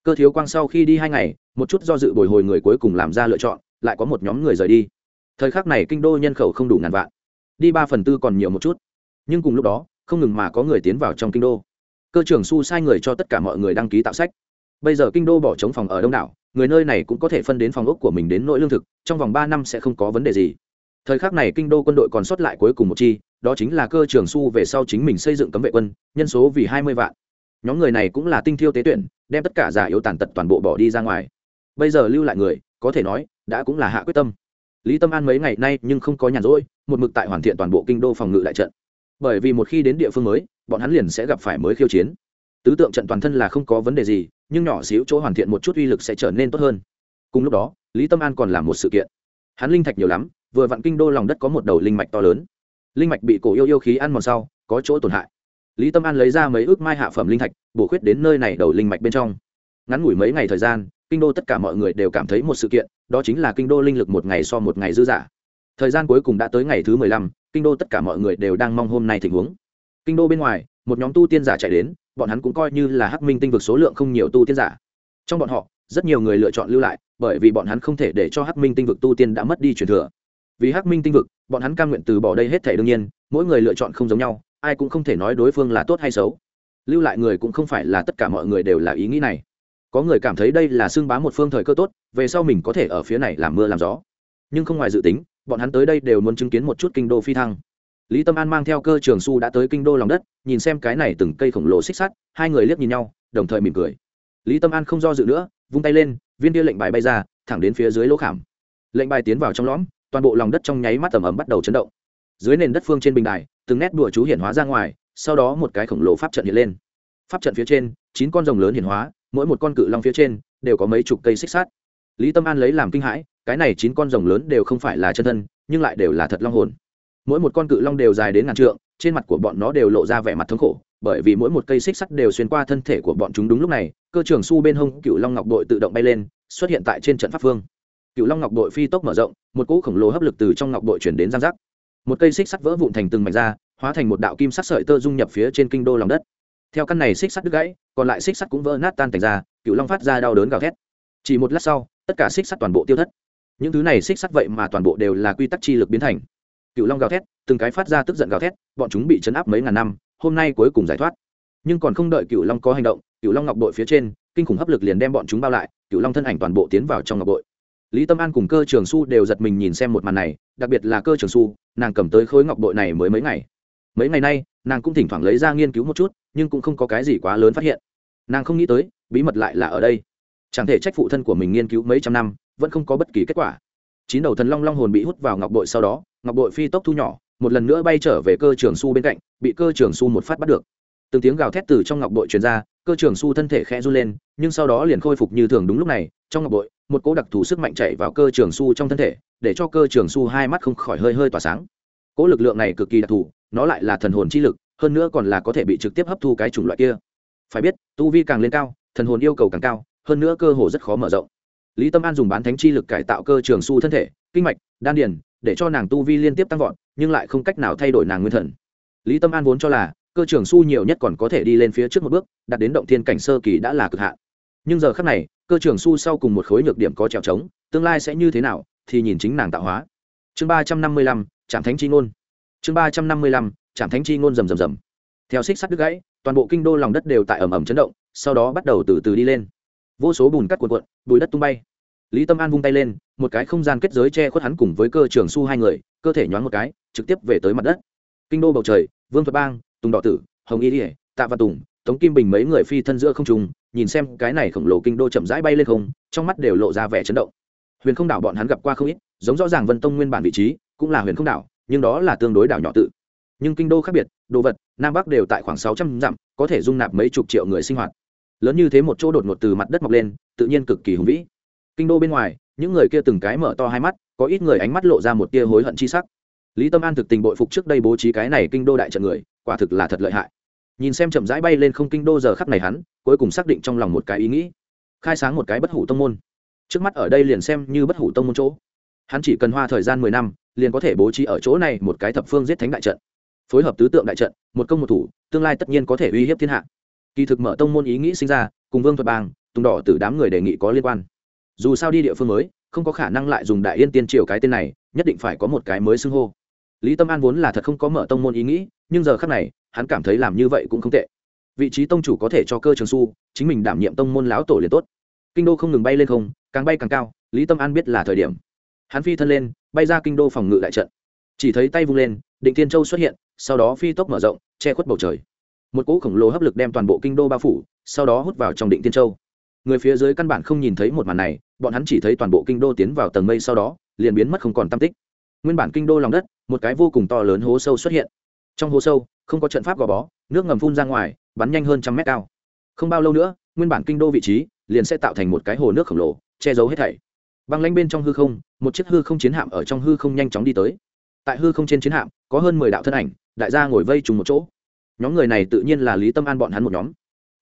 cơ thiếu quang sau khi đi hai ngày, một chút do dự bồi hồi người cuối cùng làm ra lựa chọn, lại có một nhóm người rời đi. Thời khắc này kinh đô nhân khẩu không đủ ngàn vạn. Đi ba phần tư còn nhiều một chút. Nhưng cùng lúc đó, không ngừng mà có người tiến vào trong kinh đô. Cơ trưởng su sai người cho tất cả mọi người đăng ký tạo sách. Bây giờ kinh đô bỏ trống phòng ở đông đảo, người nơi này cũng có thể phân đến phòng ốc của mình đến nỗi lương thực, trong vòng ba năm sẽ không có vấn đề gì. Thời khắc này kinh đô quân đội còn sót lại cuối cùng một chi, đó chính là cơ trường su về sau chính mình xây dựng cấm vệ quân, nhân số vì hai mươi vạn. Nhóm người này cũng là tinh thiêu tế tuyển đem tất cả giả yếu tàn tật toàn bộ bỏ đi ra ngoài. Bây giờ lưu lại người, có thể nói, đã cũng là hạ quyết tâm. Lý tâm an mấy ngày nay nhưng không có nhàn rỗi, một mực tại hoàn thiện toàn bộ kinh đô phòng ngự đại trận. Bởi vì một khi đến địa phương mới, bọn hắn liền sẽ gặp phải mới khiêu chiến. Tứ tượng trận toàn thân là không có vấn đề gì, nhưng nhỏ xíu chỗ hoàn thiện một chút uy lực sẽ trở nên tốt hơn. Cùng lúc đó, lý tâm an còn làm một sự kiện. Hắn linh thạch nhiều lắm, vừa vặn kinh đô lòng đất có một đầu linh mạch to lớn. Linh mạch bị cổ yêu yêu khí ăn mòn sau, có chỗ tổn hại lý tâm an lấy ra mấy ước mai hạ phẩm linh thạch, bổ khuyết đến nơi này đầu linh mạch bên trong. Ngắn ngủi mấy ngày thời gian, kinh đô tất cả mọi người đều cảm thấy một sự kiện, đó chính là kinh đô linh lực một ngày so một ngày dư dả. Thời gian cuối cùng đã tới ngày thứ mười lăm, kinh đô tất cả mọi người đều đang mong hôm nay tình huống kinh đô bên ngoài, một nhóm tu tiên giả chạy đến, bọn hắn cũng coi như là hắc minh tinh vực số lượng không nhiều tu tiên giả. Trong bọn họ, rất nhiều người lựa chọn lưu lại, bởi vì bọn hắn không thể để cho hắc minh tinh vực tu tiên đã mất đi truyền thừa. Vì hắc minh tinh vực, bọn hắn cam nguyện từ bỏ đây hết thể đương nhiên, mỗi người lựa chọn không giống nhau ai cũng không thể nói đối phương là tốt hay xấu. Lưu lại người cũng không phải là tất cả mọi người đều là ý nghĩ này. Có người cảm thấy đây là xưng bá một phương thời cơ tốt, về sau mình có thể ở phía này làm mưa làm gió. Nhưng không ngoài dự tính, bọn hắn tới đây đều muốn chứng kiến một chút kinh đô phi thăng. Lý tâm an mang theo cơ trường su đã tới kinh đô lòng đất, nhìn xem cái này từng cây khổng lồ xích sắt, hai người liếc nhìn nhau, đồng thời mỉm cười. Lý tâm an không do dự nữa, vung tay lên, viên đĩa lệnh bài bay ra, thẳng đến phía dưới lỗ khảm. Lệnh bài tiến vào trong lõm, toàn bộ lòng đất trong nháy mắt tầm ấm bắt đầu chấn động dưới nền đất phương trên bình đài, từng nét đùa chú hiển hóa ra ngoài, sau đó một cái khổng lồ pháp trận hiện lên. Pháp trận phía trên, chín con rồng lớn hiển hóa, mỗi một con cự long phía trên đều có mấy chục cây xích sắt. Lý tâm an lấy làm kinh hãi, cái này chín con rồng lớn đều không phải là chân thân, nhưng lại đều là thật long hồn. Mỗi một con cự long đều dài đến ngàn trượng, trên mặt của bọn nó đều lộ ra vẻ mặt thống khổ, bởi vì mỗi một cây xích sắt đều xuyên qua thân thể của bọn chúng đúng lúc này, cơ trưởng su bên hông cựu long ngọc đội tự động bay lên, xuất hiện tại trên trận pháp phương. Cựu long ngọc đội phi tốc mở rộng, một cỗ khổng lồ hấp lực từ trong ngọc đội chuyển đến giang giác một cây xích sắt vỡ vụn thành từng mảnh ra, hóa thành một đạo kim sắt sợi tơ dung nhập phía trên kinh đô lòng đất. Theo căn này xích sắt đứt gãy, còn lại xích sắt cũng vỡ nát tan thành ra, cựu long phát ra đau đớn gào thét. Chỉ một lát sau, tất cả xích sắt toàn bộ tiêu thất. Những thứ này xích sắt vậy mà toàn bộ đều là quy tắc chi lực biến thành. Cựu long gào thét, từng cái phát ra tức giận gào thét, bọn chúng bị chấn áp mấy ngàn năm, hôm nay cuối cùng giải thoát. Nhưng còn không đợi cựu long có hành động, cựu long ngọc bội phía trên, kinh khủng hấp lực liền đem bọn chúng bao lại, cựu long thân ảnh toàn bộ tiến vào trong ngọc bội lý tâm an cùng cơ trường su đều giật mình nhìn xem một màn này, đặc biệt là cơ trường su nàng cầm tới khối ngọc bội này mới mấy ngày. Mấy ngày nay, nàng cũng thỉnh thoảng lấy ra nghiên cứu một chút, nhưng cũng không có cái gì quá lớn phát hiện. Nàng không nghĩ tới, bí mật lại là ở đây. Chẳng thể trách phụ thân của mình nghiên cứu mấy trăm năm, vẫn không có bất kỳ kết quả. Chín đầu thần long long hồn bị hút vào ngọc bội sau đó, ngọc bội phi tốc thu nhỏ, một lần nữa bay trở về cơ trường su bên cạnh, bị cơ trường su một phát bắt được. Từng tiếng gào thét từ trong ngọc bội truyền ra, cơ trường su thân thể khẽ run lên, nhưng sau đó liền khôi phục như thường đúng lúc này, trong ngọc bội một cỗ đặc thù sức mạnh chạy vào cơ trường su trong thân thể, để cho cơ trường su hai mắt không khỏi hơi hơi tỏa sáng. Cỗ lực lượng này cực kỳ đặc thù, nó lại là thần hồn chi lực, hơn nữa còn là có thể bị trực tiếp hấp thu cái chủng loại kia. Phải biết, tu vi càng lên cao, thần hồn yêu cầu càng cao, hơn nữa cơ hồ rất khó mở rộng. Lý tâm an dùng bán thánh chi lực cải tạo cơ trường su thân thể, kinh mạch, đan điền, để cho nàng tu vi liên tiếp tăng vọt, nhưng lại không cách nào thay đổi nàng nguyên thần. Lý tâm an vốn cho là, cơ trường su nhiều nhất còn có thể đi lên phía trước một bước, đạt đến động thiên cảnh sơ kỳ đã là cực hạn. Nhưng giờ khác này cơ trưởng su sau cùng một khối nhược điểm có trèo trống, tương lai sẽ như thế nào, thì nhìn chính nàng tạo hóa. Chương ba trăm năm mươi lăm trạm thánh chi ngôn. Chương ba trăm năm mươi lăm trạm thánh chi ngôn rầm rầm rầm. Theo xích sắt đứt gãy, toàn bộ kinh đô lòng đất đều tại ẩm ẩm chấn động, sau đó bắt đầu từ từ đi lên. Vô số bùn cắt cuộn cuộn, bùi đất tung bay. Lý tâm an vung tay lên, một cái không gian kết giới che khuất hắn cùng với cơ trường su hai người, cơ thể nhoáng một cái, trực tiếp về tới mặt đất. Kinh đô bầu trời, vương thuật bang, tùng đỏ tử, hồng y ỉa tạ và tùng, tống kim bình mấy người phi thân giữa không trùng nhìn xem cái này khổng lồ kinh đô chậm rãi bay lên không, trong mắt đều lộ ra vẻ chấn động. Huyền không đảo bọn hắn gặp qua không ít, giống rõ ràng vân tông nguyên bản vị trí, cũng là huyền không đảo, nhưng đó là tương đối đảo nhỏ tự. Nhưng kinh đô khác biệt, đồ vật, nam bắc đều tại khoảng sáu trăm dặm, có thể dung nạp mấy chục triệu người sinh hoạt. Lớn như thế một chỗ đột ngột từ mặt đất mọc lên, tự nhiên cực kỳ hùng vĩ. Kinh đô bên ngoài, những người kia từng cái mở to hai mắt, có ít người ánh mắt lộ ra một tia hối hận chi sắc. Lý tâm an thực tình bội phục trước đây bố trí cái này kinh đô đại trận người, quả thực là thật lợi hại nhìn xem chậm rãi bay lên không kinh đô giờ khắc này hắn, cuối cùng xác định trong lòng một cái ý nghĩ. Khai sáng một cái bất hủ tông môn. Trước mắt ở đây liền xem như bất hủ tông môn chỗ. Hắn chỉ cần hoa thời gian mười năm, liền có thể bố trí ở chỗ này một cái thập phương giết thánh đại trận. Phối hợp tứ tượng đại trận, một công một thủ, tương lai tất nhiên có thể uy hiếp thiên hạ. Kỳ thực mở tông môn ý nghĩ sinh ra, cùng vương thuật bang tùng đỏ từ đám người đề nghị có liên quan. Dù sao đi địa phương mới, không có khả năng lại dùng đại yên tiên triều cái tên này, nhất định phải có một cái mới xưng hô lý tâm an vốn là thật không có mở tông môn ý nghĩ, nhưng giờ khác này, hắn cảm thấy làm như vậy cũng không tệ. Vị trí tông chủ có thể cho cơ trường su, chính mình đảm nhiệm tông môn lão tổ liền tốt. Kinh đô không ngừng bay lên không, càng bay càng cao, lý tâm an biết là thời điểm. Hắn phi thân lên, bay ra kinh đô phòng ngự đại trận. Chỉ thấy tay vung lên, định tiên châu xuất hiện, sau đó phi tốc mở rộng, che khuất bầu trời. Một cỗ khổng lồ hấp lực đem toàn bộ kinh đô bao phủ, sau đó hút vào trong định tiên châu. Người phía dưới căn bản không nhìn thấy một màn này, bọn hắn chỉ thấy toàn bộ kinh đô tiến vào tầng mây sau đó, liền biến mất không còn tam tích nguyên bản kinh đô lòng đất, một cái vô cùng to lớn hố sâu xuất hiện. Trong hố sâu, không có trận pháp gò bó, nước ngầm phun ra ngoài, bắn nhanh hơn trăm mét cao. Không bao lâu nữa, nguyên bản kinh đô vị trí liền sẽ tạo thành một cái hồ nước khổng lồ, che giấu hết thảy. Băng lanh bên trong hư không, một chiếc hư không chiến hạm ở trong hư không nhanh chóng đi tới. Tại hư không trên chiến hạm, có hơn mười đạo thân ảnh, đại gia ngồi vây trùng một chỗ. Nhóm người này tự nhiên là lý tâm an bọn hắn một nhóm.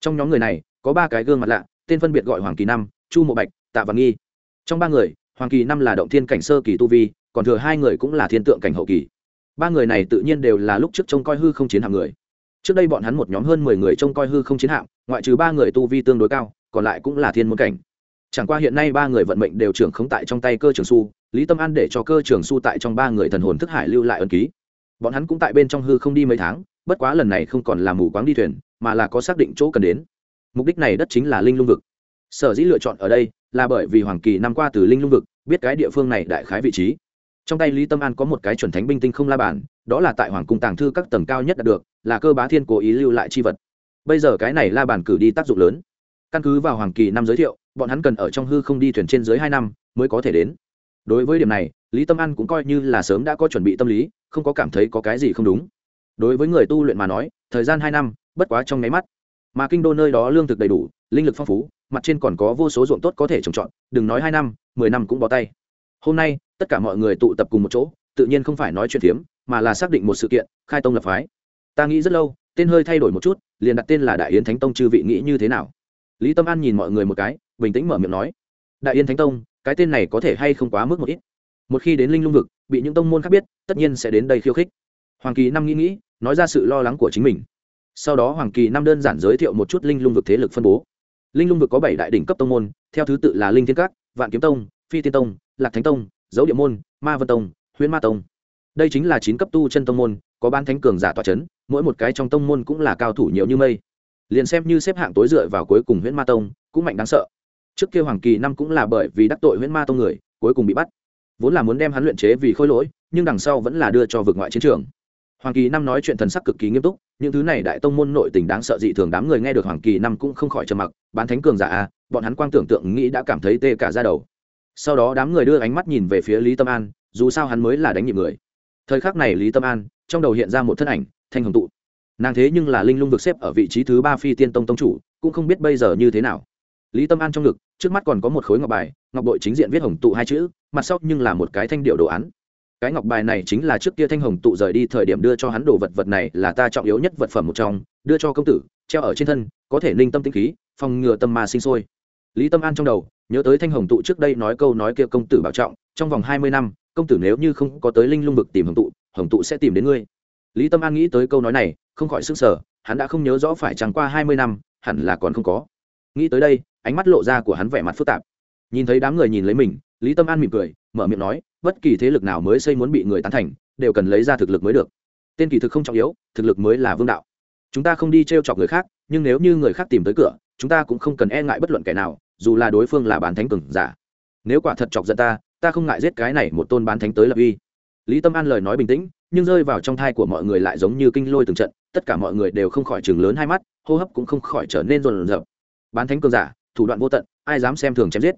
Trong nhóm người này, có ba cái gương mặt lạ, tên phân biệt gọi hoàng kỳ năm, chu mộ bạch, tạ văn nghi. Trong ba người, hoàng kỳ năm là động thiên cảnh sơ kỳ tu vi còn thừa hai người cũng là thiên tượng cảnh hậu kỳ. Ba người này tự nhiên đều là lúc trước trông coi hư không chiến hạm người. Trước đây bọn hắn một nhóm hơn mười người trông coi hư không chiến hạm, ngoại trừ ba người tu vi tương đối cao, còn lại cũng là thiên môn cảnh. Chẳng qua hiện nay ba người vận mệnh đều trưởng khống tại trong tay cơ trường su, lý tâm an để cho cơ trường su tại trong ba người thần hồn thức hải lưu lại ân ký. Bọn hắn cũng tại bên trong hư không đi mấy tháng, bất quá lần này không còn là mù quáng đi thuyền, mà là có xác định chỗ cần đến. Mục đích này đất chính là linh lung vực. Sở dĩ lựa chọn ở đây là bởi vì hoàng kỳ năm qua từ linh lung vực, biết cái địa phương này đại khái vị trí trong tay lý tâm an có một cái chuẩn thánh binh tinh không la bàn, đó là tại hoàng cung tàng thư các tầng cao nhất đạt được, là cơ bá thiên cố ý lưu lại chi vật. Bây giờ cái này la bàn cử đi tác dụng lớn. Căn cứ vào hoàng kỳ năm giới thiệu, bọn hắn cần ở trong hư không đi thuyền trên dưới hai năm mới có thể đến. Đối với điểm này, lý tâm an cũng coi như là sớm đã có chuẩn bị tâm lý, không có cảm thấy có cái gì không đúng. Đối với người tu luyện mà nói, thời gian hai năm, bất quá trong nháy mắt. Mà kinh đô nơi đó lương thực đầy đủ, linh lực phong phú, mặt trên còn có vô số ruộng tốt có thể trồng trọt, đừng nói hai năm, mười năm cũng bó tay. Hôm nay tất cả mọi người tụ tập cùng một chỗ, tự nhiên không phải nói chuyện phiếm, mà là xác định một sự kiện, khai tông lập phái. Ta nghĩ rất lâu, tên hơi thay đổi một chút, liền đặt tên là đại yến thánh tông chư vị nghĩ như thế nào. Lý tâm an nhìn mọi người một cái, bình tĩnh mở miệng nói, đại yến thánh tông, cái tên này có thể hay không quá mức một ít? Một khi đến linh lung vực, bị những tông môn khác biết, tất nhiên sẽ đến đây khiêu khích. Hoàng kỳ năm nghĩ nghĩ, nói ra sự lo lắng của chính mình. Sau đó hoàng kỳ năm đơn giản giới thiệu một chút linh lung vực thế lực phân bố. Linh lung vực có bảy đại đỉnh cấp tông môn, theo thứ tự là linh thiên các, vạn kiếm tông, phi tiên tông, lạc thánh tông dấu địa môn, ma vân tông, huyễn ma tông. Đây chính là chín cấp tu chân tông môn, có ban thánh cường giả tọa c h ấ n mỗi một cái trong tông môn cũng là cao thủ nhiều như mây. Liền xem như xếp hạng tối dựa vào cuối cùng huyễn ma tông, cũng mạnh đáng sợ. Trước kia hoàng kỳ năm cũng là bởi vì đắc tội huyễn ma tông người, cuối cùng bị bắt. Vốn là muốn đem hắn luyện chế vì khôi lỗi, nhưng đằng sau vẫn là đưa cho vực ngoại chiến trường. Hoàng kỳ năm nói chuyện thần sắc cực kỳ nghiêm túc, những thứ này đại tông môn nội tình đáng sợ dị thường đám người nghe được hoàng kỳ năm cũng không khỏi trầm mặc, bán thánh cường giả a, bọn hắn quang tưởng tượng nghĩ đã cảm thấy tê cả ra đầu sau đó đám người đưa ánh mắt nhìn về phía lý tâm an, dù sao hắn mới là đánh nhịp người. Thời khắc này lý tâm an, trong đầu hiện ra một thân ảnh, thanh hồng tụ. Nàng thế nhưng là linh lung được xếp ở vị trí thứ ba phi tiên tông tông chủ, cũng không biết bây giờ như thế nào. Lý tâm an trong ngực, trước mắt còn có một khối ngọc bài, ngọc bội chính diện viết hồng tụ hai chữ, mặt sau nhưng là một cái thanh điệu đồ án. Cái ngọc bài này chính là trước kia thanh hồng tụ rời đi thời điểm đưa cho hắn đồ vật vật này là ta trọng yếu nhất vật phẩm một trong, đưa cho công tử, treo ở trên thân, có thể ninh tâm tinh khí, phòng ngừa tâm mà sinh sôi. Lý tâm an trong đầu nhớ tới thanh hồng tụ trước đây nói câu nói kia công tử bảo trọng, trong vòng hai mươi năm, công tử nếu như không có tới linh lung vực tìm hồng tụ hồng tụ sẽ tìm đến ngươi. Lý tâm an nghĩ tới câu nói này, không khỏi sức sở hắn đã không nhớ rõ phải chẳng qua hai mươi năm, hẳn là còn không có. Nghĩ tới đây, ánh mắt lộ ra của hắn vẻ mặt phức tạp. Nhìn thấy đám người nhìn lấy mình, lý tâm an mỉm cười, mở miệng nói, bất kỳ thế lực nào mới xây muốn bị người tán thành, đều cần lấy ra thực lực mới được. Tên kỳ thực không trọng yếu, thực lực mới là vương đạo. Chúng ta không đi t r e o chọc người khác, nhưng nếu như người khác tìm tới cửa, chúng ta cũng không cần e ngại bất luận kẻ nào dù là đối phương là bán thánh cường giả. Nếu quả thật chọc giận ta ta không ngại giết cái này một tôn bán thánh tới lập uy. Lý tâm an lời nói bình tĩnh, nhưng rơi vào trong thai của mọi người lại giống như kinh lôi từng trận, tất cả mọi người đều không khỏi chừng lớn hai mắt, hô hấp cũng không khỏi trở nên rồn rập bán thánh cường giả, thủ đoạn vô tận, ai dám xem thường chém giết?